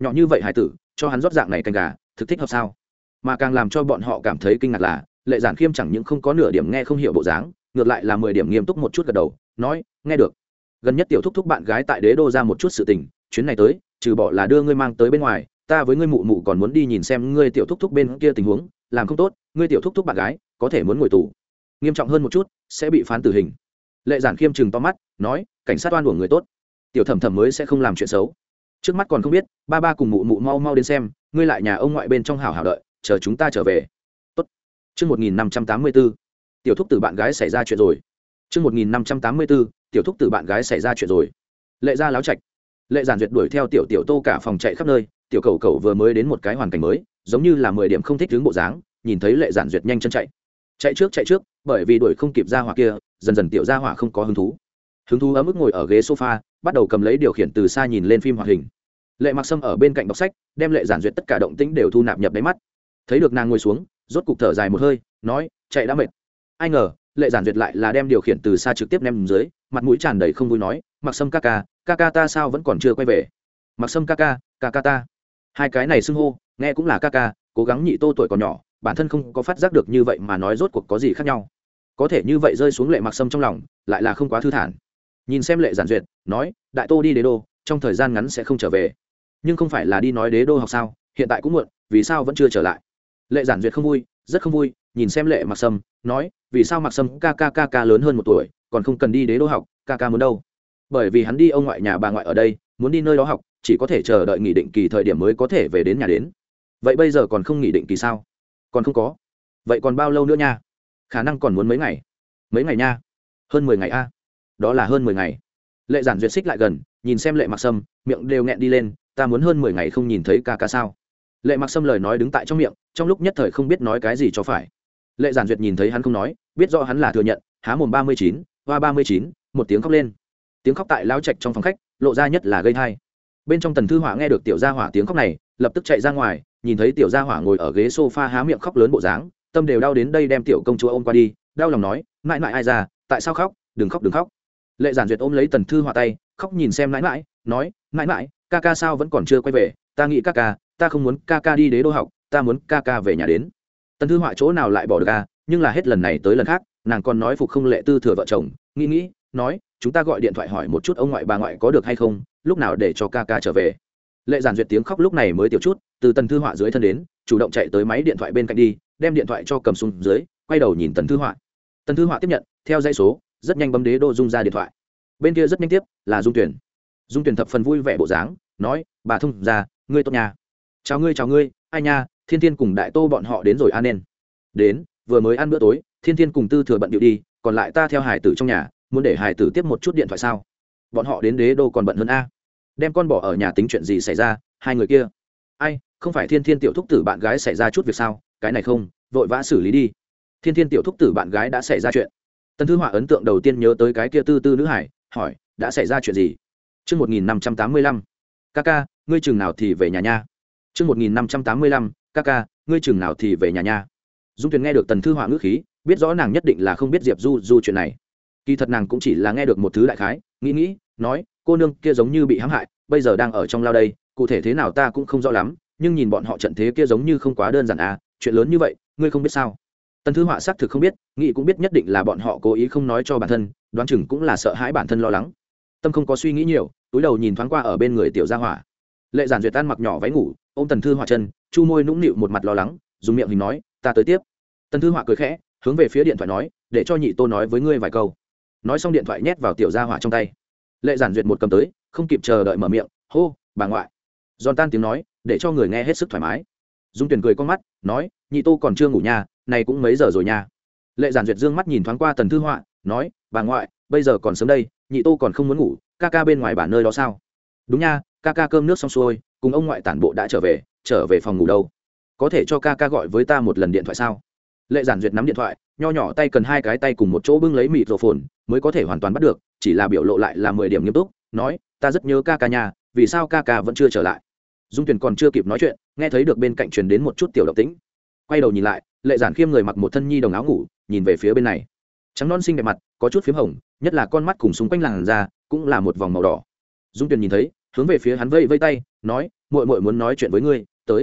Nhỏ như vậy hải tử, cho hắn rót dạng này canh gà, thực thích hợp sao? Mà càng làm cho bọn họ cảm thấy kinh ngạc là, lệ giản khiêm chẳng những không có nửa điểm nghe không hiểu bộ dáng, ngược lại là mười điểm nghiêm túc một chút gật đầu, nói, nghe được. Gần nhất tiểu thúc thúc bạn gái tại đế đô ra một chút sự tình, chuyến này tới, trừ bỏ là đưa ngươi mang tới bên ngoài, ta với ngươi mụ mụ còn muốn đi nhìn xem ngươi tiểu thúc thúc bên kia tình huống làm không tốt, ngươi tiểu thúc thúc bạn gái, có thể muốn ngồi tù. Nghiêm trọng hơn một chút, sẽ bị phán tử hình. Lệ giản khiêm chừng to mắt, nói, cảnh sát oan của người tốt. Tiểu thẩm thẩm mới sẽ không làm chuyện xấu. Trước mắt còn không biết, ba ba cùng mụ mụ mau mau đến xem, ngươi lại nhà ông ngoại bên trong hào hào đợi, chờ chúng ta trở về. Tốt. Chương một nghìn năm trăm tám mươi b ố tiểu thúc từ bạn gái xảy ra chuyện rồi. Chương một nghìn năm trăm tám mươi b ố tiểu thúc từ bạn gái xảy ra chuyện rồi. Lệ ra láo chạch lệ giản duyệt đuổi theo tiểu tiểu tô cả phòng chạy khắp nơi, tiểu cầu cầu vừa mới đến một cái hoàn cảnh mới giống như là mười điểm không thích đứng bộ dáng, nhìn thấy lệ giản duyệt nhanh chân chạy. Chạy trước chạy trước, bởi vì đuổi không kịp ra hỏa kia, dần dần tiểu ra hỏa không có hứng thú. Hứng thú ấm ức ngồi ở ghế sofa, bắt đầu cầm lấy điều khiển từ xa nhìn lên phim hoạt hình. Lệ mặc sâm ở bên cạnh đọc sách, đem lệ giản duyệt tất cả động tĩnh đều thu nạp nhập đáy mắt. Thấy được nàng ngồi xuống, rốt cục thở dài một hơi, nói, chạy đã mệt. Ai ngờ, lệ giản duyệt lại là đem điều khiển từ xa trực tiếp ném dưới, mặt mũi tràn đầy không vui nói, mặc sâm ca ca ca ca ta sao vẫn còn chưa quay về? Mặc sâm ca ca ca ca ta. Hai cái này xưng hô nghe cũng là ca ca, cố gắng nhị tô tuổi còn nhỏ, bản thân không có phát giác được như vậy mà nói rốt cuộc có gì khác nhau. Có thể như vậy rơi xuống lệ mặc sâm trong lòng, lại là không quá thư thản. Nhìn xem lệ giản duyệt, nói, đại tô đi đế đô, trong thời gian ngắn sẽ không trở về. Nhưng không phải là đi nói đế đô học sao, hiện tại cũng muộn, vì sao vẫn chưa trở lại? Lệ giản duyệt không vui, rất không vui, nhìn xem lệ mặc sâm, nói, vì sao mặc sâm ca ca ca ca lớn hơn một tuổi, còn không cần đi đế đô học, ca ca muốn đâu? Bởi vì hắn đi ông ngoại nhà bà ngoại ở đây, muốn đi nơi đó học, chỉ có thể chờ đợi nghỉ định kỳ thời điểm mới có thể về đến nhà đến vậy bây giờ còn không nghỉ định kỳ sao? Còn không có. Vậy còn bao lâu nữa nha? Khả năng còn muốn mấy ngày. Mấy ngày nha. Hơn mười ngày a. Đó là hơn mười ngày. Lệ giản duyệt xích lại gần, nhìn xem lệ mặc sâm, miệng đều nghẹn đi lên, ta muốn hơn mười ngày không nhìn thấy ca ca sao? Lệ mặc sâm lời nói đứng tại trong miệng, trong lúc nhất thời không biết nói cái gì cho phải. Lệ giản duyệt nhìn thấy hắn không nói, biết rõ hắn là thừa nhận, há mồm ba mươi chín, hoa ba mươi chín, một tiếng khóc lên. Tiếng khóc tại lao trạch trong phòng khách, lộ ra nhất là gây thai bên trong tần thư hỏa nghe được tiểu gia hỏa tiếng khóc này, lập tức chạy ra ngoài nhìn thấy tiểu gia hỏa ngồi ở ghế sofa há miệng khóc lớn bộ dáng, tâm đều đau đến đây đem tiểu công chúa ôm qua đi, đau lòng nói, mãi mãi ai ra, tại sao khóc? Đừng khóc đừng khóc. Lệ giản duyệt ôm lấy tần thư họa tay, khóc nhìn xem mãi mãi, nói, mãi mãi, ca ca sao vẫn còn chưa quay về? Ta nghĩ ca ca, ta không muốn ca ca đi đế đô học, ta muốn ca ca về nhà đến. Tần thư họa chỗ nào lại bỏ được ca nhưng là hết lần này tới lần khác, nàng còn nói phục không lệ tư thừa vợ chồng, nghĩ nghĩ, nói, chúng ta gọi điện thoại hỏi một chút ông ngoại bà ngoại có được hay không, lúc nào để cho ca ca trở về? Lệ giản duyệt tiếng khóc lúc này mới tiểu chút, từ tần thư họa dưới thân đến, chủ động chạy tới máy điện thoại bên cạnh đi, đem điện thoại cho cầm xuống dưới, quay đầu nhìn tần thư họa. Tần thư họa tiếp nhận, theo dãy số, rất nhanh bấm đế đô dung ra điện thoại. Bên kia rất nhanh tiếp, là dung tuyển. Dung tuyển thập phần vui vẻ bộ dáng, nói, bà thông ra ngươi tốt nhà chào ngươi chào ngươi, ai nha, thiên thiên cùng đại tô bọn họ đến rồi an nên. Đến, vừa mới ăn bữa tối, thiên thiên cùng tư thừa bận điệu đi, còn lại ta theo hải tử trong nhà, muốn để hải tử tiếp một chút điện thoại sao? Bọn họ đến đế đô còn bận hơn a đem con bỏ ở nhà tính chuyện gì xảy ra hai người kia ai không phải thiên thiên tiểu thúc tử bạn gái xảy ra chút việc sao cái này không vội vã xử lý đi thiên thiên tiểu thúc tử bạn gái đã xảy ra chuyện tân thư họa ấn tượng đầu tiên nhớ tới cái kia tư tư nữ hải hỏi đã xảy ra chuyện gì Trước 1585, ca ca, ngươi chừng nào thì về nhà nha. Trước 1585, ca ca, ngươi chừng nào thì về nhà nha. Dung Tuyền nghe được Tần Thư Họa ngữ khí, biết rõ nàng nhất định là không biết Diệp Du Du chuyện này. Kỳ thật nàng cũng chỉ là nghe được một thứ đại khái, nghĩ nghĩ, nói, cô nương kia giống như bị hãm hại, bây giờ đang ở trong lao đây, cụ thể thế nào ta cũng không rõ lắm, nhưng nhìn bọn họ trận thế kia giống như không quá đơn giản à, chuyện lớn như vậy, ngươi không biết sao? Tần Thư Họa xác thực không biết, nghị cũng biết nhất định là bọn họ cố ý không nói cho bản thân, đoán chừng cũng là sợ hãi bản thân lo lắng. Tâm không có suy nghĩ nhiều, túi đầu nhìn thoáng qua ở bên người tiểu gia hỏa. Lệ Giản Duyệt tan mặc nhỏ váy ngủ, ôm Tần Thư Họa chân, chu môi nũng nịu một mặt lo lắng, dùng miệng hình nói, ta tới tiếp. Tần Thư Họa cười khẽ, hướng về phía điện thoại nói, để cho nhị Tô nói với ngươi vài câu. Nói xong điện thoại nhét vào tiểu gia hỏa trong tay. Lệ Giản Duyệt một cầm tới, không kịp chờ đợi mở miệng, hô, bà ngoại. Giòn tan tiếng nói, để cho người nghe hết sức thoải mái. Dung Tuyển cười con mắt, nói, nhị Tô còn chưa ngủ nhà này cũng mấy giờ rồi nha lệ giản duyệt dương mắt nhìn thoáng qua tần thư họa nói bà ngoại bây giờ còn sớm đây nhị tô còn không muốn ngủ ca ca bên ngoài bản nơi đó sao đúng nha ca ca cơm nước xong xuôi cùng ông ngoại tản bộ đã trở về trở về phòng ngủ đâu có thể cho ca ca gọi với ta một lần điện thoại sao lệ giản duyệt nắm điện thoại nho nhỏ tay cần hai cái tay cùng một chỗ bưng lấy mịt rổ phồn mới có thể hoàn toàn bắt được chỉ là biểu lộ lại là mười điểm nghiêm túc, nói, ta rất nhớ ca ca nhà vì sao ca ca vẫn chưa trở lại? Dung tuyền còn chưa kịp nói chuyện, nghe thấy được bên cạnh truyền đến một chút tiểu độc tĩnh. Quay đầu nhìn lại, lệ giản khiêm người mặc một thân nhi đồng áo ngủ, nhìn về phía bên này. Trắng non xinh đẹp mặt, có chút p h í m hồng, nhất là con mắt cùng xung quanh làn da, cũng là một vòng màu đỏ. Dung tuyền nhìn thấy, hướng về phía hắn vây vây tay, nói mội mội muốn nói chuyện với ngươi, tới.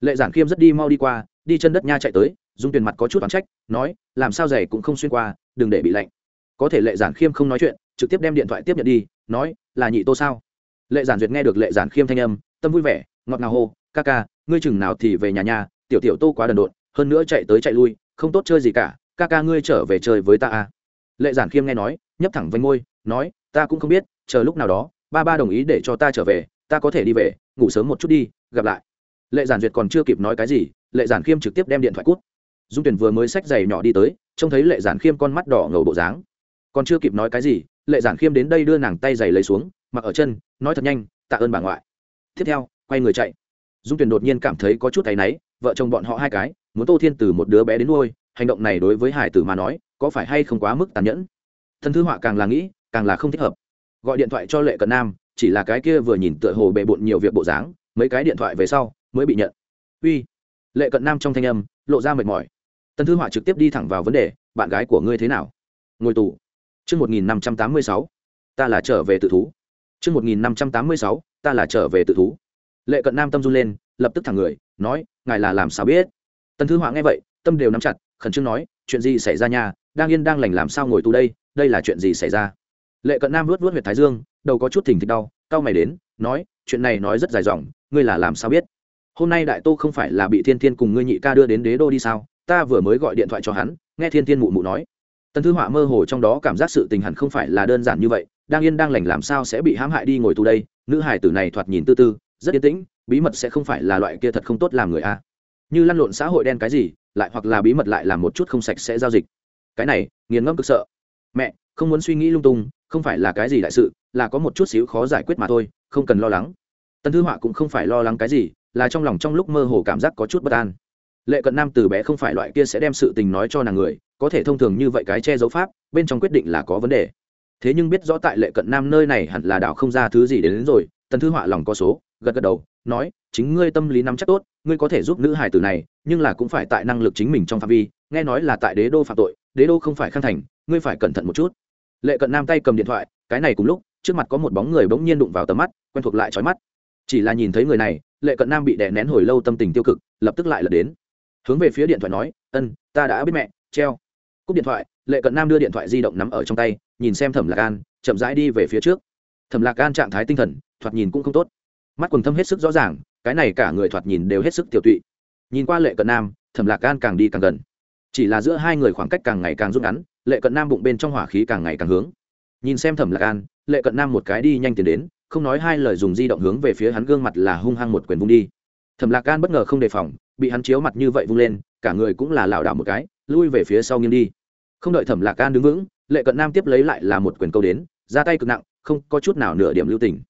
Lệ giản khiêm rất đi mau đi qua, đi chân đất nha chạy tới, dung tuyền mặt có chút đoán trách, nói, làm sao giày cũng không xuyên qua, đừng để bị lạnh có thể lệ giản khiêm không nói chuyện trực tiếp đem điện thoại tiếp nhận đi nói là nhị tô sao? Lệ giản duyệt nghe được lệ giản khiêm thanh âm tâm vui vẻ ngọt ngào hô ca ca ngươi chừng nào thì về nhà nhà tiểu tiểu tô quá đần độn hơn nữa chạy tới chạy lui không tốt chơi gì cả ca ca ngươi trở về chơi với ta à? Lệ giản khiêm nghe nói nhấp thẳng vánh ngôi, nói ta cũng không biết chờ lúc nào đó ba ba đồng ý để cho ta trở về ta có thể đi về ngủ sớm một chút đi gặp lại. Lệ giản duyệt còn chưa kịp nói cái gì lệ giản khiêm trực tiếp đem điện thoại cút. Dung tuyển vừa mới xách giày nhỏ đi tới trông thấy lệ giản khiêm con mắt đỏ ngầu bộ dáng còn chưa kịp nói cái gì, lệ giản khiêm đến đây đưa nàng tay giày lấy xuống, mặc ở chân, nói thật nhanh, tạ ơn bà ngoại. Tiếp theo, quay người chạy. Dung tuyển đột nhiên cảm thấy có chút tay náy, vợ chồng bọn họ hai cái, muốn tô thiên từ một đứa bé đến nuôi, hành động này đối với hải tử mà nói, có phải hay không quá mức tàn nhẫn? Thân thư họa càng là nghĩ, càng là không thích hợp. Gọi điện thoại cho lệ cận nam, chỉ là cái kia vừa nhìn tựa hồ bề bộn nhiều việc bộ dáng, mấy cái điện thoại về sau, mới bị nhận. Uy. Lệ cận nam trong thanh âm, lộ ra mệt mỏi. Tân thư họa trực tiếp đi thẳng vào vấn đề, bạn gái của ngươi thế nào? Ngồi tù. Chương 1586, ta là trở về tự thú. Chương 1586, ta là trở về tự thú. Lệ cận nam tâm run lên, lập tức thẳng người, nói, ngài là làm sao biết? Tần Thư Họa nghe vậy, tâm đều nắm chặt, khẩn trương nói, chuyện gì xảy ra nha, đang yên đang lành làm sao ngồi tù đây, đây là chuyện gì xảy ra? Lệ cận nam luốt luốt huyệt thái dương, đầu có chút thình thịch đau, cao mày đến, nói, chuyện này nói rất dài dòng, ngươi là làm sao biết? Hôm nay đại tô không phải là bị Thiên Thiên cùng ngươi nhị ca đưa đến đế đô đi sao? Ta vừa mới gọi điện thoại cho hắn, nghe Thiên Thiên mụ mụ nói, tần thư họa mơ hồ trong đó cảm giác sự tình hẳn không phải là đơn giản như vậy, đang yên đang lành làm sao sẽ bị hãm hại đi ngồi tù đây, nữ hải tử này thoạt nhìn tư tư, rất yên tĩnh, bí mật sẽ không phải là loại kia thật không tốt làm người a. Như lăn lộn xã hội đen cái gì, lại hoặc là bí mật lại làm một chút không sạch sẽ giao dịch. Cái này, nghiền ngẫm cực sợ. Mẹ, không muốn suy nghĩ lung tung, không phải là cái gì đại sự, là có một chút xíu khó giải quyết mà thôi, không cần lo lắng. Tần thư họa cũng không phải lo lắng cái gì, là trong lòng trong lúc mơ hồ cảm giác có chút bất an lệ cận nam từ bé không phải loại kia sẽ đem sự tình nói cho nàng người có thể thông thường như vậy cái che giấu pháp bên trong quyết định là có vấn đề. Thế nhưng biết rõ tại lệ cận nam nơi này hẳn là đảo không ra thứ gì đến, đến rồi tần thư họa lòng có số gật gật đầu nói chính ngươi tâm lý nắm chắc tốt ngươi có thể giúp nữ hải tử này nhưng là cũng phải tại năng lực chính mình trong phạm vi nghe nói là tại đế đô phạm tội đế đô không phải khang thành ngươi phải cẩn thận một chút. Lệ cận nam tay cầm điện thoại cái này cùng lúc trước mặt có một bóng người bỗng nhiên đụng vào tầm mắt quen thuộc lại trói mắt. Chỉ là nhìn thấy người này lệ cận nam bị đè nén hồi lâu tâm tình tiêu cực lập tức lại lật đến hướng về phía điện thoại nói, ân, ta đã biết mẹ, treo. Cúp điện thoại, lệ cận nam đưa điện thoại di động nắm ở trong tay, nhìn xem thẩm lạc an, chậm rãi đi về phía trước. Thẩm lạc an trạng thái tinh thần, thoạt nhìn cũng không tốt. Mắt quần thâm hết sức rõ ràng, cái này cả người thoạt nhìn đều hết sức tiểu tụy. Nhìn qua lệ cận nam, thẩm lạc an càng đi càng gần. Chỉ là giữa hai người khoảng cách càng ngày càng rút ngắn, lệ cận nam bụng bên trong hỏa khí càng ngày càng hướng. Nhìn xem thẩm lạc an, lệ cận nam một cái đi nhanh tiến đến, không nói hai lời dùng di động hướng về phía hắn gương mặt là hung hăng một quyền vung đi. Thẩm lạc an bất ngờ không đề phòng bị hắn chiếu mặt như vậy vung lên, cả người cũng là lảo đảo một cái, lui về phía sau nghiêng đi. Không đợi thẩm lạc can đứng vững, lệ cận nam tiếp lấy lại là một quyền câu đến, ra tay cực nặng, không có chút nào nửa điểm lưu tình.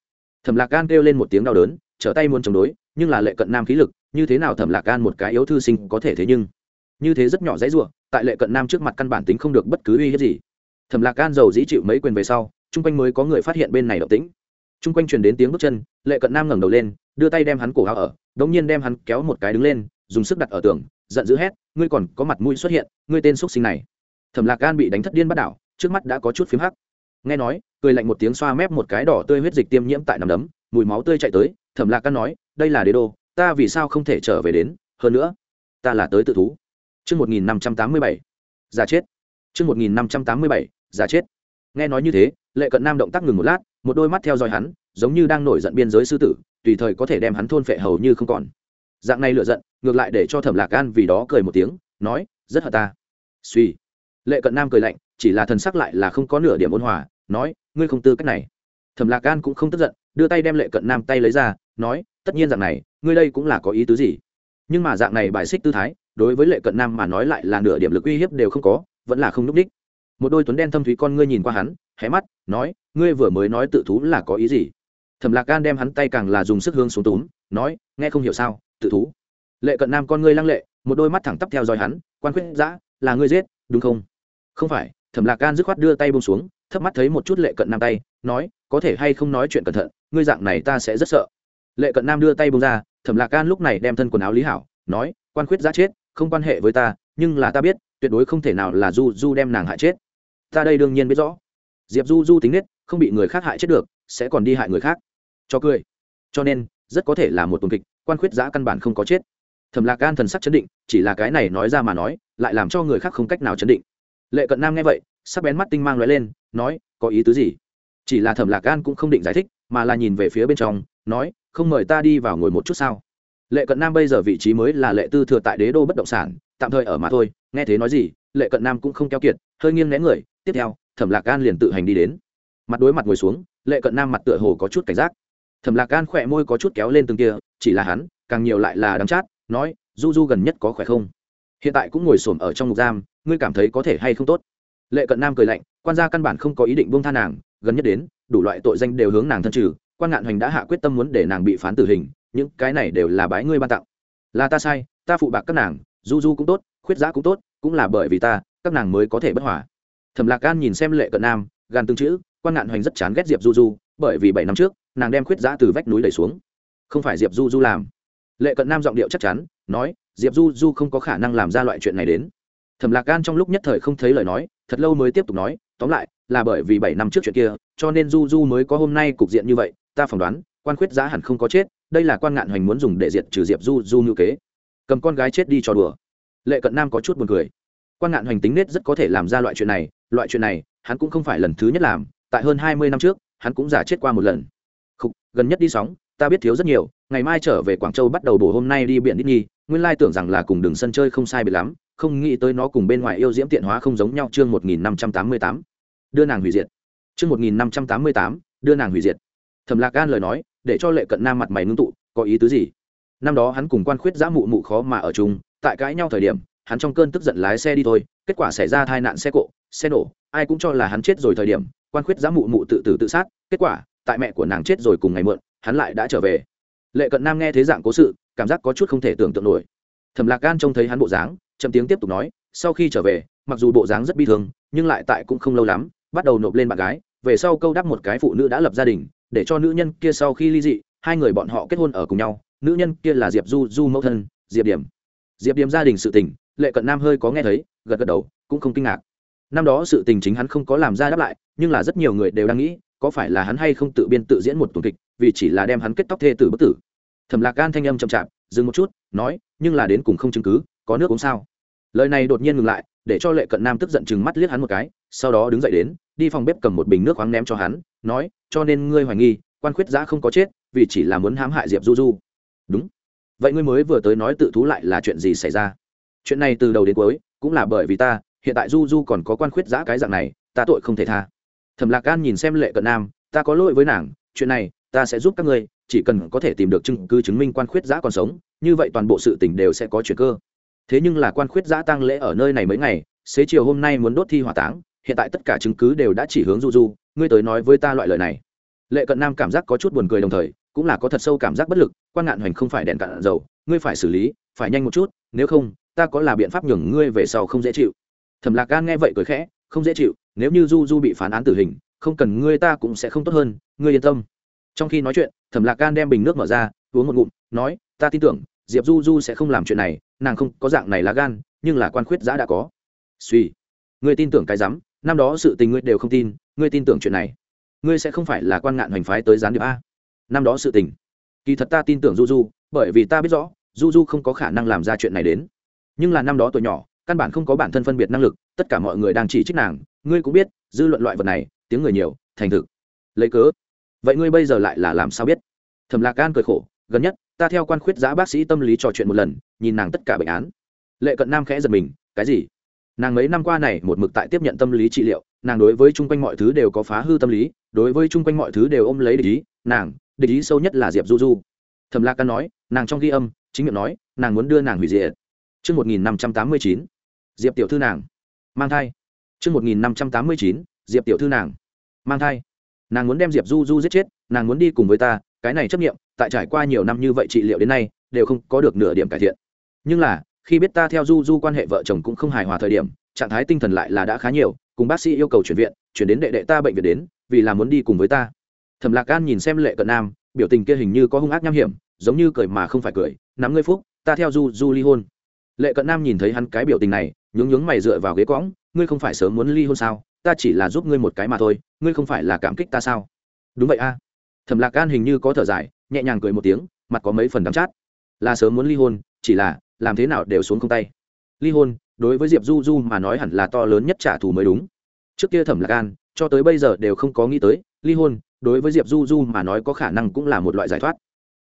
Thẩm lạc can kêu lên một tiếng đau đớn, trở tay muốn chống đối, nhưng là lệ cận nam khí lực, như thế nào thẩm lạc can một cái yếu thư sinh có thể thế nhưng? Như thế rất nhỏ dãy ruộng tại lệ cận nam trước mặt căn bản tính không được bất cứ uy hiếp gì. Thẩm lạc can giàu dĩ chịu mấy quyền về sau, chung quanh mới có người phát hiện bên này động tĩnh. Chung quanh truyền đến tiếng bước chân, lệ cận nam ngẩng đầu lên, đưa tay đem hắn cổ áo ở, đống nhiên đem hắn kéo một cái đứng lên dùng sức đặt ở tường giận dữ hét ngươi còn có mặt mũi xuất hiện ngươi tên xúc sinh này thẩm lạc gan bị đánh thất điên bắt đảo trước mắt đã có chút phím hắc nghe nói cười lạnh một tiếng xoa mép một cái đỏ tươi huyết dịch tiêm nhiễm tại nằm đấm mùi máu tươi chạy tới thẩm lạc gan nói đây là đế đô ta vì sao không thể trở về đến hơn nữa ta là tới tự thú Trước 1587, giả chết. Trước 1587, giả chết. Nghe nói như thế, Lệ Cận Nam động tác ngừng một lát, một đôi mắt theo dõi hắn, giống như đang nổi giận biên giới sư tử, tùy thời có thể đem hắn thôn phệ hầu như không còn. Dạng này lựa giận, ngược lại để cho Thẩm Lạc Gan vì đó cười một tiếng, nói, rất hận ta. Suy. Lệ Cận Nam cười lạnh, chỉ là thần sắc lại là không có nửa điểm ôn hòa, nói, ngươi không tư cách này. Thẩm Lạc Gan cũng không tức giận, đưa tay đem Lệ Cận Nam tay lấy ra, nói, tất nhiên dạng này, ngươi đây cũng là có ý tứ gì? Nhưng mà dạng này bài xích tư thái, đối với Lệ Cận Nam mà nói lại là nửa điểm lực uy hiếp đều không có, vẫn là không núp đích một đôi tuấn đen thâm thúy con ngươi nhìn qua hắn hé mắt nói ngươi vừa mới nói tự thú là có ý gì thẩm lạc gan đem hắn tay càng là dùng sức hương xuống túm nói nghe không hiểu sao tự thú lệ cận nam con ngươi lăng lệ, một đôi mắt thẳng tắp theo dõi hắn, quan quyết giã, là ngươi giết, đúng không? Không phải, thẩm lạc gan dứt khoát đưa tay bông xuống, thấp mắt thấy một chút lệ cận nam tay, nói, có thể hay không nói chuyện cẩn thận, ngươi dạng này ta sẽ rất sợ. Lệ cận nam đưa tay bông ra, thẩm lạc gan lúc này đem thân quần áo lý hảo, nói, quan quyết giã chết, không quan hệ với ta, nhưng là ta biết, tuyệt đối không thể nào là du du đem nàng hại chết. Ta đây đương nhiên biết rõ. Diệp du du tính nết, không bị người khác hại chết được, sẽ còn đi hại người khác. Cho cười. Cho nên, rất có thể là một tuần kịch, quan khuyết giã căn bản không có chết thẩm lạc gan thần sắc chấn định, chỉ là cái này nói ra mà nói, lại làm cho người khác không cách nào chấn định. Lệ cận nam nghe vậy, sắc bén mắt tinh mang nói lên, nói, có ý tứ gì? Chỉ là thẩm lạc gan cũng không định giải thích, mà là nhìn về phía bên trong, nói, không mời ta đi vào ngồi một chút sao? Lệ cận nam bây giờ vị trí mới là lệ tư thừa tại đế đô bất động sản, tạm thời ở mà thôi, nghe thế nói gì, lệ cận nam cũng không keo kiệt, hơi nghiêng né người, tiếp theo, thẩm lạc gan liền tự hành đi đến. Mặt đối mặt ngồi xuống, lệ cận nam mặt tựa hồ có chút cảnh giác. Thẩm lạc gan khỏe môi có chút kéo lên từng kia, chỉ là hắn, càng nhiều lại là đắng chát nói, du du gần nhất có khỏe không? Hiện tại cũng ngồi xổm ở trong ngục giam, ngươi cảm thấy có thể hay không tốt? Lệ cận nam cười lạnh, quan gia căn bản không có ý định buông tha nàng, gần nhất đến, đủ loại tội danh đều hướng nàng thân trừ, quan ngạn hoành đã hạ quyết tâm muốn để nàng bị phán tử hình, những cái này đều là bái ngươi ban tặng. Là ta sai, ta phụ bạc các nàng, du du cũng tốt, khuyết giã cũng tốt, cũng là bởi vì ta, các nàng mới có thể bất hòa. Thẩm lạc gan nhìn xem lệ cận nam gan tương chữ, quan ngạn hoành rất chán ghét diệp du du, bởi vì bảy năm trước, nàng đem khuyết giã từ vách núi đẩy xuống. Không phải diệp du du làm lệ cận nam giọng điệu chắc chắn nói diệp du du không có khả năng làm ra loại chuyện này đến. Thẩm lạc gan trong lúc nhất thời không thấy lời nói thật lâu mới tiếp tục nói tóm lại là bởi vì bảy năm trước chuyện kia cho nên du du mới có hôm nay cục diện như vậy ta phỏng đoán quan khuyết giá hẳn không có chết đây là quan ngạn hoành muốn dùng để diệt trừ diệp du du ngữ kế. Cầm con gái chết đi cho đùa. Lệ cận nam có chút buồn cười. Quan ngạn hoành tính nết rất có thể làm ra loại chuyện này loại chuyện này hắn cũng không phải lần thứ nhất làm tại hơn hai mươi năm trước hắn cũng giả chết qua một lần. Khúc, gần nhất đi sóng ta biết thiếu rất nhiều, ngày mai trở về quảng châu bắt đầu bổ hôm nay đi biển ít nhi, nguyên lai tưởng rằng là cùng đường sân chơi không sai biệt lắm, không nghĩ tới nó cùng bên ngoài yêu diễm tiện hóa không giống nhau. Chương một nghìn năm trăm tám mươi tám, đưa nàng hủy diệt. Chương một nghìn năm trăm tám mươi tám, đưa nàng hủy diệt. Thầm lạc gan lời nói, để cho lệ cận nam mặt mày ngưng tụ, có ý tứ gì? Năm đó hắn cùng quan khuyết giã mụ mụ khó mà ở chung, tại cãi nhau thời điểm, hắn trong cơn tức giận lái xe đi thôi, kết quả xảy ra tai nạn xe cộ, xe nổ, ai cũng cho là hắn chết rồi thời điểm, quan khuyết giã mụ mụ tự tử tự sát, kết quả, tại mẹ của nàng chết rồi cùng ngày mượn hắn lại đã trở về. Lệ cận nam nghe thế dạng cố sự, cảm giác có chút không thể tưởng tượng nổi. Thẩm lạc gan trông thấy hắn bộ dáng, chậm tiếng tiếp tục nói, sau khi trở về, mặc dù bộ dáng rất bi thương, nhưng lại tại cũng không lâu lắm, bắt đầu nộp lên bạn gái, về sau câu đáp một cái phụ nữ đã lập gia đình, để cho nữ nhân kia sau khi ly dị, hai người bọn họ kết hôn ở cùng nhau, nữ nhân kia là diệp du du mẫu thân, diệp điểm. Diệp điểm gia đình sự tình, lệ cận nam hơi có nghe thấy, gật gật đầu, cũng không kinh ngạc. Năm đó sự tình chính hắn không có làm ra đáp lại, nhưng là rất nhiều người đều đang nghĩ có phải là hắn hay không tự biên tự diễn một tuần kịch, vì chỉ là đem hắn kết tóc thê tử bất tử. Thẩm lạc gan thanh âm chậm chạp, dừng một chút, nói, nhưng là đến cùng không chứng cứ, có nước uống sao? Lời này đột nhiên ngừng lại, để cho lệ cận nam tức giận chừng mắt liếc hắn một cái, sau đó đứng dậy đến, đi phòng bếp cầm một bình nước khoáng ném cho hắn, nói, cho nên ngươi hoài nghi, quan khuyết giã không có chết, vì chỉ là muốn hãm hại diệp du du. Đúng. Vậy ngươi mới vừa tới nói tự thú lại là chuyện gì xảy ra? Chuyện này từ đầu đến cuối, cũng là bởi vì ta, hiện tại du du còn có quan khuyết giã cái dạng này, ta tội không thể tha thẩm lạc an nhìn xem lệ cận nam, ta có lỗi với nàng, chuyện này ta sẽ giúp các ngươi, chỉ cần có thể tìm được chứng cứ chứng minh quan khuyết giã còn sống, như vậy toàn bộ sự tình đều sẽ có chuyện cơ. Thế nhưng là quan khuyết giã tăng lễ ở nơi này mấy ngày, xế chiều hôm nay muốn đốt thi hỏa táng, hiện tại tất cả chứng cứ đều đã chỉ hướng du du ngươi tới nói với ta loại lời này. Lệ cận nam cảm giác có chút buồn cười đồng thời, cũng là có thật sâu cảm giác bất lực, quan ngạn hoành không phải đèn cạn dầu, ngươi phải xử lý, phải nhanh một chút, nếu không, ta có là biện pháp nhường ngươi về sau không dễ chịu. Thẩm lạc gan nghe vậy cười khẽ, không dễ chịu nếu như du du bị phán án tử hình, không cần ngươi ta cũng sẽ không tốt hơn, ngươi yên tâm. Trong khi nói chuyện, thẩm lạc gan đem bình nước mở ra, uống một ngụm, nói, ta tin tưởng, diệp du du sẽ không làm chuyện này, nàng không có dạng này là gan, nhưng là quan khuyết giã đã có. Suy, ngươi tin tưởng cái rắm năm đó sự tình ngươi đều không tin, ngươi tin tưởng chuyện này. Ngươi sẽ không phải là quan ngạn hoành phái tới gián điệp a. Năm đó sự tình, kỳ thật ta tin tưởng du du, bởi vì ta biết rõ, du du không có khả năng làm ra chuyện này đến. Nhưng là năm đó tuổi nhỏ căn bản không có bản thân phân biệt năng lực tất cả mọi người đang chỉ trích nàng ngươi cũng biết dư luận loại vật này tiếng người nhiều thành thực. Lấy cớ? Vậy ngươi bây giờ lại là làm sao biết? Thẩm lạc gan cười khổ gần nhất ta theo quan khuyết giá bác sĩ tâm lý trò chuyện một lần nhìn nàng tất cả bệnh án. Lệ cận nam khẽ giật mình cái gì? Nàng mấy năm qua này một mực tại tiếp nhận tâm lý trị liệu nàng đối với chung quanh mọi thứ đều có phá hư tâm lý đối với chung quanh mọi thứ đều ôm lấy địch ý nàng địch ý sâu nhất là diệp du du. Thẩm lạc Can nói nàng trong ghi âm chính miệng nói nàng muốn đưa nàng hủy diệt. Trước 1589, diệp tiểu thư nàng. Mang thai. Trước 1589, diệp tiểu thư nàng. Mang thai. Nàng muốn đem diệp du du giết chết nàng muốn đi cùng với ta cái này chấp nghiệm tại trải qua nhiều năm như vậy trị liệu đến nay đều không có được nửa điểm cải thiện. Nhưng là khi biết ta theo du du quan hệ vợ chồng cũng không hài hòa thời điểm trạng thái tinh thần lại là đã khá nhiều cùng bác sĩ yêu cầu chuyển viện chuyển đến đệ đệ ta bệnh viện đến vì là muốn đi cùng với ta. Thẩm lạc gan nhìn xem lệ cận nam biểu tình kia hình như có hung ác nham hiểm giống như cười mà không phải cười nắm ngươi phúc ta theo du du ly hôn. Lệ cận nam nhìn thấy hắn cái biểu tình này nhướng nhướng mày dựa vào ghế quõng ngươi không phải sớm muốn ly hôn sao? Ta chỉ là giúp ngươi một cái mà thôi, ngươi không phải là cảm kích ta sao? Đúng vậy a. Thẩm lạc gan hình như có thở dài, nhẹ nhàng cười một tiếng, mặt có mấy phần đắm chát. Là sớm muốn ly hôn, chỉ là, làm thế nào đều xuống không tay. Ly hôn, đối với diệp du du mà nói hẳn là to lớn nhất trả thù mới đúng. Trước kia thẩm lạc gan cho tới bây giờ đều không có nghĩ tới, ly hôn, đối với diệp du du mà nói có khả năng cũng là một loại giải thoát.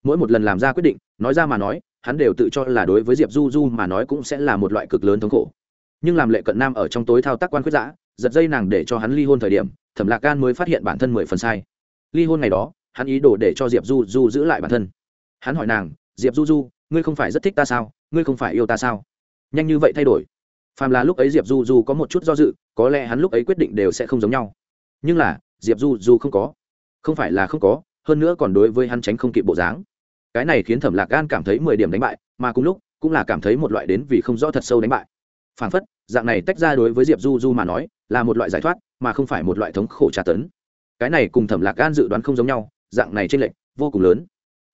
Mỗi một lần làm ra quyết định, nói ra mà nói, hắn đều tự cho là đối với diệp du du mà nói cũng sẽ là một loại cực lớn thống khổ nhưng làm lệ cận nam ở trong tối thao tác quan quyết giã, giật dây nàng để cho hắn ly hôn thời điểm, thẩm lạc gan mới phát hiện bản thân mười phần sai. Ly hôn ngày đó, hắn ý đồ để cho diệp du du giữ lại bản thân. Hắn hỏi nàng, diệp du du, ngươi không phải rất thích ta sao? Ngươi không phải yêu ta sao? Nhanh như vậy thay đổi. Phàm là lúc ấy diệp du du có một chút do dự, có lẽ hắn lúc ấy quyết định đều sẽ không giống nhau. Nhưng là, diệp du du không có. Không phải là không có, hơn nữa còn đối với hắn tránh không kịp bộ dáng. Cái này khiến thẩm lạc gan cảm thấy mười điểm đánh bại, mà cùng lúc, cũng là cảm thấy một loại đến vì không rõ thật sâu đánh bại. Phản phất dạng này tách ra đối với diệp du du mà nói, là một loại giải thoát, mà không phải một loại thống khổ tra tấn. Cái này cùng thẩm lạc gan dự đoán không giống nhau, dạng này t r ê n lệch vô cùng lớn.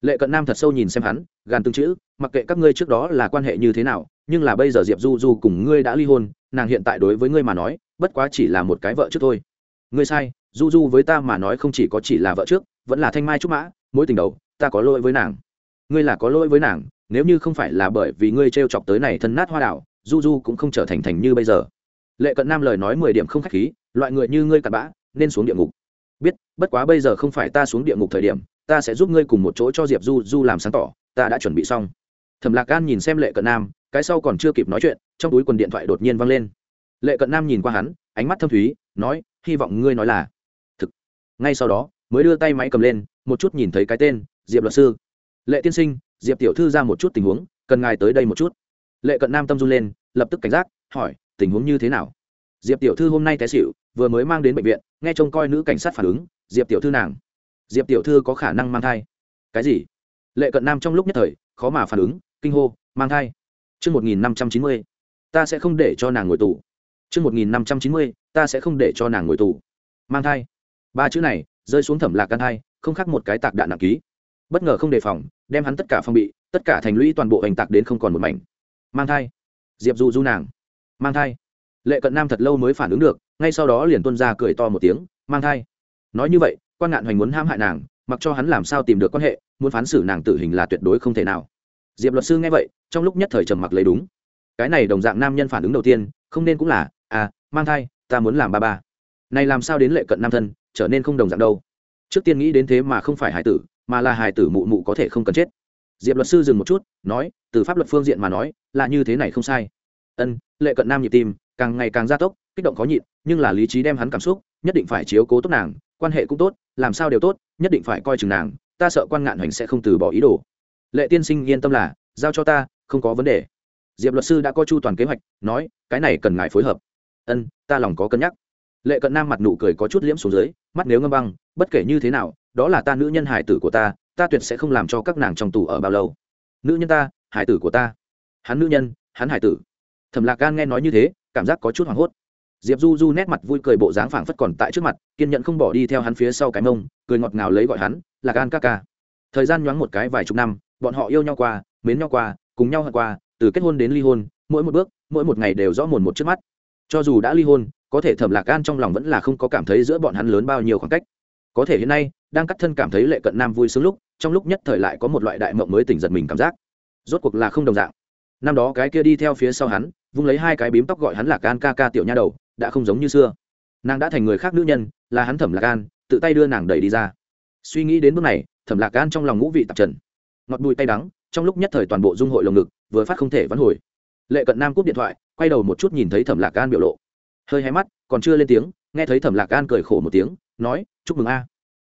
Lệ cận nam thật sâu nhìn xem hắn gan từng chữ, mặc kệ các ngươi trước đó là quan hệ như thế nào, nhưng là bây giờ diệp du du cùng ngươi đã ly hôn, nàng hiện tại đối với ngươi mà nói, bất quá chỉ là một cái vợ trước thôi. Ngươi sai, du du với ta mà nói không chỉ có chỉ là vợ trước, vẫn là thanh mai trúc mã mỗi tình đầu, ta có lỗi với nàng. Ngươi là có lỗi với nàng, nếu như không phải là bởi vì ngươi t r e o chọc tới này thân nát hoa đảo du du cũng không trở thành thành như bây giờ. Lệ cận nam lời nói mười điểm không k h á c h khí, loại người như ngươi cặn bã, nên xuống địa ngục. Biết, bất quá bây giờ không phải ta xuống địa ngục thời điểm, ta sẽ giúp ngươi cùng một chỗ cho diệp du du làm sáng tỏ, ta đã chuẩn bị xong. Thẩm lạc gan nhìn xem lệ cận nam, cái sau còn chưa kịp nói chuyện, trong túi quần điện thoại đột nhiên văng lên. Lệ cận nam nhìn qua hắn, ánh mắt thâm thúy, nói, hy vọng ngươi nói là thực. Ngay sau đó, mới đưa tay máy cầm lên, một chút nhìn thấy cái tên, diệp luật sư. Lệ tiên sinh, diệp tiểu thư ra một chút tình huống, cần ngài tới đây một chút lệ cận nam tâm run lên lập tức cảnh giác hỏi tình huống như thế nào diệp tiểu thư hôm nay té xịu vừa mới mang đến bệnh viện nghe trông coi nữ cảnh sát phản ứng diệp tiểu thư nàng diệp tiểu thư có khả năng mang thai cái gì lệ cận nam trong lúc nhất thời khó mà phản ứng kinh hô mang thai Trương một nghìn năm trăm chín mươi, ta sẽ không để cho nàng ngồi tù. Trương một nghìn năm trăm chín mươi, ta sẽ không để cho nàng ngồi tù. Mang thai. Ba chữ này rơi xuống thẩm lạc căn thai, không khác một cái tạc đạn nặng ký. Bất ngờ không đề phòng, đem hắn tất cả phong bị, tất cả thành lũy toàn bộ hành tạc đến không còn một mảnh. Mang thai. Diệp Du du nàng. Mang thai. Lệ cận nam thật lâu mới phản ứng được, ngay sau đó liền tuân ra cười to một tiếng, mang thai. Nói như vậy, quan ngạn hoành muốn ham hại nàng, mặc cho hắn làm sao tìm được quan hệ, muốn phán xử nàng tử hình là tuyệt đối không thể nào. Diệp luật sư nghe vậy, trong lúc nhất thời trầm mặc lấy đúng. Cái này đồng dạng nam nhân phản ứng đầu tiên, không nên cũng là à mang thai, ta muốn làm ba ba. Này làm sao đến lệ cận nam thân, trở nên không đồng dạng đâu. Trước tiên nghĩ đến thế mà không phải hải tử, mà là hải tử mụ mụ có thể không cần chết diệp luật sư dừng một chút, nói, từ pháp luật phương diện mà nói, là như thế này không sai. Ân, lệ cận nam nhịp tim, càng ngày càng gia tốc, kích động khó nhịn, nhưng là lý trí đem hắn cảm xúc, nhất định phải chiếu cố tốt nàng, quan hệ cũng tốt, làm sao đều tốt, nhất định phải coi chừng nàng, ta sợ quan ngạn hoành sẽ không từ bỏ ý đồ. Lệ tiên sinh yên tâm là, giao cho ta, không có vấn đề. Diệp luật sư đã có chu toàn kế hoạch, nói, cái này cần ngài phối hợp. Ân, ta lòng có cân nhắc. Lệ cận nam mặt nụ cười có chút liễm xuống dưới, mắt nếu ngâm băng, bất kể như thế nào, đó là ta nữ nhân hải tử của ta ta tuyệt sẽ không làm cho các nàng trong tù ở bao lâu. Nữ nhân ta, hải tử của ta. Hắn nữ nhân, hắn hải tử. Thẩm lạc gan nghe nói như thế, cảm giác có chút hoảng hốt. Diệp du du nét mặt vui cười bộ dáng phảng phất còn tại trước mặt, kiên nhẫn không bỏ đi theo hắn phía sau cái mông, cười ngọt ngào lấy gọi hắn là gan ca ca. Thời gian nhoáng một cái vài chục năm, bọn họ yêu nhau qua, mến nhau qua, cùng nhau hận qua, từ kết hôn đến ly hôn, mỗi một bước, mỗi một ngày đều rõ mồn một trước mắt. Cho dù đã ly hôn, có thể thẩm lạc gan trong lòng vẫn là không có cảm thấy giữa bọn hắn lớn bao nhiêu khoảng cách có thể hiện nay, đang cắt thân cảm thấy lệ cận nam vui sướng lúc, trong lúc nhất thời lại có một loại đại mộng mới tỉnh giật mình cảm giác. Rốt cuộc là không đồng dạng. Năm đó cái kia đi theo phía sau hắn, vung lấy hai cái bím tóc gọi hắn là can ca ca tiểu nha đầu, đã không giống như xưa. Nàng đã thành người khác nữ nhân, là hắn thẩm lạc can tự tay đưa nàng đẩy đi ra. Suy nghĩ đến bước này, thẩm lạc can trong lòng ngũ vị tạp trần. Ngọt bùi tay đắng, trong lúc nhất thời toàn bộ dung hội lồng ngực, vừa phát không thể vắn hồi. Lệ cận nam cúp điện thoại, quay đầu một chút nhìn thấy thẩm lạc can biểu lộ. Hơi hay mắt, còn chưa lên tiếng, nghe thấy thẩm lạc can cười khổ một tiếng nói, chúc mừng a.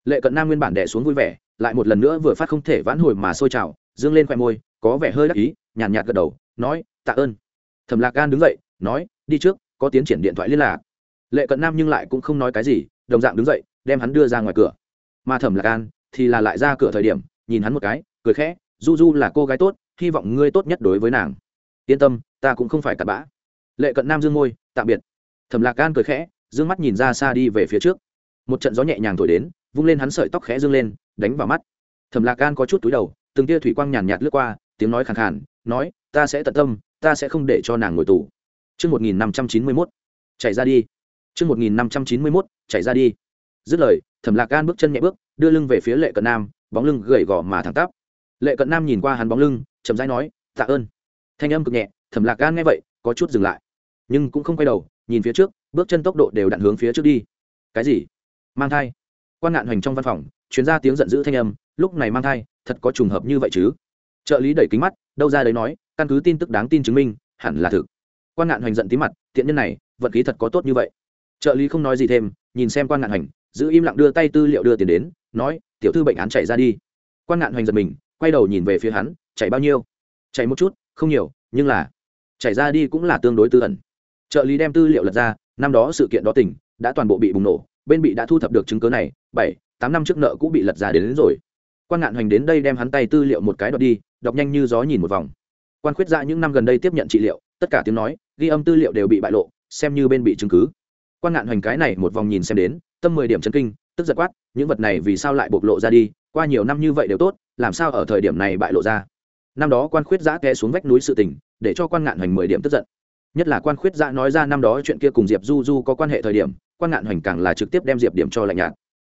Lệ cận nam nguyên bản đẻ xuống vui vẻ, lại một lần nữa vừa phát không thể vãn hồi mà sôi trào, dương lên khoe môi, có vẻ hơi đắc ý, nhàn nhạt gật đầu, nói, tạ ơn. Thẩm lạc gan đứng dậy, nói, đi trước, có tiến triển điện thoại liên lạc. Lệ cận nam nhưng lại cũng không nói cái gì, đồng dạng đứng dậy, đem hắn đưa ra ngoài cửa. Mà thẩm lạc gan thì là lại ra cửa thời điểm, nhìn hắn một cái, cười khẽ, du du là cô gái tốt, hy vọng ngươi tốt nhất đối với nàng. Yên tâm, ta cũng không phải cặn bã. Lệ cận nam dương môi, tạm biệt. Thẩm lạc gan cười khẽ d ư ơ n g mắt nhìn ra xa đi về phía trước một trận gió nhẹ nhàng thổi đến vung lên hắn sợi tóc khẽ dương lên đánh vào mắt thẩm lạc Gan có chút túi đầu từng tia thủy quang nhàn nhạt lướt qua tiếng nói khẳng khàn nói ta sẽ tận tâm ta sẽ không để cho nàng ngồi tù Chương 1591. Chạy ra đi. Chương 1591. Chạy ra đi. Dứt lời, Thẩm Lạc Gan bước chân nhẹ bước, đưa lưng về phía Lệ Cận Nam, bóng lưng gầy gò mà thẳng tắp. Lệ Cận Nam nhìn qua hắn bóng lưng, chậm rãi nói, "Tạ ơn." Thanh âm cực nhẹ, Thẩm Lạc Gan nghe vậy, có chút dừng lại, nhưng cũng không quay đầu, nhìn phía trước, bước chân tốc độ đều đặn hướng phía trước đi. "Cái gì? Mang thai?" Quan ngạn hoành trong văn phòng, chuyên ra tiếng giận dữ thanh âm, lúc này mang thai, thật có trùng hợp như vậy chứ? Trợ lý đẩy kính mắt, đâu ra đấy nói, căn cứ tin tức đáng tin chứng minh, hẳn là thực. Quan ngạn hoành giận tí mặt tiện nhân này vận khí thật có tốt như vậy. Trợ lý không nói gì thêm nhìn xem quan ngạn hoành giữ im lặng đưa tay tư liệu đưa tiền đến nói tiểu thư bệnh án chạy ra đi. Quan ngạn hoành giật mình quay đầu nhìn về phía hắn chạy bao nhiêu? Chạy một chút không nhiều nhưng là chạy ra đi cũng là tương đối tư ẩn. Trợ lý đem tư liệu lật ra năm đó sự kiện đó tỉnh đã toàn bộ bị bùng nổ bên bị đã thu thập được chứng cớ này bảy tám năm trước nợ cũng bị lật ra đến, đến rồi. Quan ngạn hoành đến đây đem hắn tay tư liệu một cái đọc đi đọc nhanh như gió nhìn một vòng. Quan khuyết ra những năm gần đây tiếp nhận trị liệu tất cả tiếng nói ghi âm tư liệu đều bị bại lộ xem như bên bị chứng cứ. Quan ngạn hoành cái này một vòng nhìn xem đến tâm mười điểm chân kinh tức giật quát những vật này vì sao lại bộc lộ ra đi qua nhiều năm như vậy đều tốt làm sao ở thời điểm này bại lộ ra? Năm đó quan khuyết giã té xuống vách núi sự tình để cho quan ngạn hoành mười điểm tức giận. Nhất là quan khuyết giã nói ra năm đó chuyện kia cùng diệp du du có quan hệ thời điểm quan ngạn hoành càng là trực tiếp đem diệp điểm cho lạnh nhạt.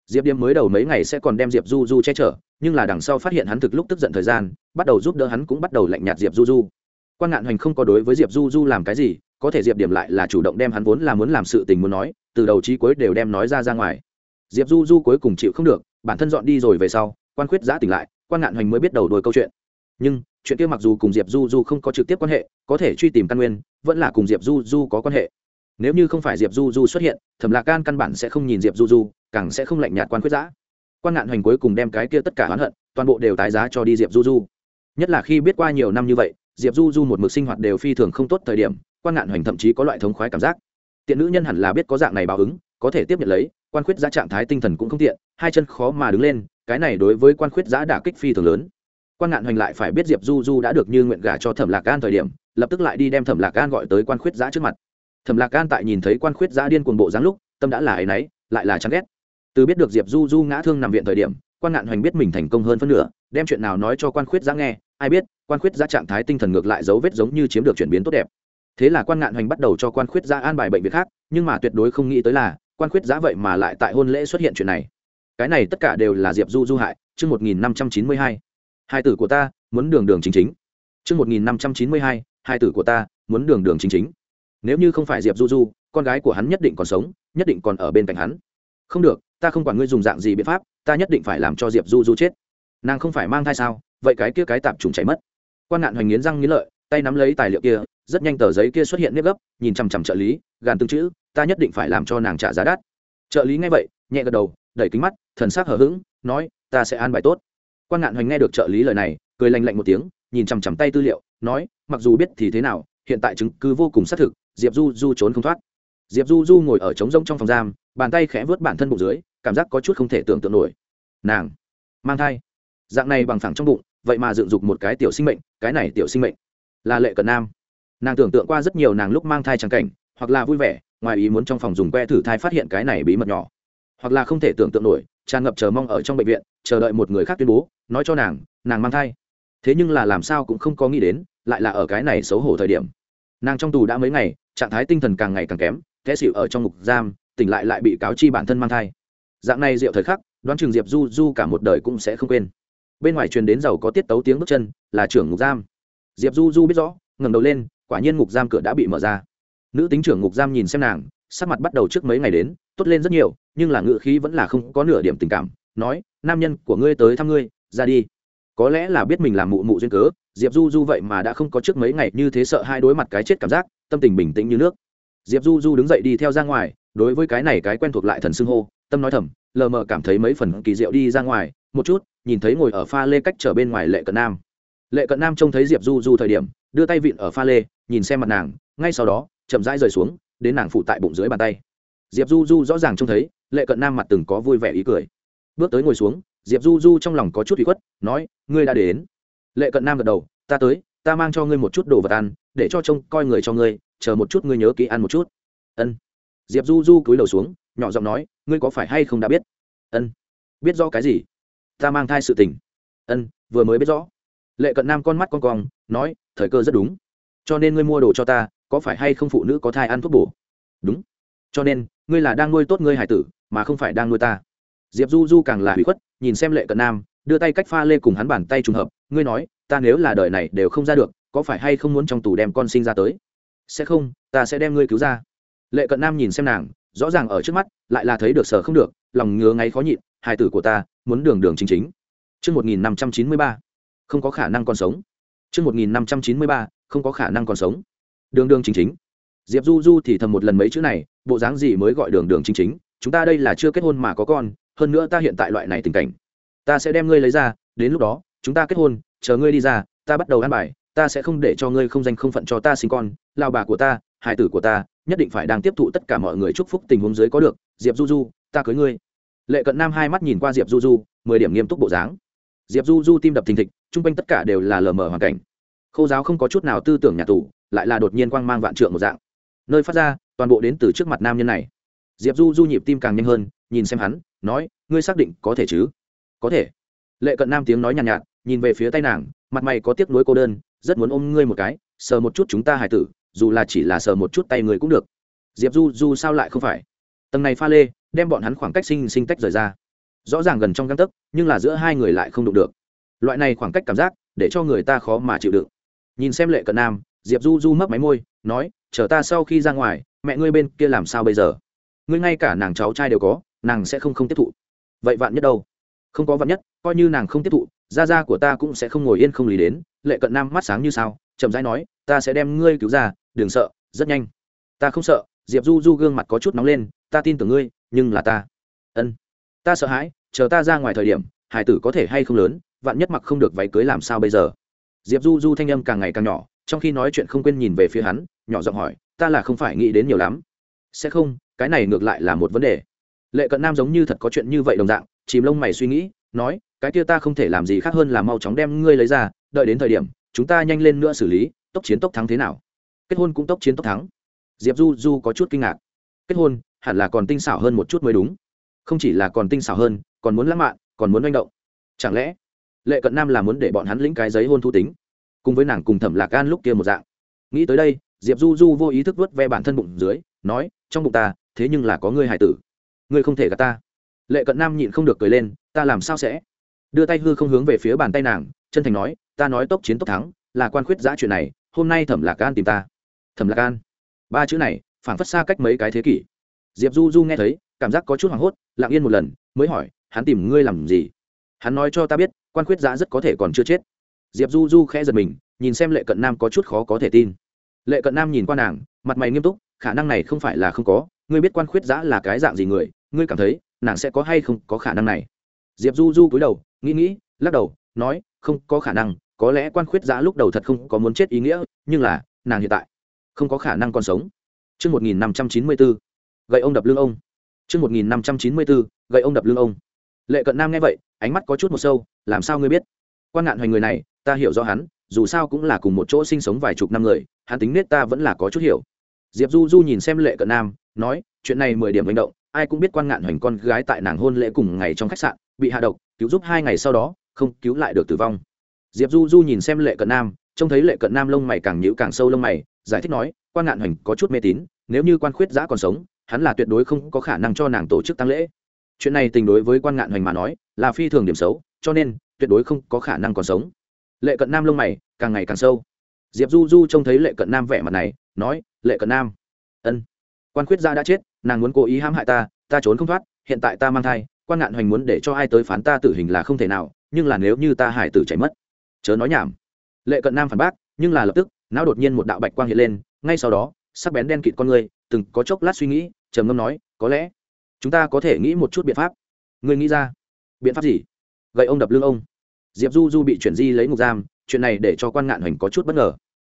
Diệp điểm mới đầu mấy ngày sẽ còn đem diệp du du che chở, nhưng là đằng sau phát hiện hắn thực lúc tức giận thời gian, bắt đầu giúp đỡ hắn cũng bắt đầu lạnh nhạt diệp du du. Quan ngạn hoành không có đối với diệp du du làm cái gì, có thể diệp điểm lại là chủ động đem hắn vốn là muốn làm sự tình muốn nói, từ đầu chí cuối đều đem nói ra ra ngoài. Diệp du du cuối cùng chịu không được, bản thân dọn đi rồi về sau, quan khuyết giã tỉnh lại, quan ngạn hoành mới biết đầu đuôi câu chuyện. Nhưng, chuyện kia mặc dù cùng diệp du du không có trực tiếp quan hệ, có thể truy tìm căn nguyên, vẫn là cùng diệp du du có quan hệ nếu như không phải diệp du du xuất hiện, thẩm lạc can căn bản sẽ không nhìn diệp du du, càng sẽ không lạnh nhạt quan khuyết giã. Quan ngạn hoành cuối cùng đem cái kia tất cả oán hận, toàn bộ đều tái giá cho đi diệp du du. Nhất là khi biết qua nhiều năm như vậy, diệp du du một mực sinh hoạt đều phi thường không tốt thời điểm, quan ngạn hoành thậm chí có loại thống khoái cảm giác. Tiện nữ nhân hẳn là biết có dạng này báo ứng, có thể tiếp nhận lấy, quan khuyết giã trạng thái tinh thần cũng không tiện, hai chân khó mà đứng lên, cái này đối với quan khuyết giã đả kích phi thường lớn. Quan ngạn hoành lại phải biết diệp du du đã được như nguyện gả cho thẩm lạc gan thời điểm, lập tức lại đi đem thẩm lạc gan gọi tới quan khuyết giã trước mặt thẩm lạc gan tại nhìn thấy quan khuyết giã điên cuồng bộ dáng lúc, tâm đã là áy náy, lại là chán ghét. Từ biết được diệp du du ngã thương nằm viện thời điểm, quan ngạn hoành biết mình thành công hơn phân nửa, đem chuyện nào nói cho quan khuyết giã nghe, ai biết, quan khuyết giã trạng thái tinh thần ngược lại dấu vết giống như chiếm được chuyển biến tốt đẹp. Thế là quan ngạn hoành bắt đầu cho quan khuyết giã an bài bệnh viện khác, nhưng mà tuyệt đối không nghĩ tới là, quan khuyết giã vậy mà lại tại hôn lễ xuất hiện chuyện này. Cái này tất cả đều là diệp du du hại, chương một nghìn năm trăm chín mươi hai. Hai tử của ta, muốn đường đường chính chính. Chương một nghìn năm trăm chín mươi hai hai tử của ta, muốn đường đường chính chính nếu như không phải diệp du du, con gái của hắn nhất định còn sống, nhất định còn ở bên cạnh hắn. Không được, ta không quản ngươi dùng dạng gì biện pháp, ta nhất định phải làm cho diệp du du chết. Nàng không phải mang thai sao? Vậy cái kia cái tạp trùng chảy mất. Quan ngạn hoành nghiến răng nghiến lợi, tay nắm lấy tài liệu kia, rất nhanh tờ giấy kia xuất hiện nếp gấp, nhìn chằm chằm trợ lý, gàn tương chữ, ta nhất định phải làm cho nàng trả giá đắt. Trợ lý nghe vậy, nhẹ gật đầu, đẩy kính mắt, thần sắc hở h ữ g nói, ta sẽ an bài tốt. Quan ngạn hoành nghe được trợ lý lời này, cười lành lạnh một tiếng, nhìn chằm chằm tay tư liệu, nói, mặc dù biết thì thế nào, hiện tại chứng cứ vô cùng xác thực diệp du du trốn không thoát. Diệp du du ngồi ở trống rông trong phòng giam, bàn tay khẽ vớt bản thân bụng dưới, cảm giác có chút không thể tưởng tượng nổi. Nàng, mang thai. Dạng này bằng phẳng trong bụng, vậy mà dựng dục một cái tiểu sinh mệnh, cái này tiểu sinh mệnh là lệ cận nam. Nàng tưởng tượng qua rất nhiều nàng lúc mang thai trắng cảnh, hoặc là vui vẻ, ngoài ý muốn trong phòng dùng que thử thai phát hiện cái này bí mật nhỏ. Hoặc là không thể tưởng tượng nổi, tràn ngập chờ mong ở trong bệnh viện, chờ đợi một người khác tuyên bố, nói cho nàng nàng mang thai. Thế nhưng là làm sao cũng không có nghĩ đến, lại là ở cái này xấu hổ thời điểm nàng trong tù đã mấy ngày, trạng thái tinh thần càng ngày càng kém thế xịu ở trong ngục giam, tỉnh lại lại bị cáo chi bản thân mang thai. Dạng này rượu thời khắc, đoán Trường diệp du du cả một đời cũng sẽ không quên. Bên ngoài truyền đến giàu có tiết tấu tiếng bước chân, là trưởng ngục giam. Diệp du du biết rõ, ngẩng đầu lên, quả nhiên ngục giam cửa đã bị mở ra. Nữ tính trưởng ngục giam nhìn xem nàng, sắc mặt bắt đầu trước mấy ngày đến, tốt lên rất nhiều, nhưng là ngự khí vẫn là không có nửa điểm tình cảm, nói, nam nhân của ngươi tới thăm ngươi, ra đi có lẽ là biết mình làm mụ mụ duyên cớ, diệp du du vậy mà đã không có trước mấy ngày như thế sợ hai đối mặt cái chết cảm giác, tâm tình bình tĩnh như nước. Diệp du du đứng dậy đi theo ra ngoài, đối với cái này cái quen thuộc lại thần xưng hô, tâm nói thầm, lờ mờ cảm thấy mấy phần kỳ diệu đi ra ngoài, một chút, nhìn thấy ngồi ở pha lê cách trở bên ngoài lệ cận nam. Lệ cận nam trông thấy diệp du du thời điểm, đưa tay vịn ở pha lê, nhìn xem mặt nàng, ngay sau đó, chậm rãi rời xuống, đến nàng phụ tại bụng dưới bàn tay. Diệp du du rõ ràng trông thấy, lệ cận nam mặt từng có vui vẻ ý cười. Bước tới ngồi xuống diệp du du trong lòng có chút bị khuất, nói, ngươi đã đến. Lệ cận nam gật đầu, ta tới, ta mang cho ngươi một chút đồ vật ăn, để cho trông coi người cho ngươi, chờ một chút ngươi nhớ kỹ ăn một chút. Ân. Diệp du du cúi đầu xuống, nhỏ giọng nói, ngươi có phải hay không đã biết? Ân. Biết rõ cái gì? Ta mang thai sự tình. Ân, vừa mới biết rõ. Lệ cận nam con mắt con cong, nói, thời cơ rất đúng. Cho nên ngươi mua đồ cho ta, có phải hay không phụ nữ có thai ăn thuốc bổ? Đúng. Cho nên, ngươi là đang nuôi tốt ngươi hải tử, mà không phải đang nuôi ta. Diệp du du càng là hủy khuất nhìn xem lệ cận nam đưa tay cách pha lê cùng hắn bàn tay trùng hợp ngươi nói ta nếu là đời này đều không ra được có phải hay không muốn trong tù đem con sinh ra tới sẽ không ta sẽ đem ngươi cứu ra lệ cận nam nhìn xem nàng rõ ràng ở trước mắt lại là thấy được sở không được lòng ngứa ngáy khó nhịn hài tử của ta muốn đường đường chính chính Trước 1593, không có khả năng còn sống. Trước 1593, không có khả năng còn sống. Đường đường chính chính. Diệp Du Du thì thầm một lần mấy chữ này, bộ dáng gì mới gọi đường đường chính chính, chúng ta đây là chưa kết hôn mà có con, hơn nữa ta hiện tại loại này tình cảnh. Ta sẽ đem ngươi lấy ra, đến lúc đó, chúng ta kết hôn, chờ ngươi đi ra, ta bắt đầu ăn bài, ta sẽ không để cho ngươi không danh không phận cho ta sinh con, lao bà của ta, hài tử của ta, nhất định phải đang tiếp thụ tất cả mọi người chúc phúc tình huống dưới có được diệp du du ta cưới ngươi. Lệ cận nam hai mắt nhìn qua diệp du du mười điểm nghiêm túc bộ dáng. Diệp du du tim đập thình thịch chung quanh tất cả đều là lờ mờ hoàn cảnh. Khâu giáo không có chút nào tư tưởng nhà tù lại là đột nhiên quang mang vạn trượng một dạng. Nơi phát ra toàn bộ đến từ trước mặt nam nhân này. Diệp du du nhịp tim càng nhanh hơn nhìn xem hắn nói ngươi xác định có thể chứ? Có thể. Lệ cận nam tiếng nói nhàn nhạt, nhạt nhìn về phía tay nàng mặt mày có tiếc nuối cô đơn rất muốn ôm ngươi một cái sờ một chút chúng ta hài tử dù là chỉ là sờ một chút tay người cũng được. Diệp du du sao lại không phải. Tầng này pha lê đem bọn hắn khoảng cách sinh sinh tách rời ra. Rõ ràng gần trong găng tấc nhưng là giữa hai người lại không đụng được. Loại này khoảng cách cảm giác để cho người ta khó mà chịu đựng. Nhìn xem lệ cận nam diệp du du mấp máy môi nói chờ ta sau khi ra ngoài mẹ ngươi bên kia làm sao bây giờ? Ngươi ngay cả nàng cháu trai đều có nàng sẽ không không tiếp thụ. Vậy vạn nhất đâu? Không có vạn nhất, coi như nàng không tiếp thụ, gia gia của ta cũng sẽ không ngồi yên không lý đến. Lệ cận nam mắt sáng như sao, chậm rãi nói, ta sẽ đem ngươi cứu ra, đừng sợ, rất nhanh. Ta không sợ. Diệp du du gương mặt có chút nóng lên, ta tin tưởng ngươi, nhưng là ta. Ân, ta sợ hãi, chờ ta ra ngoài thời điểm, hải tử có thể hay không lớn, vạn nhất mặc không được váy cưới làm sao bây giờ? Diệp du du thanh âm càng ngày càng nhỏ, trong khi nói chuyện không quên nhìn về phía hắn, nhỏ giọng hỏi, ta là không phải nghĩ đến nhiều lắm. Sẽ không, cái này ngược lại là một vấn đề lệ cận nam giống như thật có chuyện như vậy đồng dạng, chìm lông mày suy nghĩ, nói, cái kia ta không thể làm gì khác hơn là mau chóng đem ngươi lấy ra, đợi đến thời điểm, chúng ta nhanh lên nữa xử lý, tốc chiến tốc thắng thế nào? Kết hôn cũng tốc chiến tốc thắng. Diệp du du có chút kinh ngạc. Kết hôn, hẳn là còn tinh xảo hơn một chút mới đúng. Không chỉ là còn tinh xảo hơn, còn muốn lãng mạn, còn muốn manh động. Chẳng lẽ, lệ cận nam là muốn để bọn hắn lĩnh cái giấy hôn thu tính? Cùng với nàng cùng thẩm lạc gan lúc kia một dạng. Nghĩ tới đây, diệp du du vô ý thức vớt ve bản thân bụng dưới, nói, trong bụng ta, thế nhưng là có ngươi hải tử ngươi không thể gạt ta. Lệ cận nam nhịn không được cười lên, ta làm sao sẽ? Đưa tay hư không hướng về phía bàn tay nàng, chân thành nói, ta nói tốc chiến tốc thắng, là quan khuyết giã chuyện này, hôm nay thẩm lạc an tìm ta. Thẩm lạc an. Ba chữ này phản phất xa cách mấy cái thế kỷ. Diệp du du nghe thấy, cảm giác có chút hoảng hốt, lặng yên một lần, mới hỏi, hắn tìm ngươi làm gì? Hắn nói cho ta biết, quan khuyết giã rất có thể còn chưa chết. Diệp du du khẽ giật mình, nhìn xem lệ cận nam có chút khó có thể tin. Lệ cận nam nhìn qua nàng, mặt mày nghiêm túc, khả năng này không phải là không có, ngươi biết quan khuyết giã là cái dạng gì người ngươi cảm thấy nàng sẽ có hay không có khả năng này diệp du du cúi đầu nghĩ nghĩ lắc đầu nói không có khả năng có lẽ quan khuyết giã lúc đầu thật không có muốn chết ý nghĩa nhưng là nàng hiện tại không có khả năng còn sống Trước 1594, gậy ông đập lưng ông. Trước 1594, gậy ông đập lưng ông. Lệ Cận Nam nghe vậy, ánh mắt có chút một sâu, làm sao ngươi biết? Quan ngạn hoành người này, ta hiểu rõ hắn, dù sao cũng là cùng một chỗ sinh sống vài chục năm người, hắn tính nết ta vẫn là có chút hiểu. Diệp Du Du nhìn xem Lệ Cận Nam, nói, chuyện này mười điểm hành động, ai cũng biết quan ngạn hoành con gái tại nàng hôn lễ cùng ngày trong khách sạn, bị hạ độc, cứu giúp hai ngày sau đó, không cứu lại được tử vong. Diệp Du Du nhìn xem Lệ Cận Nam, trông thấy Lệ Cận Nam lông mày càng nhữ càng sâu lông mày, giải thích nói, quan ngạn hoành có chút mê tín, nếu như quan khuyết giã còn sống, hắn là tuyệt đối không có khả năng cho nàng tổ chức tăng lễ. Chuyện này tình đối với quan ngạn hoành mà nói là phi thường điểm xấu cho nên tuyệt đối không có khả năng còn sống. Lệ cận nam lông mày càng ngày càng sâu. Diệp du du trông thấy lệ cận nam vẻ mặt này nói lệ cận nam ân quan khuyết gia đã chết nàng muốn cố ý hãm hại ta ta trốn không thoát, hiện tại ta mang thai, quan ngạn hoành muốn để cho ai tới phán ta tử hình là không thể nào, nhưng là nếu như ta hải tử chảy mất, chớ nói nhảm. Lệ cận nam phản bác, nhưng là lập tức, não đột nhiên một đạo bạch quang hiện lên, ngay sau đó, sắc bén đen kịt con người, từng có chốc lát suy nghĩ, trầm ngâm nói, có lẽ chúng ta có thể nghĩ một chút biện pháp. Người nghĩ ra? Biện pháp gì? Gậy ông đập lưng ông. Diệp du du bị chuyển di lấy ngục giam, chuyện này để cho quan ngạn hoành có chút bất ngờ.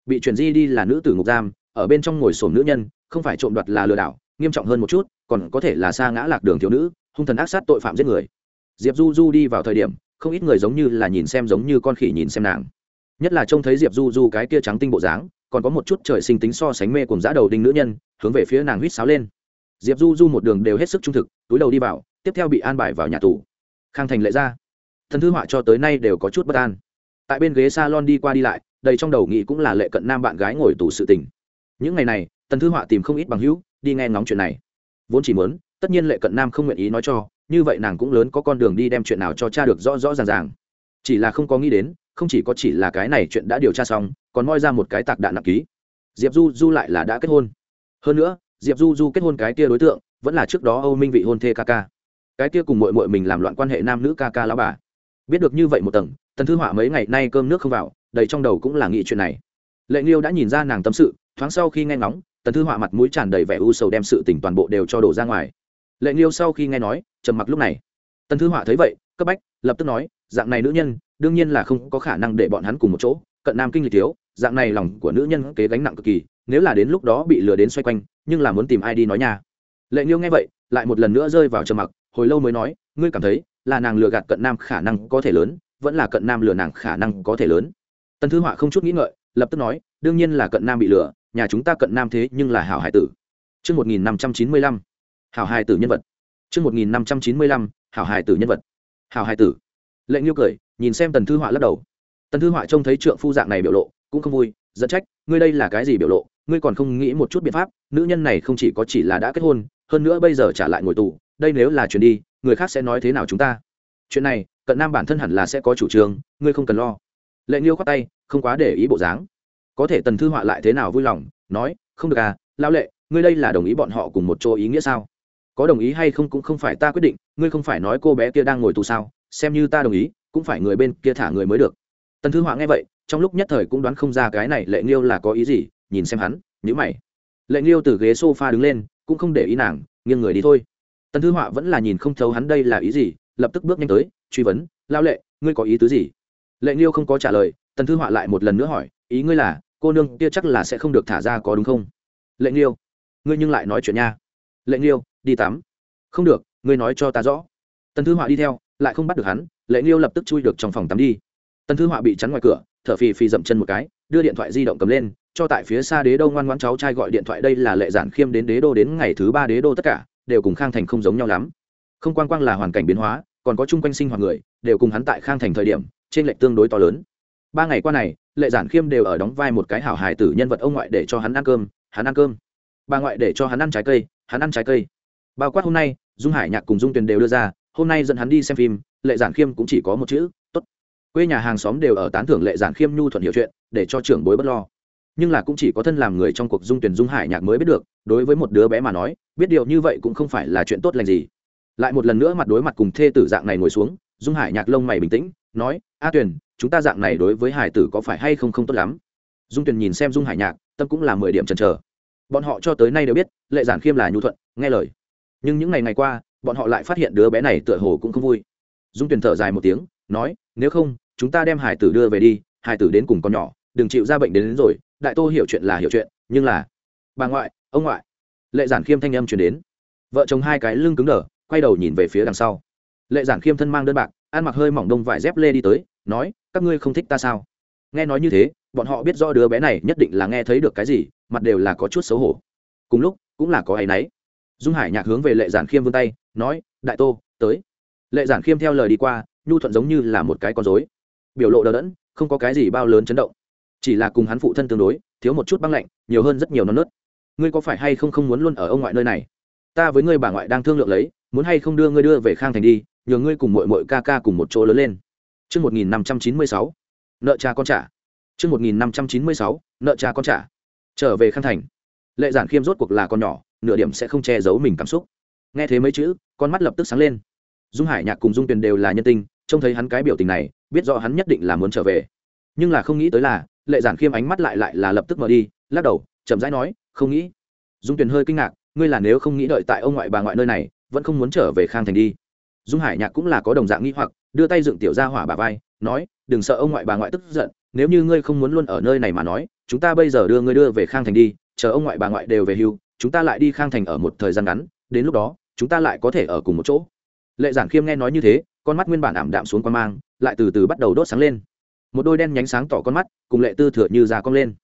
Bị chuyển di đi là nữ tử ngục giam, ở bên trong ngồi sổm nữ nhân, không phải trộm đoạt là lừa đảo nghiêm trọng hơn một chút, còn có thể là xa ngã lạc đường thiếu nữ, hung thần ác sát tội phạm giết người. Diệp du du đi vào thời điểm, không ít người giống như là nhìn xem giống như con khỉ nhìn xem nàng. Nhất là trông thấy diệp du du cái kia trắng tinh bộ dáng, còn có một chút trời sinh tính so sánh mê cùng giã đầu đinh nữ nhân, hướng về phía nàng huýt sáo lên. Diệp du du một đường đều hết sức trung thực, túi đầu đi vào, tiếp theo bị an bài vào nhà tù. Khang thành lệ ra. Thần thư họa cho tới nay đều có chút bất an. Tại bên ghế s a lon đi qua đi lại, đầy trong đầu nghĩ cũng là lệ cận nam bạn gái ngồi tù sự tình. Những ngày này tần thư họa tìm không ít bằng hữu đi nghe ngóng chuyện này. Vốn chỉ muốn, tất nhiên lệ cận nam không nguyện ý nói cho, như vậy nàng cũng lớn có con đường đi đem chuyện nào cho cha được rõ rõ ràng ràng. Chỉ là không có nghĩ đến, không chỉ có chỉ là cái này chuyện đã điều tra xong, còn moi ra một cái tạc đạn nặng ký. Diệp du du lại là đã kết hôn. Hơn nữa, diệp du du kết hôn cái kia đối tượng, vẫn là trước đó âu minh vị hôn thê ca ca. Cái kia cùng mội mội mình làm loạn quan hệ nam nữ ca ca lao bà. Biết được như vậy một tầng, tần thư họa mấy ngày nay cơm nước không vào, đầy trong đầu cũng là nghĩ chuyện này. Lệ nghiêu đã nhìn ra nàng tâm sự, thoáng sau khi nghe ngóng tần thư họa mặt mũi tràn đầy vẻ u sầu đem sự tỉnh toàn bộ đều cho đổ ra ngoài. Lệ nghiêu sau khi nghe nói, trầm mặc lúc này. Tần thư họa thấy vậy, cấp bách, lập tức nói, dạng này nữ nhân, đương nhiên là không có khả năng để bọn hắn cùng một chỗ, cận nam kinh lịch thiếu, dạng này lòng của nữ nhân kế gánh nặng cực kỳ, nếu là đến lúc đó bị lừa đến xoay quanh, nhưng là muốn tìm ai đi nói nha. Lệ nghiêu nghe vậy, lại một lần nữa rơi vào trầm mặc, hồi lâu mới nói, ngươi cảm thấy là nàng lừa gạt cận nam khả năng có thể lớn, vẫn là cận nam lừa nàng khả năng có thể lớn? Tần thư họa không chút nghĩ ngợi, lập tức nói, đương nhiên là cận nam bị lừa nhà chúng ta cận nam thế nhưng là hảo hải tử Trước 1595, hảo hải tử nhân vật. Trước 1595, hảo hải tử nhân vật. Hảo hải tử. Lệ Nghiêu cười, nhìn xem Tần Thư Họa lắc đầu. Tần Thư Họa trông thấy trượng phu dạng này biểu lộ, cũng không vui, giận trách, ngươi đây là cái gì biểu lộ, ngươi còn không nghĩ một chút biện pháp nữ nhân này không chỉ có chỉ là đã kết hôn hơn nữa bây giờ trả lại ngồi tù đây nếu là chuyển đi người khác sẽ nói thế nào chúng ta chuyện này cận nam bản thân hẳn là sẽ có chủ trương ngươi không cần lo lệ nghiêu khoát tay không quá để ý bộ dáng có thể tần thư họa lại thế nào vui lòng, nói, không được à lao lệ, ngươi đây là đồng ý bọn họ cùng một chỗ ý nghĩa sao? Có đồng ý hay không cũng không phải ta quyết định, ngươi không phải nói cô bé kia đang ngồi tù sao? Xem như ta đồng ý, cũng phải người bên kia thả người mới được. Tần thư họa nghe vậy, trong lúc nhất thời cũng đoán không ra cái này lệ nghiêu là có ý gì, nhìn xem hắn nhữ mày. Lệ nghiêu từ ghế s o f a đứng lên, cũng không để ý nàng, nghiêng người đi thôi. Tần thư họa vẫn là nhìn không thấu hắn đây là ý gì, lập tức bước nhanh tới, truy vấn lao lệ, ngươi có ý tứ gì? Lệ nghiêu không có trả lời, tần thư họa lại một lần nữa hỏi ý ngươi là, cô nương kia chắc là sẽ không được thả ra có đúng không? Lệnh nghiêu, ngươi nhưng lại nói chuyện nha. Lệnh nghiêu, đi tắm. Không được, ngươi nói cho ta rõ. Tần thư họa đi theo, lại không bắt được hắn Lệnh nghiêu lập tức chui được trong phòng tắm đi. Tần thư họa bị chắn ngoài cửa, thở phì phì dậm chân một cái, đưa điện thoại di động cầm lên, cho tại phía xa đế đô ngoan ngoãn cháu trai gọi điện thoại đây là lệ giản khiêm đến đế đô đến ngày thứ ba đế đô tất cả, đều cùng khang thành không giống nhau lắm. Không quan quang là hoàn cảnh biến hóa, còn có chung quanh sinh hoạt người, đều cùng hắn tại khang thành thời điểm, trên lệch tương đối to lớn. Ba ngày qua này lệ giản khiêm đều ở đóng vai một cái hảo hài tử nhân vật ông ngoại để cho hắn ăn cơm, hắn ăn cơm. Bà ngoại để cho hắn ăn trái cây, hắn ăn trái cây. Bao quát hôm nay, dung hải nhạc cùng dung tuyền đều đưa ra, hôm nay dẫn hắn đi xem phim, lệ giản khiêm cũng chỉ có một chữ t ố t quê nhà hàng xóm đều ở tán thưởng lệ giản khiêm nhu thuận hiểu chuyện, để cho trưởng bối bất lo. Nhưng là cũng chỉ có thân làm người trong cuộc dung tuyển dung hải nhạc mới biết được, đối với một đứa bé mà nói, biết điều như vậy cũng không phải là chuyện tốt lành gì. Lại một lần nữa mặt đối mặt cùng thê tử dạng này ngồi xuống, dung hải nhạc lông mày bình tĩnh, nói, a tuyền chúng ta dạng này đối với hải tử có phải hay không không tốt lắm? Dung tuyền nhìn xem dung hải nhạc tâm cũng là mười điểm chần chờ. Bọn họ cho tới nay đều biết lệ giản khiêm là nhu thuận nghe lời. Nhưng những ngày ngày qua bọn họ lại phát hiện đứa bé này tựa hồ cũng không vui. Dung tuyền thở dài một tiếng nói nếu không chúng ta đem hải tử đưa về đi hải tử đến cùng con nhỏ đừng chịu ra bệnh đến, đến rồi đại tô hiểu chuyện là hiểu chuyện nhưng là bà ngoại ông ngoại. Lệ giản khiêm thanh âm chuyển đến. Vợ chồng hai cái lưng cứng đờ quay đầu nhìn về phía đằng sau. Lệ giản khiêm thân mang đơn bạc ăn mặc hơi mỏng đông vải dép lê đi tới nói, các ngươi không thích ta sao? Nghe nói như thế, bọn họ biết do đứa bé này nhất định là nghe thấy được cái gì, mặt đều là có chút xấu hổ. Cùng lúc, cũng là có áy náy. Dung hải nhạc hướng về lệ giản khiêm vươn tay, nói, đại tô, tới. Lệ giản khiêm theo lời đi qua, nhu thuận giống như là một cái con dối biểu lộ đờ đẫn, không có cái gì bao lớn chấn động. Chỉ là cùng hắn phụ thân tương đối, thiếu một chút băng lạnh, nhiều hơn rất nhiều non nớt. Ngươi có phải hay không không muốn luôn ở ông ngoại nơi này? Ta với ngươi bà ngoại đang thương lượng lấy, muốn hay không đưa ngươi đưa về khang thành đi, nhờ ngươi cùng mội mội ca ca cùng một chỗ lớn lên. Trước 1596, nợ cha con trả. Trước 1596, nợ cha con trả. Trở về khang thành. Lệ giản khiêm rốt cuộc là con nhỏ, nửa điểm sẽ không che giấu mình cảm xúc. Nghe thế mấy chữ, con mắt lập tức sáng lên. Dung Hải Nhạc cùng Dung Tuyền đều là nhân tình, trông thấy hắn cái biểu tình này, biết rõ hắn nhất định là muốn trở về. Nhưng là không nghĩ tới là, Lệ giản khiêm ánh mắt lại lại là lập tức mở đi, lắc đầu, chậm rãi nói, không nghĩ. Dung Tuyền hơi kinh ngạc, ngươi là nếu không nghĩ đợi tại ông ngoại bà ngoại nơi này, vẫn không muốn trở về khang thành đi dung hải nhạc cũng là có đồng dạng nghĩ hoặc đưa tay dựng tiểu ra hỏa bà vai nói đừng sợ ông ngoại bà ngoại tức giận nếu như ngươi không muốn luôn ở nơi này mà nói chúng ta bây giờ đưa ngươi đưa về khang thành đi chờ ông ngoại bà ngoại đều về hưu chúng ta lại đi khang thành ở một thời gian ngắn đến lúc đó chúng ta lại có thể ở cùng một chỗ. Lệ giản khiêm nghe nói như thế con mắt nguyên bản ảm đạm xuống quan mang lại từ từ bắt đầu đốt sáng lên. Một đôi đen nhánh sáng tỏ con mắt cùng lệ tư thừa như già cong lên.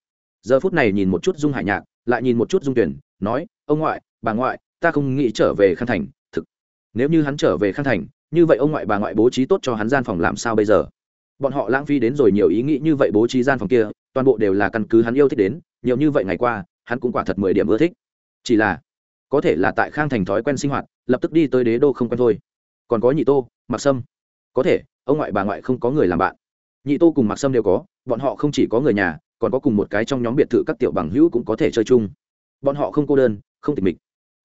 Giờ phút này nhìn một chút dung hải nhạc lại nhìn một chút dung tuyển nói ông ngoại bà ngoại ta không nghĩ trở về khang thành thực, nếu như hắn trở về khang thành như vậy ông ngoại bà ngoại bố trí tốt cho hắn gian phòng làm sao bây giờ? Bọn họ lãng phí đến rồi nhiều ý nghĩ như vậy bố trí gian phòng kia, toàn bộ đều là căn cứ hắn yêu thích đến, nhiều như vậy ngày qua, hắn cũng quả thật mười điểm ưa thích. Chỉ là, có thể là tại khang thành thói quen sinh hoạt, lập tức đi tới đế đô không quen thôi. Còn có nhị tô mặc sâm. Có thể, ông ngoại bà ngoại không có người làm bạn. Nhị tô cùng mặc sâm đều có, bọn họ không chỉ có người nhà, còn có cùng một cái trong nhóm biệt thự các tiểu bằng hữu cũng có thể chơi chung. Bọn họ không cô đơn, không tịch mịch.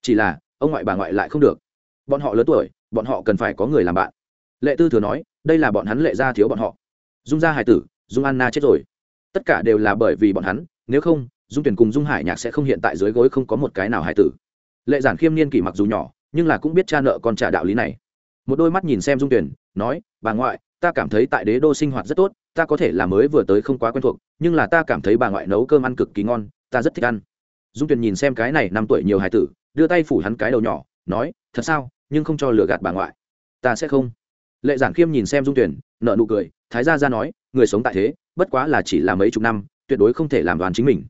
Chỉ là, ông ngoại bà ngoại lại không được. Bọn họ lớn tuổi bọn họ cần phải có người làm bạn. Lệ tư thừa nói, đây là bọn hắn lệ ra thiếu bọn họ. Dung gia hải tử, dung anna chết rồi. Tất cả đều là bởi vì bọn hắn, nếu không, dung tuyển cùng dung hải nhạc sẽ không hiện tại dưới gối không có một cái nào hải tử. Lệ giản khiêm niên kỷ mặc dù nhỏ, nhưng là cũng biết cha nợ con trả đạo lý này. Một đôi mắt nhìn xem dung tuyển, nói, bà ngoại, ta cảm thấy tại đế đô sinh hoạt rất tốt, ta có thể là mới vừa tới không quá quen thuộc, nhưng là ta cảm thấy bà ngoại nấu cơm ăn cực kỳ ngon, ta rất thích ăn. Dung tuyển nhìn xem cái này năm tuổi nhiều hải tử, đưa tay phủ hắn cái đầu nhỏ, nói, thật sao? Nhưng không cho lừa gạt bà ngoại. Ta sẽ không. Lệ giản khiêm nhìn xem dung tuyển nợ nụ cười, thái gia ra nói, người sống tại thế, bất quá là chỉ là mấy chục năm, tuyệt đối không thể làm đoàn chính mình.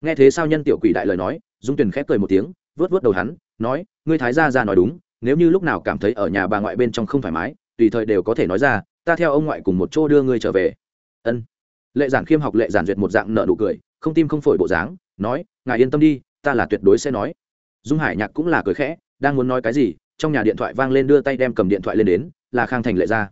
Nghe thế sao nhân tiểu quỷ đại lời nói, dung tuyển khép cười một tiếng, vớt vớt đầu hắn, nói, ngươi thái gia ra nói đúng, nếu như lúc nào cảm thấy ở nhà bà ngoại bên trong không thoải mái, tùy thời đều có thể nói ra, ta theo ông ngoại cùng một chỗ đưa ngươi trở về. Ân. Lệ giản khiêm học lệ giản duyệt một dạng nợ nụ cười, không tim không phổi bộ dáng, nói, ngài yên tâm đi, ta là tuyệt đối sẽ nói. Dung hải nhạc cũng là cười khẽ, đang muốn nói cái gì trong nhà điện thoại vang lên đưa tay đem cầm điện thoại lên đến là khang thành lệ ra.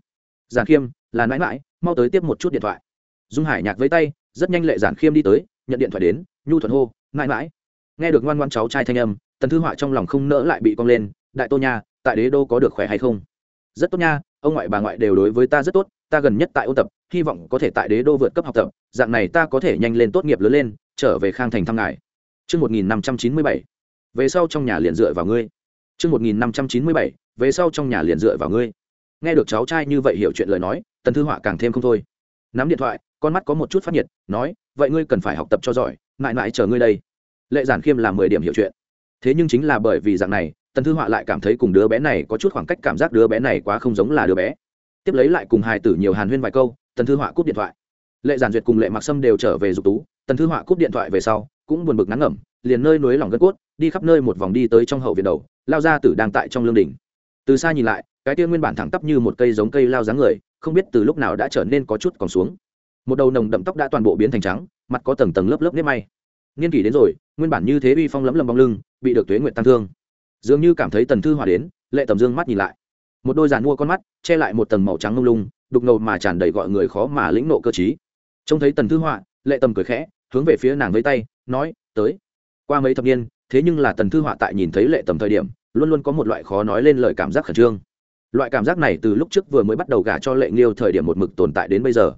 Giản khiêm là mãi mãi mau tới tiếp một chút điện thoại. Dung hải nhạc với tay rất nhanh lệ giản khiêm đi tới nhận điện thoại đến nhu thuận hô mãi mãi. Nghe được ngoan ngoan cháu trai thanh âm tần thư họa trong lòng không nỡ lại bị cong lên đại tô nha tại đế đô có được khỏe hay không? Rất tốt nha ông ngoại bà ngoại đều đối với ta rất tốt ta gần nhất tại ôn tập hy vọng có thể tại đế đô vượt cấp học tập dạng này ta có thể nhanh lên tốt nghiệp lớn lên trở về khang thành thăm ngài. Trước 1597, về sau trong nhà liền dựa vào ngươi. Trước 1597, về sau trong nhà liền dựa vào ngươi. Nghe được cháu trai như vậy hiểu chuyện lời nói, Tần Thư Họa càng thêm không thôi. Nắm điện thoại, con mắt có một chút phát nhiệt, nói, vậy ngươi cần phải học tập cho giỏi, mãi mãi chờ ngươi đây. Lệ Giản Khiêm làm mười điểm hiểu chuyện. Thế nhưng chính là bởi vì dạng này, Tần Thư Họa lại cảm thấy cùng đứa bé này có chút khoảng cách cảm giác đứa bé này quá không giống là đứa bé. Tiếp lấy lại cùng hài tử nhiều hàn huyên vài câu, Tần Thư Họa cúp điện thoại. Lệ Giản Duyệt cùng Lệ Mặc Sâm đều trở về dục tú, Tần Thư Họa cúp điện thoại về sau, cũng buồn bực ngắn ngẩm, liền nơi núi lòng gân cốt, đi khắp nơi một vòng đi tới trong hậu viện đầu, lao ra tử đang tại trong lương đỉnh. Từ xa nhìn lại, cái tiên nguyên bản thẳng tắp như một cây giống cây lao dáng người, không biết từ lúc nào đã trở nên có chút còn xuống. Một đầu nồng đậm tóc đã toàn bộ biến thành trắng, mặt có tầng tầng lớp lớp nếp may. Niên kỷ đến rồi, nguyên bản như thế uy phong lấm lấm bóng lưng, bị được tuế nguyện tăng thương. Dường như cảm thấy tần thư hòa đến, lệ tầm dương mắt nhìn lại. Một đôi giàn mua con mắt, che lại một tầng màu trắng lung lung, đục ngầu mà tràn đầy gọi người khó mà lĩnh nộ cơ trí. trông thấy tần thư họa lệ tầm cười khẽ, hướng về phía nàng với tay, nói, tới. Qua mấy thập niên, thế nhưng là tần thư họa tại nhìn thấy lệ tầm thời điểm luôn luôn có một loại khó nói lên lời cảm giác khẩn trương. Loại cảm giác này từ lúc trước vừa mới bắt đầu gả cho lệ nghiêu thời điểm một mực tồn tại đến bây giờ.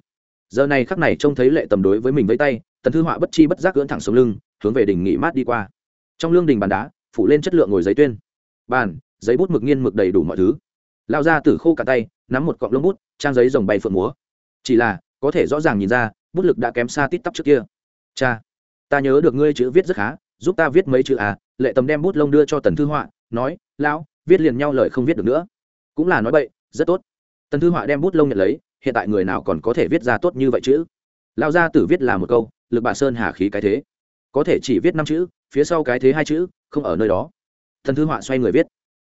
Giờ này khắc này trông thấy lệ tầm đối với mình với tay, tần thư họa bất chi bất giác cưỡn thẳng xuống lưng, hướng về đỉnh nghỉ mát đi qua. Trong lương đình bàn đá, phủ lên chất lượng ngồi giấy tuyên. Bàn, giấy bút mực nghiên mực đầy đủ mọi thứ. Lao ra từ khô cả tay, nắm một cọng lông bút, trang giấy dòng bay phượng múa. Chỉ là, có thể rõ ràng nhìn ra, bút lực đã kém xa tít tắp trước kia. Cha, ta nhớ được ngươi chữ viết rất khá, giúp ta viết mấy chữ à? Lệ tầm đem bút lông đưa cho tần thư họa nói, lão, viết liền nhau lời không viết được nữa. Cũng là nói bậy, rất tốt. Tần thư họa đem bút lông nhận lấy, hiện tại người nào còn có thể viết ra tốt như vậy chứ? lao gia tử viết là một câu, lực bà sơn hà khí cái thế. Có thể chỉ viết năm chữ, phía sau cái thế hai chữ, không ở nơi đó. Thần thư họa xoay người viết.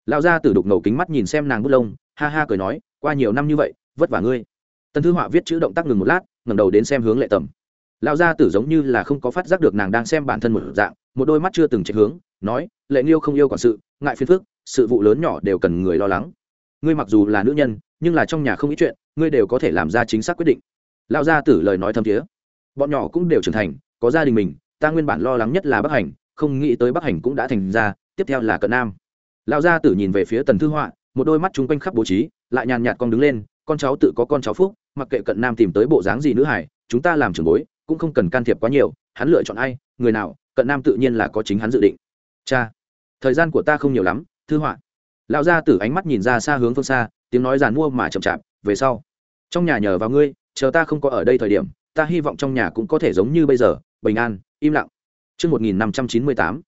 Lao gia tử đục ngầu kính mắt nhìn xem nàng bút lông, ha ha cười nói, qua nhiều năm như vậy, vất vả ngươi. Tần thư họa viết chữ động tác ngừng một lát, ngẩng đầu đến xem hướng lệ tầm. Lao gia tử giống như là không có phát giác được nàng đang xem bản thân một dạng, một đôi mắt chưa từng chạy hướng, nói lệ nghiêu không yêu quản sự, ngại phiền phức, sự vụ lớn nhỏ đều cần người lo lắng. Ngươi mặc dù là nữ nhân, nhưng là trong nhà không ít chuyện, ngươi đều có thể làm ra chính xác quyết định. Lão gia tử lời nói thâm thiế. Bọn nhỏ cũng đều trưởng thành, có gia đình mình, ta nguyên bản lo lắng nhất là bắc hành, không nghĩ tới bắc hành cũng đã thành ra tiếp theo là cận nam. Lão gia tử nhìn về phía tần thư họa, một đôi mắt chung quanh khắp bố trí, lại nhàn nhạt con đứng lên, con cháu tự có con cháu phúc, mặc kệ cận nam tìm tới bộ dáng gì nữ hải, chúng ta làm trưởng bối, cũng không cần can thiệp quá nhiều, hắn lựa chọn ai, người nào, cận nam tự nhiên là có chính hắn dự định. Cha thời gian của ta không nhiều lắm thư họa lão gia tử ánh mắt nhìn ra xa hướng phương xa tiếng nói giàn mua mà chậm chạp về sau trong nhà nhờ vào ngươi chờ ta không có ở đây thời điểm ta hy vọng trong nhà cũng có thể giống như bây giờ bình an im lặng Chương 1598.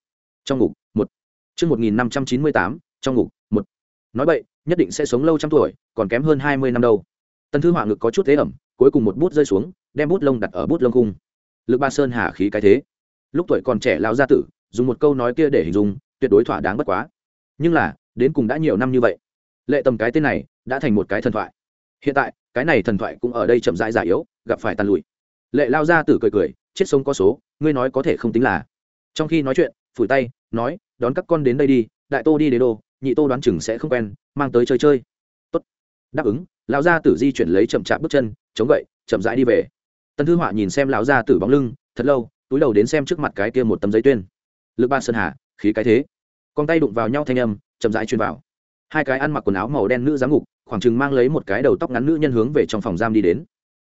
Trong ngục, một. Chương 1598. Trong ngục, một. Nói vậy, nhất định sẽ sống lâu trăm tuổi, còn kém hơn 20 năm đâu. Tân Thư Họa ngực có chút thế ẩm, cuối cùng một bút rơi xuống, đem bút lông đặt ở bút lông cung. Lực Ba Sơn hà khí cái thế. Lúc tuổi còn trẻ lão gia tử, dùng một câu nói kia để hình dung, tuyệt đối thỏa đáng bất quá. Nhưng là, đến cùng đã nhiều năm như vậy, lệ tầm cái tên này đã thành một cái thần thoại. Hiện tại, cái này thần thoại cũng ở đây chậm rãi già yếu, gặp phải tàn lụi. Lệ lao ra tử cười cười, chết sống có số, ngươi nói có thể không tính là trong khi nói chuyện phủi tay nói đón các con đến đây đi đại tô đi đế đô nhị tô đoán chừng sẽ không quen mang tới chơi chơi Tốt. đáp ứng lão gia tử di chuyển lấy chậm chạp bước chân chống gậy chậm rãi đi về tân thư họa nhìn xem lão gia tử bóng lưng thật lâu túi đầu đến xem trước mặt cái kia một tấm giấy tuyên lực ba sơn hà khí cái thế. Con tay đụng vào nhau thanh âm, chậm rãi truyền vào. Hai cái ăn mặc quần áo màu đen nữ giám ngục, khoảng chừng mang lấy một cái đầu tóc ngắn nữ nhân hướng về trong phòng giam đi đến.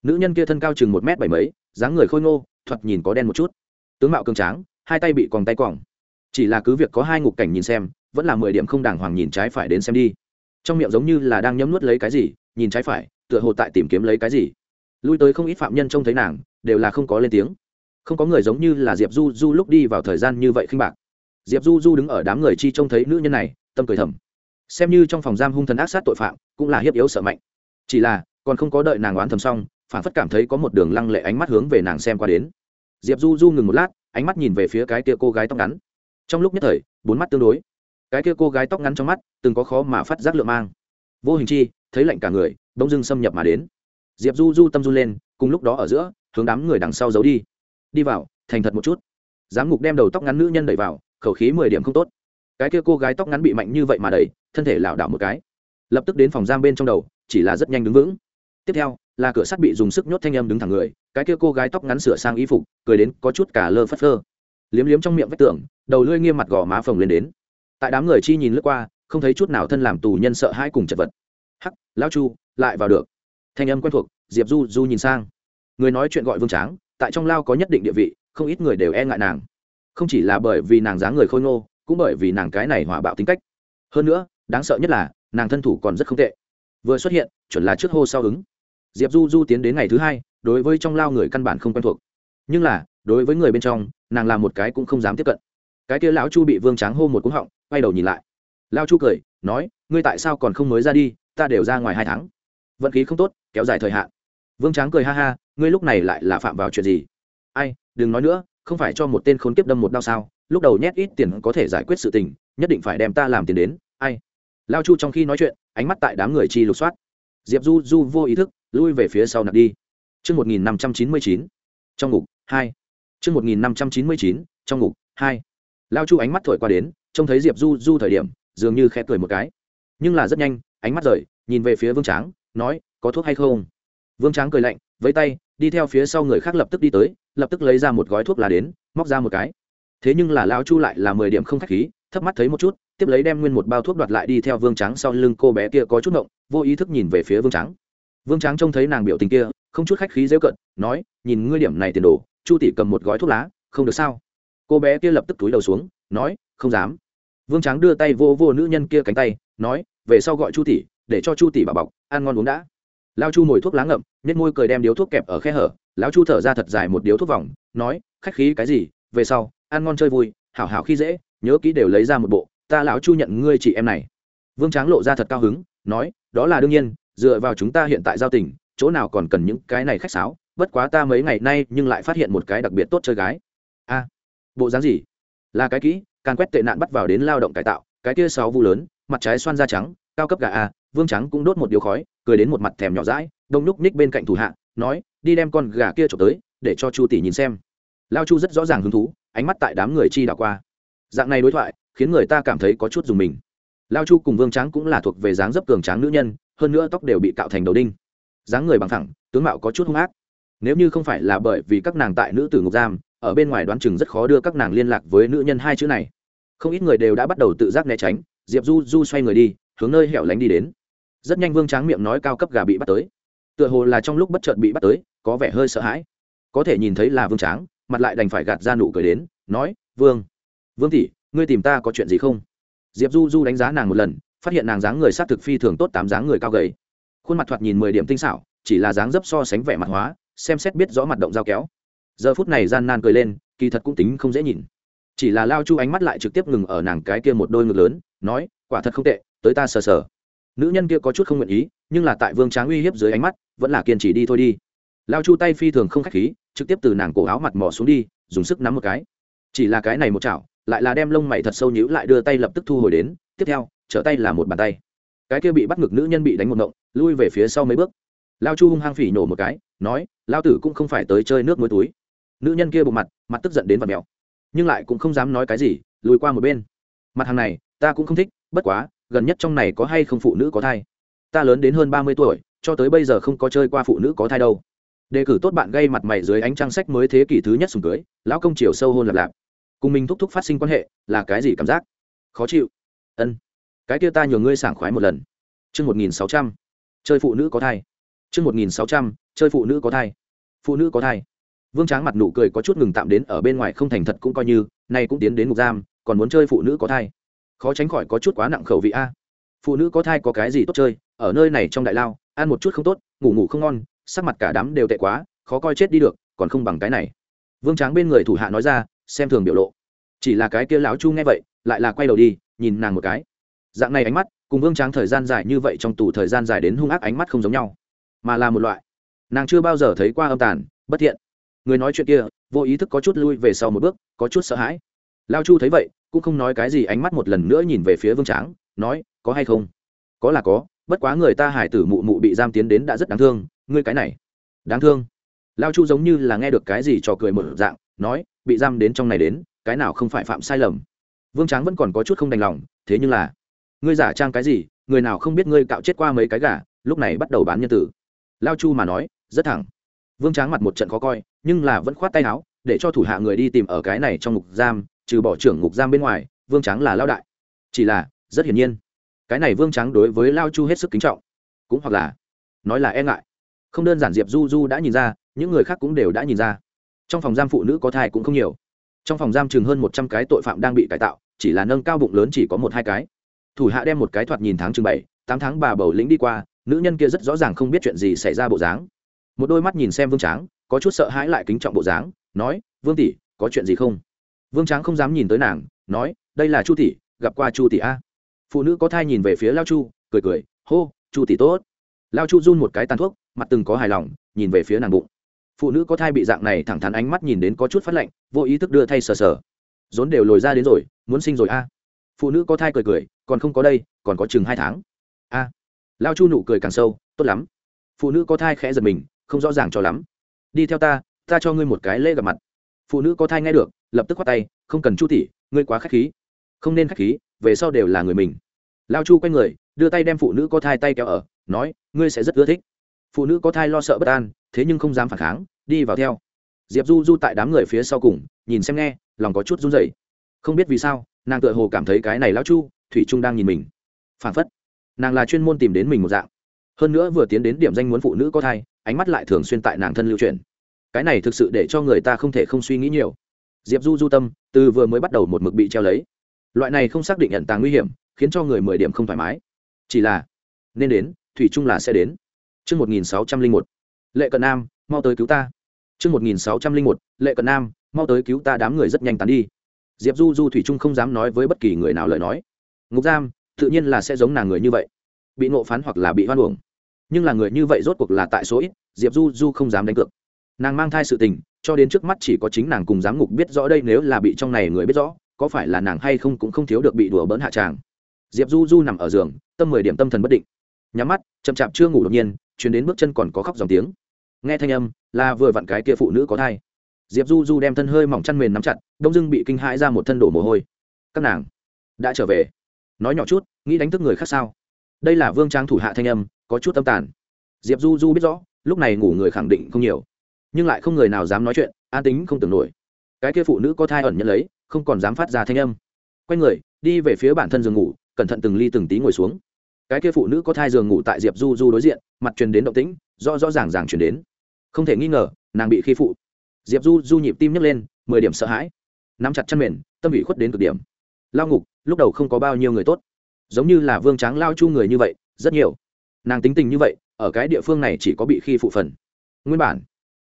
Nữ nhân kia thân cao chừng một m bảy mấy, dáng người khôi ngô, thoạt nhìn có đen một chút. Tướng mạo cường tráng, hai tay bị còn tay còng chỉ là cứ việc có hai ngục cảnh nhìn xem, vẫn là mười điểm không đàng hoàng nhìn trái phải đến xem đi. Trong miệng giống như là đang nhấm nuốt lấy cái gì, nhìn trái phải, tựa hồ tại tìm kiếm lấy cái gì. Lui tới không ít phạm nhân trông thấy nàng, đều là không có lên tiếng. Không có người giống như là diệp du du lúc đi vào thời gian như vậy khinh bạc diệp du du đứng ở đám người chi trông thấy nữ nhân này, tâm cười thầm. Xem như trong phòng giam hung thần ác sát tội phạm, cũng là hiếp yếu sợ mạnh. Chỉ là, còn không có đợi nàng oán thầm xong, phản phất cảm thấy có một đường lăng lệ ánh mắt hướng về nàng xem qua đến. Diệp du du ngừng một lát, ánh mắt nhìn về phía cái kia cô gái tóc ngắn. Trong lúc nhất thời, bốn mắt tương đối. Cái kia cô gái tóc ngắn trong mắt, từng có khó mà phát giác lượng mang. Vô hình chi, thấy lạnh cả người, bỗng dưng xâm nhập mà đến. Diệp du du tâm run lên, cùng lúc đó ở giữa, hướng đám người đằng sau giấu đi. Đi vào, thành thật một chút. Giám ngục đem đầu tóc ngắn nữ nhân đẩy vào khẩu khí mười điểm không tốt. Cái kia cô gái tóc ngắn bị mạnh như vậy mà đẩy, thân thể lảo đảo một cái. Lập tức đến phòng giam bên trong đầu, chỉ là rất nhanh đứng vững. Tiếp theo, là cửa sắt bị dùng sức nhốt thanh âm đứng thẳng người, cái kia cô gái tóc ngắn sửa sang y phục, cười đến có chút cả lơ phất phơ. Liếm liếm trong miệng vách tường đầu lưỡi nghiêm mặt gò má phồng lên đến. Tại đám người chi nhìn lướt qua, không thấy chút nào thân làm tù nhân sợ hãi cùng chật vật. Hắc, lão chu, lại vào được. Thanh âm quen thuộc, diệp du du nhìn sang. Người nói chuyện gọi vương tráng, tại trong lao có nhất định địa vị, không ít người đều e ngại nàng không chỉ là bởi vì nàng dáng người khôi ngô, cũng bởi vì nàng cái này hỏa bạo tính cách. Hơn nữa, đáng sợ nhất là, nàng thân thủ còn rất không tệ. Vừa xuất hiện, chuẩn là trước hô sau ứng. Diệp du du tiến đến ngày thứ hai, đối với trong lao người căn bản không quen thuộc. Nhưng là, đối với người bên trong, nàng làm một cái cũng không dám tiếp cận. Cái kia lão chu bị vương tráng hô một cú họng, quay đầu nhìn lại. Lao chu cười, nói, ngươi tại sao còn không mới ra đi, ta đều ra ngoài hai tháng. Vận khí không tốt, kéo dài thời hạn. Vương tráng cười ha ha, ngươi lúc này lại là phạm vào chuyện gì? Ai, đừng nói nữa không phải cho một tên khốn kiếp đâm một đau sao lúc đầu nhét ít tiền có thể giải quyết sự tình nhất định phải đem ta làm tiền đến ai lao chu trong khi nói chuyện ánh mắt tại đám người chi lục soát diệp du du vô ý thức lui về phía sau nạp đi Chương 1599. Trong ngục, 2. Chương 1599. Trong ngục, 2. Lao Chu ánh mắt thổi qua đến, trông thấy Diệp Du Du thời điểm, dường như khẽ cười một cái. Nhưng là rất nhanh, ánh mắt rời, nhìn về phía Vương Tráng, nói, có thuốc hay không? Vương Tráng cười lạnh, với tay, đi theo phía sau người khác lập tức đi tới, lập tức lấy ra một gói thuốc lá đến, móc ra một cái. Thế nhưng là Lão Chu lại là mười điểm không khách khí, thấp mắt thấy một chút, tiếp lấy đem nguyên một bao thuốc đoạt lại đi theo Vương Trắng sau lưng cô bé kia có chút ngộng, vô ý thức nhìn về phía Vương Trắng, vương Trắng trông thấy nàng biểu tình kia không chút khách khí dễ cận nói nhìn ngươi điểm này tiền đồ chu tỷ cầm một gói thuốc lá không được sao? Cô bé kia lập tức túi đầu xuống nói không dám. Vương Trắng đưa tay vô vô nữ nhân kia cánh tay nói về sau gọi chu tỷ để cho chu tỷ bà bọc ăn ngon uống đã. Lao chu mồi thuốc lá ngậm nhét môi cười đem điếu thuốc kẹp ở khe hở lão chu thở ra thật dài một điếu thuốc vòng, nói, khách khí, cái gì? Về sau, ăn ngon chơi vui, hảo hảo khi dễ, nhớ kỹ đều lấy ra một bộ, ta lão chu nhận ngươi chị em này. Vương tráng lộ ra thật cao hứng, nói, đó là đương nhiên, dựa vào chúng ta hiện tại giao tình, chỗ nào còn cần những cái này khách sáo, bất quá ta mấy ngày nay nhưng lại phát hiện một cái đặc biệt tốt chơi gái. A, bộ dáng gì? Là cái kỹ, càn quét tệ nạn bắt vào đến lao động cải tạo, cái kia sáu vu lớn, mặt trái xoan da trắng, cao cấp gà a. Vương trắng cũng đốt một điếu khói, cười đến một mặt thèm nhỏ rãi đông nhúc ních bên cạnh thủ hạ, nói đi đem con gà kia trộm tới, để cho chu tỷ nhìn xem. Lao chu rất rõ ràng hứng thú, ánh mắt tại đám người chi đảo qua. Dạng này đối thoại, khiến người ta cảm thấy có chút dùng mình. Lao chu cùng vương Tráng cũng là thuộc về dáng dấp cường tráng nữ nhân, hơn nữa tóc đều bị cạo thành đầu đinh. Dáng người bằng thẳng, tướng mạo có chút hung ác. Nếu như không phải là bởi vì các nàng tại nữ tử ngục giam, ở bên ngoài đoán chừng rất khó đưa các nàng liên lạc với nữ nhân hai chữ này. Không ít người đều đã bắt đầu tự giác né tránh, diệp du du xoay người đi, hướng nơi hẻo lánh đi đến. Rất nhanh vương tráng miệng nói cao cấp gà bị bắt tới tựa hồ là trong lúc bất chợt bị bắt tới, có vẻ hơi sợ hãi. Có thể nhìn thấy là vương tráng, mặt lại đành phải gạt ra nụ cười đến, nói, vương vương tỷ, ngươi tìm ta có chuyện gì không? Diệp du du đánh giá nàng một lần, phát hiện nàng dáng người s á t thực phi thường tốt tám dáng người cao gầy. Khuôn mặt thoạt nhìn mười điểm tinh xảo, chỉ là dáng dấp so sánh vẻ mặt hóa, xem xét biết rõ mặt động dao kéo. Giờ phút này gian nan cười lên, kỳ thật cũng tính không dễ nhìn. Chỉ là lao chu ánh mắt lại trực tiếp ngừng ở nàng cái kia một đôi ngực lớn, nói, quả thật không tệ, tới ta sờ sờ nữ nhân kia có chút không nguyện ý, nhưng là tại vương tráng uy hiếp dưới ánh mắt, vẫn là kiên trì đi thôi đi. Lao chu tay phi thường không k h á c h khí, trực tiếp từ nàng cổ áo mặt mò xuống đi, dùng sức nắm một cái. Chỉ là cái này một chảo, lại là đem lông mày thật sâu nhữ lại đưa tay lập tức thu hồi đến, tiếp theo, trở tay là một bàn tay. Cái kia bị bắt ngực nữ nhân bị đánh một động lui về phía sau mấy bước. Lao chu hung hăng phỉ nổ một cái, nói, lao tử cũng không phải tới chơi nước muối túi. Nữ nhân kia bộ mặt mặt tức giận đến và mèo, nhưng lại cũng không dám nói cái gì, lùi qua một bên. Mặt hàng này, ta cũng không thích, bất quá gần nhất trong này có hay không phụ nữ có thai? Ta lớn đến hơn ba mươi tuổi, cho tới bây giờ không có chơi qua phụ nữ có thai đâu. Đề cử tốt bạn gây mặt mày dưới ánh trang sách mới thế kỷ thứ nhất sùng cưới, lão công chiều sâu hôn lạp lạp. Cùng mình thúc thúc phát sinh quan hệ, là cái gì cảm giác? Khó chịu. Ân. Cái kia ta nhường ngươi sảng khoái một lần. Chương một nghìn sáu trăm. Chơi phụ nữ có thai. Chương một nghìn sáu trăm. Chơi phụ nữ có thai. Phụ nữ có thai. Vương tráng mặt nụ cười có chút ngừng tạm đến ở bên ngoài không thành thật cũng coi như, nay cũng tiến đến ngục giam, còn muốn chơi phụ nữ có thai khó tránh khỏi có chút quá nặng khẩu vị a. Phụ nữ có thai có cái gì tốt chơi, ở nơi này trong đại lao, ăn một chút không tốt, ngủ ngủ không ngon, sắc mặt cả đám đều tệ quá, khó coi chết đi được, còn không bằng cái này. Vương tráng bên người thủ hạ nói ra, xem thường biểu lộ. Chỉ là cái kia lão chu nghe vậy, lại là quay đầu đi, nhìn nàng một cái. Dạng này ánh mắt, cùng vương tráng thời gian dài như vậy trong tù thời gian dài đến hung ác ánh mắt không giống nhau, mà là một loại. Nàng chưa bao giờ thấy qua âm tàn, bất thiện. Người nói chuyện kia, vô ý thức có chút lui về sau một bước, có chút sợ hãi. Lao chu thấy vậy cũng không nói cái gì ánh mắt một lần nữa nhìn về phía vương tráng, nói, có hay không? Có là có, bất quá người ta hải tử mụ mụ bị giam tiến đến đã rất đáng thương, ngươi cái này. Đáng thương? Lao chu giống như là nghe được cái gì trò cười một dạng, nói, bị giam đến trong này đến, cái nào không phải phạm sai lầm? Vương tráng vẫn còn có chút không đành lòng, thế nhưng là, ngươi giả trang cái gì, người nào không biết ngươi cạo chết qua mấy cái gà, lúc này bắt đầu bán nhân tử. Lao chu mà nói, rất thẳng. Vương tráng mặt một trận khó coi, nhưng là vẫn khoát tay áo, để cho thủ hạ người đi tìm ở cái này trong ngục giam trừ bỏ trưởng ngục giam bên ngoài, vương tráng là lao đại. Chỉ là, rất hiển nhiên, cái này vương tráng đối với lao chu hết sức kính trọng. Cũng hoặc là, nói là e ngại. Không đơn giản diệp du du đã nhìn ra, những người khác cũng đều đã nhìn ra. Trong phòng giam phụ nữ có thai cũng không nhiều. Trong phòng giam chừng hơn một trăm cái tội phạm đang bị cải tạo, chỉ là nâng cao bụng lớn chỉ có một hai cái. Thủ hạ đem một cái thoạt nhìn tháng chừng bảy, tám tháng bà bầu lĩnh đi qua, nữ nhân kia rất rõ ràng không biết chuyện gì xảy ra bộ dáng. Một đôi mắt nhìn xem vương tráng, có chút sợ hãi lại kính trọng bộ dáng, nói, vương tỷ, có chuyện gì không? Vương tráng không dám nhìn tới nàng, nói, đây là chu tỷ, gặp qua chu tỷ a. Phụ nữ có thai nhìn về phía lao chu, cười cười, hô, chu tỷ tốt. Lao chu run một cái tàn thuốc, mặt từng có hài lòng, nhìn về phía nàng bụng. Phụ nữ có thai bị dạng này thẳng thắn ánh mắt nhìn đến có chút phát lạnh, vô ý thức đưa thay sờ sờ. Rốn đều lồi ra đến rồi, muốn sinh rồi a. Phụ nữ có thai cười cười, còn không có đây, còn có chừng hai tháng. A. Lao chu nụ cười càng sâu, tốt lắm. Phụ nữ có thai khẽ giật mình, không rõ ràng cho lắm. Đi theo ta ta cho ngươi một cái lễ gặp mặt phụ nữ có thai nghe được, lập tức khoát tay, không cần chu tỷ, ngươi quá k h á c h khí. Không nên k h á c h khí, về sau đều là người mình. Lao chu quay người, đưa tay đem phụ nữ có thai tay kéo ở, nói, ngươi sẽ rất ưa thích. Phụ nữ có thai lo sợ bất an, thế nhưng không dám phản kháng, đi vào theo. Diệp du du tại đám người phía sau cùng, nhìn xem nghe, lòng có chút run rẩy. Không biết vì sao, nàng tựa hồ cảm thấy cái này lao chu, thủy trung đang nhìn mình. Phản phất, nàng là chuyên môn tìm đến mình một dạng. Hơn nữa vừa tiến đến điểm danh muốn phụ nữ có thai, ánh mắt lại thường xuyên tại nàng thân lưu truyền cái này thực sự để cho người ta không thể không suy nghĩ nhiều. Diệp du du tâm, từ vừa mới bắt đầu một mực bị treo lấy. Loại này không xác định nhận tàng nguy hiểm, khiến cho người mười điểm không thoải mái. Chỉ là, nên đến, thủy chung là sẽ đến. Chương một nghìn sáu trăm linh một, lệ cận nam, mau tới cứu ta. Chương một nghìn sáu trăm linh một, lệ cận nam, mau tới cứu ta, đám người rất nhanh tán đi. Diệp du du thủy trung không dám nói với bất kỳ người nào lời nói. Ngục giam, tự nhiên là sẽ giống nàng người như vậy. Bị ngộ phán hoặc là bị hoan hưởng nhưng là người như vậy rốt cuộc là tại số ít, diệp du du không dám đánh cược nàng mang thai sự tình, cho đến trước mắt chỉ có chính nàng cùng giám ngục biết rõ đây nếu là bị trong này người biết rõ, có phải là nàng hay không cũng không thiếu được bị đùa bỡn hạ tràng. Diệp du du nằm ở giường, tâm mười điểm tâm thần bất định. Nhắm mắt, chậm chạp chưa ngủ đột nhiên chuyến đến bước chân còn có khóc dòng tiếng. Nghe thanh âm, là vừa vặn cái kia phụ nữ có thai. Diệp du du đem thân hơi mỏng chăn mền nắm chặt, đông dưng bị kinh hãi ra một thân đổ mồ hôi. Các nàng, đã trở về. Nói nhỏ chút, nghĩ đánh thức người khác sao? Đây là vương trang thủ hạ thanh âm, có chút tâm tàn. Diệp du du biết rõ, lúc này ngủ người khẳng định không nhiều nhưng lại không người nào dám nói chuyện an tính không tưởng nổi. Cái kia phụ nữ có thai ẩn nhận lấy không còn dám phát ra thanh âm. Quay người đi về phía bản thân giường ngủ cẩn thận từng ly từng tí ngồi xuống. Cái kia phụ nữ có thai giường ngủ tại diệp du du đối diện mặt truyền đến động tĩnh rõ rõ ràng ràng truyền đến. Không thể nghi ngờ nàng bị khi phụ. Diệp du du nhịp tim nhấc lên mười điểm sợ hãi. Nắm chặt chân mềm, tâm bị khuất đến cực điểm. Lao ngục lúc đầu không có bao nhiêu người tốt. Giống như là vương tráng lao chu người như vậy rất nhiều. Nàng tính tình như vậy ở cái địa phương này chỉ có bị khi phụ phần. Nguyên bản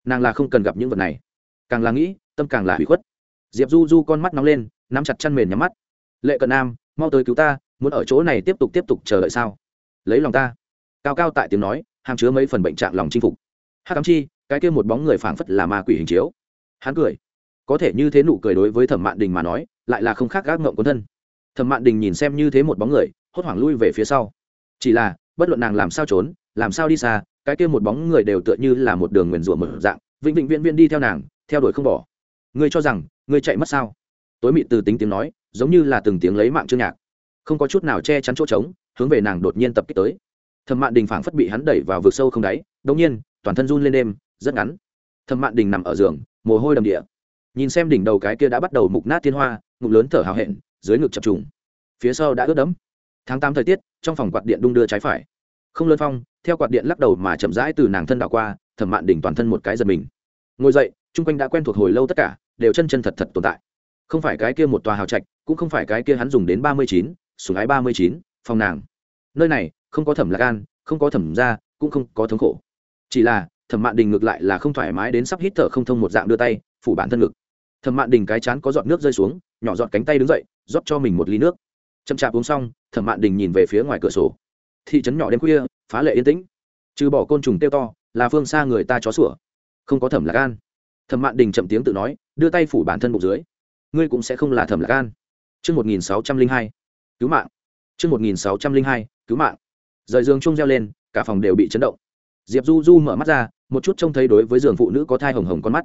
nàng là không cần gặp những vật này. Càng là nghĩ, tâm càng là hủy khuất. Diệp du du con mắt nóng lên, nắm chặt chăn mền nhắm mắt. Lệ cận nam, mau tới cứu ta, muốn ở chỗ này tiếp tục tiếp tục chờ đợi sao? Lấy lòng ta. Cao cao tại tiếng nói, hàm chứa mấy phần bệnh trạng lòng chinh phục. Hát cắm chi, cái kia một bóng người phảng phất là ma quỷ hình chiếu. Hắn cười. Có thể như thế nụ cười đối với thẩm mạn đình mà nói, lại là không khác gác ngộng quân thân. Thẩm mạn đình nhìn xem như thế một bóng người, hốt hoảng lui về phía sau. Chỉ là, bất luận nàng làm sao trốn, làm sao đi xa cái kia một bóng người đều tựa như là một đường nguyền rủa mở dạng, vĩnh vĩnh viễn viễn đi theo nàng, theo đuổi không bỏ. Ngươi cho rằng, ngươi chạy mất sao? Tối mị từ tính tiếng nói, giống như là từng tiếng lấy mạng chương nhạc. Không có chút nào che chắn chỗ trống, hướng về nàng đột nhiên tập kích tới. Thẩm mạn đình phảng phất bị hắn đẩy vào vực sâu không đáy đống nhiên, toàn thân run lên đêm, rất ngắn. Thẩm mạn đình nằm ở giường, mồ hôi đầm địa. Nhìn xem đỉnh đầu cái kia đã bắt đầu mục nát thiên hoa ngục lớn thở hào hẹn, dưới ngực chập trùng. Phía sau đã ướt đẫm. Tháng tám thời tiết, trong phòng quạt điện đung đưa trái phải không lơn phong, theo quạt điện lắc đầu mà chậm rãi từ nàng thân đảo qua, thẩm mạn đỉnh toàn thân một cái giật mình. Ngồi dậy, chung quanh đã quen thuộc hồi lâu tất cả, đều chân chân thật thật tồn tại. Không phải cái kia một tòa hào trạch, cũng không phải cái kia hắn dùng đến ba mươi chín sùng ái ba mươi chín phòng nàng. Nơi này, không có thẩm lạc an, không có thẩm ra cũng không có thống khổ. Chỉ là, thẩm mạn đình ngược lại là không thoải mái đến sắp hít thở không thông một dạng đưa tay, phủ bản thân ngực. Thẩm mạn đình cái chán có giọt nước rơi xuống, nhỏ giọt cánh tay đứng dậy, rót cho mình một ly nước. Chậm chạp uống xong, thẩm mạn đình nhìn về phía ngoài cửa sổ thị trấn nhỏ đêm khuya phá lệ yên tĩnh trừ bỏ côn trùng tiêu to là phương xa người ta chó sủa không có thẩm lạc gan thẩm mạn đình chậm tiếng tự nói đưa tay phủ bản thân bụng dưới ngươi cũng sẽ không là thẩm lạc trăm Trước 1602, cứu mạng. Trước 1602, cứu mạng. Rời giường chung reo lên, cả phòng đều bị chấn động. Diệp Du Du mở mắt ra, một chút trông thấy đối với giường phụ nữ có thai hồng hồng con mắt.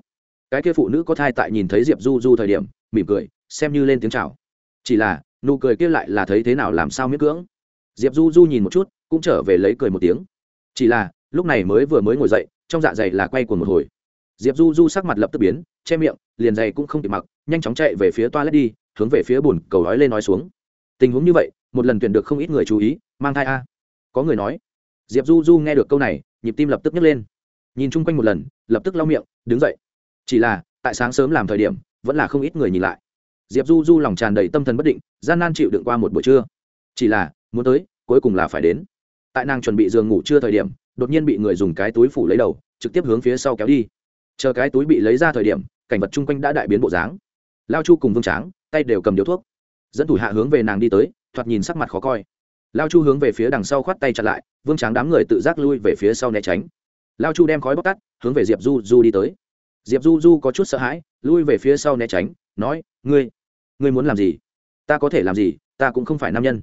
Cái kia phụ nữ có thai tại nhìn thấy Diệp Du Du thời điểm, mỉm cười, xem như lên tiếng chào. Chỉ là, nụ cười kia lại là thấy thế nào làm sao miễn cưỡng. Diệp Du Du nhìn một chút, cũng trở về lấy cười một tiếng. Chỉ là, lúc này mới vừa mới ngồi dậy, trong dạ dày là quay cuồng một hồi. Diệp Du Du sắc mặt lập tức biến, che miệng, liền dày cũng không kịp mặc, nhanh chóng chạy về phía toilet đi, hướng về phía bồn cầu nói lên nói xuống. Tình huống như vậy một lần tuyển được không ít người chú ý mang thai a. Có người nói. Diệp du du nghe được câu này nhịp tim lập tức nhấc lên. Nhìn chung quanh một lần lập tức lau miệng đứng dậy. Chỉ là tại sáng sớm làm thời điểm vẫn là không ít người nhìn lại. Diệp du du lòng tràn đầy tâm thần bất định gian nan chịu đựng qua một buổi trưa. Chỉ là muốn tới, cuối cùng là phải đến. Tại nàng chuẩn bị giường ngủ chưa thời điểm, đột nhiên bị người dùng cái túi phủ lấy đầu, trực tiếp hướng phía sau kéo đi. Chờ cái túi bị lấy ra thời điểm, cảnh vật chung quanh đã đại biến bộ dáng. Lao chu cùng vương tráng, tay đều cầm điếu thuốc. Dẫn thủ hạ hướng về nàng đi tới, thoạt nhìn sắc mặt khó coi. Lao chu hướng về phía đằng sau khoát tay chặt lại, vương tráng đám người tự giác lui về phía sau né tránh. Lao chu đem khói bóc tắt, hướng về diệp du du đi tới. Diệp du du có chút sợ hãi, lui về phía sau né tránh, nói, ngươi ngươi muốn làm gì? Ta có thể làm gì, ta cũng không phải nam nhân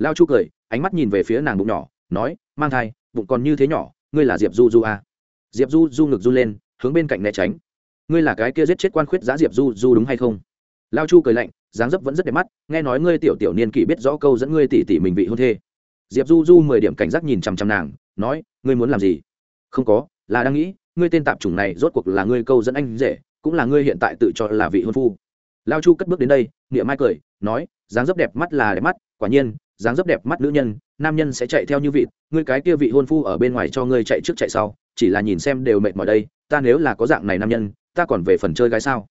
lao chu cười, ánh mắt nhìn về phía nàng bụng nhỏ, nói, mang thai, bụng còn như thế nhỏ, ngươi là diệp du du à. diệp du du ngực du lên, hướng bên cạnh né tránh. Ngươi là cái kia giết chết quan khuyết giá diệp du du đúng hay không? Lao chu cười lạnh, dáng dấp vẫn rất đẹp mắt, nghe nói ngươi tiểu tiểu niên kỷ biết rõ câu dẫn ngươi tỉ tỉ mình vị hôn thê. Diệp du du mười điểm cảnh giác nhìn chằm chằm nàng, nói, ngươi muốn làm gì? Không có, là đang nghĩ, ngươi tên tạp chủng này rốt cuộc là ngươi câu dẫn anh rể, cũng là ngươi hiện tại tự cho là vị hôn phu. Lao chu cất bước đến đây, niệm mai cười, nói, dáng dấp đẹp mắt là đẹp mắt, quả nhiên dáng dấp đẹp mắt nữ nhân, nam nhân sẽ chạy theo như vị ngươi cái kia vị hôn phu ở bên ngoài cho ngươi chạy trước chạy sau, chỉ là nhìn xem đều mệt mỏi đây, ta nếu là có dạng này nam nhân, ta còn về phần chơi gái sao?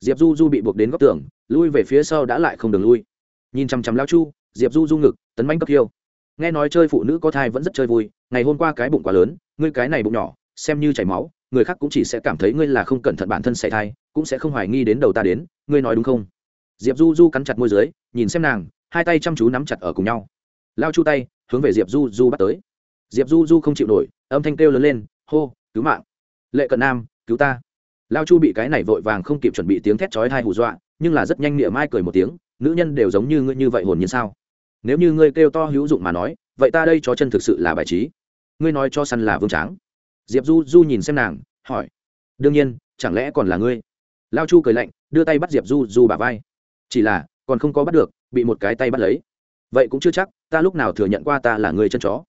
Diệp du du bị buộc đến góc tường, lui về phía sau đã lại không đường lui. Nhìn chằm chằm lao chu, diệp du du ngực, tấn manh cấp yêu. Nghe nói chơi phụ nữ có thai vẫn rất chơi vui, ngày hôm qua cái bụng quá lớn, ngươi cái này bụng nhỏ, xem như chảy máu, người khác cũng chỉ sẽ cảm thấy ngươi là không cẩn thận bản thân xảy thai, cũng sẽ không hoài nghi đến đầu ta đến, ngươi nói đúng không? Diệp du du cắn chặt môi dưới, nhìn xem nàng hai tay chăm chú nắm chặt ở cùng nhau. Lao chu tay, hướng về diệp du du bắt tới. Diệp du du không chịu nổi, âm thanh kêu lớn lên, hô, cứu mạng! Lệ cận nam, cứu ta! Lao chu bị cái này vội vàng không kịp chuẩn bị tiếng thét chói thai hù dọa, nhưng là rất nhanh miệng mai cười một tiếng, nữ nhân đều giống như ngươi như vậy hồn nhiên sao? Nếu như ngươi kêu to hữu dụng mà nói, vậy ta đây cho chân thực sự là bài trí. Ngươi nói cho săn là vương tráng. Diệp du du nhìn xem nàng, hỏi, đương nhiên, chẳng lẽ còn là ngươi? Lao chu cười lạnh, đưa tay bắt diệp du du bà vai. Chỉ là, còn không có bắt được bị một cái tay bắt lấy. Vậy cũng chưa chắc, ta lúc nào thừa nhận qua ta là người chân chó.